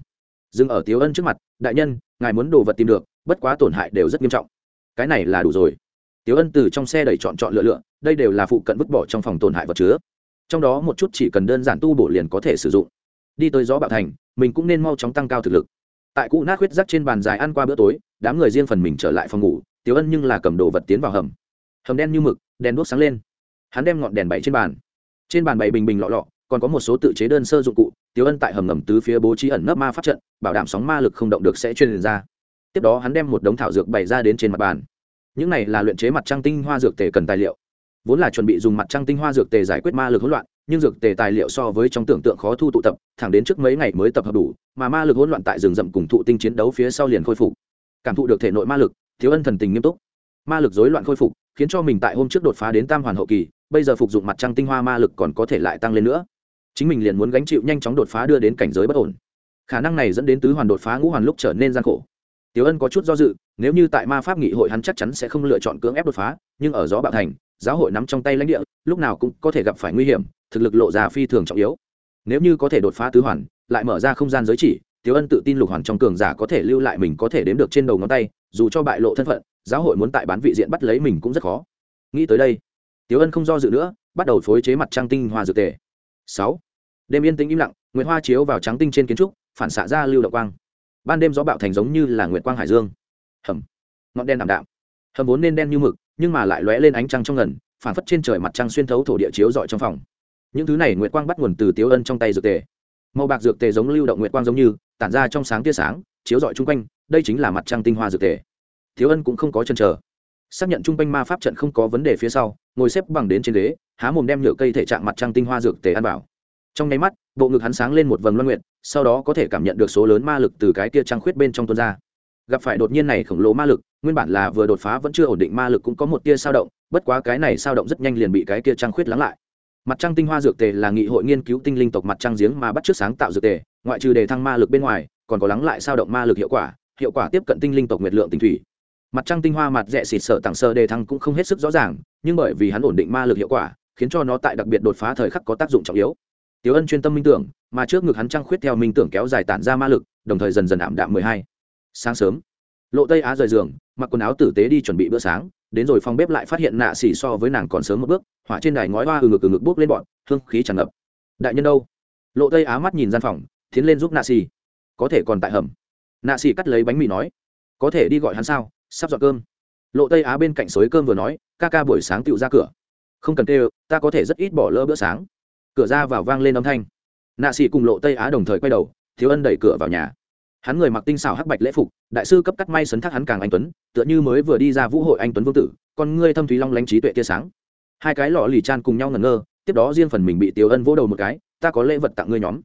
Dừng ở tiếu ân trước mặt đại nhân ngài muốn đồ vật tìm được bất quá tổn hại đều rất nghiêm trọng. Cái này là đủ rồi. Tiếu ân từ trong xe đẩy chọn chọn lựa lựa đây đều là phụ cận vứt bỏ trong phòng tổn hại vật chứa. Trong đó một chút chỉ cần đơn giản tu bổ liền có thể sử dụng. Đi tới gió bạo thành mình cũng nên mau chóng tăng cao thực lực tại cụ nát huyết rắc trên bàn dài ăn qua bữa tối, đám người riêng phần mình trở lại phòng ngủ, tiểu ân nhưng là cầm đồ vật tiến vào hầm. Hầm đen như mực, đèn đuốc sáng lên. Hắn đem ngọn đèn bày trên bàn. Trên bàn bày bình bình lọ lọ, còn có một số tự chế đơn sơ dụng cụ, tiểu ân tại hầm ngầm tứ phía bố trí ẩn nấp ma phát trận, bảo đảm sóng ma lực không động được sẽ truyền ra. Tiếp đó hắn đem một đống thảo dược bày ra đến trên mặt bàn. Những này là luyện chế mặt trăng tinh hoa dược tề cần tài liệu. Vốn là chuẩn bị dùng mặt trăng tinh hoa dược tề giải quyết ma lực hỗn loạn nhưng dược tề tài liệu so với trong tưởng tượng khó thu tụ tập, thẳng đến trước mấy ngày mới tập hợp đủ, mà ma lực hỗn loạn tại rừng rậm cùng thụ tinh chiến đấu phía sau liền khôi phục. Cảm thụ được thể nội ma lực, thiếu ân thần tình nghiêm túc. Ma lực rối loạn khôi phục, khiến cho mình tại hôm trước đột phá đến tam hoàn hậu kỳ, bây giờ phục dụng mặt trăng tinh hoa ma lực còn có thể lại tăng lên nữa. Chính mình liền muốn gánh chịu nhanh chóng đột phá đưa đến cảnh giới bất ổn. Khả năng này dẫn đến tứ hoàn đột phá ngũ hoàn lúc trở nên gian khổ. Tiểu ân có chút do dự, nếu như tại ma pháp nghị hội hắn chắc chắn sẽ không lựa chọn cưỡng ép đột phá, nhưng ở gió bạo thành, giáo hội nắm trong tay lãnh địa, lúc nào cũng có thể gặp phải nguy hiểm thực lực lộ ra phi thường trọng yếu. Nếu như có thể đột phá tứ hoàn, lại mở ra không gian giới chỉ, tiểu ân tự tin lục hoàn trong cường giả có thể lưu lại mình có thể đếm được trên đầu ngón tay, dù cho bại lộ thân phận, giáo hội muốn tại bán vị diện bắt lấy mình cũng rất khó. Nghĩ tới đây, tiểu ân không do dự nữa, bắt đầu phối chế mặt trăng tinh hoa dược tề. Sáu, đêm yên tĩnh im lặng, nguyệt hoa chiếu vào trắng tinh trên kiến trúc, phản xạ ra lưu động quang. Ban đêm gió bạo thành giống như là nguyệt quang hải dương. Hầm, ngọn đen đảm đạm. Hầm vốn nên đen như mực, nhưng mà lại lóe lên ánh trăng trong ngần, phản phất trên trời mặt trăng xuyên thấu thổ địa chiếu rọi trong phòng những thứ này nguyệt quang bắt nguồn từ tiếu ân trong tay dược tề. Màu bạc dược tề giống lưu động nguyệt quang giống như, tản ra trong sáng tia sáng, chiếu rọi chung quanh, đây chính là mặt trăng tinh hoa dược tề. Tiếu ân cũng không có chân chờ. Xác nhận chung quanh ma pháp trận không có vấn đề phía sau, ngồi xếp bằng đến trên ghế, há mồm đem nhựa cây thể trạng mặt trăng tinh hoa dược tề ăn vào. Trong nháy mắt, bộ ngực hắn sáng lên một vầng loan nguyện sau đó có thể cảm nhận được số lớn ma lực từ cái tia trăng khuyết bên trong tuôn ra. Gặp phải đột nhiên này khổng lồ ma lực, nguyên bản là vừa đột phá vẫn chưa ổn định ma lực cũng có một tia sao động, bất quá cái này sao động rất nhanh liền bị cái tia trăng khuyết lắng lại mặt trăng tinh hoa dược tề là nghị hội nghiên cứu tinh linh tộc mặt trăng giếng mà bắt t r ư ớ c sáng tạo dược tề, ngoại trừ đề thăng ma lực bên ngoài, còn có lắng lại sao động ma lực hiệu quả hiệu quả tiếp cận tinh linh tộc nguyệt lượng tinh thủy. Mặt trăng tinh hoa mặt rẻ xịt sợ tặng sơ đề thăng cũng không hết sức rõ ràng, nhưng bởi vì hắn ổn định ma lực hiệu quả, khiến cho nó tại đặc biệt đột phá thời khắc có tác dụng trọng yếu. Tiếu ân chuyên tâm minh tưởng, mà trước ngực hắn trăng khuyết theo minh tưởng kéo dài tản ra ma lực, đồng thời dần dần ảm đạm mười hai. Sáng sớm, lộ tây á rời giường, mặc quần áo tử tế đi chuẩn bị bữa sáng đến rồi phòng bếp lại phát hiện nạ xỉ so với nàng còn sớm một bước, hỏa trên đài ngói hoa ừ ngực ừ ngực bước lên bọn, hương khí tràn ngập. Đại nhân đâu? Lộ tây á mắt nhìn gian phòng, tiến lên giúp nạ xỉ. Có thể còn tại hầm. Nạ xỉ cắt lấy bánh mì nói. Có thể đi gọi hắn sao? Sắp dọn cơm. Lộ tây á bên cạnh xối cơm vừa nói, ca ca buổi sáng tựu ra cửa. Không cần kêu, ta có thể rất ít bỏ lỡ bữa sáng. Cửa ra vào vang lên âm thanh. Nạ xỉ cùng lộ tây á đồng thời quay đầu, thiếu ân đẩy cửa vào nhà hắn người mặc tinh xảo hắc bạch lễ phục, đại sư cấp cắt may sấn thác hắn càng anh tuấn, tựa như mới vừa đi ra vũ hội anh tuấn vương tử, con ngươi thâm thúy long lánh trí tuệ tia sáng. Hai cái lọ lì chan cùng nhau ngẩn ngơ, tiếp đó riêng phần mình bị tiểu ân vỗ đầu một cái, ta có lễ vật tặng ngươi nhóm.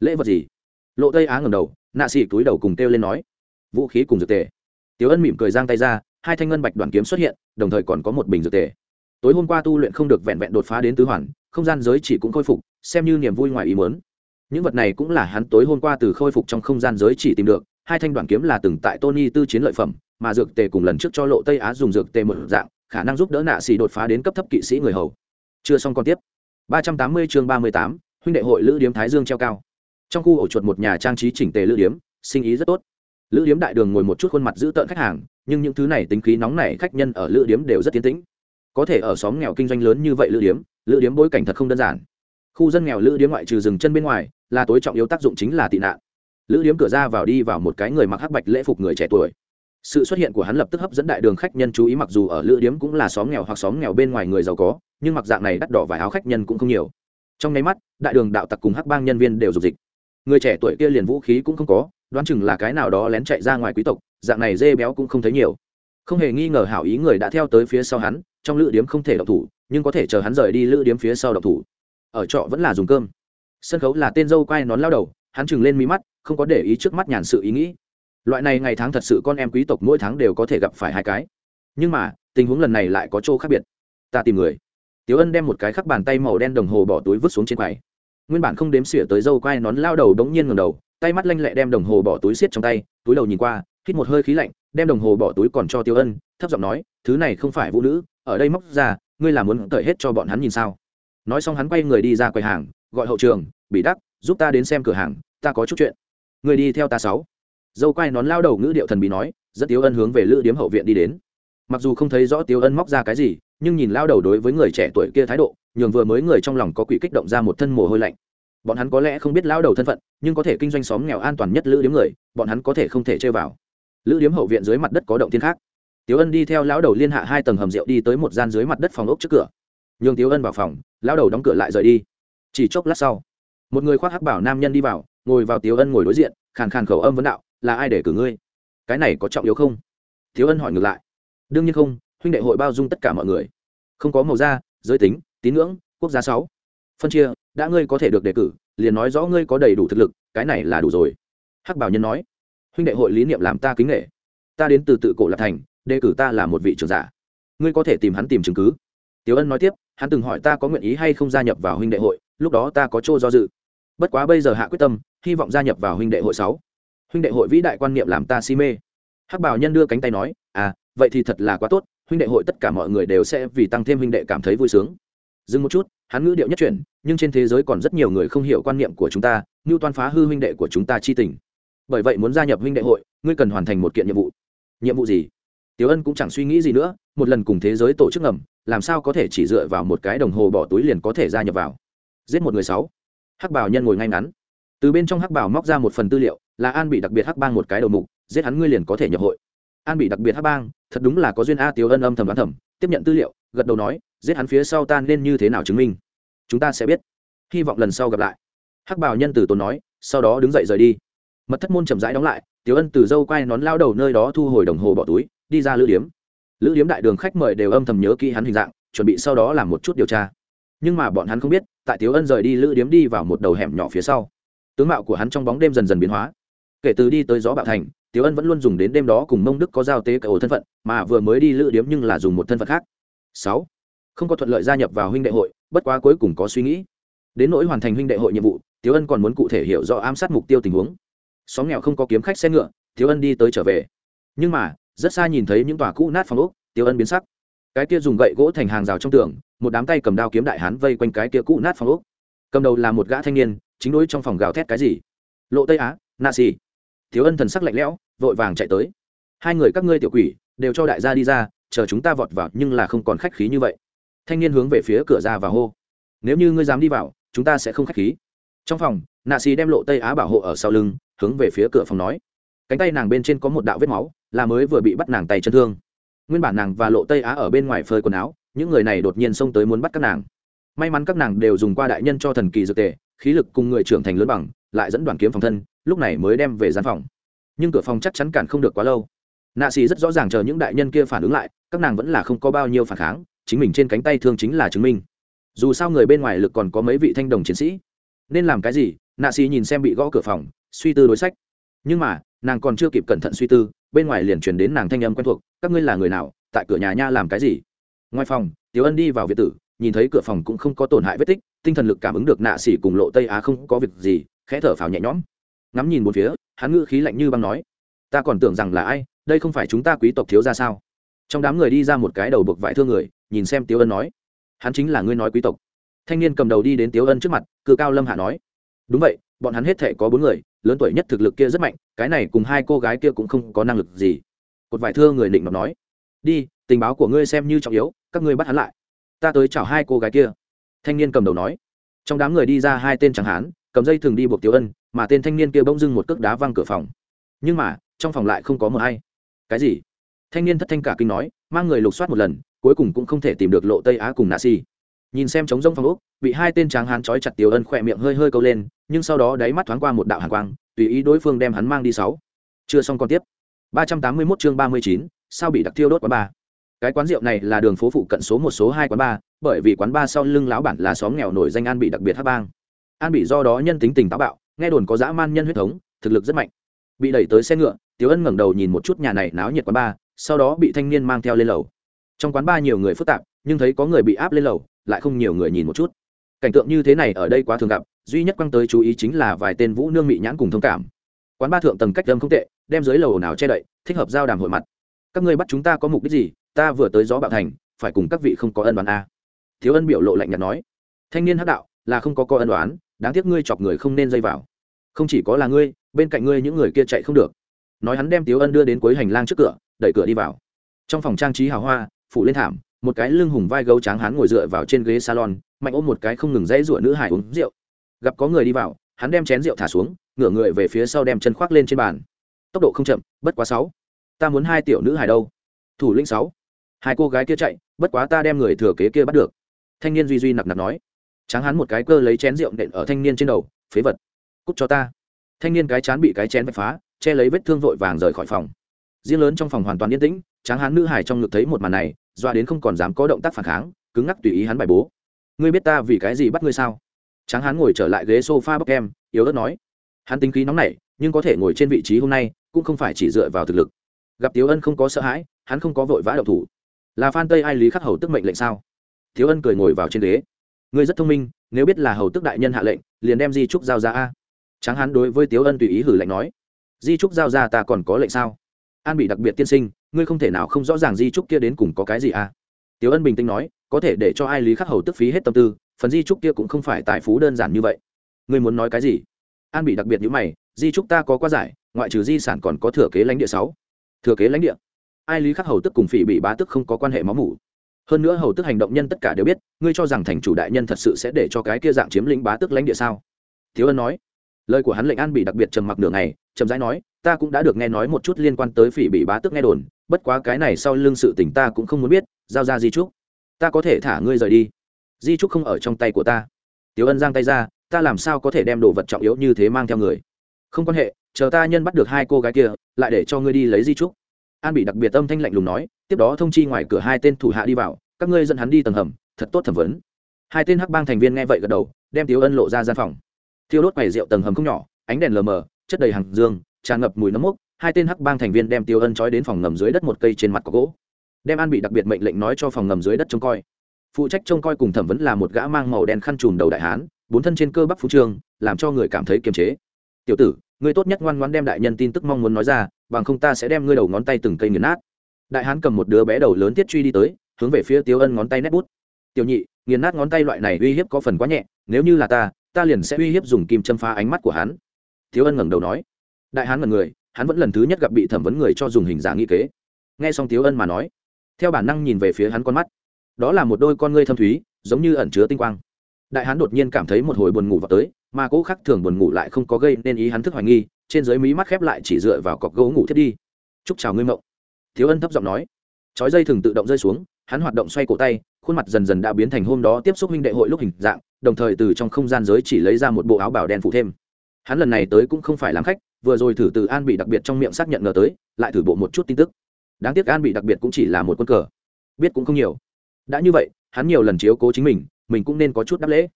Lễ vật gì? Lộ tây á ngầm đầu, nạ xỉ túi đầu cùng kêu lên nói, vũ khí cùng dược tề. Tiểu ân mỉm cười giang tay ra, hai thanh ngân bạch đoàn kiếm xuất hiện, đồng thời còn có một bình dược tề. Tối hôm qua tu luyện không được vẹn vẹn đột phá đến tứ hoàn, không gian giới chỉ cũng khôi phục, xem như niềm vui ngoài ý muốn những vật này cũng là hắn tối hôm qua từ khôi phục trong không gian giới chỉ tìm được hai thanh đoàn kiếm là từng tại tony tư chiến lợi phẩm mà dược tề cùng lần trước cho lộ tây á dùng dược tề một dạng khả năng giúp đỡ nạ xì đột phá đến cấp thấp kỵ sĩ người hầu. Chưa xong còn tiếp. 380 chương 38, huynh đệ hội lữ điếm thái dương treo cao. Trong khu ổ chuột một nhà trang trí chỉnh tề lữ điếm sinh ý rất tốt. Lữ điếm đại đường ngồi một chút khuôn mặt giữ tợn khách hàng nhưng những thứ này tính khí nóng này khách nhân ở lữ điếm đều rất tiến tĩnh. Có thể ở xóm nghèo kinh doanh lớn như vậy lữ điếm lữ điếm bối cảnh thật không đơn giản khu dân nghèo lữ điếm ngoại trừ dừng chân bên ngoài, là tối trọng yếu tác dụng chính là tị nạn. Lữ điếm cửa ra vào đi vào một cái người mặc hắc bạch lễ phục người trẻ tuổi. Sự xuất hiện của hắn lập tức hấp dẫn đại đường khách nhân chú ý mặc dù ở lữ điếm cũng là xóm nghèo hoặc xóm nghèo bên ngoài người giàu có, nhưng mặc dạng này đắt đỏ và áo khách nhân cũng không nhiều. Trong nháy mắt, đại đường đạo tặc cùng hắc bang nhân viên đều dục dịch. Người trẻ tuổi kia liền vũ khí cũng không có, đoán chừng là cái nào đó lén chạy ra ngoài quý tộc, dạng này dê béo cũng không thấy nhiều. Không hề nghi ngờ hảo ý người đã theo tới phía sau hắn, trong lữ điếm không thể độc thủ, nhưng có thể chờ hắn rời đi lữ điếm phía sau độc thủ ở trọ vẫn là dùng cơm. Sân khấu là tên dâu quay nón lao đầu, hắn chừng lên mí mắt, không có để ý trước mắt nhàn sự ý nghĩ. Loại này ngày tháng thật sự con em quý tộc mỗi tháng đều có thể gặp phải hai cái. Nhưng mà, tình huống lần này lại có chỗ khác biệt. Ta tìm người. Tiếu ân đem một cái khắc bàn tay màu đen đồng hồ bỏ túi vứt xuống trên quầy. Nguyên bản không đếm xỉa tới dâu quai nón lao đầu đống nhiên ngầm đầu, tay mắt lanh lẹ đem đồng hồ bỏ túi xiết trong tay, túi đầu nhìn qua, hít một hơi khí lạnh, đem đồng hồ bỏ túi còn cho tiêu ân, thấp giọng nói, thứ này không phải vũ nữ, ở đây móc ra, ngươi làm muốn cởi hết cho bọn hắn nhìn sao? Nói xong hắn quay người đi ra quầy hàng, gọi hậu trường bị đắc, giúp ta đến xem cửa hàng, ta có chút chuyện. Người đi theo ta sáu. Dâu quay nón lao đầu ngữ điệu thần bị nói, rất tiếu ân hướng về lữ điếm hậu viện đi đến. Mặc dù không thấy rõ tiếu ân móc ra cái gì, nhưng nhìn lao đầu đối với người trẻ tuổi kia thái độ, nhường vừa mới người trong lòng có quỷ kích động ra một thân mồ hôi lạnh. Bọn hắn có lẽ không biết lao đầu thân phận, nhưng có thể kinh doanh xóm nghèo an toàn nhất lữ điếm người, bọn hắn có thể không thể chơi vào. Lữ điếm hậu viện dưới mặt đất có động thiên khác. Tiếu ân đi theo lão đầu liên hạ hai tầng hầm rượu đi tới một gian dưới mặt đất phòng ốc trước cửa. Nhường tiếu ân vào phòng lão đầu đóng cửa lại rời đi. Chỉ chốc lát sau, một người khoác hắc bảo nam nhân đi vào, ngồi vào tiếu ân ngồi đối diện, khàn khàn khẩu âm vấn đạo, là ai để cử ngươi? Cái này có trọng yếu không? Tiếu ân hỏi ngược lại, đương nhiên không, huynh đệ hội bao dung tất cả mọi người. Không có màu da, giới tính, tín ngưỡng, quốc gia sáu. Phân chia, đã ngươi có thể được đề cử, liền nói rõ ngươi có đầy đủ thực lực, cái này là đủ rồi. Hắc bảo nhân nói, huynh đệ hội lý niệm làm ta kính nghệ ta đến từ tự cổ lạc thành, đề cử ta là một vị trưởng giả. Ngươi có thể tìm hắn tìm chứng cứ. Tiếu ân nói tiếp hắn từng hỏi ta có nguyện ý hay không gia nhập vào huynh đệ hội lúc đó ta có chỗ do dự. Bất quá bây giờ hạ quyết tâm hy vọng gia nhập vào huynh đệ hội sáu. Huynh đệ hội vĩ đại quan niệm làm ta si mê. Hắc bảo nhân đưa cánh tay nói à vậy thì thật là quá tốt huynh đệ hội tất cả mọi người đều sẽ vì tăng thêm huynh đệ cảm thấy vui sướng. Dừng một chút hắn ngữ điệu nhất chuyển nhưng trên thế giới còn rất nhiều người không hiểu quan niệm của chúng ta như toan phá hư huynh đệ của chúng ta chi tình. Bởi vậy muốn gia nhập huynh đệ hội ngươi cần hoàn thành một kiện nhiệm vụ. Nhiệm vụ gì? Tiểu Ân cũng chẳng suy nghĩ gì nữa, một lần cùng thế giới tổ chức ngầm, làm sao có thể chỉ dựa vào một cái đồng hồ bỏ túi liền có thể gia nhập vào. Giết một người sáu. Hắc Bảo nhân ngồi ngay ngắn. Từ bên trong Hắc Bảo móc ra một phần tư liệu, là An bị đặc biệt Hắc Bang một cái đầu mục, giết hắn ngươi liền có thể nhập hội. An bị đặc biệt Hắc Bang, thật đúng là có duyên a Tiểu Ân âm thầm đoán thầm, tiếp nhận tư liệu, gật đầu nói, giết hắn phía sau ta nên như thế nào chứng minh? Chúng ta sẽ biết. Hy vọng lần sau gặp lại. Hắc Bảo nhân từ tốn nói, sau đó đứng dậy rời đi. Mật thất môn chậm rãi đóng lại, Tiểu Ân từ dâu quay nón lao đầu nơi đó thu hồi đồng hồ bỏ túi, đi ra lữ điếm lữ điếm đại đường khách mời đều âm thầm nhớ kỹ hắn hình dạng, chuẩn bị sau đó làm một chút điều tra. Nhưng mà bọn hắn không biết, tại tiếu ân rời đi, lữ điếm đi vào một đầu hẻm nhỏ phía sau. Tướng mạo của hắn trong bóng đêm dần dần biến hóa. Kể từ đi tới gió bạo thành, tiếu ân vẫn luôn dùng đến đêm đó cùng mông đức có giao tế cầu thân phận, mà vừa mới đi lữ điếm nhưng là dùng một thân phận khác. Sáu, không có thuận lợi gia nhập vào huynh đệ hội, bất quá cuối cùng có suy nghĩ. Đến nỗi hoàn thành huynh đệ hội nhiệm vụ, tiếu ân còn muốn cụ thể hiểu rõ ám sát mục tiêu tình huống. Xóm nghèo không có kiếm khách xe ngựa, tiếu ân đi tới trở về. Nhưng mà rất xa nhìn thấy những tòa cũ nát phòng ốc, tiêu ân biến sắc. Cái kia dùng gậy gỗ thành hàng rào trong tường, một đám tay cầm đao kiếm đại hán vây quanh cái kia cũ nát phòng ốc. Cầm đầu là một gã thanh niên, chính đối trong phòng gào thét cái gì? Lộ tây á, na xì. Thiếu ân thần sắc lạnh lẽo, vội vàng chạy tới. Hai người các ngươi tiểu quỷ, đều cho đại gia đi ra, chờ chúng ta vọt vào, nhưng là không còn khách khí như vậy. Thanh niên hướng về phía cửa ra và hô. Nếu như ngươi dám đi vào, chúng ta sẽ không khách khí. Trong phòng nạ xì đem lộ tây á bảo hộ ở sau lưng, hướng về phía cửa phòng nói. Cánh tay nàng bên trên có một đạo vết máu là mới vừa bị bắt nàng tay chân thương. Nguyên bản nàng và lộ tây á ở bên ngoài phơi quần áo, những người này đột nhiên xông tới muốn bắt các nàng. May mắn các nàng đều dùng qua đại nhân cho thần kỳ dược tề, khí lực cùng người trưởng thành lớn bằng, lại dẫn đoàn kiếm phòng thân, lúc này mới đem về gian phòng. Nhưng cửa phòng chắc chắn cản không được quá lâu. Nạ xì rất rõ ràng chờ những đại nhân kia phản ứng lại, các nàng vẫn là không có bao nhiêu phản kháng, chính mình trên cánh tay thương chính là chứng minh. Dù sao người bên ngoài lực còn có mấy vị thanh đồng chiến sĩ. Nên làm cái gì? Nạ xì nhìn xem bị gõ cửa phòng, suy tư đối sách. Nhưng mà, nàng còn chưa kịp cẩn thận suy tư bên ngoài liền truyền đến nàng thanh âm quen thuộc, các ngươi là người nào? Tại cửa nhà nha làm cái gì? Ngoài phòng, tiểu ân đi vào việt tử, nhìn thấy cửa phòng cũng không có tổn hại vết tích, tinh thần lực cảm ứng được nạ xỉ cùng lộ tây á không có việc gì, khẽ thở phào nhẹ nhõm. Ngắm nhìn một phía, hắn ngữ khí lạnh như băng nói, ta còn tưởng rằng là ai, đây không phải chúng ta quý tộc thiếu ra sao? Trong đám người đi ra một cái đầu bực vải thương người, nhìn xem tiếu ân nói, hắn chính là ngươi nói quý tộc. Thanh niên cầm đầu đi đến tiếu ân trước mặt, cự cao lâm hạ nói, đúng vậy, bọn hắn hết thể có bốn người lớn tuổi nhất thực lực kia rất mạnh, cái này cùng hai cô gái kia cũng không có năng lực gì. Cột vải thưa người định ngọc nói, đi, tình báo của ngươi xem như trọng yếu, các ngươi bắt hắn lại. Ta tới chào hai cô gái kia. Thanh niên cầm đầu nói. Trong đám người đi ra hai tên chẳng hán, cầm dây thường đi buộc tiểu ân, mà tên thanh niên kia bỗng dưng một cước đá văng cửa phòng. Nhưng mà, trong phòng lại không có một ai. Cái gì? Thanh niên thất thanh cả kinh nói, mang người lục soát một lần, cuối cùng cũng không thể tìm được lộ tây á cùng nạ si nhìn xem trống rông phòng úc bị hai tên tráng hán trói chặt tiểu ân khỏe miệng hơi hơi câu lên, nhưng sau đó đáy mắt thoáng qua một đạo hàn quang, tùy ý đối phương đem hắn mang đi sáu. Chưa xong còn tiếp. Ba trăm tám mươi 381 chương ba mươi chín, sao bị đặc thiêu đốt quán ba? Cái quán rượu này là đường phố phụ cận số một, số hai quán ba, bởi vì quán ba sau lưng lão bản là xóm nghèo nổi danh an bị đặc biệt hắc bang. An bị do đó nhân tính tình táo bạo, nghe đồn có dã man nhân huyết thống, thực lực rất mạnh. Bị đẩy tới xe ngựa, tiểu ân ngẩng đầu nhìn một chút nhà này náo nhiệt quán ba, sau đó bị thanh niên mang theo lên lầu. Trong quán ba nhiều người phức tạp nhưng thấy có người bị áp lên lầu, lại không nhiều người nhìn một chút. Cảnh tượng như thế này ở đây quá thường gặp, duy nhất quăng tới chú ý chính là vài tên vũ nương mị nhãn cùng thông cảm. Quán ba thượng tầng cách đâm không tệ, đem dưới lầu nào che đậy, thích hợp giao đàm hội mặt. Các ngươi bắt chúng ta có mục đích gì, ta vừa tới gió bạo thành, phải cùng các vị không có ân đoán a. À. thiếu ân biểu lộ lạnh nhạt nói. Thanh niên hắc đạo, là không có có ân đoán, đáng tiếc ngươi chọc người không nên dây vào. Không chỉ có là ngươi, bên cạnh ngươi những người kia chạy không được. Nói hắn đem tiếu ân đưa đến cuối hành lang trước cửa, đẩy cửa đi vào. Trong phòng trang trí hào hoa, phủ lên thảm một cái lưng hùng vai gấu tráng hắn ngồi dựa vào trên ghế salon, mạnh ôm một cái không ngừng dãy rụa nữ hải uống rượu. Gặp có người đi vào, hắn đem chén rượu thả xuống, ngửa người về phía sau đem chân khoác lên trên bàn. Tốc độ không chậm, bất quá sáu. Ta muốn hai tiểu nữ hải đâu? Thủ lĩnh sáu. Hai cô gái kia chạy, bất quá ta đem người thừa kế kia bắt được. Thanh niên duy duy nặc nặc nói. Tráng hắn một cái cơ lấy chén rượu nện ở thanh niên trên đầu, phế vật. Cút cho ta. Thanh niên cái chán bị cái chén vạch phá, che lấy vết thương vội vàng rời khỏi phòng. Riêng lớn trong phòng hoàn toàn yên tĩnh, tráng hán nữ hải trong ngực thấy một màn này doa đến không còn dám có động tác phản kháng, cứng ngắc tùy ý hắn bài bố. Ngươi biết ta vì cái gì bắt ngươi sao? Tráng hán ngồi trở lại ghế s o f a bọc em, yếu ớt nói. Hắn tính khí nóng nảy, nhưng có thể ngồi trên vị trí hôm nay, cũng không phải chỉ dựa vào thực lực. Gặp tiếu ân không có sợ hãi, hắn không có vội vã đậu thủ. Là phan tây ai lý khắc hầu tức mệnh lệnh sao? Thiếu ân cười ngồi vào trên ghế. Ngươi rất thông minh, nếu biết là hầu tức đại nhân hạ lệnh, liền đem di trúc giao ra a. Tráng hắn đối với tiếu ân tùy ý hử lệnh nói. Di trúc giao ra ta còn có lệnh sao? An bị đặc biệt tiên sinh ngươi không thể nào không rõ ràng di trúc kia đến cùng có cái gì à? tiếu ân bình tĩnh nói có thể để cho ai lý khắc hầu tức phí hết tâm tư phần di trúc kia cũng không phải tài phú đơn giản như vậy. Ngươi muốn nói cái gì? An bị đặc biệt như mày di trúc ta có quá giải ngoại trừ di sản còn có thừa kế lãnh địa sáu. Thừa kế lãnh địa? Ai lý khắc hầu tức cùng phỉ bị bá tức không có quan hệ máu mủ. Hơn nữa hầu tức hành động nhân tất cả đều biết ngươi cho rằng thành chủ đại nhân thật sự sẽ để cho cái kia dạng chiếm lĩnh bá tức lãnh địa sao? Thiếu ân nói. Lời của hắn lệnh an bị đặc biệt trầm mặc nửa ngày, trầm rãi nói ta cũng đã được nghe nói một chút liên quan tới phỉ bị bá tức nghe đồn bất quá cái này sau lưng sự tình ta cũng không muốn biết, giao ra di trúc. Ta có thể thả ngươi rời đi. Di trúc không ở trong tay của ta. Tiếu ân giang tay ra, ta làm sao có thể đem đồ vật trọng yếu như thế mang theo người? Không quan hệ, chờ ta nhân bắt được hai cô gái kia, lại để cho ngươi đi lấy di trúc. An bị đặc biệt âm thanh lạnh lùng nói, tiếp đó thông chi ngoài cửa hai tên thủ hạ đi vào, các ngươi dẫn hắn đi tầng hầm, thật tốt thẩm vấn. Hai tên hắc bang thành viên nghe vậy gật đầu, đem tiếu ân lộ ra gian phòng. Thiêu đốt quầy rượu tầng hầm không nhỏ, ánh đèn lờ mờ, chất đầy hàng dương, tràn ngập mùi nấm mốc hai tên hắc bang thành viên đem tiêu ân trói đến phòng ngầm dưới đất một cây trên mặt có gỗ. Đem an bị đặc biệt mệnh lệnh nói cho phòng ngầm dưới đất trông coi. Phụ trách trông coi cùng thẩm vấn là một gã mang màu đen khăn trùm đầu đại hán, bốn thân trên cơ bắp phú trương, làm cho người cảm thấy kiềm chế. Tiểu tử, ngươi tốt nhất ngoan ngoãn đem đại nhân tin tức mong muốn nói ra, bằng không ta sẽ đem ngươi đầu ngón tay từng cây nghiền nát. Đại hán cầm một đứa bé đầu lớn tiết truy đi tới, hướng về phía tiêu ân ngón tay nét bút. Tiểu nhị, nghiền nát ngón tay loại này uy hiếp có phần quá nhẹ, nếu như là ta ta liền sẽ uy hiếp dùng kim châm phá ánh mắt của hắn. Tiếu ân ngẩng đầu nói. Đại hán ngẩn người hắn vẫn lần thứ nhất gặp bị thẩm vấn người cho dùng hình dạng nghi kế. Nghe xong tiếu ân mà nói, theo bản năng nhìn về phía hắn con mắt. Đó là một đôi con ngươi thâm thúy, giống như ẩn chứa tinh quang. Đại hắn đột nhiên cảm thấy một hồi buồn ngủ vào tới, mà cỗ khắc thường buồn ngủ lại không có gây nên ý hắn thức hoài nghi, trên dưới mí mắt khép lại chỉ dựa vào cọc gỗ ngủ thiết đi. Chúc chào ngươi mộng. Thiếu ân thấp giọng nói. Chói dây thường tự động rơi xuống, hắn hoạt động xoay cổ tay, khuôn mặt dần dần đã biến thành hôm đó tiếp xúc huynh đệ hội lúc hình dạng, đồng thời từ trong không gian giới chỉ lấy ra một bộ áo bảo đen phụ thêm. Hắn lần này tới cũng không phải làm khách vừa rồi thử từ an bị đặc biệt trong miệng xác nhận ngờ tới, lại thử bộ một chút tin tức. Đáng tiếc an bị đặc biệt cũng chỉ là một quân cờ. Biết cũng không nhiều. Đã như vậy, hắn nhiều lần chiếu cố chính mình mình cũng nên có chút đáp lễ.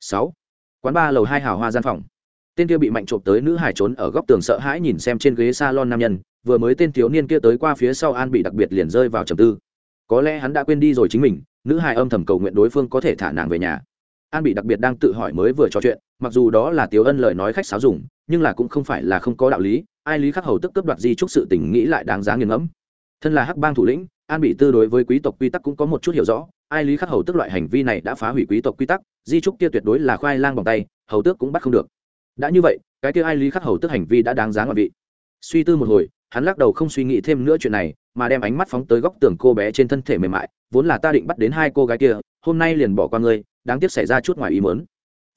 Sáu. Quán ba lầu hai hào hoa gian phòng. Tên kia bị mạnh trộm tới nữ hải trốn ở góc tường sợ hãi nhìn xem trên ghế salon nam nhân, vừa mới tên thiếu niên kia tới qua phía sau an bị đặc biệt liền rơi vào trầm tư. Có lẽ hắn đã quên đi rồi chính mình, nữ hải âm thầm cầu nguyện đối phương có thể thả nàng về nhà an bị đặc biệt đang tự hỏi mới vừa trò chuyện, mặc dù đó là tiếu ân lời nói khách sáo dùng, nhưng là cũng không phải là không có đạo lý, ai lý khắc hầu tức cấp đoạt di trúc sự tình nghĩ lại đáng giá nghiền ngẫm. Thân là hắc bang thủ lĩnh, an bị tư đối với quý tộc quy tắc cũng có một chút hiểu rõ, ai lý khắc hầu tức loại hành vi này đã phá hủy quý tộc quy tắc, di trúc kia tuyệt đối là khoai lang bằng tay, hầu tước cũng bắt không được. Đã như vậy, cái kia ai lý khắc hầu tức hành vi đã đáng giá ngoại vị. Suy tư một hồi, hắn lắc đầu không suy nghĩ thêm nữa chuyện này, mà đem ánh mắt phóng tới góc tường cô bé trên thân thể mềm mại, vốn là ta định bắt đến hai cô gái kia, hôm nay liền bỏ qua ngươi đáng tiếc xảy ra chút ngoài ý mớn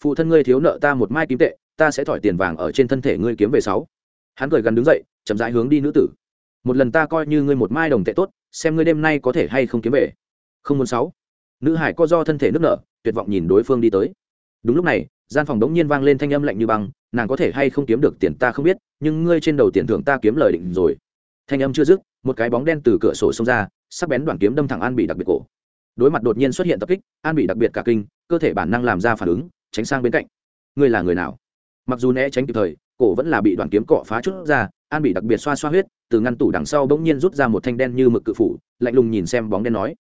phụ thân ngươi thiếu nợ ta một mai kim tệ, ta sẽ thỏi tiền vàng ở trên thân thể ngươi kiếm về sáu. Hắn cười gần đứng dậy, chậm rãi hướng đi nữ tử. Một lần ta coi như ngươi một mai đồng tệ tốt, xem ngươi đêm nay có thể hay không kiếm về. Không muốn sáu. Nữ hải co do thân thể nước nở, tuyệt vọng nhìn đối phương đi tới. Đúng lúc này, gian phòng đống nhiên vang lên thanh âm lạnh như băng, nàng có thể hay không kiếm được tiền ta không biết, nhưng ngươi trên đầu tiền thưởng ta kiếm lời định rồi. Thanh âm chưa dứt, một cái bóng đen từ cửa sổ xông ra, sắc bén đoàn kiếm đâm thẳng an bị đặc biệt cổ. Đối mặt đột nhiên xuất hiện tập kích, an bị đặc biệt cả kinh cơ thể bản năng làm ra phản ứng, tránh sang bên cạnh. Ngươi là người nào? Mặc dù né tránh kịp thời, cổ vẫn là bị đoàn kiếm cọ phá chút ra, an bị đặc biệt xoa xoa huyết, từ ngăn tủ đằng sau bỗng nhiên rút ra một thanh đen như mực cự phủ, lạnh lùng nhìn xem bóng đen nói,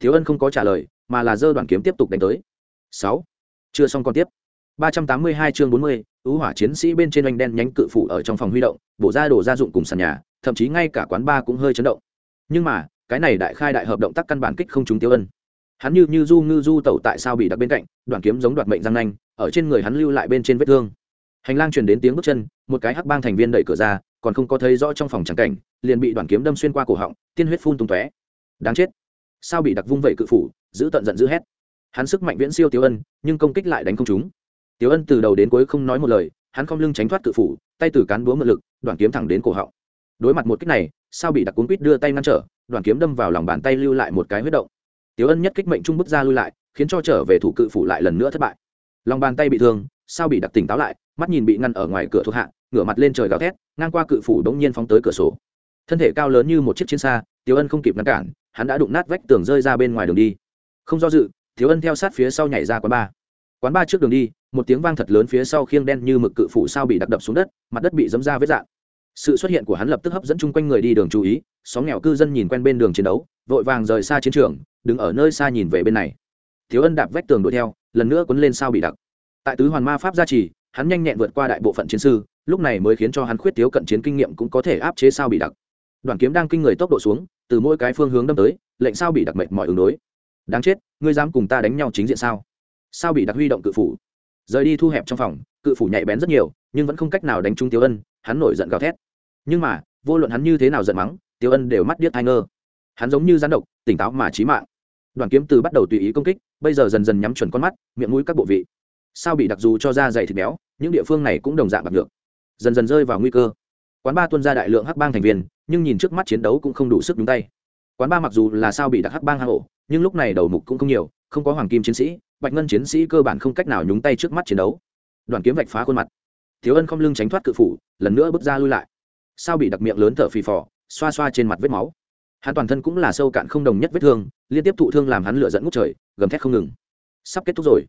thiếu ân không có trả lời, mà là dơ đoàn kiếm tiếp tục đánh tới. Sáu. Chưa xong còn tiếp. Ba trăm tám mươi hai chương bốn mươi ưu hỏa chiến sĩ bên trên oanh đen nhánh cự phủ ở trong phòng huy động, bổ ra đổ gia dụng cùng sàn nhà, thậm chí ngay cả quán bar cũng hơi chấn động. Nhưng mà, cái này đại khai đại hợp động tác căn bản kích không chúng tiêu ân hắn như như du ngư du tẩu tại sao bị đặt bên cạnh, đoạn kiếm giống đoạt mệnh răng nanh, ở trên người hắn lưu lại bên trên vết thương. Hành lang truyền đến tiếng bước chân, một cái hắc bang thành viên đẩy cửa ra, còn không có thấy rõ trong phòng trắng cảnh, liền bị đoạn kiếm đâm xuyên qua cổ họng, tiên huyết phun tung tóe. Đáng chết. Sao bị đặc vung vẩy cự phủ, giữ tận giận giữ hét. Hắn sức mạnh viễn siêu tiêu ân, nhưng công kích lại đánh không chúng tiêu ân từ đầu đến cuối không nói một lời, hắn không lưng tránh thoát cự phủ, tay từ cán búa mượn lực, đoạn kiếm thẳng đến cổ họng. Đối mặt một kích này, sao bị đặc cuốn quýt đưa tay ngăn trở đoàn kiếm đâm vào lòng bàn tay lưu lại một cái huyết động tiếu ân nhất kích mệnh trung bước ra lui lại, khiến cho trở về thủ cự phủ lại lần nữa thất bại. Lòng bàn tay bị thương, sao bị đặc tỉnh táo lại, mắt nhìn bị ngăn ở ngoài cửa thuộc hạ, ngửa mặt lên trời gào thét, ngang qua cự phủ đống nhiên phóng tới cửa sổ. Thân thể cao lớn như một chiếc chiến xa, tiếu ân không kịp ngăn cản, hắn đã đụng nát vách tường rơi ra bên ngoài đường đi. Không do dự, tiếu ân theo sát phía sau nhảy ra quán ba. Quán ba trước đường đi, một tiếng vang thật lớn phía sau khiêng đen như mực cự phủ sao bị đặc đập xuống đất, mặt đất bị dấm ra vết dạng sự xuất hiện của hắn lập tức hấp dẫn chung quanh người đi đường chú ý, xóm nghèo cư dân nhìn quen bên đường chiến đấu, vội vàng rời xa chiến trường, đứng ở nơi xa nhìn về bên này. Thiếu ân đạp vách tường đuổi theo, lần nữa quấn lên sao bị đặc. Tại tứ hoàn ma pháp gia trì, hắn nhanh nhẹn vượt qua đại bộ phận chiến sư, lúc này mới khiến cho hắn khuyết thiếu cận chiến kinh nghiệm cũng có thể áp chế sao bị đặc. Đoàn kiếm đang kinh người tốc độ xuống, từ mỗi cái phương hướng đâm tới, lệnh sao bị đặc mệnh mọi ứng đối. Đáng chết, ngươi dám cùng ta đánh nhau chính diện sao? Sao bị đặc huy động cự phủ. Rời đi thu hẹp trong phòng, cự phủ nhạy bén rất nhiều, nhưng vẫn không cách nào đánh trúng thiếu ân, hắn nổi giận gào thét nhưng mà, vô luận hắn như thế nào giận mắng, tiêu ân đều mắt điếc hai ngơ. Hắn giống như rắn độc, tỉnh táo mà trí mạng. Đoàn kiếm từ bắt đầu tùy ý công kích, bây giờ dần dần nhắm chuẩn con mắt, miệng mũi các bộ vị. Sao bị đặc dù cho da dày thịt béo, những địa phương này cũng đồng dạng bạc được. Dần dần rơi vào nguy cơ. Quán ba tuân ra đại lượng hắc bang thành viên, nhưng nhìn trước mắt chiến đấu cũng không đủ sức nhúng tay. Quán ba mặc dù là sao bị đặc hắc bang hang ổ, nhưng lúc này đầu mục cũng không nhiều, không có hoàng kim chiến sĩ, bạch ngân chiến sĩ cơ bản không cách nào nhúng tay trước mắt chiến đấu. Đoàn kiếm vạch phá khuôn mặt. Thiếu ân không lưng tránh thoát cự phủ, lần nữa bước ra lui lại sao bị đặc miệng lớn thở phì phò, xoa xoa trên mặt vết máu. Hắn toàn thân cũng là sâu cạn không đồng nhất vết thương, liên tiếp thụ thương làm hắn lửa dẫn ngút trời, gầm thét không ngừng. Sắp kết thúc rồi.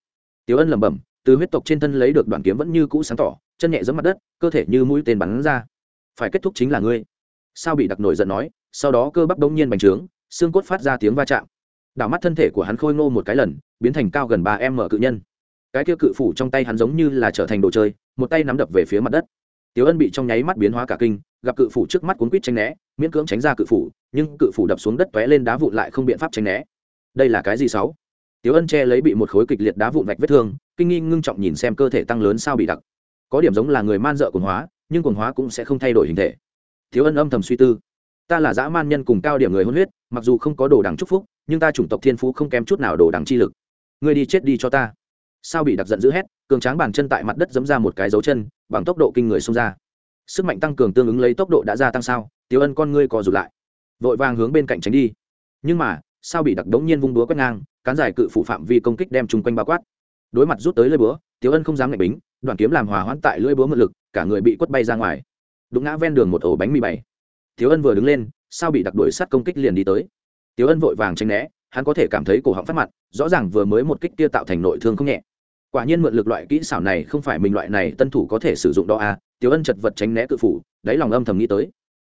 Tiếu ân lẩm bẩm, từ huyết tộc trên thân lấy được đoạn kiếm vẫn như cũ sáng tỏ, chân nhẹ giẫm mặt đất, cơ thể như mũi tên bắn ra. Phải kết thúc chính là ngươi. Sao bị đặc nổi giận nói, sau đó cơ bắp đông nhiên bành trướng, xương cốt phát ra tiếng va chạm. Đảo mắt thân thể của hắn khôi ngô một cái lần, biến thành cao gần ba em mở cự nhân. Cái kia cự phủ trong tay hắn giống như là trở thành đồ chơi, một tay nắm đập về phía mặt đất. Tiếu ân bị trong nháy mắt biến hóa cả kinh gặp cự phủ trước mắt cuốn quýt tránh né, miễn cưỡng tránh ra cự phủ, nhưng cự phủ đập xuống đất tóe lên đá vụn lại không biện pháp tránh né. Đây là cái gì sáu? Tiếu ân che lấy bị một khối kịch liệt đá vụn vạch vết thương, kinh nghi ngưng trọng nhìn xem cơ thể tăng lớn sao bị đặc. Có điểm giống là người man dợ quần hóa, nhưng quần hóa cũng sẽ không thay đổi hình thể. Thiếu ân âm thầm suy tư. Ta là dã man nhân cùng cao điểm người hôn huyết, mặc dù không có đồ đằng chúc phúc, nhưng ta chủng tộc thiên phú không kém chút nào đồ đằng chi lực. Ngươi đi chết đi cho ta. Sao bị đặc giận dữ hét, cường tráng bàn chân tại mặt đất giấm ra một cái dấu chân, bằng tốc độ kinh người xông ra sức mạnh tăng cường tương ứng lấy tốc độ đã gia tăng sao? Tiếu ân con ngươi co rụt lại, vội vàng hướng bên cạnh tránh đi. Nhưng mà, sao bị đặc đống nhiên vung búa quét ngang, cán giải cự phụ phạm vi công kích đem chung quanh bao quát. Đối mặt rút tới lưỡi búa tiếu ân không dám ngạch bính đoàn kiếm làm hòa hoãn tại lưỡi búa mượn lực, cả người bị quất bay ra ngoài. Đụng ngã ven đường một ổ bánh mì bảy. Tiếu ân vừa đứng lên, sao bị đặc đuổi sát công kích liền đi tới. Tiếu ân vội vàng tranh né, hắn có thể cảm thấy cổ họng phát mặt, rõ ràng vừa mới một kích kia tạo thành nội thương không nhẹ. Quả nhiên mượn lực loại kỹ xảo này không phải mình loại này tân thủ có thể sử dụng đó à tiếu ân chật vật tránh né cự phủ, đáy lòng âm thầm nghĩ tới.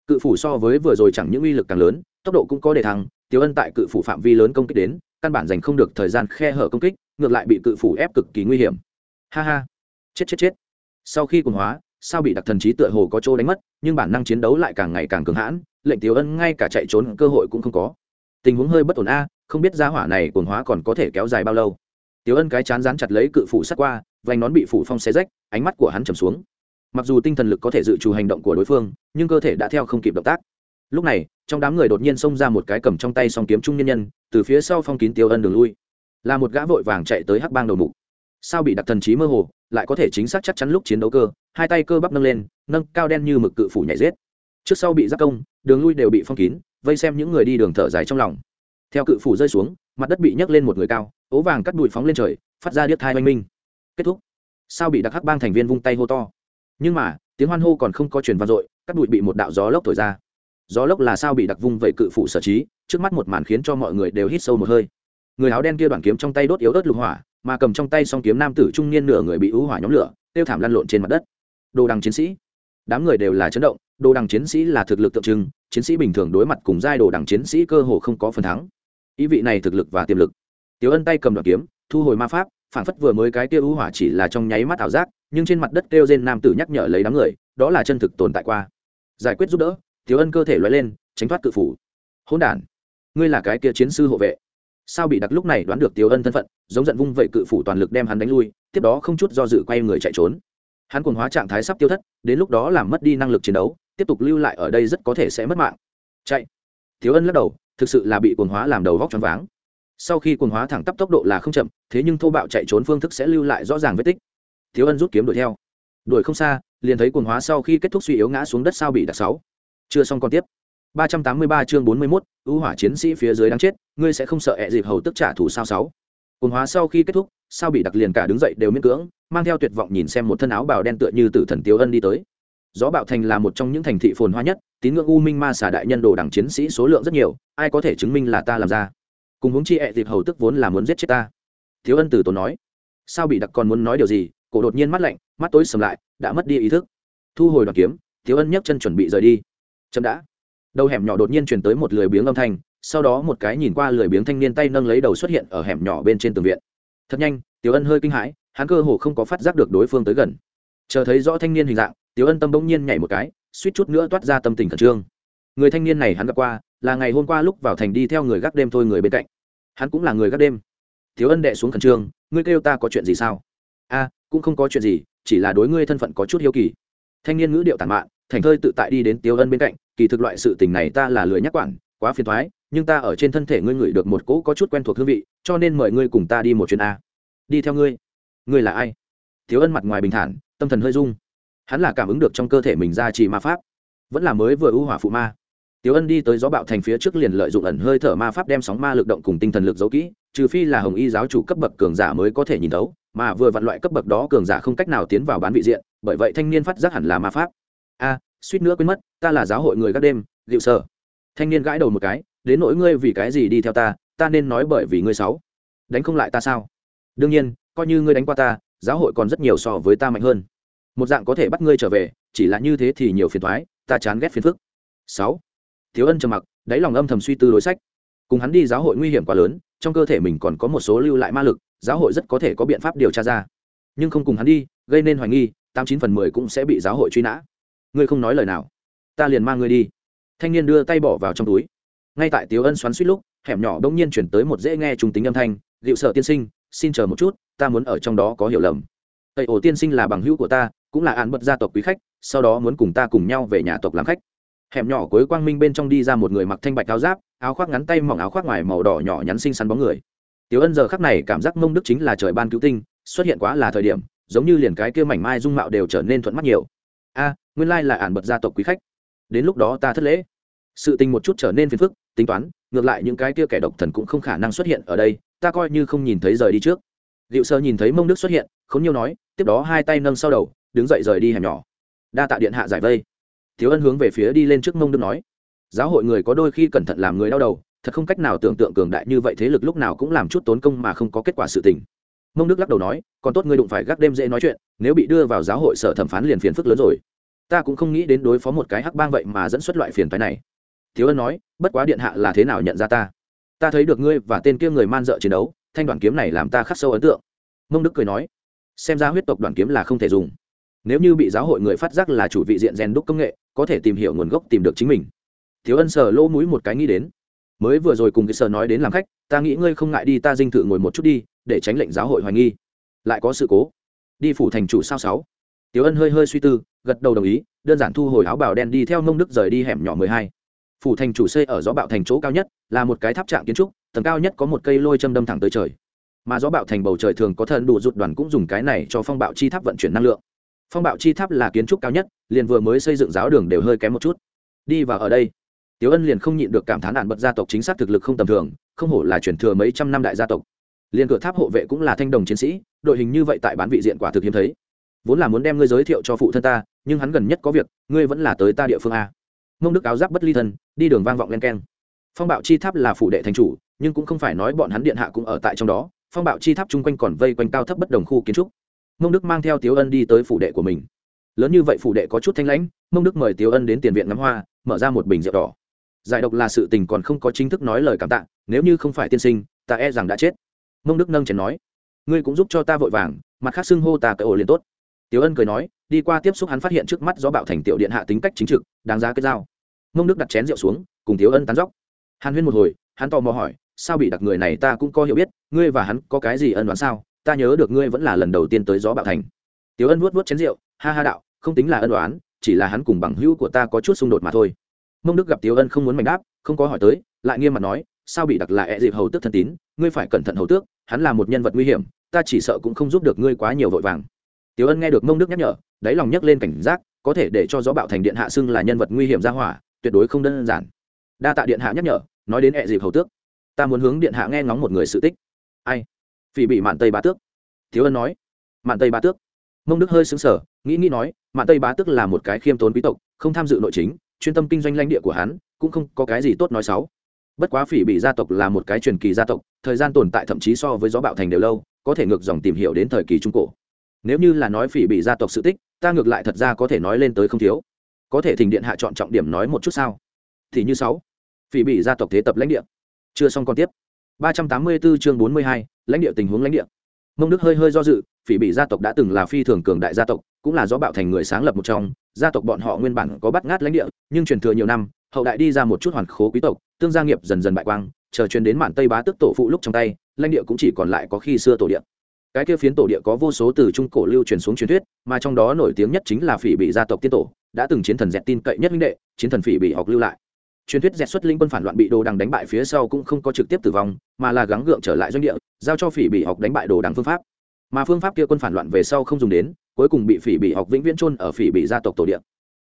Cự phủ so với vừa rồi chẳng những uy lực càng lớn, tốc độ cũng có đề thăng tiếu ân tại cự phủ phạm vi lớn công kích đến, căn bản dành không được thời gian khe hở công kích, ngược lại bị cự phủ ép cực kỳ nguy hiểm. Ha ha. Chết chết chết. Sau khi cùng hóa, sao bị đặc thần trí tựa hồ có chỗ đánh mất, nhưng bản năng chiến đấu lại càng ngày càng cường hãn, lệnh tiếu ân ngay cả chạy trốn cơ hội cũng không có. Tình huống hơi bất ổn a, không biết giá hỏa này cuồng hóa còn có thể kéo dài bao lâu. Tiếu ân cái chán rán chặt lấy cự phủ sắt qua, vành nón bị phủ phong xé rách, ánh mắt của hắn trầm xuống mặc dù tinh thần lực có thể dự trù hành động của đối phương, nhưng cơ thể đã theo không kịp động tác. Lúc này, trong đám người đột nhiên xông ra một cái cầm trong tay song kiếm trung nhân nhân, từ phía sau phong kín tiêu ân đường lui. Là một gã vội vàng chạy tới hắc bang đầu mục. Sao bị đặc thần trí mơ hồ, lại có thể chính xác chắc chắn lúc chiến đấu cơ, hai tay cơ bắp nâng lên, nâng cao đen như mực cự phủ nhảy rết trước sau bị giáp công, đường lui đều bị phong kín, vây xem những người đi đường thở dài trong lòng. Theo cự phủ rơi xuống, mặt đất bị nhấc lên một người cao, ố vàng cắt đùi phóng lên trời, phát ra điếc thai oanh minh. Kết thúc. Sao bị đặc hắc bang thành viên vung tay hô to nhưng mà, tiếng hoan hô còn không có truyền vang dội, cắt bụi bị một đạo gió lốc thổi ra. Gió lốc là sao bị đặc vung vậy cự phủ sở trí, trước mắt một màn khiến cho mọi người đều hít sâu một hơi. Người áo đen kia đoạn kiếm trong tay đốt yếu ớt lục hỏa, mà cầm trong tay song kiếm nam tử trung niên nửa người bị ưu hỏa nhóm lửa, tiêu thảm lăn lộn trên mặt đất. Đồ đằng chiến sĩ. Đám người đều là chấn động, đồ đằng chiến sĩ là thực lực tượng trưng, chiến sĩ bình thường đối mặt cùng giai đồ đằng chiến sĩ cơ hồ không có phần thắng. Ý vị này thực lực và tiềm lực. Tiếu ân tay cầm đoạn kiếm, thu hồi ma pháp phản phất vừa mới cái kia ưu hỏa chỉ là trong nháy mắt ảo giác nhưng trên mặt đất kêu rên nam tử nhắc nhở lấy đám người, đó là chân thực tồn tại qua. Giải quyết giúp đỡ thiếu ân cơ thể loại lên, tránh thoát cự phủ. Hỗn đản, ngươi là cái kia chiến sư hộ vệ. Sao bị đặc lúc này đoán được tiếu ân thân phận, giống giận vung vậy cự phủ toàn lực đem hắn đánh lui, tiếp đó không chút do dự quay người chạy trốn. Hắn cuồng hóa trạng thái sắp tiêu thất, đến lúc đó làm mất đi năng lực chiến đấu, tiếp tục lưu lại ở đây rất có thể sẽ mất mạng. Chạy. Tiếu ân lắc đầu, thực sự là bị cuồng hóa làm đầu vóc choáng váng. Sau khi cuồng hóa thẳng tắp tốc độ là không chậm, thế nhưng thô bạo chạy trốn phương thức sẽ lưu lại rõ ràng vết tích. Thiếu ân rút kiếm đuổi theo đuổi không xa liền thấy cuồng hóa sau khi kết thúc suy yếu ngã xuống đất sao bị đặc sáu chưa xong còn tiếp 383 chương 41, ưu hỏa chiến sĩ phía dưới đang chết, ngươi sẽ không sợ ẹ dịp hầu tức trả thù sao sáu. Cuồng hóa sau khi kết thúc, sao bị đặc liền cả đứng dậy đều miễn cưỡng, mang theo tuyệt vọng nhìn xem một thân áo bào đen tựa như tử thần Tiếu Ân đi tới. Gió bạo thành là một trong những thành thị phồn hoa nhất, tín ngưỡng u minh ma xà đại nhân đồ đẳng chiến sĩ số lượng rất nhiều, ai có thể chứng minh là ta làm ra? Cùng huống chi ẹ dịp hầu tức vốn là muốn giết chết ta. Thiếu Ân từ tốn nói. Sao bị đặc còn muốn nói điều gì, cổ đột nhiên mắt lạnh, mắt tối sầm lại, đã mất đi ý thức. Thu hồi đoàn kiếm, thiếu Ân nhấc chân chuẩn bị rời đi. Chậm đã. Đầu hẻm nhỏ đột nhiên truyền tới một lười biếng âm thanh sau đó một cái nhìn qua lười biếng thanh niên tay nâng lấy đầu xuất hiện ở hẻm nhỏ bên trên tường viện. Thật nhanh tiểu ân hơi kinh hãi hắn cơ hồ không có phát giác được đối phương tới gần. Chờ thấy rõ thanh niên hình dạng tiểu ân tâm bỗng nhiên nhảy một cái suýt chút nữa toát ra tâm tình khẩn trương. Người thanh niên này hắn gặp qua là ngày hôm qua lúc vào thành đi theo người gác đêm thôi người bên cạnh. Hắn cũng là người gác đêm. Tiểu ân đệ xuống khẩn trương ngươi kêu ta có chuyện gì sao? A, cũng không có chuyện gì, chỉ là đối ngươi thân phận có chút hiếu kỳ. Thanh niên ngữ điệu tàn mạn, thành thơi tự tại đi đến tiêu ân bên cạnh, kỳ thực loại sự tình này ta là lười nhắc quản, quá phiền thoái nhưng ta ở trên thân thể ngươi ngửi được một cỗ có chút quen thuộc hương vị, cho nên mời ngươi cùng ta đi một chuyến a. Đi theo ngươi. Ngươi là ai? Thiếu ân mặt ngoài bình thản, tâm thần hơi rung. Hắn là cảm ứng được trong cơ thể mình ra trì ma pháp. Vẫn là mới vừa ưu hỏa phụ ma. Tiểu Ân đi tới gió bạo thành phía trước liền lợi dụng ẩn hơi thở ma pháp đem sóng ma lực động cùng tinh thần lực giấu kỹ, trừ phi là Hồng Y giáo chủ cấp bậc cường giả mới có thể nhìn thấu, mà vừa vặn loại cấp bậc đó cường giả không cách nào tiến vào bán vị diện, bởi vậy thanh niên phát giác hẳn là ma pháp. A, suýt nữa quên mất ta là giáo hội người các đêm dịu sở. Thanh niên gãi đầu một cái đến nỗi ngươi vì cái gì đi theo ta ta nên nói bởi vì ngươi sáu đánh không lại ta sao? Đương nhiên coi như ngươi đánh qua ta giáo hội còn rất nhiều so với ta mạnh hơn. Một dạng có thể bắt ngươi trở về chỉ là như thế thì nhiều phiền toái, ta chán ghét phiền phức. Sáu thiếu ân trầm mặc, đáy lòng âm thầm suy tư đối sách. Cùng hắn đi giáo hội nguy hiểm quá lớn, trong cơ thể mình còn có một số lưu lại ma lực, giáo hội rất có thể có biện pháp điều tra ra. Nhưng không cùng hắn đi, gây nên hoài nghi, tám chín phần mười cũng sẽ bị giáo hội truy nã. Ngươi không nói lời nào. Ta liền mang ngươi đi. Thanh niên đưa tay bỏ vào trong túi. Ngay tại tiếu ân xoắn suýt lúc, hẻm nhỏ đông nhiên chuyển tới một dễ nghe trung tính âm thanh liệu sợ tiên sinh, xin chờ một chút, ta muốn ở trong đó có hiểu lầm. Tây ổ tiên sinh là bằng hữu của ta, cũng là án bật gia tộc quý khách, sau đó muốn cùng ta cùng nhau về nhà tộc làm khách hẻm nhỏ cuối quang minh bên trong đi ra một người mặc thanh bạch áo giáp áo khoác ngắn tay mỏng áo khoác ngoài màu đỏ nhỏ nhắn xinh xắn bóng người. Tiểu Ân giờ khắc này cảm giác mông đức chính là trời ban cứu tinh, xuất hiện quá là thời điểm giống như liền cái kia mảnh mai dung mạo đều trở nên thuận mắt nhiều. A à, nguyên lai là ản bật gia tộc quý khách. Đến lúc đó ta thất lễ. Sự tình một chút trở nên phiền phức tính toán ngược lại những cái kia kẻ độc thần cũng không khả năng xuất hiện ở đây ta coi như không nhìn thấy rời đi trước. Liệu sơ nhìn thấy mông đức xuất hiện k h ố n nhiêu nói tiếp đó hai tay nâng sau đầu đứng dậy rời đi hẻm nhỏ. Đa tạ điện hạ giải vây thiếu ân hướng về phía đi lên trước mông đức nói, giáo hội người có đôi khi cẩn thận làm người đau đầu, thật không cách nào tưởng tượng cường đại như vậy thế lực lúc nào cũng làm chút tốn công mà không có kết quả sự tình. Mông đức lắc đầu nói, còn tốt ngươi đụng phải gác đêm dễ nói chuyện, nếu bị đưa vào giáo hội sở thẩm phán liền phiền phức lớn rồi. Ta cũng không nghĩ đến đối phó một cái hắc bang vậy mà dẫn xuất loại phiền phái này. Thiếu ân nói, bất quá điện hạ là thế nào nhận ra ta? Ta thấy được ngươi và tên kia người man dợ chiến đấu, thanh đoàn kiếm này làm ta khắc sâu ấn tượng. Mông đức cười nói, xem ra huyết tộc đoàn kiếm là không thể dùng. Nếu như bị giáo hội người phát giác là chủ vị diện rèn đúc công nghệ có thể tìm hiểu nguồn gốc tìm được chính mình. Thiếu ân sờ lỗ mũi một cái nghĩ đến. Mới vừa rồi cùng cái sờ nói đến làm khách ta nghĩ ngươi không ngại đi ta dinh thự ngồi một chút đi để tránh lệnh giáo hội hoài nghi. Lại có sự cố. Đi phủ thành chủ sao sáu? Tiểu Ân hơi hơi suy tư, gật đầu đồng ý, đơn giản thu hồi áo bào đen đi theo Mông Đức rời đi hẻm nhỏ mười hai. Phủ thành chủ xây ở gió bạo thành chỗ cao nhất là một cái tháp trạng kiến trúc tầng cao nhất có một cây lôi châm đâm thẳng tới trời. Mà gió bạo thành bầu trời thường có thần đủ rụt đoàn cũng dùng cái này cho phong bạo chi tháp vận chuyển năng lượng phong bạo chi tháp là kiến trúc cao nhất, liền vừa mới xây dựng giáo đường đều hơi kém một chút. Đi vào ở đây tiếu ân liền không nhịn được cảm thán đạn bật gia tộc chính xác thực lực không tầm thường, không hổ là chuyển thừa mấy trăm năm đại gia tộc. Liền cửa tháp hộ vệ cũng là thanh đồng chiến sĩ, đội hình như vậy tại bán vị diện quả thực hiếm thấy. Vốn là muốn đem ngươi giới thiệu cho phụ thân ta, nhưng hắn gần nhất có việc, ngươi vẫn là tới ta địa phương a. Mông đức áo giáp bất ly thân, đi đường vang vọng len keng. Phong bạo chi tháp là phủ đệ thành chủ, nhưng cũng không phải nói bọn hắn điện hạ cũng ở tại trong đó. Phong bạo chi tháp chung quanh còn vây quanh cao thấp bất đồng khu kiến trúc mông đức mang theo tiếu ân đi tới phủ đệ của mình. Lớn như vậy phủ đệ có chút thanh lãnh, mông đức mời tiếu ân đến tiền viện ngắm hoa, mở ra một bình rượu đỏ. Giải độc là sự tình còn không có chính thức nói lời cảm tạ, nếu như không phải tiên sinh, ta e rằng đã chết. Mông đức nâng chén nói, ngươi cũng giúp cho ta vội vàng, mặt khác xưng hô ta cái ổ liền tốt. Tiếu ân cười nói, đi qua tiếp xúc hắn phát hiện trước mắt do bạo thành tiểu điện hạ tính cách chính trực, đáng giá cái dao mông đức đặt chén rượu xuống, cùng Tiếu ân tán dóc. Hàn huyên một hồi, hắn tò mò hỏi, sao bị đặc người này ta cũng có hiểu biết, ngươi và hắn có cái gì ân đoán sao? Ta nhớ được ngươi vẫn là lần đầu tiên tới gió bạo thành. Tiếu ân vuốt vuốt chén rượu, ha ha đạo, không tính là ân đoán chỉ là hắn cùng bằng hữu của ta có chút xung đột mà thôi. Mông đức gặp tiếu ân không muốn mảnh đáp, không có hỏi tới, lại nghiêm mặt nói, sao bị đặc là ẹ dịp hầu tước thân tín, ngươi phải cẩn thận hầu tước, hắn là một nhân vật nguy hiểm, ta chỉ sợ cũng không giúp được ngươi quá nhiều vội vàng. Tiếu ân nghe được mông đức nhắc nhở, đáy lòng nhấc lên cảnh giác, có thể để cho gió bạo thành điện hạ xưng là nhân vật nguy hiểm ra hỏa, tuyệt đối không đơn giản. Đa tạ điện hạ nhắc nhở, nói đến ẹ dịp hầu tước, ta muốn hướng điện hạ nghe ngóng một người sự tích. Ai? Phỉ bị mạn tây bá tước. Thiếu ân nói, mạn tây bá tước? Mông đức hơi xứng sở nghĩ nghĩ nói, mạn tây bá tước là một cái khiêm tốn quý tộc, không tham dự nội chính, chuyên tâm kinh doanh lãnh địa của hắn, cũng không có cái gì tốt nói xấu. Bất quá phỉ bị gia tộc là một cái truyền kỳ gia tộc, thời gian tồn tại thậm chí so với gió bạo thành đều lâu, có thể ngược dòng tìm hiểu đến thời kỳ trung cổ. Nếu như là nói phỉ bị gia tộc sự tích, ta ngược lại thật ra có thể nói lên tới không thiếu. Có thể thỉnh điện hạ chọn trọng điểm nói một chút sao? Thì như sáu, phỉ bị gia tộc thế tập lãnh địa. Chưa xong còn tiếp. ba trăm tám mươi 384 chương bốn mươi hai lãnh địa tình huống lãnh địa. Mông đức hơi hơi do dự, phỉ bị gia tộc đã từng là phi thường cường đại gia tộc, cũng là do bạo thành người sáng lập một trong. Gia tộc bọn họ nguyên bản có bắt ngát lãnh địa, nhưng truyền thừa nhiều năm, hậu đại đi ra một chút hoàn khố quý tộc, tương gia nghiệp dần dần bại quang, chờ truyền đến mạn tây bá tức tổ phụ lúc trong tay, lãnh địa cũng chỉ còn lại có khi xưa tổ địa. Cái kia phiến tổ địa có vô số từ trung cổ lưu truyền xuống truyền thuyết, mà trong đó nổi tiếng nhất chính là phỉ bị gia tộc tiên tổ, đã từng chiến thần dẹt tin cậy nhất huynh đệ, chiến thần phỉ bị học lưu lại truyền thuyết dẹt xuất linh quân phản loạn bị đồ đằng đánh bại phía sau cũng không có trực tiếp tử vong, mà là gắng gượng trở lại doanh địa, giao cho phỉ bị học đánh bại đồ đằng phương pháp. Mà phương pháp kia quân phản loạn về sau không dùng đến, cuối cùng bị phỉ bị học vĩnh viễn chôn ở phỉ bị gia tộc tổ địa.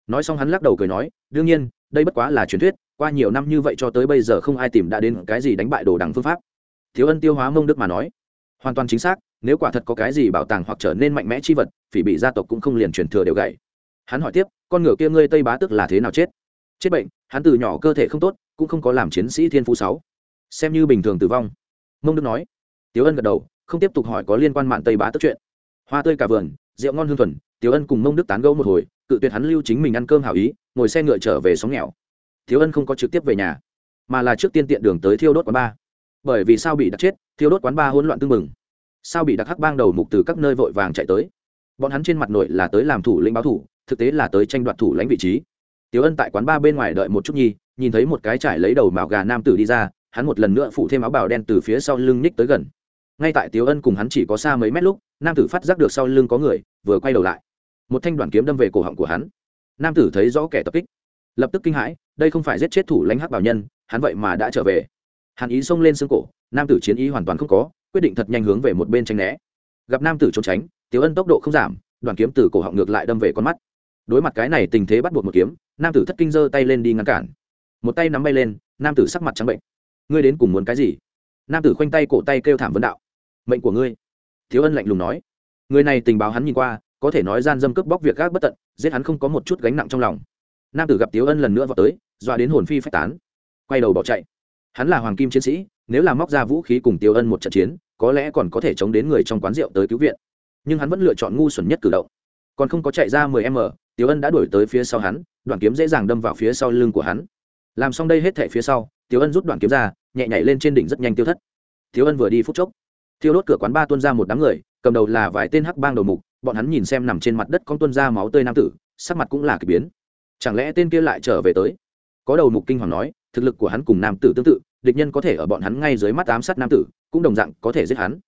Nói xong hắn lắc đầu cười nói, đương nhiên, đây bất quá là truyền thuyết, qua nhiều năm như vậy cho tới bây giờ không ai tìm đã đến cái gì đánh bại đồ đằng phương pháp. Thiếu ân tiêu hóa mông đức mà nói, hoàn toàn chính xác, nếu quả thật có cái gì bảo tàng hoặc trở nên mạnh mẽ chi vật, phỉ bị gia tộc cũng không liền truyền thừa đều gậy. Hắn hỏi tiếp, con ngựa kia ngươi tây bá tức là thế nào chết? Chết bệnh hắn từ nhỏ cơ thể không tốt, cũng không có làm chiến sĩ thiên phú sáu. Xem như bình thường tử vong. Mông đức nói. Tiếu ân gật đầu, không tiếp tục hỏi có liên quan mạng tây bá tức chuyện. Hoa tươi cả vườn, rượu ngon hương thuần tiếu ân cùng mông đức tán gẫu một hồi, cự tuyệt hắn lưu chính mình ăn cơm hảo ý, ngồi xe ngựa trở về xóm nghèo. Tiếu ân không có trực tiếp về nhà, mà là trước tiên tiện đường tới thiêu đốt quán ba. Bởi vì sao bị đặt chết, thiêu đốt quán ba hỗn loạn tương mừng sao bị đặc hắc bang đầu mục từ các nơi vội vàng chạy tới. Bọn hắn trên mặt nội là tới làm thủ lĩnh báo thủ, thực tế là tới tranh đoạt thủ lãnh vị trí tiếu ân tại quán ba bên ngoài đợi một chút nhi, nhìn thấy một cái trải lấy đầu màu gà nam tử đi ra, hắn một lần nữa phụ thêm áo bào đen từ phía sau lưng ních tới gần. Ngay tại tiếu ân cùng hắn chỉ có xa mấy mét lúc, nam tử phát giác được sau lưng có người, vừa quay đầu lại. Một thanh đoàn kiếm đâm về cổ họng của hắn. Nam tử thấy rõ kẻ tập kích. Lập tức kinh hãi, đây không phải giết chết thủ lãnh hắc bảo nhân, hắn vậy mà đã trở về. Hắn ý xông lên xương cổ, nam tử chiến ý hoàn toàn không có, quyết định thật nhanh hướng về một bên tranh né. Gặp nam tử trốn tránh tiếu ân tốc độ không giảm đoàn kiếm từ cổ họng ngược lại đâm về con mắt. Đối mặt cái này tình thế bắt buộc một kiếm nam tử thất kinh giơ tay lên đi ngăn cản. Một tay nắm bay lên, nam tử sắc mặt trắng bệnh. Ngươi đến cùng muốn cái gì? Nam tử khoanh tay cổ tay kêu thảm vấn đạo. Mệnh của ngươi. Thiếu ân lạnh lùng nói. Người này tình báo hắn nhìn qua, có thể nói gian dâm cướp bóc việc gác bất tận, giết hắn không có một chút gánh nặng trong lòng. Nam tử gặp tiếu ân lần nữa vào tới, dọa đến hồn phi phách tán. Quay đầu bỏ chạy. Hắn là hoàng kim chiến sĩ, nếu là móc ra vũ khí cùng tiếu ân một trận chiến, có lẽ còn có thể chống đến người trong quán rượu tới cứu viện. Nhưng hắn vẫn lựa chọn ngu xuẩn nhất cử động. Còn không có chạy ra mười m tiếu ân đã đuổi tới phía sau hắn, đoạn kiếm dễ dàng đâm vào phía sau lưng của hắn. Làm xong đây hết thẻ phía sau tiếu ân rút đoạn kiếm ra, nhẹ nhảy lên trên đỉnh rất nhanh tiêu thất. Tiếu ân vừa đi phút chốc, thiêu đốt cửa quán ba tuân ra một đám người, cầm đầu là vài tên hắc bang đầu mục, bọn hắn nhìn xem nằm trên mặt đất con tuân ra máu tươi nam tử, sắc mặt cũng là k ỳ biến. Chẳng lẽ tên kia lại trở về tới? Có đầu mục kinh hoàng nói, thực lực của hắn cùng nam tử tương tự, địch nhân có thể ở bọn hắn ngay dưới mắt ám sát nam tử, cũng đồng dạng có thể giết hắn.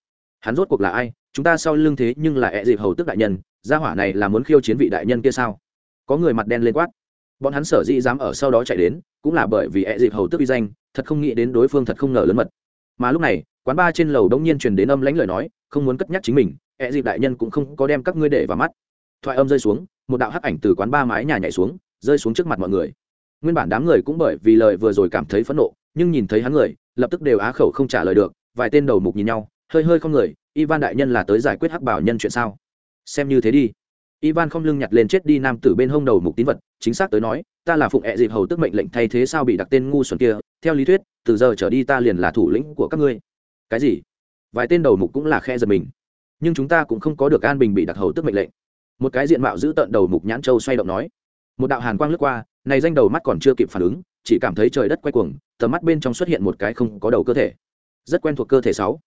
Hắn rốt cuộc là ai? Chúng ta sau lưng thế nhưng là ẹ dịp hầu tức đại nhân, gia hỏa này là muốn khiêu chiến vị đại nhân kia sao? Có người mặt đen lên quát. Bọn hắn sở dĩ dám ở sau đó chạy đến, cũng là bởi vì ẹ dịp hầu tức uy danh, thật không nghĩ đến đối phương thật không ngờ lớn mật. Mà lúc này, quán ba trên lầu đông nhiên truyền đến âm lãnh lời nói, không muốn cất nhắc chính mình, ẹ dịp đại nhân cũng không có đem các ngươi để vào mắt. Thoại âm rơi xuống, một đạo hắc ảnh từ quán ba mái nhà nhảy xuống, rơi xuống trước mặt mọi người. Nguyên bản đám người cũng bởi vì lời vừa rồi cảm thấy phẫn nộ, nhưng nhìn thấy hắn người, lập tức đều á khẩu không trả lời được, vài tên đầu mục nhìn nhau hơi hơi không người, ivan đại nhân là tới giải quyết hắc bảo nhân chuyện sao? Xem như thế đi. Ivan không lưng nhặt lên chết đi nam tử bên hông đầu mục tín vật, chính xác tới nói, ta là phụng hẹ dịp hầu tức mệnh lệnh thay thế sao bị đặt tên ngu xuẩn kia, theo lý thuyết, từ giờ trở đi ta liền là thủ lĩnh của các ngươi. Cái gì? Vài tên đầu mục cũng là khe giật mình. Nhưng chúng ta cũng không có được an bình bị đặc hầu tức mệnh lệnh. Một cái diện mạo giữ tận đầu mục nhãn châu xoay động nói. Một đạo hàn quang lướt qua, này danh đầu mắt còn chưa kịp phản ứng, chỉ cảm thấy trời đất quay cuồng, tầm mắt bên trong xuất hiện một cái không có đầu cơ thể. Rất quen thuộc cơ thể sáu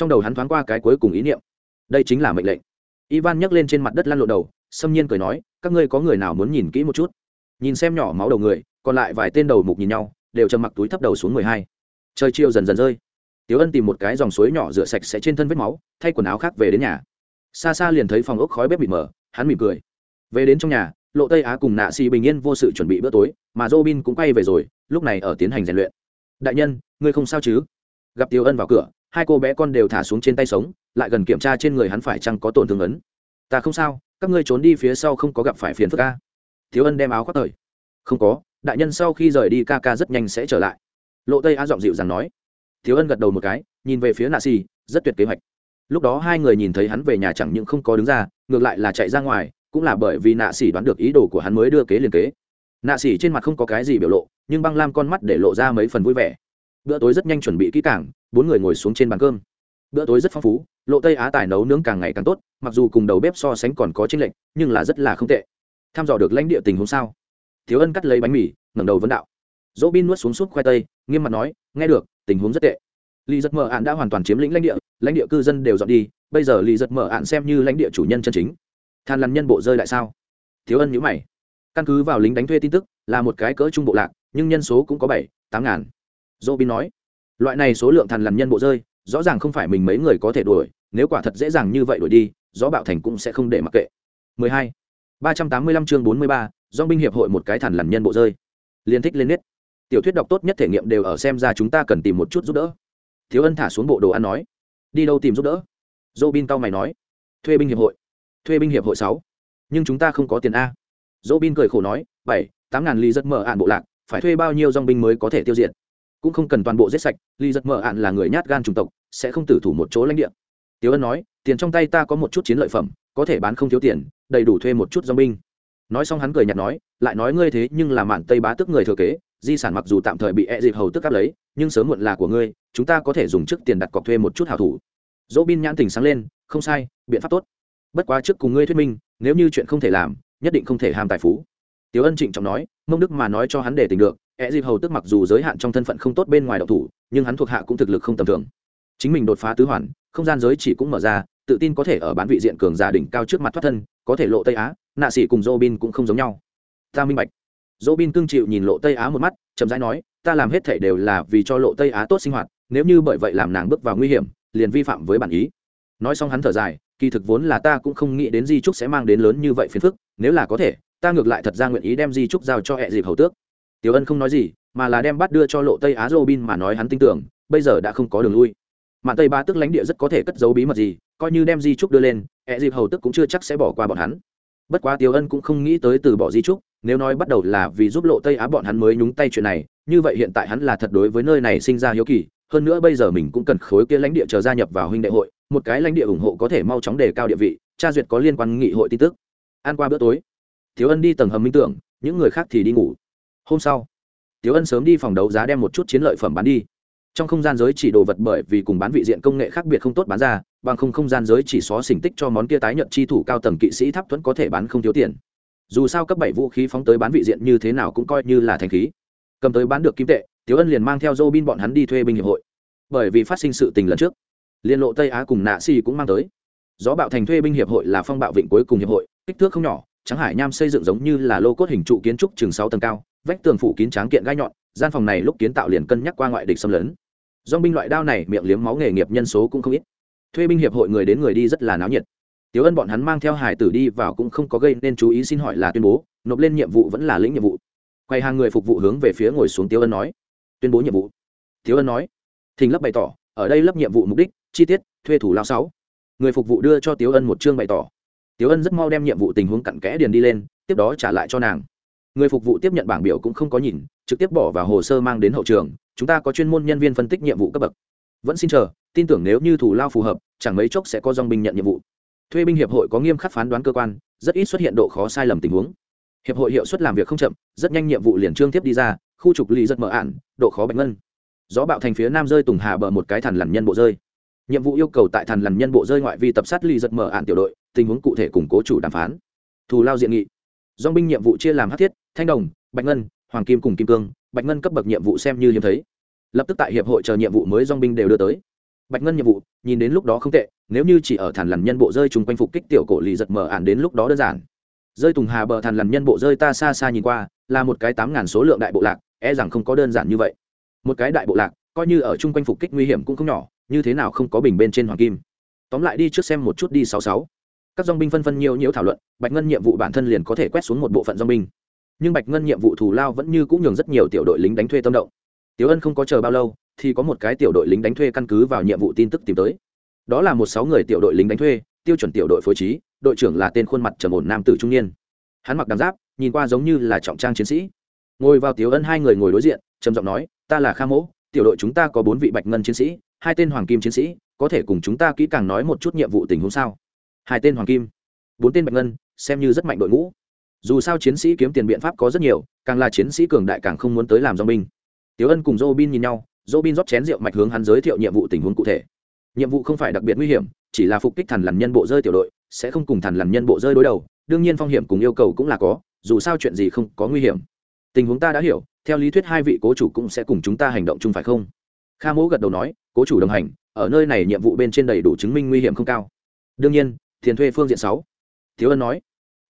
trong đầu hắn thoáng qua cái cuối cùng ý niệm. Đây chính là mệnh lệnh. Ivan nhấc lên trên mặt đất lăn lộn đầu, xâm nhiên cười nói, các ngươi có người nào muốn nhìn kỹ một chút? Nhìn xem nhỏ máu đầu người, còn lại vài tên đầu mục nhìn nhau, đều trầm mặc túi thấp đầu xuống mười hai. Trời chiều dần dần rơi. Tiếu ân tìm một cái dòng suối nhỏ rửa sạch sẽ trên thân vết máu, thay quần áo khác về đến nhà. Xa xa liền thấy phòng ốc khói bếp bị mở, hắn mỉm cười. Về đến trong nhà, lộ tây á cùng nạ xì bình yên vô sự chuẩn bị bữa tối, mà dô bin cũng quay về rồi, lúc này ở tiến hành rèn luyện. Đại nhân, ngươi không sao chứ? Gặp tiêu ân vào cửa hai cô bé con đều thả xuống trên tay sống, lại gần kiểm tra trên người hắn phải chăng có tổn thương ấn. Ta không sao, các ngươi trốn đi phía sau không có gặp phải phiền phức ca thiếu ân đem áo khoác thời. Không có, đại nhân sau khi rời đi ca ca rất nhanh sẽ trở lại. Lộ tây á giọng dịu dàng nói. Thiếu ân gật đầu một cái, nhìn về phía nạ xì, rất tuyệt kế hoạch. Lúc đó hai người nhìn thấy hắn về nhà chẳng những không có đứng ra, ngược lại là chạy ra ngoài, cũng là bởi vì nạ xỉ đoán được ý đồ của hắn mới đưa kế liền kế. Nạ xỉ trên mặt không có cái gì biểu lộ, nhưng băng lam con mắt để lộ ra mấy phần vui vẻ bữa tối rất nhanh chuẩn bị kỹ càng, bốn người ngồi xuống trên bàn cơm bữa tối rất phong phú lộ tây á tài nấu nướng càng ngày càng tốt mặc dù cùng đầu bếp so sánh còn có tranh lệch nhưng là rất là không tệ tham dò được lãnh địa tình huống sao thiếu ân cắt lấy bánh mì ngẩng đầu vấn đạo dỗ bin nuốt xuống súp khoai tây nghiêm mặt nói nghe được tình huống rất tệ Lý Dật Mở Án đã hoàn toàn chiếm lĩnh lãnh địa, lãnh địa cư dân đều dọn đi, bây giờ Lý Dật Mở Án xem như lãnh địa chủ nhân chân chính. Than làm nhân bộ rơi lại sao? Thiếu Ân nhíu mày. Căn cứ vào lính đánh thuê tin tức, là một cái cỡ trung bộ lạc, nhưng nhân số cũng có 7, 8000. Robin nói, loại này số lượng thần lằn nhân bộ rơi, rõ ràng không phải mình mấy người có thể đuổi, nếu quả thật dễ dàng như vậy đuổi đi, gió bạo thành cũng sẽ không để mặc kệ. 12. 385 chương 43, Dòng binh hiệp hội một cái thần lằn nhân bộ rơi. Liên thích lên nết. Tiểu thuyết đọc tốt nhất thể nghiệm đều ở xem ra chúng ta cần tìm một chút giúp đỡ. Thiếu Ân thả xuống bộ đồ ăn nói, đi đâu tìm giúp đỡ? Robin cau mày nói, thuê binh hiệp hội. Thuê binh hiệp hội 6. Nhưng chúng ta không có tiền a. Robin cười khổ nói, 7, 8000 ly rất mở ạn bộ lạc, phải thuê bao nhiêu dòng binh mới có thể tiêu diệt cũng không cần toàn bộ giết sạch ly giật mở ạn là người nhát gan chủng tộc, sẽ không tử thủ một chỗ lãnh địa. Tiếu ân nói, tiền trong tay ta có một chút chiến lợi phẩm, có thể bán không thiếu tiền, đầy đủ thuê một chút do binh. Nói xong hắn cười nhạt nói, lại nói ngươi thế nhưng là mạn tây bá tức người thừa kế, di sản mặc dù tạm thời bị e dịp hầu tức cắp lấy, nhưng sớm muộn là của ngươi, chúng ta có thể dùng trước tiền đặt cọc thuê một chút hảo thủ. Dỗ bin nhãn tình sáng lên, không sai, biện pháp tốt. Bất quá trước cùng ngươi thuyết minh, nếu như chuyện không thể làm, nhất định không thể hàm tài phú. Tiếu ân trịnh trọng nói, mông đức mà nói cho hắn để tình được e dịp hầu tức mặc dù giới hạn trong thân phận không tốt bên ngoài độc thủ, nhưng hắn thuộc hạ cũng thực lực không tầm thường. Chính mình đột phá tứ hoàn, không gian giới chỉ cũng mở ra, tự tin có thể ở bán vị diện cường giả đỉnh cao trước mặt thoát thân, có thể lộ tây á, nạ sĩ cùng dô bin cũng không giống nhau. Ta minh bạch. Dỗ bin cương chịu nhìn lộ tây á một mắt, chậm rãi nói, ta làm hết thể đều là vì cho lộ tây á tốt sinh hoạt, nếu như bởi vậy làm nàng bước vào nguy hiểm, liền vi phạm với bản ý. Nói xong hắn thở dài, kỳ thực vốn là ta cũng không nghĩ đến di trúc sẽ mang đến lớn như vậy phiền phức, nếu là có thể, ta ngược lại thật ra nguyện ý đem di trúc giao cho e hệ dịp hầu tước tiểu ân không nói gì, mà là đem bắt đưa cho lộ tây á Robin mà nói hắn tin tưởng, bây giờ đã không có đường lui. Mạn tây ba tức lãnh địa rất có thể cất giấu bí mật gì, coi như đem di trúc đưa lên ẹ dịp hầu tức cũng chưa chắc sẽ bỏ qua bọn hắn. Bất quá tiêu ân cũng không nghĩ tới từ bỏ di trúc, nếu nói bắt đầu là vì giúp lộ tây á bọn hắn mới nhúng tay chuyện này, như vậy hiện tại hắn là thật đối với nơi này sinh ra hiếu kỳ, hơn nữa bây giờ mình cũng cần khối kia lãnh địa chờ gia nhập vào huynh đệ hội, một cái lãnh địa ủng hộ có thể mau chóng đề cao địa vị, tra duyệt có liên quan nghị hội tin tức. Ăn qua bữa tối thiếu ân đi tầng hầm minh tưởng, những người khác thì đi ngủ hôm sau tiếu ân sớm đi phòng đấu giá đem một chút chiến lợi phẩm bán đi. Trong không gian giới chỉ đồ vật bởi vì cùng bán vị diện công nghệ khác biệt không tốt bán ra, bằng không không gian giới chỉ xóa xỉnh tích cho món kia tái nhận chi thủ cao tầng kỵ sĩ tháp thuẫn có thể bán không thiếu tiền. Dù sao cấp bảy vũ khí phóng tới bán vị diện như thế nào cũng coi như là thành khí. Cầm tới bán được kim tệ tiếu ân liền mang theo dô bin bọn hắn đi thuê binh hiệp hội. Bởi vì phát sinh sự tình lần trước, liên lộ tây á cùng nạ si cũng mang tới. Gió bạo thành thuê binh hiệp hội là phong bạo vịnh cuối cùng hiệp hội, kích thước không nhỏ trắng hải nham xây dựng giống như là lô cốt hình trụ kiến trúc chừng sáu tầng cao vách tường phủ kín tráng kiện gai nhọn, gian phòng này lúc kiến tạo liền cân nhắc qua ngoại địch xâm lấn. Do binh loại đao này miệng liếm máu nghề nghiệp nhân số cũng không ít. Thuê binh hiệp hội người đến người đi rất là náo nhiệt. Tiếu ân bọn hắn mang theo hải tử đi vào cũng không có gây nên chú ý xin hỏi là tuyên bố, nộp lên nhiệm vụ vẫn là lĩnh nhiệm vụ. Quay hàng người phục vụ hướng về phía ngồi xuống tiếu ân nói. Tuyên bố nhiệm vụ. Tiếu ân nói. Thình lấp bày tỏ, ở đây lấp nhiệm vụ mục đích, chi tiết, thuê thủ lao sáu. Người phục vụ đưa cho tiếu ân một chương bày tỏ. Tiếu ân rất mau đem nhiệm vụ tình huống cặn kẽ điền đi lên, tiếp đó trả lại cho nàng người phục vụ tiếp nhận bảng biểu cũng không có nhìn, trực tiếp bỏ vào hồ sơ mang đến hậu trường, chúng ta có chuyên môn nhân viên phân tích nhiệm vụ cấp bậc. Vẫn xin chờ, tin tưởng nếu như thủ lao phù hợp, chẳng mấy chốc sẽ có dòng binh nhận nhiệm vụ. Thuê binh hiệp hội có nghiêm khắc phán đoán cơ quan, rất ít xuất hiện độ khó sai lầm tình huống. Hiệp hội hiệu suất làm việc không chậm, rất nhanh nhiệm vụ liền trương tiếp đi ra, khu trục ly rất mở ạn, độ khó bạch ngân. Gió bạo thành phía nam rơi tùng hà bờ một cái thằn lằn nhân bộ rơi. Nhiệm vụ yêu cầu tại thằn lằn nhân bộ rơi ngoại vi tập sát ly giật mở ạn tiểu đội, tình huống cụ thể củng cố chủ đàm phán. Thù lao diện nghị dong binh nhiệm vụ chia làm hát thiết, thanh đồng, bạch ngân, hoàng kim cùng kim cương, bạch ngân cấp bậc nhiệm vụ xem như hiếm thấy. Lập tức tại hiệp hội chờ nhiệm vụ mới dong binh đều đưa tới. Bạch ngân nhiệm vụ, nhìn đến lúc đó không tệ, nếu như chỉ ở thản lằn nhân bộ rơi chung quanh phục kích tiểu cổ lì giật mở ản đến lúc đó đơn giản. Rơi tùng hà bờ thản lằn nhân bộ rơi ta xa xa nhìn qua, là một cái tám ngàn số lượng đại bộ lạc e rằng không có đơn giản như vậy. Một cái đại bộ lạc, coi như ở chung quanh phục kích nguy hiểm cũng không nhỏ, như thế nào không có bình bên trên hoàng kim. Tóm lại đi trước xem một chút đi sáu sáu các dong binh phân phân nhiều nhiều thảo luận, bạch ngân nhiệm vụ bản thân liền có thể quét xuống một bộ phận dong binh. Nhưng bạch ngân nhiệm vụ thù lao vẫn như cũng nhường rất nhiều tiểu đội lính đánh thuê tâm động. Tiểu ân không có chờ bao lâu, thì có một cái tiểu đội lính đánh thuê căn cứ vào nhiệm vụ tin tức tìm tới. Đó là một sáu người tiểu đội lính đánh thuê, tiêu chuẩn tiểu đội phối trí, đội trưởng là tên khuôn mặt trầm ổn nam tử trung niên. Hắn mặc đàm giáp, nhìn qua giống như là trọng trang chiến sĩ. Ngồi vào tiểu ân hai người ngồi đối diện, trầm giọng nói, ta là kha mỗ, tiểu đội chúng ta có bốn vị bạch ngân chiến sĩ, hai tên hoàng kim chiến sĩ, có thể cùng chúng ta kỹ càng nói một chút nhiệm vụ tình huống sao? Hai tên hoàng kim, bốn tên bạch ngân, xem như rất mạnh đội ngũ. Dù sao chiến sĩ kiếm tiền biện pháp có rất nhiều, càng là chiến sĩ cường đại càng không muốn tới làm do binh. Tiếu ân cùng dô bin nhìn nhau dô bin rót chén rượu mạch hướng hắn giới thiệu nhiệm vụ tình huống cụ thể. Nhiệm vụ không phải đặc biệt nguy hiểm, chỉ là phục kích thần lằn nhân bộ rơi tiểu đội, sẽ không cùng thần lằn nhân bộ rơi đối đầu, đương nhiên phong hiểm cùng yêu cầu cũng là có, dù sao chuyện gì không có nguy hiểm. Tình huống ta đã hiểu, theo lý thuyết hai vị cố chủ cũng sẽ cùng chúng ta hành động chung phải không? Kha mỗ gật đầu nói, cố chủ đồng hành, ở nơi này nhiệm vụ bên trên đầy đủ chứng minh nguy hiểm không cao. Đương nhiên tiền thuê phương diện sáu. Thiếu ân nói,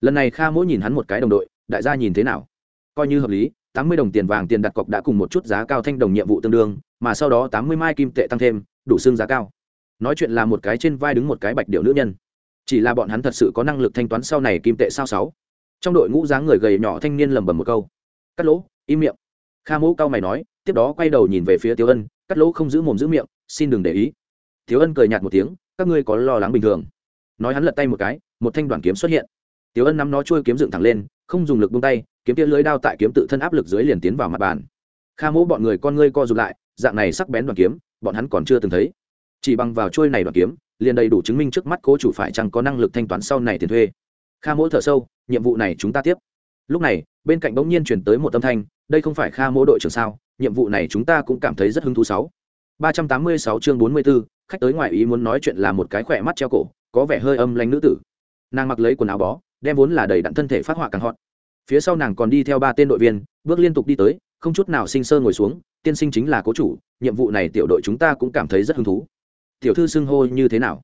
lần này kha mỗ nhìn hắn một cái đồng đội, đại gia nhìn thế nào? Coi như hợp lý, tám mươi đồng tiền vàng tiền đặt cọc đã cùng một chút giá cao thanh đồng nhiệm vụ tương đương, mà sau đó tám mươi mai kim tệ tăng thêm, đủ xương giá cao. Nói chuyện là một cái trên vai đứng một cái bạch điệu nữ nhân. Chỉ là bọn hắn thật sự có năng lực thanh toán sau này kim tệ sao sáu. Trong đội ngũ dáng người gầy nhỏ thanh niên lầm bầm một câu. Cắt lỗ, im miệng. Kha mỗ cao mày nói, tiếp đó quay đầu nhìn về phía tiêu ân, cắt lỗ không giữ mồm giữ miệng, xin đừng để ý. Thiếu ân cười nhạt một tiếng, các ngươi có lo lắng bình thường nói hắn lật tay một cái một thanh đoàn kiếm xuất hiện. Tiểu ân nắm nó trôi kiếm dựng thẳng lên không dùng lực buông tay kiếm tia lưới đao tại kiếm tự thân áp lực dưới liền tiến vào mặt bàn. Kha mỗ bọn người con ngươi co rụt lại dạng này sắc bén đoàn kiếm bọn hắn còn chưa từng thấy. Chỉ bằng vào trôi này đoàn kiếm liền đầy đủ chứng minh trước mắt cố chủ phải chăng có năng lực thanh toán sau này tiền thuê. Kha mỗ thở sâu nhiệm vụ này chúng ta tiếp. Lúc này bên cạnh bỗng nhiên chuyển tới một âm thanh đây không phải kha mỗ đội trưởng sao nhiệm vụ này chúng ta cũng cảm thấy rất hứng thú sáu. Ba trăm tám mươi sáu chương bốn mươi 44, khách tới ngoài ý muốn nói chuyện là một cái khỏe mắt treo cổ có vẻ hơi âm lanh nữ tử. Nàng mặc lấy quần áo bó, đem vốn là đầy đặn thân thể phát họa càng hot. Phía sau nàng còn đi theo ba tên đội viên, bước liên tục đi tới, không chút nào sinh sơ ngồi xuống, tiên sinh chính là cố chủ, nhiệm vụ này tiểu đội chúng ta cũng cảm thấy rất hứng thú. Tiểu thư xưng hô như thế nào?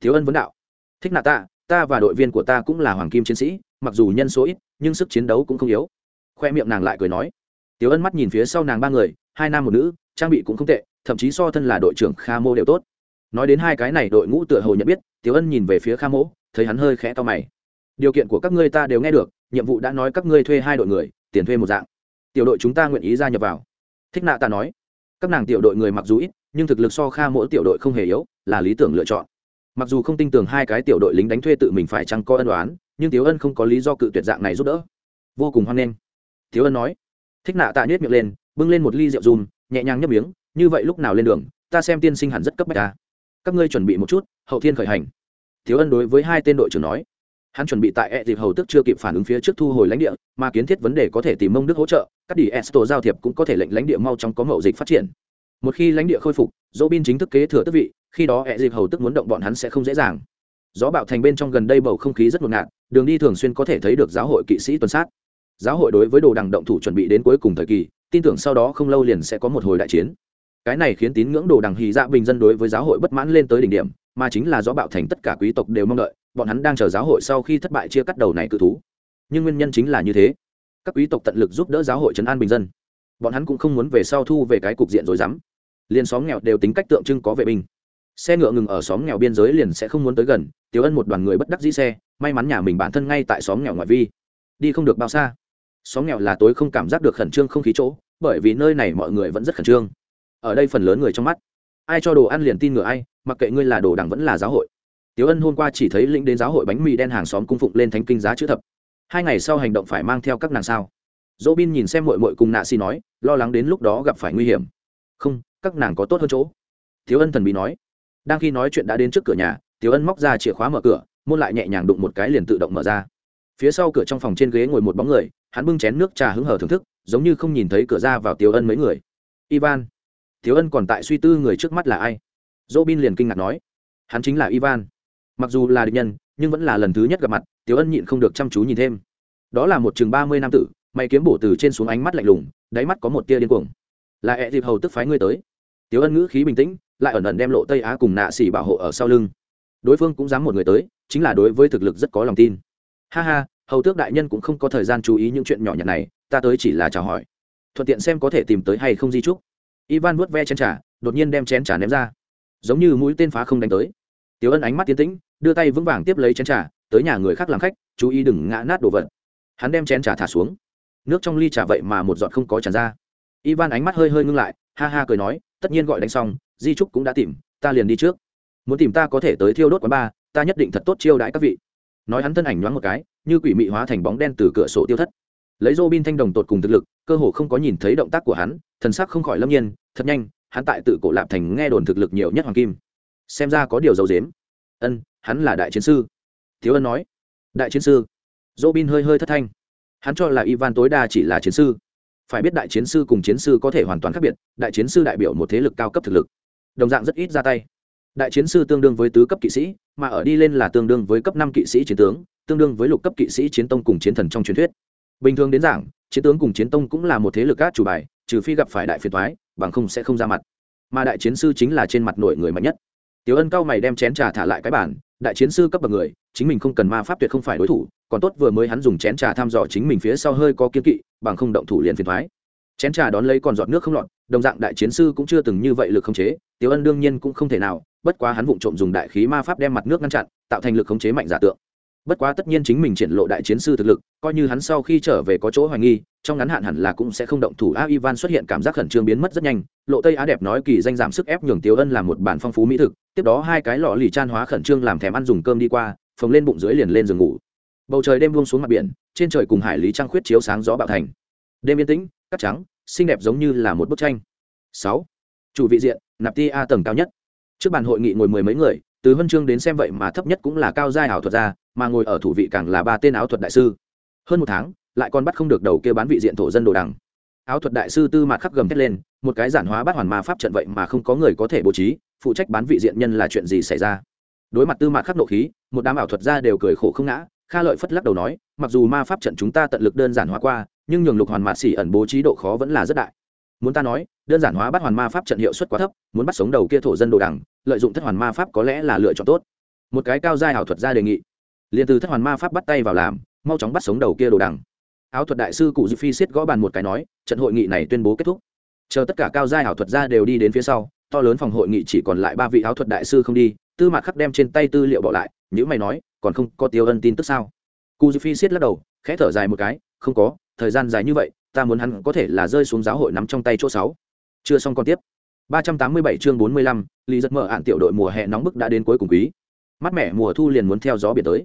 Thiếu ân vấn đạo. Thích nạ ta ta và đội viên của ta cũng là hoàng kim chiến sĩ, mặc dù nhân số ít, nhưng sức chiến đấu cũng không yếu. Khoe miệng nàng lại cười nói. Tiểu ân mắt nhìn phía sau nàng ba người, hai nam một nữ, trang bị cũng không tệ, thậm chí so thân là đội trưởng kha mô đều tốt nói đến hai cái này đội ngũ tựa hồ nhận biết, tiểu ân nhìn về phía kha mỗ, thấy hắn hơi khẽ to mày. Điều kiện của các ngươi ta đều nghe được, nhiệm vụ đã nói các ngươi thuê hai đội người, tiền thuê một dạng. Tiểu đội chúng ta nguyện ý gia nhập vào. Thích nạ ta nói. Các nàng tiểu đội người mặc dù ít, nhưng thực lực so kha mỗi tiểu đội không hề yếu, là lý tưởng lựa chọn. Mặc dù không tin tưởng hai cái tiểu đội lính đánh thuê tự mình phải chăng có ân đoán nhưng Tiểu ân không có lý do cự tuyệt dạng này giúp đỡ. Vô cùng hoan nghênh. Tiểu ân nói. Thích nạ tạ nhét miệng lên, bưng lên một ly rượu dùm, nhẹ nhàng nhấp miếng, như vậy lúc nào lên đường, ta xem tiên sinh hẳn rất cấp bách ta các ngươi chuẩn bị một chút, hậu thiên khởi hành. Thiếu ân đối với hai tên đội trưởng nói. Hắn chuẩn bị tại e dịp hầu tức chưa kịp phản ứng phía trước thu hồi lãnh địa, mà kiến thiết vấn đề có thể tìm mông đức hỗ trợ, các đi esto giao thiệp cũng có thể lệnh lãnh địa mau chóng có mậu dịch phát triển. Một khi lãnh địa khôi phục dỗ bin chính thức kế thừa tức vị, khi đó e dịp hầu tức muốn động bọn hắn sẽ không dễ dàng. Gió bạo thành bên trong gần đây bầu không khí rất ngột ngạt, đường đi thường xuyên có thể thấy được giáo hội kỵ sĩ tuần sát. Giáo hội đối với đồ đằng động thủ chuẩn bị đến cuối cùng thời kỳ, tin tưởng sau đó không lâu liền sẽ có một hồi đại chiến cái này khiến tín ngưỡng đồ đằng hì dạ bình dân đối với giáo hội bất mãn lên tới đỉnh điểm, mà chính là do bạo thành tất cả quý tộc đều mong đợi, bọn hắn đang chờ giáo hội sau khi thất bại chia cắt đầu này cự thú. Nhưng nguyên nhân chính là như thế. Các quý tộc tận lực giúp đỡ giáo hội trấn an bình dân. Bọn hắn cũng không muốn về sau thu về cái cục diện rồi dám liên xóm nghèo đều tính cách tượng trưng có vệ binh. Xe ngựa ngừng ở xóm nghèo biên giới liền sẽ không muốn tới gần, tiểu ân một đoàn người bất đắc dĩ xe, may mắn nhà mình bản thân ngay tại xóm nghèo ngoại vi. Đi không được bao xa. Xóm nghèo là tối không cảm giác được khẩn trương không khí chỗ, bởi vì nơi này mọi người vẫn rất khẩn trương ở đây phần lớn người trong mắt ai cho đồ ăn liền tin ngựa ai mặc kệ ngươi là đồ đảng vẫn là giáo hội tiếu Ân hôm qua chỉ thấy lĩnh đến giáo hội bánh mì đen hàng xóm cung phụng lên thánh kinh giá chữ thập. Hai ngày sau hành động phải mang theo các nàng sao? Dỗ Bin nhìn xem muội muội cùng nạ xi nói, lo lắng đến lúc đó gặp phải nguy hiểm. Không, các nàng có tốt hơn chỗ. tiếu Ân thần bí nói. Đang khi nói chuyện đã đến trước cửa nhà, tiếu Ân móc ra chìa khóa mở cửa, môn lại nhẹ nhàng đụng một cái liền tự động mở ra. Phía sau cửa trong phòng trên ghế ngồi một bóng người, hắn bưng chén nước trà hứng hở thưởng thức, giống như không nhìn thấy cửa ra vào tiếu Ân mấy người. Ivan. Tiểu Ân còn tại suy tư người trước mắt là ai. Dỗ Bin liền kinh ngạc nói, hắn chính là Ivan. Mặc dù là địch nhân nhưng vẫn là lần thứ nhất gặp mặt tiểu ân nhịn không được chăm chú nhìn thêm. Đó là một chừng ba mươi năm tử mày kiếm bổ từ trên xuống ánh mắt lạnh lùng đáy mắt có một tia điên cuồng. Là ẹ dịp hầu tức phái ngươi tới. Tiểu ân ngữ khí bình tĩnh lại ẩn ẩn đem lộ tây á cùng nạ xỉ bảo hộ ở sau lưng. Đối phương cũng dám một người tới chính là đối với thực lực rất có lòng tin. Ha ha hầu tước đại nhân cũng không có thời gian chú ý những chuyện nhỏ nhặt này ta tới chỉ là chào hỏi. Thuận tiện xem có thể tìm tới hay không di trúc ivan vuốt ve chén trà, đột nhiên đem chén trà ném ra. Giống như mũi tên phá không đánh tới. Tiểu ân ánh mắt tiến tĩnh, đưa tay vững vàng tiếp lấy chén trà, tới nhà người khác làm khách, chú ý đừng ngã nát đồ vật. Hắn đem chén trà thả xuống. Nước trong ly trà vậy mà một giọt không có tràn ra. Ivan ánh mắt hơi hơi ngưng lại, ha ha cười nói, tất nhiên gọi đánh xong, di trúc cũng đã tìm, ta liền đi trước. Muốn tìm ta có thể tới thiêu đốt quán ba, ta nhất định thật tốt chiêu đãi các vị. Nói hắn thân ảnh nhoáng một cái, như quỷ mị hóa thành bóng đen từ cửa sổ tiêu thất. Lấy dô bin thanh đồng tột cùng thực lực, cơ hồ không có nhìn thấy động tác của hắn thần sắc không khỏi lâm nhiên, thật nhanh, hắn tại tự cổ lạp thành nghe đồn thực lực nhiều nhất hoàng kim. Xem ra có điều dấu dếm ân, hắn là đại chiến sư. Thiếu ân nói. Đại chiến sư? Dỗ bin hơi hơi thất thanh. Hắn cho là ivan tối đa chỉ là chiến sư. Phải biết đại chiến sư cùng chiến sư có thể hoàn toàn khác biệt, đại chiến sư đại biểu một thế lực cao cấp thực lực. Đồng dạng rất ít ra tay. Đại chiến sư tương đương với tứ cấp kỵ sĩ, mà ở đi lên là tương đương với cấp năm kỵ sĩ chiến tướng, tương đương với lục cấp kỵ sĩ chiến tông cùng chiến thần trong truyền thuyết. Bình thường đến giảng, chiến tướng cùng chiến tông cũng là một thế lực cát chủ bài trừ phi gặp phải đại phiền toái, bằng không sẽ không ra mặt. Mà đại chiến sư chính là trên mặt nổi người mạnh nhất. Tiểu ân cao mày đem chén trà thả lại cái bàn, đại chiến sư cấp bậc người chính mình không cần ma pháp tuyệt không phải đối thủ còn tốt vừa mới hắn dùng chén trà thăm dò chính mình phía sau hơi có kiêng kỵ bằng không động thủ liền phiền toái. chén trà đón lấy còn giọt nước không lọt đồng dạng đại chiến sư cũng chưa từng như vậy lực khống chế tiểu ân đương nhiên cũng không thể nào bất quá hắn vụng trộm dùng đại khí ma pháp đem mặt nước ngăn chặn tạo thành lực khống chế mạnh giả tượng bất quá tất nhiên chính mình triển lộ đại chiến sư thực lực, coi như hắn sau khi trở về có chỗ hoài nghi, trong ngắn hạn hẳn là cũng sẽ không động thủ. A ivan xuất hiện cảm giác khẩn trương biến mất rất nhanh, lộ tây á đẹp nói kỳ danh giảm sức ép nhường tiếu ân làm một bản phong phú mỹ thực, tiếp đó hai cái lọ lì chan hóa khẩn trương làm thèm ăn dùng cơm đi qua, phồng lên bụng dưới liền lên giường ngủ. Bầu trời đêm buông xuống mặt biển, trên trời cùng hải lý trăng khuyết chiếu sáng gió bạo thành. Đêm yên tĩnh cắt trắng, xinh đẹp giống như là một bức tranh. Sáu, chủ vị diện, nạp ti a tầng cao nhất. Trước bàn hội nghị ngồi mười mấy người từ huân chương đến xem vậy mà thấp nhất cũng là cao giai ảo thuật gia, mà ngồi ở thủ vị càng là ba tên áo thuật đại sư. Hơn một tháng, lại còn bắt không được đầu kia bán vị diện thổ dân đồ đằng. Áo thuật đại sư tư mạc khắc gầm thét lên, một cái giản hóa bắt hoàn ma pháp trận vậy mà không có người có thể bố trí, phụ trách bán vị diện nhân là chuyện gì xảy ra? Đối mặt tư mạc khắc nộ khí, một đám ảo thuật gia đều cười khổ không ngã, kha lợi phất lắc đầu nói, mặc dù ma pháp trận chúng ta tận lực đơn giản hóa qua, nhưng nhường lục hoàn mạt xỉ ẩn bố trí độ khó vẫn là rất đại muốn ta nói, đơn giản hóa bắt hoàn ma pháp trận hiệu suất quá thấp, muốn bắt sống đầu kia thổ dân đồ đằng, lợi dụng thất hoàn ma pháp có lẽ là lựa chọn tốt. Một cái cao giai ảo thuật gia đề nghị. Liền từ thất hoàn ma pháp bắt tay vào làm, mau chóng bắt sống đầu kia đồ đằng. Áo thuật đại sư cụ dư phi xiết gõ bàn một cái nói, trận hội nghị này tuyên bố kết thúc. Chờ tất cả cao giai ảo thuật gia đều đi đến phía sau, to lớn phòng hội nghị chỉ còn lại ba vị áo thuật đại sư không đi, tư mạc khắc đem trên tay tư liệu bỏ lại, nhữ mày nói, còn không có tiêu ân tin tức sao? Cụ dư phi xiết lắc đầu, khẽ thở dài một cái, không có, thời gian dài như vậy ta muốn hắn có thể là rơi xuống giáo hội nắm trong tay chỗ sáu chưa xong còn tiếp 387 chương 45, Lý giật mở ạn tiểu đội mùa hè nóng bức đã đến cuối cùng quý. Mắt mẹ mùa thu liền muốn theo gió biển tới.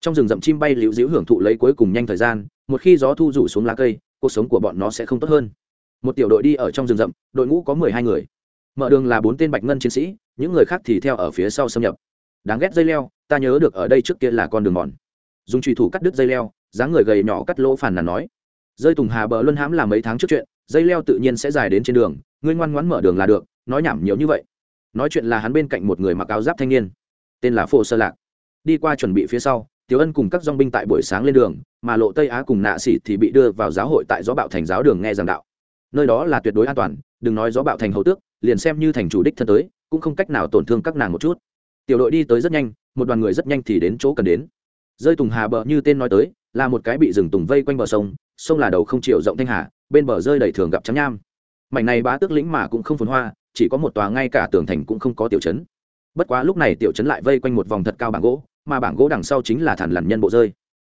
Trong rừng rậm chim bay liễu diễu hưởng thụ lấy cuối cùng nhanh thời gian, một khi gió thu rủ xuống lá cây, cuộc sống của bọn nó sẽ không tốt hơn. Một tiểu đội đi ở trong rừng rậm, đội ngũ có 12 người. Mở đường là bốn tên bạch ngân chiến sĩ, những người khác thì theo ở phía sau xâm nhập. Đáng ghét dây leo, ta nhớ được ở đây trước kia là con đường mòn. Dùng chùy thủ cắt đứt dây leo, dáng người gầy nhỏ cắt lỗ phàn là nói. Rơi Tùng Hà bờ luân hãm là mấy tháng trước chuyện, dây leo tự nhiên sẽ dài đến trên đường, ngươi ngoan ngoãn mở đường là được, nói nhảm nhiều như vậy. Nói chuyện là hắn bên cạnh một người mặc áo giáp thanh niên tên là phô sơ lạc. Đi qua chuẩn bị phía sau tiểu ân cùng các dong binh tại buổi sáng lên đường mà lộ tây á cùng nạ xỉ thì bị đưa vào giáo hội tại gió bạo thành giáo đường nghe giảng đạo. Nơi đó là tuyệt đối an toàn đừng nói gió bạo thành hầu tước liền xem như thành chủ đích thân tới cũng không cách nào tổn thương các nàng một chút. Tiểu đội đi tới rất nhanh một đoàn người rất nhanh thì đến chỗ cần đến. Rơi tùng hà bờ như tên nói tới là một cái bị rừng tùng vây quanh bờ sông sông là đầu không chiều rộng thanh hà, bên bờ rơi đầy thường gặp trắng nham. Mảnh này bá tước lĩnh mà cũng không phồn hoa, chỉ có một tòa ngay cả tường thành cũng không có tiểu chấn bất quá lúc này tiểu chấn lại vây quanh một vòng thật cao bảng gỗ, mà bảng gỗ đằng sau chính là thản lằn nhân bộ rơi.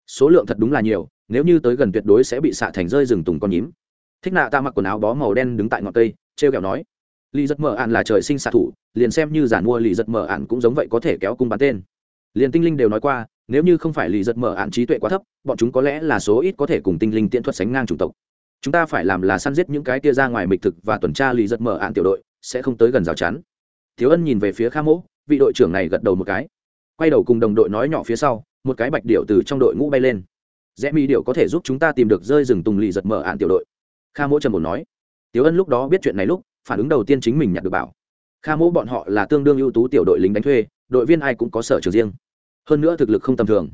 Số lượng thật đúng là nhiều, nếu như tới gần tuyệt đối sẽ bị xạ thành rơi rừng tùng con nhím. Thích nạ ta mặc quần áo bó màu đen đứng tại ngọn cây treo kẹo nói lì giật mở ạn là trời sinh xạ thủ, liền xem như giả mua lì giật mở ạn cũng giống vậy có thể kéo cung bắn tên. Liền tinh linh đều nói qua nếu như không phải lì giật mở ạn trí tuệ quá thấp, bọn chúng có lẽ là số ít có thể cùng tinh linh tiện thuật sánh ngang chủng tộc. Chúng ta phải làm là săn giết những cái tia ra ngoài mịch thực và tuần tra lì giật mở ạn tiểu đội, sẽ không tới gần rào chắn. Thiếu ân nhìn về phía kha mỗ, vị đội trưởng này gật đầu một cái. Quay đầu cùng đồng đội nói nhỏ phía sau, một cái bạch điệu từ trong đội ngũ bay lên. Rẽ mỹ điệu có thể giúp chúng ta tìm được rơi rừng tùng lì giật mở ạn tiểu đội. Kha mỗ trần bồn nói. Tiếu ân lúc đó biết chuyện này lúc, phản ứng đầu tiên chính mình nhận được bảo. Kha mỗ bọn họ là tương đương ưu tú tiểu đội lính đánh thuê, đội viên ai cũng có sở trường riêng hơn nữa thực lực không tầm thường.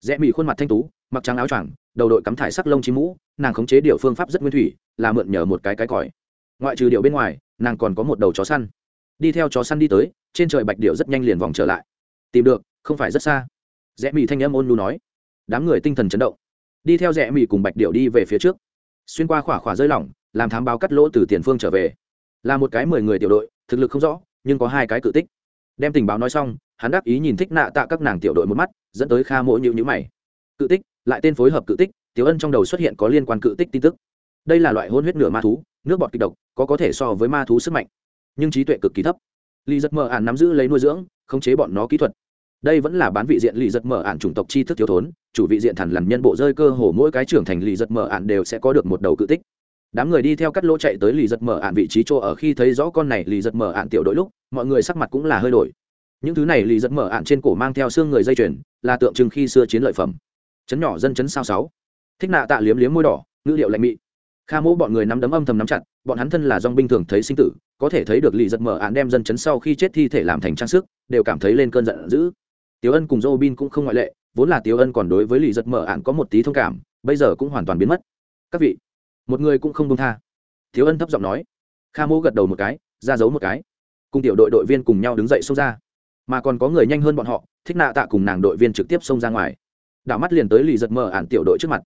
Rẽ mỹ khuôn mặt thanh tú, mặc trắng áo choàng, đầu đội cắm thải sắc lông chim mũ, nàng khống chế điều phương pháp rất nguyên thủy, là mượn nhờ một cái cái còi. Ngoại trừ điệu bên ngoài, nàng còn có một đầu chó săn. Đi theo chó săn đi tới, trên trời bạch điệu rất nhanh liền vòng trở lại. Tìm được, không phải rất xa. Rẽ mỹ thanh âm ôn lu nói. Đám người tinh thần chấn động. Đi theo rẽ mỹ cùng bạch điệu đi về phía trước. Xuyên qua khỏa khỏa rơi lỏng, làm thám báo cắt lỗ từ tiền phương trở về. Là một cái mười người tiểu đội, thực lực không rõ, nhưng có hai cái cự tích đem tình báo nói xong, hắn đáp ý nhìn thích nạ tạ các nàng tiểu đội một mắt, dẫn tới kha mỗi nhữ nhữ mày. Cự tích, lại tên phối hợp cự tích, tiểu ân trong đầu xuất hiện có liên quan cự tích tin tức. Đây là loại hôn huyết nửa ma thú, nước bọt kịch độc, có có thể so với ma thú sức mạnh, nhưng trí tuệ cực kỳ thấp. Lì giật mở ạn nắm giữ lấy nuôi dưỡng, khống chế bọn nó kỹ thuật. Đây vẫn là bán vị diện lì giật mở ạn chủng tộc chi thức thiếu thốn, chủ vị diện thẳn làm nhân bộ rơi cơ hồ mỗi cái trưởng thành lì giật mở ạn đều sẽ có được một đầu cự tích đám người đi theo cắt lỗ chạy tới lì giật mở ạn vị trí chỗ ở khi thấy rõ con này lì giật mở ạn tiểu đội lúc, mọi người sắc mặt cũng là hơi đổi. Những thứ này lì giật mở ạn trên cổ mang theo xương người dây chuyền, là tượng trưng khi xưa chiến lợi phẩm. Chấn nhỏ dân chấn sao sáu. Thích nạ tạ liếm liếm môi đỏ, ngữ liệu lạnh mị. Kha mỗ bọn người nắm đấm âm thầm nắm chặt, bọn hắn thân là dong binh thường thấy sinh tử, có thể thấy được lì giật mở án đem dân chấn sau khi chết thi thể làm thành trang sức, đều cảm thấy lên cơn giận dữ. Tiếu ân cùng dô bin cũng không ngoại lệ, vốn là tiếu ân còn đối với lì giật mở án có một tí thông cảm, bây giờ cũng hoàn toàn biến mất. Các vị một người cũng không đông tha. Thiếu ân thấp giọng nói. Kha mô gật đầu một cái, ra giấu một cái. Cùng tiểu đội đội viên cùng nhau đứng dậy xông ra. Mà còn có người nhanh hơn bọn họ, thích nạ tạ cùng nàng đội viên trực tiếp xông ra ngoài. Đảo mắt liền tới lì giật mở ạn tiểu đội trước mặt.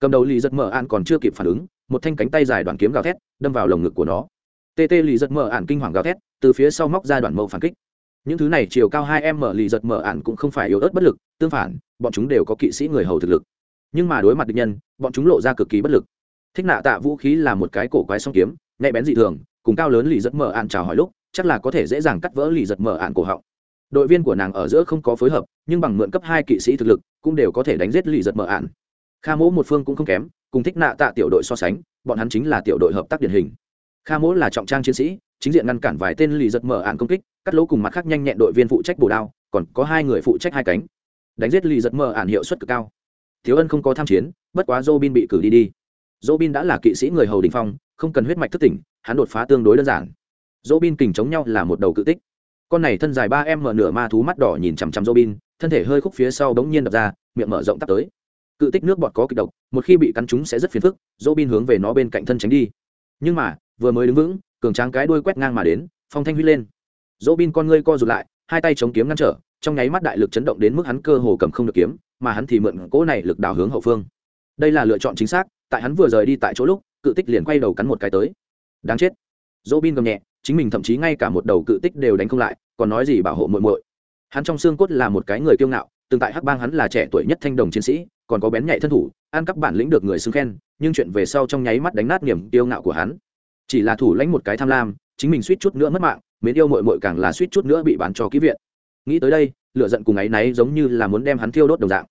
Cầm đầu lì giật mở ạn còn chưa kịp phản ứng, một thanh cánh tay dài đoàn kiếm gào thét, đâm vào lồng ngực của nó. Tê tê lì giật mở ạn kinh hoàng gào thét, từ phía sau móc ra đoàn mâu phản kích. Những thứ này chiều cao hai em mở lì giật mở ạn cũng không phải yếu ớt bất lực, tương phản, bọn chúng đều có kỵ sĩ người hầu thực lực. Nhưng mà đối mặt địch nhân, bọn chúng lộ ra cực kỳ bất lực thích nạ tạ vũ khí là một cái cổ quái song kiếm, nhạy bén dị thường, cùng cao lớn lì giật mở ạn chào hỏi lúc, chắc là có thể dễ dàng cắt vỡ lì giật mở ạn cổ họng. Đội viên của nàng ở giữa không có phối hợp, nhưng bằng mượn cấp hai kỵ sĩ thực lực, cũng đều có thể đánh giết lì giật mở ạn. Kha mỗ một phương cũng không kém, cùng thích nạ tạ tiểu đội so sánh, bọn hắn chính là tiểu đội hợp tác điển hình. Kha mỗ là trọng trang chiến sĩ, chính diện ngăn cản vài tên lì giật mở ạn công kích, cắt lỗ cùng mặt khác nhanh nhẹn đội viên phụ trách bổ đao, còn có hai người phụ trách hai cánh. Đánh giết lì giật mở ạn hiệu suất cực cao. Thiếu ân không có tham chiến, bất quá dô bin bị cử đi đi dô bin đã là kỵ sĩ người hầu đình phong, không cần huyết mạch thức tỉnh, hắn đột phá tương đối đơn giản. Dô bin kình chống nhau là một đầu cự tích. Con này thân dài ba em mở nửa ma thú mắt đỏ nhìn chằm chằm dô bin, thân thể hơi khúc phía sau bỗng nhiên đập ra, miệng mở rộng tắt tới. Cự tích nước bọt có kịch độc, một khi bị cắn chúng sẽ rất phiền phức, dỗ bin hướng về nó bên cạnh thân tránh đi. Nhưng mà, vừa mới đứng vững, cường tráng cái đuôi quét ngang mà đến, phong thanh huy lên. Dỗ bin con ngươi co rụt lại, hai tay chống kiếm ngăn trở, trong nháy mắt đại lực chấn động đến mức hắn cơ hồ cầm không được kiếm, mà hắn thì mượn cỗ này lực đào hướng hậu phương. Đây là lựa chọn chính xác tại hắn vừa rời đi tại chỗ lúc, cự tích liền quay đầu cắn một cái tới. Đáng chết. Dỗ bin gầm nhẹ, chính mình thậm chí ngay cả một đầu cự tích đều đánh không lại, còn nói gì bảo hộ muội muội. Hắn trong xương cốt là một cái người kiêu ngạo từng tại hắc bang hắn là trẻ tuổi nhất thanh đồng chiến sĩ, còn có bén nhạy thân thủ, ăn các bản lĩnh được người xưng khen, nhưng chuyện về sau trong nháy mắt đánh nát niềm kiêu ngạo của hắn. Chỉ là thủ lãnh một cái tham lam, chính mình suýt chút nữa mất mạng, mến yêu mội mội càng là suýt chút nữa bị bán cho kỹ viện. Nghĩ tới đây lựa giận cùng ấ y náy giống như là muốn đem hắn thiêu đốt đồng dạng.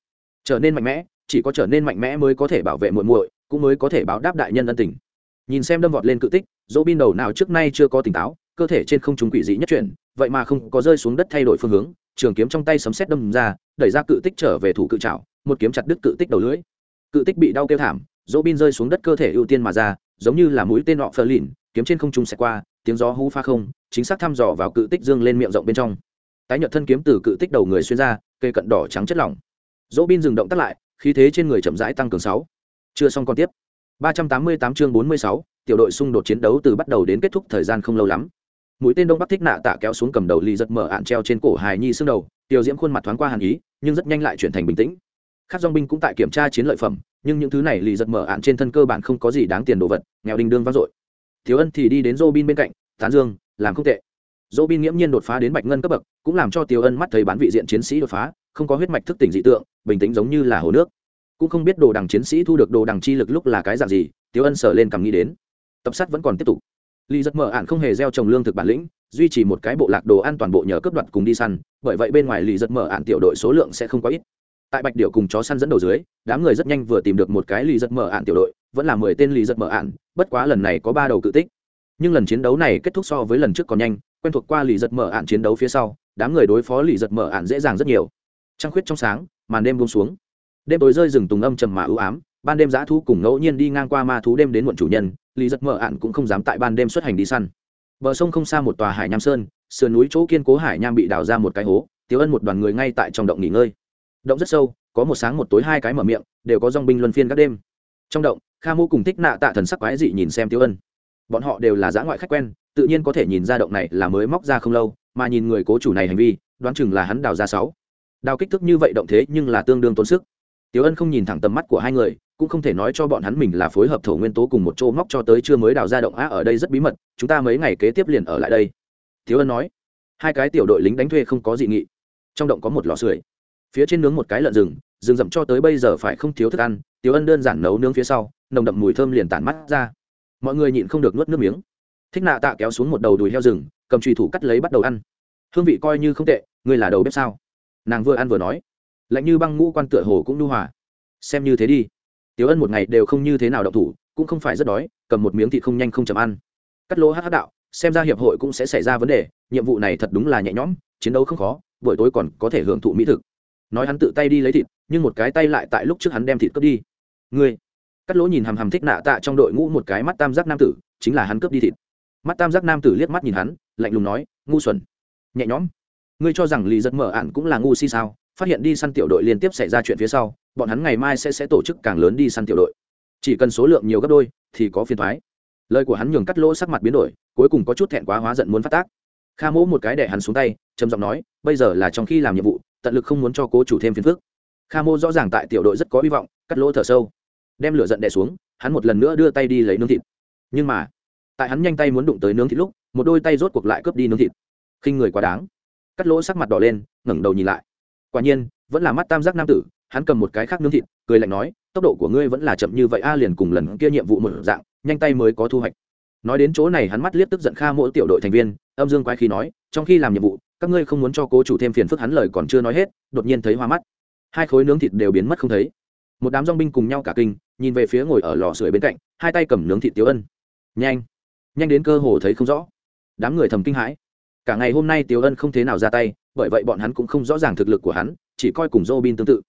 Trở nên mạnh mẽ, chỉ có trở nên mạnh mẽ mới có thể bảo vệ muội muội cũng mới có thể báo đáp đại nhân ân tình. Nhìn xem đâm vọt lên cự tích, dỗ bin đầu nào trước nay chưa có tỉnh táo, cơ thể trên không trung quỷ dị nhất chuyển, vậy mà không có rơi xuống đất thay đổi phương hướng, trường kiếm trong tay sấm sét đâm ra, đẩy ra cự tích trở về thủ cự trảo, một kiếm chặt đứt cự tích đầu lưỡi. Cự tích bị đau kêu thảm, dỗ bin rơi xuống đất cơ thể ưu tiên mà ra, giống như là mũi tên nọ phơ lìn, kiếm trên không trung xẹt qua, tiếng gió hú pha không, chính xác thăm dò vào cự tích dương lên miệng rộng bên trong. Tái nhợt thân kiếm từ cự tích đầu người xuyên ra, cây cận đỏ trắng chất lỏng. Dỗ bin dừng động tắt lại, khí thế trên người chậm rãi tăng cường sáu chưa xong còn tiếp. 388 chương 46, tiểu đội xung đột chiến đấu từ bắt đầu đến kết thúc thời gian không lâu lắm. Mũi tên đông bắc thích nạ tạ kéo xuống cầm đầu lì giật mở ạn treo trên cổ hài nhi xương đầu tiểu diễm khuôn mặt thoáng qua hàn ý nhưng rất nhanh lại chuyển thành bình tĩnh. Khác dong binh cũng tại kiểm tra chiến lợi phẩm nhưng những thứ này lì giật mở ạn trên thân cơ bản không có gì đáng tiền đồ vật nghèo đinh đương vang dội. Thiếu ân thì đi đến robin bên cạnh tán dương làm không tệ. Robin nghiễm nhiên đột phá đến bạch ngân cấp bậc cũng làm cho tiểu ân mắt thấy bán vị diện chiến sĩ đột phá không có huyết mạch thức tỉnh dị tượng bình tĩnh giống như là hồ nước cũng không biết đồ đằng chiến sĩ thu được đồ đằng chi lực lúc là cái dạng gì, tiếu ân sở lên cầm nghĩ đến. Tập sát vẫn còn tiếp tục. Ly giật mở ạn không hề gieo trồng lương thực bản lĩnh, duy trì một cái bộ lạc đồ ăn toàn bộ nhờ cướp đoạt cùng đi săn, bởi vậy bên ngoài lì giật mở ạn tiểu đội số lượng sẽ không quá ít. Tại bạch điệu cùng chó săn dẫn đầu dưới, đám người rất nhanh vừa tìm được một cái lì giật mở ạn tiểu đội, vẫn là mười tên lì giật mở ạn bất quá lần này có ba đầu cự tích. Nhưng lần chiến đấu này kết thúc so với lần trước còn nhanh, quen thuộc qua lì giật mở ạn chiến đấu phía sau, đám người đối phó lì giật mở ạn dễ dàng rất nhiều. Trăng khuyết trong sáng, màn đêm buông xuống đêm tối rơi rừng tùng âm trầm mà ưu ám, ban đêm giã thú cùng ngẫu nhiên đi ngang qua ma thú đêm đến muộn chủ nhân, Lý giật mở ạn cũng không dám tại ban đêm xuất hành đi săn. Bờ sông không xa một tòa hải nham sơn, sườn núi chỗ kiên cố hải nham bị đào ra một cái hố tiếu ân một đoàn người ngay tại trong động nghỉ ngơi. Động rất sâu, có một sáng một tối hai cái mở miệng, đều có dong binh luân phiên các đêm. Trong động, kha mô cùng thích nạ tạ thần sắc quái dị nhìn xem tiếu ân. Bọn họ đều là giã ngoại khách quen, tự nhiên có thể nhìn ra động này là mới móc ra không lâu, mà nhìn người cố chủ này hành vi, đoán chừng là hắn đào ra sáu. Đào kích thước như vậy động thế nhưng là tương đương tốn sức. Tiểu ân không nhìn thẳng tầm mắt của hai người, cũng không thể nói cho bọn hắn mình là phối hợp thổ nguyên tố cùng một chỗ ngóc cho tới chưa mới đào ra động á ở đây rất bí mật, chúng ta mấy ngày kế tiếp liền ở lại đây. Tiểu ân nói, hai cái tiểu đội lính đánh thuê không có dị nghị. Trong động có một lò sưởi. Phía trên nướng một cái lợn rừng rừng rậm cho tới bây giờ phải không thiếu thức ăn, tiểu ân đơn giản nấu nướng phía sau, nồng đậm mùi thơm liền tản mắt ra. Mọi người nhịn không được nuốt nước miếng. Thích nạ tạ kéo xuống một đầu đùi heo rừng, cầm chùy thủ cắt lấy bắt đầu ăn. Hương vị coi như không tệ, ngươi là đầu bếp sao? Nàng vừa ăn vừa nói lạnh như băng ngũ quan tựa hồ cũng nu hòa. Xem như thế đi. Tiểu ân một ngày đều không như thế nào động thủ, cũng không phải rất đói, cầm một miếng thịt không nhanh không chậm ăn. Cắt lỗ hát hát đạo, xem ra hiệp hội cũng sẽ xảy ra vấn đề, nhiệm vụ này thật đúng là nhẹ nhõm, chiến đấu không khó, buổi tối còn có thể hưởng thụ mỹ thực. Nói hắn tự tay đi lấy thịt, nhưng một cái tay lại tại lúc trước hắn đem thịt cướp đi. Ngươi. Cắt lỗ nhìn hằm hằm thích nạ tạ trong đội ngũ một cái mắt tam giác nam tử, chính là hắn cướp đi thịt. Mắt tam giác nam tử liếc mắt nhìn hắn, lạnh lùng nói, ngu xuẩn. Nhẹ nhõm. Ngươi cho rằng lì giật mở ạn cũng là ngu si sao? Phát hiện đi săn tiểu đội liên tiếp xảy ra chuyện phía sau, bọn hắn ngày mai sẽ sẽ tổ chức càng lớn đi săn tiểu đội. Chỉ cần số lượng nhiều gấp đôi, thì có phiền thoái. Lời của hắn nhường cắt lỗ sắc mặt biến đổi, cuối cùng có chút thẹn quá hóa giận muốn phát tác. Kha mỗ một cái để hắn xuống tay, trầm giọng nói, bây giờ là trong khi làm nhiệm vụ, tận lực không muốn cho cố chủ thêm phiền phức. Kha mô rõ ràng tại tiểu đội rất có hy vọng, cắt lỗ thở sâu. Đem lửa giận đè xuống, hắn một lần nữa đưa tay đi lấy nướng thịt. Nhưng mà, tại hắn nhanh tay muốn đụng tới nướng thịt lúc, một đôi tay rốt cuộc lại cướp đi nướng thịt. Khinh người quá đáng. Cắt lỗ sắc mặt đỏ lên, ngẩng đầu nhìn lại quả nhiên, vẫn là mắt tam giác nam tử, hắn cầm một cái khác nướng thịt, cười lạnh nói, tốc độ của ngươi vẫn là chậm như vậy a, liền cùng lần kia nhiệm vụ một dạng, nhanh tay mới có thu hoạch. Nói đến chỗ này, hắn mắt liếc tức giận kha mỗi tiểu đội thành viên, âm dương quái khí nói, trong khi làm nhiệm vụ, các ngươi không muốn cho cố chủ thêm phiền phức hắn lời còn chưa nói hết, đột nhiên thấy hoa mắt. Hai khối nướng thịt đều biến mất không thấy. Một đám dong binh cùng nhau cả kinh, nhìn về phía ngồi ở lò sưởi bên cạnh, hai tay cầm nướng thịt tiếu ân. Nhanh nhanh đến cơ hồ thấy không rõ. Đám người thầm kinh hãi. Cả ngày hôm nay tiếu ân không thế nào ra tay bởi vậy bọn hắn cũng không rõ ràng thực lực của hắn, chỉ coi cùng Robin tương tự.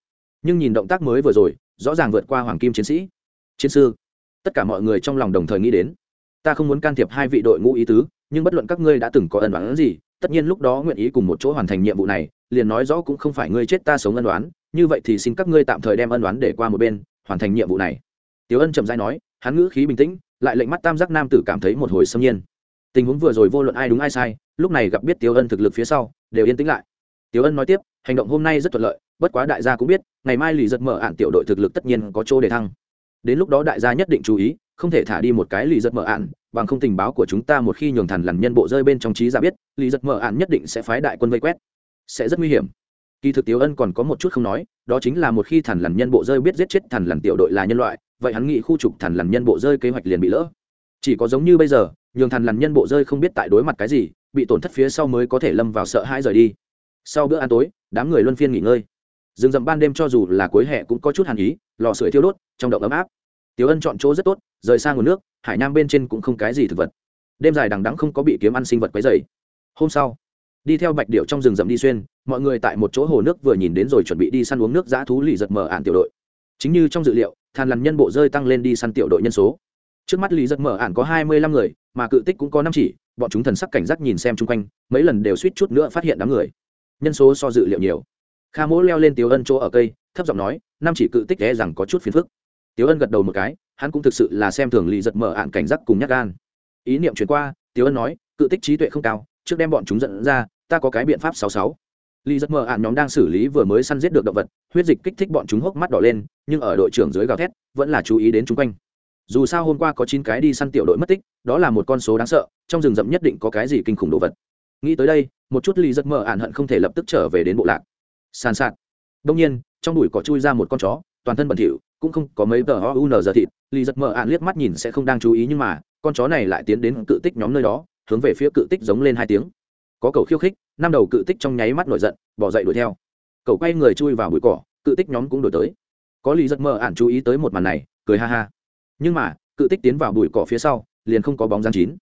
Nhưng nhìn động tác mới vừa rồi, rõ ràng vượt qua hoàng kim chiến sĩ. Chiến sư, tất cả mọi người trong lòng đồng thời nghĩ đến. Ta không muốn can thiệp hai vị đội ngũ ý tứ, nhưng bất luận các ngươi đã từng có ân đoán gì, tất nhiên lúc đó nguyện ý cùng một chỗ hoàn thành nhiệm vụ này, liền nói rõ cũng không phải ngươi chết ta sống ân đoán như vậy thì xin các ngươi tạm thời đem ân đoán để qua một bên, hoàn thành nhiệm vụ này. Tiểu ân chậm dãi nói, hắn ngữ khí bình tĩnh, lại lệnh mắt tam giác nam tử cảm thấy một hồi xâm nhiên tình huống vừa rồi vô luận ai đúng ai sai, lúc này gặp biết tiểu ân thực lực phía sau, đều yên tĩnh lại. Tiểu ân nói tiếp, hành động hôm nay rất thuận lợi, bất quá đại gia cũng biết, ngày mai lì giật mở ạn tiểu đội thực lực tất nhiên có chỗ để thăng. Đến lúc đó đại gia nhất định chú ý, không thể thả đi một cái lì giật mở ạn, bằng không tình báo của chúng ta một khi nhường thần lằn nhân bộ rơi bên trong trí ra biết lì giật mở ạn nhất định sẽ phái đại quân vây quét. Sẽ rất nguy hiểm. Kỳ thực tiểu ân còn có một chút không nói, đó chính là một khi thần lằn nhân bộ rơi biết giết chết thần lằn tiểu đội là nhân loại, vậy hắn nghĩ khu trục thần lằn nhân bộ rơi kế hoạch liền bị lỡ. Chỉ có giống như bây giờ nhường thằn lằn nhân bộ rơi không biết tại đối mặt cái gì, bị tổn thất phía sau mới có thể lâm vào sợ hãi rời đi. Sau bữa ăn tối, đám người luân phiên nghỉ ngơi. Rừng rậm ban đêm cho dù là cuối hè cũng có chút hàn ý, lò sưởi thiêu đốt, trong động ấm áp. Tiểu ân chọn chỗ rất tốt, rời xa nguồn nước, hải nam bên trên cũng không cái gì thực vật. Đêm dài đằng đắng không có bị kiếm ăn sinh vật quấy dày hôm sau, đi theo bạch điệu trong rừng rậm đi xuyên, mọi người tại một chỗ hồ nước vừa nhìn đến rồi chuẩn bị đi săn uống nước giã thú lì giật mở ạn tiểu đội. Chính như trong dự liệu thàn lằn nhân bộ rơi tăng lên đi săn tiểu đội nhân số. Trước mắt lì giật mở ạn có hai mươi lăm người mà cự tích cũng có năm chỉ bọn chúng thần sắc cảnh giác nhìn xem chung quanh mấy lần đều suýt chút nữa phát hiện đám người. Nhân số so dự liệu nhiều. Kha mỗ leo lên tiểu ân chỗ ở cây thấp giọng nói năm chỉ cự tích e rằng có chút phiền phức. Tiểu ân gật đầu một cái hắn cũng thực sự là xem thường lì giật mở ạn cảnh giác cùng nhắc gan. Ý niệm chuyển qua tiểu ân nói cự tích trí tuệ không cao trước đem bọn chúng dẫn ra ta có cái biện pháp sáu sáu. Lý rất mờ ạn nhóm đang xử lý vừa mới săn giết được động vật, huyết dịch kích thích bọn chúng hốc mắt đỏ lên, nhưng ở đội trưởng dưới gào thét, vẫn là chú ý đến chúng quanh. Dù sao hôm qua có chín cái đi săn tiểu đội mất tích, đó là một con số đáng sợ, trong rừng rậm nhất định có cái gì kinh khủng đồ vật. Nghĩ tới đây, một chút Lý giấc mờ ạn hận không thể lập tức trở về đến bộ lạc. sàn sạt. đông nhiên, trong bụi cỏ chui ra một con chó, toàn thân bẩn thỉu, cũng không có mấy tờ OUN giờ thịt, Lý giấc mờ ạn liếc mắt nhìn sẽ không đang chú ý nhưng mà, con chó này lại tiến đến cự tích nhóm nơi đó, hướng về phía cự tích giống lên hai tiếng có cầu khiêu khích năm đầu cự tích trong nháy mắt nổi giận bỏ dậy đuổi theo cậu quay người chui vào bụi cỏ cự tích nhóm cũng đổi tới có lý giấc mơ Ạn chú ý tới một màn này cười ha ha nhưng mà, cự tích tiến vào bụi cỏ phía sau, liền không có bóng dáng chín.